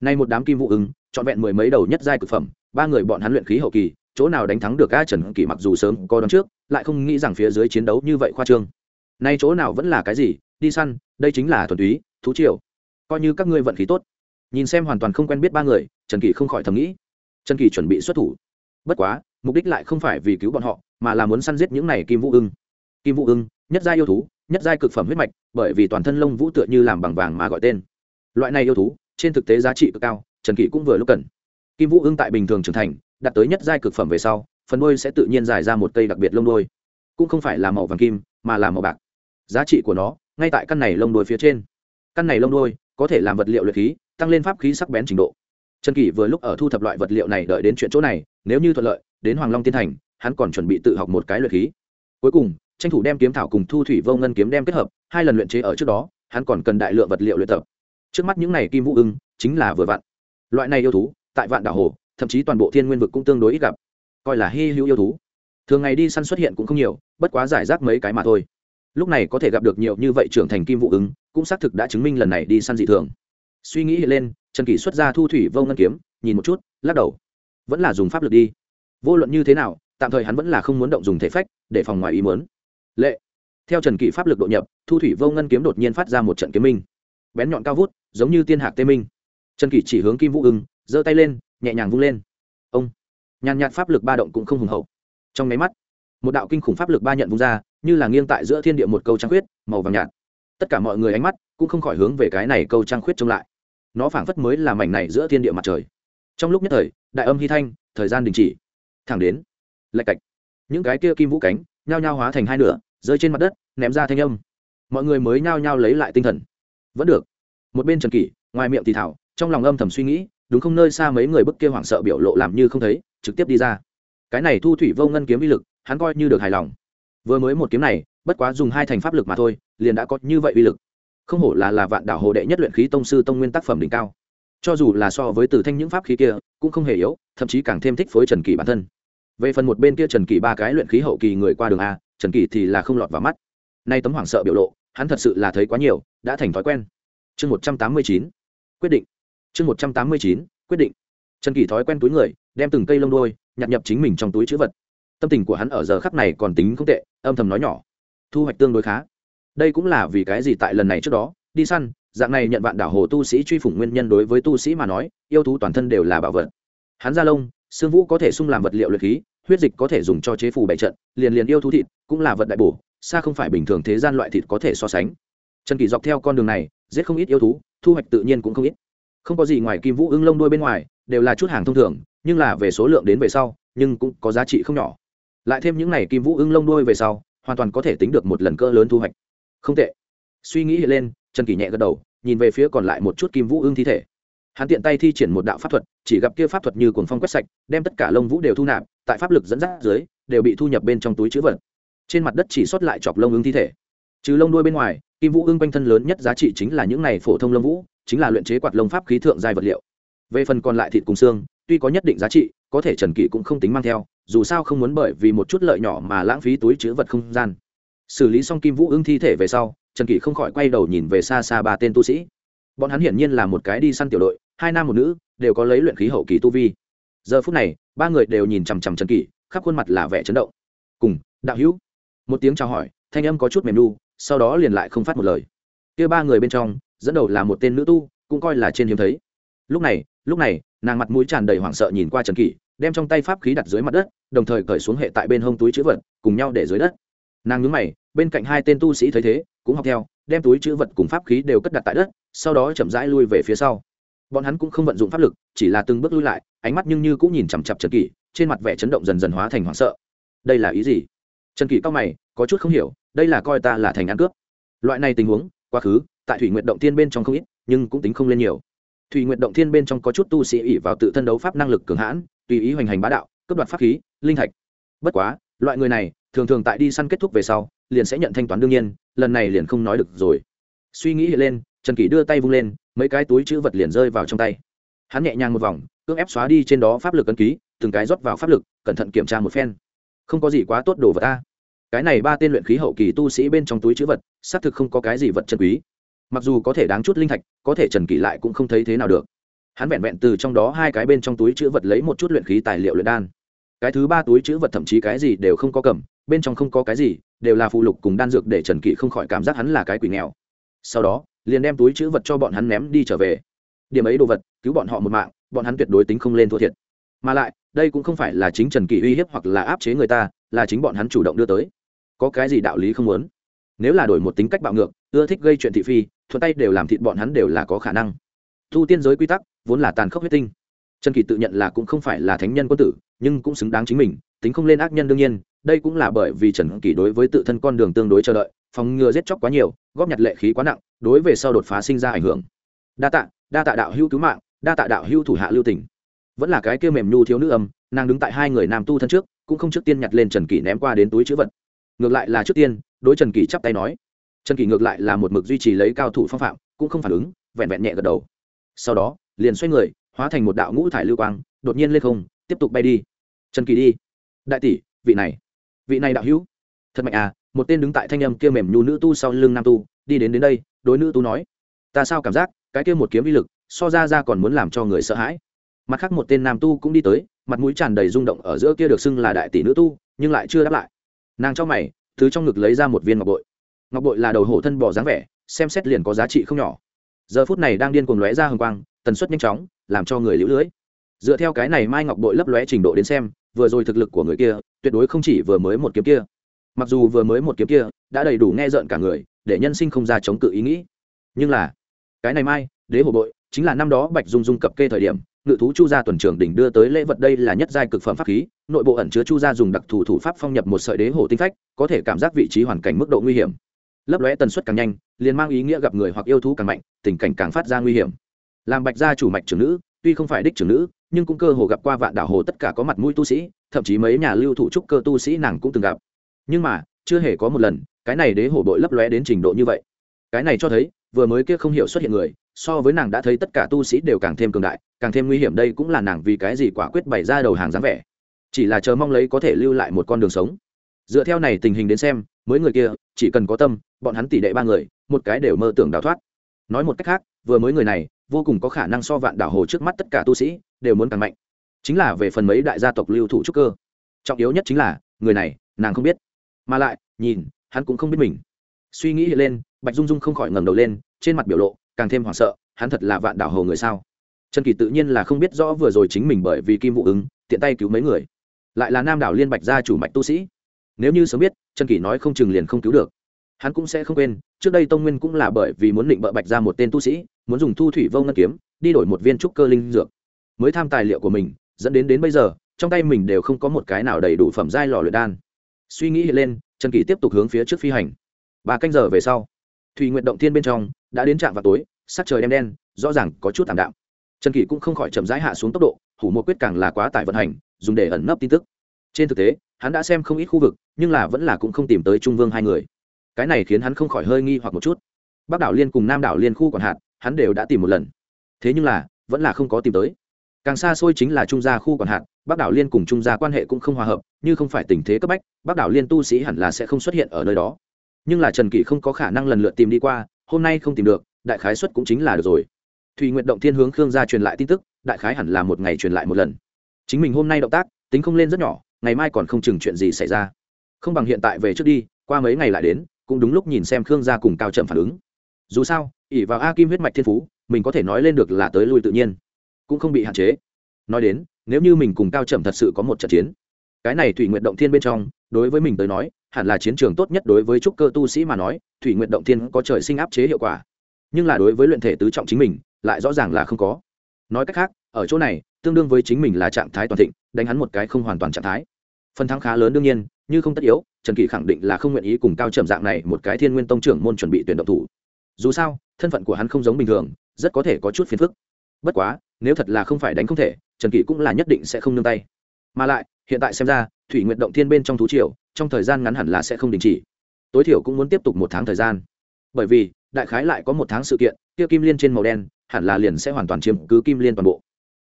Nay một đám kim vũ ứng, trọn vẹn mười mấy đầu nhất giai cực phẩm, ba người bọn hắn luyện khí hậu kỳ, chỗ nào đánh thắng được a trần kỷ mặc dù sớm có đón trước, lại không nghĩ rằng phía dưới chiến đấu như vậy khoa trương. Nay chỗ nào vẫn là cái gì đi săn, đây chính là thuần túy, thú triều. Coi như các ngươi vận khí tốt. Nhìn xem hoàn toàn không quen biết ba người, trần kỳ không khỏi thầm nghĩ. Trần kỳ chuẩn bị xuất thủ. Bất quá, mục đích lại không phải vì cứu bọn họ, mà là muốn săn giết những này kim vũ ưng. Kim vũ ưng, nhất gia yêu thú, nhất giai cực phẩm huyết mạch, bởi vì toàn thân lông vũ tựa như làm bằng vàng mà gọi tên. Loại này yêu thú, trên thực tế giá trị cực cao, trần kỷ cũng vừa lúc cần. Kim vũ ưng tại bình thường trưởng thành, đạt tới nhất giai cực phẩm về sau, phần đôi sẽ tự nhiên dài ra một cây đặc biệt lông đôi cũng không phải là màu vàng kim, mà là màu bạc. Giá trị của nó ngay tại căn này lông đuôi phía trên. Căn này lông đuôi có thể làm vật liệu luyện khí, tăng lên pháp khí sắc bén trình độ. Trần kỷ vừa lúc ở thu thập loại vật liệu này đợi đến chuyện chỗ này, nếu như thuận lợi, đến hoàng long tiên thành, hắn còn chuẩn bị tự học một cái luyện khí. Cuối cùng, tranh thủ đem kiếm thảo cùng thu thủy vô ngân kiếm đem kết hợp, hai lần luyện chế ở trước đó, hắn còn cần đại lượng vật liệu luyện tập. Trước mắt những này kim vũ ưng, chính là vừa vặn. Loại này yêu thú, tại vạn đảo hồ, thậm chí toàn bộ thiên nguyên vực cũng tương đối ít gặp. Coi là hy hữu yêu thú. Thường ngày đi săn xuất hiện cũng không nhiều, bất quá giải rác mấy cái mà thôi lúc này có thể gặp được nhiều như vậy trưởng thành kim vũ ứng, cũng xác thực đã chứng minh lần này đi săn dị thường. Suy nghĩ hiện lên, trần kỷ xuất ra thu thủy vô ngân kiếm, nhìn một chút, lắc đầu. Vẫn là dùng pháp lực đi. Vô luận như thế nào, tạm thời hắn vẫn là không muốn động dùng thể phách, để phòng ngoài ý muốn. Lệ. Theo trần kỷ pháp lực độ nhập, thu thủy vô ngân kiếm đột nhiên phát ra một trận kiếm minh. Bén nhọn cao vút, giống như tiên hạc tê minh. Trần kỷ chỉ hướng kim vũ ưng giơ tay lên, nhẹ nhàng vung lên. Ông. Nhàn nhạt pháp lực ba động cũng không hùng hậu. Trong máy mắt, một đạo kinh khủng pháp lực ba nhận vung ra như là nghiêng tại giữa thiên địa một câu trăng khuyết, màu vàng nhạt. Tất cả mọi người ánh mắt cũng không khỏi hướng về cái này câu trăng khuyết trông lại. Nó phảng phất mới là mảnh này giữa thiên địa mặt trời. Trong lúc nhất thời, đại âm hy thanh, thời gian đình chỉ. Thẳng đến, lạch cạch. Những cái kia kim vũ cánh nhao nhao hóa thành hai nửa, rơi trên mặt đất, ném ra thanh âm. Mọi người mới nhao nhao lấy lại tinh thần. Vẫn được. Một bên trần kỷ, ngoài miệng thì thảo, trong lòng âm thầm suy nghĩ, đúng không nơi xa mấy người bức kia hoảng sợ biểu lộ làm như không thấy, trực tiếp đi ra. Cái này thu thủy vô ngân kiếm vi lực, hắn coi như được hài lòng vừa mới một kiếm này, bất quá dùng hai thành pháp lực mà thôi, liền đã có như vậy uy lực. Không hổ là là vạn đảo hồ đệ nhất luyện khí tông sư tông nguyên tác phẩm đỉnh cao. Cho dù là so với từ thanh những pháp khí kia, cũng không hề yếu, thậm chí càng thêm thích phối trần kỳ bản thân. Về phần một bên kia trần kỳ ba cái luyện khí hậu kỳ người qua đường a, trần kỳ thì là không lọt vào mắt. Nay tấm hoảng sợ biểu lộ, hắn thật sự là thấy quá nhiều, đã thành thói quen. Chương một trăm tám mươi chín, quyết định. Chương một trăm tám mươi chín, quyết định. Trần kỳ thói quen túi người, đem từng cây lông đôi nhặt nhập chính mình trong túi chữ vật tâm tình của hắn ở giờ khắc này còn tính không tệ, âm thầm nói nhỏ. Thu hoạch tương đối khá. Đây cũng là vì cái gì tại lần này trước đó, đi săn, dạng này nhận vạn đảo hồ tu sĩ truy phủng nguyên nhân đối với tu sĩ mà nói, yêu thú toàn thân đều là bảo vật. Hắn da lông, xương vũ có thể sung làm vật liệu luyện khí, huyết dịch có thể dùng cho chế phù bệ trận, liền liền yêu thú thịt cũng là vật đại bổ, xa không phải bình thường thế gian loại thịt có thể so sánh. Trần kỳ dọc theo con đường này, giết không ít yêu thú, thu hoạch tự nhiên cũng không ít. Không có gì ngoài kim vũ ưng lông đuôi bên ngoài, đều là chút hàng thông thường, nhưng là về số lượng đến về sau, nhưng cũng có giá trị không nhỏ lại thêm những n à y kim vũ ưng lông đuôi về sau, hoàn toàn có thể tính được một lần cỡ lớn thu hoạch. Không tệ. Suy nghĩ hiện lên, trần kỳ nhẹ gật đầu, nhìn về phía còn lại một chút kim vũ ưng thi thể. Hắn tiện tay thi triển một đạo pháp thuật, chỉ gặp kia pháp thuật như cuồng phong quét sạch, đem tất cả lông vũ đều thu nạp, tại pháp lực dẫn dắt dưới, đều bị thu nhập bên trong túi chữ vật. Trên mặt đất chỉ xuất lại chọc lông ưng thi thể. Trừ lông đuôi bên ngoài, kim vũ ưng quanh thân lớn nhất giá trị chính là những này phổ thông lông vũ, chính là luyện chế quạt lông pháp khí thượng giai vật liệu. Về phần còn lại thịt cùng xương, tuy có nhất định giá trị, có thể trần kỷ cũng không tính mang theo dù sao không muốn bởi vì một chút lợi nhỏ mà lãng phí túi chứa vật không gian. Xử lý xong kim vũ ưng thi thể về sau, trần kỷ không khỏi quay đầu nhìn về xa xa ba tên tu sĩ. Bọn hắn hiển nhiên là một cái đi săn tiểu đội, hai nam một nữ, đều có lấy luyện khí hậu kỳ tu vi. Giờ phút này, ba người đều nhìn chằm chằm trần kỷ, khắp khuôn mặt là vẻ chấn động. Cùng, đạo hữu. Một tiếng chào hỏi, thanh âm có chút mềm nu, sau đó liền lại không phát một lời. Kia ba người bên trong, dẫn đầu là một tên nữ tu, cũng coi là trên hiếm thấy. Lúc này lúc này, nàng mặt mũi tràn đầy hoảng sợ nhìn qua trần kỷ đem trong tay pháp khí đặt dưới mặt đất, đồng thời cởi xuống hệ tại bên hông túi chữ vật, cùng nhau để dưới đất. Nàng nhúng mày, bên cạnh hai tên tu sĩ thấy thế, cũng học theo, đem túi chữ vật cùng pháp khí đều cất đặt tại đất, sau đó chậm rãi lui về phía sau. Bọn hắn cũng không vận dụng pháp lực, chỉ là từng bước lui lại, ánh mắt nhưng như cũng nhìn chằm chặp trần kỷ, trên mặt vẻ chấn động dần dần hóa thành hoảng sợ. Đây là ý gì? Trần kỷ cao mày, có chút không hiểu, đây là coi ta là thành ăn cướp. Loại này tình huống, quá khứ, tại thủy nguyện động thiên bên trong không ít, nhưng cũng tính không lên nhiều. Thủy nguyện động thiên bên trong có chút tu sĩ ỉ vào tự thân đấu pháp năng lực cường hãn tùy ý hoành hành bá đạo, cướp đoạt pháp khí, linh thạch. Bất quá, loại người này, thường thường tại đi săn kết thúc về sau, liền sẽ nhận thanh toán đương nhiên, lần này liền không nói được rồi. Suy nghĩ hiện lên, trần kỷ đưa tay vung lên, mấy cái túi chữ vật liền rơi vào trong tay. Hắn nhẹ nhàng một vòng, cưỡng ép xóa đi trên đó pháp lực ấn ký, từng cái rót vào pháp lực, cẩn thận kiểm tra một phen. Không có gì quá tốt đồ vật ta cái này ba tên luyện khí hậu kỳ tu sĩ bên trong túi chữ vật, xác thực không có cái gì vật chân quý. Mặc dù có thể đáng chút linh thạch, có thể trần kỷ lại cũng không thấy thế nào được hắn vẹn vẹn từ trong đó hai cái bên trong túi chữ vật lấy một chút luyện khí tài liệu luyện đan. Cái thứ ba túi chữ vật thậm chí cái gì đều không có cầm, bên trong không có cái gì, đều là phụ lục cùng đan dược để trần Kỵ không khỏi cảm giác hắn là cái quỷ nghèo. Sau đó, liền đem túi chữ vật cho bọn hắn ném đi trở về. Điểm ấy đồ vật, cứu bọn họ một mạng, bọn hắn tuyệt đối tính không lên thua thiệt. Mà lại, đây cũng không phải là chính trần Kỵ uy hiếp hoặc là áp chế người ta, là chính bọn hắn chủ động đưa tới. Có cái gì đạo lý không muốn? Nếu là đổi một tính cách bạo ngược, ưa thích gây chuyện thị phi, thuận tay đều làm thịt bọn hắn đều là có khả năng thu tiên giới quy tắc, vốn là tàn khốc huyết tinh. Trần kỳ tự nhận là cũng không phải là thánh nhân quân tử, nhưng cũng xứng đáng chính mình, tính không lên ác nhân đương nhiên, đây cũng là bởi vì trần kỳ đối với tự thân con đường tương đối chờ đợi, phòng ngừa giết chóc quá nhiều, góp nhặt lệ khí quá nặng, đối về sau đột phá sinh ra ảnh hưởng. Đa tạ đa tạ đạo hữu cứu mạng, đa tạ đạo hữu thủ hạ lưu tỉnh vẫn là cái kia mềm nhu thiếu nữ âm, nàng đứng tại hai người nam tu thân trước, cũng không trước tiên nhặt lên trần kỳ ném qua đến túi chữ vật. Ngược lại là trước tiên, đối trần kỳ chắp tay nói. Trần kỳ ngược lại là một mực duy trì lấy cao thủ phong phạm, cũng không phản ứng, vẹn vẹn nhẹ gật đầu sau đó, liền xoay người, hóa thành một đạo ngũ thải lưu quang, đột nhiên lên không, tiếp tục bay đi. Trần kỳ đi. Đại tỷ, vị này vị này đạo hữu. Thật mạnh à một tên đứng tại thanh âm kia mềm nhu nữ tu sau lưng nam tu, đi đến đến đây, đối nữ tu nói, ta sao cảm giác, cái kia một kiếm vi lực, so ra ra còn muốn làm cho người sợ hãi. Mặt khác một tên nam tu cũng đi tới, mặt mũi tràn đầy rung động ở giữa kia được xưng là đại tỷ nữ tu, nhưng lại chưa đáp lại. Nàng cho mày thứ trong ngực lấy ra một viên ngọc bội. Ngọc bội là đầu hổ thân bỏ dáng vẻ, xem xét liền có giá trị không nhỏ giờ phút này đang điên cuồng lóe ra hồng quang, tần suất nhanh chóng, làm cho người lũ lưỡi dựa theo cái này mai ngọc bội lấp lóe trình độ đến xem, vừa rồi thực lực của người kia, tuyệt đối không chỉ vừa mới một kiếm kia. Mặc dù vừa mới một kiếm kia, đã đầy đủ nghe rợn cả người, để nhân sinh không ra chống cự ý nghĩ. Nhưng là, cái này mai, đế hồ bội, chính là năm đó bạch dung dung cập kê thời điểm, ngự thú chu gia tuần trưởng đỉnh đưa tới lễ vật đây là nhất giai cực phẩm pháp khí, nội bộ ẩn chứa chu gia dùng đặc thù thủ pháp phong nhập một sợi đế hồ tinh phách, có thể cảm giác vị trí hoàn cảnh mức độ nguy hiểm lấp lóe tần suất càng nhanh, liền mang ý nghĩa gặp người hoặc yêu thú càng mạnh, tình cảnh càng phát ra nguy hiểm. Làm bạch gia chủ mạch trưởng nữ, tuy không phải đích trưởng nữ, nhưng cũng cơ hồ gặp qua vạn đảo hồ tất cả có mặt mũi tu sĩ, thậm chí mấy nhà lưu thủ trúc cơ tu sĩ nàng cũng từng gặp. Nhưng mà, chưa hề có một lần, cái này đế hổ bội lấp lóe đến trình độ như vậy. Cái này cho thấy, vừa mới kia không hiểu xuất hiện người, so với nàng đã thấy tất cả tu sĩ đều càng thêm cường đại, càng thêm nguy hiểm đây cũng là nàng vì cái gì quả quyết bày ra đầu hàng dáng vẻ. Chỉ là chờ mong lấy có thể lưu lại một con đường sống. Dựa theo này tình hình đến xem mới người kia, chỉ cần có tâm, bọn hắn tỷ đệ ba người, một cái đều mơ tưởng đào thoát. Nói một cách khác, vừa mới người này, vô cùng có khả năng so vạn đảo hồ trước mắt tất cả tu sĩ, đều muốn càng mạnh. Chính là về phần mấy đại gia tộc lưu thủ trúc cơ. Trọng yếu nhất chính là, người này, nàng không biết. Mà lại, nhìn, hắn cũng không biết mình. Suy nghĩ hiện lên, bạch dung dung không khỏi ngẩng đầu lên, trên mặt biểu lộ, càng thêm hoảng sợ, hắn thật là vạn đảo hồ người sao? Trần kỳ tự nhiên là không biết rõ vừa rồi chính mình bởi vì kim vụ ứng, tiện tay cứu mấy người. Lại là nam đảo liên bạch gia chủ mạch tu sĩ nếu như sớm biết, trần kỳ nói không chừng liền không cứu được. Hắn cũng sẽ không quên, trước đây tông nguyên cũng là bởi vì muốn định bợ bạch ra một tên tu sĩ, muốn dùng thu thủy vô ngân kiếm, đi đổi một viên trúc cơ linh dược. Mới tham tài liệu của mình, dẫn đến đến bây giờ, trong tay mình đều không có một cái nào đầy đủ phẩm giai lò luyện đan. Suy nghĩ lên, trần kỳ tiếp tục hướng phía trước phi hành. Ba canh giờ về sau thùy nguyện động thiên bên trong, đã đến trạm vào tối, sắc trời đêm đen, rõ ràng có chút thảm đạm. Trần kỳ cũng không khỏi chậm rãi hạ xuống tốc độ, hủ một quyết càng là quá tải vận hành, dùng để ẩn nấp tin tức. Trên thực tế hắn đã xem không ít khu vực, nhưng là vẫn là cũng không tìm tới trung vương hai người. Cái này khiến hắn không khỏi hơi nghi hoặc một chút. Bắc đảo liên cùng nam đảo liên khu còn hạn, hắn đều đã tìm một lần. Thế nhưng là, vẫn là không có tìm tới. Càng xa xôi chính là trung gia khu còn hạn, bắc đảo liên cùng trung gia quan hệ cũng không hòa hợp, như không phải tình thế cấp bách, bắc đảo liên tu sĩ hẳn là sẽ không xuất hiện ở nơi đó. Nhưng là trần kỷ không có khả năng lần lượt tìm đi qua, hôm nay không tìm được, đại khái xuất cũng chính là được rồi. Thùy nguyện động thiên hướng khương gia truyền lại tin tức, đại khái hẳn là một ngày truyền lại một lần. Chính mình hôm nay động tác, tính không lên rất nhỏ ngày mai còn không chừng chuyện gì xảy ra. Không bằng hiện tại về trước đi, qua mấy ngày lại đến, cũng đúng lúc nhìn xem khương gia cùng cao trầm phản ứng. Dù sao ỉ vào a kim huyết mạch thiên phú, mình có thể nói lên được là tới lui tự nhiên, cũng không bị hạn chế. Nói đến, nếu như mình cùng cao trầm thật sự có một trận chiến, cái này thủy nguyện động thiên bên trong, đối với mình tới nói, hẳn là chiến trường tốt nhất đối với trúc cơ tu sĩ mà nói, thủy nguyện động thiên có trời sinh áp chế hiệu quả. Nhưng là đối với luyện thể tứ trọng chính mình, lại rõ ràng là không có. Nói cách khác, ở chỗ này, tương đương với chính mình là trạng thái toàn thịnh, đánh hắn một cái không hoàn toàn trạng thái phần thắng khá lớn đương nhiên, như không tất yếu, trần kỳ khẳng định là không nguyện ý cùng cao trầm dạng này một cái thiên nguyên tông trưởng môn chuẩn bị tuyển động thủ. Dù sao, thân phận của hắn không giống bình thường, rất có thể có chút phiền phức. Bất quá, nếu thật là không phải đánh không thể, trần kỳ cũng là nhất định sẽ không nương tay. Mà lại, hiện tại xem ra, thủy nguyện động thiên bên trong thú triều, trong thời gian ngắn hẳn là sẽ không đình chỉ. Tối thiểu cũng muốn tiếp tục một tháng thời gian. Bởi vì, đại khái lại có một tháng sự kiện, kia kim liên trên màu đen, hẳn là liền sẽ hoàn toàn chiếm cứ kim liên toàn bộ.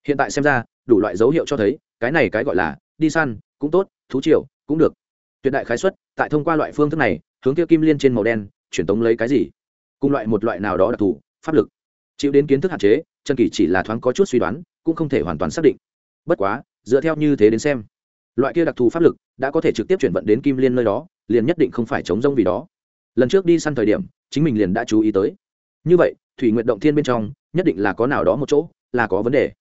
Hiện tại xem ra, đủ loại dấu hiệu cho thấy, cái này cái gọi là, đi săn, cũng tốt thú triều, cũng được. Tuyệt đại khái xuất tại thông qua loại phương thức này, hướng kia kim liên trên màu đen truyền tống lấy cái gì? Cùng loại một loại nào đó đặc thù, pháp lực. Chịu đến kiến thức hạn chế, trần kỳ chỉ là thoáng có chút suy đoán, cũng không thể hoàn toàn xác định. Bất quá, dựa theo như thế đến xem, loại kia đặc thù pháp lực đã có thể trực tiếp chuyển vận đến kim liên nơi đó, liền nhất định không phải chống rông vì đó. Lần trước đi săn thời điểm, chính mình liền đã chú ý tới. Như vậy, thủy nguyện động thiên bên trong, nhất định là có nào đó một chỗ là có vấn đề.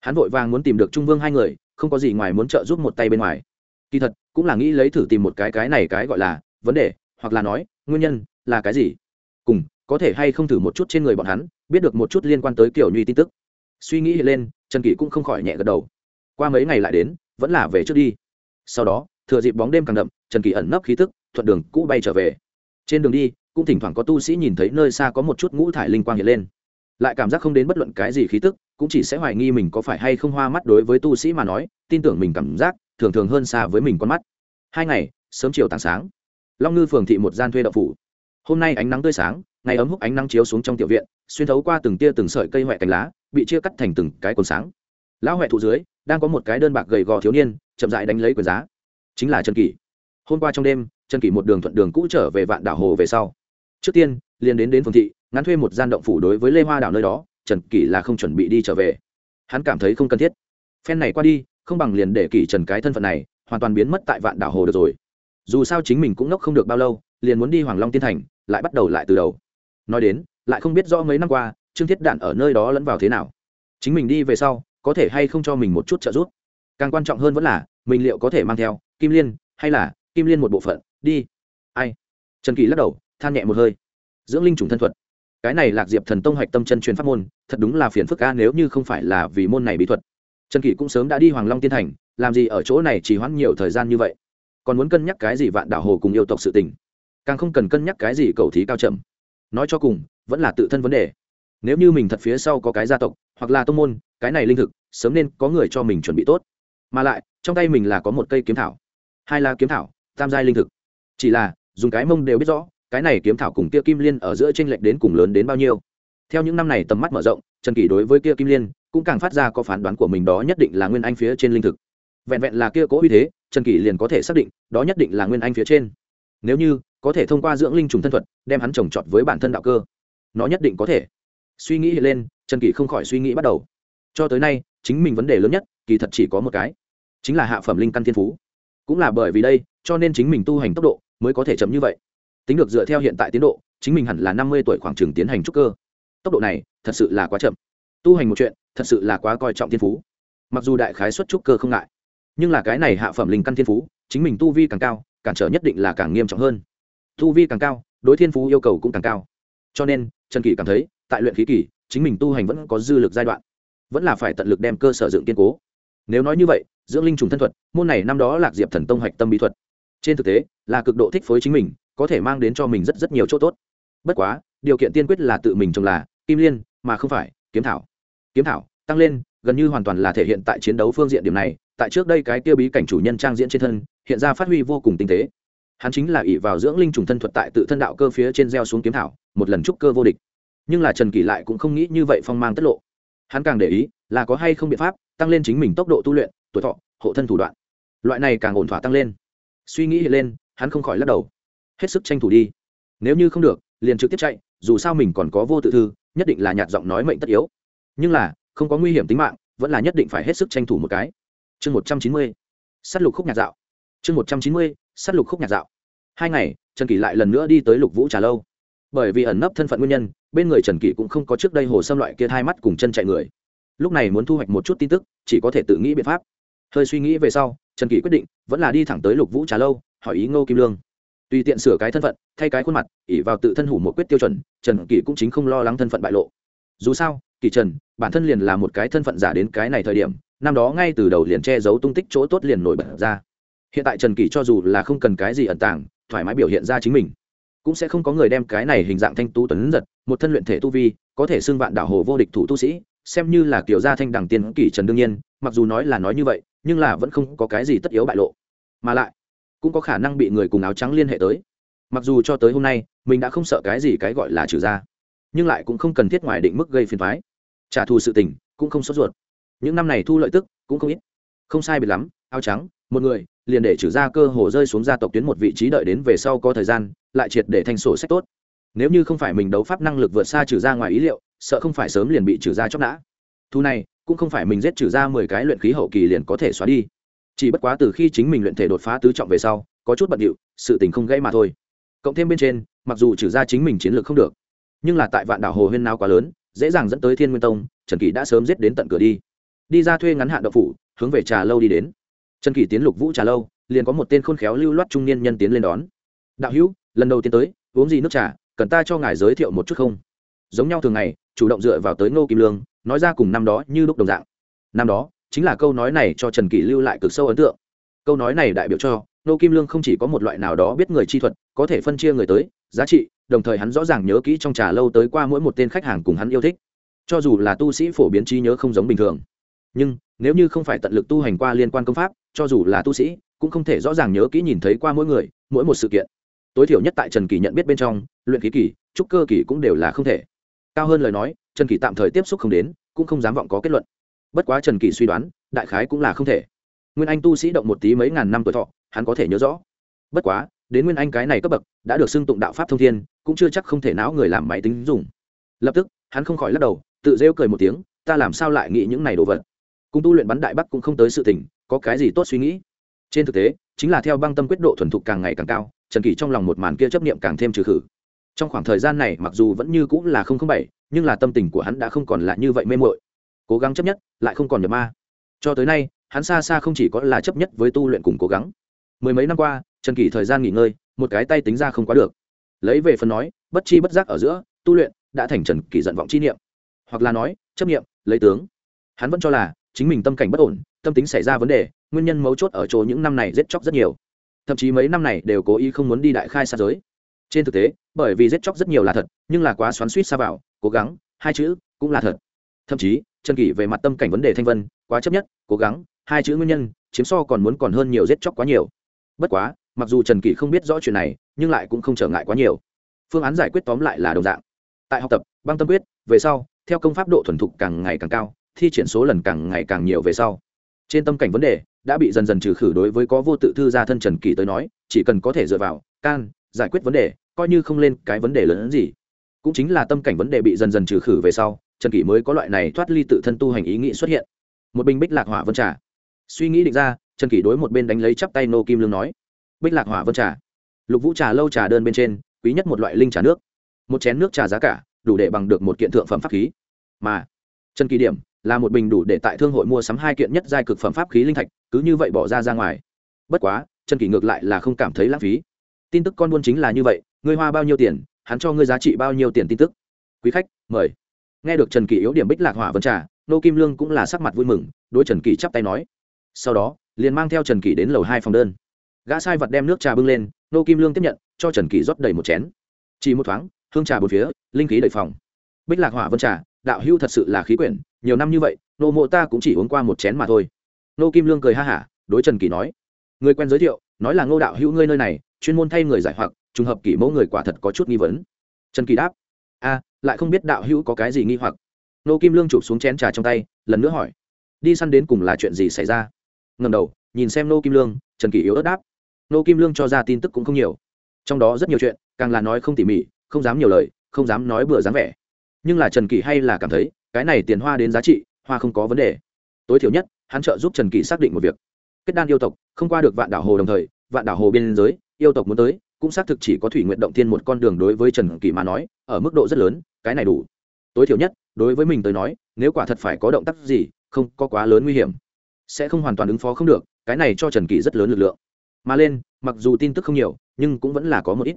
Hắn vội vàng muốn tìm được trung vương hai người, không có gì ngoài muốn trợ giúp một tay bên ngoài kỳ thật, cũng là nghĩ lấy thử tìm một cái cái này cái gọi là vấn đề, hoặc là nói, nguyên nhân là cái gì? Cùng, có thể hay không thử một chút trên người bọn hắn, biết được một chút liên quan tới kiểu nhuy tin tức. Suy nghĩ lên, trần kỳ cũng không khỏi nhẹ gật đầu. Qua mấy ngày lại đến, vẫn là về trước đi. Sau đó, thừa dịp bóng đêm càng đậm, trần kỳ ẩn nấp khí tức, thuận đường cũ bay trở về. Trên đường đi, cũng thỉnh thoảng có tu sĩ nhìn thấy nơi xa có một chút ngũ thải linh quang hiện lên. Lại cảm giác không đến bất luận cái gì khí tức, cũng chỉ sẽ hoài nghi mình có phải hay không hoa mắt đối với tu sĩ mà nói, tin tưởng mình cảm giác thường thường hơn xa với mình con mắt. Hai ngày, sớm chiều tảng sáng. Long ngư phường thị một gian thuê đậu phủ. Hôm nay ánh nắng tươi sáng, ngày ấm hút ánh nắng chiếu xuống trong tiểu viện, xuyên thấu qua từng tia từng sợi cây huệ cành lá, bị chia cắt thành từng cái cồn sáng. Lão huệ thụ dưới, đang có một cái đơn bạc gầy gò thiếu niên, chậm dại đánh lấy quyền giá. Chính là trần kỷ. Hôm qua trong đêm, trần kỷ một đường thuận đường cũ trở về vạn đảo hồ về sau. Trước tiên, liền đến đến phường thị, ngắn thuê một gian động phủ đối với lê hoa đảo nơi đó, trần kỷ là không chuẩn bị đi trở về. Hắn cảm thấy không cần thiết. Phen này qua đi không bằng liền để kỷ trần cái thân phận này, hoàn toàn biến mất tại vạn đảo hồ được rồi. Dù sao chính mình cũng ngốc không được bao lâu, liền muốn đi hoàng long tiên thành, lại bắt đầu lại từ đầu. Nói đến, lại không biết rõ mấy năm qua, trương thiết đạn ở nơi đó lẫn vào thế nào. Chính mình đi về sau, có thể hay không cho mình một chút trợ giúp? Càng quan trọng hơn vẫn là, mình liệu có thể mang theo kim liên, hay là kim liên một bộ phận, đi. Ai? Trần kỳ lắc đầu, than nhẹ một hơi. Dưỡng linh trùng thân thuật. Cái này lạc diệp thần tông hạch tâm chân truyền pháp môn, thật đúng là phiền phức ca nếu như không phải là vì môn này bí thuật trần kỷ cũng sớm đã đi hoàng long tiên thành, làm gì ở chỗ này chỉ hoãn nhiều thời gian như vậy? Còn muốn cân nhắc cái gì vạn đảo hồ cùng yêu tộc sự tình? Càng không cần cân nhắc cái gì cầu thí cao trầm. Nói cho cùng, vẫn là tự thân vấn đề. Nếu như mình thật phía sau có cái gia tộc, hoặc là tông môn, cái này linh thực, sớm nên có người cho mình chuẩn bị tốt. Mà lại, trong tay mình là có một cây kiếm thảo. Hai là kiếm thảo, tam giai linh thực. Chỉ là, dùng cái mông đều biết rõ, cái này kiếm thảo cùng kia kim liên ở giữa tranh lệch đến cùng lớn đến bao nhiêu. Theo những năm này tầm mắt mở rộng, trần kỷ đối với kia kim liên cũng càng phát ra có phán đoán của mình đó nhất định là nguyên anh phía trên linh thực. Vẹn vẹn là kia cố uy thế, trần kỷ liền có thể xác định, đó nhất định là nguyên anh phía trên. Nếu như, có thể thông qua dưỡng linh trùng thân thuật, đem hắn trồng trọt với bản thân đạo cơ, nó nhất định có thể. Suy nghĩ lên, trần kỷ không khỏi suy nghĩ bắt đầu. Cho tới nay, chính mình vấn đề lớn nhất, kỳ thật chỉ có một cái, chính là hạ phẩm linh căn thiên phú. Cũng là bởi vì đây, cho nên chính mình tu hành tốc độ mới có thể chậm như vậy. Tính được dựa theo hiện tại tiến độ, chính mình hẳn là năm mươi tuổi khoảng trường tiến hành trúc cơ. Tốc độ này, thật sự là quá chậm. Tu hành một chuyện thật sự là quá coi trọng thiên phú. Mặc dù đại khái xuất trúc cơ không ngại, nhưng là cái này hạ phẩm linh căn thiên phú, chính mình tu vi càng cao, cản trở nhất định là càng nghiêm trọng hơn. Tu vi càng cao, đối thiên phú yêu cầu cũng càng cao. Cho nên, trần kỳ cảm thấy, tại luyện khí kỳ, chính mình tu hành vẫn có dư lực giai đoạn. Vẫn là phải tận lực đem cơ sở dựng kiên cố. Nếu nói như vậy, dưỡng linh trùng thân thuật, môn này năm đó lạc diệp thần tông hạch tâm bí thuật. Trên thực tế, là cực độ thích phối chính mình, có thể mang đến cho mình rất rất nhiều chỗ tốt. Bất quá, điều kiện tiên quyết là tự mình trồng là, kim liên, mà không phải, kiếm thảo kiếm thảo, tăng lên, gần như hoàn toàn là thể hiện tại chiến đấu phương diện điểm này. Tại trước đây cái tiêu bí cảnh chủ nhân trang diễn trên thân, hiện ra phát huy vô cùng tinh tế. Hắn chính là ỷ vào dưỡng linh trùng thân thuật tại tự thân đạo cơ phía trên gieo xuống kiếm thảo, một lần trúc cơ vô địch. Nhưng là trần kỳ lại cũng không nghĩ như vậy phong mang tất lộ. Hắn càng để ý là có hay không biện pháp tăng lên chính mình tốc độ tu luyện, tuổi thọ, hộ thân thủ đoạn. Loại này càng ổn thỏa tăng lên. Suy nghĩ hiện lên, hắn không khỏi lắc đầu. Hết sức tranh thủ đi. Nếu như không được, liền trực tiếp chạy, dù sao mình còn có vô tự thư, nhất định là nhạt giọng nói mệnh tất yếu nhưng là, không có nguy hiểm tính mạng, vẫn là nhất định phải hết sức tranh thủ một cái. Chương một trăm chín mươi s á t lục khúc nhạc dạo. Chương một trăm chín mươi s á t lục khúc nhạc dạo. Hai ngày, trần kỷ lại lần nữa đi tới lục vũ trà lâu. Bởi vì ẩn nấp thân phận nguyên nhân, bên người trần kỷ cũng không có trước đây hồ xâm loại kia hai mắt cùng chân chạy người. Lúc này muốn thu hoạch một chút tin tức, chỉ có thể tự nghĩ biện pháp. Hơi suy nghĩ về sau, trần kỷ quyết định, vẫn là đi thẳng tới lục vũ trà lâu, hỏi ý ngô kim lương. Tùy tiện sửa cái thân phận, thay cái khuôn mặt ỉ vào tự thân hủ một quyết tiêu chuẩn, trần kỷ cũng chính không lo lắng thân phận bại lộ. Dù sao kỳ trần, bản thân liền là một cái thân phận giả đến cái này thời điểm, năm đó ngay từ đầu liền che giấu tung tích chỗ tốt liền nổi bật ra. Hiện tại trần kỷ cho dù là không cần cái gì ẩn tàng, thoải mái biểu hiện ra chính mình, cũng sẽ không có người đem cái này hình dạng thanh tú tuấn giật, một thân luyện thể tu vi, có thể xưng vạn đảo hồ vô địch thủ tu sĩ, xem như là kiểu gia thanh đẳng tiên kỷ trần đương nhiên, mặc dù nói là nói như vậy, nhưng là vẫn không có cái gì tất yếu bại lộ. Mà lại, cũng có khả năng bị người cùng áo trắng liên hệ tới. Mặc dù cho tới hôm nay, mình đã không sợ cái gì cái gọi là trừ gia nhưng lại cũng không cần thiết ngoài định mức gây phiền thoái. Trả thù sự tình cũng không sốt ruột. Những năm này thu lợi tức cũng không ít. Không sai biệt lắm, áo trắng, một người, liền để trừ ra cơ hồ rơi xuống gia tộc tuyến một vị trí đợi đến về sau có thời gian, lại triệt để thanh sổ sách tốt. Nếu như không phải mình đấu pháp năng lực vượt xa trừ ra ngoài ý liệu, sợ không phải sớm liền bị trừ ra chóc nã. Thu này, cũng không phải mình giết trừ ra mười cái luyện khí hậu kỳ liền có thể xóa đi. Chỉ bất quá từ khi chính mình luyện thể đột phá tứ trọng về sau, có chút bận điệu, sự tình không gây mà thôi. Cộng thêm bên trên, mặc dù trừ ra chính mình chiến lược không được nhưng là tại vạn đảo hồ huyên nào quá lớn, dễ dàng dẫn tới thiên nguyên tông, trần kỳ đã sớm giết đến tận cửa đi. Đi ra thuê ngắn hạn đậu phủ, hướng về trà lâu đi đến. Trần kỳ tiến lục vũ trà lâu, liền có một tên khôn khéo lưu loát trung niên nhân tiến lên đón. Đạo hữu, lần đầu tiên tới, uống gì nước trà, cần ta cho ngài giới thiệu một chút không? Giống nhau thường ngày, chủ động dựa vào tới ngô kim lương, nói ra cùng năm đó như lúc đồng dạng. Năm đó, chính là câu nói này cho trần kỳ lưu lại cực sâu ấn tượng. Câu nói này đại biểu cho, ngô kim lương không chỉ có một loại nào đó biết người chi thuật, có thể phân chia người tới, giá trị đồng thời hắn rõ ràng nhớ kỹ trong trà lâu tới qua mỗi một tên khách hàng cùng hắn yêu thích. Cho dù là tu sĩ phổ biến trí nhớ không giống bình thường, nhưng nếu như không phải tận lực tu hành qua liên quan công pháp, cho dù là tu sĩ, cũng không thể rõ ràng nhớ kỹ nhìn thấy qua mỗi người, mỗi một sự kiện. Tối thiểu nhất tại trần kỳ nhận biết bên trong, luyện khí kỳ, trúc cơ kỳ cũng đều là không thể. Cao hơn lời nói, trần kỳ tạm thời tiếp xúc không đến, cũng không dám vọng có kết luận. Bất quá trần kỳ suy đoán, đại khái cũng là không thể. Nguyên anh tu sĩ động một tí mấy ngàn năm tuổi thọ, hắn có thể nhớ rõ. Bất quá đến nguyên anh cái này cấp bậc, đã được xưng tụng đạo pháp thông thiên, cũng chưa chắc không thể não người làm máy tính dùng. Lập tức, hắn không khỏi lắc đầu, tự rêu cười một tiếng, ta làm sao lại nghĩ những này đồ vật? Cùng tu luyện bắn đại bắc cũng không tới sự tình, có cái gì tốt suy nghĩ? Trên thực tế, chính là theo băng tâm quyết độ thuần thục càng ngày càng cao, trần kỳ trong lòng một màn kia chấp niệm càng thêm trừ khử. Trong khoảng thời gian này, mặc dù vẫn như cũng là không không bảy, nhưng là tâm tình của hắn đã không còn là như vậy mê mội cố gắng chấp nhất, lại không còn nhập ma. Cho tới nay, hắn xa xa không chỉ có là chấp nhất với tu luyện cùng cố gắng. Mười mấy năm qua trần kỳ thời gian nghỉ ngơi, một cái tay tính ra không quá được. Lấy về phần nói, bất chi bất giác ở giữa, tu luyện đã thành trần kỳ giận vọng chi niệm. Hoặc là nói, chấp niệm, lấy tướng. Hắn vẫn cho là chính mình tâm cảnh bất ổn, tâm tính xảy ra vấn đề, nguyên nhân mấu chốt ở chỗ những năm này giết chóc rất nhiều. Thậm chí mấy năm này đều cố ý không muốn đi đại khai xa giới. Trên thực tế, bởi vì giết chóc rất nhiều là thật, nhưng là quá xoắn suýt xa vào, cố gắng, hai chữ cũng là thật. Thậm chí, trần kỷ về mặt tâm cảnh vấn đề thanh vân, quá chấp nhất, cố gắng, hai chữ nguyên nhân, chiếm so còn muốn còn hơn nhiều giết chóc quá nhiều. Bất quá mặc dù trần kỷ không biết rõ chuyện này, nhưng lại cũng không trở ngại quá nhiều. Phương án giải quyết tóm lại là đồng dạng. Tại học tập, băng tâm quyết, về sau, theo công pháp độ thuần thục càng ngày càng cao, thi triển số lần càng ngày càng nhiều về sau. Trên tâm cảnh vấn đề đã bị dần dần trừ khử đối với có vô tự thư gia thân trần kỳ tới nói, chỉ cần có thể dựa vào, can, giải quyết vấn đề, coi như không lên cái vấn đề lớn hơn gì. Cũng chính là tâm cảnh vấn đề bị dần dần trừ khử về sau, trần kỷ mới có loại này thoát ly tự thân tu hành ý nghĩ xuất hiện. Một bình bích lạc hỏa vân trà. Suy nghĩ định ra, trần kỷ đối một bên đánh lấy chắp tay nô kim lương nói bích lạc hỏa vân trà. Lục vũ trà lâu trà đơn bên trên, quý nhất một loại linh trà nước. Một chén nước trà giá cả, đủ để bằng được một kiện thượng phẩm pháp khí. Mà, trần kỳ điểm là một bình đủ để tại thương hội mua sắm hai kiện nhất giai cực phẩm pháp khí linh thạch, cứ như vậy bỏ ra ra ngoài. Bất quá, trần kỳ ngược lại là không cảm thấy lãng phí. Tin tức con buôn chính là như vậy, ngươi hoa bao nhiêu tiền, hắn cho ngươi giá trị bao nhiêu tiền tin tức. Quý khách, mời. Nghe được trần kỳ yếu điểm bích lạc hỏa vân trà, nô kim lương cũng là sắc mặt vui mừng, đối trần kỳ chắp tay nói. Sau đó, liền mang theo trần kỳ đến lầu hai phòng đơn gã sai vật đem nước trà bưng lên, nô kim lương tiếp nhận, cho trần kỳ rót đầy một chén. Chỉ một thoáng, hương trà bốn phía, linh khí đầy phòng. Bích lạc hỏa vân trà, đạo hưu thật sự là khí quyển, nhiều năm như vậy, nô mộ ta cũng chỉ uống qua một chén mà thôi. Nô kim lương cười ha hả, đối trần kỳ nói, người quen giới thiệu, nói là ngô đạo hữu ngươi nơi này, chuyên môn thay người giải hoặc, trùng hợp kỷ mẫu người quả thật có chút nghi vấn. Trần kỳ đáp, a, lại không biết đạo hữu có cái gì nghi hoặc. Nô kim lương chụp xuống chén trà trong tay, lần nữa hỏi, đi săn đến cùng là chuyện gì xảy ra? Ngầm đầu, nhìn xem nô kim lương, trần kỳ yếu ớt đáp nô kim lương cho ra tin tức cũng không nhiều. Trong đó rất nhiều chuyện, càng là nói không tỉ mỉ, không dám nhiều lời, không dám nói bừa dáng vẻ. Nhưng là trần kỳ hay là cảm thấy, cái này tiền hoa đến giá trị, hoa không có vấn đề. Tối thiểu nhất, hắn trợ giúp trần kỳ xác định một việc. Kết đan yêu tộc, không qua được vạn đảo hồ đồng thời, vạn đảo hồ biên giới, yêu tộc muốn tới, cũng xác thực chỉ có thủy nguyện động thiên một con đường đối với trần kỳ mà nói, ở mức độ rất lớn, cái này đủ. Tối thiểu nhất, đối với mình tới nói, nếu quả thật phải có động tác gì, không có quá lớn nguy hiểm, sẽ không hoàn toàn ứng phó không được, cái này cho trần kỳ rất lớn lực lượng mà lên, mặc dù tin tức không nhiều, nhưng cũng vẫn là có một ít.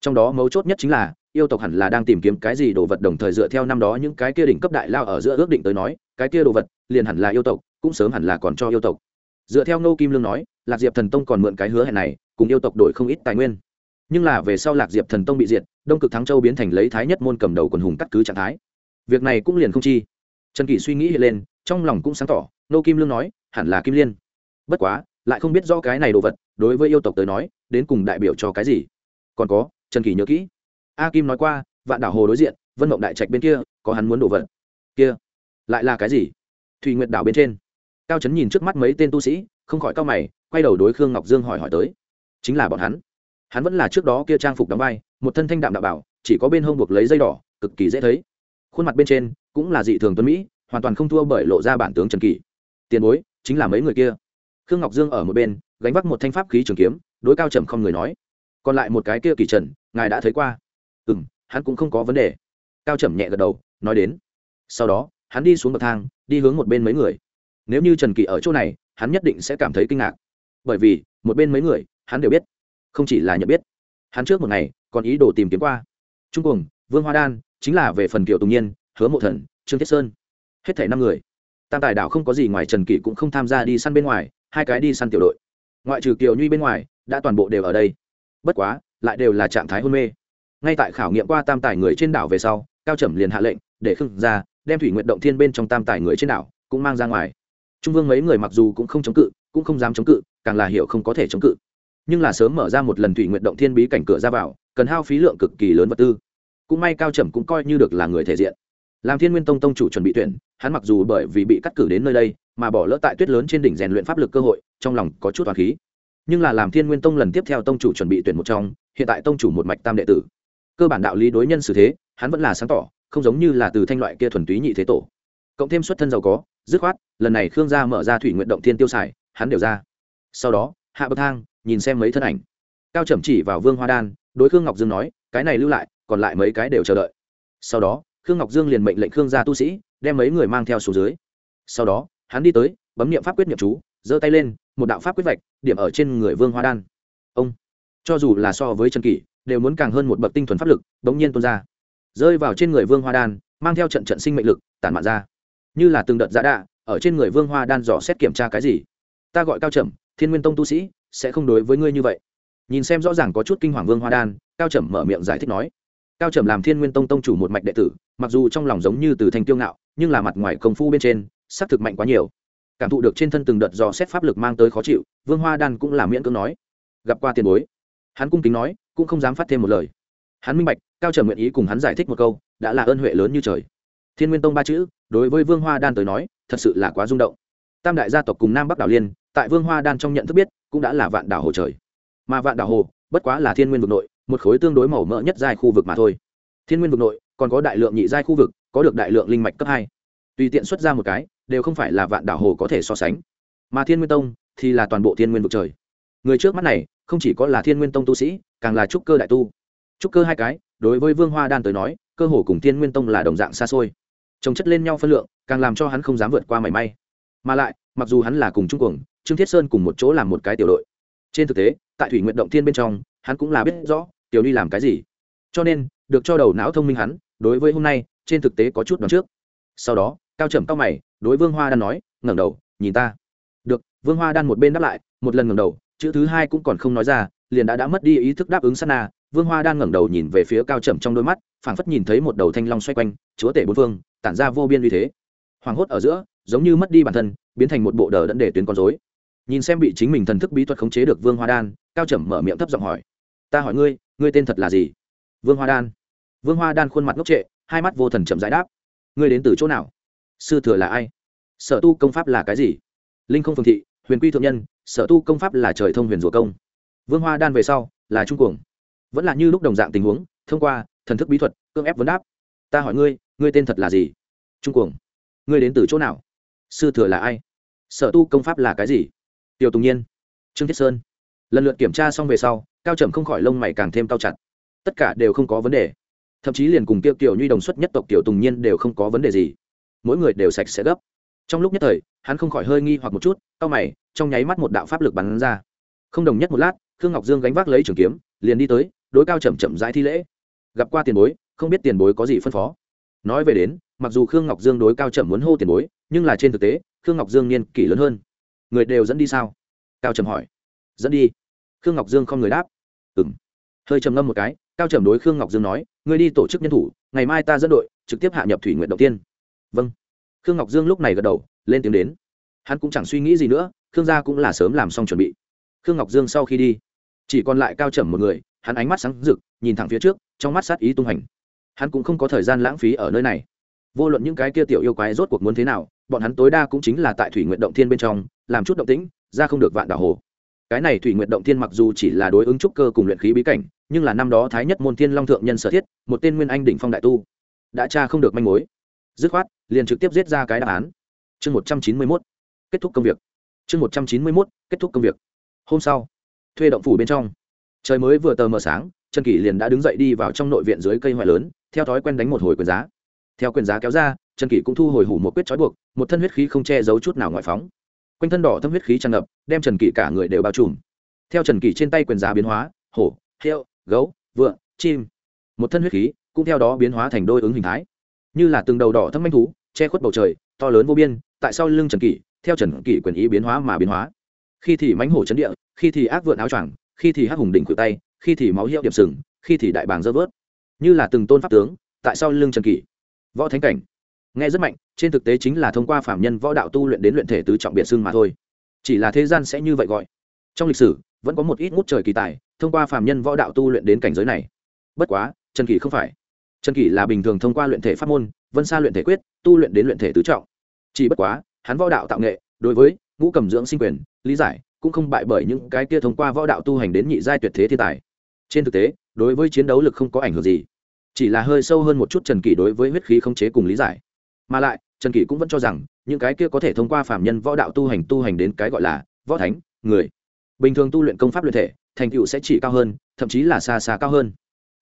Trong đó mấu chốt nhất chính là, yêu tộc hẳn là đang tìm kiếm cái gì đồ vật đồng thời dựa theo năm đó những cái kia đỉnh cấp đại lao ở giữa ước định tới nói, cái kia đồ vật liền hẳn là yêu tộc, cũng sớm hẳn là còn cho yêu tộc. Dựa theo nô kim lương nói, lạc diệp thần tông còn mượn cái hứa hẹn này, cùng yêu tộc đổi không ít tài nguyên. Nhưng là về sau lạc diệp thần tông bị diệt, đông cực thắng châu biến thành lấy thái nhất môn cầm đầu quần hùng cắt cứ trạng thái. Việc này cũng liền không chi. Trần kỷ suy nghĩ lên, trong lòng cũng sáng tỏ nô kim lương nói, hẳn là kim liên. Bất quá, lại không biết rõ cái này đồ vật đối với yêu tộc tới nói, đến cùng đại biểu cho cái gì? Còn có, trần kỷ nhớ kỹ. A kim nói qua, vạn đảo hồ đối diện, vân mộng đại trạch bên kia, có hắn muốn đổ vật. Kia, lại là cái gì? Thùy nguyệt đảo bên trên. Cao trấn nhìn trước mắt mấy tên tu sĩ, không khỏi cao mày, quay đầu đối khương ngọc dương hỏi hỏi tới. Chính là bọn hắn. Hắn vẫn là trước đó kia trang phục đóng vai, một thân thanh đạm đạo bảo, chỉ có bên hông buộc lấy dây đỏ, cực kỳ dễ thấy. Khuôn mặt bên trên, cũng là dị thường tuấn mỹ, hoàn toàn không thua bởi lộ ra bản tướng trần kỳ tiền bối, chính là mấy người kia. Khương ngọc dương ở một bên gánh vác một thanh pháp khí trường kiếm, đối cao trầm không người nói. Còn lại một cái kia kỳ trần, ngài đã thấy qua. Ừ m hắn cũng không có vấn đề. Cao trầm nhẹ gật đầu, nói đến. Sau đó, hắn đi xuống bậc thang, đi hướng một bên mấy người. Nếu như trần kỳ ở chỗ này, hắn nhất định sẽ cảm thấy kinh ngạc. Bởi vì, một bên mấy người, hắn đều biết. Không chỉ là nhận biết. Hắn trước một ngày, còn ý đồ tìm kiếm qua. Trung cùng vương hoa đan, chính là về phần kiều tùng nhiên, hứa mộ thần, trương thiết sơn. Hết thảy năm người. Tam tài đảo không có gì ngoài trần kỷ cũng không tham gia đi săn bên ngoài, hai cái đi săn tiểu đội ngoại trừ kiều nhuy bên ngoài, đã toàn bộ đều ở đây. Bất quá, lại đều là trạng thái hôn mê. Ngay tại khảo nghiệm qua tam tài người trên đảo về sau, cao trầm liền hạ lệnh, để khưng ra, đem thủy nguyện động thiên bên trong tam tài người trên đảo cũng mang ra ngoài. Trung vương mấy người mặc dù cũng không chống cự, cũng không dám chống cự, càng là hiểu không có thể chống cự. Nhưng là sớm mở ra một lần thủy nguyện động thiên bí cảnh cửa ra vào, cần hao phí lượng cực kỳ lớn vật tư. Cũng may cao trầm cũng coi như được là người thể diện. Làm thiên nguyên tông tông chủ chuẩn bị tuyển, hắn mặc dù bởi vì bị cắt cử đến nơi đây, mà bỏ lỡ tại tuyết lớn trên đỉnh rèn luyện pháp lực cơ hội trong lòng có chút toàn khí. Nhưng là làm thiên nguyên tông lần tiếp theo tông chủ chuẩn bị tuyển một trong, hiện tại tông chủ một mạch tam đệ tử. Cơ bản đạo lý đối nhân xử thế, hắn vẫn là sáng tỏ, không giống như là từ thanh loại kia thuần túy nhị thế tổ. Cộng thêm xuất thân giàu có, dứt khoát, lần này khương gia mở ra thủy nguyện động thiên tiêu xài, hắn đều ra. Sau đó, hạ bậc thang, nhìn xem mấy thân ảnh. Cao trầm chỉ vào vương hoa đan, đối khương ngọc dương nói, cái này lưu lại, còn lại mấy cái đều chờ đợi. Sau đó, khương ngọc dương liền mệnh lệnh khương gia tu sĩ, đem mấy người mang theo xuống dưới. Sau đó, hắn đi tới, bấm niệm pháp quyết niệm chú, giơ tay lên một đạo pháp quyết vạch, điểm ở trên người vương hoa đan. Ông, cho dù là so với trần kỷ, đều muốn càng hơn một bậc tinh thuần pháp lực, bỗng nhiên tuôn ra. Rơi vào trên người vương hoa đan, mang theo trận trận sinh mệnh lực, tản mạn ra. Như là từng đợt giã đạ, ở trên người vương hoa đan dò xét kiểm tra cái gì? Ta gọi cao trầm thiên nguyên tông tu sĩ, sẽ không đối với ngươi như vậy. Nhìn xem rõ ràng có chút kinh hoàng vương hoa đan, cao trầm mở miệng giải thích nói. Cao trầm làm thiên nguyên tông tông chủ một mạch đệ tử, mặc dù trong lòng giống như từ thanh tiêu ngạo, nhưng là mặt ngoài công phu bên trên xác thực mạnh quá nhiều cảm thụ được trên thân từng đợt dò xét pháp lực mang tới khó chịu, vương hoa đan cũng là miễn cưỡng nói. Gặp qua tiền bối. Hắn cung kính nói, cũng không dám phát thêm một lời. Hắn minh bạch, cao trầm nguyện ý cùng hắn giải thích một câu, đã là ơn huệ lớn như trời. Thiên nguyên tông ba chữ, đối với vương hoa đan tới nói, thật sự là quá rung động. Tam đại gia tộc cùng nam bắc đảo liên, tại vương hoa đan trong nhận thức biết, cũng đã là vạn đảo hồ trời. Mà vạn đảo hồ, bất quá là thiên nguyên vực nội, một khối tương đối màu mỡ nhất giai khu vực mà thôi. Thiên nguyên vực nội, còn có đại lượng nhị giai khu vực, có được đại lượng linh mạch cấp hai tùy tiện xuất ra một cái, đều không phải là vạn đảo hồ có thể so sánh. Mà thiên nguyên tông thì là toàn bộ thiên nguyên vực trời. Người trước mắt này, không chỉ có là thiên nguyên tông tu sĩ, càng là trúc cơ đại tu. Trúc cơ hai cái, đối với vương hoa đan tới nói, cơ hồ cùng thiên nguyên tông là đồng dạng xa xôi. Trồng chất lên nhau phân lượng, càng làm cho hắn không dám vượt qua mảy may. Mà lại, mặc dù hắn là cùng trung cuồng, trương thiết sơn cùng một chỗ làm một cái tiểu đội. Trên thực tế, tại thủy nguyện động thiên bên trong, hắn cũng là biết rõ, tiểu đi làm cái gì. Cho nên, được cho đầu não thông minh hắn, đối với hôm nay, trên thực tế có chút đoán trước. Sau đó cao trầm cao mày, đối vương hoa đan nói, ngẩng đầu, nhìn ta. Được. Vương hoa đan một bên đáp lại, một lần ngẩng đầu, chữ thứ hai cũng còn không nói ra, liền đã đã mất đi ý thức đáp ứng sát na. Vương hoa đan ngẩng đầu nhìn về phía cao trầm trong đôi mắt, phảng phất nhìn thấy một đầu thanh long xoay quanh, chúa tể bốn phương, tản ra vô biên uy thế. Hoàng hốt ở giữa, giống như mất đi bản thân, biến thành một bộ đờ đẫn để tuyến con dối nhìn xem bị chính mình thần thức bí thuật khống chế được vương hoa đan, cao trầm mở miệng thấp giọng hỏi, ta hỏi ngươi ngươi tên thật là gì? Vương hoa đan. Vương hoa đan khuôn mặt ngốc trệ, hai mắt vô thần chậm giải đáp, ngươi đến từ chỗ nào? Sư thừa là ai? Sở tu công pháp là cái gì? Linh không phương thị, huyền quy thượng nhân, sở tu công pháp là trời thông huyền rùa công. Vương hoa đan về sau là trung cuồng. Vẫn là như lúc đồng dạng tình huống, thông qua thần thức bí thuật, cưỡng ép vấn đáp. Ta hỏi ngươi ngươi tên thật là gì? Trung cuồng. Ngươi đến từ chỗ nào? Sư thừa là ai? Sở tu công pháp là cái gì? Tiểu tùng nhiên. Trương thiết sơn. Lần lượt kiểm tra xong về sau, cao trầm không khỏi lông mày càng thêm cao chặt. Tất cả đều không có vấn đề. Thậm chí liền cùng tiêu tiểu nhuy đồng xuất nhất tộc tiểu tùng nhiên đều không có vấn đề gì mỗi người đều sạch sẽ gấp. Trong lúc nhất thời, hắn không khỏi hơi nghi hoặc một chút, cau mày, trong nháy mắt một đạo pháp lực bắn ra. Không đồng nhất một lát, khương ngọc dương gánh vác lấy trường kiếm, liền đi tới, đối cao chậm chậm rãi thi lễ. Gặp qua tiền bối, không biết tiền bối có gì phân phó. Nói về đến, mặc dù khương ngọc dương đối cao chậm muốn hô tiền bối, nhưng là trên thực tế, khương ngọc dương niên kỷ lớn hơn. Người đều dẫn đi sao? Cao trầm hỏi. Dẫn đi. Khương ngọc dương không người đáp. Ừ m hơi trầm ngâm một cái, cao trầm đối khương ngọc dương nói, ngươi đi tổ chức nhân thủ, ngày mai ta dẫn đội, trực tiếp hạ nhập thủy nguyện đầu tiên vâng. Khương ngọc dương lúc này gật đầu, lên tiếng đến. Hắn cũng chẳng suy nghĩ gì nữa, khương gia cũng là sớm làm xong chuẩn bị. Khương ngọc dương sau khi đi, chỉ còn lại cao trầm một người, hắn ánh mắt sáng rực, nhìn thẳng phía trước, trong mắt sát ý tung hành. Hắn cũng không có thời gian lãng phí ở nơi này. Vô luận những cái kia tiểu yêu quái rốt cuộc muốn thế nào, bọn hắn tối đa cũng chính là tại thủy nguyện động thiên bên trong, làm chút động tĩnh, ra không được vạn đảo hồ. Cái này thủy nguyện động thiên mặc dù chỉ là đối ứng trúc cơ cùng luyện khí bí cảnh, nhưng là năm đó thái nhất môn thiên long thượng nhân sở thiết, một tên nguyên anh đỉnh phong đại tu, đã tra không được manh mối. Dứt khoát liền trực tiếp giết ra cái đáp án. Chương một trăm chín mươi mốt, kết thúc công việc. Chương một trăm chín mươi mốt, kết thúc công việc. Hôm sau, thuê động phủ bên trong. Trời mới vừa tờ mờ sáng, trần kỷ liền đã đứng dậy đi vào trong nội viện dưới cây hoại lớn, theo thói quen đánh một hồi quyền giá. Theo quyền giá kéo ra, trần kỷ cũng thu hồi hủ một quyết trói buộc, một thân huyết khí không che giấu chút nào ngoại phóng. Quanh thân đỏ thâm huyết khí tràn ngập, đem trần kỷ cả người đều bao trùm. Theo trần kỷ trên tay quyền giá biến hóa, hổ, heo, gấu, vượn, chim, một thân huyết khí cũng theo đó biến hóa thành đôi ứng hình thái. Như là từng đầu đỏ thâm manh thú che khuất bầu trời, to lớn vô biên, tại sau lưng trần kỷ, theo trần kỷ quyền ý biến hóa mà biến hóa. Khi thì mánh hổ chấn địa, khi thì ác vượn áo choàng, khi thì hắc hùng đỉnh cự tay, khi thì máu hiệu điểm sừng, khi thì đại bàng dơ vớt. Như là từng tôn pháp tướng, tại sau lưng trần kỷ. Võ thánh cảnh. Nghe rất mạnh, trên thực tế chính là thông qua phạm nhân võ đạo tu luyện đến luyện thể tứ trọng biệt xưng mà thôi. Chỉ là thế gian sẽ như vậy gọi. Trong lịch sử, vẫn có một ít ngút trời kỳ tài, thông qua phạm nhân võ đạo tu luyện đến cảnh giới này. Bất quá, trần kỷ không phải trần kỷ là bình thường thông qua luyện thể pháp môn, vân xa luyện thể quyết, tu luyện đến luyện thể tứ trọng. Chỉ bất quá, hắn võ đạo tạo nghệ, đối với ngũ cầm dưỡng sinh quyền, lý giải, cũng không bại bởi những cái kia thông qua võ đạo tu hành đến nhị giai tuyệt thế thiên tài. Trên thực tế, đối với chiến đấu lực không có ảnh hưởng gì. Chỉ là hơi sâu hơn một chút trần kỷ đối với huyết khí không chế cùng lý giải. Mà lại, trần kỷ cũng vẫn cho rằng, những cái kia có thể thông qua phạm nhân võ đạo tu hành tu hành đến cái gọi là võ thánh, người. Bình thường tu luyện công pháp luyện thể, thành tựu sẽ chỉ cao hơn, thậm chí là xa xa cao hơn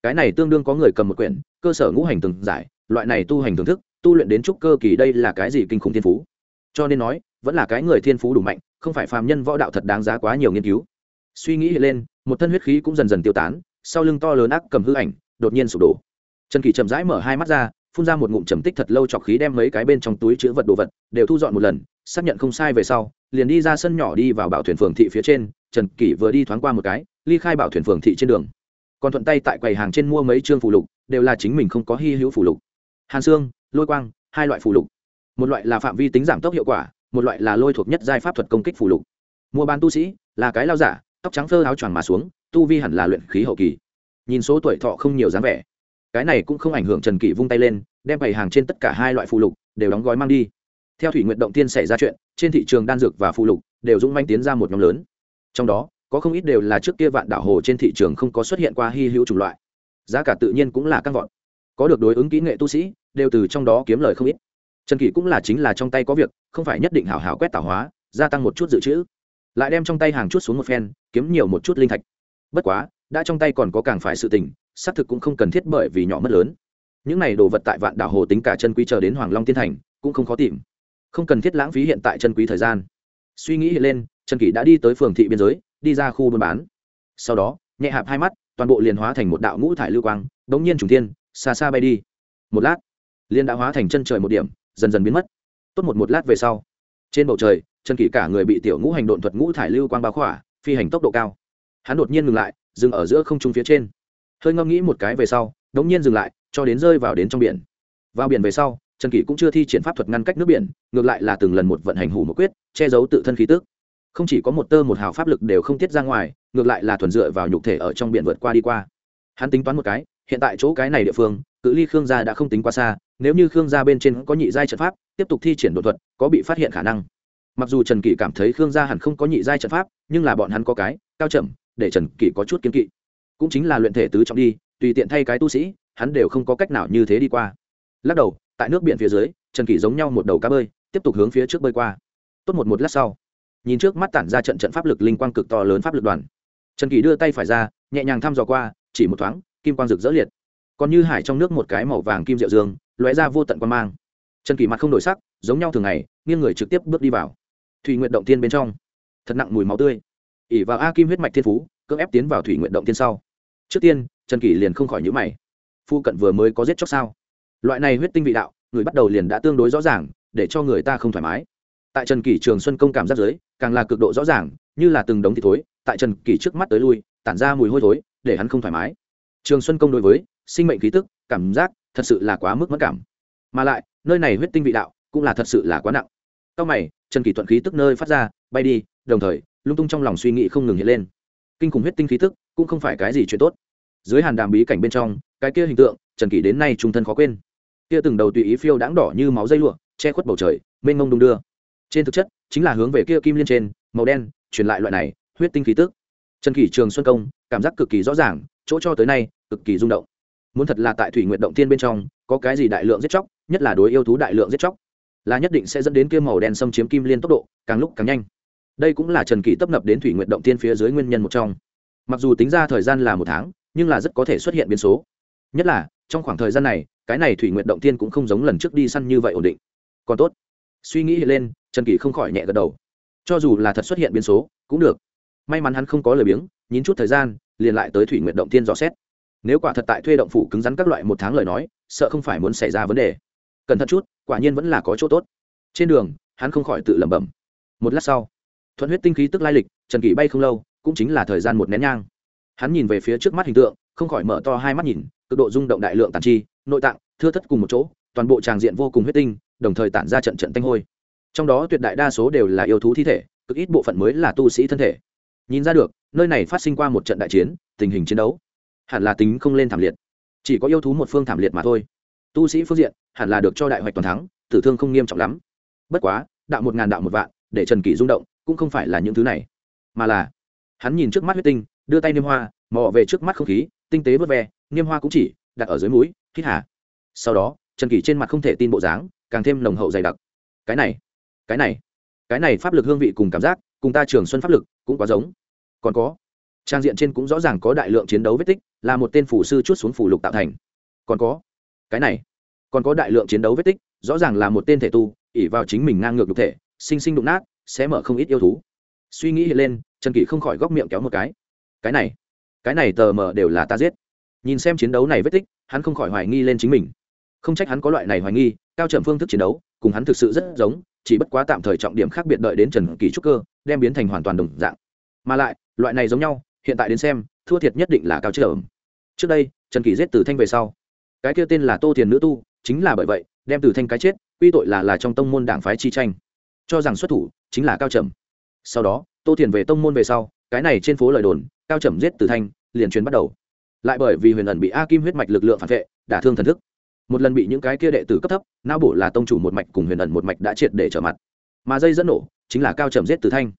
cái này tương đương có người cầm một quyển, cơ sở ngũ hành từng giải, loại này tu hành thưởng thức, tu luyện đến trúc cơ kỳ đây là cái gì kinh khủng thiên phú? Cho nên nói, vẫn là cái người thiên phú đủ mạnh, không phải phàm nhân võ đạo thật đáng giá quá nhiều nghiên cứu. Suy nghĩ lên, một thân huyết khí cũng dần dần tiêu tán, sau lưng to lớn ác cầm hư ảnh, đột nhiên sụp đổ. Trần kỳ chậm rãi mở hai mắt ra, phun ra một ngụm trầm tích thật lâu chọc khí đem mấy cái bên trong túi chứa vật đồ vật đều thu dọn một lần, xác nhận không sai về sau, liền đi ra sân nhỏ đi vào bảo thuyền phường thị phía trên, trần kỷ vừa đi thoáng qua một cái, ly khai bảo thuyền phường thị trên đường còn thuận tay tại quầy hàng trên mua mấy chương phù lục, đều là chính mình không có hy hữu phù lục. Hàn xương lôi quang, hai loại phù lục. Một loại là phạm vi tính giảm tốc hiệu quả, một loại là lôi thuộc nhất giai pháp thuật công kích phù lục. Mua bán tu sĩ, là cái lao giả, tóc trắng phơ áo choàng mà xuống, tu vi hẳn là luyện khí hậu kỳ. Nhìn số tuổi thọ không nhiều dáng vẻ. Cái này cũng không ảnh hưởng trần kỷ vung tay lên, đem bày hàng trên tất cả hai loại phù lục đều đóng gói mang đi. Theo thủy nguyện động tiên xảy ra chuyện, trên thị trường đan dược và phù lục đều dũng manh tiến ra một nhóm lớn. Trong đó có không ít đều là trước kia vạn đảo hồ trên thị trường không có xuất hiện qua hy hữu chủng loại. Giá cả tự nhiên cũng là căng vọt. Có được đối ứng kỹ nghệ tu sĩ, đều từ trong đó kiếm lời không ít. Trần kỷ cũng là chính là trong tay có việc, không phải nhất định hảo hảo quét tảo hóa, gia tăng một chút dự trữ. Lại đem trong tay hàng chút xuống một phen, kiếm nhiều một chút linh thạch. Bất quá, đã trong tay còn có càng phải sự tình, xác thực cũng không cần thiết bởi vì nhỏ mất lớn. Những này đồ vật tại vạn đảo hồ tính cả chân quý chờ đến hoàng long tiên thành, cũng không khó tìm. Không cần thiết lãng phí hiện tại chân quý thời gian. Suy nghĩ hiện lên, trần kỷ đã đi tới phường thị biên giới đi ra khu buôn bán. Sau đó nhẹ hạp hai mắt toàn bộ liền hóa thành một đạo ngũ thải lưu quang đ ố n g nhiên trùng thiên, xa xa bay đi. Một lát liền đã hóa thành chân trời một điểm dần dần biến mất. Tốt một một lát về sau trên bầu trời trần kỷ cả người bị tiểu ngũ hành độn thuật ngũ thải lưu quang bao khỏa phi hành tốc độ cao. Hắn đột nhiên ngừng lại dừng ở giữa không trung phía trên. Hơi ngẫm nghĩ một cái về sau đống nhiên dừng lại cho đến rơi vào đến trong biển. Vào biển về sau trần kỷ cũng chưa thi triển pháp thuật ngăn cách nước biển ngược lại là từng lần một vận hành hủ một quyết che giấu tự thân khí tức không chỉ có một tơ một hào pháp lực đều không tiết ra ngoài, ngược lại là thuần dựa vào nhục thể ở trong biển vượt qua đi qua. Hắn tính toán một cái, hiện tại chỗ cái này địa phương, cự ly khương gia đã không tính quá xa, nếu như khương gia bên trên có nhị giai trận pháp, tiếp tục thi triển đột thuật, có bị phát hiện khả năng. Mặc dù trần kỷ cảm thấy khương gia hẳn không có nhị giai trận pháp, nhưng là bọn hắn có cái, cao chậm, để trần kỷ có chút kiên kỵ. Cũng chính là luyện thể tứ trọng đi, tùy tiện thay cái tu sĩ, hắn đều không có cách nào như thế đi qua. Lắc đầu, tại nước biển phía dưới, trần kỷ giống nhau một đầu cá bơi, tiếp tục hướng phía trước bơi qua. Tốt một một lát sau nhìn trước mắt tản ra trận trận pháp lực linh quang cực to lớn pháp lực đoàn. Trần kỳ đưa tay phải ra, nhẹ nhàng thăm dò qua, chỉ một thoáng, kim quang rực rỡ liệt. Còn như hải trong nước một cái màu vàng kim rượu dương, lóe ra vô tận quan mang. Trần kỳ mặt không đổi sắc, giống nhau thường ngày, nghiêng người trực tiếp bước đi vào. Thủy nguyện động tiên bên trong. Thật nặng mùi máu tươi. ỉ vào a kim huyết mạch thiên phú, cưỡng ép tiến vào thủy nguyện động tiên sau. Trước tiên, trần kỳ liền không khỏi nhữ mày. Phu cận vừa mới có giết chóc sao? Loại này huyết tinh vị đạo, người bắt đầu liền đã tương đối rõ ràng, để cho người ta không thoải mái tại trần kỷ trường xuân công cảm giác giới càng là cực độ rõ ràng, như là từng đống thịt thối, tại trần kỷ trước mắt tới lui, tản ra mùi hôi thối, để hắn không thoải mái. Trường xuân công đối với, sinh mệnh khí tức, cảm giác, thật sự là quá mức mất cảm. Mà lại, nơi này huyết tinh vị đạo, cũng là thật sự là quá nặng. Sau mày, trần kỷ thuận khí tức nơi phát ra, bay đi, đồng thời, lung tung trong lòng suy nghĩ không ngừng hiện lên. Kinh khủng huyết tinh khí tức, cũng không phải cái gì chuyện tốt. Dưới hàn đàm bí cảnh bên trong, cái kia hình tượng, trần kỷ đến nay trung thân khó quên. Kia từng đầu tùy ý phiêu đáng đỏ như máu dây lụa, che khuất bầu trời, mênh mông đung đưa trên thực chất, chính là hướng về kia kim liên trên, màu đen, truyền lại loại này huyết tinh khí tức. Trần kỷ trường xuân công, cảm giác cực kỳ rõ ràng, chỗ cho tới nay, cực kỳ rung động. Muốn thật là tại thủy nguyện động tiên bên trong, có cái gì đại lượng giết chóc, nhất là đối yêu thú đại lượng giết chóc, là nhất định sẽ dẫn đến kia màu đen xâm chiếm kim liên tốc độ càng lúc càng nhanh. Đây cũng là trần kỷ tấp nập đến thủy nguyện động tiên phía dưới nguyên nhân một trong. Mặc dù tính ra thời gian là một tháng, nhưng là rất có thể xuất hiện biến số. Nhất là, trong khoảng thời gian này, cái này thủy nguyện động tiên cũng không giống lần trước đi săn như vậy ổn định. Còn tốt. Suy nghĩ lên trần kỳ không khỏi nhẹ gật đầu. Cho dù là thật xuất hiện biến số, cũng được. May mắn hắn không có lời biếng, nhín chút thời gian, liền lại tới thủy nguyện động tiên dò xét. Nếu quả thật tại thuê động phủ cứng rắn các loại một tháng lời nói, sợ không phải muốn xảy ra vấn đề. Cẩn thận chút, quả nhiên vẫn là có chỗ tốt. Trên đường, hắn không khỏi tự lẩm bẩm. Một lát sau, thuận huyết tinh khí tức lai lịch, trần kỷ bay không lâu, cũng chính là thời gian một nén nhang. Hắn nhìn về phía trước mắt hình tượng, không khỏi mở to hai mắt nhìn, cực độ rung động đại lượng tàn chi, nội tạng, thưa thất cùng một chỗ, toàn bộ tràng diện vô cùng huyết tinh, đồng thời tản ra trận trận tanh hôi trong đó tuyệt đại đa số đều là yêu thú thi thể, cực ít bộ phận mới là tu sĩ thân thể. Nhìn ra được, nơi này phát sinh qua một trận đại chiến, tình hình chiến đấu hẳn là tính không lên thảm liệt. Chỉ có yêu thú một phương thảm liệt mà thôi. Tu sĩ phương diện hẳn là được cho đại hoạch toàn thắng, tử thương không nghiêm trọng lắm. Bất quá, đạo một ngàn đạo một vạn, để trần kỷ rung động, cũng không phải là những thứ này. Mà là, hắn nhìn trước mắt huyết tinh, đưa tay niêm hoa, mò về trước mắt không khí, tinh tế vớt ve, niêm hoa cũng chỉ, đặt ở dưới mũi, hít hà. sau đó, trần kỷ trên mặt không thể tin bộ dáng, càng thêm nồng hậu dày đặc. Cái này cái này cái này pháp lực hương vị cùng cảm giác, cùng ta trường xuân pháp lực cũng quá giống. Còn có, trang diện trên cũng rõ ràng có đại lượng chiến đấu vết tích, là một tên phủ sư chút xuống phủ lục tạo thành. Còn có, cái này, còn có đại lượng chiến đấu vết tích, rõ ràng là một tên thể tu ỉ vào chính mình ngang ngược đục thể, sinh sinh đụng nát, sẽ mở không ít yêu thú. Suy nghĩ hiện lên, trần kỷ không khỏi góc miệng kéo một cái. Cái này cái này tờ mờ đều là ta giết. Nhìn xem chiến đấu này vết tích, hắn không khỏi hoài nghi lên chính mình. Không trách hắn có loại này hoài nghi, cao trầm phương thức chiến đấu, cùng hắn thực sự rất giống chỉ bất quá tạm thời trọng điểm khác biệt đợi đến trần kỳ trúc cơ, đem biến thành hoàn toàn đồng dạng. Mà lại, loại này giống nhau, hiện tại đến xem, thua thiệt nhất định là cao trầm trước đây, trần kỳ giết từ thanh về sau, cái kia tên là tô thiền nữ tu, chính là bởi vậy, đem từ thanh cái chết, quy tội là là trong tông môn đảng phái chi tranh. Cho rằng xuất thủ, chính là cao trầm sau đó, tô thiền về tông môn về sau, cái này trên phố lời đồn, cao trầm giết từ thanh, liền truyền bắt đầu. Lại bởi vì huyền ẩn bị a kim huyết mạch lực lượng phản vệ, đả thương thần thức một lần bị những cái kia đệ tử cấp thấp, não bổ là tông chủ một mạch cùng huyền ẩn một mạch đã triệt để trở mặt. Mà dây dẫn nổ chính là cao trầm giết từ thanh.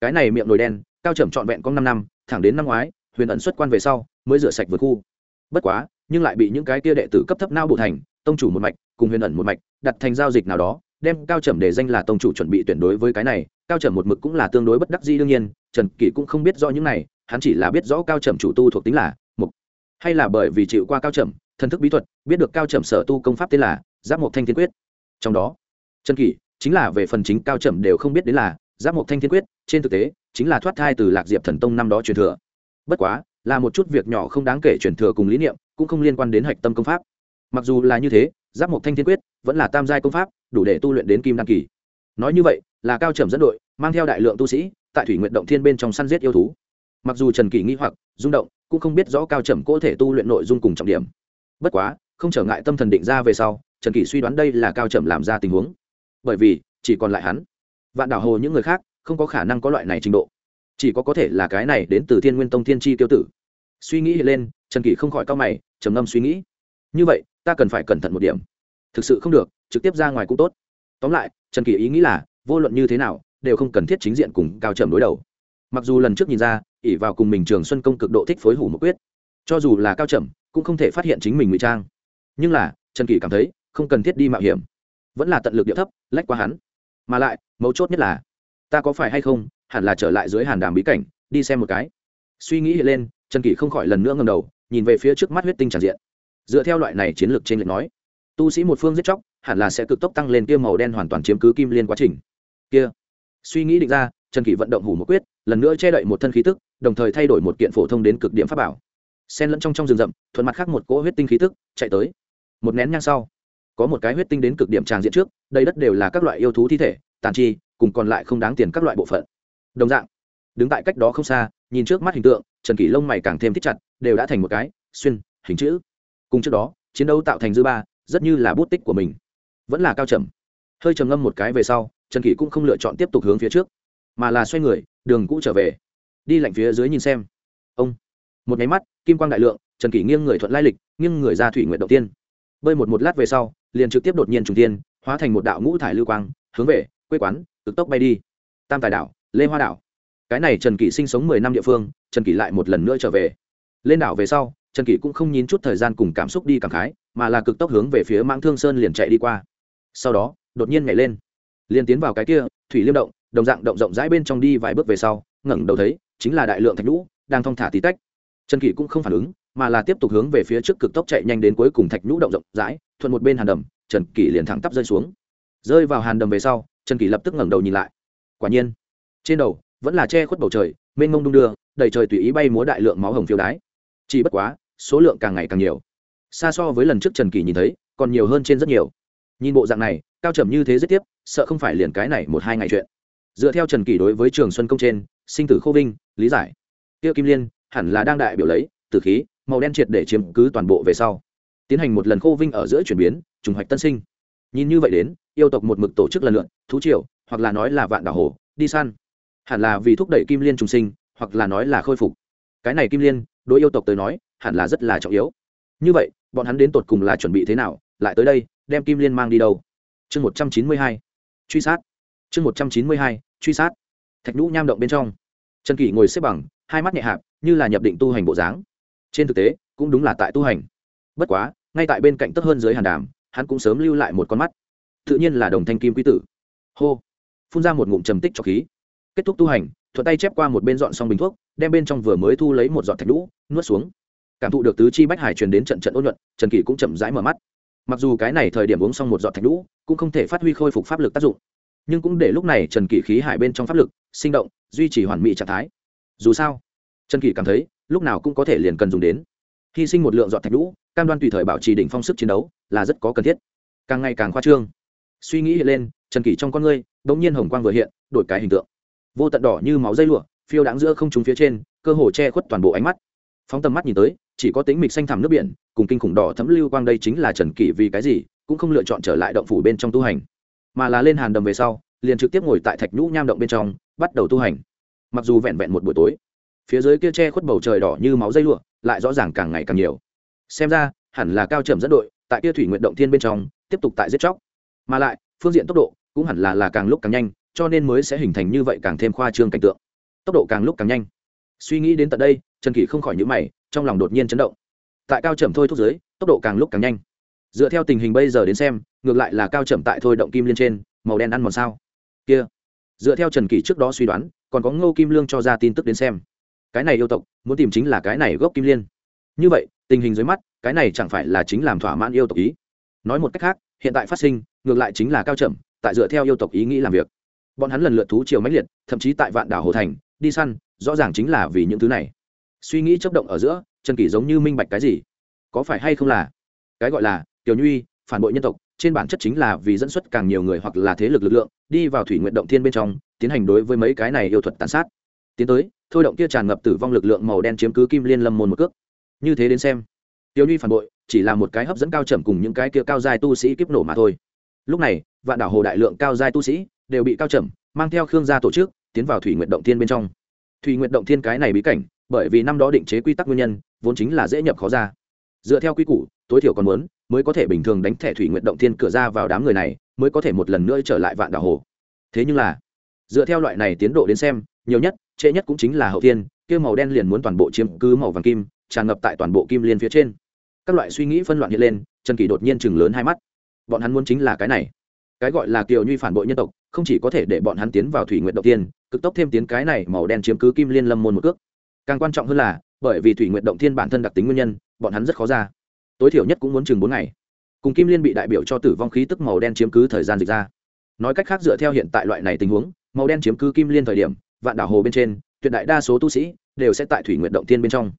Cái này miệng nồi đen, cao trầm trọn vẹn có năm năm, thẳng đến năm ngoái, huyền ẩn xuất quan về sau, mới rửa sạch vượt khu. Bất quá, nhưng lại bị những cái kia đệ tử cấp thấp não bổ thành, tông chủ một mạch cùng huyền ẩn một mạch đặt thành giao dịch nào đó, đem cao trầm để danh là tông chủ chuẩn bị tuyển đối với cái này, cao trầm một mực cũng là tương đối bất đắc dĩ đương nhiên, trần kỷ cũng không biết rõ những này, hắn chỉ là biết rõ cao trầm chủ tu thuộc tính là mục. Hay là bởi vì chịu qua cao trầm thần thức bí thuật, biết được cao trầm sở tu công pháp tên là giáp mộc thanh thiên quyết. Trong đó, trần kỷ chính là về phần chính cao trầm đều không biết đến là giáp mộc thanh thiên quyết, trên thực tế, chính là thoát thai từ lạc diệp thần tông năm đó truyền thừa. Bất quá, là một chút việc nhỏ không đáng kể truyền thừa cùng lý niệm, cũng không liên quan đến hạch tâm công pháp. Mặc dù là như thế, giáp mộc thanh thiên quyết vẫn là tam giai công pháp, đủ để tu luyện đến kim đăng kỳ. Nói như vậy, là cao trầm dẫn đội, mang theo đại lượng tu sĩ, tại thủy nguyện động thiên bên trong săn giết yêu thú. Mặc dù trần kỳ nghĩ hoặc, rung động, cũng không biết rõ cao trầm có thể tu luyện nội dung cùng trọng điểm bất quá, không trở ngại tâm thần định ra về sau, trần kỳ suy đoán đây là cao trầm làm ra tình huống. Bởi vì, chỉ còn lại hắn. Vạn đảo hồ những người khác, không có khả năng có loại này trình độ. Chỉ có có thể là cái này đến từ thiên nguyên tông thiên tri tiêu tử. Suy nghĩ lên, trần kỳ không khỏi cao mày, trầm ngâm suy nghĩ. Như vậy, ta cần phải cẩn thận một điểm. Thực sự không được, trực tiếp ra ngoài cũng tốt. Tóm lại, trần kỳ ý nghĩ là, vô luận như thế nào, đều không cần thiết chính diện cùng cao trầm đối đầu. Mặc dù lần trước nhìn ra ỉ vào cùng mình trường xuân công cực độ thích phối hủ một quyết. Cho dù là cao trầm cũng không thể phát hiện chính mình ngụy trang. Nhưng là, trần kỳ cảm thấy, không cần thiết đi mạo hiểm. Vẫn là tận lực địa thấp, lách qua hắn. Mà lại, mấu chốt nhất là, ta có phải hay không, hẳn là trở lại dưới hàn đàm bí cảnh, đi xem một cái. Suy nghĩ lên, trần kỳ không khỏi lần nữa ngầm đầu, nhìn về phía trước mắt huyết tinh tràn diện. Dựa theo loại này chiến lược trên lệch nói, tu sĩ một phương giết chóc, hẳn là sẽ cực tốc tăng lên kia màu đen hoàn toàn chiếm cứ kim liên quá trình. Kia, suy nghĩ định ra, trần kỳ vận động hủ một quyết, lần nữa che đậy một thân khí tức, đồng thời thay đổi một kiện phổ thông đến cực điểm pháp bảo sen lẫn trong trong rừng rậm, thuận mặt khác một cỗ huyết tinh khí tức chạy tới. Một nén nhang sau, có một cái huyết tinh đến cực điểm tràng diện trước đây đất đều là các loại yêu thú thi thể, tàn chi, cùng còn lại không đáng tiền các loại bộ phận. Đồng dạng, đứng tại cách đó không xa, nhìn trước mắt hình tượng, trần kỷ lông mày càng thêm thích chặt, đều đã thành một cái xuyên, hình chữ. Cùng trước đó, chiến đấu tạo thành dư ba, rất như là bút tích của mình. Vẫn là cao trầm. Hơi trầm ngâm một cái về sau, trần kỷ cũng không lựa chọn tiếp tục hướng phía trước, mà là xoay người, đường cũ trở về. Đi lạnh phía dưới nhìn xem. Ông một máy mắt, kim quang đại lượng, trần kỷ nghiêng người thuận lai lịch, nghiêng người ra thủy nguyện đầu tiên. Bơi một một lát về sau, liền trực tiếp đột nhiên trùng tiên, hóa thành một đạo ngũ thải lưu quang, hướng về quê quán, cực tốc bay đi. Tam tài đảo, lê hoa đảo. Cái này trần kỷ sinh sống mười năm địa phương, trần kỷ lại một lần nữa trở về. Lên đảo về sau, trần kỷ cũng không nhín chút thời gian cùng cảm xúc đi cảm khái, mà là cực tốc hướng về phía mãng thương sơn liền chạy đi qua. Sau đó, đột nhiên nhảy lên. Liền tiến vào cái kia, thủy liêm động, đồng dạng động rộng rãi bên trong đi vài bước về sau, ngẩng đầu thấy, chính là đại lượng thạch lũ đang thong thả tí tách trần kỷ cũng không phản ứng, mà là tiếp tục hướng về phía trước cực tốc chạy nhanh đến cuối cùng thạch nhũ động rộng rãi, thuận một bên hàn đầm, trần kỷ liền thẳng tắp rơi xuống. Rơi vào hàn đầm về sau, trần kỷ lập tức ngẩng đầu nhìn lại. Quả nhiên, trên đầu vẫn là che khuất bầu trời, mênh mông đung đưa, đầy trời tùy ý bay múa đại lượng máu hồng phiêu đái. Chỉ bất quá, số lượng càng ngày càng nhiều. Xa so với lần trước trần kỳ nhìn thấy, còn nhiều hơn trên rất nhiều. Nhìn bộ dạng này, cao trầm như thế rất tiếp, sợ không phải liền cái này một hai ngày chuyện. Dựa theo trần kỳ đối với trường xuân công trên, sinh tử khô vinh, lý giải. Tiêu kim liên hẳn là đang đại biểu lấy tử khí, màu đen triệt để chiếm cứ toàn bộ về sau. Tiến hành một lần khô vinh ở giữa chuyển biến, trùng hoạch tân sinh. Nhìn như vậy đến, yêu tộc một mực tổ chức lần lượn thú triều, hoặc là nói là vạn đảo hồ, đi săn. Hẳn là vì thúc đẩy kim liên trùng sinh, hoặc là nói là khôi phục. Cái này kim liên, đối yêu tộc tới nói, hẳn là rất là trọng yếu. Như vậy, bọn hắn đến tột cùng là chuẩn bị thế nào, lại tới đây, đem kim liên mang đi đâu? Chương một trăm chín mươi hai. Truy sát. Chương một trăm chín mươi hai, truy sát. Thạch nhũ nham động bên trong. Trần kỷ ngồi xếp bằng, hai mắt nhẹ hạp như là nhập định tu hành bộ dáng. Trên thực tế, cũng đúng là tại tu hành. Bất quá, ngay tại bên cạnh tất hơn dưới hàn đàm, hắn cũng sớm lưu lại một con mắt. Tự nhiên là đồng thanh kim quý tử. Hô! Phun ra một ngụm trầm tích cho khí. Kết thúc tu hành, thuận tay chép qua một bên dọn xong bình thuốc, đem bên trong vừa mới thu lấy một giọt thạch lũ nuốt xuống. Cảm thụ được tứ chi bách hải truyền đến trận trận ôn nhuận, trần kỳ cũng chậm rãi mở mắt. Mặc dù cái này thời điểm uống xong một giọt thạch lũ cũng không thể phát huy khôi phục pháp lực tác dụng. Nhưng cũng để lúc này trần kỳ khí hải bên trong pháp lực sinh động, duy trì hoàn mỹ trạng thái. Dù sao trần kỷ cảm thấy, lúc nào cũng có thể liền cần dùng đến. Hy sinh một lượng giọt thạch lũ cam đoan tùy thời bảo trì đỉnh phong sức chiến đấu, là rất có cần thiết. Càng ngày càng khoa trương. Suy nghĩ hiện lên, trần kỷ trong con ngươi đ ỗ n g nhiên hồng quang vừa hiện, đổi cái hình tượng. Vô tận đỏ như máu dây lụa, phiêu đáng giữa không trúng phía trên, cơ hồ che khuất toàn bộ ánh mắt. Phóng tầm mắt nhìn tới, chỉ có tính mịch xanh thẳm nước biển, cùng kinh khủng đỏ thấm lưu quang đây chính là trần kỷ vì cái gì, cũng không lựa chọn trở lại động phủ bên trong tu hành. Mà là lên hàn đầm về sau, liền trực tiếp ngồi tại thạch nhũ nham động bên trong, bắt đầu tu hành. Mặc dù vẹn vẹn một buổi tối phía dưới kia che khuất bầu trời đỏ như máu dây lụa, lại rõ ràng càng ngày càng nhiều. Xem ra, hẳn là cao trầm dẫn đội, tại kia thủy nguyện động thiên bên trong, tiếp tục tại giết chóc. Mà lại, phương diện tốc độ cũng hẳn là là càng lúc càng nhanh, cho nên mới sẽ hình thành như vậy càng thêm khoa trương cảnh tượng. Tốc độ càng lúc càng nhanh. Suy nghĩ đến tận đây, trần kỷ không khỏi nhữ mày, trong lòng đột nhiên chấn động. Tại cao trầm thôi thúc giới tốc độ càng lúc càng nhanh. Dựa theo tình hình bây giờ đến xem, ngược lại là cao trầm tại thôi động kim liên trên, màu đen ăn mòn sao. Kia. Dựa theo trần kỷ trước đó suy đoán, còn có ngô kim lương cho ra tin tức đến xem cái này yêu tộc, muốn tìm chính là cái này gốc kim liên. Như vậy, tình hình dưới mắt, cái này chẳng phải là chính làm thỏa mãn yêu tộc ý. Nói một cách khác, hiện tại phát sinh, ngược lại chính là cao chậm tại dựa theo yêu tộc ý nghĩ làm việc. Bọn hắn lần lượt thú chiều mãnh liệt, thậm chí tại vạn đảo hồ thành, đi săn, rõ ràng chính là vì những thứ này. Suy nghĩ chấp động ở giữa, trần kỷ giống như minh bạch cái gì? Có phải hay không là? Cái gọi là, tiểu nhuy, phản bội nhân tộc, trên bản chất chính là vì dẫn xuất càng nhiều người hoặc là thế lực lực lượng, đi vào thủy nguyện động thiên bên trong, tiến hành đối với mấy cái này yêu thuật tàn sát tiến tới, thôi động kia tràn ngập tử vong lực lượng màu đen chiếm cứ kim liên lâm môn một cước. Như thế đến xem, tiểu nhi phản bội, chỉ là một cái hấp dẫn cao trầm cùng những cái kia cao giai tu sĩ kiếp nổ mà thôi. Lúc này, vạn đảo hồ đại lượng cao giai tu sĩ đều bị cao trầm mang theo khương gia tổ chức tiến vào thủy nguyện động thiên bên trong. Thủy nguyện động thiên cái này bí cảnh, bởi vì năm đó định chế quy tắc nguyên nhân, vốn chính là dễ nhập khó ra. Dựa theo quy củ, tối thiểu còn muốn, mới có thể bình thường đánh thẻ thủy nguyện động thiên cửa ra vào đám người này, mới có thể một lần nữa trở lại vạn đảo hồ. Thế nhưng là, dựa theo loại này tiến độ đến xem nhiều nhất, trễ nhất cũng chính là hậu thiên, kia màu đen liền muốn toàn bộ chiếm cứ màu vàng kim, tràn ngập tại toàn bộ kim liên phía trên. Các loại suy nghĩ phân loạn hiện lên, trần kỳ đột nhiên chừng lớn hai mắt. Bọn hắn muốn chính là cái này. Cái gọi là kiều nhuy phản bội nhân tộc, không chỉ có thể để bọn hắn tiến vào thủy nguyện đầu tiên, cực tốc thêm tiến cái này màu đen chiếm cứ kim liên lâm môn một cước. Càng quan trọng hơn là, bởi vì thủy nguyện động thiên bản thân đặc tính nguyên nhân, bọn hắn rất khó ra. Tối thiểu nhất cũng muốn chừng bốn ngày. Cùng kim liên bị đại biểu cho tử vong khí tức màu đen chiếm cứ thời gian dịch ra. Nói cách khác dựa theo hiện tại loại này tình huống, màu đen chiếm cứ kim liên thời điểm vạn đảo hồ bên trên, tuyệt đại đa số tu sĩ đều sẽ tại thủy nguyện động tiên bên trong.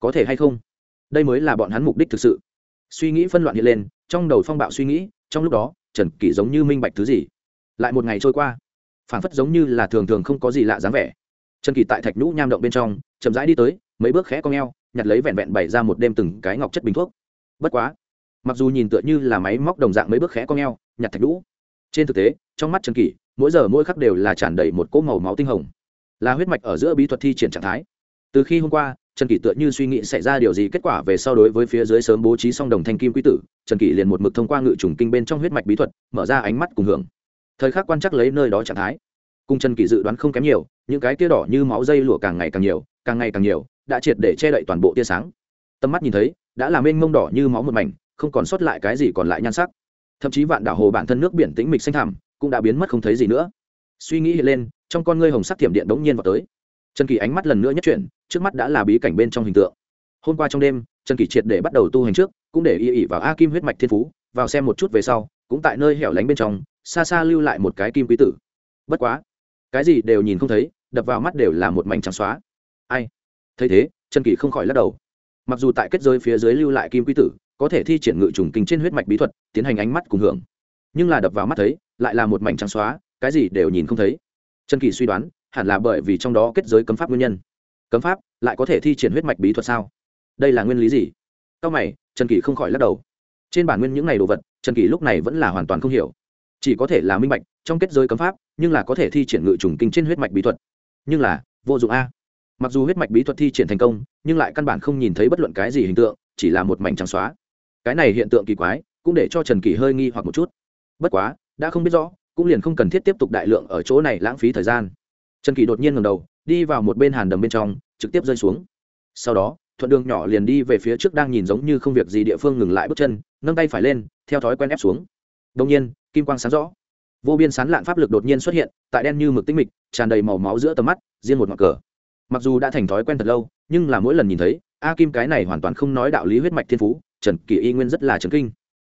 Có thể hay không? Đây mới là bọn hắn mục đích thực sự. Suy nghĩ phân loạn hiện lên, trong đầu phong bạo suy nghĩ, trong lúc đó, trần kỷ giống như minh bạch thứ gì? Lại một ngày trôi qua, phảng phất giống như là thường thường không có gì lạ dáng vẻ. Trần kỳ tại thạch nhũ nham động bên trong, chậm rãi đi tới, mấy bước khẽ cong e o nhặt lấy vẹn vẹn bày ra một đêm từng cái ngọc chất bình thuốc. Bất quá, mặc dù nhìn tựa như là máy móc đồng dạng mấy bước khẽ cong e o nhặt thạch nhũ. Trên thực tế, trong mắt trần kỳ mỗi giờ mỗi khắc đều là tràn đầy một cỗ màu máu tinh hồng là huyết mạch ở giữa bí thuật thi triển trạng thái. Từ khi hôm qua, trần kỷ tựa như suy nghĩ xảy ra điều gì, kết quả về so đối với phía dưới sớm bố trí song đồng thanh kim quý tử, trần kỷ liền một mực thông qua ngự trùng kinh bên trong huyết mạch bí thuật, mở ra ánh mắt cùng hưởng. Thời khắc quan chắc lấy nơi đó trạng thái. Cùng trần kỷ dự đoán không kém nhiều, những cái tia đỏ như máu dây lụa càng ngày càng nhiều, càng ngày càng nhiều, đã triệt để che đậy toàn bộ tia sáng. Tầm mắt nhìn thấy, đã làm mênh mông đỏ như máu một mảnh, không còn sót lại cái gì còn lại nhan sắc. Thậm chí vạn đảo hồ bản thân nước biển tĩnh mịch xanh thẳm, cũng đã biến mất không thấy gì nữa suy nghĩ hiện lên, trong con ngươi hồng sắc thiểm điện đống nhiên vào tới. Trần kỳ ánh mắt lần nữa nhất chuyển, trước mắt đã là bí cảnh bên trong hình tượng. Hôm qua trong đêm, trần kỳ triệt để bắt đầu tu hành trước, cũng để y ỉ vào a kim huyết mạch thiên phú, vào xem một chút về sau, cũng tại nơi hẻo lánh bên trong, xa xa lưu lại một cái kim quý tử. Bất quá, cái gì đều nhìn không thấy, đập vào mắt đều là một mảnh trắng xóa. Ai? Thấy thế, trần kỳ không khỏi lắc đầu. Mặc dù tại kết giới phía dưới lưu lại kim quý tử, có thể thi triển ngự trùng kinh trên huyết mạch bí thuật, tiến hành ánh mắt cùng hưởng. Nhưng là đập vào mắt thấy, lại là một mảnh trắng xóa cái gì đều nhìn không thấy. Trần kỳ suy đoán, hẳn là bởi vì trong đó kết giới cấm pháp nguyên nhân. Cấm pháp lại có thể thi triển huyết mạch bí thuật sao? Đây là nguyên lý gì? Cao mày, trần kỳ không khỏi lắc đầu. Trên bản nguyên những ngày đồ vật, trần kỳ lúc này vẫn là hoàn toàn không hiểu. Chỉ có thể là minh bạch, trong kết giới cấm pháp, nhưng là có thể thi triển ngự trùng kinh trên huyết mạch bí thuật. Nhưng là, vô dụng a. Mặc dù huyết mạch bí thuật thi triển thành công, nhưng lại căn bản không nhìn thấy bất luận cái gì hình tượng, chỉ là một mảnh trắng xóa. Cái này hiện tượng kỳ quái, cũng để cho trần kỳ hơi nghi hoặc một chút. Bất quá, đã không biết rõ cũng liền không cần thiết tiếp tục đại lượng ở chỗ này lãng phí thời gian. Trần kỳ đột nhiên ngầm đầu, đi vào một bên hàn đầm bên trong, trực tiếp rơi xuống. Sau đó, thuận đường nhỏ liền đi về phía trước đang nhìn giống như không việc gì địa phương ngừng lại bước chân, nâng tay phải lên, theo thói quen ép xuống. Đông nhiên, kim quang sáng rõ. Vô biên sán lạn pháp lực đột nhiên xuất hiện, tại đen như mực tinh mịch, tràn đầy màu máu giữa tầm mắt, riêng một ngọn cờ. Mặc dù đã thành thói quen thật lâu, nhưng là mỗi lần nhìn thấy, a kim cái này hoàn toàn không nói đạo lý huyết mạch thiên phú, trần kỳ y nguyên rất là trần kinh.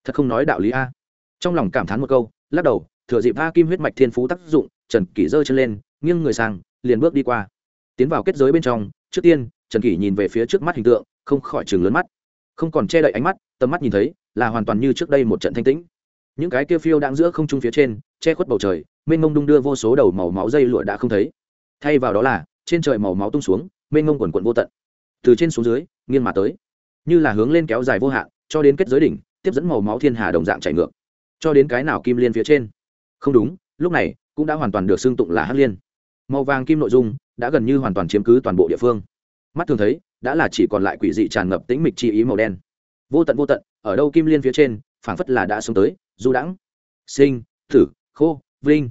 Thật không nói đạo lý a. Trong lòng cảm thán một câu, lắc đầu thừa dịp a kim huyết mạch thiên phú tác dụng, trần kỷ giơ chân lên, nghiêng người sang, liền bước đi qua. Tiến vào kết giới bên trong, trước tiên, trần kỷ nhìn về phía trước mắt hình tượng, không khỏi chừng lớn mắt. Không còn che đậy ánh mắt, tầm mắt nhìn thấy, là hoàn toàn như trước đây một trận thanh tĩnh. Những cái kia phiêu đang giữa không trung phía trên, che khuất bầu trời, mênh mông đung đưa vô số đầu màu máu dây lụa đã không thấy. Thay vào đó là, trên trời màu máu tung xuống, mênh mông quần quận vô tận. Từ trên xuống dưới, nghiêng mà tới. Như là hướng lên kéo dài vô hạn, cho đến kết giới đỉnh, tiếp dẫn màu máu thiên hà đồng dạng chảy ngược. Cho đến cái nào kim liên phía trên không đúng, lúc này cũng đã hoàn toàn được xưng tụng là hắc liên. Màu vàng kim nội dung đã gần như hoàn toàn chiếm cứ toàn bộ địa phương. Mắt thường thấy, đã là chỉ còn lại quỷ dị tràn ngập tĩnh mịch chi ý màu đen. Vô tận vô tận, ở đâu kim liên phía trên, phảng phất là đã xuống tới, du đãng. Sinh thử khô, vinh.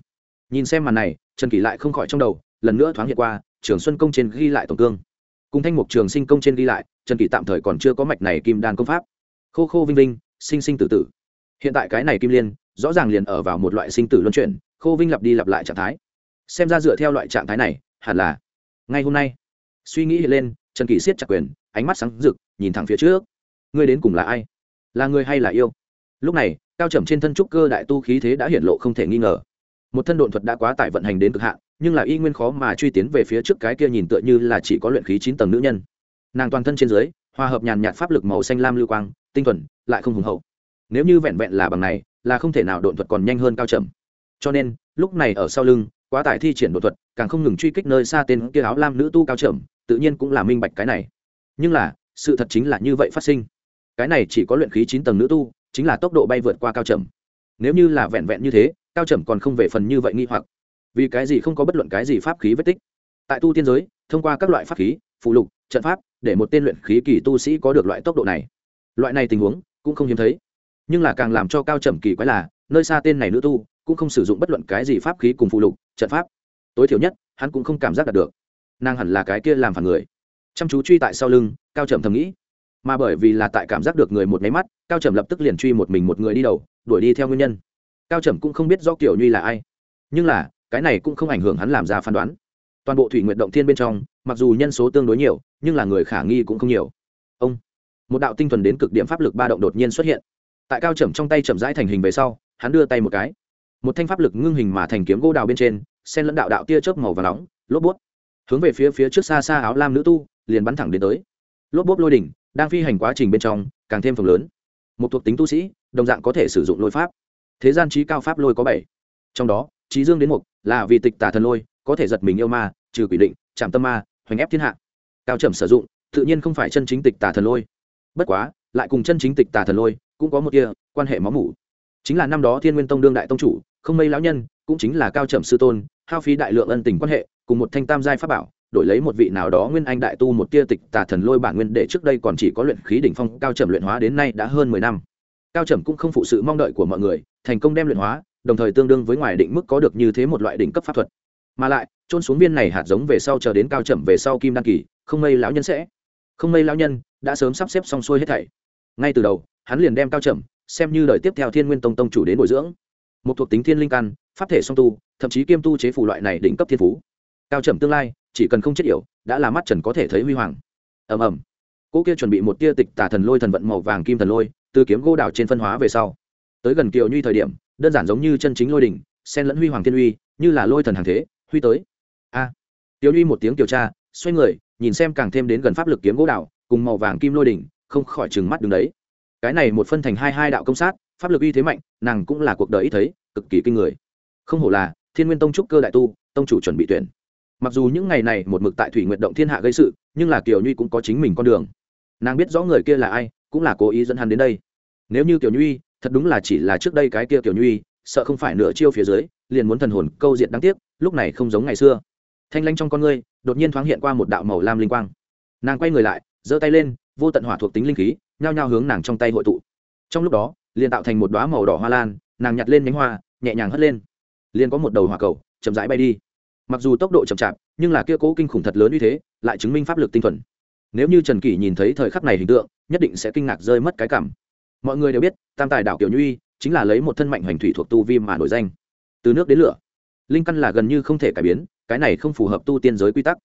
Nhìn xem màn này, trần kỷ lại không khỏi trong đầu, lần nữa thoáng hiện qua, trường xuân công trên ghi lại tổng cương. Cùng thanh mục trường sinh công trên ghi lại, trần kỷ tạm thời còn chưa có mạch này kim đan công pháp. Khô khô vinh vinh, sinh sinh tử tử. Hiện tại cái này kim liên rõ ràng liền ở vào một loại sinh tử luân chuyển, khô vinh lặp đi lặp lại trạng thái. Xem ra dựa theo loại trạng thái này, hẳn là ngay hôm nay. Suy nghĩ lên, trần kỳ siết chặt quyền, ánh mắt sáng rực, nhìn thẳng phía trước. Ngươi đến cùng là ai? Là người hay là yêu? Lúc này, cao trầm trên thân trúc cơ đại tu khí thế đã hiện lộ không thể nghi ngờ. Một thân độn thuật đã quá tải vận hành đến cực hạn, nhưng là y nguyên khó mà truy tiến về phía trước cái kia nhìn tựa như là chỉ có luyện khí chín tầng nữ nhân. Nàng toàn thân trên dưới, hòa hợp nhàn nhạt pháp lực màu xanh lam lưu quang, tinh thuần, lại không hùng hậu. Nếu như vẹn vẹn là bằng này là không thể nào độn thuật còn nhanh hơn cao trầm. Cho nên, lúc này ở sau lưng, quá tải thi triển đột thuật, càng không ngừng truy kích nơi xa tên kia áo lam nữ tu cao trầm, tự nhiên cũng là minh bạch cái này. Nhưng là, sự thật chính là như vậy phát sinh. Cái này chỉ có luyện khí chín tầng nữ tu, chính là tốc độ bay vượt qua cao trầm. Nếu như là vẹn vẹn như thế, cao trầm còn không về phần như vậy nghi hoặc. Vì cái gì không có bất luận cái gì pháp khí vết tích? Tại tu tiên giới, thông qua các loại pháp khí phụ lục, trận pháp, để một tên luyện khí kỳ tu sĩ có được loại tốc độ này. Loại này tình huống, cũng không hiếm thấy nhưng là càng làm cho cao trầm kỳ quái là, nơi xa tên này nữ tu, cũng không sử dụng bất luận cái gì pháp khí cùng phụ lục, trận pháp. Tối thiểu nhất, hắn cũng không cảm giác đạt được. Nàng hẳn là cái kia làm phản người. Chăm chú truy tại sau lưng, cao trầm thầm nghĩ. Mà bởi vì là tại cảm giác được người một máy mắt, cao trầm lập tức liền truy một mình một người đi đầu, đuổi đi theo nguyên nhân. Cao trầm cũng không biết do kiểu nhuy là ai. Nhưng là, cái này cũng không ảnh hưởng hắn làm ra phán đoán. Toàn bộ thủy nguyện động thiên bên trong, mặc dù nhân số tương đối nhiều, nhưng là người khả nghi cũng không nhiều. Ông, một đạo tinh thuần đến cực điểm pháp lực ba động đột nhiên xuất hiện tại cao trầm trong tay chậm rãi thành hình về sau, hắn đưa tay một cái. Một thanh pháp lực ngưng hình mà thành kiếm gỗ đào bên trên, sen lẫn đạo đạo tia chớp màu và nóng, lốp bút hướng về phía phía trước xa xa áo lam nữ tu, liền bắn thẳng đến tới. Lốp bút lôi đỉnh, đang phi hành quá trình bên trong, càng thêm phần lớn. Một thuộc tính tu sĩ, đồng dạng có thể sử dụng lôi pháp. Thế gian trí cao pháp lôi có bảy. Trong đó, trí dương đến mục là vì tịch tà thần lôi, có thể giật mình yêu ma, trừ quỷ định, chạm tâm ma, hoành ép thiên hạ. Cao trầm sử dụng, tự nhiên không phải chân chính tịch tà thần lôi. Bất quá, lại cùng chân chính tịch tà thần lôi cũng có một kia, quan hệ máu mủ. Chính là năm đó thiên nguyên tông đương đại tông chủ, không mây lão nhân, cũng chính là cao trầm sư tôn, hao phí đại lượng ân tình quan hệ, cùng một thanh tam giai pháp bảo, đổi lấy một vị nào đó nguyên anh đại tu một tia tịch tà thần lôi bản nguyên để trước đây còn chỉ có luyện khí đỉnh phong, cao trầm luyện hóa đến nay đã hơn mười năm. Cao trầm cũng không phụ sự mong đợi của mọi người, thành công đem luyện hóa, đồng thời tương đương với ngoài định mức có được như thế một loại đỉnh cấp pháp thuật. Mà lại trôn xuống viên này hạt giống về sau chờ đến cao trầm về sau kim đăng kỳ, không mây lão nhân sẽ. Không mây lão nhân đã sớm sắp xếp xong xuôi hết thảy. Ngay từ đầu hắn liền đem cao trầm xem như đời tiếp theo thiên nguyên tông tông chủ đến bồi dưỡng. Một thuộc tính thiên linh căn pháp thể song tu thậm chí kiêm tu chế phủ loại này đỉnh cấp thiên phú. Cao trầm tương lai chỉ cần không chết yểu đã là mắt trần có thể thấy huy hoàng. Ầm ầm. Cỗ kia chuẩn bị một tia tịch tà thần lôi thần vận màu vàng kim thần lôi từ kiếm gỗ đảo trên phân hóa về sau. Tới gần kiều nhuy thời điểm đơn giản giống như chân chính lôi đỉnh sen lẫn huy hoàng thiên uy như là lôi thần hàng thế huy tới. A. À, tiểu nhuy một tiếng điều tra xoay người nhìn xem càng thêm đến gần pháp lực kiếm gỗ đảo cùng màu vàng kim lôi đỉnh không khỏi chừng mắt đứng đấy cái này một phân thành hai hai đạo công sát, pháp lực uy thế mạnh, nàng cũng là cuộc đời ít thấy, cực kỳ kinh người. Không hổ là, thiên nguyên tông trúc cơ đại tu, tông chủ chuẩn bị tuyển. Mặc dù những ngày này một mực tại thủy nguyện động thiên hạ gây sự, nhưng là kiều nhuy cũng có chính mình con đường. Nàng biết rõ người kia là ai, cũng là cố ý dẫn hắn đến đây. Nếu như kiều nhuy, thật đúng là chỉ là trước đây cái kia kiều nhuy, sợ không phải nửa chiêu phía dưới, liền muốn thần hồn câu diện đáng tiếc, lúc này không giống ngày xưa. Thanh lanh trong con ngươi, đột nhiên thoáng hiện qua một đạo màu lam linh quang. Nàng quay người lại, giơ tay lên vô tận hỏa thuộc tính linh khí, nhao nhao hướng nàng trong tay hội tụ. Trong lúc đó, liền tạo thành một đoá màu đỏ hoa lan, nàng nhặt lên nhánh hoa, nhẹ nhàng hất lên. Liền có một đầu hỏa cầu, chậm rãi bay đi. Mặc dù tốc độ chậm chạp, nhưng là kia cố kinh khủng thật lớn như thế, lại chứng minh pháp lực tinh thuần. Nếu như trần kỷ nhìn thấy thời khắc này hình tượng, nhất định sẽ kinh ngạc rơi mất cái cảm. Mọi người đều biết, tam tài đảo kiểu nhuy chính là lấy một thân mạnh hoành thủy thuộc tu vi mà nổi danh. Từ nước đến lửa, linh căn là gần như không thể cải biến, cái này không phù hợp tu tiên giới quy tắc.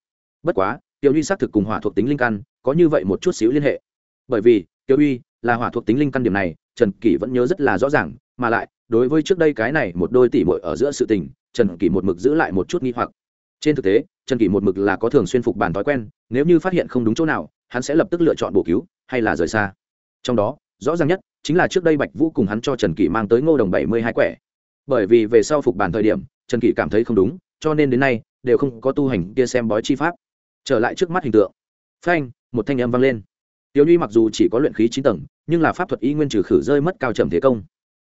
Bất quá tiểu Uy xác thực cùng hỏa thuộc tính linh căn có như vậy một chút xíu liên hệ. Bởi vì tiểu uy là hỏa thuộc tính linh căn điểm này, trần kỷ vẫn nhớ rất là rõ ràng, mà lại, đối với trước đây cái này một đôi tỷ muội ở giữa sự tình, trần kỷ một mực giữ lại một chút nghi hoặc. Trên thực tế, trần kỷ một mực là có thường xuyên phục bản thói quen, nếu như phát hiện không đúng chỗ nào, hắn sẽ lập tức lựa chọn bổ cứu, hay là rời xa. Trong đó, rõ ràng nhất chính là trước đây bạch vũ cùng hắn cho trần kỷ mang tới ngô đồng bảy mươi hai quẻ. Bởi vì về sau phục bản thời điểm, trần kỷ cảm thấy không đúng, cho nên đến nay, đều không có tu hành kia xem bói chi pháp trở lại trước mắt hình tượng. Phanh, một thanh âm vang lên. Tiểu nhuy mặc dù chỉ có luyện khí chín tầng, nhưng là pháp thuật y nguyên trừ khử rơi mất cao trầm thế công.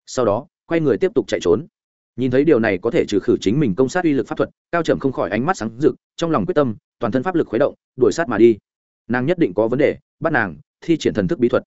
Sau đó, quay người tiếp tục chạy trốn. Nhìn thấy điều này có thể trừ khử chính mình công sát uy lực pháp thuật, cao trầm không khỏi ánh mắt sáng rực, trong lòng quyết tâm, toàn thân pháp lực khuấy động, đuổi sát mà đi. Nàng nhất định có vấn đề, bắt nàng thi triển thần thức bí thuật.